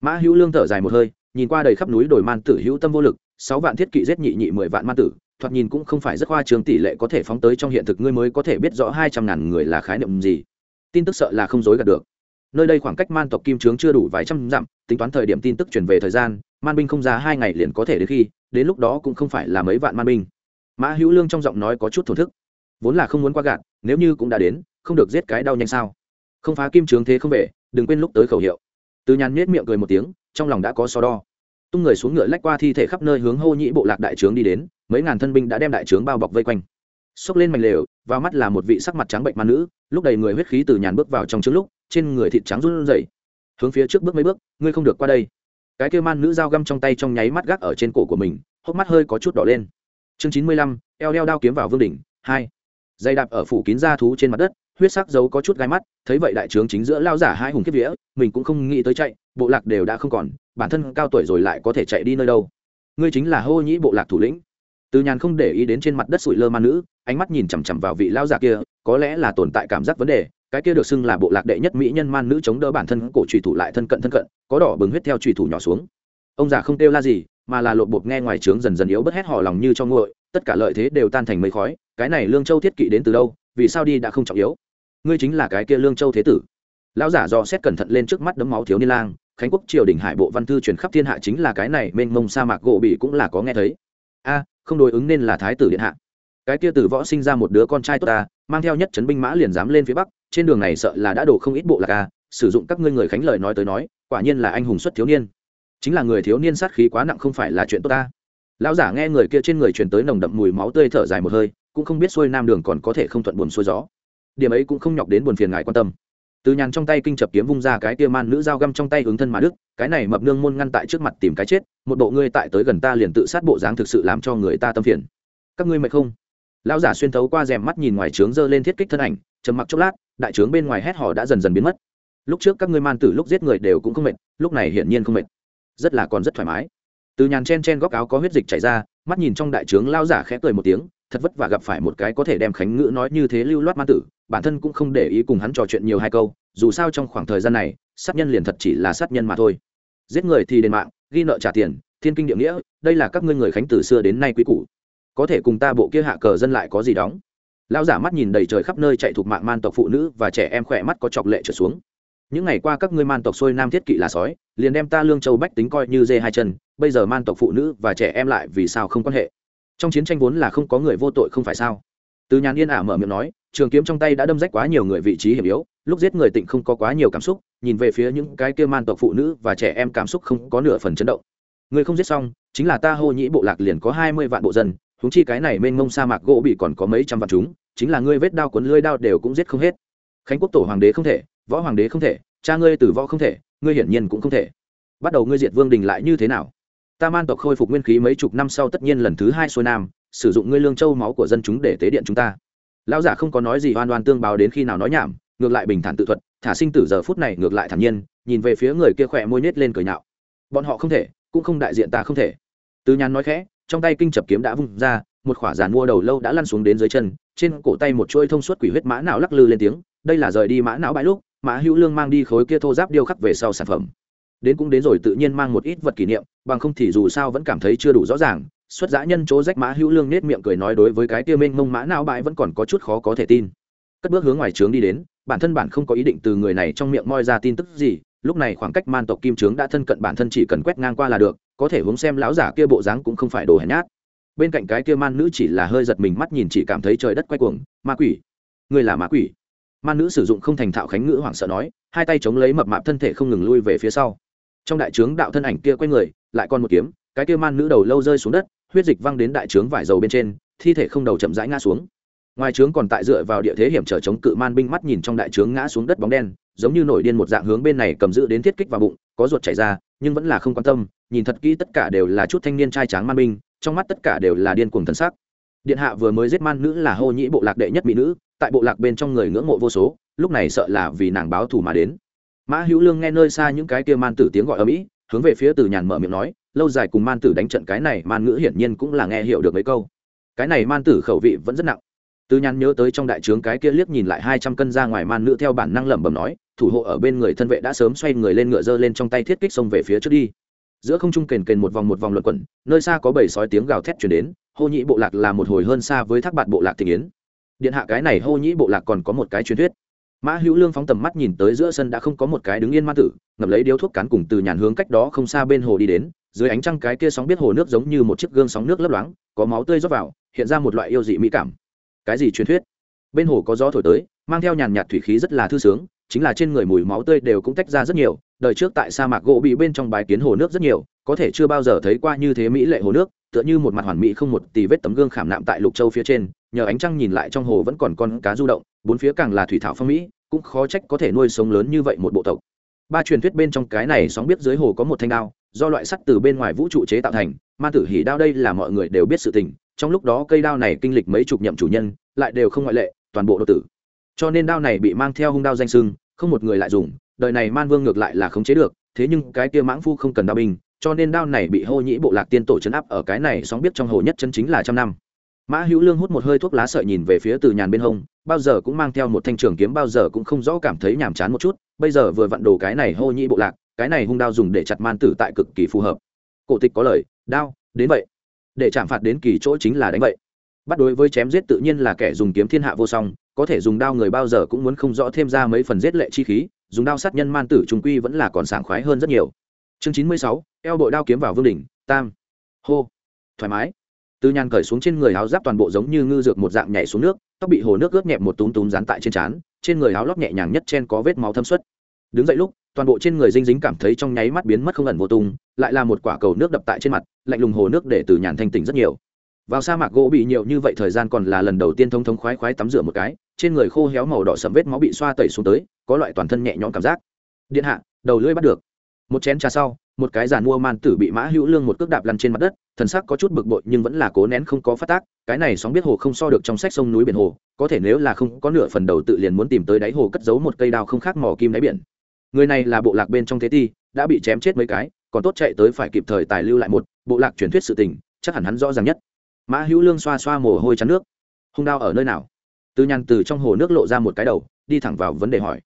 Speaker 1: Mã hữu lương thở dài một hơi, nhìn qua đầy khắp núi đồi man tử hữu tâm vô lực, sáu vạn thiết kỵ giết nhị nhị mười vạn man tử thoạt nhìn cũng không phải rất khoa trường tỷ lệ có thể phóng tới trong hiện thực, ngươi mới có thể biết rõ hai trăm ngàn người là khái niệm gì. Tin tức sợ là không dối gạt được. Nơi đây khoảng cách man tộc kim trướng chưa đủ vài trăm dặm, tính toán thời điểm tin tức chuyển về thời gian, man binh không ra hai ngày liền có thể đến khi, đến lúc đó cũng không phải là mấy vạn man binh. Mã hữu lương trong giọng nói có chút thổ thức. Vốn là không muốn qua gạt, nếu như cũng đã đến, không được giết cái đau nhanh sao. Không phá kim trướng thế không về, đừng quên lúc tới khẩu hiệu. Từ nhàn miết miệng cười một tiếng, trong lòng đã có so đo. Tung người xuống ngựa lách qua thi thể khắp nơi hướng hô nhĩ bộ lạc đại trướng đi đến mấy ngàn thân binh đã đem đại trướng bao bọc vây quanh. Xốc lên mảnh lều, vào mắt là một vị sắc mặt trắng bệnh man nữ, lúc đầy người huyết khí từ nhàn bước vào trong trứng lúc, trên người thịt trắng run rẩy. Hướng phía trước bước mấy bước, ngươi không được qua đây. Cái kêu man nữ dao găm trong tay trong nháy mắt gác ở trên cổ của mình, hốc mắt hơi có chút đỏ lên. Chương chín mươi lăm, eo đeo đao kiếm vào vương đỉnh, hai. Dây đạp ở phủ kín da thú trên mặt đất, huyết sắc dấu có chút gai mắt, thấy vậy đại trướng chính giữa lao giả hai hùng kiếp vĩa mình cũng không nghĩ tới chạy, bộ lạc đều đã không còn, bản thân cao tuổi rồi lại có thể chạy đi nơi đâu. Ngươi chính là hô nhĩ bộ lạc thủ lĩnh từ nhàn không để ý đến trên mặt đất sụi lơ man nữ, ánh mắt nhìn chằm chằm vào vị lao giả kia, có lẽ là tồn tại cảm giác vấn đề, cái kia được xưng là bộ lạc đệ nhất mỹ nhân man nữ chống đỡ bản thân cổ trùy thủ lại thân cận thân cận, có đỏ bừng huyết theo trùy thủ nhỏ xuống. Ông già không kêu la gì, mà là lộ bột nghe ngoài trướng dần dần yếu bất hét hò lòng như cho nguội, tất cả lợi thế đều tan thành mây khói, cái này lương châu thiết kỵ đến từ đâu, vì sao đi đã không trọng yếu? Ngươi chính là cái kia lương châu thế tử. Lão giả do xét cẩn thận lên trước mắt đấm máu thiếu niên lang, khánh quốc triều đình hải bộ văn thư truyền khắp thiên hạ chính là cái này, mênh mông sa mạc gỗ bị cũng là có nghe thấy. A không đối ứng nên là thái tử điện hạ. Cái kia tử võ sinh ra một đứa con trai tốt ta, mang theo nhất trấn binh mã liền dám lên phía bắc, trên đường này sợ là đã đổ không ít bộ lạc a, sử dụng các ngươi người khánh lời nói tới nói, quả nhiên là anh hùng xuất thiếu niên. Chính là người thiếu niên sát khí quá nặng không phải là chuyện tốt ta. Lão giả nghe người kia trên người truyền tới nồng đậm mùi máu tươi thở dài một hơi, cũng không biết xuôi nam đường còn có thể không thuận buồn xuôi gió. Điểm ấy cũng không nhọc đến buồn phiền ngài quan tâm từ nhàn trong tay kinh chập kiếm vung ra cái tia man nữ dao găm trong tay hướng thân mà đức cái này mập nương môn ngăn tại trước mặt tìm cái chết, một bộ ngươi tại tới gần ta liền tự sát bộ dáng thực sự làm cho người ta tâm phiền. Các ngươi mệt không? Lão giả xuyên thấu qua rèm mắt nhìn ngoài trướng giơ lên thiết kích thân ảnh, trầm mặc chốc lát, đại trướng bên ngoài hét hò đã dần dần biến mất. Lúc trước các ngươi man tử lúc giết người đều cũng không mệt, lúc này hiển nhiên không mệt. Rất là còn rất thoải mái. Từ nhàn chen chen góc áo có huyết dịch chảy ra, mắt nhìn trong đại trướng lao giả khẽ cười một tiếng, thật vất vả gặp phải một cái có thể đem khánh ngữ nói như thế lưu loát man tử bản thân cũng không để ý cùng hắn trò chuyện nhiều hai câu, dù sao trong khoảng thời gian này, sát nhân liền thật chỉ là sát nhân mà thôi. Giết người thì đền mạng, ghi nợ trả tiền, thiên kinh địa nghĩa, đây là các ngươi người khánh từ xưa đến nay quý cũ có thể cùng ta bộ kia hạ cờ dân lại có gì đóng? Lão giả mắt nhìn đầy trời khắp nơi chạy thuộc mạng man tộc phụ nữ và trẻ em khỏe mắt có chọc lệ trở xuống. Những ngày qua các ngươi man tộc xuôi nam thiết kỵ là sói, liền đem ta lương châu bách tính coi như dê hai chân, bây giờ man tộc phụ nữ và trẻ em lại vì sao không quan hệ? Trong chiến tranh vốn là không có người vô tội không phải sao? Từ nhàn yên ả mở miệng nói trường kiếm trong tay đã đâm rách quá nhiều người vị trí hiểm yếu, lúc giết người tịnh không có quá nhiều cảm xúc, nhìn về phía những cái kia man tộc phụ nữ và trẻ em cảm xúc không có nửa phần chấn động. Người không giết xong, chính là ta hô nhĩ bộ lạc liền có hai mươi vạn bộ dân húng chi cái này mênh mông sa mạc gỗ bị còn có mấy trăm vạn chúng, chính là ngươi vết đao cuốn lưới đao đều cũng giết không hết. Khánh quốc tổ hoàng đế không thể, võ hoàng đế không thể, cha ngươi tử võ không thể, ngươi hiển nhiên cũng không thể. Bắt đầu ngươi diệt vương đình lại như thế nào? Ta man tộc khôi phục nguyên khí mấy chục năm sau tất nhiên lần thứ hai xuôi nam, sử dụng ngươi lương châu máu của dân chúng để tế điện chúng ta lão giả không có nói gì oan oan tương báo đến khi nào nói nhảm, ngược lại bình thản tự thuật, thả sinh tử giờ phút này ngược lại thản nhiên, nhìn về phía người kia khỏe môi nhét lên cười nhạo. Bọn họ không thể, cũng không đại diện ta không thể. Từ nhàn nói khẽ, trong tay kinh chập kiếm đã vung ra, một khỏa giàn mua đầu lâu đã lăn xuống đến dưới chân, trên cổ tay một chuôi thông suốt quỷ huyết mã não lắc lư lên tiếng, đây là rời đi mã não bãi lúc, mã hữu lương mang đi khối kia thô giáp điêu khắc về sau sản phẩm. Đến cũng đến rồi tự nhiên mang một ít vật kỷ niệm, bằng không thì dù sao vẫn cảm thấy chưa đủ rõ ràng xuất giã nhân chỗ rách mã hữu lương nết miệng cười nói đối với cái tiêu mênh mông mã não bãi vẫn còn có chút khó có thể tin. Cất bước hướng ngoài trướng đi đến, bản thân bản không có ý định từ người này trong miệng moi ra tin tức gì, lúc này khoảng cách man tộc kim trướng đã thân cận bản thân chỉ cần quét ngang qua là được, có thể hướng xem lão giả kia bộ dáng cũng không phải đồ hèn nhát. Bên cạnh cái kia man nữ chỉ là hơi giật mình mắt nhìn chỉ cảm thấy trời đất quay cuồng, ma quỷ. Người là ma quỷ. Man nữ sử dụng không thành thạo khánh ngữ hoảng sợ nói, hai tay chống lấy mập mạp thân thể không ngừng lui về phía sau. Trong đại trướng đạo thân ảnh kia quay người, lại còn một kiếm, cái kia man nữ đầu lâu rơi xuống đất huyết dịch văng đến đại trướng vải dầu bên trên, thi thể không đầu chậm rãi ngã xuống. Ngoài trướng còn tại dựa vào địa thế hiểm trở chống cự man binh mắt nhìn trong đại trướng ngã xuống đất bóng đen, giống như nổi điên một dạng hướng bên này cầm giữ đến thiết kích vào bụng, có ruột chảy ra, nhưng vẫn là không quan tâm, nhìn thật kỹ tất cả đều là chút thanh niên trai tráng man binh, trong mắt tất cả đều là điên cuồng thần sắc. Điện hạ vừa mới giết man nữ là hô nhĩ bộ lạc đệ nhất mỹ nữ, tại bộ lạc bên trong người ngưỡng mộ vô số, lúc này sợ là vì nàng báo thù mà đến. Mã hữu lương nghe nơi xa những cái kia man tử tiếng gọi ở mỹ hướng về phía từ nhàn mở miệng nói, lâu dài cùng man tử đánh trận cái này man ngữ hiển nhiên cũng là nghe hiểu được mấy câu. Cái này man tử khẩu vị vẫn rất nặng. Từ nhàn nhớ tới trong đại trướng cái kia liếc nhìn lại hai trăm cân ra ngoài man nữ theo bản năng lẩm bẩm nói, thủ hộ ở bên người thân vệ đã sớm xoay người lên ngựa dơ lên trong tay thiết kích xông về phía trước đi. Giữa không trung kền kền một vòng một vòng luận quẩn, nơi xa có bảy sói tiếng gào thét chuyển đến, hô nhĩ bộ lạc là một hồi hơn xa với thác bạt bộ lạc thị yến. Điện hạ cái này hô nhĩ bộ lạc còn có một cái truyền thuyết mã hữu lương phóng tầm mắt nhìn tới giữa sân đã không có một cái đứng yên ma tử ngập lấy điếu thuốc cán cùng từ nhàn hướng cách đó không xa bên hồ đi đến, dưới ánh trăng cái kia sóng biết hồ nước giống như một chiếc gương sóng nước lấp loáng, có máu tươi rót vào, hiện ra một loại yêu dị mỹ cảm. Cái gì truyền thuyết? Bên hồ có gió thổi tới, mang theo nhàn nhạt thủy khí rất là thư sướng chính là trên người mùi máu tươi đều cũng tách ra rất nhiều, đời trước tại sa mạc gỗ bị bên trong bài kiến hồ nước rất nhiều, có thể chưa bao giờ thấy qua như thế mỹ lệ hồ nước, tựa như một mặt hoàn mỹ không một tì vết tấm gương khảm nạm tại lục châu phía trên, nhờ ánh trăng nhìn lại trong hồ vẫn còn con cá du động, bốn phía càng là thủy thảo phong mỹ, cũng khó trách có thể nuôi sống lớn như vậy một bộ tộc. Ba truyền thuyết bên trong cái này sóng biết dưới hồ có một thanh đao, do loại sắt từ bên ngoài vũ trụ chế tạo thành, ma tử hỉ đao đây là mọi người đều biết sự tình, trong lúc đó cây đao này kinh lịch mấy chục nhậm chủ nhân, lại đều không ngoại lệ, toàn bộ đô tử. Cho nên đao này bị mang theo hung đao danh sưng không một người lại dùng, đời này man vương ngược lại là khống chế được, thế nhưng cái kia mãng phu không cần đao binh, cho nên đao này bị hô nhĩ bộ lạc tiên tổ chấn áp ở cái này sóng biết trong hồ nhất chân chính là trăm năm. Mã hữu lương hút một hơi thuốc lá sợi nhìn về phía từ nhàn bên hông, bao giờ cũng mang theo một thanh trường kiếm bao giờ cũng không rõ cảm thấy nhàm chán một chút, bây giờ vừa vặn đồ cái này hô nhĩ bộ lạc, cái này hung đao dùng để chặt man tử tại cực kỳ phù hợp. Cổ tịch có lời, đao, đến vậy. Để chạm phạt đến kỳ chỗ chính là đánh vậy. Bắt đối với chém giết tự nhiên là kẻ dùng kiếm thiên hạ vô song có thể dùng đao người bao giờ cũng muốn không rõ thêm ra mấy phần giết lệ chi khí, dùng đao sát nhân man tử trung quy vẫn là còn sảng khoái hơn rất nhiều. Chương chín mươi sáu, eo bội đao kiếm vào vương đỉnh, tam. Hô. Thoải mái. Từ nhàn cởi xuống trên người áo giáp toàn bộ giống như ngư dược một dạng nhảy xuống nước, tóc bị hồ nước ướt nhẹp một túm túm dán tại trên trán, trên người áo lót nhẹ nhàng nhất trên có vết máu thâm xuất. Đứng dậy lúc, toàn bộ trên người dinh dính cảm thấy trong nháy mắt biến mất không ẩn vô tung, lại là một quả cầu nước đập tại trên mặt, lạnh lùng hồ nước để từ nhàn thanh tỉnh rất nhiều. Vào sa mạc gỗ bị nhiều như vậy thời gian còn là lần đầu tiên thông thống khoái khoái tắm rửa một cái trên người khô héo màu đỏ sầm vết máu bị xoa tẩy xuống tới, có loại toàn thân nhẹ nhõm cảm giác. Điện hạ, đầu lưỡi bắt được. Một chén trà sau, một cái giàn mua man tử bị mã hữu lương một cước đạp lăn trên mặt đất, thần sắc có chút bực bội nhưng vẫn là cố nén không có phát tác, cái này sóng biết hồ không so được trong sách sông núi biển hồ, có thể nếu là không có nửa phần đầu tự liền muốn tìm tới đáy hồ cất giấu một cây đao không khác mỏ kim đáy biển. Người này là bộ lạc bên trong thế ti, đã bị chém chết mấy cái, còn tốt chạy tới phải kịp thời tài lưu lại một, bộ lạc truyền thuyết sự tình, chắc hẳn hắn rõ ràng nhất. Mã hữu lương xoa xoa mồ hôi chắn nước. Hung đao ở nơi nào? Từ nhàn từ trong hồ nước lộ ra một cái đầu, đi thẳng vào vấn đề hỏi.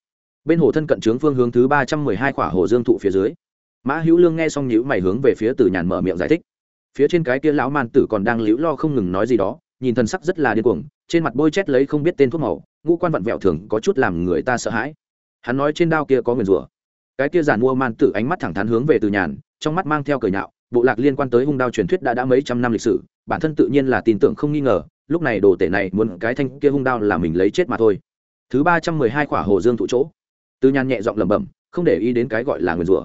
Speaker 1: Bên hồ thân cận trướng phương hướng thứ ba trăm mười hai khỏa hồ dương thụ phía dưới. Mã hữu lương nghe xong nhữ mày hướng về phía từ nhàn mở miệng giải thích. Phía trên cái kia lão man tử còn đang liễu lo không ngừng nói gì đó, nhìn thân sắc rất là điên cuồng, trên mặt bôi chét lấy không biết tên thuốc màu, ngũ quan vặn vẹo thường có chút làm người ta sợ hãi. Hắn nói trên đao kia có nguyền rủa. Cái kia giàn mua man tử ánh mắt thẳng thắn hướng về từ nhàn trong mắt mang theo cười nhạo, bộ lạc liên quan tới hung đao truyền thuyết đã đã mấy trăm năm lịch sử, bản thân tự nhiên là tin tưởng không nghi ngờ lúc này đồ tể này muốn cái thanh kia hung đao là mình lấy chết mà thôi. Thứ ba trăm mười hai khỏa hồ dương thụ chỗ. Từ nhàn nhẹ giọng lẩm bẩm, không để ý đến cái gọi là nguyền rủa.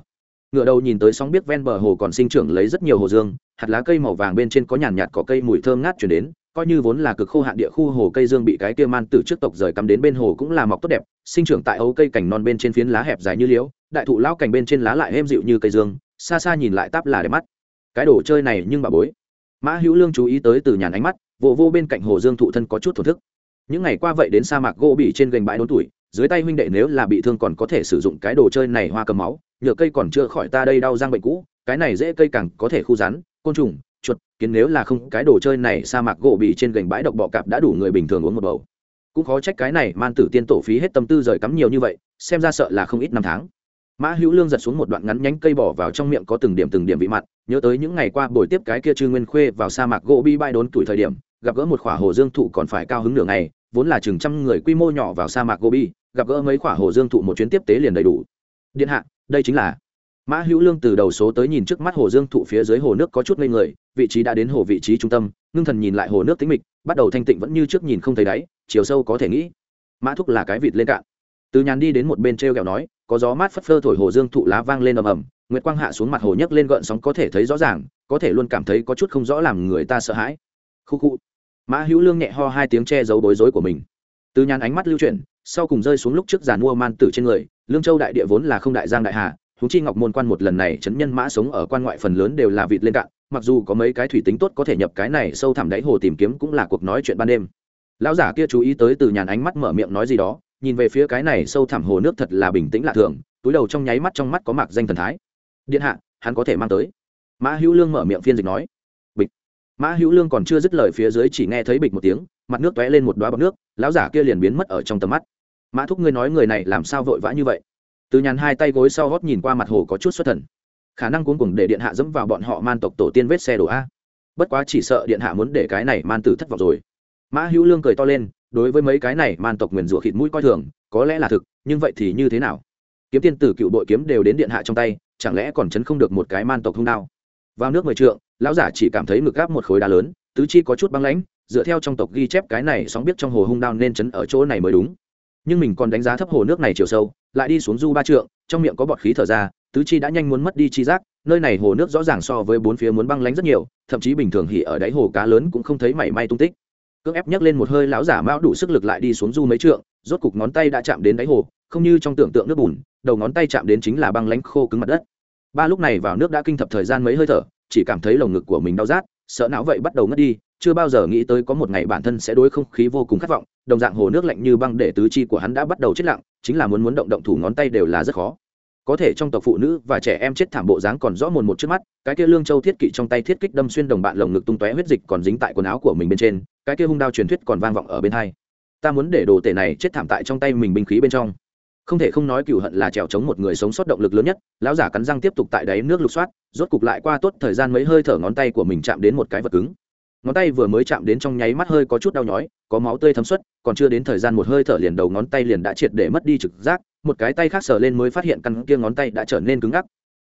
Speaker 1: Ngựa đầu nhìn tới sóng biết ven bờ hồ còn sinh trưởng lấy rất nhiều hồ dương, hạt lá cây màu vàng bên trên có nhàn nhạt có cây mùi thơm ngát chuyển đến, coi như vốn là cực khô hạn địa khu hồ cây dương bị cái kia man từ trước tộc rời cắm đến bên hồ cũng là mọc tốt đẹp, sinh trưởng tại ấu cây cảnh non bên trên phiến lá hẹp dài như liễu, đại thụ lao cành bên trên lá lại êm dịu như cây dương, xa xa nhìn lại táp là đẹp mắt. Cái đồ chơi này nhưng bà bối. Mã hữu lương chú ý tới từ nhàn ánh mắt vô vô bên cạnh hồ dương thụ thân có chút thổ thức. Những ngày qua vậy đến sa mạc gỗ bị trên gành bãi đốn tuổi, dưới tay huynh đệ nếu là bị thương còn có thể sử dụng cái đồ chơi này hoa cầm máu, nhựa cây còn chưa khỏi ta đây đau răng bệnh cũ, cái này dễ cây càng có thể khu rắn, côn trùng, chuột, kiến nếu là không, cái đồ chơi này sa mạc gỗ bị trên gành bãi độc bọ cạp đã đủ người bình thường uống một bầu. Cũng khó trách cái này man tử tiên tổ phí hết tâm tư rời cắm nhiều như vậy, xem ra sợ là không ít năm tháng. Mã hữu lương giật xuống một đoạn ngắn nhánh cây bỏ vào trong miệng có từng điểm từng điểm vị mặn nhớ tới những ngày qua buổi tiếp cái kia trương nguyên khuê vào sa mạc gỗ bi bai đốn tuổi thời điểm gặp gỡ một khỏa hồ dương thụ còn phải cao hứng nửa ngày, vốn là chừng trăm người quy mô nhỏ vào sa mạc gobi, gặp gỡ mấy khỏa hồ dương thụ một chuyến tiếp tế liền đầy đủ. Điện hạ, đây chính là mã hữu lương từ đầu số tới nhìn trước mắt hồ dương thụ phía dưới hồ nước có chút ngây người, vị trí đã đến hồ vị trí trung tâm, ngưng thần nhìn lại hồ nước tính mịch, bắt đầu thanh tịnh vẫn như trước nhìn không thấy đáy, chiều sâu có thể nghĩ. Mã thúc là cái vịt lên cạn. Từ nhàn đi đến một bên t r e o kẹo nói, có gió mát phất phơ thổi hồ dương thụ lá vang lên ầm ầm, nguyệt quang hạ xuống mặt hồ nhấc lên gợn sóng có thể thấy rõ ràng, có thể luôn cảm thấy có chút không rõ làm người ta sợ hãi. Khu khu mã hữu lương nhẹ ho hai tiếng che giấu bối rối của mình. Từ nhàn ánh mắt lưu chuyển, sau cùng rơi xuống lúc trước giàn mua man tử trên người, lương châu đại địa vốn là không đại giang đại hà thú chi ngọc môn quan một lần này chấn nhân mã sống ở quan ngoại phần lớn đều là vịt lên cạn, mặc dù có mấy cái thủy tính tốt có thể nhập cái này sâu thẳm đáy hồ tìm kiếm cũng là cuộc nói chuyện ban đêm. Lão giả kia chú ý tới từ nhàn ánh mắt mở miệng nói gì đó, nhìn về phía cái này sâu thẳm hồ nước thật là bình tĩnh lạ thường, túi đầu trong nháy mắt trong mắt có mạc danh thần thái. Điện hạ, hắn có thể mang tới. Mã hữu lương mở miệng phiên dịch nói mã hữu lương còn chưa dứt lời phía dưới chỉ nghe thấy bịch một tiếng, mặt nước tóe lên một đoá bọc nước, lão giả kia liền biến mất ở trong tầm mắt. Mã thúc ngươi nói người này làm sao vội vã như vậy? Từ nhàn hai tay gối sau gót nhìn qua mặt hồ có chút xuất thần. Khả năng cuống cùng để điện hạ dẫm vào bọn họ man tộc tổ tiên vết xe đổ a. Bất quá chỉ sợ điện hạ muốn để cái này man tử thất vọng rồi. Mã hữu lương cười to lên, đối với mấy cái này man tộc nguyền rủa khịt mũi coi thường, có lẽ là thực, nhưng vậy thì như thế nào? Kiếm tiên tử cựu bội kiếm đều đến điện hạ trong tay, chẳng lẽ còn chấn không được một cái man tộc hung đao? Vào nước mười trượng, lão giả chỉ cảm thấy ngực gáp một khối đá lớn, tứ chi có chút băng lãnh, dựa theo trong tộc ghi chép cái này sóng biết trong hồ hung đao nên chấn ở chỗ này mới đúng. Nhưng mình còn đánh giá thấp hồ nước này chiều sâu, lại đi xuống du ba trượng, trong miệng có bọt khí thở ra, tứ chi đã nhanh muốn mất đi chi giác, nơi này hồ nước rõ ràng so với bốn phía muốn băng lánh rất nhiều, thậm chí bình thường hỉ ở đáy hồ cá lớn cũng không thấy mảy may tung tích. Cưỡng ép nhấc lên một hơi, lão giả mão đủ sức lực lại đi xuống du mấy trượng, rốt cục ngón tay đã chạm đến đáy hồ, không như trong tưởng tượng nước bùn, đầu ngón tay chạm đến chính là băng lánh khô cứng mặt đất ba lúc này vào nước đã kinh thập thời gian mấy hơi thở, chỉ cảm thấy lồng ngực của mình đau rát, sợ não vậy bắt đầu ngất đi, chưa bao giờ nghĩ tới có một ngày bản thân sẽ đối không khí vô cùng khát vọng, đồng dạng hồ nước lạnh như băng để tứ chi của hắn đã bắt đầu chết lặng, chính là muốn muốn động động thủ ngón tay đều là rất khó. Có thể trong tộc phụ nữ và trẻ em chết thảm bộ dáng còn rõ mồn một trước mắt, cái kia lương châu thiết kỵ trong tay thiết kích đâm xuyên đồng bạn lồng ngực tung tóe huyết dịch còn dính tại quần áo của mình bên trên, cái kia hung đao truyền thuyết còn vang vọng ở bên hai. Ta muốn để đồ tể này chết thảm tại trong tay mình binh khí bên trong không thể không nói cựu hận là trèo chống một người sống sót động lực lớn nhất, lão giả cắn răng tiếp tục tại đáy nước lục soát, rốt cục lại qua tốt thời gian mấy hơi thở ngón tay của mình chạm đến một cái vật cứng. Ngón tay vừa mới chạm đến trong nháy mắt hơi có chút đau nhói, có máu tươi thấm xuất, còn chưa đến thời gian một hơi thở liền đầu ngón tay liền đã triệt để mất đi trực giác, một cái tay khác sờ lên mới phát hiện căn kia ngón tay đã trở nên cứng ngắc.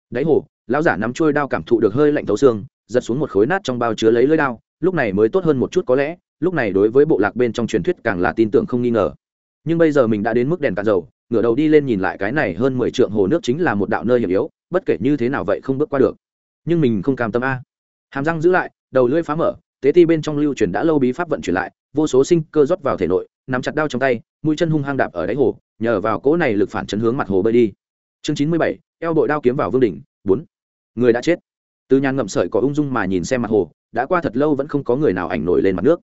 Speaker 1: Đáy hồ, lão giả nắm trôi đao cảm thụ được hơi lạnh thấu xương, giật xuống một khối nát trong bao chứa lấy lưỡi đao, lúc này mới tốt hơn một chút có lẽ, lúc này đối với bộ lạc bên trong truyền thuyết càng là tin tưởng không nghi ngờ. Nhưng bây giờ mình đã đến mức đèn cạn dầu ngửa đầu đi lên nhìn lại cái này hơn mười trượng hồ nước chính là một đạo nơi hiểm yếu, bất kể như thế nào vậy không bước qua được. Nhưng mình không cam tâm a. Hàm răng giữ lại, đầu lưỡi phá mở, tế ti bên trong lưu truyền đã lâu bí pháp vận chuyển lại, vô số sinh cơ rót vào thể nội, nắm chặt đao trong tay, mũi chân hung hăng đạp ở đáy hồ, nhờ vào cỗ này lực phản chấn hướng mặt hồ bơi đi. Chương chín mươi bảy, eo bội đao kiếm vào vương đỉnh, bốn. Người đã chết. Từ nhàn ngậm sợi có ung dung mà nhìn xem mặt hồ, đã qua thật lâu vẫn không có người nào ảnh nổi lên mặt nước.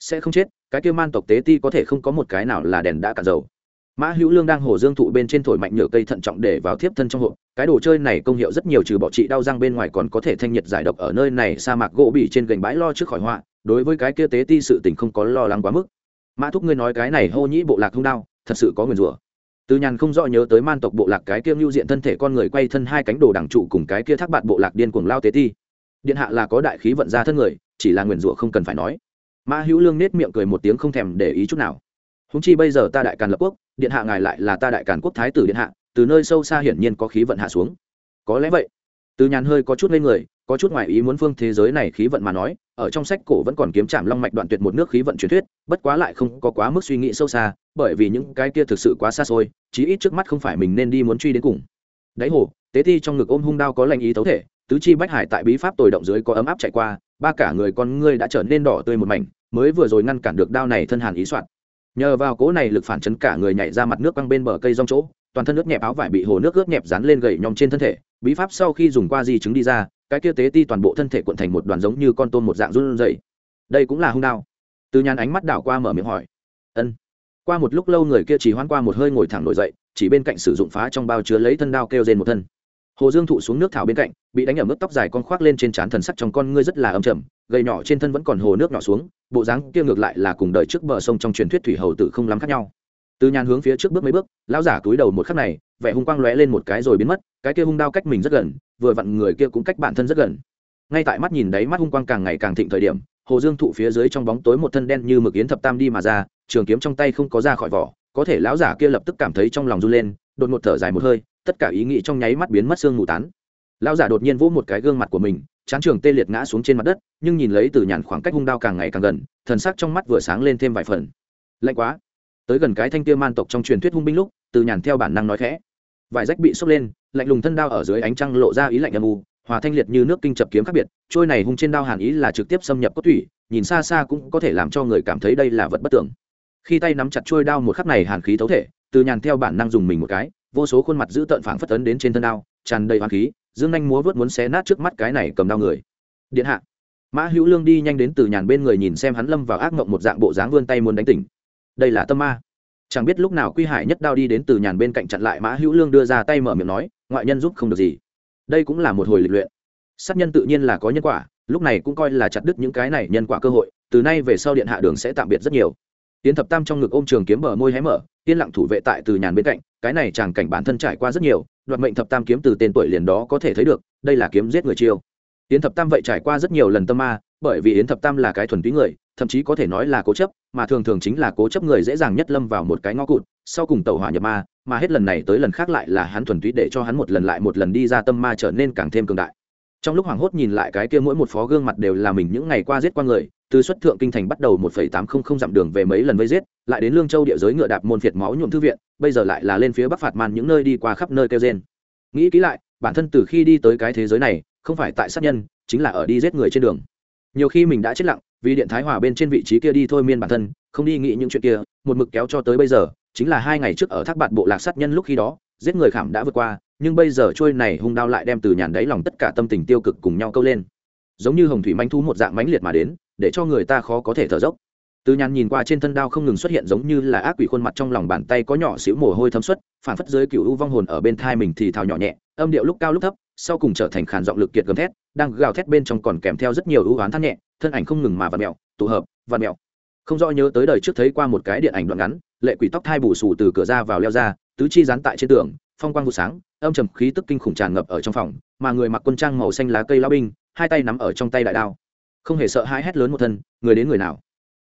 Speaker 1: Sẽ không chết, cái kia man tộc tế ti có thể không có một cái nào là đèn đã cạn dầu mã hữu lương đang hồ dương thụ bên trên thổi mạnh nhựa cây thận trọng để vào thiếp thân trong hộp. Cái đồ chơi này công hiệu rất nhiều trừ bỏ trị đau răng bên ngoài còn có thể thanh nhiệt giải độc ở nơi này, sa mạc gỗ bị trên gành bãi lo trước khỏi họa. Đối với cái kia tế ti sự tình không có lo lắng quá mức. Mã thúc ngươi nói cái này hô nhĩ bộ lạc hung đao, thật sự có nguyền rủa. Từ nhàn không rõ nhớ tới man tộc bộ lạc cái kia lưu diện thân thể con người quay thân hai cánh đồ đẳng trụ cùng cái kia thác bạn bộ lạc điên cuồng lao tế ti. Điện hạ là có đại khí vận ra thân người, chỉ là nguyền rủa không cần phải nói. Mã hữu lương nết miệng cười một tiếng không thèm để ý chút nào húng chi bây giờ ta đại càn lập quốc, điện hạ ngài lại là ta đại càn quốc thái tử điện hạ, từ nơi sâu xa hiển nhiên có khí vận hạ xuống. Có lẽ vậy. Từ nhàn hơi có chút lên người, có chút ngoại ý muốn phương thế giới này khí vận mà nói, ở trong sách cổ vẫn còn kiếm chạm long mạch đoạn tuyệt một nước khí vận truyền thuyết, bất quá lại không có quá mức suy nghĩ sâu xa, bởi vì những cái kia thực sự quá xa xôi, chí ít trước mắt không phải mình nên đi muốn truy đến cùng. Đáy hồ, tế thi trong ngực ôm hung đao có lành ý tấu thể, tứ chi bách hải tại bí pháp tồi động dưới có ấm áp chạy qua, ba cả người con ngươi đã trở nên đỏ tươi một mảnh, mới vừa rồi ngăn cản được đao này thân hàn ý soạn nhờ vào cố này lực phản chấn cả người nhảy ra mặt nước băng bên bờ cây rong chỗ, toàn thân nước nhẹp áo vải bị hồ nước ướt nhẹp dán lên gầy nhom trên thân thể, bí pháp sau khi dùng qua di chứng đi ra, cái kia tế ti toàn bộ thân thể cuộn thành một đoàn giống như con tôm một dạng run dậy đây cũng là hung đao. Từ nhàn ánh mắt đảo qua mở miệng hỏi. Ân. Qua một lúc lâu người kia chỉ hoan qua một hơi ngồi thẳng nổi dậy, chỉ bên cạnh sử dụng phá trong bao chứa lấy thân đao kêu rên một thân hồ dương thụ xuống nước thảo bên cạnh bị đánh ở mức tóc dài con khoác lên trên trán thần sắc trong con ngươi rất là âm trầm gầy nhỏ trên thân vẫn còn hồ nước nhỏ xuống bộ dáng kia ngược lại là cùng đời trước bờ sông trong truyền thuyết thủy hầu tử không lắm khác nhau từ nhàn hướng phía trước bước mấy bước lão giả túi đầu một khắc này vẻ hung quang lóe lên một cái rồi biến mất cái kia hung đao cách mình rất gần vừa vặn người kia cũng cách bản thân rất gần ngay tại mắt nhìn đấy mắt hung quang càng ngày càng thịnh thời điểm hồ dương thụ phía dưới trong bóng tối một thân đen như mực yến thập tam đi mà ra trường kiếm trong tay không có ra khỏi vỏ có thể lão giả kia lập tức cảm thấy trong lòng run lên đột ngột thở dài một hơi tất cả ý nghĩ trong nháy mắt biến mất xương mù tán. Lão giả đột nhiên vỗ một cái gương mặt của mình, chán trường tê liệt ngã xuống trên mặt đất, nhưng nhìn lấy từ nhàn khoảng cách hung đao càng ngày càng gần, thần sắc trong mắt vừa sáng lên thêm vài phần. Lạnh quá. Tới gần cái thanh kia man tộc trong truyền thuyết hung binh lúc, từ nhàn theo bản năng nói khẽ. Vải rách bị sốc lên, lạnh lùng thân đao ở dưới ánh trăng lộ ra ý lạnh âm u, hòa thanh liệt như nước kinh chập kiếm khác biệt, trôi này hung trên đao hàn ý là trực tiếp xâm nhập cốt thủy, nhìn xa xa cũng có thể làm cho người cảm thấy đây là vật bất tưởng khi tay nắm chặt trôi đao một khắc này hàn khí thấu thể, từ nhàn theo bản năng dùng mình một cái vô số khuôn mặt giữ tợn phảng phất tấn đến trên thân đao, tràn đầy hoàng khí, dương nhanh múa vớt muốn xé nát trước mắt cái này cầm đao người. Điện hạ. Mã hữu lương đi nhanh đến từ nhàn bên người nhìn xem hắn lâm vào ác mộng một dạng bộ dáng vươn tay muốn đánh tỉnh. Đây là tâm ma. Chẳng biết lúc nào quy hải nhất đao đi đến từ nhàn bên cạnh chặn lại mã hữu lương đưa ra tay mở miệng nói, ngoại nhân giúp không được gì. Đây cũng là một hồi lịch luyện. Sát nhân tự nhiên là có nhân quả, lúc này cũng coi là chặt đứt những cái này nhân quả cơ hội, từ nay về sau điện hạ đường sẽ tạm biệt rất nhiều tiến thập tam trong ngực ôm trường kiếm bờ môi hé mở, yên lặng thủ vệ tại từ nhàn bên cạnh, cái này chàng cảnh bản thân trải qua rất nhiều, đoạt mệnh thập tam kiếm từ tên tuổi liền đó có thể thấy được, đây là kiếm giết người chiêu. Yến thập tam vậy trải qua rất nhiều lần tâm ma, bởi vì yến thập tam là cái thuần túy người, thậm chí có thể nói là cố chấp, mà thường thường chính là cố chấp người dễ dàng nhất lâm vào một cái ngõ cụt, sau cùng tẩu hỏa nhập ma, mà hết lần này tới lần khác lại là hắn thuần túy để cho hắn một lần lại một lần đi ra tâm ma trở nên càng thêm cường đại. Trong lúc hoảng hốt nhìn lại cái kia mỗi một phó gương mặt đều là mình những ngày qua giết qua người từ xuất thượng kinh thành bắt đầu một phẩy tám không không dặm đường về mấy lần vây giết, lại đến lương châu địa giới ngựa đạp môn phiệt máu nhuộm thư viện, bây giờ lại là lên phía bắc phạt man những nơi đi qua khắp nơi kêu trên nghĩ kỹ lại, bản thân từ khi đi tới cái thế giới này, không phải tại sát nhân, chính là ở đi giết người trên đường. Nhiều khi mình đã chết lặng, vì điện thái hòa bên trên vị trí kia đi thôi miên bản thân, không đi nghĩ những chuyện kia, một mực kéo cho tới bây giờ, chính là hai ngày trước ở thác bạt bộ lạc sát nhân lúc khi đó, giết người khảm đã vượt qua, nhưng bây giờ trôi này hung đao lại đem từ nhàn đáy lòng tất cả tâm tình tiêu cực cùng nhau câu lên. Giống như hồng thủy manh thu một dạng mãnh liệt mà đến để cho người ta khó có thể thở dốc. Từ nhàn nhìn qua trên thân đao không ngừng xuất hiện giống như là ác quỷ khuôn mặt trong lòng bàn tay có nhỏ xíu mồ hôi thấm xuất, phản phất dưới cựu u vong hồn ở bên thai mình thì thào nhỏ nhẹ, âm điệu lúc cao lúc thấp, sau cùng trở thành khàn giọng lực kiệt gầm thét, đang gào thét bên trong còn kèm theo rất nhiều ưu oán than nhẹ, thân ảnh không ngừng mà vặt mẹo tụ hợp vặt mẹo không rõ nhớ tới đời trước thấy qua một cái điện ảnh đoạn ngắn, lệ quỷ tóc thai bù xù từ cửa ra vào leo ra, tứ chi dán tại trên tường, phong quang vụ sáng, âm trầm khí tức kinh khủng tràn ngập ở trong phòng, mà người mặc quân trang màu xanh lá cây lao binh, hai tay nắm ở trong tay đại đao không hề sợ hãi hét lớn một thân, người đến người nào.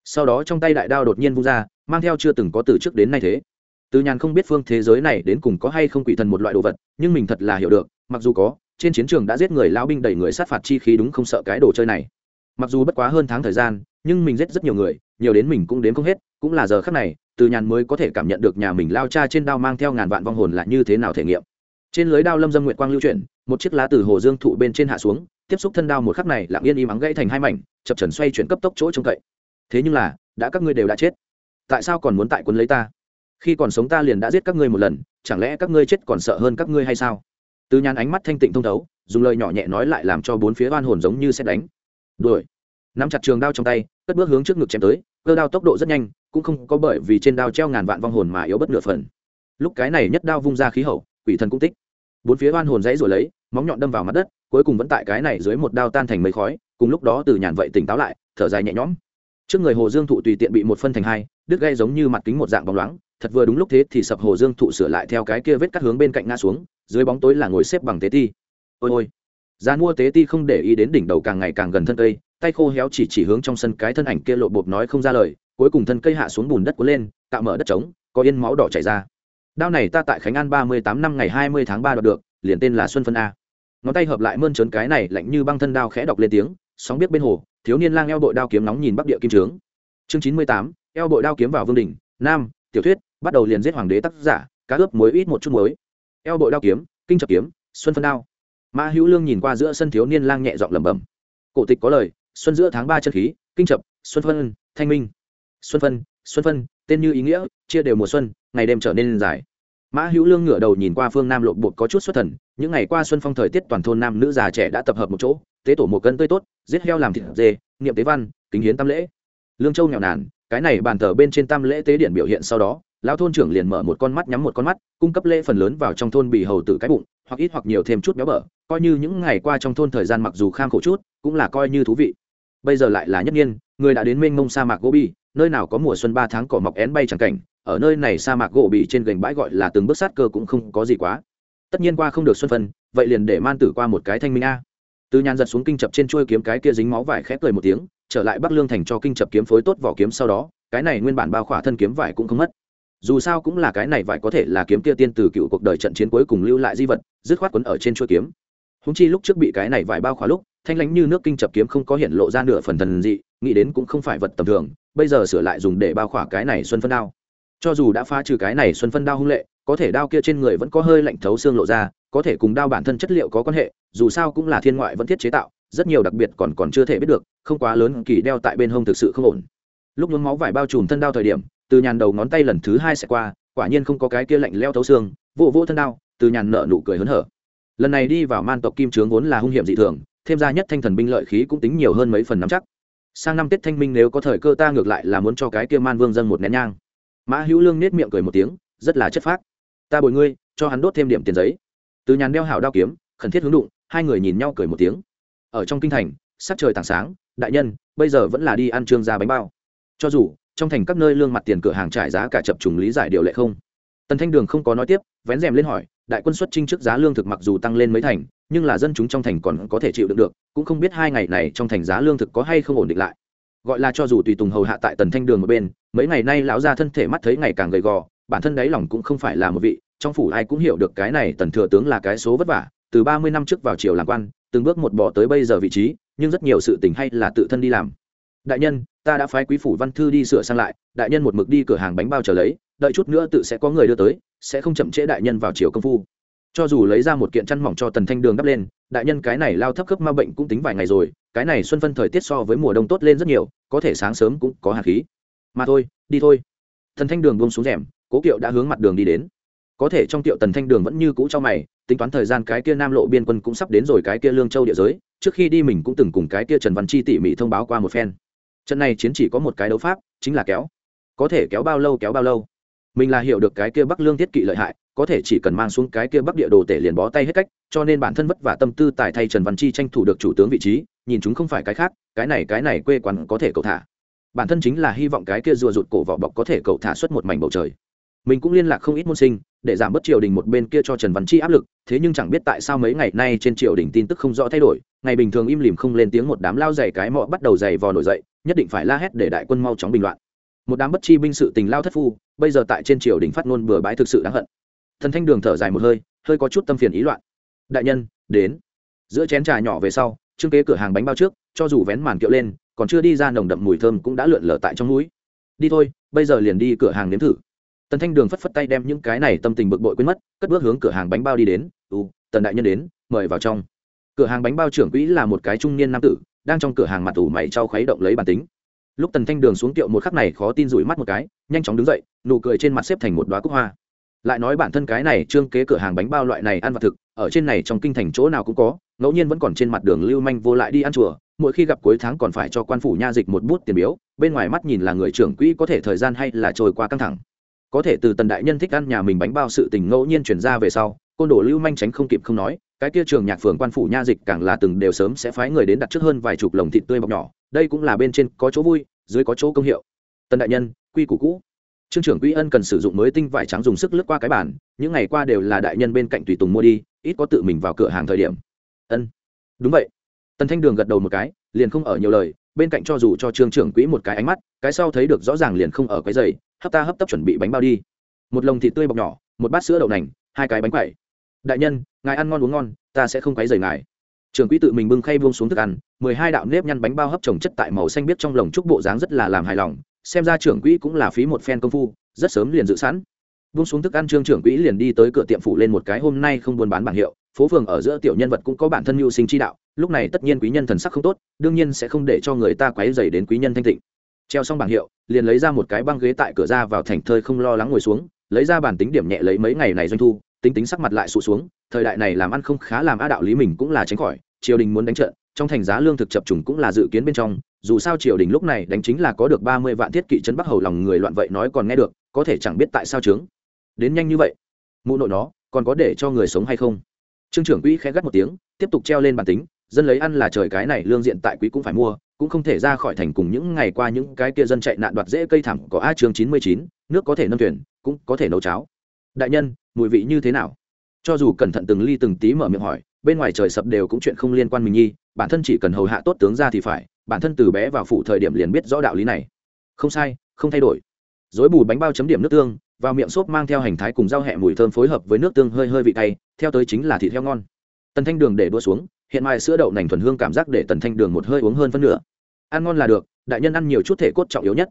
Speaker 1: Sau đó trong tay đại đao đột nhiên vung ra, mang theo chưa từng có từ trước đến nay thế. Từ nhàn không biết phương thế giới này đến cùng có hay không quỷ thần một loại đồ vật, nhưng mình thật là hiểu được, mặc dù có, trên chiến trường đã giết người lao binh đẩy người sát phạt chi khí đúng không sợ cái đồ chơi này. Mặc dù bất quá hơn tháng thời gian, nhưng mình giết rất nhiều người, nhiều đến mình cũng đến không hết, cũng là giờ khắc này, từ nhàn mới có thể cảm nhận được nhà mình lao cha trên đao mang theo ngàn vạn vong hồn là như thế nào thể nghiệm. Trên lưới đao lâm dâm nguyệt quang lưu chuyển, một chiếc lá từ hồ dương thụ bên trên hạ xuống tiếp xúc thân đao một khắc này lặng yên im ắng gãy thành hai mảnh, chập trần xoay chuyển cấp tốc chỗ trông cậy. Thế nhưng là, đã các ngươi đều đã chết. Tại sao còn muốn tại quân lấy ta? Khi còn sống ta liền đã giết các ngươi một lần, chẳng lẽ các ngươi chết còn sợ hơn các ngươi hay sao? Từ nhàn ánh mắt thanh tịnh thông thấu, dùng lời nhỏ nhẹ nói lại làm cho bốn phía oan hồn giống như xét đánh. Đuổi. Nắm chặt trường đao trong tay, cất bước hướng trước ngực chém tới, cơ đao tốc độ rất nhanh, cũng không có bởi vì trên đao treo ngàn vạn vong hồn mà yếu bất nửa phần. Lúc cái này nhất đao vung ra khí hậu, quỷ thần cũng tích. Bốn phía oan hồn dãy rồi lấy, móng nhọn đâm vào mặt đất cuối cùng vẫn tại cái này dưới một đao tan thành mấy khói, cùng lúc đó từ nhàn vậy tỉnh táo lại, thở dài nhẹ nhõm. Trước người hồ dương thụ tùy tiện bị một phân thành hai, đứt gây giống như mặt kính một dạng bóng loáng, thật vừa đúng lúc thế thì sập hồ dương thụ sửa lại theo cái kia vết cắt hướng bên cạnh ngã xuống, dưới bóng tối là ngồi xếp bằng tế ti. Ôi ôi. Giá mua tế ti không để ý đến đỉnh đầu càng ngày càng gần thân cây, tay khô héo chỉ chỉ hướng trong sân cái thân ảnh kia lộ bột nói không ra lời, cuối cùng thân cây hạ xuống bùn đất cuốn lên tạo mở đất trống, có yên máu đỏ chảy ra. Đao này ta tại khánh an ba mươi tám năm ngày hai mươi tháng ba đoạt được, liền tên là xuân phân a ngón tay hợp lại mơn trớn cái này lạnh như băng thân đao khẽ đọc lên tiếng, sóng biết bên hồ, thiếu niên lang eo bội đao kiếm nóng nhìn bắc địa kim trướng. Chương chín mươi tám, eo bội đao kiếm vào vương đỉnh, nam, tiểu thuyết, bắt đầu liền giết hoàng đế tác giả, cá ướp muối ít một chút muối. Eo bội đao kiếm, kinh chập kiếm, xuân phân đao. Mã hữu lương nhìn qua giữa sân thiếu niên lang nhẹ giọng lẩm bẩm. Cổ tịch có lời, xuân giữa tháng ba chân khí, kinh chập, xuân phân, thanh minh. Xuân phân xuân phân, tên như ý nghĩa, chia đều mùa xuân, ngày đêm trở nên dài mã hữu lương ngửa đầu nhìn qua phương nam lộn bột có chút xuất thần, những ngày qua xuân phong thời tiết toàn thôn nam nữ già trẻ đã tập hợp một chỗ, tế tổ một cân tươi tốt, giết heo làm thịt dê, niệm tế văn, kính hiến tam lễ. Lương châu nghèo nàn, cái này bàn thờ bên trên tam lễ tế điện biểu hiện sau đó, lão thôn trưởng liền mở một con mắt nhắm một con mắt, cung cấp lễ phần lớn vào trong thôn bị hầu tử cái bụng, hoặc ít hoặc nhiều thêm chút béo bở, coi như những ngày qua trong thôn thời gian mặc dù kham khổ chút, cũng là coi như thú vị. Bây giờ lại là nhất nhiên người đã đến mênh mông sa mạc gobi, nơi nào có mùa xuân ba tháng cỏ mọc én bay chẳng cảnh, ở nơi này sa mạc gỗ bị trên gành bãi gọi là từng bước sát cơ cũng không có gì quá. Tất nhiên qua không được xuân phân, vậy liền để man tử qua một cái thanh minh a. Từ nhàn giật xuống kinh chập trên chuôi kiếm cái kia dính máu vải khép cười một tiếng, trở lại bắc lương thành cho kinh chập kiếm phối tốt vỏ kiếm sau đó, cái này nguyên bản bao khỏa thân kiếm vải cũng không mất. Dù sao cũng là cái này vải có thể là kiếm kia tiên từ cựu cuộc đời trận chiến cuối cùng lưu lại di vật, dứt khoát quấn ở trên chuôi kiếm. Húng chi lúc trước bị cái này vải bao khỏa lúc thanh lãnh như nước kinh chập kiếm không có hiện lộ ra nửa phần thần dị, nghĩ đến cũng không phải vật tầm thường, bây giờ sửa lại dùng để bao khỏa cái này xuân phân đao. Cho dù đã phá trừ cái này xuân phân đao hung lệ, có thể đao kia trên người vẫn có hơi lạnh thấu xương lộ ra, có thể cùng đao bản thân chất liệu có quan hệ, dù sao cũng là thiên ngoại vẫn thiết chế tạo, rất nhiều đặc biệt còn còn chưa thể biết được, không quá lớn kỳ đeo tại bên hông thực sự không ổn. Lúc nhuốm máu vải bao trùm thân đao thời điểm, từ nhàn đầu ngón tay lần thứ hai sẽ qua, quả nhiên không có cái kia lạnh leo thấu xương vô vô thân đao, từ nhàn nợ nụ cười hớn hở. Lần này đi vào man tộc kim trướng vốn là hung hiểm dị thường thêm ra nhất thanh thần binh lợi khí cũng tính nhiều hơn mấy phần nắm chắc. Sang năm tết thanh minh nếu có thời cơ ta ngược lại là muốn cho cái kia man vương dân một nén nhang. Mã hữu lương nết miệng cười một tiếng, rất là chất phác. Ta bồi ngươi, cho hắn đốt thêm điểm tiền giấy. Từ nhàn đeo hảo đao kiếm, khẩn thiết hướng đụng, hai người nhìn nhau cười một tiếng. Ở trong kinh thành, sắc trời tảng sáng, đại nhân, bây giờ vẫn là đi ăn trương ra bánh bao. Cho dù, trong thành các nơi lương mặt tiền cửa hàng trải giá cả chập trùng lý giải điều lệ không. Tần thanh đường không có nói tiếp, vén rèm lên hỏi, đại quân xuất trinh trước giá lương thực mặc dù tăng lên mấy thành nhưng là dân chúng trong thành còn có thể chịu đựng được, cũng không biết hai ngày này trong thành giá lương thực có hay không ổn định lại. Gọi là cho dù tùy tùng hầu hạ tại tần thanh đường một bên, mấy ngày nay lão gia thân thể mắt thấy ngày càng gầy gò, bản thân đáy lòng cũng không phải là một vị, trong phủ ai cũng hiểu được cái này tần thừa tướng là cái số vất vả, từ ba mươi năm trước vào triều làm quan, từng bước một bỏ tới bây giờ vị trí, nhưng rất nhiều sự tình hay là tự thân đi làm. Đại nhân, ta đã phái quý phủ văn thư đi sửa sang lại, đại nhân một mực đi cửa hàng bánh bao chờ lấy, đợi chút nữa tự sẽ có người đưa tới, sẽ không chậm trễ đại nhân vào chiều công phu cho dù lấy ra một kiện chăn mỏng cho tần thanh đường đắp lên, đại nhân cái này lao thấp khớp ma bệnh cũng tính vài ngày rồi, cái này xuân phân thời tiết so với mùa đông tốt lên rất nhiều, có thể sáng sớm cũng có hạt khí. Mà thôi, đi thôi. Tần thanh đường buông xuống rèm, cố kiệu đã hướng mặt đường đi đến. Có thể trong tiệu tần thanh đường vẫn như cũ cho mày, tính toán thời gian cái kia nam lộ biên quân cũng sắp đến rồi cái kia lương châu địa giới, trước khi đi mình cũng từng cùng cái kia trần văn chi tỉ mỉ thông báo qua một phen. Trận này chiến chỉ có một cái đấu pháp, chính là kéo. Có thể kéo bao lâu, kéo bao lâu? Mình là hiểu được cái kia bắc lương thiết kỵ lợi hại, có thể chỉ cần mang xuống cái kia bắc địa đồ tể liền bó tay hết cách, cho nên bản thân vất vả tâm tư tài thay trần văn chi tranh thủ được chủ tướng vị trí, nhìn chúng không phải cái khác, cái này cái này quê quán có thể cậu thả. Bản thân chính là hy vọng cái kia rùa rụt cổ vỏ bọc có thể cậu thả xuất một mảnh bầu trời. Mình cũng liên lạc không ít môn sinh, để giảm bớt triều đình một bên kia cho trần văn chi áp lực, thế nhưng chẳng biết tại sao mấy ngày nay trên triều đình tin tức không rõ thay đổi, ngày bình thường im lìm không lên tiếng một đám lao dày cái mọ bắt đầu dày vò nổi dậy, nhất định phải la hét để đại quân mau chóng bình loạn một đám bất chi binh sự tình lao thất phu, bây giờ tại trên triều đình phát ngôn bừa bãi thực sự đáng hận. Thần thanh đường thở dài một hơi hơi có chút tâm phiền ý loạn. Đại nhân, đến. Giữa chén trà nhỏ về sau, trương kế cửa hàng bánh bao trước, cho dù vén màn kiệu lên, còn chưa đi ra nồng đậm mùi thơm cũng đã lượn lờ tại trong núi. Đi thôi, bây giờ liền đi cửa hàng nếm thử. Tần thanh đường phất phất tay đem những cái này tâm tình bực bội quên mất, cất bước hướng cửa hàng bánh bao đi đến. Ừ tần đại nhân đến, mời vào trong. Cửa hàng bánh bao trưởng quỹ là một cái trung niên nam tử, đang trong cửa hàng mặt tủ mày trao khuấy động lấy bản tính lúc tần thanh đường xuống tiệu một khắc này khó tin rủi mắt một cái, nhanh chóng đứng dậy, nụ cười trên mặt xếp thành một đoá cúc hoa. Lại nói bản thân cái này trương kế cửa hàng bánh bao loại này ăn vặt thực, ở trên này trong kinh thành chỗ nào cũng có, ngẫu nhiên vẫn còn trên mặt đường lưu manh vô lại đi ăn chùa, mỗi khi gặp cuối tháng còn phải cho quan phủ nha dịch một bút tiền biếu, bên ngoài mắt nhìn là người trưởng quỹ có thể thời gian hay là trôi qua căng thẳng. Có thể từ tần đại nhân thích ăn nhà mình bánh bao sự tình ngẫu nhiên chuyển ra về sau, côn đồ lưu manh tránh không kịp không nói cái kia trường nhạc phường quan phủ nha dịch càng là từng đều sớm sẽ phái người đến đặt trước hơn vài chục lồng thịt tươi bọc nhỏ, đây cũng là bên trên có chỗ vui, dưới có chỗ công hiệu. Tần đại nhân, quy củ cũ. Trương trưởng quỹ ân cần sử dụng mới tinh vải trắng dùng sức lướt qua cái bản những ngày qua đều là đại nhân bên cạnh tùy tùng mua đi, ít có tự mình vào cửa hàng thời điểm. Ân. Đúng vậy. Tần thanh đường gật đầu một cái, liền không ở nhiều lời, bên cạnh cho dù cho trương trưởng quỹ một cái ánh mắt, cái sau thấy được rõ ràng liền không ở cái giày, hấp ta hấp tấp chuẩn bị bánh bao đi. Một lồng thịt tươi bọc nhỏ, một bát sữa đậu nành, hai cái bánh quẩy đại nhân, ngài ăn ngon uống ngon, ta sẽ không quấy rầy ngài. Trường quỹ tự mình bưng khay buông xuống thức ăn, mười hai đạo nếp nhăn bánh bao hấp trồng chất tại màu xanh biết trong lồng trúc bộ dáng rất là làm hài lòng, xem ra trưởng quỹ cũng là phí một phen công phu, rất sớm liền dự sẵn. Buông xuống thức ăn, trương trưởng quỹ liền đi tới cửa tiệm phụ lên một cái hôm nay không buôn bán bảng hiệu, phố phường ở giữa tiểu nhân vật cũng có bản thân mưu sinh chi đạo, lúc này tất nhiên quý nhân thần sắc không tốt, đương nhiên sẽ không để cho người ta quấy rầy đến quý nhân thanh tịnh. Treo xong bảng hiệu, liền lấy ra một cái băng ghế tại cửa ra vào thành thơi không lo lắng ngồi xuống, lấy ra bản tính điểm nhẹ lấy mấy ngày này doanh thu tính tính sắc mặt lại sụt xuống, thời đại này làm ăn không khá làm a đạo lý mình cũng là tránh khỏi, triều đình muốn đánh trận, trong thành giá lương thực chập trùng cũng là dự kiến bên trong, dù sao triều đình lúc này đánh chính là có được ba mươi vạn thiết kỵ trấn bắc hầu lòng người loạn vậy nói còn nghe được, có thể chẳng biết tại sao trướng đến nhanh như vậy, mụ nội nó, còn có để cho người sống hay không? Trương trưởng quỹ khẽ gắt một tiếng, tiếp tục treo lên bản tính, dân lấy ăn là trời cái này, lương diện tại quý cũng phải mua, cũng không thể ra khỏi thành cùng những ngày qua những cái kia dân chạy nạn đoạt dễ cây thẳng có a chương chín mươi chín, nước có thể nâng thuyền, cũng có thể nấu cháo đại nhân, mùi vị như thế nào? Cho dù cẩn thận từng ly từng tí mở miệng hỏi, bên ngoài trời sập đều cũng chuyện không liên quan mình nhi, bản thân chỉ cần hầu hạ tốt tướng ra thì phải, bản thân từ bé vào phủ thời điểm liền biết rõ đạo lý này. Không sai, không thay đổi. Dối bù bánh bao chấm điểm nước tương, vào miệng xốp mang theo hành thái cùng rau hẹ mùi thơm phối hợp với nước tương hơi hơi vị cay, theo tới chính là thịt heo ngon. Tần thanh đường để đua xuống, hiện mai sữa đậu nành thuần hương cảm giác để tần thanh đường một hơi uống hơn phân nửa. Ăn ngon là được, đại nhân ăn nhiều chút thể cốt trọng yếu nhất.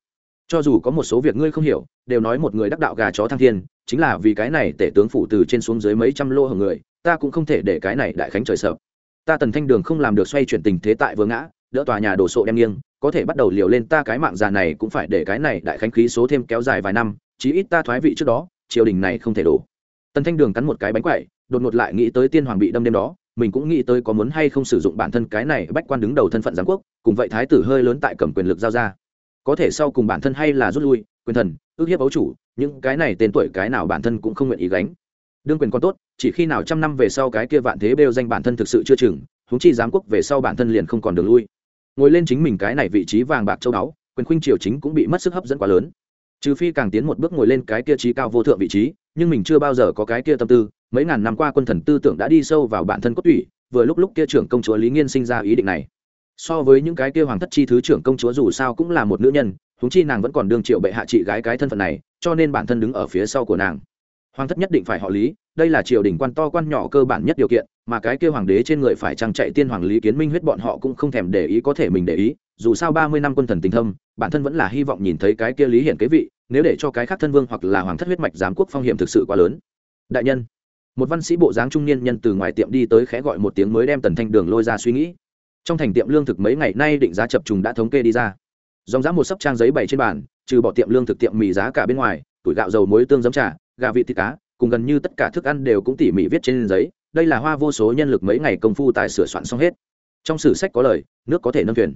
Speaker 1: Cho dù có một số việc ngươi không hiểu, đều nói một người đắc đạo gà chó thăng thiên chính là vì cái này tể tướng phủ từ trên xuống dưới mấy trăm lô hưởng người, ta cũng không thể để cái này đại khánh trời sợ. Ta tần thanh đường không làm được xoay chuyển tình thế tại vừa ngã, đỡ tòa nhà đổ sộ đem nghiêng, có thể bắt đầu liều lên ta cái mạng già này cũng phải để cái này đại khánh khí số thêm kéo dài vài năm, chí ít ta thoái vị trước đó, triều đình này không thể đổ. Tần thanh đường cắn một cái bánh quậy, đột ngột lại nghĩ tới tiên hoàng bị đâm đêm đó, mình cũng nghĩ tới có muốn hay không sử dụng bản thân cái này bách quan đứng đầu thân phận giám quốc, cùng vậy thái tử hơi lớn tại cầm quyền lực giao ra. Có thể sau cùng bản thân hay là rút lui, quyền thần, ước hiếp ấu chủ những cái này tên tuổi cái nào bản thân cũng không nguyện ý gánh. Đương quyền còn tốt, chỉ khi nào trăm năm về sau cái kia vạn thế bêu danh bản thân thực sự chưa chừng, huống chi giám quốc về sau bản thân liền không còn đường lui. Ngồi lên chính mình cái này vị trí vàng bạc châu đáo quyền khuynh triều chính cũng bị mất sức hấp dẫn quá lớn. Trừ phi càng tiến một bước ngồi lên cái kia trí cao vô thượng vị trí, nhưng mình chưa bao giờ có cái kia tâm tư, mấy ngàn năm qua quân thần tư tưởng đã đi sâu vào bản thân cốt tủy, vừa lúc lúc kia trưởng công chúa lý nghiên sinh ra ý định này. So với những cái kia hoàng thất chi thứ trưởng công chúa dù sao cũng là một nữ nhân huống chi nàng vẫn còn đương triệu bệ hạ chị gái cái thân phận này, cho nên bản thân đứng ở phía sau của nàng. Hoàng thất nhất định phải họ lý, đây là triều đình quan to quan nhỏ cơ bản nhất điều kiện, mà cái kia hoàng đế trên người phải trang chạy tiên hoàng lý kiến minh huyết bọn họ cũng không thèm để ý có thể mình để ý, dù sao ba mươi năm quân thần tình thâm, bản thân vẫn là hy vọng nhìn thấy cái kia lý hiển kế vị, nếu để cho cái khác thân vương hoặc là hoàng thất huyết mạch giám quốc phong hiểm thực sự quá lớn. Đại nhân, một văn sĩ bộ dáng trung niên nhân từ ngoài tiệm đi tới khẽ gọi một tiếng mới đem tần thanh đường lôi ra suy nghĩ. Trong thành tiệm lương thực mấy ngày nay định giá chập trùng đã thống kê đi ra dòng dã một sấp trang giấy bày trên bàn, trừ bỏ tiệm lương thực tiệm mì giá cả bên ngoài, tuổi gạo dầu muối tương giấm trà, gà vị thịt cá, cùng gần như tất cả thức ăn đều cũng tỉ mỉ viết trên giấy, đây là hoa vô số nhân lực mấy ngày công phu tại sửa soạn xong hết. Trong sử sách có lời, nước có thể nâng thuyền.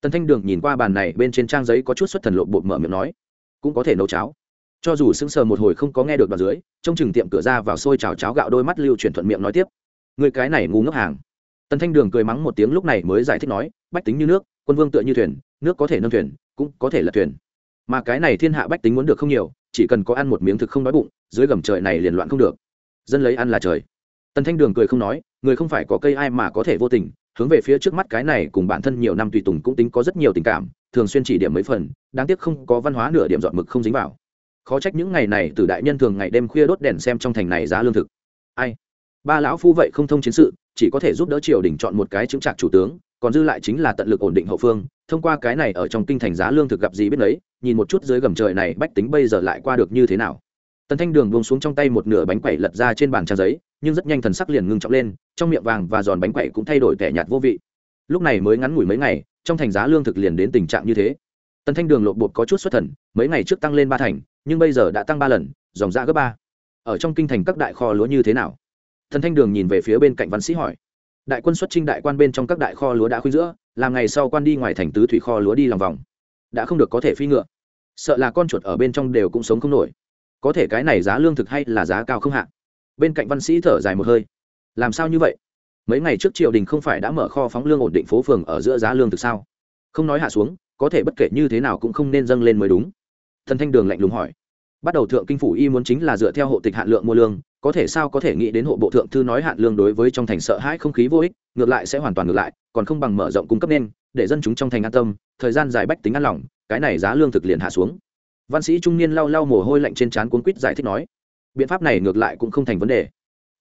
Speaker 1: Tần thanh đường nhìn qua bàn này bên trên trang giấy có chút xuất thần lộ bột mở miệng nói, cũng có thể nấu cháo. Cho dù sững sờ một hồi không có nghe được đoạn dưới, trong chừng tiệm cửa ra vào xôi chào cháo gạo đôi mắt lưu chuyển thuận miệng nói tiếp, người cái này ngu ngốc hàng. Tần thanh đường cười mắng một tiếng lúc này mới giải thích nói, bách tính như nước, quân vương tựa như thuyền nước có thể nâng thuyền, cũng có thể lật thuyền. Mà cái này thiên hạ bách tính muốn được không nhiều, chỉ cần có ăn một miếng thực không đói bụng, dưới gầm trời này liền loạn không được. Dân lấy ăn là trời. Tần thanh đường cười không nói, người không phải có cây ai mà có thể vô tình, hướng về phía trước mắt cái này cùng bản thân nhiều năm tùy tùng cũng tính có rất nhiều tình cảm, thường xuyên chỉ điểm mấy phần, đáng tiếc không có văn hóa nửa điểm dọn mực không dính vào. Khó trách những ngày này từ đại nhân thường ngày đêm khuya đốt đèn xem trong thành này giá lương thực. Ai? Ba lão phu vậy không thông chiến sự, chỉ có thể giúp đỡ triều đình chọn một cái chứng trạc chủ tướng, còn dư lại chính là tận lực ổn định hậu phương thông qua cái này ở trong kinh thành giá lương thực gặp gì biết lấy nhìn một chút dưới gầm trời này bách tính bây giờ lại qua được như thế nào. Tần thanh đường buông xuống trong tay một nửa bánh quẩy lật ra trên bàn trang giấy, nhưng rất nhanh thần sắc liền ngưng trọng lên, trong miệng vàng và giòn bánh quẩy cũng thay đổi tẻ nhạt vô vị. Lúc này mới ngắn ngủi mấy ngày, trong thành giá lương thực liền đến tình trạng như thế. Tần thanh đường lộp bột có chút xuất thần, mấy ngày trước tăng lên ba thành, nhưng bây giờ đã tăng ba lần, dòng ra gấp ba. Ở trong kinh thành các đại kho lúa như thế nào? Thần thanh đường nhìn về phía bên cạnh văn sĩ hỏi. Đại quân xuất trinh đại quan bên trong các đại kho lúa đã khuyên giữa làm ngày sau quan đi ngoài thành tứ thủy kho lúa đi lòng vòng. Đã không được có thể phi ngựa. Sợ là con chuột ở bên trong đều cũng sống không nổi. Có thể cái này giá lương thực hay là giá cao không hạ. Bên cạnh văn sĩ thở dài một hơi. Làm sao như vậy? Mấy ngày trước triều đình không phải đã mở kho phóng lương ổn định phố phường ở giữa giá lương thực sao? Không nói hạ xuống, có thể bất kể như thế nào cũng không nên dâng lên mới đúng. Thần thanh đường lạnh lùng hỏi. Bắt đầu thượng kinh phủ y muốn chính là dựa theo hộ tịch hạn lượng mua lương, có thể sao có thể nghĩ đến hộ bộ thượng thư nói hạn lương đối với trong thành sợ hãi không khí vô ích, ngược lại sẽ hoàn toàn ngược lại còn không bằng mở rộng cung cấp nên, để dân chúng trong thành an tâm, thời gian dài bách tính an lòng, cái này giá lương thực liền hạ xuống. Văn sĩ trung niên lau lau mồ hôi lạnh trên trán cuốn quýt giải thích nói, biện pháp này ngược lại cũng không thành vấn đề.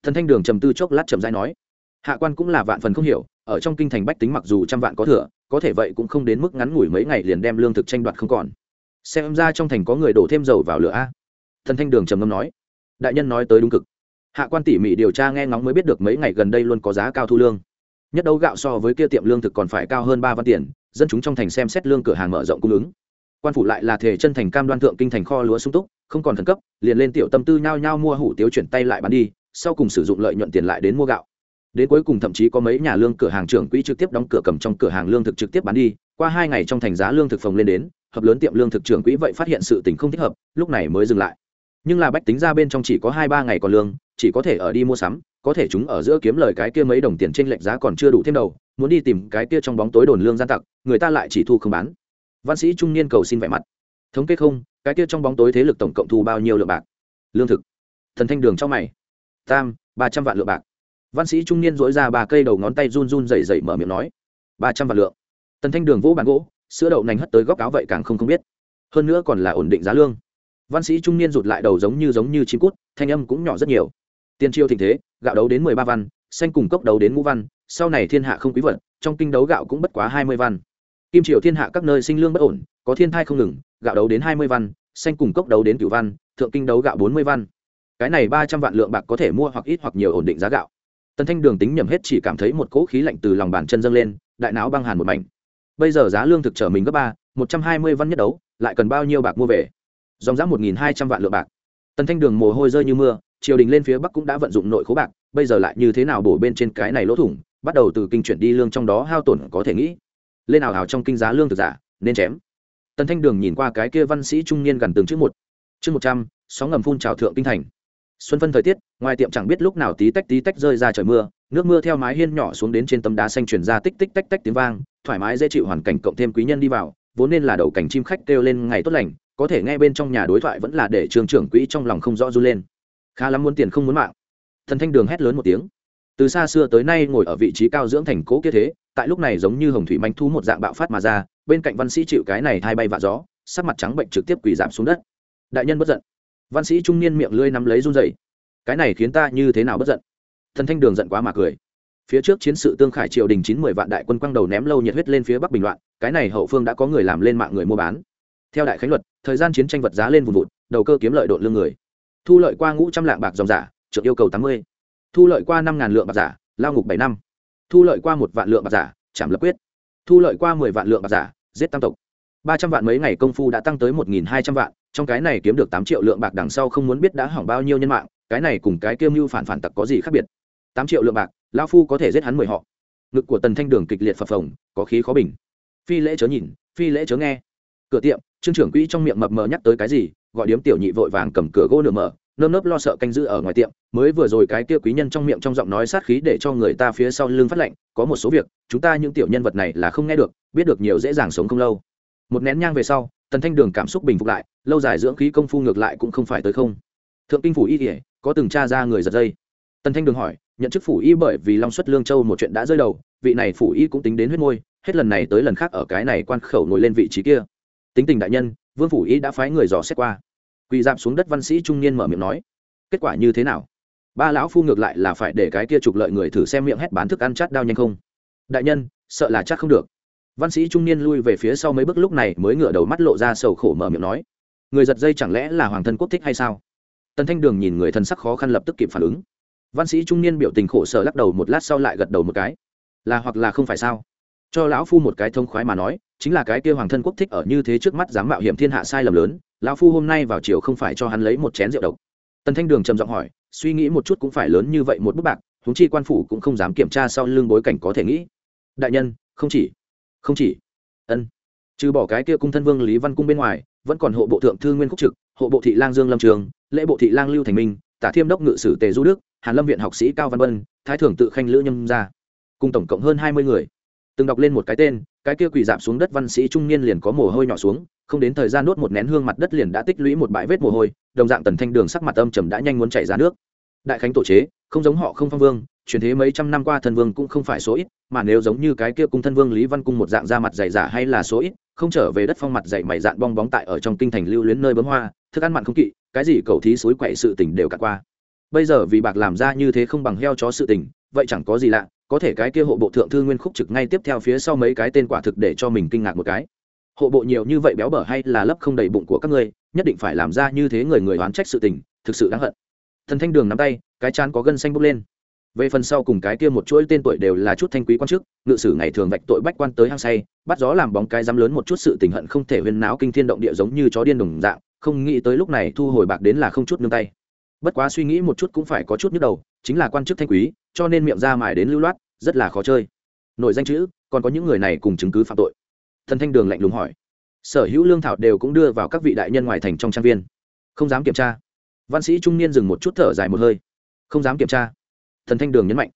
Speaker 1: Thần thanh đường trầm tư chốc lát trầm dai nói, hạ quan cũng là vạn phần không hiểu, ở trong kinh thành bách tính mặc dù trăm vạn có thừa, có thể vậy cũng không đến mức ngắn ngủi mấy ngày liền đem lương thực tranh đoạt không còn. Xem ra trong thành có người đổ thêm dầu vào lửa a. Thần thanh đường trầm ngâm nói, đại nhân nói tới đúng cực. Hạ quan tỉ mỉ điều tra nghe ngóng mới biết được mấy ngày gần đây luôn có giá cao thu lương nhất đấu gạo so với kia tiệm lương thực còn phải cao hơn ba văn tiền, dân chúng trong thành xem xét lương cửa hàng mở rộng cung ứng. Quan phủ lại là thể chân thành cam đoan thượng kinh thành kho lúa sung túc, không còn khẩn cấp, liền lên tiểu tâm tư nhao nhao mua hủ tiếu chuyển tay lại bán đi, sau cùng sử dụng lợi nhuận tiền lại đến mua gạo. Đến cuối cùng thậm chí có mấy nhà lương cửa hàng trưởng quỹ trực tiếp đóng cửa cầm trong cửa hàng lương thực trực tiếp bán đi, qua hai ngày trong thành giá lương thực phòng lên đến, hợp lớn tiệm lương thực trưởng quỹ vậy phát hiện sự tình không thích hợp, lúc này mới dừng lại. Nhưng là bách tính ra bên trong chỉ có hai ba ngày còn lương, chỉ có thể ở đi mua sắm có thể chúng ở giữa kiếm lời cái kia mấy đồng tiền trên lệch giá còn chưa đủ thêm đầu, muốn đi tìm cái kia trong bóng tối đồn lương gian tặc, người ta lại chỉ thu không bán. Văn sĩ trung niên cầu xin vẻ mặt. Thống kê không, cái kia trong bóng tối thế lực tổng cộng thu bao nhiêu lượng bạc? Lương thực. Thần thanh đường trong mày. Tam, ba trăm vạn lượng bạc. Văn sĩ trung niên dỗi ra ba cây đầu ngón tay run run dày dày mở miệng nói. Ba trăm vạn lượng. Tần thanh đường vỗ bàn gỗ, sữa đậu nành hất tới góc áo vậy càng không không biết. Hơn nữa còn là ổn định giá lương. Văn sĩ trung niên rụt lại đầu giống như giống như chim cút, thanh âm cũng nhỏ rất nhiều tiên triều thịnh thế, gạo đấu đến mười ba văn, xanh cùng cốc đấu đến ngũ văn, sau này thiên hạ không quý vật, trong kinh đấu gạo cũng bất quá hai mươi văn. Kim triều thiên hạ các nơi sinh lương bất ổn, có thiên thai không ngừng, gạo đấu đến hai mươi văn, xanh cùng cốc đấu đến cửu văn, thượng kinh đấu gạo bốn mươi văn. Cái này ba trăm vạn lượng bạc có thể mua hoặc ít hoặc nhiều ổn định giá gạo. Tần thanh đường tính nhầm hết chỉ cảm thấy một cỗ khí lạnh từ lòng bàn chân dâng lên, đại não băng hàn một mảnh. Bây giờ giá lương thực trở mình gấp ba, một trăm hai mươi văn nhất đấu, lại cần bao nhiêu bạc mua về? Dòng giá một nghìn hai trăm vạn lượng bạc. Tần thanh đường mồ hôi rơi như mưa triều đình lên phía bắc cũng đã vận dụng nội khố bạc, bây giờ lại như thế nào bổ bên trên cái này lỗ thủng, bắt đầu từ kinh chuyển đi lương trong đó hao tổn có thể nghĩ. Lên ảo hào trong kinh giá lương thực giả, nên chém. Tần thanh đường nhìn qua cái kia văn sĩ trung niên gần từng chữ một. Chương một trăm, sóng ngầm phun trào thượng kinh thành. Xuân phân thời tiết, ngoài tiệm chẳng biết lúc nào tí tách tí tách rơi ra trời mưa, nước mưa theo mái hiên nhỏ xuống đến trên tấm đá xanh chuyển ra tích tích tách tách tiếng vang, thoải mái dễ chịu hoàn cảnh cộng thêm quý nhân đi vào, vốn nên là đầu cảnh chim khách kêu lên ngày tốt lành, có thể nghe bên trong nhà đối thoại vẫn là để trường trưởng quỹ trong lòng không rõ du lên khá lắm muốn tiền không muốn mạng. Thần thanh đường hét lớn một tiếng. Từ xa xưa tới nay ngồi ở vị trí cao dưỡng thành cố kia thế, tại lúc này giống như hồng thủy manh thu một dạng bạo phát mà ra, bên cạnh văn sĩ chịu cái này thay bay vạ gió, sắc mặt trắng bệnh trực tiếp quỳ giảm xuống đất. Đại nhân bất giận. Văn sĩ trung niên miệng lưỡi nắm lấy run rẩy. Cái này khiến ta như thế nào bất giận? Thần thanh đường giận quá mà cười. Phía trước chiến sự tương khải triều đình chín mười vạn đại quân quăng đầu ném lâu nhiệt huyết lên phía bắc bình loạn, cái này hậu phương đã có người làm lên mạng người mua bán. Theo đại khánh luật, thời gian chiến tranh vật giá lên vùng vụt, đầu cơ kiếm lợi độn lương người thu lợi qua ngũ trăm lạng bạc dòng giả, trượng yêu cầu tám mươi. Thu lợi qua năm ngàn lượng bạc giả, lao ngục bảy năm. Thu lợi qua một vạn lượng bạc giả chảm lập quyết. Thu lợi qua mười vạn lượng bạc giả, giết tam tộc. Ba trăm vạn mấy ngày công phu đã tăng tới một nghìn hai trăm vạn, trong cái này kiếm được tám triệu lượng bạc đằng sau không muốn biết đã hỏng bao nhiêu nhân mạng, cái này cùng cái kiêm mưu phản phản tặc có gì khác biệt. Tám triệu lượng bạc, lao phu có thể giết hắn mười họ. Ngực của tần thanh đường kịch liệt phập phồng, có khí khó bình. Phi lễ chớ nhìn, phi lễ chớ nghe. Cửa tiệm, trương trưởng quỹ trong miệng mập mờ nhắc tới cái gì gọi điếm tiểu nhị vội vàng cầm cửa gỗ nửa mở, nơm nớp lo sợ canh giữ ở ngoài tiệm, mới vừa rồi cái kia quý nhân trong miệng trong giọng nói sát khí để cho người ta phía sau lưng phát lệnh có một số việc, chúng ta những tiểu nhân vật này là không nghe được, biết được nhiều dễ dàng sống không lâu. Một nén nhang về sau, tần thanh đường cảm xúc bình phục lại, lâu dài dưỡng khí công phu ngược lại cũng không phải tới không. Thượng kinh phủ y kể có từng tra ra người giật dây. Tần thanh đường hỏi, nhận chức phủ y bởi vì long xuất lương châu một chuyện đã rơi đầu, vị này phủ y cũng tính đến huyết môi, hết lần này tới lần khác ở cái này quan khẩu ngồi lên vị trí kia tính tình đại nhân, vương phủ ý đã phái người dò xét qua. Quỳ dạp xuống đất văn sĩ trung niên mở miệng nói, kết quả như thế nào? Ba lão phu ngược lại là phải để cái kia trục lợi người thử xem miệng hét bán thức ăn chát đao nhanh không? Đại nhân, sợ là chắc không được. Văn sĩ trung niên lui về phía sau mấy bước lúc này mới ngửa đầu mắt lộ ra sầu khổ mở miệng nói, người giật dây chẳng lẽ là hoàng thân quốc thích hay sao? Tần thanh đường nhìn người thân sắc khó khăn lập tức kịp phản ứng. Văn sĩ trung niên biểu tình khổ sở lắc đầu một lát sau lại gật đầu một cái. Là hoặc là không phải sao? Cho lão phu một cái thông khoái mà nói chính là cái kia hoàng thân quốc thích ở như thế trước mắt dám mạo hiểm thiên hạ sai lầm lớn, lão phu hôm nay vào chiều không phải cho hắn lấy một chén rượu độc. Tần thanh đường trầm giọng hỏi, suy nghĩ một chút cũng phải lớn như vậy một bút bạc húng chi quan phủ cũng không dám kiểm tra sau lưng bối cảnh có thể nghĩ. Đại nhân, không chỉ không chỉ. Ân. Trừ bỏ cái kia cung thân vương lý văn cung bên ngoài, vẫn còn hộ bộ thượng thư nguyên khúc trực, hộ bộ thị lang dương lâm trường, lễ bộ thị lang lưu thành minh, tả thiêm đốc ngự sử tề du đức, hàn lâm viện học sĩ cao văn vân, thái thưởng tự khanh lữ nhâm ra. Cùng tổng cộng hơn hai mươi người. Từng đọc lên một cái tên cái kia quỳ dạp xuống đất văn sĩ trung niên liền có mồ hôi nhỏ xuống, không đến thời gian nuốt một nén hương mặt đất liền đã tích lũy một bãi vết mồ hôi, đồng dạng tần thanh đường sắc mặt âm trầm đã nhanh muốn chảy ra nước. Đại khánh tổ chế, không giống họ không phong vương, truyền thế mấy trăm năm qua thân vương cũng không phải số ít, mà nếu giống như cái kia cung thân vương lý văn cung một dạng da mặt dày giả hay là số ít, không trở về đất phong mặt dày mày dạn bong bóng tại ở trong kinh thành lưu luyến nơi bấm hoa, thức ăn mặn không kỵ, cái gì cầu thí suối quậy sự tình đều cả qua. Bây giờ vì bạc làm ra như thế không bằng heo chó sự tình, vậy chẳng có gì lạ có thể cái kia hộ bộ thượng thư nguyên khúc trực ngay tiếp theo phía sau mấy cái tên quả thực để cho mình kinh ngạc một cái. Hộ bộ nhiều như vậy béo bở hay là lấp không đầy bụng của các ngươi, nhất định phải làm ra như thế người người oán trách sự tình, thực sự đáng hận. Thần thanh đường nắm tay, cái chán có gân xanh bốc lên. Về phần sau cùng cái kia một chuỗi tên tuổi đều là chút thanh quý quan chức, ngự sử ngày thường vạch tội bách quan tới hang say, bắt gió làm bóng cái dám lớn một chút sự tình hận không thể huyên náo kinh thiên động địa giống như chó điên đồng dạng, không nghĩ tới lúc này thu hồi bạc đến là không chút nương tay bất quá suy nghĩ một chút cũng phải có chút nhức đầu, chính là quan chức thanh quý, cho nên miệng ra mài đến lưu loát, rất là khó chơi. Nội danh chữ, còn có những người này cùng chứng cứ phạm tội. Thần thanh đường lạnh lùng hỏi. Sở hữu lương thảo đều cũng đưa vào các vị đại nhân ngoài thành trong trang viên. Không dám kiểm tra. Văn sĩ trung niên dừng một chút thở dài một hơi. Không dám kiểm tra. Thần thanh đường nhấn mạnh.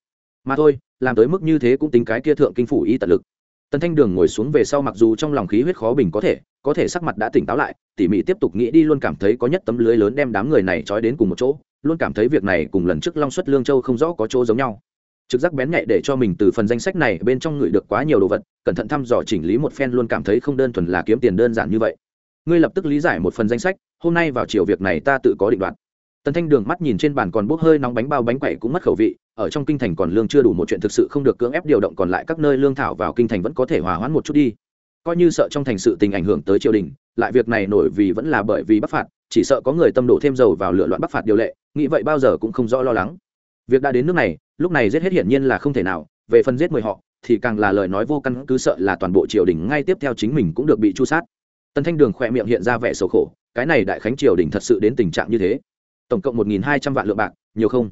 Speaker 1: Mà thôi, làm tới mức như thế cũng tính cái kia thượng kinh phủ y tận lực. Tần thanh đường ngồi xuống về sau mặc dù trong lòng khí huyết khó bình có thể có thể sắc mặt đã tỉnh táo lại, tỉ mỉ tiếp tục nghĩ đi luôn cảm thấy có nhất tấm lưới lớn đem đám người này trói đến cùng một chỗ, luôn cảm thấy việc này cùng lần trước long xuất lương châu không rõ có chỗ giống nhau. Trực giác bén nhạy để cho mình từ phần danh sách này bên trong người được quá nhiều đồ vật, cẩn thận thăm dò chỉnh lý một phen luôn cảm thấy không đơn thuần là kiếm tiền đơn giản như vậy. Ngươi lập tức lý giải một phần danh sách, hôm nay vào chiều việc này ta tự có định đoạt. Tần thanh đường mắt nhìn trên bàn còn bốc hơi nóng bánh bao bánh quậy cũng mất khẩu vị, ở trong kinh thành còn lương chưa đủ một chuyện thực sự không được cưỡng ép điều động còn lại các nơi lương thảo vào kinh thành vẫn có thể hòa hoãn một chút đi coi như sợ trong thành sự tình ảnh hưởng tới triều đình, lại việc này nổi vì vẫn là bởi vì bắc phạt, chỉ sợ có người tâm đổ thêm dầu vào lựa loạn bắc phạt điều lệ, nghĩ vậy bao giờ cũng không rõ lo lắng. Việc đã đến nước này, lúc này giết hết hiển nhiên là không thể nào, về phần giết mười họ, thì càng là lời nói vô căn cứ sợ là toàn bộ triều đình ngay tiếp theo chính mình cũng được bị chu sát. Tần thanh đường khỏe miệng hiện ra vẻ sầu khổ, cái này đại khánh triều đình thật sự đến tình trạng như thế. Tổng cộng một nghìn hai trăm vạn lượng bạc, nhiều không?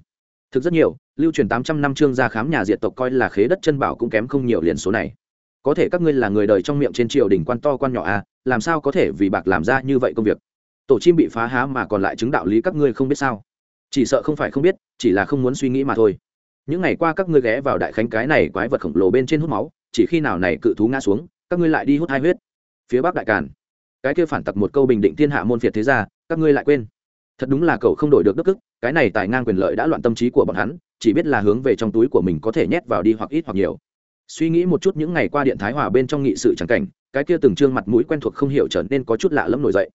Speaker 1: Thực rất nhiều, lưu truyền tám trăm năm trương gia khám nhà diệt tộc coi là khế đất chân bảo cũng kém không nhiều liền số này có thể các ngươi là người đời trong miệng trên triều đình quan to quan nhỏ à làm sao có thể vì bạc làm ra như vậy công việc? Tổ chim bị phá há mà còn lại chứng đạo lý các ngươi không biết sao? Chỉ sợ không phải không biết, chỉ là không muốn suy nghĩ mà thôi. Những ngày qua các ngươi ghé vào đại khánh cái này quái vật khổng lồ bên trên hút máu, chỉ khi nào này cự thú ngã xuống, các ngươi lại đi hút hai huyết. Phía bắc đại càn. Cái kia phản tặc một câu bình định thiên hạ môn phiệt thế ra các ngươi lại quên. Thật đúng là cậu không đổi được đức ức cái này tài ngang quyền lợi đã loạn tâm trí của bọn hắn, chỉ biết là hướng về trong túi của mình có thể nhét vào đi hoặc ít hoặc nhiều suy nghĩ một chút những ngày qua điện thái hòa bên trong nghị sự trắng cảnh, cái kia từng trương mặt mũi quen thuộc không hiểu trở nên có chút lạ lẫm nổi dậy.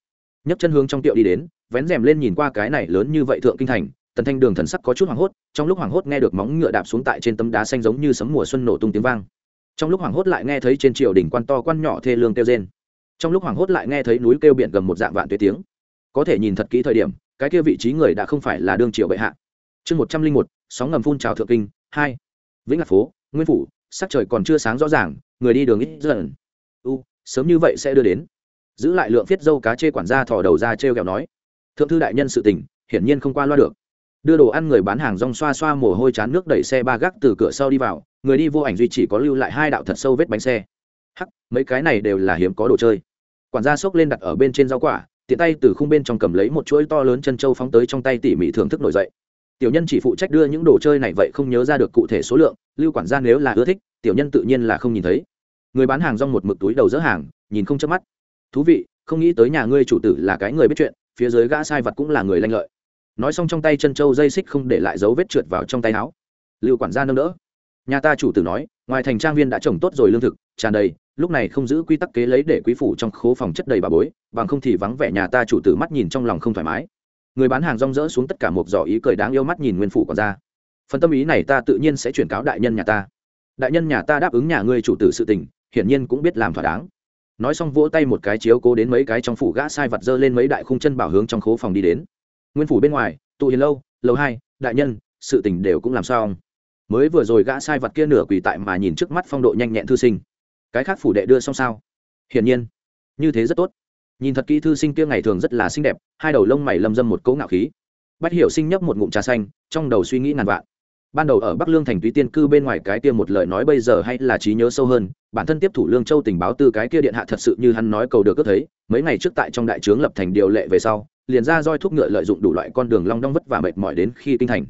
Speaker 1: Nhấc chân hướng trong tiệu đi đến, vén rèm lên nhìn qua cái này lớn như vậy thượng kinh thành, tần thanh đường thần sắc có chút hoảng hốt, trong lúc hoảng hốt nghe được móng ngựa đạp xuống tại trên tấm đá xanh giống như sấm mùa xuân nổ tung tiếng vang. Trong lúc hoảng hốt lại nghe thấy trên triều đỉnh quan to quan nhỏ thê lương kêu rên. Trong lúc hoảng hốt lại nghe thấy núi kêu biển gầm một dạng vạn tuyệt tiếng. Có thể nhìn thật kỹ thời điểm, cái kia vị trí người đã không phải là đương triều bệ hạ. Chương một trăm linh một, sóng ngầm phun trào thượng kinh, hai. Vĩnh lạc phố, nguyên phủ sắc trời còn chưa sáng rõ ràng, người đi đường ít dần. U, sớm như vậy sẽ đưa đến. Giữ lại lượng phiết dâu cá chê quản gia thò đầu ra t r e o kẹo nói. Thượng thư đại nhân sự tình, hiển nhiên không qua loa được. Đưa đồ ăn người bán hàng rong xoa xoa mồ hôi chán nước đẩy xe ba gác từ cửa sau đi vào, người đi vô ảnh duy chỉ có lưu lại hai đạo thật sâu vết bánh xe. Hắc, mấy cái này đều là hiếm có đồ chơi. Quản gia xốc lên đặt ở bên trên rau quả, tiện tay từ khung bên trong cầm lấy một chuỗi to lớn chân trâu phóng tới trong tay tỉ mỉ thưởng thức nổi dậy tiểu nhân chỉ phụ trách đưa những đồ chơi này vậy không nhớ ra được cụ thể số lượng, lưu quản gia nếu là ưa thích, tiểu nhân tự nhiên là không nhìn thấy. Người bán hàng rong một mực túi đầu dỡ hàng, nhìn không chớp mắt. Thú vị, không nghĩ tới nhà ngươi chủ tử là cái người biết chuyện, phía dưới gã sai vật cũng là người lanh lợi. Nói xong trong tay chân trâu dây xích không để lại dấu vết trượt vào trong tay áo. Lưu quản gia nâng đỡ. Nhà ta chủ tử nói, ngoài thành trang viên đã trồng tốt rồi lương thực, tràn đầy, lúc này không giữ quy tắc kế lấy để quý phủ trong khố phòng chất đầy bà bối, bằng không thì vắng vẻ nhà ta chủ tử mắt nhìn trong lòng không thoải mái người bán hàng rong rỡ xuống tất cả một giỏ ý cười đáng yêu mắt nhìn nguyên phủ quản gia phần tâm ý này ta tự nhiên sẽ chuyển cáo đại nhân nhà ta. Đại nhân nhà ta đáp ứng nhà ngươi chủ tử sự tình, hiển nhiên cũng biết làm thỏa đáng. Nói xong vỗ tay một cái chiếu cố đến mấy cái trong phủ gã sai vật dơ lên mấy đại khung chân bảo hướng trong khố phòng đi đến. Nguyên phủ bên ngoài, tụ hiền lâu lâu hai, đại nhân, sự tình đều cũng làm sao mới vừa rồi gã sai vật kia nửa quỳ tại mà nhìn trước mắt phong độ nhanh nhẹn thư sinh. Cái khác phủ đệ đưa xong sao? Hiển nhiên, như thế rất tốt nhìn thật kỹ thư sinh kia ngày thường rất là xinh đẹp, hai đầu lông mày lâm dâm một cấu ngạo khí. Bách hiểu sinh nhấp một ngụm trà xanh, trong đầu suy nghĩ ngàn vạn. Ban đầu ở bắc lương thành túy tiên cư bên ngoài cái kia một lời nói bây giờ hay là trí nhớ sâu hơn, bản thân tiếp thủ lương châu tình báo từ cái kia điện hạ thật sự như hắn nói cầu được cất thấy, mấy ngày trước tại trong đại trướng lập thành điều lệ về sau, liền ra roi thuốc ngựa lợi dụng đủ loại con đường long đong vất và mệt mỏi đến khi kinh thành.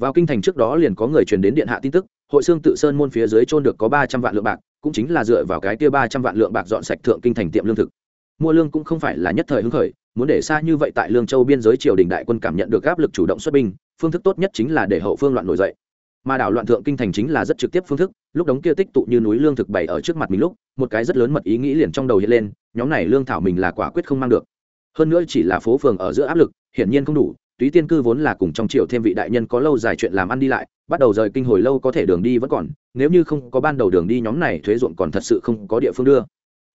Speaker 1: Vào kinh thành trước đó liền có người truyền đến điện hạ tin tức, hội xương tự sơn môn phía dưới trôn được có ba trăm vạn lượng bạc, cũng chính là dựa vào cái kia ba trăm vạn lượng bạc dọn sạch thượng kinh thành tiệm lương thực mua lương cũng không phải là nhất thời hứng khởi, muốn để xa như vậy tại lương châu biên giới triều đình đại quân cảm nhận được áp lực chủ động xuất binh, phương thức tốt nhất chính là để hậu phương loạn nổi dậy. Mà đảo loạn thượng kinh thành chính là rất trực tiếp phương thức, lúc đống kia tích tụ như núi lương thực bày ở trước mặt mình lúc, một cái rất lớn mật ý nghĩ liền trong đầu hiện lên, nhóm này lương thảo mình là quả quyết không mang được. Hơn nữa chỉ là phố phường ở giữa áp lực, hiển nhiên không đủ, túy tiên cư vốn là cùng trong triều thêm vị đại nhân có lâu dài chuyện làm ăn đi lại, bắt đầu rời kinh hồi lâu có thể đường đi vẫn còn, nếu như không có ban đầu đường đi nhóm này thuế ruộng còn thật sự không có địa phương đưa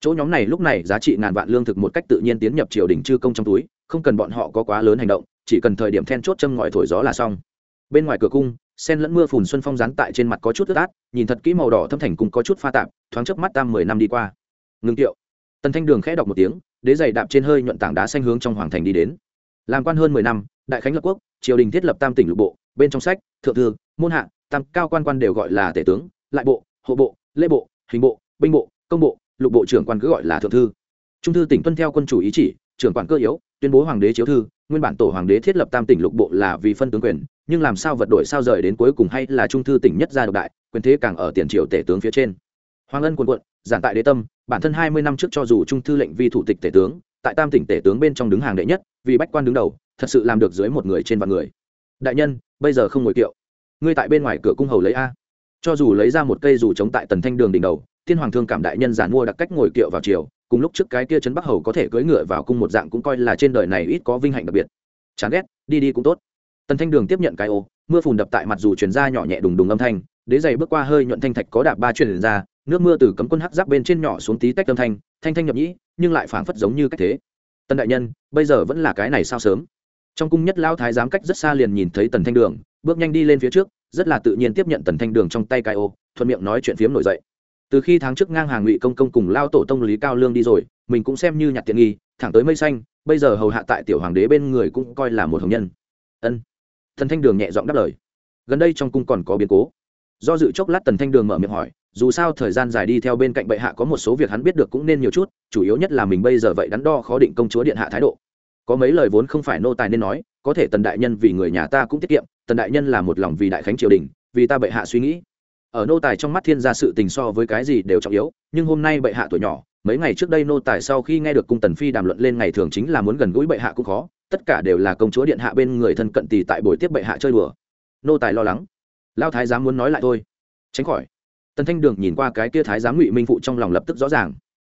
Speaker 1: chỗ nhóm này lúc này giá trị ngàn vạn lương thực một cách tự nhiên tiến nhập triều đình chư công trong túi, không cần bọn họ có quá lớn hành động, chỉ cần thời điểm then chốt châm ngòi thổi gió là xong. Bên ngoài cửa cung, sen lẫn mưa phùn xuân phong rán tại trên mặt có chút ướt át, nhìn thật kỹ màu đỏ thâm thành cùng có chút pha tạp, thoáng chớp mắt tam mười năm đi qua. Ngừng tiệu tần thanh đường khẽ đọc một tiếng, đế giày đạp trên hơi nhuận tảng đá xanh hướng trong hoàng thành đi đến. Làm quan hơn mười năm, đại khánh lập quốc, triều đình thiết lập tam tỉnh lục bộ, bên trong sách, thượng thư, môn hạ, tam cao quan quan đều gọi là tể tướng, lại bộ, hộ bộ, lễ bộ, hình bộ, binh bộ, công bộ lục bộ trưởng quan cứ gọi là thượng thư. Trung thư tỉnh tuân theo quân chủ ý chỉ, trưởng quản cơ yếu, tuyên bố hoàng đế chiếu thư, nguyên bản tổ hoàng đế thiết lập tam tỉnh lục bộ là vì phân tướng quyền, nhưng làm sao vật đổi sao rời đến cuối cùng hay là trung thư tỉnh nhất gia độc đại, quyền thế càng ở tiền triều tể tướng phía trên. Hoàng ân quần quận giản tại đế tâm, bản thân hai mươi năm trước cho dù trung thư lệnh vi thủ tịch tể tướng, tại tam tỉnh tể tướng bên trong đứng hàng đệ nhất, vì bách quan đứng đầu, thật sự làm được dưới một người trên vạn người. Đại nhân, bây giờ không ngồi kiệu. Ngươi tại bên ngoài cửa cung hầu lấy a. Cho dù lấy ra một cây dù chống tại tần thanh đường đỉnh đầu Tiên hoàng thương cảm đại nhân giản mua đặc cách ngồi kiệu vào chiều cùng lúc trước cái kia trấn bắc hầu có thể cưỡi ngựa vào cung một dạng cũng coi là trên đời này ít có vinh hạnh đặc biệt. Chán ghét, đi đi cũng tốt. Tần thanh đường tiếp nhận cái ô, mưa phùn đập tại mặt dù chuyển ra nhỏ nhẹ đùng đùng âm thanh, đế giày bước qua hơi nhuận thanh thạch có đạp ba truyền ra, nước mưa từ cấm quân hắc giáp bên trên nhỏ xuống tí tách âm thanh thanh thanh nhập nhĩ, nhưng lại phảng phất giống như cách thế. Tần đại nhân, bây giờ vẫn là cái này sao sớm? Trong cung nhất lao thái giám cách rất xa liền nhìn thấy tần thanh đường, bước nhanh đi lên phía trước, rất là tự nhiên tiếp nhận tần thanh đường trong tay cái ô, thuận miệng nói chuyện phiếm nổi dậy từ khi tháng trước ngang hàng ngụy công công cùng lao tổ tông lý cao lương đi rồi, mình cũng xem như nhặt tiện nghi, thẳng tới mây xanh, bây giờ hầu hạ tại tiểu hoàng đế bên người cũng coi là một hồng nhân. Ân. Thần thanh đường nhẹ giọng đáp lời. Gần đây trong cung còn có biến cố. Do dự chốc lát tần thanh đường mở miệng hỏi, dù sao thời gian dài đi theo bên cạnh bệ hạ có một số việc hắn biết được cũng nên nhiều chút, chủ yếu nhất là mình bây giờ vậy đắn đo khó định công chúa điện hạ thái độ. Có mấy lời vốn không phải nô tài nên nói, có thể tần đại nhân vì người nhà ta cũng tiết kiệm, tần đại nhân là một lòng vì đại khánh triều đình, vì ta bệ hạ suy nghĩ ở nô tài trong mắt thiên gia sự tình so với cái gì đều trọng yếu, nhưng hôm nay bệ hạ tuổi nhỏ, mấy ngày trước đây nô tài sau khi nghe được cung tần phi đàm luận lên ngày thường chính là muốn gần gũi bệ hạ cũng khó, tất cả đều là công chúa điện hạ bên người thân cận tỳ tại buổi tiếp bệ hạ chơi đùa. Nô tài lo lắng. Lao thái giám muốn nói lại thôi. Tránh khỏi. Tần thanh đường nhìn qua cái kia thái giám ngụy minh phụ trong lòng lập tức rõ ràng.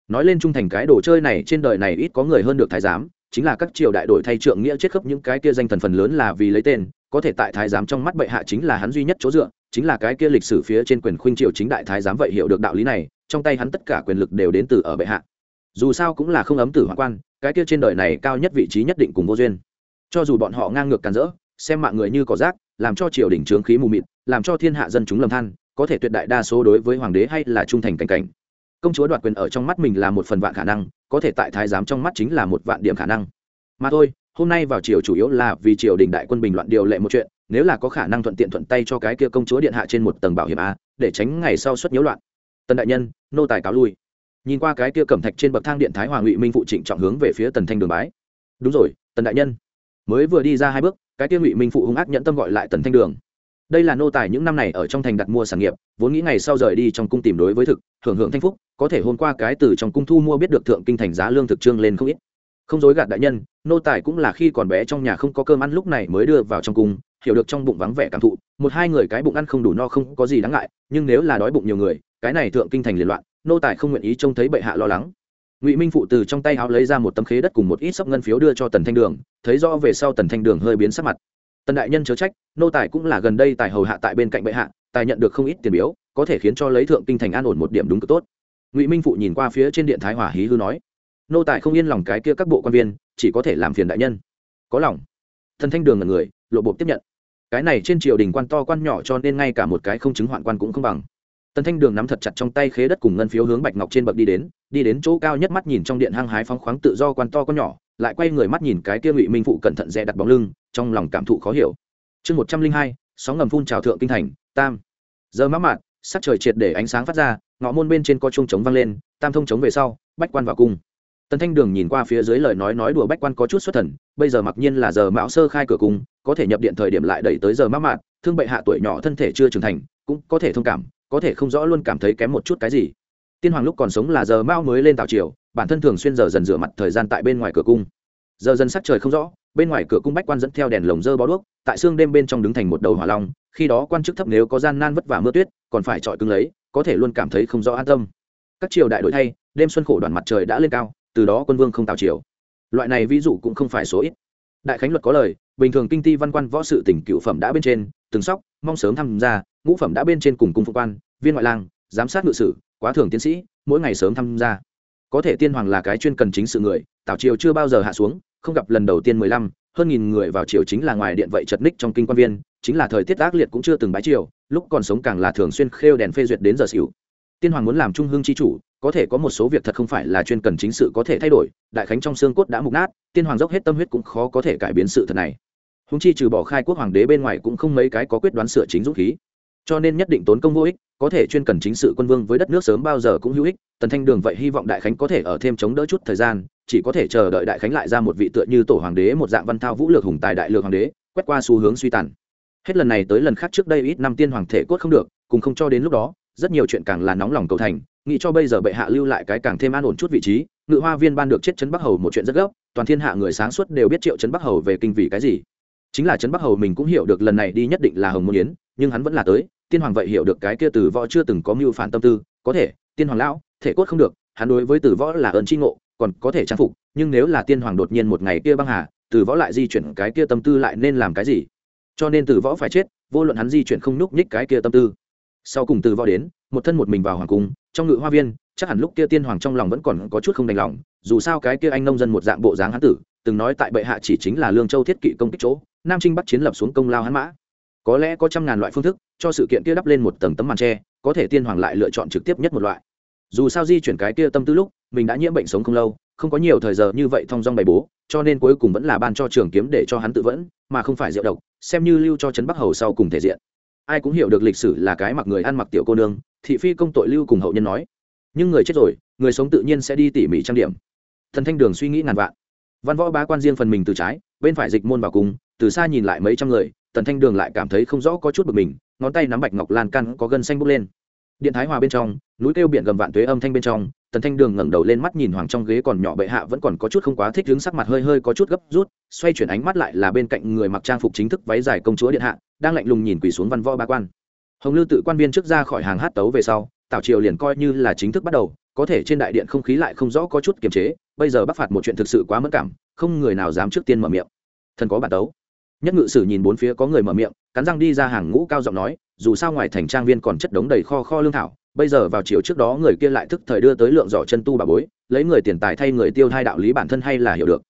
Speaker 1: Nói lên trung thành cái đồ chơi này, trên đời này ít có người hơn được thái giám, chính là các triều đại đổi thay trượng nghĩa chết khớp những cái kia danh thần phần lớn là vì lấy tên có thể tại thái giám trong mắt bệ hạ chính là hắn duy nhất chỗ dựa, chính là cái kia lịch sử phía trên quyền khuynh triều chính đại thái giám vậy hiểu được đạo lý này, trong tay hắn tất cả quyền lực đều đến từ ở bệ hạ. Dù sao cũng là không ấm tử hoàng quan, cái kia trên đời này cao nhất vị trí nhất định cùng vô duyên. Cho dù bọn họ ngang ngược càn rỡ, xem mạng người như cỏ rác, làm cho triều đình trướng khí mù mịt, làm cho thiên hạ dân chúng lầm than, có thể tuyệt đại đa số đối với hoàng đế hay là trung thành cảnh cảnh. Công chúa đoạt quyền ở trong mắt mình là một phần vạn khả năng, có thể tại thái giám trong mắt chính là một vạn điểm khả năng. Mà thôi hôm nay vào triều chủ yếu là vì triều đình đại quân bình loạn điều lệ một chuyện, nếu là có khả năng thuận tiện thuận tay cho cái kia công chúa điện hạ trên một tầng bảo hiểm a, để tránh ngày sau xuất nhiễu loạn. Tần đại nhân, nô tài cáo lui. Nhìn qua cái kia cẩm thạch trên bậc thang điện thái hòa ngụy minh phụ trịnh trọng hướng về phía tần thanh đường bái. Đúng rồi, tần đại nhân. Mới vừa đi ra hai bước, cái kia ngụy minh phụ hung ác nhẫn tâm gọi lại tần thanh đường. Đây là nô tài những năm này ở trong thành đặt mua sản nghiệp, vốn nghĩ ngày sau rời đi trong cung tìm đối với thực hưởng hưởng thanh phúc, có thể hôm qua cái từ trong cung thu mua biết được thượng kinh thành giá lương thực trương lên không ít không dối gạt đại nhân, nô tài cũng là khi còn bé trong nhà không có cơm ăn lúc này mới đưa vào trong cung, hiểu được trong bụng vắng vẻ cảm thụ, một hai người cái bụng ăn không đủ no không có gì đáng ngại, nhưng nếu là đói bụng nhiều người, cái này thượng kinh thành liên loạn, nô tài không nguyện ý trông thấy bệ hạ lo lắng. Ngụy minh phụ từ trong tay áo lấy ra một tấm khế đất cùng một ít sấp ngân phiếu đưa cho tần thanh đường, thấy rõ về sau tần thanh đường hơi biến sắc mặt. Tần đại nhân chớ trách, nô tài cũng là gần đây tài hầu hạ tại bên cạnh bệ hạ, tài nhận được không ít tiền biếu, có thể khiến cho lấy thượng kinh thành an ổn một điểm đúng cực tốt. Ngụy minh phụ nhìn qua phía trên điện thái hòa hí hư nói nô tài không yên lòng cái kia các bộ quan viên, chỉ có thể làm phiền đại nhân. Có lòng. Thần thanh đường là người, lộ bộ tiếp nhận. Cái này trên triều đình quan to quan nhỏ cho nên ngay cả một cái không chứng hoạn quan cũng không bằng. Tần thanh đường nắm thật chặt trong tay khế đất cùng ngân phiếu hướng bạch ngọc trên bậc đi đến đi đến chỗ cao nhất mắt nhìn trong điện hăng hái phóng khoáng tự do quan to con nhỏ, lại quay người mắt nhìn cái kia ngụy minh phụ cẩn thận dè đặt bóng lưng, trong lòng cảm thụ khó hiểu. Chương một trăm linh hai, sóng ngầm phun trào thượng kinh thành, tam. Giờ mã mạn sắc trời triệt để ánh sáng phát ra, ngõ môn bên trên có chuông trống vang lên, tam thông trống về sau, bách quan vào cung tần thanh đường nhìn qua phía dưới lời nói nói đùa bách quan có chút xuất thần, bây giờ mặc nhiên là giờ mão sơ khai cửa cung, có thể nhập điện thời điểm lại đẩy tới giờ mã mạn thương bệ hạ tuổi nhỏ thân thể chưa trưởng thành, cũng có thể thông cảm, có thể không rõ luôn cảm thấy kém một chút cái gì. Tiên hoàng lúc còn sống là giờ mão mới lên tào triều, bản thân thường xuyên giờ dần rửa mặt thời gian tại bên ngoài cửa cung. Giờ dần sắc trời không rõ, bên ngoài cửa cung bách quan dẫn theo đèn lồng dơ bó đuốc, tại xương đêm bên trong đứng thành một đầu hỏa long, khi đó quan chức thấp nếu có gian nan vất vả mưa tuyết, còn phải trọi cứng lấy, có thể luôn cảm thấy không rõ an tâm. Các triều đại đổi thay, đêm xuân khổ đoàn mặt trời đã lên cao từ đó quân vương không tào triều. Loại này ví dụ cũng không phải số ít. Đại khánh luật có lời, bình thường kinh ti văn quan võ sự tỉnh cựu phẩm đã bên trên, từng sóc, mong sớm tham gia, ngũ phẩm đã bên trên cùng cung phụ quan, viên ngoại lang, giám sát ngự sử, quá thường tiến sĩ, mỗi ngày sớm tham gia. Có thể tiên hoàng là cái chuyên cần chính sự người tảo triều chưa bao giờ hạ xuống, không gặp lần đầu tiên mười lăm, hơn nghìn người vào triều chính là ngoài điện vậy chật ních trong kinh quan viên, chính là thời tiết ác liệt cũng chưa từng bái triều, lúc còn sống càng là thường xuyên khêu đèn phê duyệt đến giờ xỉu. Tiên hoàng muốn làm trung hương chi chủ có thể có một số việc thật không phải là chuyên cần chính sự có thể thay đổi, đại khánh trong xương cốt đã mục nát, tiên hoàng dốc hết tâm huyết cũng khó có thể cải biến sự thật này. Húng chi trừ bỏ khai quốc hoàng đế bên ngoài cũng không mấy cái có quyết đoán sửa chính dũng khí. Cho nên nhất định tốn công vô ích, có thể chuyên cần chính sự quân vương với đất nước sớm bao giờ cũng hữu ích, tần thanh đường vậy hy vọng đại khánh có thể ở thêm chống đỡ chút thời gian, chỉ có thể chờ đợi đại khánh lại ra một vị tựa như tổ hoàng đế một dạng văn thao vũ lược hùng tài đại lược hoàng đế, quét qua xu hướng suy tàn. Hết lần này tới lần khác trước đây ít năm tiên hoàng thể cốt không được, cùng không cho đến lúc đó rất nhiều chuyện càng là nóng lòng cầu thành, nghĩ cho bây giờ bệ hạ lưu lại cái càng thêm an ổn chút vị trí, ngự hoa viên ban được chết trấn bắc hầu một chuyện rất gấp, toàn thiên hạ người sáng suốt đều biết triệu trấn bắc hầu về kinh vì cái gì. Chính là trấn bắc hầu mình cũng hiểu được lần này đi nhất định là hồng môn yến, nhưng hắn vẫn là tới, tiên hoàng vậy hiểu được cái kia từ võ chưa từng có mưu phản tâm tư, có thể, tiên hoàng lão, thể cốt không được, hắn đối với từ võ là ơn tri ngộ, còn có thể trang phục, nhưng nếu là tiên hoàng đột nhiên một ngày kia băng hà, từ võ lại di chuyển cái kia tâm tư lại nên làm cái gì? Cho nên từ võ phải chết, vô luận hắn di chuyển không nhúc nhích cái kia tâm tư sau cùng từ võ đến, một thân một mình vào hoàng cung, trong ngự hoa viên, chắc hẳn lúc kia tiên hoàng trong lòng vẫn còn có chút không đành lòng, dù sao cái kia anh nông dân một dạng bộ dáng hán tử, từng nói tại bệ hạ chỉ chính là lương châu thiết kỵ công kích chỗ, nam trinh bắt chiến lập xuống công lao hắn mã. Có lẽ có trăm ngàn loại phương thức, cho sự kiện kia đắp lên một tầng tấm màn tre có thể tiên hoàng lại lựa chọn trực tiếp nhất một loại. Dù sao di chuyển cái kia tâm tư lúc, mình đã nhiễm bệnh sống không lâu, không có nhiều thời giờ như vậy thong dong bày bố, cho nên cuối cùng vẫn là ban cho trường kiếm để cho hắn tự vẫn, mà không phải diệu độc, xem như lưu cho trấn bắc hầu sau cùng thể diện ai cũng hiểu được lịch sử là cái mặc người ăn mặc tiểu cô nương, thị phi công tội lưu cùng hậu nhân nói. Nhưng người chết rồi, người sống tự nhiên sẽ đi tỉ mỉ trang điểm. Thần thanh đường suy nghĩ ngàn vạn. Văn võ bá quan riêng phần mình từ trái, bên phải dịch môn vào cùng, từ xa nhìn lại mấy trăm người tần thanh đường lại cảm thấy không rõ có chút bực mình, ngón tay nắm bạch ngọc lan căn có gân xanh bốc lên điện thái hòa bên trong, núi kêu biển gầm vạn tuế âm thanh bên trong, tần thanh đường ngẩng đầu lên mắt nhìn hoàng trong ghế còn nhỏ bệ hạ vẫn còn có chút không quá thích đứng sắc mặt hơi hơi có chút gấp rút, xoay chuyển ánh mắt lại là bên cạnh người mặc trang phục chính thức váy dài công chúa điện hạ, đang lạnh lùng nhìn quỳ xuống văn võ ba quan. Hồng lư tự quan viên trước ra khỏi hàng hát tấu về sau, tảo triều liền coi như là chính thức bắt đầu, có thể trên đại điện không khí lại không rõ có chút kiềm chế, bây giờ bắc phạt một chuyện thực sự quá mất cảm, không người nào dám trước tiên mở miệng. Thần có bản tấu. Nhất ngự sử nhìn bốn phía có người mở miệng, cắn răng đi ra hàng ngũ cao giọng nói dù sao ngoài thành trang viên còn chất đống đầy kho kho lương thảo, bây giờ vào chiều trước đó người kia lại thức thời đưa tới lượng giỏ chân tu bà bối, lấy người tiền tài thay người tiêu hai đạo lý bản thân hay là hiểu được.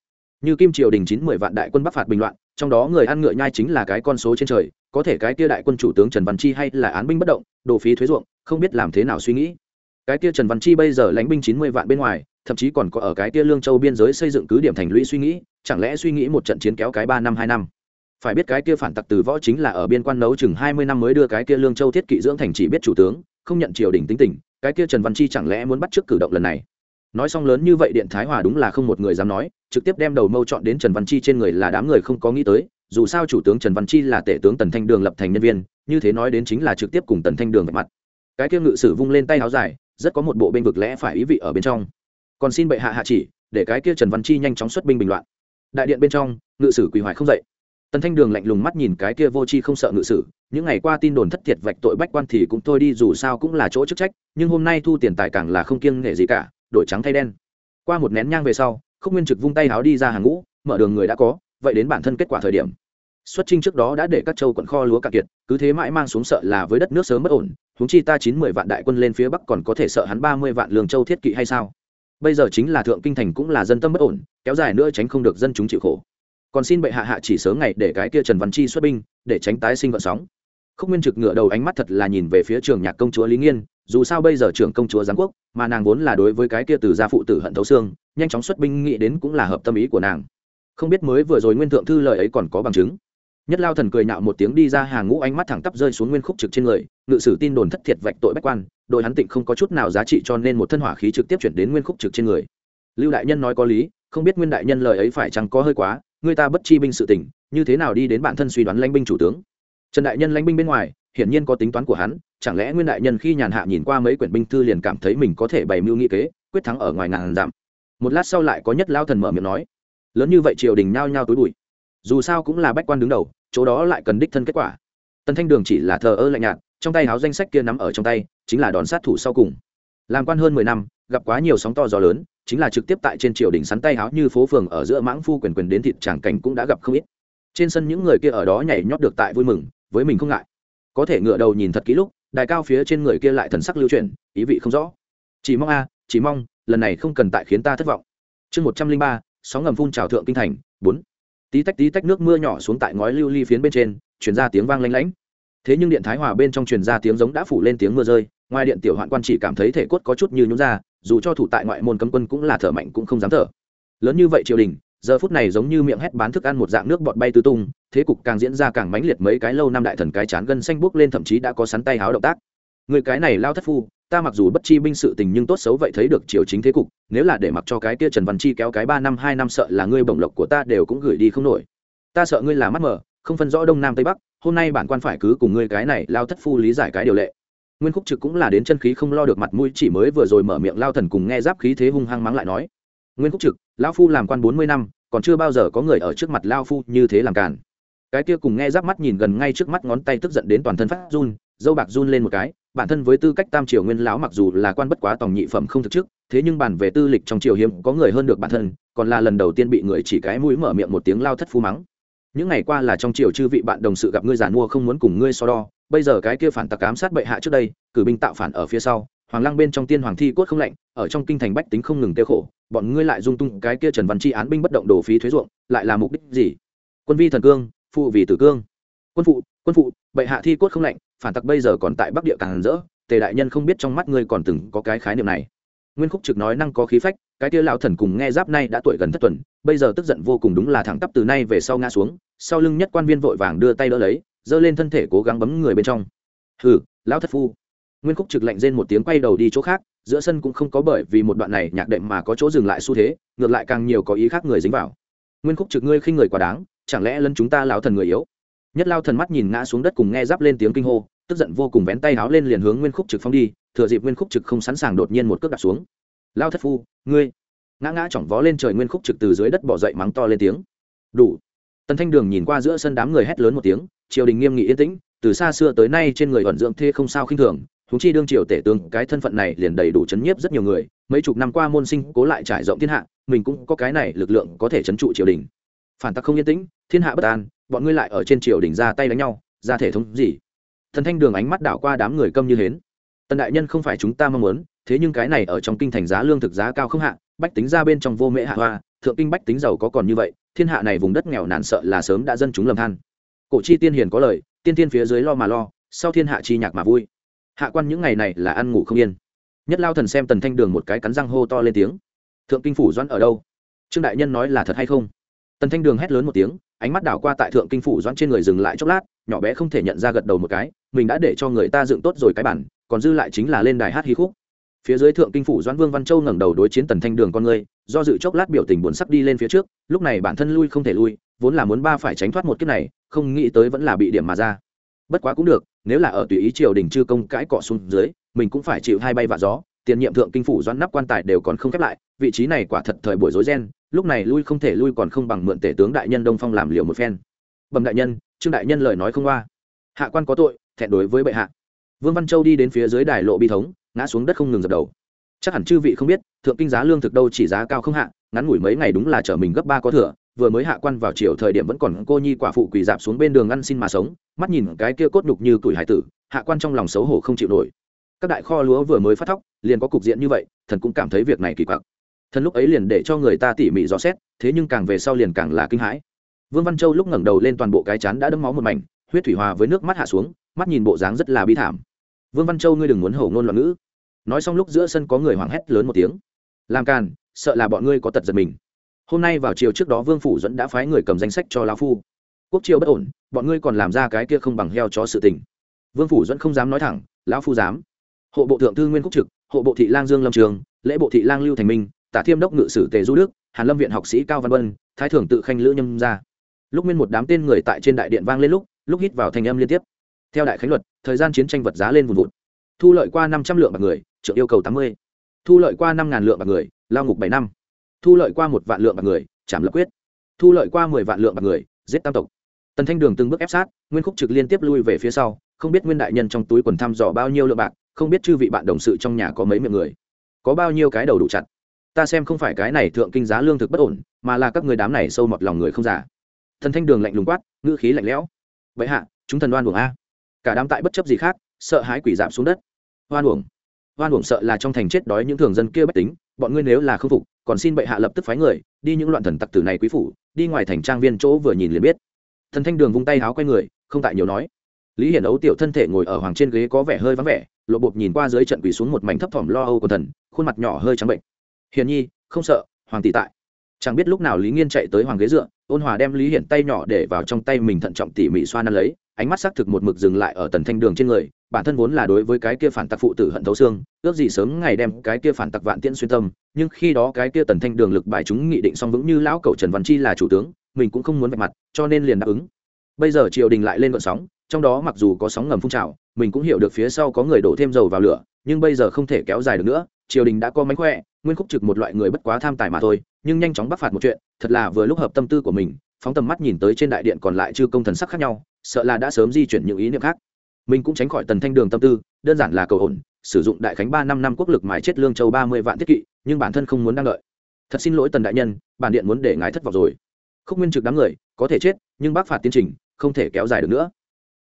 Speaker 1: Như kim triều đình chín mười vạn đại quân bắc phạt bình loạn, trong đó người ăn ngựa nhai chính là cái con số trên trời, có thể cái kia đại quân chủ tướng trần văn chi hay là án binh bất động, đồ phí thuế ruộng, không biết làm thế nào suy nghĩ. Cái kia trần văn chi bây giờ lãnh binh chín mươi vạn bên ngoài, thậm chí còn có ở cái kia lương châu biên giới xây dựng cứ điểm thành lũy suy nghĩ, chẳng lẽ suy nghĩ một trận chiến kéo cái ba năm hai năm? Phải biết cái kia phản tặc từ võ chính là ở biên quan nấu chừng hai mươi năm mới đưa cái kia lương châu thiết kỵ dưỡng thành chỉ biết chủ tướng, không nhận triều đình tính tình, cái kia trần văn chi chẳng lẽ muốn bắt trước cử động lần này? Nói xong lớn như vậy điện thái hòa đúng là không một người dám nói, trực tiếp đem đầu mâu chọn đến trần văn chi trên người là đám người không có nghĩ tới, dù sao chủ tướng trần văn chi là tể tướng tần thanh đường lập thành nhân viên, như thế nói đến chính là trực tiếp cùng tần thanh đường vạch mặt. Cái kia ngự sử vung lên tay áo dài, rất có một bộ bên vực lẽ phải ý vị ở bên trong. Còn xin bệ hạ hạ chỉ, để cái kia trần văn chi nhanh chóng xuất binh bình loạn. Đại điện bên trong, ngự sử quỳ hoài không dậy tần thanh đường lạnh lùng mắt nhìn cái kia vô tri không sợ ngự sử, những ngày qua tin đồn thất thiệt vạch tội bách quan thì cũng thôi đi, dù sao cũng là chỗ chức trách, nhưng hôm nay thu tiền tài càng là không kiêng nể gì cả, đổi trắng thay đen. Qua một nén nhang về sau, Khúc nguyên trực vung tay háo đi ra hàng ngũ, mở đường người đã có, vậy đến bản thân kết quả thời điểm. Xuất trinh trước đó đã để các châu quận kho lúa cạn kiệt, cứ thế mãi mang xuống sợ là với đất nước sớm bất ổn, huống chi ta chín mười vạn đại quân lên phía bắc còn có thể sợ hắn ba mươi vạn lương châu thiết kỵ hay sao? Bây giờ chính là thượng kinh thành cũng là dân tâm bất ổn, kéo dài nữa tránh không được dân chúng chịu khổ còn xin bệ hạ hạ chỉ sớm ngày để cái kia trần văn chi xuất binh, để tránh tái sinh vận sóng. Khúc nguyên trực ngựa đầu ánh mắt thật là nhìn về phía trường nhạc công chúa lý nghiên, dù sao bây giờ trưởng công chúa giáng quốc, mà nàng vốn là đối với cái kia từ gia phụ tử hận thấu xương, nhanh chóng xuất binh nghĩ đến cũng là hợp tâm ý của nàng. Không biết mới vừa rồi nguyên thượng thư lời ấy còn có bằng chứng. Nhất lao thần cười nạo một tiếng đi ra hàng ngũ ánh mắt thẳng tắp rơi xuống nguyên khúc trực trên người, ngự sử tin đồn thất thiệt vạch tội bách quan, đội hắn tịnh không có chút nào giá trị cho nên một thân hỏa khí trực tiếp chuyển đến nguyên khúc trực trên người. Lưu đại nhân nói có lý, không biết nguyên đại nhân lời ấy phải chăng có hơi quá người ta bất chi binh sự tỉnh như thế nào đi đến bản thân suy đoán lãnh binh chủ tướng? Trần đại nhân lãnh binh bên ngoài, hiển nhiên có tính toán của hắn, chẳng lẽ nguyên đại nhân khi nhàn hạ nhìn qua mấy quyển binh thư liền cảm thấy mình có thể bày mưu nghị kế, quyết thắng ở ngoài ngàn dặm? Một lát sau lại có nhất lao thần mở miệng nói. Lớn như vậy triều đình nhao nhao túi bụi. Dù sao cũng là bách quan đứng đầu, chỗ đó lại cần đích thân kết quả. Tần thanh đường chỉ là thờ ơ lạnh nhạt, trong tay háo danh sách kia nắm ở trong tay, chính là đòn sát thủ sau cùng làm quan hơn mười năm gặp quá nhiều sóng to gió lớn chính là trực tiếp tại trên triều đình sắn tay háo như phố phường ở giữa mãng phu quyền quyền đến thịt tràng cảnh cũng đã gặp không ít. Trên sân những người kia ở đó nhảy nhót được tại vui mừng với mình không ngại. Có thể ngựa đầu nhìn thật kỹ lúc đài cao phía trên người kia lại thần sắc lưu truyền, ý vị không rõ. Chỉ mong a chỉ mong lần này không cần tại khiến ta thất vọng. Chương một trăm linh ba sóng ngầm phun trào thượng kinh thành bốn. Tí tách tí tách nước mưa nhỏ xuống tại ngói lưu ly phiến bên trên chuyển ra tiếng vang lanh lánh thế nhưng điện thái hòa bên trong truyền ra tiếng giống đã phủ lên tiếng mưa rơi ngoài điện tiểu hoạn quan chỉ cảm thấy thể cốt có chút như nhún ra, dù cho thủ tại ngoại môn cấm quân cũng là thở mạnh cũng không dám thở. Lớn như vậy triều đình, giờ phút này giống như miệng hét bán thức ăn một dạng nước bọt bay tứ tung, thế cục càng diễn ra càng mãnh liệt mấy cái lâu năm đại thần cái chán gân xanh buốc lên thậm chí đã có sắn tay háo động tác. Người cái này lao thất phu, ta mặc dù bất chi binh sự tình nhưng tốt xấu vậy thấy được triều chính thế cục, nếu là để mặc cho cái kia trần văn chi kéo cái ba năm, hai năm sợ là ngươi bổng lộc của ta đều cũng gửi đi không nổi. Ta sợ ngươi là mắt mờ, không phân rõ đông nam tây bắc, hôm nay bản quan phải cứ cùng ngươi cái này lao thất phu lý giải cái điều lệ nguyên khúc trực cũng là đến chân khí không lo được mặt mũi, chỉ mới vừa rồi mở miệng lao thần cùng nghe giáp khí thế hung hăng mắng lại nói, nguyên khúc trực lao phu làm quan bốn mươi năm, còn chưa bao giờ có người ở trước mặt lao phu như thế làm càn. Cái kia cùng nghe giáp mắt nhìn gần ngay trước mắt ngón tay tức giận đến toàn thân phát run, dâu bạc run lên một cái, bản thân với tư cách tam triều nguyên lão mặc dù là quan bất quá tòng nhị phẩm không thực chức thế nhưng bản về tư lịch trong triều hiếm có người hơn được bản thân, còn là lần đầu tiên bị người chỉ cái mũi mở miệng một tiếng lao thất phu mắng những ngày qua là trong triều chư vị bạn đồng sự gặp ngươi giàn mua không muốn cùng ngươi so đo, bây giờ cái kia phản tặc ám sát bệ hạ trước đây, cử binh tạo phản ở phía sau, hoàng lăng bên trong tiên hoàng thi cốt không lạnh, ở trong kinh thành bách tính không ngừng tiêu khổ, bọn ngươi lại dung tung cái kia trần văn chi án binh bất động đổ phí thuế ruộng, lại là mục đích gì? Quân vi thần cương, phụ vì tử cương. Quân phụ quân phụ, bệ hạ thi cốt không lạnh, phản tặc bây giờ còn tại bắc địa càng rỡ, tề đại nhân không biết trong mắt ngươi còn từng có cái khái niệm này nguyên khúc trực nói năng có khí phách, cái kia lão thần cùng nghe giáp nay đã tuổi gần thất tuần, bây giờ tức giận vô cùng đúng là thẳng tắp từ nay về sau ngã xuống, sau lưng nhất quan viên vội vàng đưa tay đỡ lấy, giơ lên thân thể cố gắng bấm người bên trong. Hừ, lão thất phu. Nguyên khúc trực lạnh rên một tiếng quay đầu đi chỗ khác, giữa sân cũng không có bởi vì một đoạn này nhạc đệm mà có chỗ dừng lại xu thế, ngược lại càng nhiều có ý khác người dính vào. Nguyên khúc trực ngươi khinh người quá đáng, chẳng lẽ lân chúng ta lão thần người yếu? Nhất lao thần mắt nhìn ngã xuống đất cùng nghe giáp lên tiếng kinh hô, tức giận vô cùng vén tay háo lên liền hướng nguyên khúc trực phong đi thừa dịp nguyên khúc trực không sẵn sàng đột nhiên một cước đặt xuống. Lao thất phu, ngươi. Ngã ngã chỏng vó lên trời nguyên khúc trực từ dưới đất bỏ dậy mắng to lên tiếng. Đủ. Tần thanh đường nhìn qua giữa sân đám người hét lớn một tiếng, triều đình nghiêm nghị yên tĩnh, từ xa xưa tới nay trên người ẩn dưỡng thê không sao khinh thường thú chi đương triều tể tướng, cái thân phận này liền đầy đủ chấn nhiếp rất nhiều người, mấy chục năm qua môn sinh cố lại trải rộng thiên hạ, mình cũng có cái này lực lượng có thể chấn trụ triều đình. Phản tắc không yên tĩnh, thiên hạ bất an, bọn ngươi lại ở trên triều đình ra tay đánh nhau, ra thể thống gì? Thần thanh đường ánh mắt đảo qua đám người câm như hến tần đại nhân không phải chúng ta mong muốn, thế nhưng cái này ở trong kinh thành giá lương thực giá cao không hạ, bách tính ra bên trong vô mễ hạ hoa, thượng kinh bách tính giàu có còn như vậy, thiên hạ này vùng đất nghèo nàn sợ là sớm đã dân chúng lầm than. Cổ chi tiên hiền có lời, tiên tiên phía dưới lo mà lo, sau thiên hạ chi nhạc mà vui. Hạ quan những ngày này là ăn ngủ không yên. Nhất lao thần xem tần thanh đường một cái cắn răng hô to lên tiếng. Thượng kinh phủ doãn ở đâu? Trương đại nhân nói là thật hay không? Tần thanh đường hét lớn một tiếng, ánh mắt đảo qua tại thượng kinh phủ doãn trên người dừng lại chốc lát, nhỏ bé không thể nhận ra gật đầu một cái, mình đã để cho người ta dựng tốt rồi cái bản còn dư lại chính là lên đài hát hí khúc. Phía dưới thượng kinh phủ doãn vương văn châu ngẩng đầu đối chiến tần thanh đường con người, do dự chốc lát biểu tình buồn sắp đi lên phía trước, lúc này bản thân lui không thể lui, vốn là muốn ba phải tránh thoát một kiếp này, không nghĩ tới vẫn là bị điểm mà ra. Bất quá cũng được, nếu là ở tùy ý triều đình chư công cãi cọ xuống dưới, mình cũng phải chịu hai bay vạ gió, tiền nhiệm thượng kinh phủ doãn nắp quan tài đều còn không khép lại, vị trí này quả thật thời buổi rối ren, lúc này lui không thể lui còn không bằng mượn tể tướng đại nhân đông phong làm liều một phen. Bẩm đại nhân, trương đại nhân lời nói không qua hạ quan có tội, thẹn đối với bệ hạ vương văn châu đi đến phía dưới đài lộ bi thống, ngã xuống đất không ngừng dập đầu. Chắc hẳn chư vị không biết, thượng kinh giá lương thực đâu chỉ giá cao không hạ, ngắn ngủi mấy ngày đúng là trở mình gấp ba có thừa, vừa mới hạ quan vào chiều thời điểm vẫn còn cô nhi quả phụ quỳ dạp xuống bên đường ăn xin mà sống, mắt nhìn cái kia cốt nhục như tuổi hải tử, hạ quan trong lòng xấu hổ không chịu nổi. Các đại kho lúa vừa mới phát thóc, liền có cục diện như vậy, thần cũng cảm thấy việc này kỳ quặc. Thần lúc ấy liền để cho người ta tỉ mỉ dò xét, thế nhưng càng về sau liền càng là kinh hãi. Vương văn châu lúc ngẩng đầu lên toàn bộ cái chán đã đấm máu một mảnh, huyết thủy hòa với nước mắt hạ xuống, mắt nhìn bộ dáng rất là bi thảm vương văn châu ngươi đừng muốn hầu ngôn loạn ngữ. Nói xong lúc giữa sân có người hoảng hét lớn một tiếng. Làm càn, sợ là bọn ngươi có tật giật mình. Hôm nay vào chiều trước đó vương phủ dẫn đã phái người cầm danh sách cho lão phu. Quốc triều bất ổn, bọn ngươi còn làm ra cái kia không bằng heo cho sự tình. Vương phủ dẫn không dám nói thẳng, lão phu dám. Hộ bộ thượng thư nguyên quốc trực, hộ bộ thị lang dương lâm trường, lễ bộ thị lang lưu thành minh, tả thiêm đốc ngự sử tề du đức, hàn lâm viện học sĩ cao văn vân, thái thưởng tự khanh lữ nhâm ra. Lúc nguyên một đám tên người tại trên đại điện vang lên lúc lúc hít vào thành âm liên tiếp. Theo đại khánh luật thời gian chiến tranh vật giá lên vùn vụt. Thu lợi qua năm trăm lượng bạc người, trượng yêu cầu tám mươi. Thu lợi qua năm ngàn lượng bạc người, lao ngục bảy năm. Thu lợi qua một vạn lượng bạc người chảm lập quyết. Thu lợi qua mười vạn lượng bạc người, giết tam tộc. Tần thanh đường từng bước ép sát, nguyên khúc trực liên tiếp lui về phía sau, không biết nguyên đại nhân trong túi quần thăm dò bao nhiêu lượng bạc, không biết chư vị bạn đồng sự trong nhà có mấy miệng người. Có bao nhiêu cái đầu đủ chặt. Ta xem không phải cái này thượng kinh giá lương thực bất ổn, mà là các người đám này sâu mọt lòng người không giả thần thanh đường lạnh lùng quát, ngữ khí lạnh lẽo. Vậy hạ, chúng thần đoan buồng a cả đám tại bất chấp gì khác, sợ hãi quỷ giảm xuống đất. Hoan uổng. Hoan uổng sợ là trong thành chết đói những thường dân kia bất tính, bọn ngươi nếu là không phục, còn xin bệ hạ lập tức phái người, đi những loạn thần tặc tử này quý phủ, đi ngoài thành trang viên chỗ vừa nhìn liền biết. Thần thanh đường vung tay háo quay người, không tại nhiều nói. Lý hiển ấu tiểu thân thể ngồi ở hoàng trên ghế có vẻ hơi vắng vẻ, lộ bột nhìn qua dưới trận quỳ xuống một mảnh thấp thỏm lo âu của thần, khuôn mặt nhỏ hơi trắng bệnh. Hiền nhi, không sợ, hoàng tỷ tại chẳng biết lúc nào lý nghiên chạy tới hoàng ghế dựa, ôn hòa đem lý hiển tay nhỏ để vào trong tay mình thận trọng tỉ mỉ xoa năn lấy, ánh mắt xác thực một mực dừng lại ở tần thanh đường trên người, bản thân vốn là đối với cái kia phản tặc phụ tử hận thấu xương, ước gì sớm ngày đem cái kia phản tặc vạn tiễn xuyên tâm, nhưng khi đó cái kia tần thanh đường lực bài chúng nghị định song vững như lão cậu trần văn chi là chủ tướng, mình cũng không muốn vạch mặt, cho nên liền đáp ứng. Bây giờ triều đình lại lên vận sóng, trong đó mặc dù có sóng ngầm phun trào, mình cũng hiểu được phía sau có người đổ thêm dầu vào lửa, nhưng bây giờ không thể kéo dài được nữa triều đình đã có mánh khỏe, nguyên khúc trực một loại người bất quá tham tài mà thôi, nhưng nhanh chóng bắc phạt một chuyện, thật là vừa lúc hợp tâm tư của mình, phóng tầm mắt nhìn tới trên đại điện còn lại chưa công thần sắc khác nhau, sợ là đã sớm di chuyển những ý niệm khác. Mình cũng tránh khỏi tần thanh đường tâm tư, đơn giản là cầu ổn, sử dụng đại khánh ba năm năm quốc lực mài chết lương châu ba mươi vạn thiết kỵ, nhưng bản thân không muốn đang đợi. Thật xin lỗi tần đại nhân, bản điện muốn để ngài thất vọng rồi. Khúc nguyên trực đám người, có thể chết, nhưng bác phạt tiến trình, không thể kéo dài được nữa.